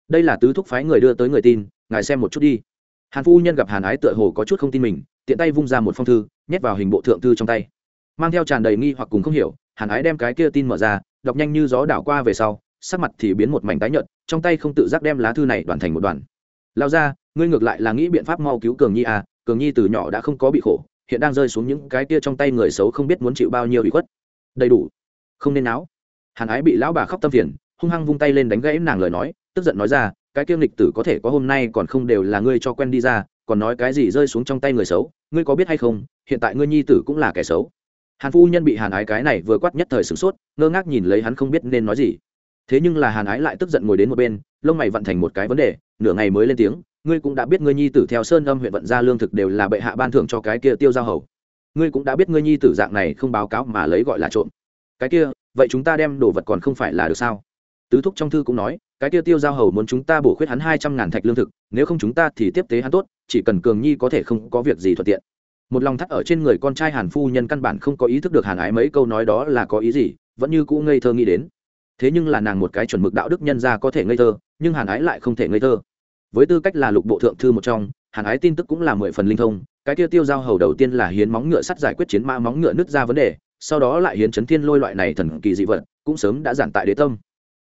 Đây là tứ thúc phái người đưa tới người tin, ngài xem một chút đi hàn phu nhân gặp hàn ái tựa hồ có chút không tin mình, tiện tay vung ra một phong thư, nhét vào hình bộ thượng thư trong tay. Mang theo tràn đầy nghi hoặc cùng không hiểu, hàn ái đem cái kia tin mở ra, đọc nhanh như gió đảo qua về sau, sắc mặt thì biến một mảnh tái nhợt, trong tay không tự giác đem lá thư này đoàn thành một đoàn lao ra ngươi ngược lại là nghĩ biện pháp mau cứu cường nhi à cường nhi từ nhỏ đã không có bị khổ, hiện đang rơi xuống những cái kia trong tay người xấu không biết muốn chịu bao nhiêu bị khuất. Đầy đủ, không nên náo. Hàn ái bị lão bà khóc tâm phiền, hung hăng vung tay lên đánh gãy nàng lời nói, tức giận nói ra cái kiêm lịch tử có thể có hôm nay còn không đều là ngươi cho quen đi ra, còn nói cái gì rơi xuống trong tay người xấu, ngươi có biết hay không, hiện tại ngươi nhi tử cũng là kẻ xấu. Hàn phu nhân bị hàn ái cái này vừa quát nhất thời sửng sốt, ngơ ngác nhìn lấy hắn không biết nên nói gì. Thế nhưng là hàn ái lại tức giận ngồi đến một bên, lông mày vận thành một cái vấn đề, nửa ngày mới lên tiếng, ngươi cũng đã biết ngươi nhi tử theo sơn âm huyện vận ra lương thực đều là bệ hạ ban thưởng cho cái kia tiêu giao hầu. Ngươi cũng đã biết ngươi nhi tử dạng này không báo cáo mà lấy gọi là trộm. Cái kia, vậy chúng ta đem đồ vật còn không phải là được sao? Tứ thúc trong thư cũng nói, cái kia tiêu giao hầu muốn chúng ta bổ khuyết hắn hai trăm ngàn thạch lương thực, nếu không chúng ta thì tiếp tế hắn tốt, chỉ cần cường nhi có thể không có việc gì thuận tiện. Một lòng thắt ở trên người con trai hàn phu nhân căn bản không có ý thức được hàn ái mấy câu nói đó là có ý gì, vẫn như cũ ngây thơ nghĩ đến. Thế nhưng là nàng một cái chuẩn mực đạo đức nhân ra có thể ngây thơ, nhưng hàn ái lại không thể ngây thơ. Với tư cách là lục bộ thượng thư một trong, hàn ái tin tức cũng là mười phần linh thông, cái tiêu tiêu giao hầu đầu tiên là hiến móng ngựa sắt giải quyết chiến mã móng ngựa nứt ra vấn đề, sau đó lại hiến chấn thiên lôi loại này thần kỳ dị vật, cũng sớm đã giản tại đế tâm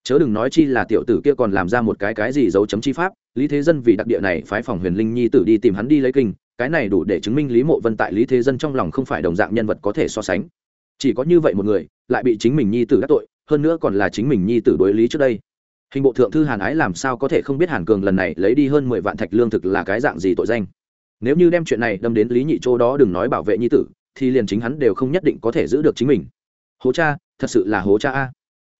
chớ đừng nói chi là tiểu tử kia còn làm ra một cái cái gì dấu chấm chi pháp, lý thế dân vì đặc địa này phái phòng huyền linh nhi tử đi tìm hắn đi lấy kinh, cái này đủ để chứng minh lý mộ vân tại lý thế dân trong lòng không phải đồng dạng nhân vật có thể so sánh. Chỉ có như vậy một người, lại bị chính mình nhi tử đắc tội, hơn nữa còn là chính mình nhi tử đối lý trước đây. Hình bộ thượng thư hàn ái làm sao có thể không biết hàn cường lần này lấy đi hơn mười vạn thạch lương thực là cái dạng gì tội danh? Nếu như đem chuyện này đâm đến lý nhị châu đó đừng nói bảo vệ nhi tử, thì liền chính hắn đều không nhất định có thể giữ được chính mình. Hố cha, thật sự là hố cha a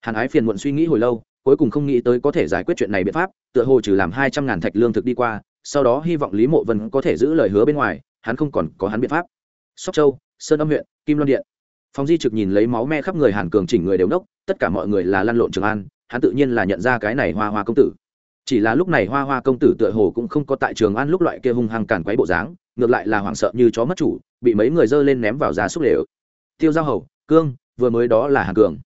hàn ái phiền muộn suy nghĩ hồi lâu, cuối cùng không nghĩ tới có thể giải quyết chuyện này biện pháp, tựa hồ trừ làm hai trăm ngàn thạch lương thực đi qua, sau đó hy vọng lý mộ vân có thể giữ lời hứa bên ngoài, hắn không còn có hắn biện pháp. Sóc châu, sơn âm huyện, kim loan điện. Phòng di trực nhìn lấy máu me khắp người hàn cường chỉnh người đều đốc, tất cả mọi người là lăn lộn trường an, hắn tự nhiên là nhận ra cái này hoa hoa công tử. Chỉ là lúc này hoa hoa công tử tựa hồ cũng không có tại trường an lúc loại kia hung hăng cản quấy bộ dáng, ngược lại là hoảng sợ như chó mất chủ, bị mấy người dơ lên ném vào giá xúc lều. Tiêu giao hầu, cương, vừa mới đó là hàn cường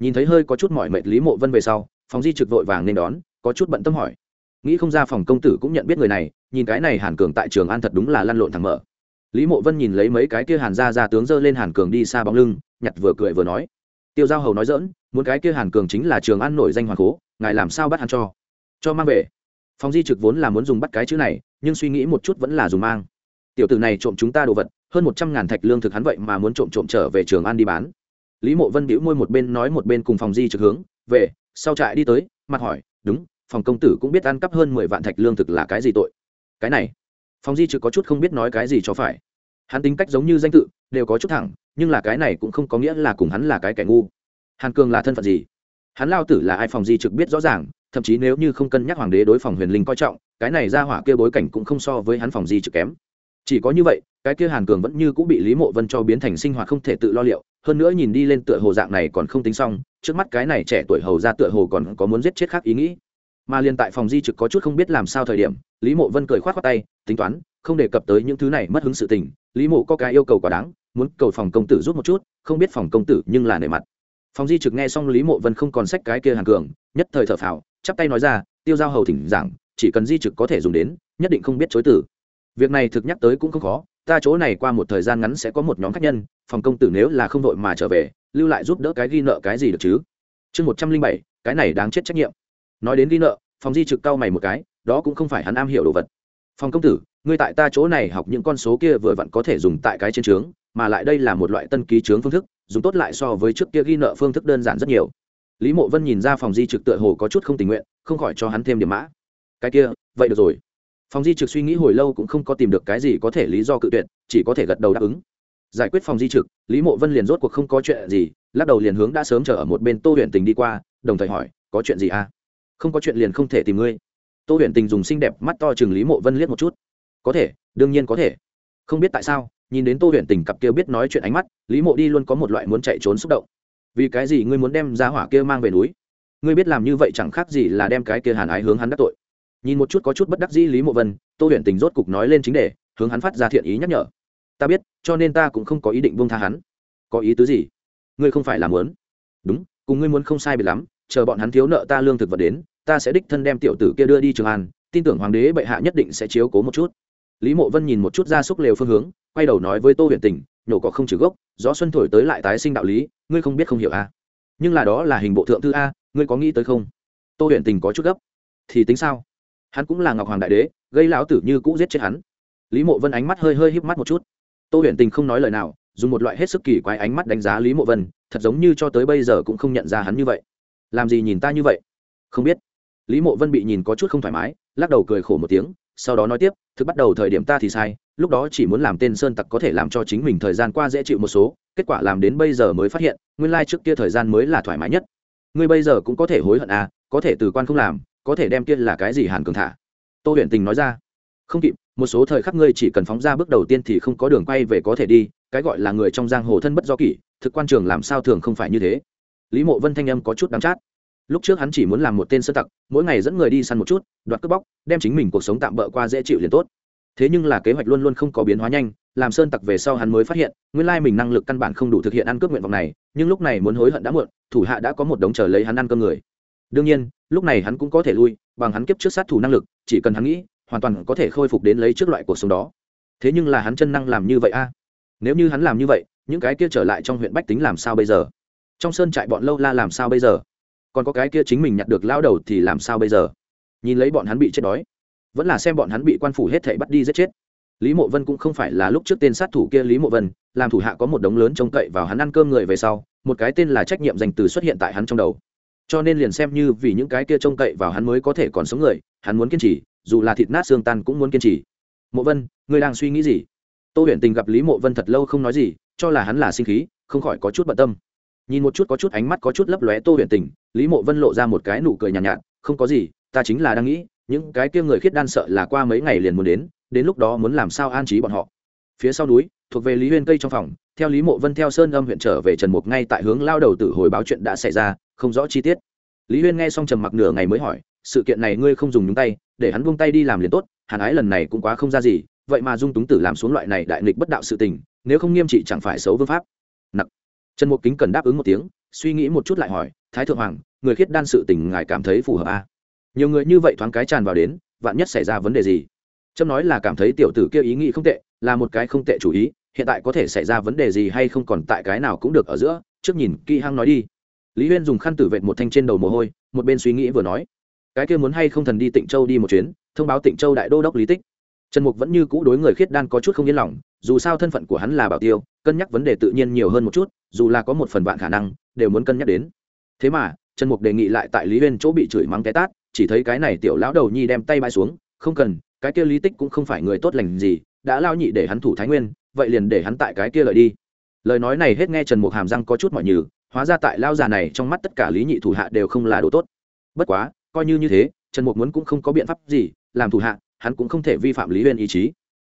nhìn thấy hơi có chút mỏi mệt lý mộ vân về sau, phòng di trực vội vàng nên đón, có chút bận tâm hỏi. Nghĩ không ra phòng công tử cũng nhận biết người này, nhìn cái này hàn cường tại trường an thật đúng là lăn lộn thẳng mở. Lý mộ vân nhìn lấy mấy cái kia hàn ra ra tướng dơ lên hàn cường đi xa bóng lưng, nhặt vừa cười vừa nói. Tiêu giao hầu nói dỡn muốn cái kia hàn cường chính là trường an nổi danh hoàng cố, ngài làm sao bắt hắn cho? Cho mang về. Phòng di trực vốn là muốn dùng bắt cái chữ này, nhưng suy nghĩ một chút vẫn là dùng mang. Tiểu tử này trộm chúng ta đồ vật, hơn một trăm ngàn thạch lương thực hắn vậy mà muốn trộm trộm trở về trường an đi bán lý mộ vân bĩu môi một bên nói một bên cùng phòng di trực hướng, về, sau trại đi tới. Mặt hỏi, đúng, phòng công tử cũng biết ăn cắp hơn mười vạn thạch lương thực là cái gì tội? Cái này. Phòng di trực có chút không biết nói cái gì cho phải. Hắn tính cách giống như danh tự, đều có chút thẳng, nhưng là cái này cũng không có nghĩa là cùng hắn là cái kẻ ngu. Hàn cường là thân phận gì? Hắn lao tử là ai phòng di trực biết rõ ràng, thậm chí nếu như không cân nhắc hoàng đế đối phòng huyền linh coi trọng, cái này ra hỏa kia bối cảnh cũng không so với hắn phòng di trực kém. Chỉ có như vậy cái kia hàn cường vẫn như cũng bị lý mộ vân cho biến thành sinh hoạt không thể tự lo liệu, hơn nữa nhìn đi lên tựa hồ dạng này còn không tính xong, trước mắt cái này trẻ tuổi hầu ra tựa hồ còn có muốn giết chết khác ý nghĩ. Mà liền tại phòng di trực có chút không biết làm sao thời điểm, lý mộ vân cười khoát khoát tay, tính toán, không đề cập tới những thứ này mất hứng sự tình, lý mộ có cái yêu cầu quá đáng, muốn cầu phòng công tử rút một chút, không biết phòng công tử nhưng là nề mặt. Phòng di trực nghe xong lý mộ vân không còn sách cái kia hàn cường, nhất thời thở phào, chắp tay nói ra, tiêu giao hầu thỉnh giảng, chỉ cần di trực có thể dùng đến, nhất định không biết chối tử việc này thực nhắc tới cũng không khó ta chỗ này qua một thời gian ngắn sẽ có một nhóm khách nhân, phòng công tử nếu là không vội mà trở về, lưu lại giúp đỡ cái ghi nợ cái gì được chứ? Chương một trăm linh bảy, cái này đáng chết trách nhiệm. Nói đến ghi nợ, phòng di trực cau mày một cái, đó cũng không phải hắn am hiểu đồ vật. Phòng công tử, ngươi tại ta chỗ này học những con số kia vừa vặn có thể dùng tại cái trên trướng, mà lại đây là một loại tân ký trướng phương thức, dùng tốt lại so với trước kia ghi nợ phương thức đơn giản rất nhiều. Lý mộ vân nhìn ra phòng di trực tựa hồ có chút không tình nguyện, không khỏi cho hắn thêm điểm mã. Cái kia, vậy được rồi phòng di trực suy nghĩ hồi lâu cũng không có tìm được cái gì có thể lý do cự tuyệt, chỉ có thể gật đầu đáp ứng. Giải quyết phòng di trực, lý mộ vân liền rốt cuộc không có chuyện gì, lắc đầu liền hướng đã sớm chờ ở một bên tô huyện tình đi qua, đồng thời hỏi, có chuyện gì à? Không có chuyện liền không thể tìm ngươi. Tô huyện tình dùng xinh đẹp mắt to chừng lý mộ vân liếc một chút. Có thể, đương nhiên có thể. Không biết tại sao, nhìn đến tô huyện tình cặp kia biết nói chuyện ánh mắt, lý mộ đi luôn có một loại muốn chạy trốn xúc động. Vì cái gì ngươi muốn đem ra hỏa kia mang về núi? Ngươi biết làm như vậy chẳng khác gì là đem cái kia hàn ái hướng hắn đắc tội nhìn một chút có chút bất đắc dĩ lý mộ vân, tô huyện tình rốt cục nói lên chính đề, hướng hắn phát ra thiện ý nhắc nhở. Ta biết, cho nên ta cũng không có ý định buông tha hắn. Có ý tứ gì? Ngươi không phải làm muốn. Đúng, cùng ngươi muốn không sai biệt lắm, chờ bọn hắn thiếu nợ ta lương thực vật đến, ta sẽ đích thân đem tiểu tử kia đưa đi trường an, tin tưởng hoàng đế bệ hạ nhất định sẽ chiếu cố một chút. Lý mộ vân nhìn một chút ra xúc lều phương hướng, quay đầu nói với tô huyện tình, nhổ cỏ không trừ gốc, gió xuân thổi tới lại tái sinh đạo lý, ngươi không biết không hiểu a à? nhưng là đó là hình bộ thượng thư a, ngươi có nghĩ tới không? Tô huyện tình có chút gấp. Thì tính sao? Hắn cũng là ngọc hoàng đại đế, gây lão tử như cũ giết chết hắn. Lý mộ vân ánh mắt hơi hơi híp mắt một chút. Tô Huyền tình không nói lời nào, dùng một loại hết sức kỳ quái ánh mắt đánh giá lý mộ vân, thật giống như cho tới bây giờ cũng không nhận ra hắn như vậy. Làm gì nhìn ta như vậy? Không biết. Lý mộ vân bị nhìn có chút không thoải mái, lắc đầu cười khổ một tiếng, sau đó nói tiếp, thực bắt đầu thời điểm ta thì sai, lúc đó chỉ muốn làm tên sơn tặc có thể làm cho chính mình thời gian qua dễ chịu một số, kết quả làm đến bây giờ mới phát hiện, nguyên lai trước kia thời gian mới là thoải mái nhất. Ngươi bây giờ cũng có thể hối hận à có thể từ quan không làm có thể đem kia là cái gì hàn cường thả? Tô huyền tình nói ra. Không kịp, một số thời khắc ngươi chỉ cần phóng ra bước đầu tiên thì không có đường quay về có thể đi, cái gọi là người trong giang hồ thân bất do kỷ, thực quan trường làm sao thường không phải như thế. Lý mộ vân thanh âm có chút đắm chát. Lúc trước hắn chỉ muốn làm một tên sơ tặc, mỗi ngày dẫn người đi săn một chút, đoạt cướp bóc, đem chính mình cuộc sống tạm bỡ qua dễ chịu liền tốt. Thế nhưng là kế hoạch luôn luôn không có biến hóa nhanh, làm sơn tặc về sau hắn mới phát hiện, nguyên lai mình năng lực căn bản không đủ thực hiện ăn cướp nguyện vọng này, nhưng lúc này muốn hối hận đã muộn, thủ hạ đã có một đống chờ lấy hắn ăn cơm người đương nhiên, lúc này hắn cũng có thể lui, bằng hắn kiếp trước sát thủ năng lực, chỉ cần hắn nghĩ, hoàn toàn có thể khôi phục đến lấy trước loại cuộc sống đó. Thế nhưng là hắn chân năng làm như vậy a? Nếu như hắn làm như vậy, những cái kia trở lại trong huyện bách tính làm sao bây giờ? Trong sơn trại bọn lâu la làm sao bây giờ? Còn có cái kia chính mình nhặt được lao đầu thì làm sao bây giờ? Nhìn lấy bọn hắn bị chết đói, vẫn là xem bọn hắn bị quan phủ hết thảy bắt đi giết chết. Lý mộ vân cũng không phải là lúc trước tên sát thủ kia lý mộ vân, làm thủ hạ có một đống lớn trông cậy vào hắn ăn cơm người về sau, một cái tên là trách nhiệm dành từ xuất hiện tại hắn trong đầu cho nên liền xem như vì những cái kia trông cậy vào hắn mới có thể còn sống người hắn muốn kiên trì dù là thịt nát xương tan cũng muốn kiên trì. Mộ vân ngươi đang suy nghĩ gì? Tô huyền tình gặp lý mộ vân thật lâu không nói gì cho là hắn là sinh khí không khỏi có chút bận tâm. Nhìn một chút có chút ánh mắt có chút lấp lóe tô huyền tình lý mộ vân lộ ra một cái nụ cười nhàn nhạt, nhạt không có gì ta chính là đang nghĩ những cái kia người khiết đan sợ là qua mấy ngày liền muốn đến đến lúc đó muốn làm sao an trí bọn họ. Phía sau núi thuộc về lý huyên cây trong phòng theo lý mộ vân theo sơn âm huyện trở về trần mục ngay tại hướng lao đầu tử hồi báo chuyện đã xảy ra không rõ chi tiết. Lý huyên nghe xong trầm mặc nửa ngày mới hỏi, sự kiện này ngươi không dùng nhúng tay, để hắn buông tay đi làm liền tốt, hàn ái lần này cũng quá không ra gì, vậy mà dung túng tử làm xuống loại này đại nghịch bất đạo sự tình, nếu không nghiêm trị chẳng phải xấu vương pháp. Nặc. Trần mục kính cần đáp ứng một tiếng, suy nghĩ một chút lại hỏi, thái thượng hoàng, người khiết đan sự tình ngài cảm thấy phù hợp à? nhiều người như vậy thoáng cái tràn vào đến, vạn nhất xảy ra vấn đề gì? Trâm nói là cảm thấy tiểu tử kia ý nghĩ không tệ, là một cái không tệ chủ ý, hiện tại có thể xảy ra vấn đề gì hay không còn tại cái nào cũng được ở giữa, trước nhìn kỹ hăng nói đi lý huyên dùng khăn tử vệt một thanh trên đầu mồ hôi, một bên suy nghĩ vừa nói. Cái kia muốn hay không thần đi tịnh châu đi một chuyến, thông báo tịnh châu đại đô đốc lý tích. Trần mục vẫn như cũ đối người khiết đan có chút không yên lòng, dù sao thân phận của hắn là bảo tiêu, cân nhắc vấn đề tự nhiên nhiều hơn một chút, dù là có một phần vạn khả năng, đều muốn cân nhắc đến. Thế mà, trần mục đề nghị lại tại lý huyên chỗ bị chửi mắng té tát, chỉ thấy cái này tiểu lão đầu nhi đem tay bay xuống, không cần, cái kia lý tích cũng không phải người tốt lành gì, đã lao nhị để hắn thủ thái nguyên, vậy liền để hắn tại cái kia lợi đi. Lời nói này hết nghe trần mục hàm răng có chút mọi nhừ hóa ra tại lao già này trong mắt tất cả lý nhị thủ hạ đều không là đồ tốt. Bất quá, coi như như thế, trần mục muốn cũng không có biện pháp gì, làm thủ hạ, hắn cũng không thể vi phạm lý huyên ý chí.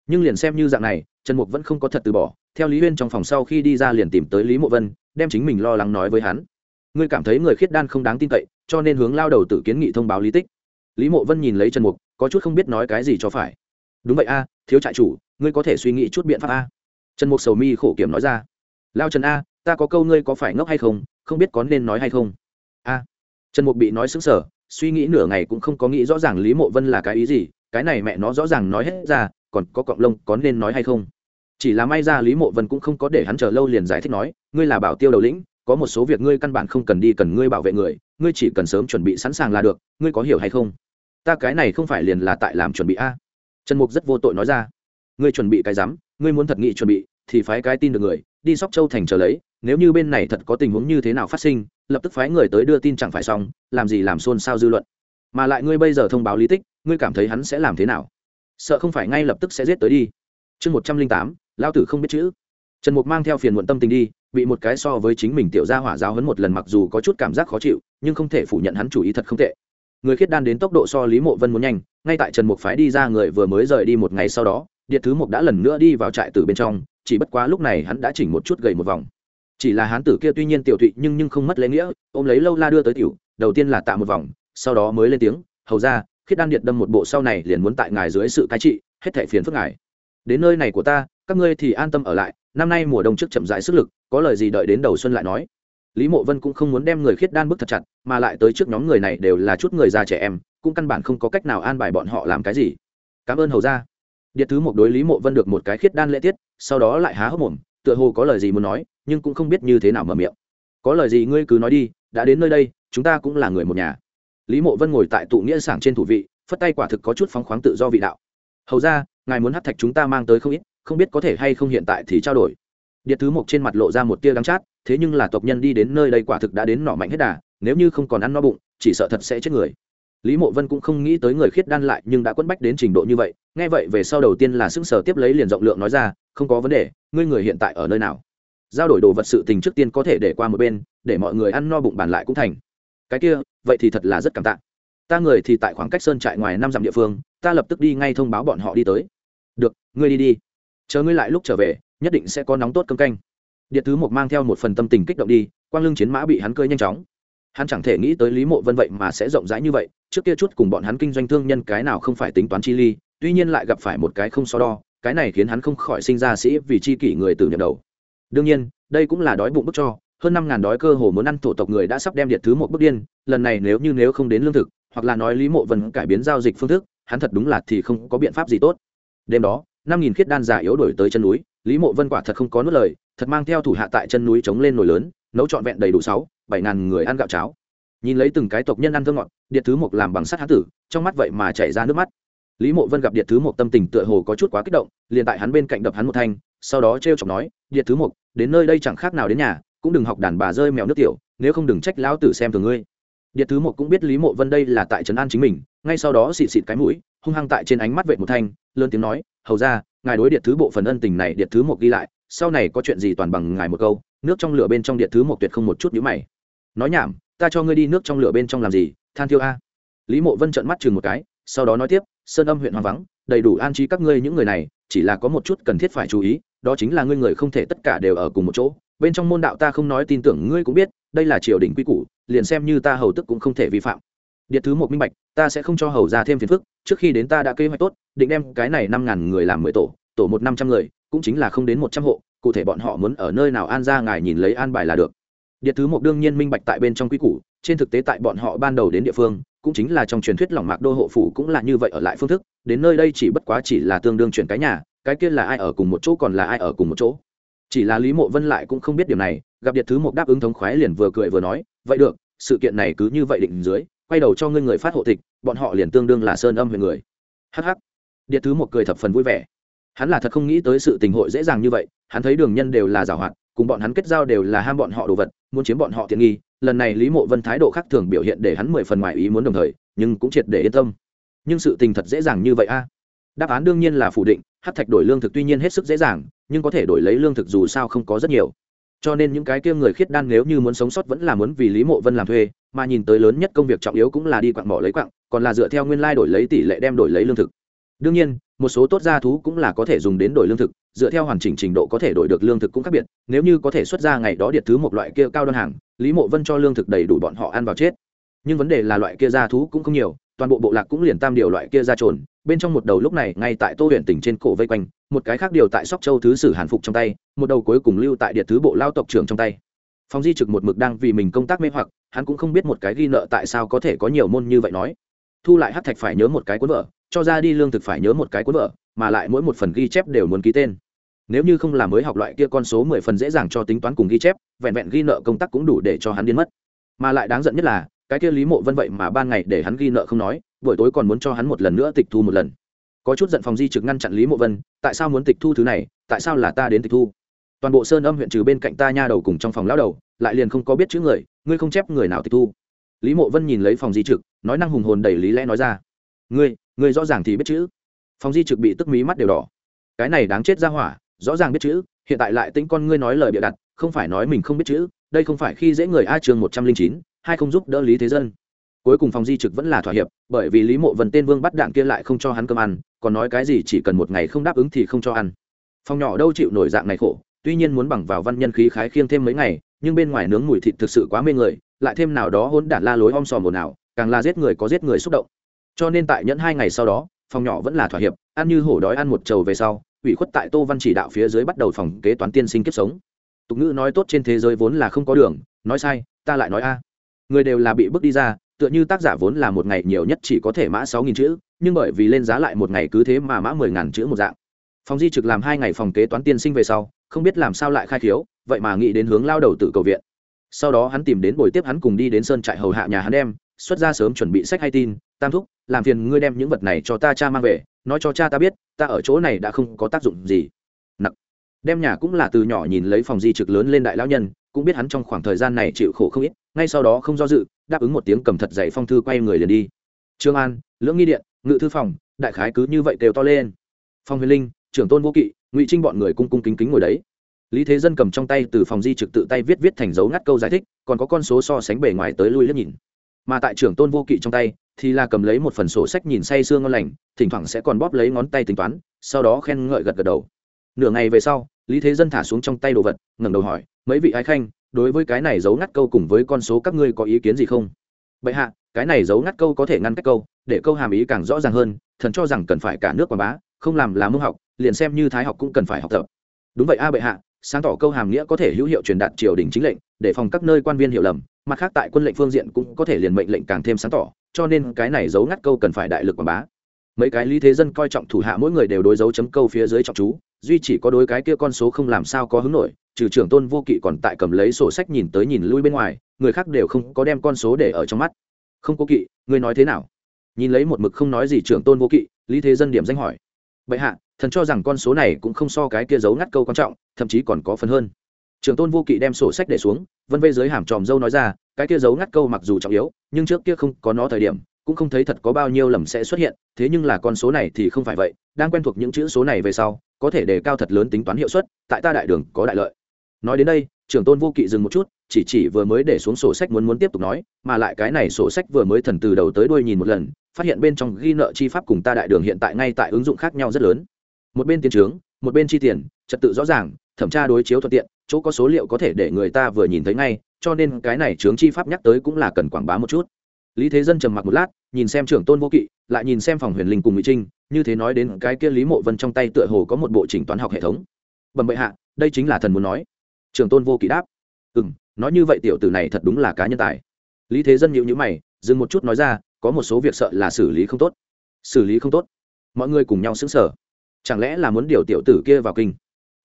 Nhưng liền xem như dạng này, trần mục vẫn không có thật từ bỏ, theo lý huyên trong phòng sau khi đi ra liền tìm tới lý mộ vân, đem chính mình lo lắng nói với hắn. Ngươi cảm thấy người khiết đan không đáng tin cậy, cho nên hướng lao đầu tự kiến nghị thông báo lý tích. Lý mộ vân nhìn lấy trần mục, có chút không biết nói cái gì cho phải. Đúng vậy a, thiếu trại chủ, ngươi có thể suy nghĩ chút biện pháp a. Trần mục sầu mi khổ kiểm nói ra. Lao trần a ta có câu ngươi có phải ngốc hay không không biết có nên nói hay không. A. Trần mục bị nói xứng sở suy nghĩ nửa ngày cũng không có nghĩ rõ ràng lý mộ vân là cái ý gì, cái này mẹ nó rõ ràng nói hết ra, còn có cọng lông có nên nói hay không? Chỉ là may ra lý mộ vân cũng không có để hắn chờ lâu liền giải thích nói, ngươi là bảo tiêu đầu lĩnh, có một số việc ngươi căn bản không cần đi cần ngươi bảo vệ người, ngươi chỉ cần sớm chuẩn bị sẵn sàng là được, ngươi có hiểu hay không? Ta cái này không phải liền là tại làm chuẩn bị a. Trần mục rất vô tội nói ra, ngươi chuẩn bị cái rắm, ngươi muốn thật nghị chuẩn bị, thì phái cái tin được người, đi sóc châu thành chờ lấy nếu như bên này thật có tình huống như thế nào phát sinh, lập tức phái người tới đưa tin chẳng phải xong, làm gì làm xôn xao dư luận. Mà lại ngươi bây giờ thông báo lý tích, ngươi cảm thấy hắn sẽ làm thế nào? Sợ không phải ngay lập tức sẽ giết tới đi. Chương một trăm linh tám lao tử không biết chữ. Trần mục mang theo phiền muộn tâm tình đi, bị một cái so với chính mình tiểu gia hỏa giáo hấn một lần mặc dù có chút cảm giác khó chịu, nhưng không thể phủ nhận hắn chủ ý thật không tệ. Người khiết đan đến tốc độ so lý mộ vân muốn nhanh, ngay tại trần mục phái đi ra người vừa mới rời đi một ngày sau đó điện thứ mục đã lần nữa đi vào trại từ bên trong, chỉ bất quá lúc này hắn đã chỉnh một chút gầy một vòng chỉ là hán tử kia tuy nhiên tiểu thụy nhưng nhưng không mất lễ nghĩa, ôm lấy lâu la đưa tới tiểu, đầu tiên là tạ một vòng, sau đó mới lên tiếng, hầu ra khiết đan điện đâm một bộ sau này liền muốn tại ngài dưới sự cai trị, hết thẻ phiền phức ngài. Đến nơi này của ta, các ngươi thì an tâm ở lại, năm nay mùa đông trước chậm rãi sức lực, có lời gì đợi đến đầu xuân lại nói. Lý mộ vân cũng không muốn đem người khiết đan bức thật chặt, mà lại tới trước nhóm người này đều là chút người già trẻ em, cũng căn bản không có cách nào an bài bọn họ làm cái gì. Cảm ơn hầu ra điện thứ một đối lý mộ vân được một cái khiết đan lễ tiết, sau đó lại há hốc mồm tựa hồ có lời gì muốn nói, nhưng cũng không biết như thế nào mở miệng. Có lời gì ngươi cứ nói đi, đã đến nơi đây, chúng ta cũng là người một nhà. Lý mộ vân ngồi tại tụ nghĩa sảng trên thủ vị, phất tay quả thực có chút phóng khoáng tự do vị đạo. Hầu ra, ngài muốn hát thạch chúng ta mang tới không ít, không biết có thể hay không hiện tại thì trao đổi. Điện thứ mộc trên mặt lộ ra một tia đắng chát, thế nhưng là tộc nhân đi đến nơi đây quả thực đã đến nọ mạnh hết đà, nếu như không còn ăn no bụng, chỉ sợ thật sẽ chết người lý mộ vân cũng không nghĩ tới người khiết đan lại nhưng đã quẫn bách đến trình độ như vậy, nghe vậy về sau đầu tiên là xứng sở tiếp lấy liền rộng lượng nói ra, không có vấn đề, ngươi người hiện tại ở nơi nào? Giao đổi đồ vật sự tình trước tiên có thể để qua một bên, để mọi người ăn no bụng bàn lại cũng thành. Cái kia, vậy thì thật là rất cảm tạ. Ta người thì tại khoảng cách sơn trại ngoài năm dặm địa phương, ta lập tức đi ngay thông báo bọn họ đi tới. Được, ngươi đi đi. Chờ ngươi lại lúc trở về, nhất định sẽ có nóng tốt cơm canh. Điện thứ một mang theo một phần tâm tình kích động đi, quang lưng chiến mã bị hắn cơi nhanh chóng. Hắn chẳng thể nghĩ tới lý mộ vân vậy mà sẽ rộng rãi như vậy trước kia chút cùng bọn hắn kinh doanh thương nhân cái nào không phải tính toán chi ly, tuy nhiên lại gặp phải một cái không so đo, cái này khiến hắn không khỏi sinh ra sĩ vì chi kỷ người từ nhận đầu. Đương nhiên, đây cũng là đói bụng bức cho, hơn năm ngàn đói cơ hồ muốn ăn thổ tộc người đã sắp đem điện thứ một bước điên, lần này nếu như nếu không đến lương thực, hoặc là nói lý mộ vần cải biến giao dịch phương thức, hắn thật đúng là thì không có biện pháp gì tốt. Đêm đó, năm nghìn khiết đan giả yếu đổi tới chân núi, lý mộ vân quả thật không có nuốt lời, thật mang theo thủ hạ tại chân núi chống lên nồi lớn, nấu trọn vẹn đầy đủ sáu, bảy ngàn người ăn gạo cháo nhìn lấy từng cái tộc nhân ăn thơ ngọt điện thứ một làm bằng sắt hán tử trong mắt vậy mà chảy ra nước mắt. Lý mộ vân gặp điện thứ một tâm tình tựa hồ có chút quá kích động liền tại hắn bên cạnh đập hắn một thanh sau đó t r chọc nói điện thứ một, đến nơi đây chẳng khác nào đến nhà cũng đừng học đàn bà rơi mèo nước tiểu nếu không đừng trách lão tử xem thường ngươi. Điện thứ một cũng biết lý mộ vân đây là tại trấn an chính mình ngay sau đó xịt xịt cái mũi hung hăng tại trên ánh mắt vệ một thanh lớn tiếng nói hầu ra ngài đối điện thứ bộ phần ân tình này điện thứ một ghi lại sau này có chuyện gì toàn bằng ngài một câu. Nước trong lửa bên trong điện thứ một tuyệt không một chút nhũ mày nói nhảm, ta cho ngươi đi nước trong lửa bên trong làm gì, than thiêu a. Lý mộ vân trợn mắt chừng một cái, sau đó nói tiếp, sơn âm huyện hoang vắng, đầy đủ an trí các ngươi những người này, chỉ là có một chút cần thiết phải chú ý, đó chính là ngươi người không thể tất cả đều ở cùng một chỗ. Bên trong môn đạo ta không nói tin tưởng ngươi cũng biết, đây là triều đình quy củ, liền xem như ta hầu tức cũng không thể vi phạm. Điện thứ một minh bạch, ta sẽ không cho hầu ra thêm phiền phức, trước khi đến ta đã kế hoạch tốt, định đem cái này năm ngàn người làm mười tổ tổ một năm trăm người, cũng chính là không đến một trăm hộ, cụ thể bọn họ muốn ở nơi nào an ra ngài nhìn lấy an bài là được điện thứ một đương nhiên minh bạch tại bên trong quy củ, trên thực tế tại bọn họ ban đầu đến địa phương, cũng chính là trong truyền thuyết lỏng mạc đô hộ phủ cũng là như vậy ở lại phương thức, đến nơi đây chỉ bất quá chỉ là tương đương chuyển cái nhà, cái kia là ai ở cùng một chỗ còn là ai ở cùng một chỗ. Chỉ là lý mộ vân lại cũng không biết điều này, gặp điện thứ một đáp ứng thống khoái liền vừa cười vừa nói, vậy được, sự kiện này cứ như vậy định dưới, quay đầu cho ngươi người phát hộ tịch, bọn họ liền tương đương là sơn âm về người. Hh điện thứ một cười thập phần vui vẻ. Hắn là thật không nghĩ tới sự tình hội dễ dàng như vậy, hắn thấy đường nhân đều là giảo hoạt cùng bọn hắn kết giao đều là ham bọn họ đồ vật, muốn chiếm bọn họ tiện nghi. Lần này lý mộ vân thái độ khác thường biểu hiện để hắn mười phần ngoài ý muốn đồng thời, nhưng cũng triệt để yên tâm. Nhưng sự tình thật dễ dàng như vậy a? Đáp án đương nhiên là phủ định, hát thạch đổi lương thực tuy nhiên hết sức dễ dàng, nhưng có thể đổi lấy lương thực dù sao không có rất nhiều. Cho nên những cái kia người khiết đan nếu như muốn sống sót vẫn là muốn vì lý mộ vân làm thuê, mà nhìn tới lớn nhất công việc trọng yếu cũng là đi quặng bỏ lấy quặng, còn là dựa theo nguyên lai đổi lấy tỷ lệ đem đổi lấy lương thực. Đương nhiên một số tốt gia thú cũng là có thể dùng đến đổi lương thực, dựa theo hoàn chỉnh trình độ có thể đổi được lương thực cũng khác biệt, nếu như có thể xuất ra ngày đó điện thứ một loại kia cao đơn hàng, lý mộ vân cho lương thực đầy đủ bọn họ ăn vào chết. Nhưng vấn đề là loại kia gia thú cũng không nhiều, toàn bộ bộ lạc cũng liền tam điều loại kia ra trồn, bên trong một đầu lúc này ngay tại tô huyện tỉnh trên cổ vây quanh, một cái khác điều tại sóc châu thứ sử hàn phục trong tay, một đầu cuối cùng lưu tại điện thứ bộ lao tộc trưởng trong tay. Phong di trực một mực đang vì mình công tác mê hoặc, hắn cũng không biết một cái ghi nợ tại sao có thể có nhiều môn như vậy nói. Thu lại hát thạch phải nhớ một cái cuốn vợ cho ra đi lương thực phải nhớ một cái cuốn vợ mà lại mỗi một phần ghi chép đều muốn ký tên. Nếu như không làm mới học loại kia con số mười phần dễ dàng cho tính toán cùng ghi chép, vẹn vẹn ghi nợ công tác cũng đủ để cho hắn điên mất. Mà lại đáng giận nhất là, cái kia lý mộ vân vậy mà ban ngày để hắn ghi nợ không nói, buổi tối còn muốn cho hắn một lần nữa tịch thu một lần. Có chút giận phòng di trực ngăn chặn lý mộ vân, tại sao muốn tịch thu thứ này? Tại sao là ta đến tịch thu? Toàn bộ sơn âm huyện trừ bên cạnh ta nha đầu cùng trong phòng lão đầu, lại liền không có biết chữ người, ngươi không chép người nào tịch thu? Lý mộ vân nhìn lấy phòng di trực, nói năng hùng hồn đầy lý lẽ nói ra, ngươi người rõ ràng thì biết chữ. Phòng di trực bị tức mí mắt đều đỏ. Cái này đáng chết ra hỏa, rõ ràng biết chữ, hiện tại lại tính con ngươi nói lời bịa đặt, không phải nói mình không biết chữ, đây không phải khi dễ người a trường một trăm linh chín, hai không giúp đỡ lý thế dân. Cuối cùng phòng di trực vẫn là thỏa hiệp, bởi vì lý mộ vân tên vương bắt đạn kia lại không cho hắn cơm ăn, còn nói cái gì chỉ cần một ngày không đáp ứng thì không cho ăn. Phòng nhỏ đâu chịu nổi dạng này khổ, tuy nhiên muốn bằng vào văn nhân khí khái khiêng thêm mấy ngày, nhưng bên ngoài nướng mùi thịt thực sự quá mê người, lại thêm nào đó hôn đản la lối om sòm ồn ào, càng là giết người có giết người xúc động cho nên tại nhẫn hai ngày sau đó phòng nhỏ vẫn là thỏa hiệp ăn như hổ đói ăn một trầu về sau ủy khuất tại tô văn chỉ đạo phía dưới bắt đầu phòng kế toán tiên sinh kiếp sống. Tục ngữ nói tốt trên thế giới vốn là không có đường nói sai ta lại nói a. Người đều là bị bước đi ra tựa như tác giả vốn là một ngày nhiều nhất chỉ có thể mã sáu nghìn chữ nhưng bởi vì lên giá lại một ngày cứ thế mà mã mười ngàn chữ một dạng. Phòng di trực làm hai ngày phòng kế toán tiên sinh về sau không biết làm sao lại khai thiếu vậy mà nghĩ đến hướng lao đầu tự cầu viện. Sau đó hắn tìm đến buổi tiếp hắn cùng đi đến sơn trại hầu hạ nhà hắn em, xuất ra sớm chuẩn bị sách hay tin tam thúc làm phiền ngươi đem những vật này cho ta cha mang về, nói cho cha ta biết, ta ở chỗ này đã không có tác dụng gì. Nặng đem nhà cũng là từ nhỏ nhìn lấy phòng di trực lớn lên đại lão nhân, cũng biết hắn trong khoảng thời gian này chịu khổ không ít, ngay sau đó không do dự, đáp ứng một tiếng cầm thật dày phong thư quay người liền đi. Trương an, lưỡng nghi điện, ngự thư phòng, đại khái cứ như vậy kêu to lên. Phong huyền linh, trưởng tôn vô kỵ, ngụy trinh bọn người cung cung kính kính ngồi đấy. Lý thế dân cầm trong tay từ phòng di trực tự tay viết viết thành dấu ngắt câu giải thích, còn có con số so sánh bề ngoài tới lui liếc nhìn. Mà tại trưởng tôn vô kỵ trong tay thì là cầm lấy một phần sổ sách nhìn say sương ngon lành, thỉnh thoảng sẽ còn bóp lấy ngón tay tính toán, sau đó khen ngợi gật gật đầu. Nửa ngày về sau, lý thế dân thả xuống trong tay đồ vật, ngẩng đầu hỏi, mấy vị ái khanh, đối với cái này giấu ngắt câu cùng với con số các ngươi có ý kiến gì không? Bệ hạ, cái này giấu ngắt câu có thể ngăn cách câu, để câu hàm ý càng rõ ràng hơn, thần cho rằng cần phải cả nước quảng bá, không làm là mưu học, liền xem như thái học cũng cần phải học tập. Đúng vậy a bệ hạ, sáng tỏ câu hàm nghĩa có thể hữu hiệu truyền đạt triều đình chính lệnh, để phòng các nơi quan viên hiểu lầm, mặt khác tại quân lệnh phương diện cũng có thể liền mệnh lệnh càng thêm sáng tỏ cho nên cái này giấu ngắt câu cần phải đại lực quảng bá. Mấy cái lý thế dân coi trọng thủ hạ mỗi người đều đối dấu chấm câu phía dưới trọng chú, duy chỉ có đối cái kia con số không làm sao có hứng nổi, trừ trưởng tôn vô kỵ còn tại cầm lấy sổ sách nhìn tới nhìn lui bên ngoài, người khác đều không có đem con số để ở trong mắt. Không có kỵ, ngươi nói thế nào? Nhìn lấy một mực không nói gì trưởng tôn vô kỵ, lý thế dân điểm danh hỏi. Bệ hạ, thần cho rằng con số này cũng không so cái kia giấu ngắt câu quan trọng, thậm chí còn có phần hơn trưởng tôn vô kỵ đem sổ sách để xuống, vân vê dưới hàm tròm dâu nói ra, cái kia giấu ngắt câu mặc dù trọng yếu, nhưng trước kia không có nó thời điểm, cũng không thấy thật có bao nhiêu lầm sẽ xuất hiện, thế nhưng là con số này thì không phải vậy, đang quen thuộc những chữ số này về sau, có thể đề cao thật lớn tính toán hiệu suất, tại ta đại đường có đại lợi. Nói đến đây trưởng tôn vô kỵ dừng một chút, chỉ chỉ vừa mới để xuống sổ sách muốn muốn tiếp tục nói, mà lại cái này sổ sách vừa mới thần từ đầu tới đuôi nhìn một lần, phát hiện bên trong ghi nợ chi pháp cùng ta đại đường hiện tại ngay tại ứng dụng khác nhau rất lớn. Một bên tiền trướng, một bên chi tiền, trật tự rõ ràng, thẩm tra đối chiếu thuận tiện chỗ có số liệu có thể để người ta vừa nhìn thấy ngay, cho nên cái này trướng chi pháp nhắc tới cũng là cần quảng bá một chút. Lý thế dân trầm mặc một lát, nhìn xem trưởng tôn vô kỵ, lại nhìn xem phòng huyền linh cùng mỹ trinh, như thế nói đến cái kia lý mộ vân trong tay tựa hồ có một bộ chỉnh toán học hệ thống. Bẩm bệ hạ, đây chính là thần muốn nói. Trưởng tôn vô kỵ đáp. Ừ m nói như vậy tiểu tử này thật đúng là cá nhân tài. Lý thế dân nhịu nhữ mày, dừng một chút nói ra, có một số việc sợ là xử lý không tốt. Xử lý không tốt? Mọi người cùng nhau xứng sở chẳng lẽ là muốn điều tiểu tử kia vào kinh?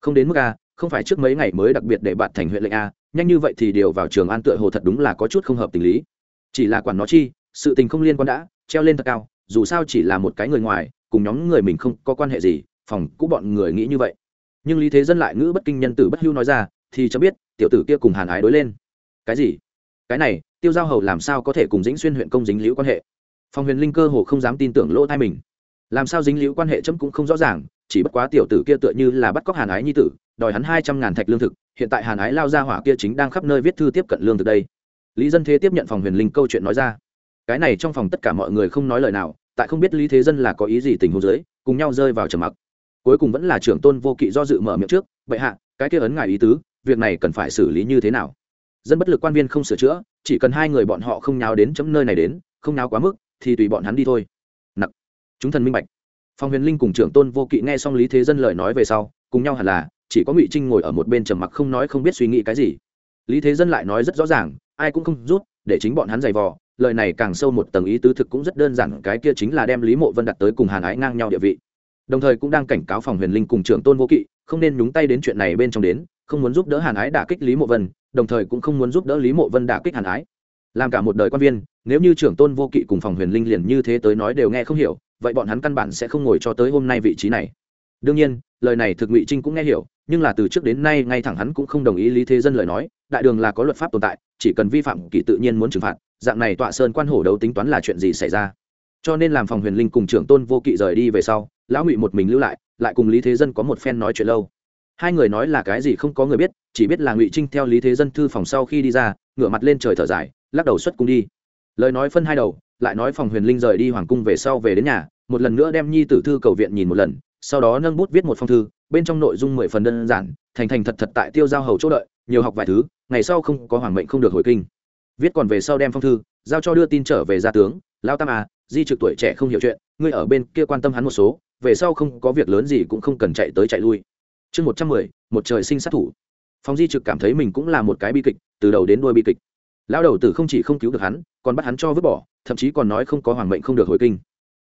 Không đến mức a không phải trước mấy ngày mới đặc biệt để bạn thành huyện lệnh a, nhanh như vậy thì điều vào trường an tựa hồ thật đúng là có chút không hợp tình lý. Chỉ là quản nó chi, sự tình không liên quan đã, treo lên thật cao, dù sao chỉ là một cái người ngoài, cùng nhóm người mình không có quan hệ gì, phòng cũ bọn người nghĩ như vậy. Nhưng lý thế dân lại ngữ bất kinh nhân tử bất hưu nói ra, thì cho biết, tiểu tử kia cùng hàn ái đối lên. Cái gì? Cái này, tiêu giao hầu làm sao có thể cùng dĩnh xuyên huyện công dính liễu quan hệ? Phòng huyền linh cơ hồ không dám tin tưởng lỗ thai mình. Làm sao dính liễu quan hệ chấm cũng không rõ ràng chỉ bất quá tiểu tử kia tựa như là bắt cóc hàn ái nhi tử, đòi hắn hai trăm ngàn thạch lương thực, hiện tại hàn ái lao ra hỏa kia chính đang khắp nơi viết thư tiếp cận lương thực đây. Lý dân thế tiếp nhận phòng huyền linh câu chuyện nói ra. Cái này trong phòng tất cả mọi người không nói lời nào, tại không biết lý thế dân là có ý gì tình huống dưới, cùng nhau rơi vào trầm mặc. Cuối cùng vẫn là trưởng tôn vô kỵ do dự mở miệng trước, bệ hạ, cái kia ấn ngài ý tứ, việc này cần phải xử lý như thế nào? Dân bất lực quan viên không sửa chữa, chỉ cần hai người bọn họ không nháo đến chấm nơi này đến, không nháo quá mức, thì tùy bọn hắn đi thôi. Nặc. Chúng thần minh bạch phong huyền linh cùng trưởng tôn vô kỵ nghe xong lý thế dân lời nói về sau, cùng nhau hẳn là, chỉ có ngụy trinh ngồi ở một bên trầm mặc không nói không biết suy nghĩ cái gì. Lý thế dân lại nói rất rõ ràng, ai cũng không rút, để chính bọn hắn giày vò, lời này càng sâu một tầng ý tứ thực cũng rất đơn giản, cái kia chính là đem lý mộ vân đặt tới cùng hàn ái ngang nhau địa vị. Đồng thời cũng đang cảnh cáo phòng huyền linh cùng trưởng tôn vô kỵ, không nên nhúng tay đến chuyện này bên trong đến, không muốn giúp đỡ hàn ái đả kích lý mộ vân, đồng thời cũng không muốn giúp đỡ lý mộ vân đả kích hàn ái. Làm cả một đời quan viên nếu như trưởng tôn vô kỵ cùng phòng huyền linh liền như thế tới nói đều nghe không hiểu, vậy bọn hắn căn bản sẽ không ngồi cho tới hôm nay vị trí này. Đương nhiên, lời này thực ngụy trinh cũng nghe hiểu, nhưng là từ trước đến nay ngay thẳng hắn cũng không đồng ý lý thế dân lời nói, đại đường là có luật pháp tồn tại, chỉ cần vi phạm kỷ tự nhiên muốn trừng phạt, dạng này tọa sơn quan hổ đấu tính toán là chuyện gì xảy ra. Cho nên làm phòng huyền linh cùng trưởng tôn vô kỵ rời đi về sau, lão ngụy một mình lưu lại lại cùng lý thế dân có một phen nói chuyện lâu. Hai người nói là cái gì không có người biết, chỉ biết là ngụy trinh theo lý thế dân thư phòng sau khi đi ra, ngửa mặt lên trời thở dài, lắc đầu xuất cung đi lời nói phân hai đầu, lại nói phòng huyền linh rời đi hoàng cung về sau về đến nhà, một lần nữa đem nhi tử thư cầu viện nhìn một lần, sau đó nâng bút viết một phong thư, bên trong nội dung mười phần đơn giản, thành thành thật thật tại tiêu giao hầu chỗ đợi, nhiều học vài thứ, ngày sau không có hoàng mệnh không được hồi kinh. Viết còn về sau đem phong thư, giao cho đưa tin trở về gia tướng lao tam à di trực tuổi trẻ không hiểu chuyện, ngươi ở bên kia quan tâm hắn một số, về sau không có việc lớn gì cũng không cần chạy tới chạy lui. Chương một trăm mười, một trời sinh sát thủ. Phong di trực cảm thấy mình cũng là một cái bi kịch, từ đầu đến đuôi bi kịch lão đầu tử không chỉ không cứu được hắn, còn bắt hắn cho vứt bỏ, thậm chí còn nói không có hoàng mệnh không được hồi kinh.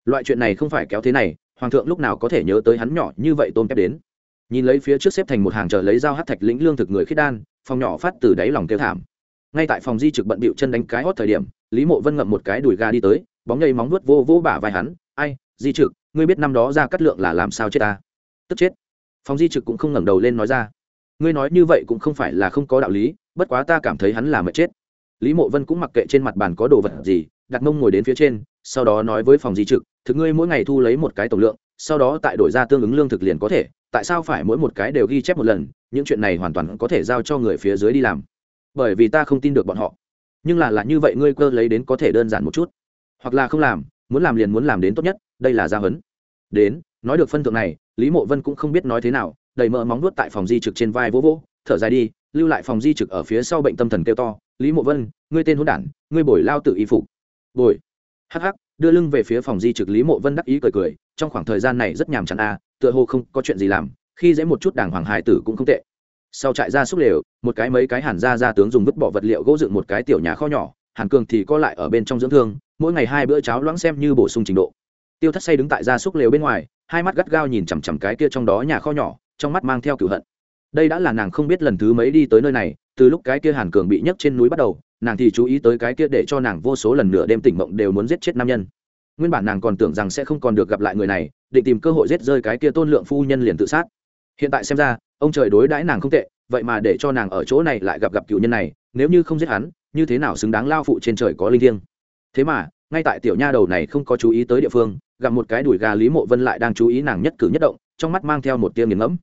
Loại chuyện này không phải kéo thế này, hoàng thượng lúc nào có thể nhớ tới hắn nhỏ như vậy tôm kép đến. Nhìn lấy phía trước xếp thành một hàng chờ lấy dao hát thạch lĩnh lương thực người khiết đan, phòng nhỏ phát từ đáy lòng kêu thảm. Ngay tại phòng di trực bận bịu chân đánh cái hót thời điểm, lý mộ vân ngậm một cái đùi ga đi tới, bóng nhây móng nuốt vô vô bả vai hắn, ai, di trực, ngươi biết năm đó ra cắt lượng là làm sao chết ta? Tức chết. Phòng di trực cũng không ngẩng đầu lên nói ra. Ngươi nói như vậy cũng không phải là không có đạo lý, bất quá ta cảm thấy hắn là mệt chết lý mộ vân cũng mặc kệ trên mặt bàn có đồ vật gì, đặt mông ngồi đến phía trên, sau đó nói với phòng di trực, thực ngươi mỗi ngày thu lấy một cái tổng lượng, sau đó tại đổi ra tương ứng lương thực liền có thể, tại sao phải mỗi một cái đều ghi chép một lần, những chuyện này hoàn toàn có thể giao cho người phía dưới đi làm. Bởi vì ta không tin được bọn họ. Nhưng là là như vậy ngươi cơ lấy đến có thể đơn giản một chút. Hoặc là không làm, muốn làm liền muốn làm đến tốt nhất, đây là gia hấn. đến, nói được phân thượng này, lý mộ vân cũng không biết nói thế nào, đầy mỡ móng nuốt tại phòng di trực trên vai vỗ vỗ, thở dài đi lưu lại phòng di trực ở phía sau bệnh tâm thần kêu to, lý mộ vân, ngươi tên hôn đản, ngươi bồi lao tự y phục. Bồi? Hắc hắc, đưa lưng về phía phòng di trực lý mộ vân đắc ý cười cười, trong khoảng thời gian này rất nhàm chán a, tựa hồ không có chuyện gì làm, khi dễ một chút đảng hoàng hải tử cũng không tệ. Sau trại ra xúc lều, một cái mấy cái hàn ra ra tướng dùng vứt bỏ vật liệu gỗ dựng một cái tiểu nhà kho nhỏ, hàn cường thì co lại ở bên trong dưỡng thương, mỗi ngày hai bữa cháo loãng xem như bổ sung trình độ. Tiêu thất say đứng tại gia súc lều bên ngoài, hai mắt gắt gao nhìn chằm chằm cái kia trong đó nhà kho nhỏ, trong mắt mang theo cửu hận đây đã là nàng không biết lần thứ mấy đi tới nơi này, từ lúc cái kia hàn cường bị nhấc trên núi bắt đầu, nàng thì chú ý tới cái kia để cho nàng vô số lần nửa đêm tỉnh mộng đều muốn giết chết nam nhân. Nguyên bản nàng còn tưởng rằng sẽ không còn được gặp lại người này, định tìm cơ hội giết rơi cái kia tôn lượng phu nhân liền tự sát. Hiện tại xem ra, ông trời đối đãi nàng không tệ, vậy mà để cho nàng ở chỗ này lại gặp gặp cựu nhân này, nếu như không giết hắn, như thế nào xứng đáng lao phụ trên trời có linh thiêng? Thế mà, ngay tại tiểu nha đầu này không có chú ý tới địa phương, gặp một cái đùi gà lý mộ vân lại đang chú ý nàng nhất cử nhất động, trong mắt mang theo một tia nghiền ngẫm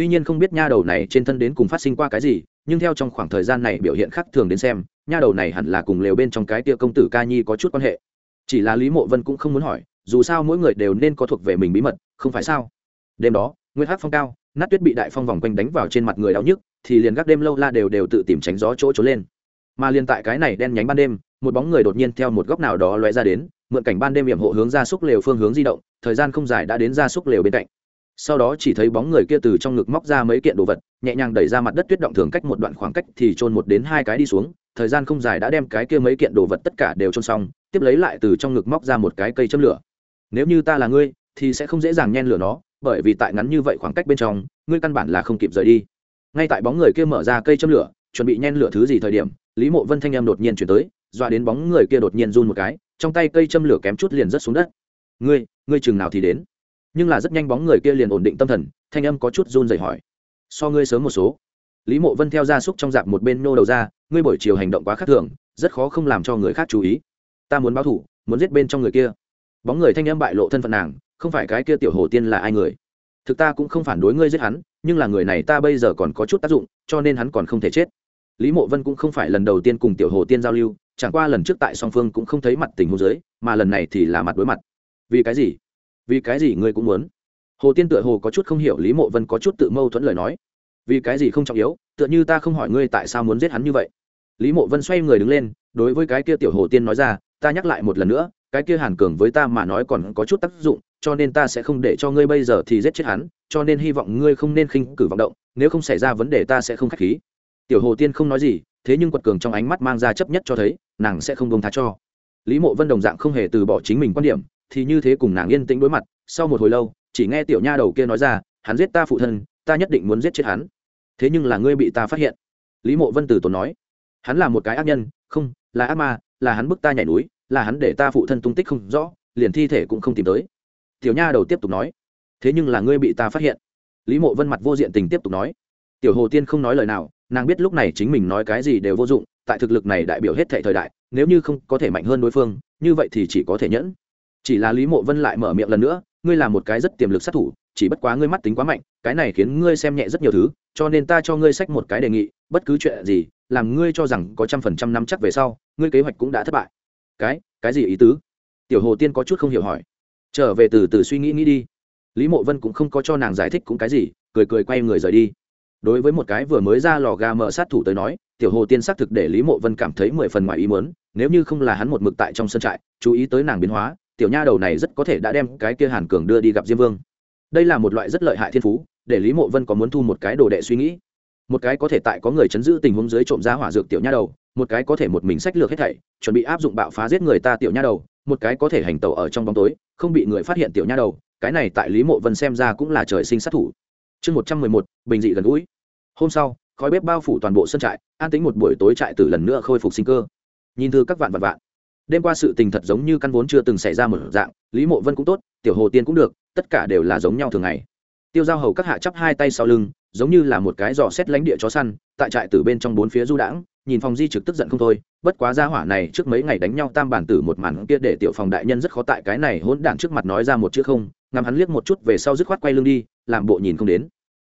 tuy nhiên không biết nha đầu này trên thân đến cùng phát sinh qua cái gì, nhưng theo trong khoảng thời gian này biểu hiện khác thường đến xem, nha đầu này hẳn là cùng lều bên trong cái tia công tử ca nhi có chút quan hệ. Chỉ là lý mộ vân cũng không muốn hỏi, dù sao mỗi người đều nên có thuộc về mình bí mật, không phải sao? Đêm đó nguyên hát phong cao, nát tuyết bị đại phong vòng quanh đánh vào trên mặt người đau nhức, thì liền gác đêm lâu la đều đều tự tìm tránh gió chỗ trốn lên. Mà liền tại cái này đen nhánh ban đêm, một bóng người đột nhiên theo một góc nào đó lóe ra đến, mượn cảnh ban đêm hiểm hộ hướng ra xúc lều phương hướng di động, thời gian không dài đã đến ra xúc lều bên cạnh sau đó chỉ thấy bóng người kia từ trong ngực móc ra mấy kiện đồ vật, nhẹ nhàng đẩy ra mặt đất tuyết động thường cách một đoạn khoảng cách thì trôn một đến hai cái đi xuống. Thời gian không dài đã đem cái kia mấy kiện đồ vật tất cả đều trôn xong, tiếp lấy lại từ trong ngực móc ra một cái cây châm lửa. Nếu như ta là ngươi, thì sẽ không dễ dàng nhen lửa nó, bởi vì tại ngắn như vậy khoảng cách bên trong, ngươi căn bản là không kịp rời đi. Ngay tại bóng người kia mở ra cây châm lửa, chuẩn bị nhen lửa thứ gì thời điểm, lý mộ vân thanh em đột nhiên chuyển tới, dọa đến bóng người kia đột nhiên run một cái, trong tay cây châm lửa kém chút liền rớt xuống đất. Ngươi ngươi chừng nào thì đến? Nhưng là rất nhanh bóng người kia liền ổn định tâm thần, thanh âm có chút run dậy hỏi. So ngươi sớm một số. Lý mộ vân theo gia súc trong dạp một bên nô đầu ra, ngươi buổi chiều hành động quá khác thường, rất khó không làm cho người khác chú ý. Ta muốn báo thủ, muốn giết bên trong người kia. Bóng người thanh âm bại lộ thân phận nàng, không phải cái kia tiểu hồ tiên là ai người. Thực ta cũng không phản đối ngươi giết hắn, nhưng là người này ta bây giờ còn có chút tác dụng, cho nên hắn còn không thể chết. Lý mộ vân cũng không phải lần đầu tiên cùng tiểu hồ tiên giao lưu, chẳng qua lần trước tại song phương cũng không thấy mặt tình hồ dưới, mà lần này thì là mặt đối mặt. Vì cái gì? Vì cái gì ngươi cũng muốn? Hồ tiên tựa hồ có chút không hiểu lý mộ vân có chút tự mâu thuẫn lời nói. Vì cái gì không trọng yếu, tựa như ta không hỏi ngươi tại sao muốn giết hắn như vậy. Lý mộ vân xoay người đứng lên, đối với cái kia tiểu hồ tiên nói ra, ta nhắc lại một lần nữa, cái kia hàn cường với ta mà nói còn có chút tác dụng, cho nên ta sẽ không để cho ngươi bây giờ thì giết chết hắn, cho nên hy vọng ngươi không nên khinh cử vọng động, nếu không xảy ra vấn đề ta sẽ không k h á c h khí. Tiểu hồ tiên không nói gì, thế nhưng quật cường trong ánh mắt mang ra chấp nhất cho thấy, nàng sẽ không bông tha cho. Lý mộ vân đồng dạng không hề từ bỏ chính mình quan điểm thì như thế cùng nàng yên tĩnh đối mặt, sau một hồi lâu, chỉ nghe tiểu nha đầu kia nói ra, hắn giết ta phụ thân, ta nhất định muốn giết chết hắn. Thế nhưng là ngươi bị ta phát hiện. Lý mộ vân Tử tốn nói. Hắn là một cái ác nhân, không, là ác ma, là hắn bức ta nhảy núi, là hắn để ta phụ thân tung tích không rõ, liền thi thể cũng không tìm tới. Tiểu nha đầu tiếp tục nói. Thế nhưng là ngươi bị ta phát hiện. Lý mộ vân mặt vô diện tình tiếp tục nói. Tiểu hồ tiên không nói lời nào, nàng biết lúc này chính mình nói cái gì đều vô dụng, tại thực lực này đại biểu hết thệ thời đại, nếu như không có thể mạnh hơn đối phương, như vậy thì chỉ có thể nhẫn chỉ là lý mộ vân lại mở miệng lần nữa, ngươi là một cái rất tiềm lực sát thủ, chỉ bất quá ngươi mắt tính quá mạnh, cái này khiến ngươi xem nhẹ rất nhiều thứ, cho nên ta cho ngươi sách một cái đề nghị, bất cứ chuyện gì, làm ngươi cho rằng có trăm phần trăm năm chắc về sau, ngươi kế hoạch cũng đã thất bại. Cái cái gì ý tứ? Tiểu hồ tiên có chút không hiểu hỏi. Trở về từ từ suy nghĩ nghĩ đi. Lý mộ vân cũng không có cho nàng giải thích cũng cái gì, cười cười quay người rời đi. Đối với một cái vừa mới ra lò ga mở sát thủ tới nói, tiểu hồ tiên xác thực để lý mộ vân cảm thấy mười phần ngoài ý muốn, nếu như không là hắn một mực tại trong sân trại, chú ý tới nàng biến hóa tiểu nha đầu này rất có thể đã đem cái kia hàn cường đưa đi gặp diêm vương. Đây là một loại rất lợi hại thiên phú, để lý mộ vân có muốn thu một cái đồ đệ suy nghĩ. Một cái có thể tại có người chấn giữ tình huống dưới trộm ra hỏa dược tiểu nha đầu, một cái có thể một mình sách lược hết thảy, chuẩn bị áp dụng bạo phá giết người ta tiểu nha đầu, một cái có thể hành tẩu ở trong bóng tối, không bị người phát hiện tiểu nha đầu, cái này tại lý mộ vân xem ra cũng là trời sinh sát thủ. Chương một trăm mười một, bình dị gần gũi. Hôm sau, khói bếp bao phủ toàn bộ sân trại, an tính một buổi tối trại từ lần nữa khôi phục sinh cơ. Nhìn thư các vạn vạn vạn đêm qua sự tình thật giống như căn vốn chưa từng xảy ra một dạng, lý mộ vân cũng tốt, tiểu hồ tiên cũng được, tất cả đều là giống nhau thường ngày. Tiêu giao hầu các hạ chắp hai tay sau lưng, giống như là một cái giò xét lánh địa chó săn, tại trại từ bên trong bốn phía du đãng, nhìn phòng di trực tức giận không thôi, bất quá gia hỏa này trước mấy ngày đánh nhau tam bản tử một màn kia để tiểu phòng đại nhân rất khó tại cái này hỗn đản trước mặt nói ra một chữ không, ngắm hắn liếc một chút về sau dứt khoát quay lưng đi, làm bộ nhìn không đến.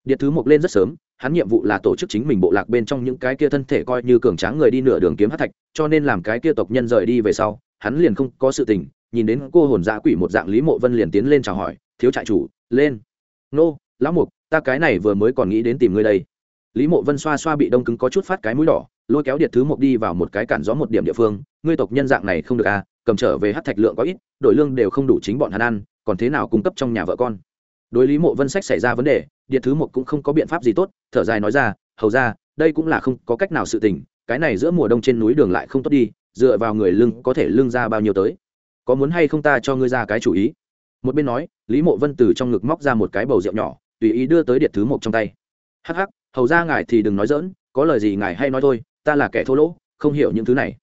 Điện thứ một lên rất sớm hắn nhiệm vụ là tổ chức chính mình bộ lạc bên trong những cái kia thân thể coi như cường tráng người đi nửa đường kiếm hát thạch, cho nên làm cái kia tộc nhân rời đi về sau, hắn liền không có sự tình, nhìn đến cô hồn dã quỷ một dạng lý mộ vân liền tiến lên chào hỏi, thiếu trại chủ, lên. Nô, lão mục, ta cái này vừa mới còn nghĩ đến tìm ngươi đây. Lý mộ vân xoa xoa bị đông cứng có chút phát cái mũi đỏ, lôi kéo điện thứ một đi vào một cái cản gió một điểm địa phương, ngươi tộc nhân dạng này không được à cầm trở về hát thạch lượng có ít đội lương đều không đủ chính bọn hắn ăn, còn thế nào cung cấp trong nhà vợ con? Đối lý mộ vân sách xảy ra vấn đề điện thứ một cũng không có biện pháp gì tốt, thở dài nói ra, hầu ra, đây cũng là không có cách nào sự tình, cái này giữa mùa đông trên núi đường lại không tốt đi, dựa vào người lưng có thể lưng ra bao nhiêu tới. Có muốn hay không ta cho ngươi ra cái chủ ý? Một bên nói, lý mộ vân từ trong ngực móc ra một cái bầu rượu nhỏ, tùy ý đưa tới điện thứ một trong tay. Hắc hắc, hầu ra ngài thì đừng nói dỡn có lời gì ngài hay nói thôi, ta là kẻ thô lỗ, không hiểu những thứ này.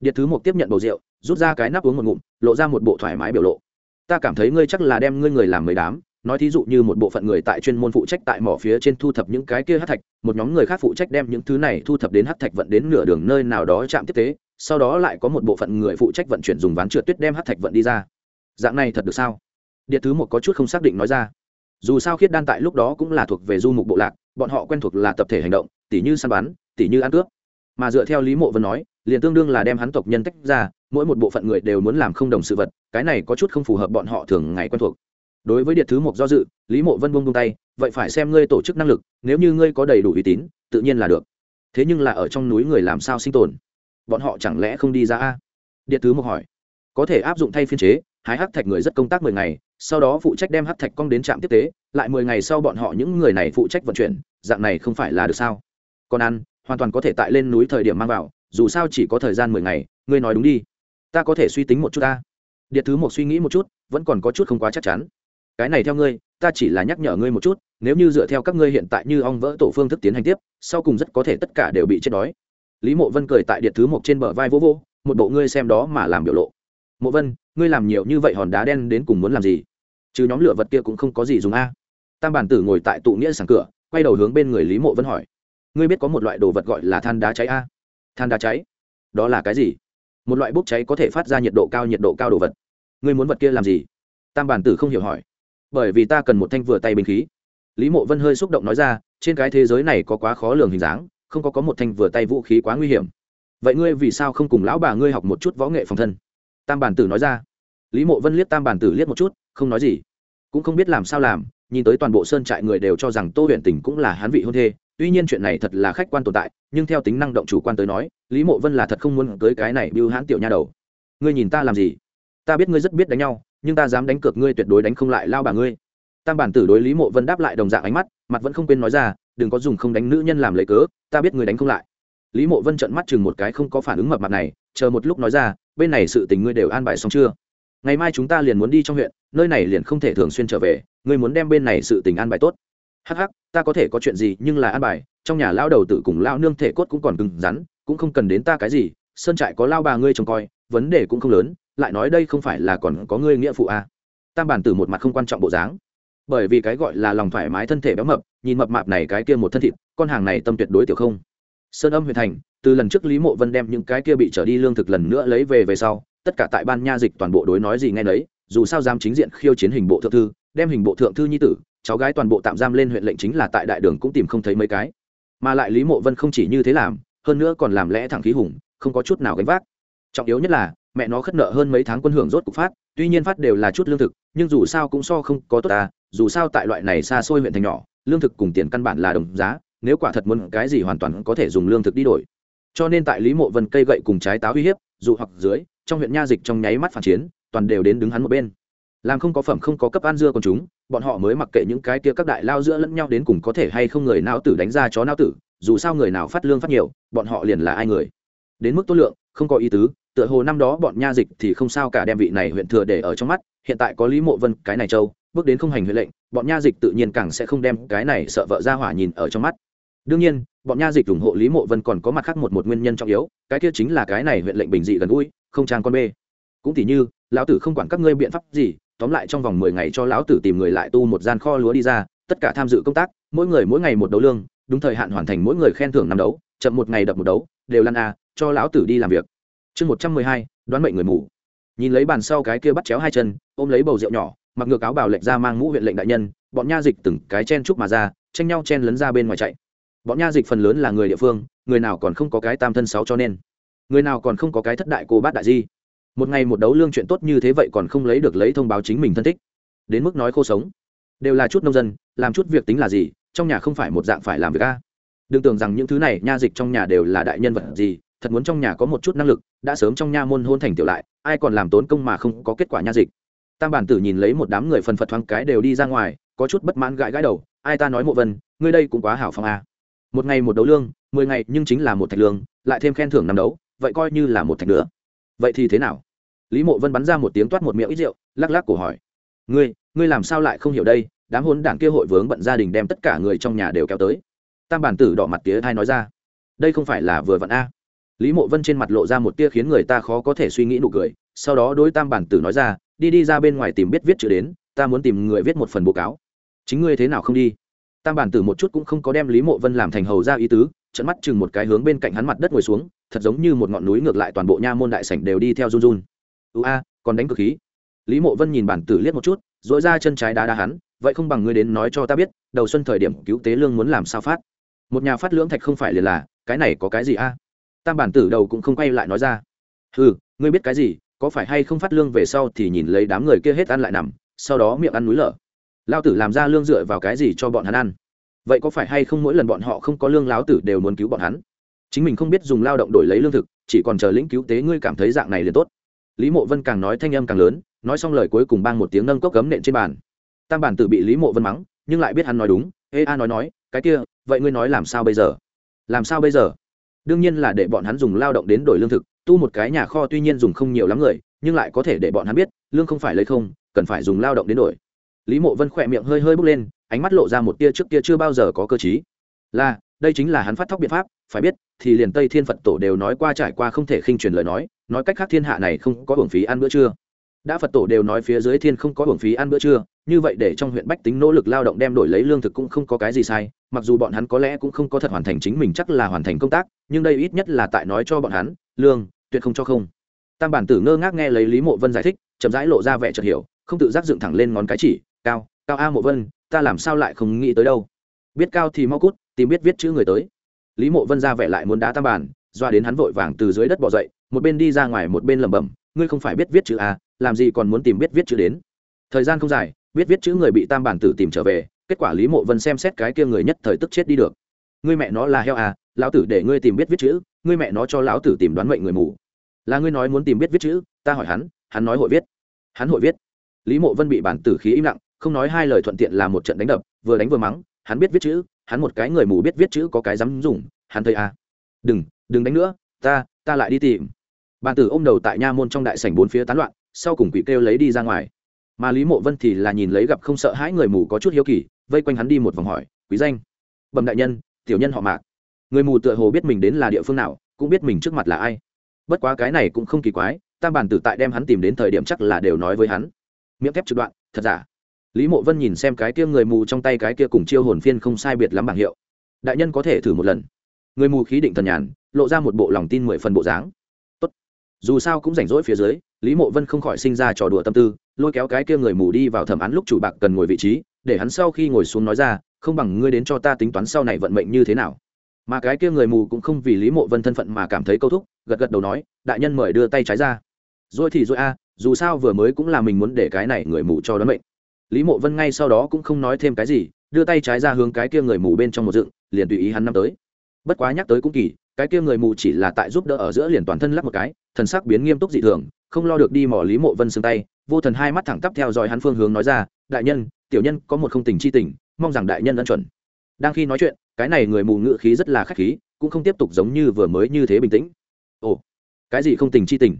Điện thứ một tiếp nhận bầu rượu, rút ra cái nắp uống một ngụm, lộ ra một bộ thoải mái biểu lộ. Ta cảm thấy ngươi chắc là đem ngươi người làm mấy đám nói thí dụ như một bộ phận người tại chuyên môn phụ trách tại mỏ phía trên thu thập những cái kia hát thạch, một nhóm người khác phụ trách đem những thứ này thu thập đến hát thạch vận đến nửa đường nơi nào đó chạm tiếp tế, sau đó lại có một bộ phận người phụ trách vận chuyển dùng ván trượt tuyết đem hát thạch vận đi ra. Dạng này thật được sao? Điện thứ một có chút không xác định nói ra. Dù sao khiết đan tại lúc đó cũng là thuộc về du mục bộ lạc, bọn họ quen thuộc là tập thể hành động, tỉ như săn bắn, tỉ như ăn cướp. Mà dựa theo lý mộ vân nói, liền tương đương là đem hắn tộc nhân tách ra, mỗi một bộ phận người đều muốn làm không đồng sự vật, cái này có chút không phù hợp bọn họ thường ngày quen thuộc đối với điện thứ một do dự, lý mộ vân bông bông tay, vậy phải xem ngươi tổ chức năng lực, nếu như ngươi có đầy đủ uy tín, tự nhiên là được. Thế nhưng là ở trong núi người làm sao sinh tồn? Bọn họ chẳng lẽ không đi ra a? Điện thứ một hỏi. Có thể áp dụng thay phiên chế, hái hắc thạch người rất công tác mười ngày, sau đó phụ trách đem hắc thạch cong đến trạm tiếp tế, lại mười ngày sau bọn họ những người này phụ trách vận chuyển, dạng này không phải là được sao? Còn ăn, hoàn toàn có thể tại lên núi thời điểm mang vào, dù sao chỉ có thời gian mười ngày, ngươi nói đúng đi. Ta có thể suy tính một chút ta. Điện thứ một suy nghĩ một chút, vẫn còn có chút không quá chắc chắn cái này theo ngươi, ta chỉ là nhắc nhở ngươi một chút, nếu như dựa theo các ngươi hiện tại như ong vỡ tổ phương thức tiến hành tiếp, sau cùng rất có thể tất cả đều bị chết đói. Lý mộ vân cười tại điện thứ một trên bờ vai vô vô một bộ ngươi xem đó mà làm biểu lộ. Mộ vân, ngươi làm nhiều như vậy hòn đá đen đến cùng muốn làm gì? Chứ nhóm lửa vật kia cũng không có gì dùng a. Tam bản tử ngồi tại tụ nghĩa sàng cửa, quay đầu hướng bên người lý mộ vân hỏi. Ngươi biết có một loại đồ vật gọi là than đá cháy a? Than đá cháy? Đó là cái gì? Một loại bốc cháy có thể phát ra nhiệt độ cao, nhiệt độ cao đồ vật. Ngươi muốn vật kia làm gì? Tam bản tử không hiểu hỏi bởi vì ta cần một thanh vừa tay binh khí. Lý mộ vân hơi xúc động nói ra, trên cái thế giới này có quá khó lường hình dáng, không có có một thanh vừa tay vũ khí quá nguy hiểm. Vậy ngươi vì sao không cùng lão bà ngươi học một chút võ nghệ phòng thân? Tam bản tử nói ra. Lý mộ vân liếc tam bản tử liếc một chút, không nói gì. Cũng không biết làm sao làm, nhìn tới toàn bộ sơn trại người đều cho rằng tô huyện tình cũng là hán vị hôn thê, tuy nhiên chuyện này thật là khách quan tồn tại, nhưng theo tính năng động chủ quan tới nói, lý mộ vân là thật không muốn tới cái này bưu hãn tiểu nha đầu. Ngươi nhìn ta làm gì? Ta biết ngươi rất biết đánh nhau nhưng ta dám đánh cược ngươi tuyệt đối đánh không lại lao bà ngươi. Tam bản tử đối lý mộ vân đáp lại đồng dạng ánh mắt, mặt vẫn không quên nói ra, đừng có dùng không đánh nữ nhân làm lấy cớ, ta biết ngươi đánh không lại. Lý mộ vân trợn mắt chừng một cái không có phản ứng mập mặt này, chờ một lúc nói ra, bên này sự tình ngươi đều an bài xong chưa? Ngày mai chúng ta liền muốn đi trong huyện, nơi này liền không thể thường xuyên trở về, ngươi muốn đem bên này sự tình an bài tốt. Hắc hắc, ta có thể có chuyện gì nhưng là an bài, trong nhà lao đầu tử cùng lao nương thể cốt cũng còn cứng rắn, cũng không cần đến ta cái gì, sơn trại có lao bà ngươi trông coi, vấn đề cũng không lớn lại nói đây không phải là còn có ngươi nghĩa phụ à. tam bản tử một mặt không quan trọng bộ dáng. Bởi vì cái gọi là lòng thoải mái thân thể béo mập, nhìn mập mạp này cái kia một thân thịt, con hàng này tâm tuyệt đối tiểu không. Sơn âm huyện thành, từ lần trước lý mộ vân đem những cái kia bị trở đi lương thực lần nữa lấy về về sau, tất cả tại ban nha dịch toàn bộ đối nói gì ngay đấy dù sao dám chính diện khiêu chiến hình bộ thượng thư, đem hình bộ thượng thư nhi tử, cháu gái toàn bộ tạm giam lên huyện lệnh chính là tại đại đường cũng tìm không thấy mấy cái. Mà lại lý mộ vân không chỉ như thế làm, hơn nữa còn làm lẽ thẳng khí hùng, không có chút nào gánh vác. Trọng yếu nhất là mẹ nó khất nợ hơn mấy tháng quân hưởng rốt cục phát, tuy nhiên phát đều là chút lương thực, nhưng dù sao cũng so không có tốt ta dù sao tại loại này xa xôi huyện thành nhỏ, lương thực cùng tiền căn bản là đồng giá, nếu quả thật muốn cái gì hoàn toàn có thể dùng lương thực đi đổi. Cho nên tại lý mộ vân cây gậy cùng trái táo uy hiếp, dù hoặc dưới, trong huyện nha dịch trong nháy mắt phản chiến, toàn đều đến đứng hắn một bên. Làm không có phẩm không có cấp ăn dưa còn chúng, bọn họ mới mặc kệ những cái kia các đại lao giữa lẫn nhau đến cùng có thể hay không người nào tử đánh ra chó não tử, dù sao người nào phát lương phát nhiều, bọn họ liền là ai người. Đến mức tốt lượng, không có ý tứ tựa hồ năm đó bọn nha dịch thì không sao cả đem vị này huyện thừa để ở trong mắt, hiện tại có lý mộ vân, cái này châu, bước đến không hành huệ lệnh, bọn nha dịch tự nhiên càng sẽ không đem cái này sợ vợ ra hỏa nhìn ở trong mắt. Đương nhiên, bọn nha dịch ủng hộ lý mộ vân còn có mặt khác một một nguyên nhân trọng yếu, cái kia chính là cái này huyện lệnh bình dị gần gũi, không trang con bê. Cũng tỉ như, lão tử không quản các ngươi biện pháp gì, tóm lại trong vòng mười ngày cho lão tử tìm người lại tu một gian kho lúa đi ra, tất cả tham dự công tác, mỗi người mỗi ngày một đấu lương, đúng thời hạn hoàn thành mỗi người khen thưởng năm đấu, chậm một ngày đập một đấu, đều lăn a cho lão tử đi làm việc chương một trăm mười hai, đoán mệnh người mù. Nhìn lấy bàn sau cái kia bắt chéo hai chân, ôm lấy bầu rượu nhỏ, mặc ngược áo bảo lệnh ra mang mũ huyện lệnh đại nhân, bọn nha dịch từng cái chen chúc mà ra, tranh nhau chen lấn ra bên ngoài chạy. Bọn nha dịch phần lớn là người địa phương, người nào còn không có cái tam thân sáu cho nên. Người nào còn không có cái thất đại cô bát đại di. Một ngày một đấu lương chuyện tốt như thế vậy còn không lấy được lấy thông báo chính mình thân thích. Đến mức nói khô sống. Đều là chút nông dân, làm chút việc tính là gì, trong nhà không phải một dạng phải làm việc a. Đừng tưởng rằng những thứ này nha dịch trong nhà đều là đại nhân vật gì thật muốn trong nhà có một chút năng lực, đã sớm trong nha môn hôn thành tiểu lại, ai còn làm tốn công mà không có kết quả nha dịch. Tam bản tử nhìn lấy một đám người phần phật thoáng cái đều đi ra ngoài, có chút bất mãn gãi gãi đầu, ai ta nói mộ vân, ngươi đây cũng quá hảo phong a. Một ngày một đấu lương, mười ngày nhưng chính là một thạch lương, lại thêm khen thưởng năm đấu, vậy coi như là một thạch nữa. Vậy thì thế nào? Lý mộ vân bắn ra một tiếng toát một miệng ít rượu, lắc lắc cổ hỏi. Ngươi ngươi làm sao lại không hiểu đây? Đám hôn đảng kia hội vướng bận gia đình đem tất cả người trong nhà đều kéo tới. Tam bản tử đỏ mặt tía thai nói ra. Đây không phải là vừa vặn a lý mộ vân trên mặt lộ ra một tia khiến người ta khó có thể suy nghĩ nụ cười, sau đó đối tam bản tử nói ra, đi đi ra bên ngoài tìm biết viết chữ đến, ta muốn tìm người viết một phần báo cáo. Chính ngươi thế nào không đi? Tam bản tử một chút cũng không có đem lý mộ vân làm thành hầu ra ý tứ trận mắt chừng một cái hướng bên cạnh hắn mặt đất ngồi xuống, thật giống như một ngọn núi ngược lại toàn bộ nha môn đại sảnh đều đi theo run run. Ưu a, còn đánh cực khí. Lý mộ vân nhìn bản tử liếc một chút dỗi ra chân trái đá đá hắn, vậy không bằng ngươi đến nói cho ta biết, đầu xuân thời điểm cứu tế lương muốn làm sao phát? Một nhà phát lưỡng thạch không phải liền là, cái này có cái gì a? Tam bản tử đầu cũng không quay lại nói ra. Ừ ngươi biết cái gì, có phải hay không phát lương về sau thì nhìn lấy đám người kia hết ăn lại nằm, sau đó miệng ăn núi lở. Lao tử làm ra lương dựa vào cái gì cho bọn hắn ăn? Vậy có phải hay không mỗi lần bọn họ không có lương láo tử đều muốn cứu bọn hắn? Chính mình không biết dùng lao động đổi lấy lương thực, chỉ còn chờ lĩnh cứu tế ngươi cảm thấy dạng này liền tốt. Lý mộ vân càng nói thanh âm càng lớn, nói xong lời cuối cùng bang một tiếng nâng cốc cấm nện trên bàn. Tam bản tử bị lý mộ vân mắng, nhưng lại biết hắn nói đúng. Ê, a, nói nói, cái kia, vậy ngươi nói làm sao bây giờ? Làm sao bây giờ? Đương nhiên là để bọn hắn dùng lao động đến đổi lương thực, tu một cái nhà kho tuy nhiên dùng không nhiều lắm người, nhưng lại có thể để bọn hắn biết, lương không phải lấy không, cần phải dùng lao động đến đổi. Lý mộ vân khỏe miệng hơi hơi bốc lên, ánh mắt lộ ra một tia trước kia chưa bao giờ có cơ chí là, đây chính là hắn phát thóc biện pháp, phải biết, thì liền tây thiên phật tổ đều nói qua trải qua không thể khinh truyền lời nói nói cách khác thiên hạ này không có hưởng phí ăn bữa trưa. Đã phật tổ đều nói phía dưới thiên không có hưởng phí ăn bữa trưa, như vậy để trong huyện bách tính nỗ lực lao động đem đổi lấy lương thực cũng không có cái gì sai mặc dù bọn hắn có lẽ cũng không có thật hoàn thành chính mình chắc là hoàn thành công tác, nhưng đây ít nhất là tại nói cho bọn hắn, lương, tuyệt không cho không. Tam bản tử ngơ ngác nghe lấy lý mộ vân giải thích, chậm rãi lộ ra vẻ chợt hiểu, không tự giác dựng thẳng lên ngón cái chỉ, cao cao a mộ vân, ta làm sao lại không nghĩ tới đâu? Biết cao thì mau cút, tìm biết viết chữ người tới. Lý mộ vân ra vẻ lại muốn đá tam bản, doa đến hắn vội vàng từ dưới đất bỏ dậy, một bên đi ra ngoài một bên lẩm bẩm, ngươi không phải biết viết chữ a làm gì còn muốn tìm biết viết chữ đến? Thời gian không dài, biết viết chữ người bị tam bản tử tìm trở về kết quả lý mộ vân xem xét cái kia người nhất thời tức chết đi được. Ngươi mẹ nó là heo à lão tử để ngươi tìm biết viết chữ, ngươi mẹ nó cho lão tử tìm đoán mệnh người mù. Là ngươi nói muốn tìm biết viết chữ, ta hỏi hắn hắn nói hội viết. Hắn hội viết. Lý mộ vân bị bản tử khí im lặng, không nói hai lời thuận tiện là một trận đánh đập, vừa đánh vừa mắng, hắn biết viết chữ, hắn một cái người mù biết viết chữ có cái dám dùng, hắn thấy à. Đừng đừng đánh nữa, ta ta lại đi tìm. Bản tử ôm đầu tại nha môn trong đại sảnh bốn phía tán loạn, sau cùng quỷ kêu lấy đi ra ngoài mà lý mộ vân thì là nhìn lấy gặp không sợ hãi người mù có chút hiếu kỳ, vây quanh hắn đi một vòng hỏi, quý danh? Bẩm đại nhân, tiểu nhân họ mạc. Người mù tựa hồ biết mình đến là địa phương nào, cũng biết mình trước mặt là ai. Bất quá cái này cũng không kỳ quái, tam bản tử tại đem hắn tìm đến thời điểm chắc là đều nói với hắn. Miệng thép trực đoạn, thật giả? Lý mộ vân nhìn xem cái kia người mù trong tay cái kia cùng chiêu hồn phiên không sai biệt lắm bảng hiệu. Đại nhân có thể thử một lần. Người mù khí định thần nhàn, lộ ra một bộ lòng tin mười phần bộ dáng. Tốt. dù sao cũng rảnh rỗi phía dưới, lý mộ vân không khỏi sinh ra trò đùa tâm tư lôi kéo cái kia người mù đi vào thẩm án lúc chủ bạc cần ngồi vị trí, để hắn sau khi ngồi xuống nói ra, không bằng ngươi đến cho ta tính toán sau này vận mệnh như thế nào. Mà cái kia người mù cũng không vì lý mộ vân thân phận mà cảm thấy câu thúc, gật gật đầu nói, đại nhân mời đưa tay trái ra. Rồi thì rồi a, dù sao vừa mới cũng là mình muốn để cái này người mù cho đoán mệnh. Lý mộ vân ngay sau đó cũng không nói thêm cái gì, đưa tay trái ra hướng cái kia người mù bên trong một dựng, liền tùy ý hắn năm tới. Bất quá nhắc tới cũng kỳ, cái kia người mù chỉ là tại giúp đỡ ở giữa liền toàn thân lắp một cái, thần sắc biến nghiêm túc dị thường, không lo được đi mỏ lý mộ vân xương tay vô thần hai mắt thẳng tắp theo dõi hắn phương hướng nói ra, đại nhân, tiểu nhân có một không tình chi tình, mong rằng đại nhân ân chuẩn. Đang khi nói chuyện, cái này người mù ngự khí rất là khách khí, cũng không tiếp tục giống như vừa mới như thế bình tĩnh. Ồ, cái gì không tình chi tình?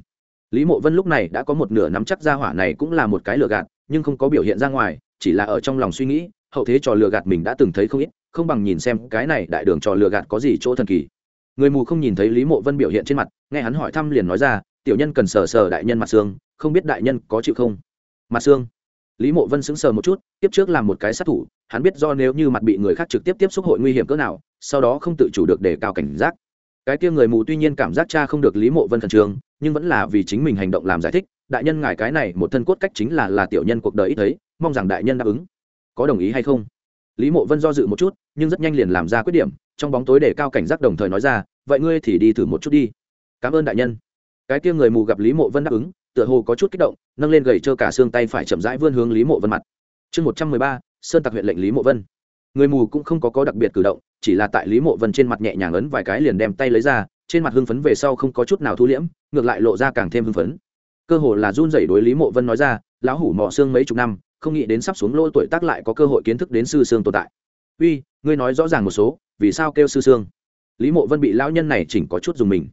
Lý mộ vân lúc này đã có một nửa nắm chắc ra hỏa này cũng là một cái lừa gạt, nhưng không có biểu hiện ra ngoài, chỉ là ở trong lòng suy nghĩ, hậu thế trò lừa gạt mình đã từng thấy không ít, không bằng nhìn xem cái này đại đường trò lừa gạt có gì chỗ thần kỳ. Người mù không nhìn thấy lý mộ vân biểu hiện trên mặt, nghe hắn hỏi thăm liền nói ra, tiểu nhân cần sờ sờ đại nhân mặt xương không biết đại nhân có chịu không? Mặt xương lý mộ vân sững sờ một chút, tiếp trước làm một cái sát thủ, hắn biết do nếu như mặt bị người khác trực tiếp tiếp xúc hội nguy hiểm cỡ nào, sau đó không tự chủ được để cao cảnh giác. Cái kia người mù tuy nhiên cảm giác cha không được lý mộ vân khẩn trương, nhưng vẫn là vì chính mình hành động làm giải thích, đại nhân ngài cái này một thân cốt cách chính là là tiểu nhân cuộc đời ít thấy, mong rằng đại nhân đáp ứng. Có đồng ý hay không? Lý mộ vân do dự một chút, nhưng rất nhanh liền làm ra quyết điểm, trong bóng tối để cao cảnh giác đồng thời nói ra, vậy ngươi thì đi thử một chút đi. Cảm ơn đại nhân. Cái kia người mù gặp lý mộ vân đáp ứng tựa hồ có chút kích động, nâng lên gầy trơ cả xương tay phải chậm rãi vươn hướng lý mộ vân mặt. Chương một trăm mười ba, sơn tặc huyện lệnh lý mộ vân. Người mù cũng không có có đặc biệt cử động, chỉ là tại lý mộ vân trên mặt nhẹ nhàng ấn vài cái liền đem tay lấy ra, trên mặt hưng phấn về sau không có chút nào thu liễm, ngược lại lộ ra càng thêm hưng phấn. Cơ hồ là run rẩy đối lý mộ vân nói ra, lão hủ mò xương mấy chục năm, không nghĩ đến sắp xuống lỗ tuổi tác lại có cơ hội kiến thức đến sư xương tồn tại. Uy, ngươi nói rõ ràng một số, vì sao kêu sư xương? Lý mộ vân bị lão nhân này chỉnh có chút dùng mình.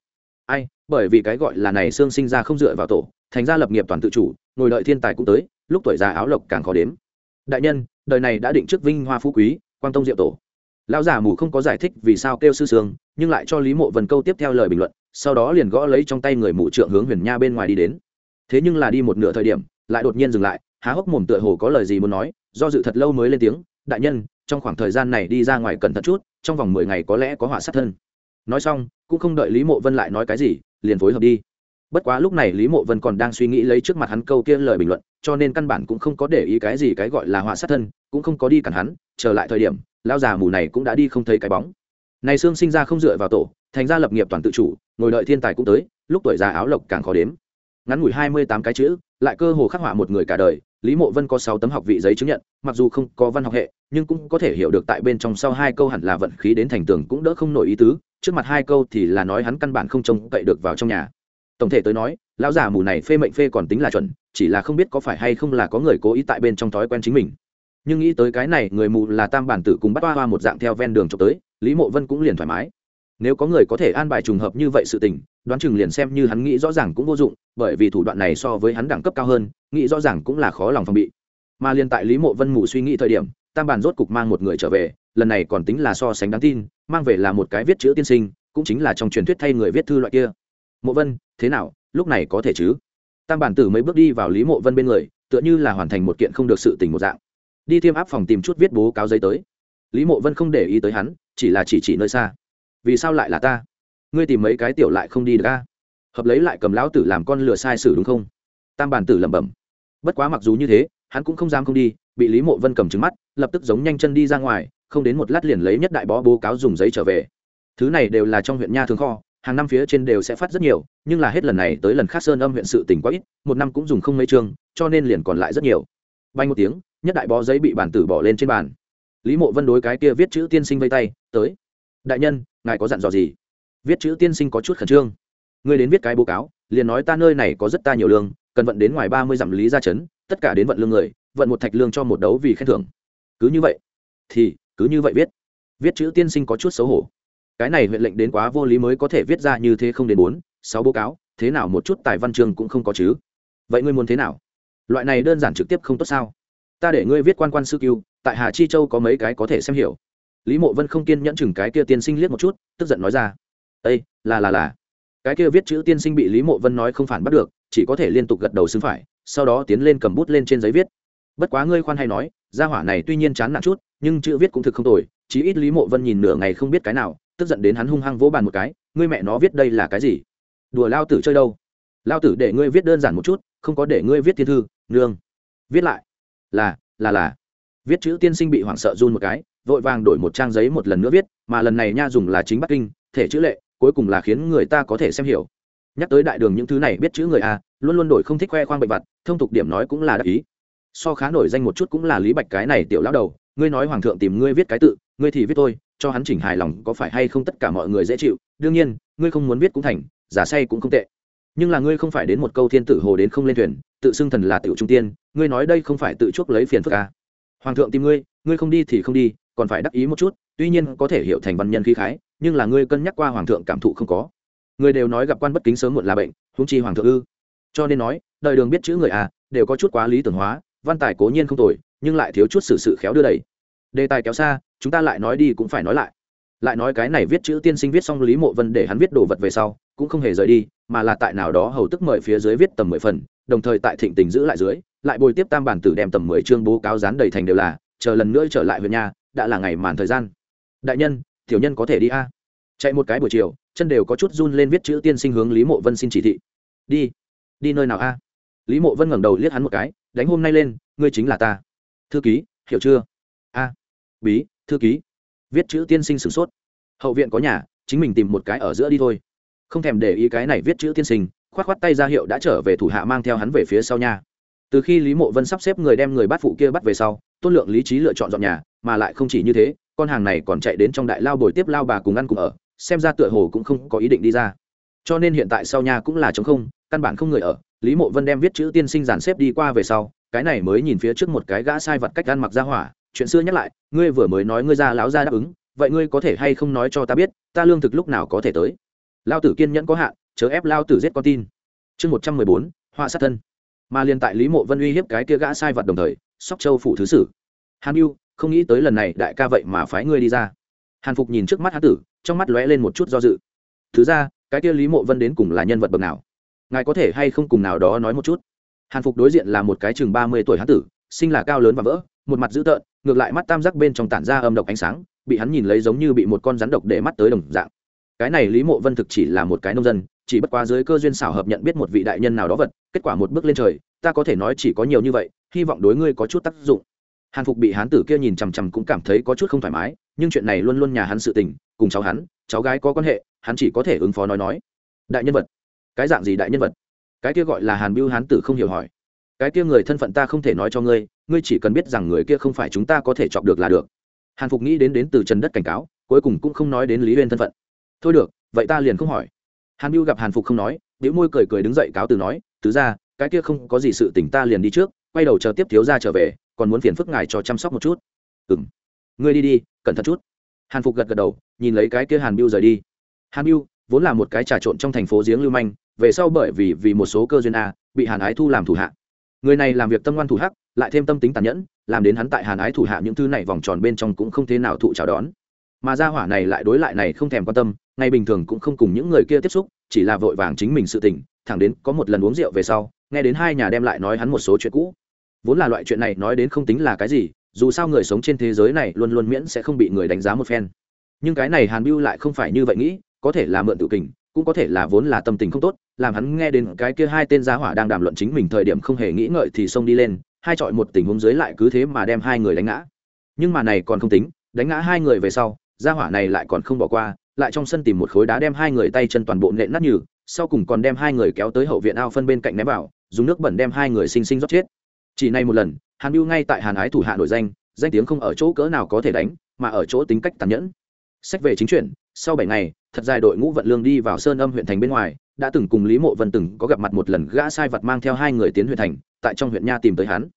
Ai bởi vì cái gọi là này xương sinh ra không dựa vào tổ, thành ra lập nghiệp toàn tự chủ, ngồi đợi thiên tài cũng tới, lúc tuổi già áo lộc càng khó đếm. Đại nhân, đời này đã định trước vinh hoa phú quý, quang tông diệu tổ. Lão già mù không có giải thích vì sao kêu sư sương, nhưng lại cho lý mộ vân câu tiếp theo lời bình luận, sau đó liền gõ lấy trong tay người mụ trượng hướng huyền nha bên ngoài đi đến. Thế nhưng là đi một nửa thời điểm, lại đột nhiên dừng lại, há hốc mồm tựa hồ có lời gì muốn nói, do dự thật lâu mới lên tiếng, đại nhân, trong khoảng thời gian này đi ra ngoài cẩn thận chút, trong vòng mười ngày có lẽ có họa sát thân. Nói xong, cũng không đợi lý mộ vân lại nói cái gì liền phối hợp đi. Bất quá lúc này lý mộ vân còn đang suy nghĩ lấy trước mặt hắn câu kia lời bình luận, cho nên căn bản cũng không có để ý cái gì cái gọi là họa sát thân, cũng không có đi cản hắn, trở lại thời điểm lao già mù này cũng đã đi không thấy cái bóng. Này xương sinh ra không dựa vào tổ, thành ra lập nghiệp toàn tự chủ, ngồi đợi thiên tài cũng tới, lúc tuổi già áo lộc càng khó đếm. Ngắn ngủi hai mươi tám cái chữ, lại cơ hồ khắc họa một người cả đời lý mộ vân có sáu tấm học vị giấy chứng nhận, mặc dù không có văn học hệ, nhưng cũng có thể hiểu được tại bên trong sau hai câu hẳn là vận khí đến thành tường cũng đỡ không nổi ý tứ, trước mặt hai câu thì là nói hắn căn bản không trông cậy được vào trong nhà. Tổng thể tới nói, lão già mù này phê mệnh phê còn tính là chuẩn, chỉ là không biết có phải hay không là có người cố ý tại bên trong thói quen chính mình. Nhưng nghĩ tới cái này, người mù là tam bản tử cùng bắt hoa hoa một dạng theo ven đường trộm tới, lý mộ vân cũng liền thoải mái. Nếu có người có thể an bài trùng hợp như vậy sự tình đoán chừng liền xem như hắn nghĩ rõ ràng cũng vô dụng, bởi vì thủ đoạn này so với hắn đẳng cấp cao hơn, nghĩ rõ ràng cũng là khó lòng phòng bị. Mà liền tại lý mộ vân mù suy nghĩ thời điểm, tam bản rốt cục mang một người trở về, lần này còn tính là so sánh đáng tin, mang về là một cái viết chữ tiên sinh, cũng chính là trong truyền thuyết thay người viết thư loại kia. Mộ vân, thế nào, lúc này có thể chứ? Tam bản tử mấy bước đi vào lý mộ vân bên người, tựa như là hoàn thành một kiện không được sự tình một dạng. Đi thêm áp phòng tìm chút viết bố cáo giấy tới. Lý mộ vân không để ý tới hắn, chỉ là chỉ chỉ nơi xa. Vì sao lại là ta? Ngươi tìm mấy cái tiểu lại không đi được a? Hợp lấy lại cầm lão tử làm con lừa sai sử đúng không? Tam bản tử lẩm bẩm. Bất quá mặc dù như thế, hắn cũng không dám không đi, bị lý mộ vân cầm trứng mắt, lập tức giống nhanh chân đi ra ngoài, không đến một lát liền lấy nhất đại bó bố cáo dùng giấy trở về. Thứ này đều là trong huyện nha thường kho, hàng năm phía trên đều sẽ phát rất nhiều, nhưng là hết lần này tới lần khác sơn âm huyện sự tỉnh quá ít, một năm cũng dùng không mấy chương, cho nên liền còn lại rất nhiều. Bay một tiếng, nhất đại bó giấy bị bản tử bỏ lên trên bàn. Lý mộ vân đối cái kia viết chữ tiên sinh vây tay, tới. Đại nhân, ngài có dặn dò gì? Viết chữ tiên sinh có chút khẩn trương. Ngươi đến viết cái báo cáo, liền nói ta nơi này có rất ta nhiều lương, cần vận đến ngoài ba mươi dặm lý ra chấn tất cả đến vận lương người, vận một thạch lương cho một đấu vì khen thưởng. Cứ như vậy, thì, cứ như vậy viết. Viết chữ tiên sinh có chút xấu hổ. Cái này huyện lệnh đến quá vô lý mới có thể viết ra như thế không đến bốn, sáu báo cáo, thế nào một chút tài văn chương cũng không có chứ. Vậy ngươi muốn thế nào? Loại này đơn giản trực tiếp không tốt sao? Ta để ngươi viết quan quan sư cưu tại hà chi châu có mấy cái có thể xem hiểu. Lý mộ vân không kiên nhẫn chừng cái kia tiên sinh liếc một chút, tức giận nói ra ây là là là. Cái kia viết chữ tiên sinh bị lý mộ vân nói không phản bắt được, chỉ có thể liên tục gật đầu xứng phải, sau đó tiến lên cầm bút lên trên giấy viết. Bất quá ngươi khoan hay nói, gia hỏa này tuy nhiên chán nản chút, nhưng chữ viết cũng thực không tồi, chí ít lý mộ vân nhìn nửa ngày không biết cái nào, tức giận đến hắn hung hăng vỗ bàn một cái, ngươi mẹ nó viết đây là cái gì? Đùa lao tử chơi đâu? Lao tử để ngươi viết đơn giản một chút, không có để ngươi viết thiên thư, nương. Viết lại. Là là là. Viết chữ tiên sinh bị hoảng sợ run một cái, vội vàng đổi một trang giấy một lần nữa viết, mà lần này nha dùng là chính bắc kinh, thể chữ lệ cuối cùng là khiến người ta có thể xem hiểu. Nhắc tới đại đường những thứ này biết chữ người a, luôn luôn đổi không thích khoe khoang bệnh vặt, thông tục điểm nói cũng là đại ý. So khá nổi danh một chút cũng là lý bạch cái này tiểu lão đầu, ngươi nói hoàng thượng tìm ngươi viết cái tự, ngươi thì viết tôi cho hắn chỉnh hài lòng có phải hay không tất cả mọi người dễ chịu. Đương nhiên, ngươi không muốn viết cũng thành, giả say cũng không tệ. Nhưng là ngươi không phải đến một câu thiên tử hồ đến không lên thuyền, tự xưng thần là tiểu trung tiên, ngươi nói đây không phải tự chuốc lấy phiền phức à. hoàng thượng tìm ngươi ngươi không đi thì không đi, còn phải đắc ý một chút, tuy nhiên có thể hiểu thành văn nhân khí khái nhưng là ngươi cân nhắc qua hoàng thượng cảm thụ không có. Người đều nói gặp quan bất kính sớm muộn là bệnh húng chi hoàng thượng ư. Cho nên nói, đời đường biết chữ người à đều có chút quá lý tưởng hóa, văn tài cố nhiên không tồi, nhưng lại thiếu chút sự sự khéo đưa đẩy. Đề tài kéo xa, chúng ta lại nói đi cũng phải nói lại. Lại nói cái này viết chữ tiên sinh viết xong lý mộ vân để hắn viết đồ vật về sau, cũng không hề rời đi, mà là tại nào đó hầu tức mời phía dưới viết tầm mười phần, đồng thời tại thịnh tình giữ lại dưới, lại bồi tiếp tam bản tử đem tầm mười chương bố cáo dán đầy thành đều là, chờ lần nữa trở lại huyện nhà, đã là ngày màn thời gian. Đại nhân tiểu nhân có thể đi a. Chạy một cái buổi chiều, chân đều có chút run lên viết chữ tiên sinh hướng lý mộ vân xin chỉ thị. Đi. Đi nơi nào a? Lý mộ vân ngẩng đầu liếc hắn một cái, đánh hôm nay lên, ngươi chính là ta. Thư ký, hiểu chưa? A. Bí, thư ký. Viết chữ tiên sinh sửng sốt. Hậu viện có nhà, chính mình tìm một cái ở giữa đi thôi. Không thèm để ý cái này viết chữ tiên sinh k h o á t k h o á t tay ra hiệu đã trở về thủ hạ mang theo hắn về phía sau nhà từ khi lý mộ vân sắp xếp người đem người bắt phụ kia bắt về sau, tôn lượng lý trí lựa chọn dọn nhà, mà lại không chỉ như thế con hàng này còn chạy đến trong đại lao bồi tiếp lao bà cùng ăn cùng ở, xem ra tựa hồ cũng không có ý định đi ra. Cho nên hiện tại sau nhà cũng là t không, căn bản không người ở, lý mộ vân đem viết chữ tiên sinh dàn xếp đi qua về sau, cái này mới nhìn phía trước một cái gã sai vật cách ăn mặc ra hỏa, chuyện xưa nhắc lại, ngươi vừa mới nói ngươi ra láo ra đáp ứng, vậy ngươi có thể hay không nói cho ta biết, ta lương thực lúc nào có thể tới? Lao tử kiên nhẫn có hạn, chớ ép lao tử giết con tin. Chương một trăm mười bốn, họa sát thân. Mà liên tại lý mộ vân uy hiếp cái kia gã sai vật đồng thời, sóc châu phủ thứ sử. Hàn mưu không nghĩ tới lần này đại ca vậy mà phái ngươi đi ra. Hàn phục nhìn trước mắt hán tử, trong mắt lóe lên một chút do dự. Thứ ra, cái kia lý mộ vân đến cùng là nhân vật bậc nào? Ngài có thể hay không cùng nào đó nói một chút? Hàn phục đối diện là một cái chừng ba mươi tuổi hán tử sinh là cao lớn và vỡ, một mặt dữ tợn, ngược lại mắt tam giác bên trong tản ra âm độc ánh sáng, bị hắn nhìn lấy giống như bị một con rắn độc để mắt tới đồng dạng. Cái này lý mộ vân thực chỉ là một cái nông dân, chỉ bất quá dưới cơ duyên xảo hợp nhận biết một vị đại nhân nào đó vật, kết quả một bước lên trời, ta có thể nói chỉ có nhiều như vậy, hy vọng đối ngươi có chút tác dụng hàn phục bị hán tử kia nhìn chằm chằm cũng cảm thấy có chút không thoải mái, nhưng chuyện này luôn luôn nhà hắn sự tình, cùng cháu hắn, cháu gái có quan hệ, hắn chỉ có thể ứng phó nói nói. Đại nhân vật. Cái dạng gì đại nhân vật? Cái kia gọi là hàn biêu hán tử không hiểu hỏi. Cái kia người thân phận ta không thể nói cho ngươi ngươi chỉ cần biết rằng người kia không phải chúng ta có thể chọc được là được. Hàn phục nghĩ đến đến từ trần đất cảnh cáo, cuối cùng cũng không nói đến lý huyên thân phận. Thôi được, vậy ta liền không hỏi. Hàn biêu gặp hàn phục không nói đĩu môi cười cười đứng dậy cáo từ nói, tứ ra cái kia không có gì sự tỉnh ta liền đi trước, quay đầu chờ tiếp thiếu ra trở về còn muốn phiền phức ngài cho chăm sóc một chút. Ừng ngươi đi đi cẩn thận chút. Hàn phục gật gật đầu nhìn lấy cái kia hàn biêu rời đi. Hàn biêu vốn là một cái trà trộn trong thành phố giếng lưu manh về sau bởi vì vì một số cơ duyên a bị hàn ái thu làm thủ hạ. Người này làm việc tâm ngoan thủ hắc lại thêm tâm tính tàn nhẫn làm đến hắn tại hàn ái thủ hạ những thứ này vòng tròn bên trong cũng không thế nào thụ chào đón. Mà gia hỏa này lại đối lại này không thèm quan tâm ngày bình thường cũng không cùng những người kia tiếp xúc chỉ là vội vàng chính mình sự tỉnh, thẳng đến có một lần uống rượu về sau nghe đến hai nhà đem lại nói hắn một số chuyện cũ vốn là loại chuyện này nói đến không tính là cái gì, dù sao người sống trên thế giới này luôn luôn miễn sẽ không bị người đánh giá một phen. Nhưng cái này hàn Biêu lại không phải như vậy nghĩ, có thể là mượn tự kình, cũng có thể là vốn là tâm tình không tốt, làm hắn nghe đến cái kia hai tên giá hỏa đang đàm luận chính mình thời điểm không hề nghĩ ngợi thì xông đi lên, hai chọi một tình huống dưới lại cứ thế mà đem hai người đánh ngã. Nhưng mà này còn không tính, đánh ngã hai người về sau, gia hỏa này lại còn không bỏ qua, lại trong sân tìm một khối đá đem hai người tay chân toàn bộ nện nát nhừ, sau cùng còn đem hai người kéo tới hậu viện ao phân bên cạnh ném vào, dùng nước bẩn đem hai người xinh xinh rót chết chỉ này một lần, hàn mưu ngay tại hàn ái thủ hạ nổi danh danh tiếng không ở chỗ cỡ nào có thể đánh, mà ở chỗ tính cách tàn nhẫn. Sách về chính chuyển sau bảy ngày, thật dài đội ngũ vận lương đi vào sơn âm huyện thành bên ngoài, đã từng cùng lý mộ vân từng có gặp mặt một lần gã sai vật mang theo hai người tiến huyện thành, tại trong huyện nha tìm tới hắn.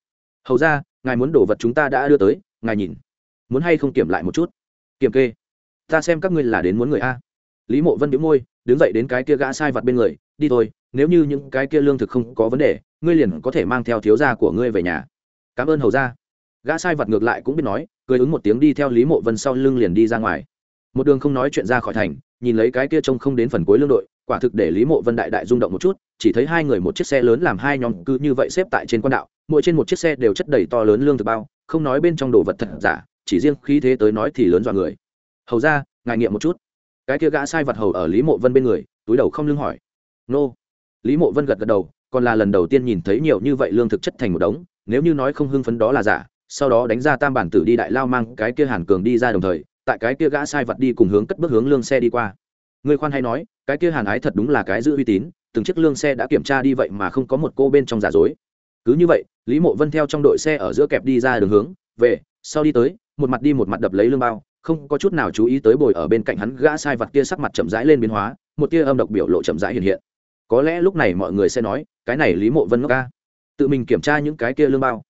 Hầu ra ngài muốn đổ vật chúng ta đã đưa tới, ngài nhìn. Muốn hay không kiểm lại một chút? Kiểm kê. Ta xem các ngươi là đến muốn người a. Lý mộ vân biếu môi, đứng dậy đến cái kia gã sai vật bên người, đi thôi, nếu như những cái kia lương thực không có vấn đề ngươi liền có thể mang theo thiếu gia của ngươi về nhà. Cảm ơn hầu gia. Gã sai vật ngược lại cũng biết nói, cười ứng một tiếng đi theo lý mộ vân sau lưng liền đi ra ngoài. Một đường không nói chuyện ra khỏi thành, nhìn lấy cái kia trông không đến phần cuối lương đội, quả thực để lý mộ vân đại đại rung động một chút, chỉ thấy hai người một chiếc xe lớn làm hai nhóm cứ như vậy xếp tại trên quan đạo, mỗi trên một chiếc xe đều chất đầy to lớn lương thực bao, không nói bên trong đồ vật thật giả, chỉ riêng khí thế tới nói thì lớn dọa người. Hầu ra ngài nghiệm một chút. Cái kia gã sai vật hầu ở lý mộ vân bên người, túi đầu không lưng hỏi. Nô. Lý mộ vân gật gật đầu còn là lần đầu tiên nhìn thấy nhiều như vậy lương thực chất thành một đống, nếu như nói không hưng phấn đó là giả, sau đó đánh ra tam bản tử đi đại lao mang cái kia hàn cường đi ra đồng thời, tại cái kia gã sai vật đi cùng hướng cất bước hướng lương xe đi qua. Người khoan hay nói, cái kia hàn ái thật đúng là cái giữ uy tín, từng chiếc lương xe đã kiểm tra đi vậy mà không có một cô bên trong giả dối. Cứ như vậy, lý mộ vân theo trong đội xe ở giữa kẹp đi ra đường hướng, về, sau đi tới, một mặt đi một mặt đập lấy lương bao, không có chút nào chú ý tới bồi ở bên cạnh hắn gã sai vật kia sắc mặt chậm rãi lên biến hóa, một tia âm độc biểu lộ chậm rãi hiện hiện có lẽ lúc này mọi người sẽ nói, cái này lý mộ vân ngốc ca. Tự mình kiểm tra những cái kia lương bao.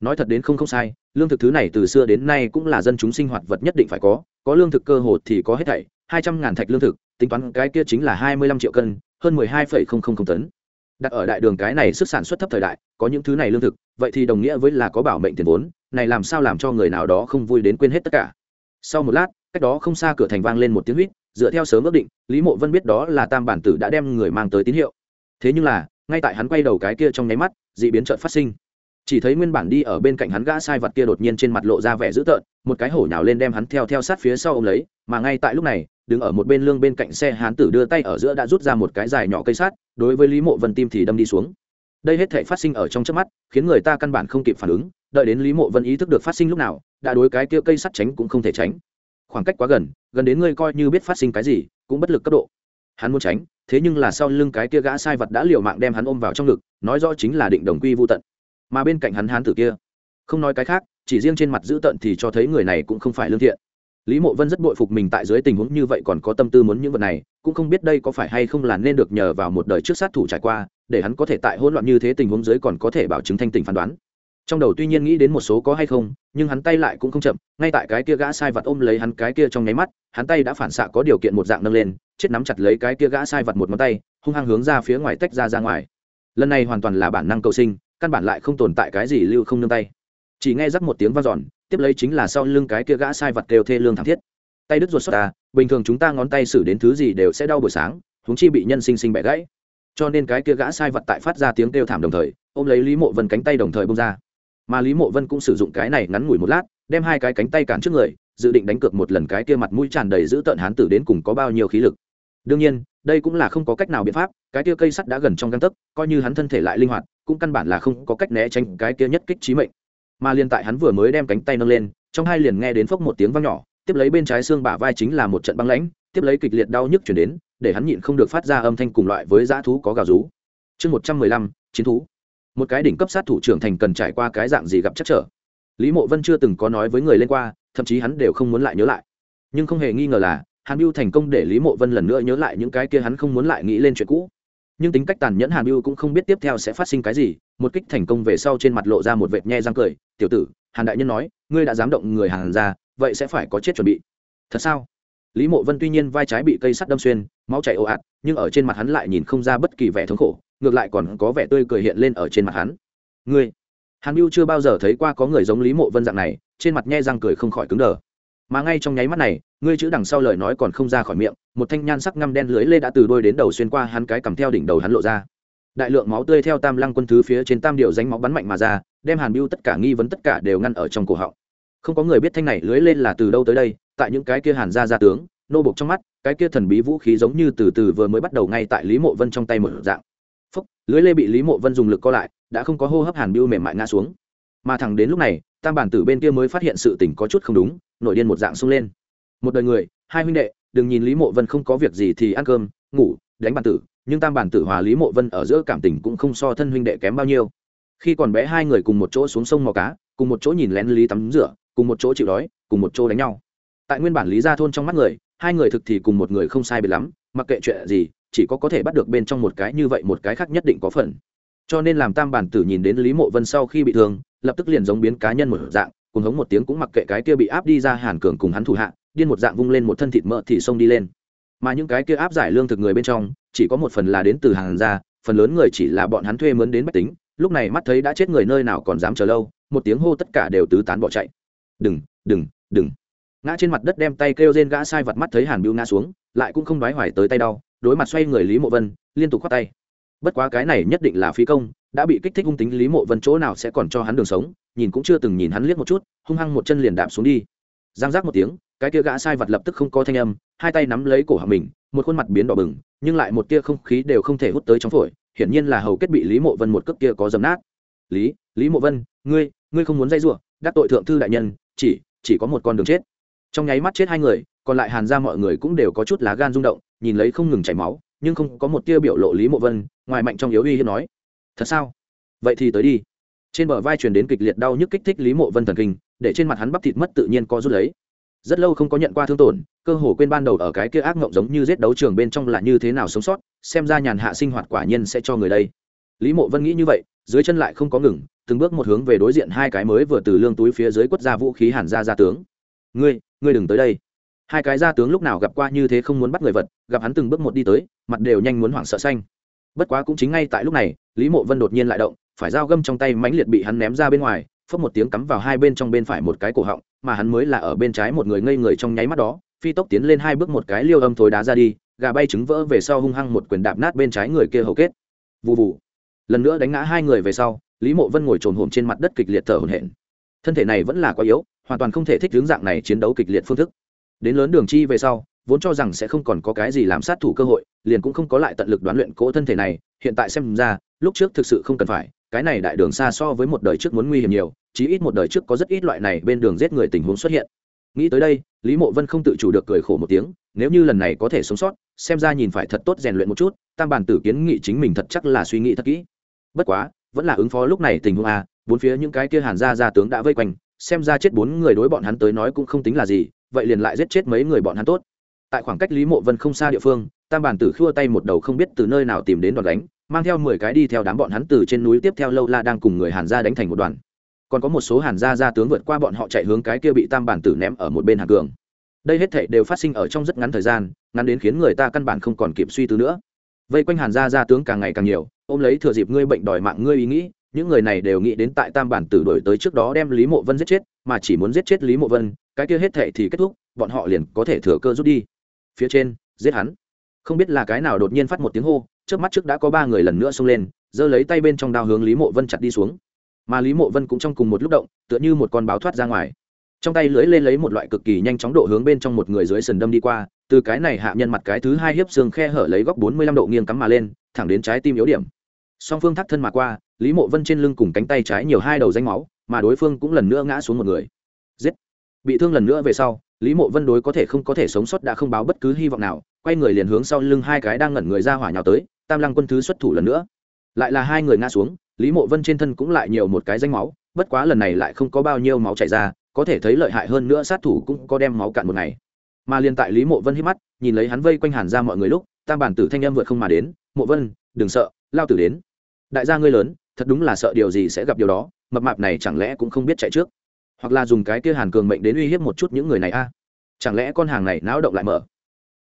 Nói thật đến không không sai, lương thực thứ này từ xưa đến nay cũng là dân chúng sinh hoạt vật nhất định phải có có lương thực cơ hồ thì có hết thảy, hai trăm ngàn thạch lương thực, tính toán cái kia chính là hai mươi lăm triệu cân, hơn mười hai phẩy không không không tấn. Đặt ở đại đường cái này sức sản xuất thấp thời đại, có những thứ này lương thực, vậy thì đồng nghĩa với là có bảo mệnh tiền vốn, này làm sao làm cho người nào đó không vui đến quên hết tất cả. Sau một lát, cách đó không xa cửa thành vang lên một tiếng huýt dựa theo sớm ước định, lý mộ vân biết đó là tam bản tử đã đem người mang tới tín hiệu. Thế nhưng là, ngay tại hắn quay đầu cái kia trong nháy mắt d ị biến trợn phát sinh. Chỉ thấy nguyên bản đi ở bên cạnh hắn gã sai vật kia đột nhiên trên mặt lộ ra vẻ dữ tợn, một cái hổ nhào lên đem hắn theo theo sát phía sau ô m lấy, mà ngay tại lúc này, đứng ở một bên lương bên cạnh xe hán tử đưa tay ở giữa đã rút ra một cái dài nhỏ cây sát đối với lý mộ vân tim thì đâm đi xuống. Đây hết thể phát sinh ở trong trước mắt, khiến người ta căn bản không kịp phản ứng, đợi đến lý mộ vân ý thức được phát sinh lúc nào, đã đối cái kia cây sắt tránh cũng không thể tránh khoảng cách quá gần gần đến ngươi coi như biết phát sinh cái gì, cũng bất lực cấp độ. Hắn muốn tránh, thế nhưng là sau lưng cái kia gã sai vật đã liều mạng đem hắn ôm vào trong ngực, nói rõ chính là định đồng quy vô tận. Mà bên cạnh hắn hán tử kia, không nói cái khác, chỉ riêng trên mặt dữ tận thì cho thấy người này cũng không phải lương thiện. Lý mộ vân rất bội phục mình tại dưới tình huống như vậy còn có tâm tư muốn những vật này, cũng không biết đây có phải hay không là nên được nhờ vào một đời trước sát thủ trải qua, để hắn có thể tại hỗn loạn như thế tình huống dưới còn có thể bảo chứng thanh tình phán đoán trong đầu tuy nhiên nghĩ đến một số có hay không, nhưng hắn tay lại cũng không chậm, ngay tại cái kia gã sai vật ôm lấy hắn cái kia trong nháy mắt, hắn tay đã phản xạ có điều kiện một dạng nâng lên, chết nắm chặt lấy cái kia gã sai vật một ngón tay, hung hăng hướng ra phía ngoài tách ra ra ngoài. Lần này hoàn toàn là bản năng cầu sinh, căn bản lại không tồn tại cái gì lưu không nương tay. Chỉ nghe rắc một tiếng vang dọn, tiếp lấy chính là sau lưng cái kia gã sai vật kêu thê lương thảm thiết. Tay đứt ruột xuất ta, bình thường chúng ta ngón tay xử đến thứ gì đều sẽ đau buổi sáng, huống chi bị nhân sinh sinh bẻ gãy. Cho nên cái kia gã sai vật tại phát ra tiếng kêu thảm đồng thời, ôm lấy lý mộ vân cánh tay đồng thời bông ra mà lý mộ vân cũng sử dụng cái này ngắn ngủi một lát, đem hai cái cánh tay cản trước người, dự định đánh cược một lần cái kia mặt mũi tràn đầy giữ tợn hán tử đến cùng có bao nhiêu khí lực. Đương nhiên, đây cũng là không có cách nào biện pháp, cái kia cây sắt đã gần trong găng tấc, coi như hắn thân thể lại linh hoạt, cũng căn bản là không có cách né tránh cái kia nhất kích trí mệnh. Mà liên tại hắn vừa mới đem cánh tay nâng lên, trong hai liền nghe đến phốc một tiếng vang nhỏ, tiếp lấy bên trái xương bả vai chính là một trận băng lãnh, tiếp lấy kịch liệt đau nhức chuyển đến, để hắn nhịn không được phát ra âm thanh cùng loại với dã thú có gào rú. Chương một trăm mười lăm, chiến thú một cái đỉnh cấp sát thủ trưởng thành cần trải qua cái dạng gì gặp chắc trở. Lý mộ vân chưa từng có nói với người lên qua, thậm chí hắn đều không muốn lại nhớ lại. Nhưng không hề nghi ngờ là, hàn biêu thành công để lý mộ vân lần nữa nhớ lại những cái kia hắn không muốn lại nghĩ lên chuyện cũ. Nhưng tính cách tàn nhẫn hàn biêu cũng không biết tiếp theo sẽ phát sinh cái gì, một kích thành công về sau trên mặt lộ ra một vệt nhe răng cười. Tiểu tử, hàn đại nhân nói, ngươi đã dám động người hàn ra, vậy sẽ phải có chết chuẩn bị. Thật sao? Lý mộ vân tuy nhiên vai trái bị cây sắt đâm xuyên, máu chảy ồ ạt, nhưng ở trên mặt hắn lại nhìn không ra bất kỳ vẻ thống khổ ngược lại còn có vẻ tươi cười hiện lên ở trên mặt hắn. Ngươi, hàn biêu chưa bao giờ thấy qua có người giống lý mộ vân dạng này, trên mặt nhe răng cười không khỏi cứng đờ. Mà ngay trong nháy mắt này, ngươi chữ đằng sau lời nói còn không ra khỏi miệng, một thanh nhan sắc ngăm đen lưới lê đã từ đôi đến đầu xuyên qua hắn cái cầm theo đỉnh đầu hắn lộ ra. Đại lượng máu tươi theo tam lăng quân thứ phía trên tam điệu danh máu bắn mạnh mà ra, đem hàn biêu tất cả nghi vấn tất cả đều ngăn ở trong cổ họng. Không có người biết thanh này lưới lên là từ đâu tới đây, tại những cái kia hàn ra ra tướng, nô bộc trong mắt, cái kia thần bí vũ khí giống như từ từ vừa mới bắt đầu ngay tại lý mộ vân trong tay một dạng lưới lê bị lý mộ vân dùng lực co lại, đã không có hô hấp hàn biêu mềm mại ngã xuống. Mà thẳng đến lúc này, tam bản tử bên kia mới phát hiện sự tình có chút không đúng nổi điên một dạng sung lên. Một đời người, hai huynh đệ, đừng nhìn lý mộ vân không có việc gì thì ăn cơm, ngủ, đánh bản tử, nhưng tam bản tử hòa lý mộ vân ở giữa cảm tình cũng không so thân huynh đệ kém bao nhiêu. Khi còn bé hai người cùng một chỗ xuống sông mò cá, cùng một chỗ nhìn lén lý tắm rửa, cùng một chỗ chịu đói, cùng một chỗ đánh nhau. Tại nguyên bản lý gia thôn trong mắt người, hai người thực thì cùng một người không sai biệt lắm, mặc kệ chuyện gì chỉ có có thể bắt được bên trong một cái như vậy một cái khác nhất định có phần. Cho nên làm tam bản tử nhìn đến lý mộ vân sau khi bị thương, lập tức liền giống biến cá nhân một dạng, cùng hống một tiếng cũng mặc kệ cái kia bị áp đi ra hàn cường cùng hắn thủ hạ, điên một dạng vung lên một thân thịt mỡ thì xông đi lên. Mà những cái kia áp giải lương thực người bên trong, chỉ có một phần là đến từ hàng ra phần lớn người chỉ là bọn hắn thuê mướn đến bách tính, lúc này mắt thấy đã chết người nơi nào còn dám chờ lâu, một tiếng hô tất cả đều tứ tán bỏ chạy. Đừng đừng đừng. Ngã trên mặt đất đem tay kêu rên gã sai vật mắt thấy hàn biêu ngã xuống, lại cũng không đoái hoài tới tay đau đối mặt xoay người lý mộ vân, liên tục khoác tay. Bất quá cái này nhất định là phí công, đã bị kích thích hung tính lý mộ vân chỗ nào sẽ còn cho hắn đường sống, nhìn cũng chưa từng nhìn hắn liếc một chút, hung hăng một chân liền đạp xuống đi. Giang giác một tiếng, cái kia gã sai vật lập tức không có thanh âm, hai tay nắm lấy cổ họng mình, một khuôn mặt biến đỏ bừng, nhưng lại một tia không khí đều không thể hút tới trong phổi, hiển nhiên là hầu kết bị lý mộ vân một cước kia có dầm nát. Lý lý mộ vân, ngươi ngươi không muốn dây giụa đắc tội thượng thư đại nhân, chỉ chỉ có một con đường chết. Trong nháy mắt chết hai người còn lại hàn ra mọi người cũng đều có chút lá gan rung động, nhìn lấy không ngừng chảy máu, nhưng không có một tia biểu lộ lý mộ vân, ngoài mạnh trong yếu uy hiếp nói, thật sao? Vậy thì tới đi. Trên bờ vai truyền đến kịch liệt đau nhức kích thích lý mộ vân thần kinh, để trên mặt hắn bắp thịt mất tự nhiên co rút lấy. Rất lâu không có nhận qua thương tổn, cơ hồ quên ban đầu ở cái kia ác ngộng giống như giết đấu trường bên trong là như thế nào sống sót, xem ra nhàn hạ sinh hoạt quả nhiên sẽ cho người đây. Lý mộ vân nghĩ như vậy, dưới chân lại không có ngừng, từng bước một hướng về đối diện hai cái mới vừa từ lương túi phía dưới quất ra vũ khí hàn ra ra tướng. Ngươi ngươi đừng tới đây hai cái gia tướng lúc nào gặp qua như thế không muốn bắt người vật, gặp hắn từng bước một đi tới, mặt đều nhanh muốn hoảng sợ xanh. Bất quá cũng chính ngay tại lúc này, lý mộ vân đột nhiên lại động, phải dao găm trong tay mãnh liệt bị hắn ném ra bên ngoài phất một tiếng cắm vào hai bên trong bên phải một cái cổ họng, mà hắn mới là ở bên trái một người ngây người trong nháy mắt đó, phi tốc tiến lên hai bước một cái liêu âm thối đá ra đi, gà bay trứng vỡ về sau hung hăng một quyền đạp nát bên trái người kia hầu kết. Vụ vụ lần nữa đánh ngã hai người về sau, lý mộ vân ngồi trồn hổm trên mặt đất kịch liệt thở hổn hển. Thân thể này vẫn là quá yếu, hoàn toàn không thể thích hướng dạng này chiến đấu kịch liệt phương thức đến lớn đường chi về sau, vốn cho rằng sẽ không còn có cái gì làm sát thủ cơ hội, liền cũng không có lại tận lực đoán luyện cỗ thân thể này, hiện tại xem ra, lúc trước thực sự không cần phải, cái này đại đường xa so với một đời trước muốn nguy hiểm nhiều, chí ít một đời trước có rất ít loại này bên đường giết người tình huống xuất hiện. Nghĩ tới đây, lý mộ vân không tự chủ được cười khổ một tiếng, nếu như lần này có thể sống sót, xem ra nhìn phải thật tốt rèn luyện một chút, tam bản tử kiến nghị chính mình thật chắc là suy nghĩ thật kỹ. Bất quá, vẫn là ứng phó lúc này tình huống a, bốn phía những cái kia hàn gia gia tướng đã vây quanh, xem ra chết bốn người đối bọn hắn tới nói cũng không tính là gì vậy liền lại giết chết mấy người bọn hắn tốt. Tại khoảng cách lý mộ vân không xa địa phương, tam bản tử khua tay một đầu không biết từ nơi nào tìm đến đòn đánh mang theo mười cái đi theo đám bọn hắn từ trên núi tiếp theo lâu la đang cùng người hàn gia đánh thành một đoàn. Còn có một số hàn gia gia tướng vượt qua bọn họ chạy hướng cái kia bị tam bản tử ném ở một bên hàn cường. Đây hết thảy đều phát sinh ở trong rất ngắn thời gian, ngắn đến khiến người ta căn bản không còn kịp suy tư nữa. Vây quanh hàn gia gia tướng càng ngày càng nhiều, ôm lấy thừa dịp ngươi bệnh đòi mạng ngươi ý nghĩ, những người này đều nghĩ đến tại tam bản tử đổi tới trước đó đem lý mộ vân giết chết, mà chỉ muốn giết chết lý mộ vân cái kia hết thệ thì kết thúc, bọn họ liền có thể thừa cơ rút đi. Phía trên, giết hắn. Không biết là cái nào đột nhiên phát một tiếng hô trước mắt trước đã có ba người lần nữa xông lên, giơ lấy tay bên trong đao hướng lý mộ vân chặt đi xuống. Mà lý mộ vân cũng trong cùng một lúc động, tựa như một con báo thoát ra ngoài. Trong tay lưỡi lên lấy một loại cực kỳ nhanh chóng độ hướng bên trong một người dưới sườn đâm đi qua, từ cái này hạ nhân mặt cái thứ hai hiếp xương khe hở lấy góc bốn mươi lăm độ nghiêng cắm mà lên, thẳng đến trái tim yếu điểm. Song phương thắt thân mà qua, lý mộ vân trên lưng cùng cánh tay trái nhiều hai đầu danh máu, mà đối phương cũng lần nữa ngã xuống một người bị thương lần nữa về sau, lý mộ vân đối có thể không có thể sống sót đã không báo bất cứ hy vọng nào, quay người liền hướng sau lưng hai cái đang ngẩn người ra hỏa nhào tới, tam lăng quân thứ xuất thủ lần nữa. Lại là hai người ngã xuống, lý mộ vân trên thân cũng lại nhiều một cái danh máu, bất quá lần này lại không có bao nhiêu máu chảy ra, có thể thấy lợi hại hơn nữa sát thủ cũng có đem máu cạn một ngày. Mà liền tại lý mộ vân hít mắt, nhìn lấy hắn vây quanh hàn ra mọi người lúc, tam bản tử thanh em vượt không mà đến, mộ vân, đừng sợ, lao tử đến. Đại gia ngươi lớn, thật đúng là sợ điều gì sẽ gặp điều đó, mập mạp này chẳng lẽ cũng không biết chạy trước hoặc là dùng cái kia hàn cường mệnh đến uy hiếp một chút những người này a? Chẳng lẽ con hàng này náo động lại mở?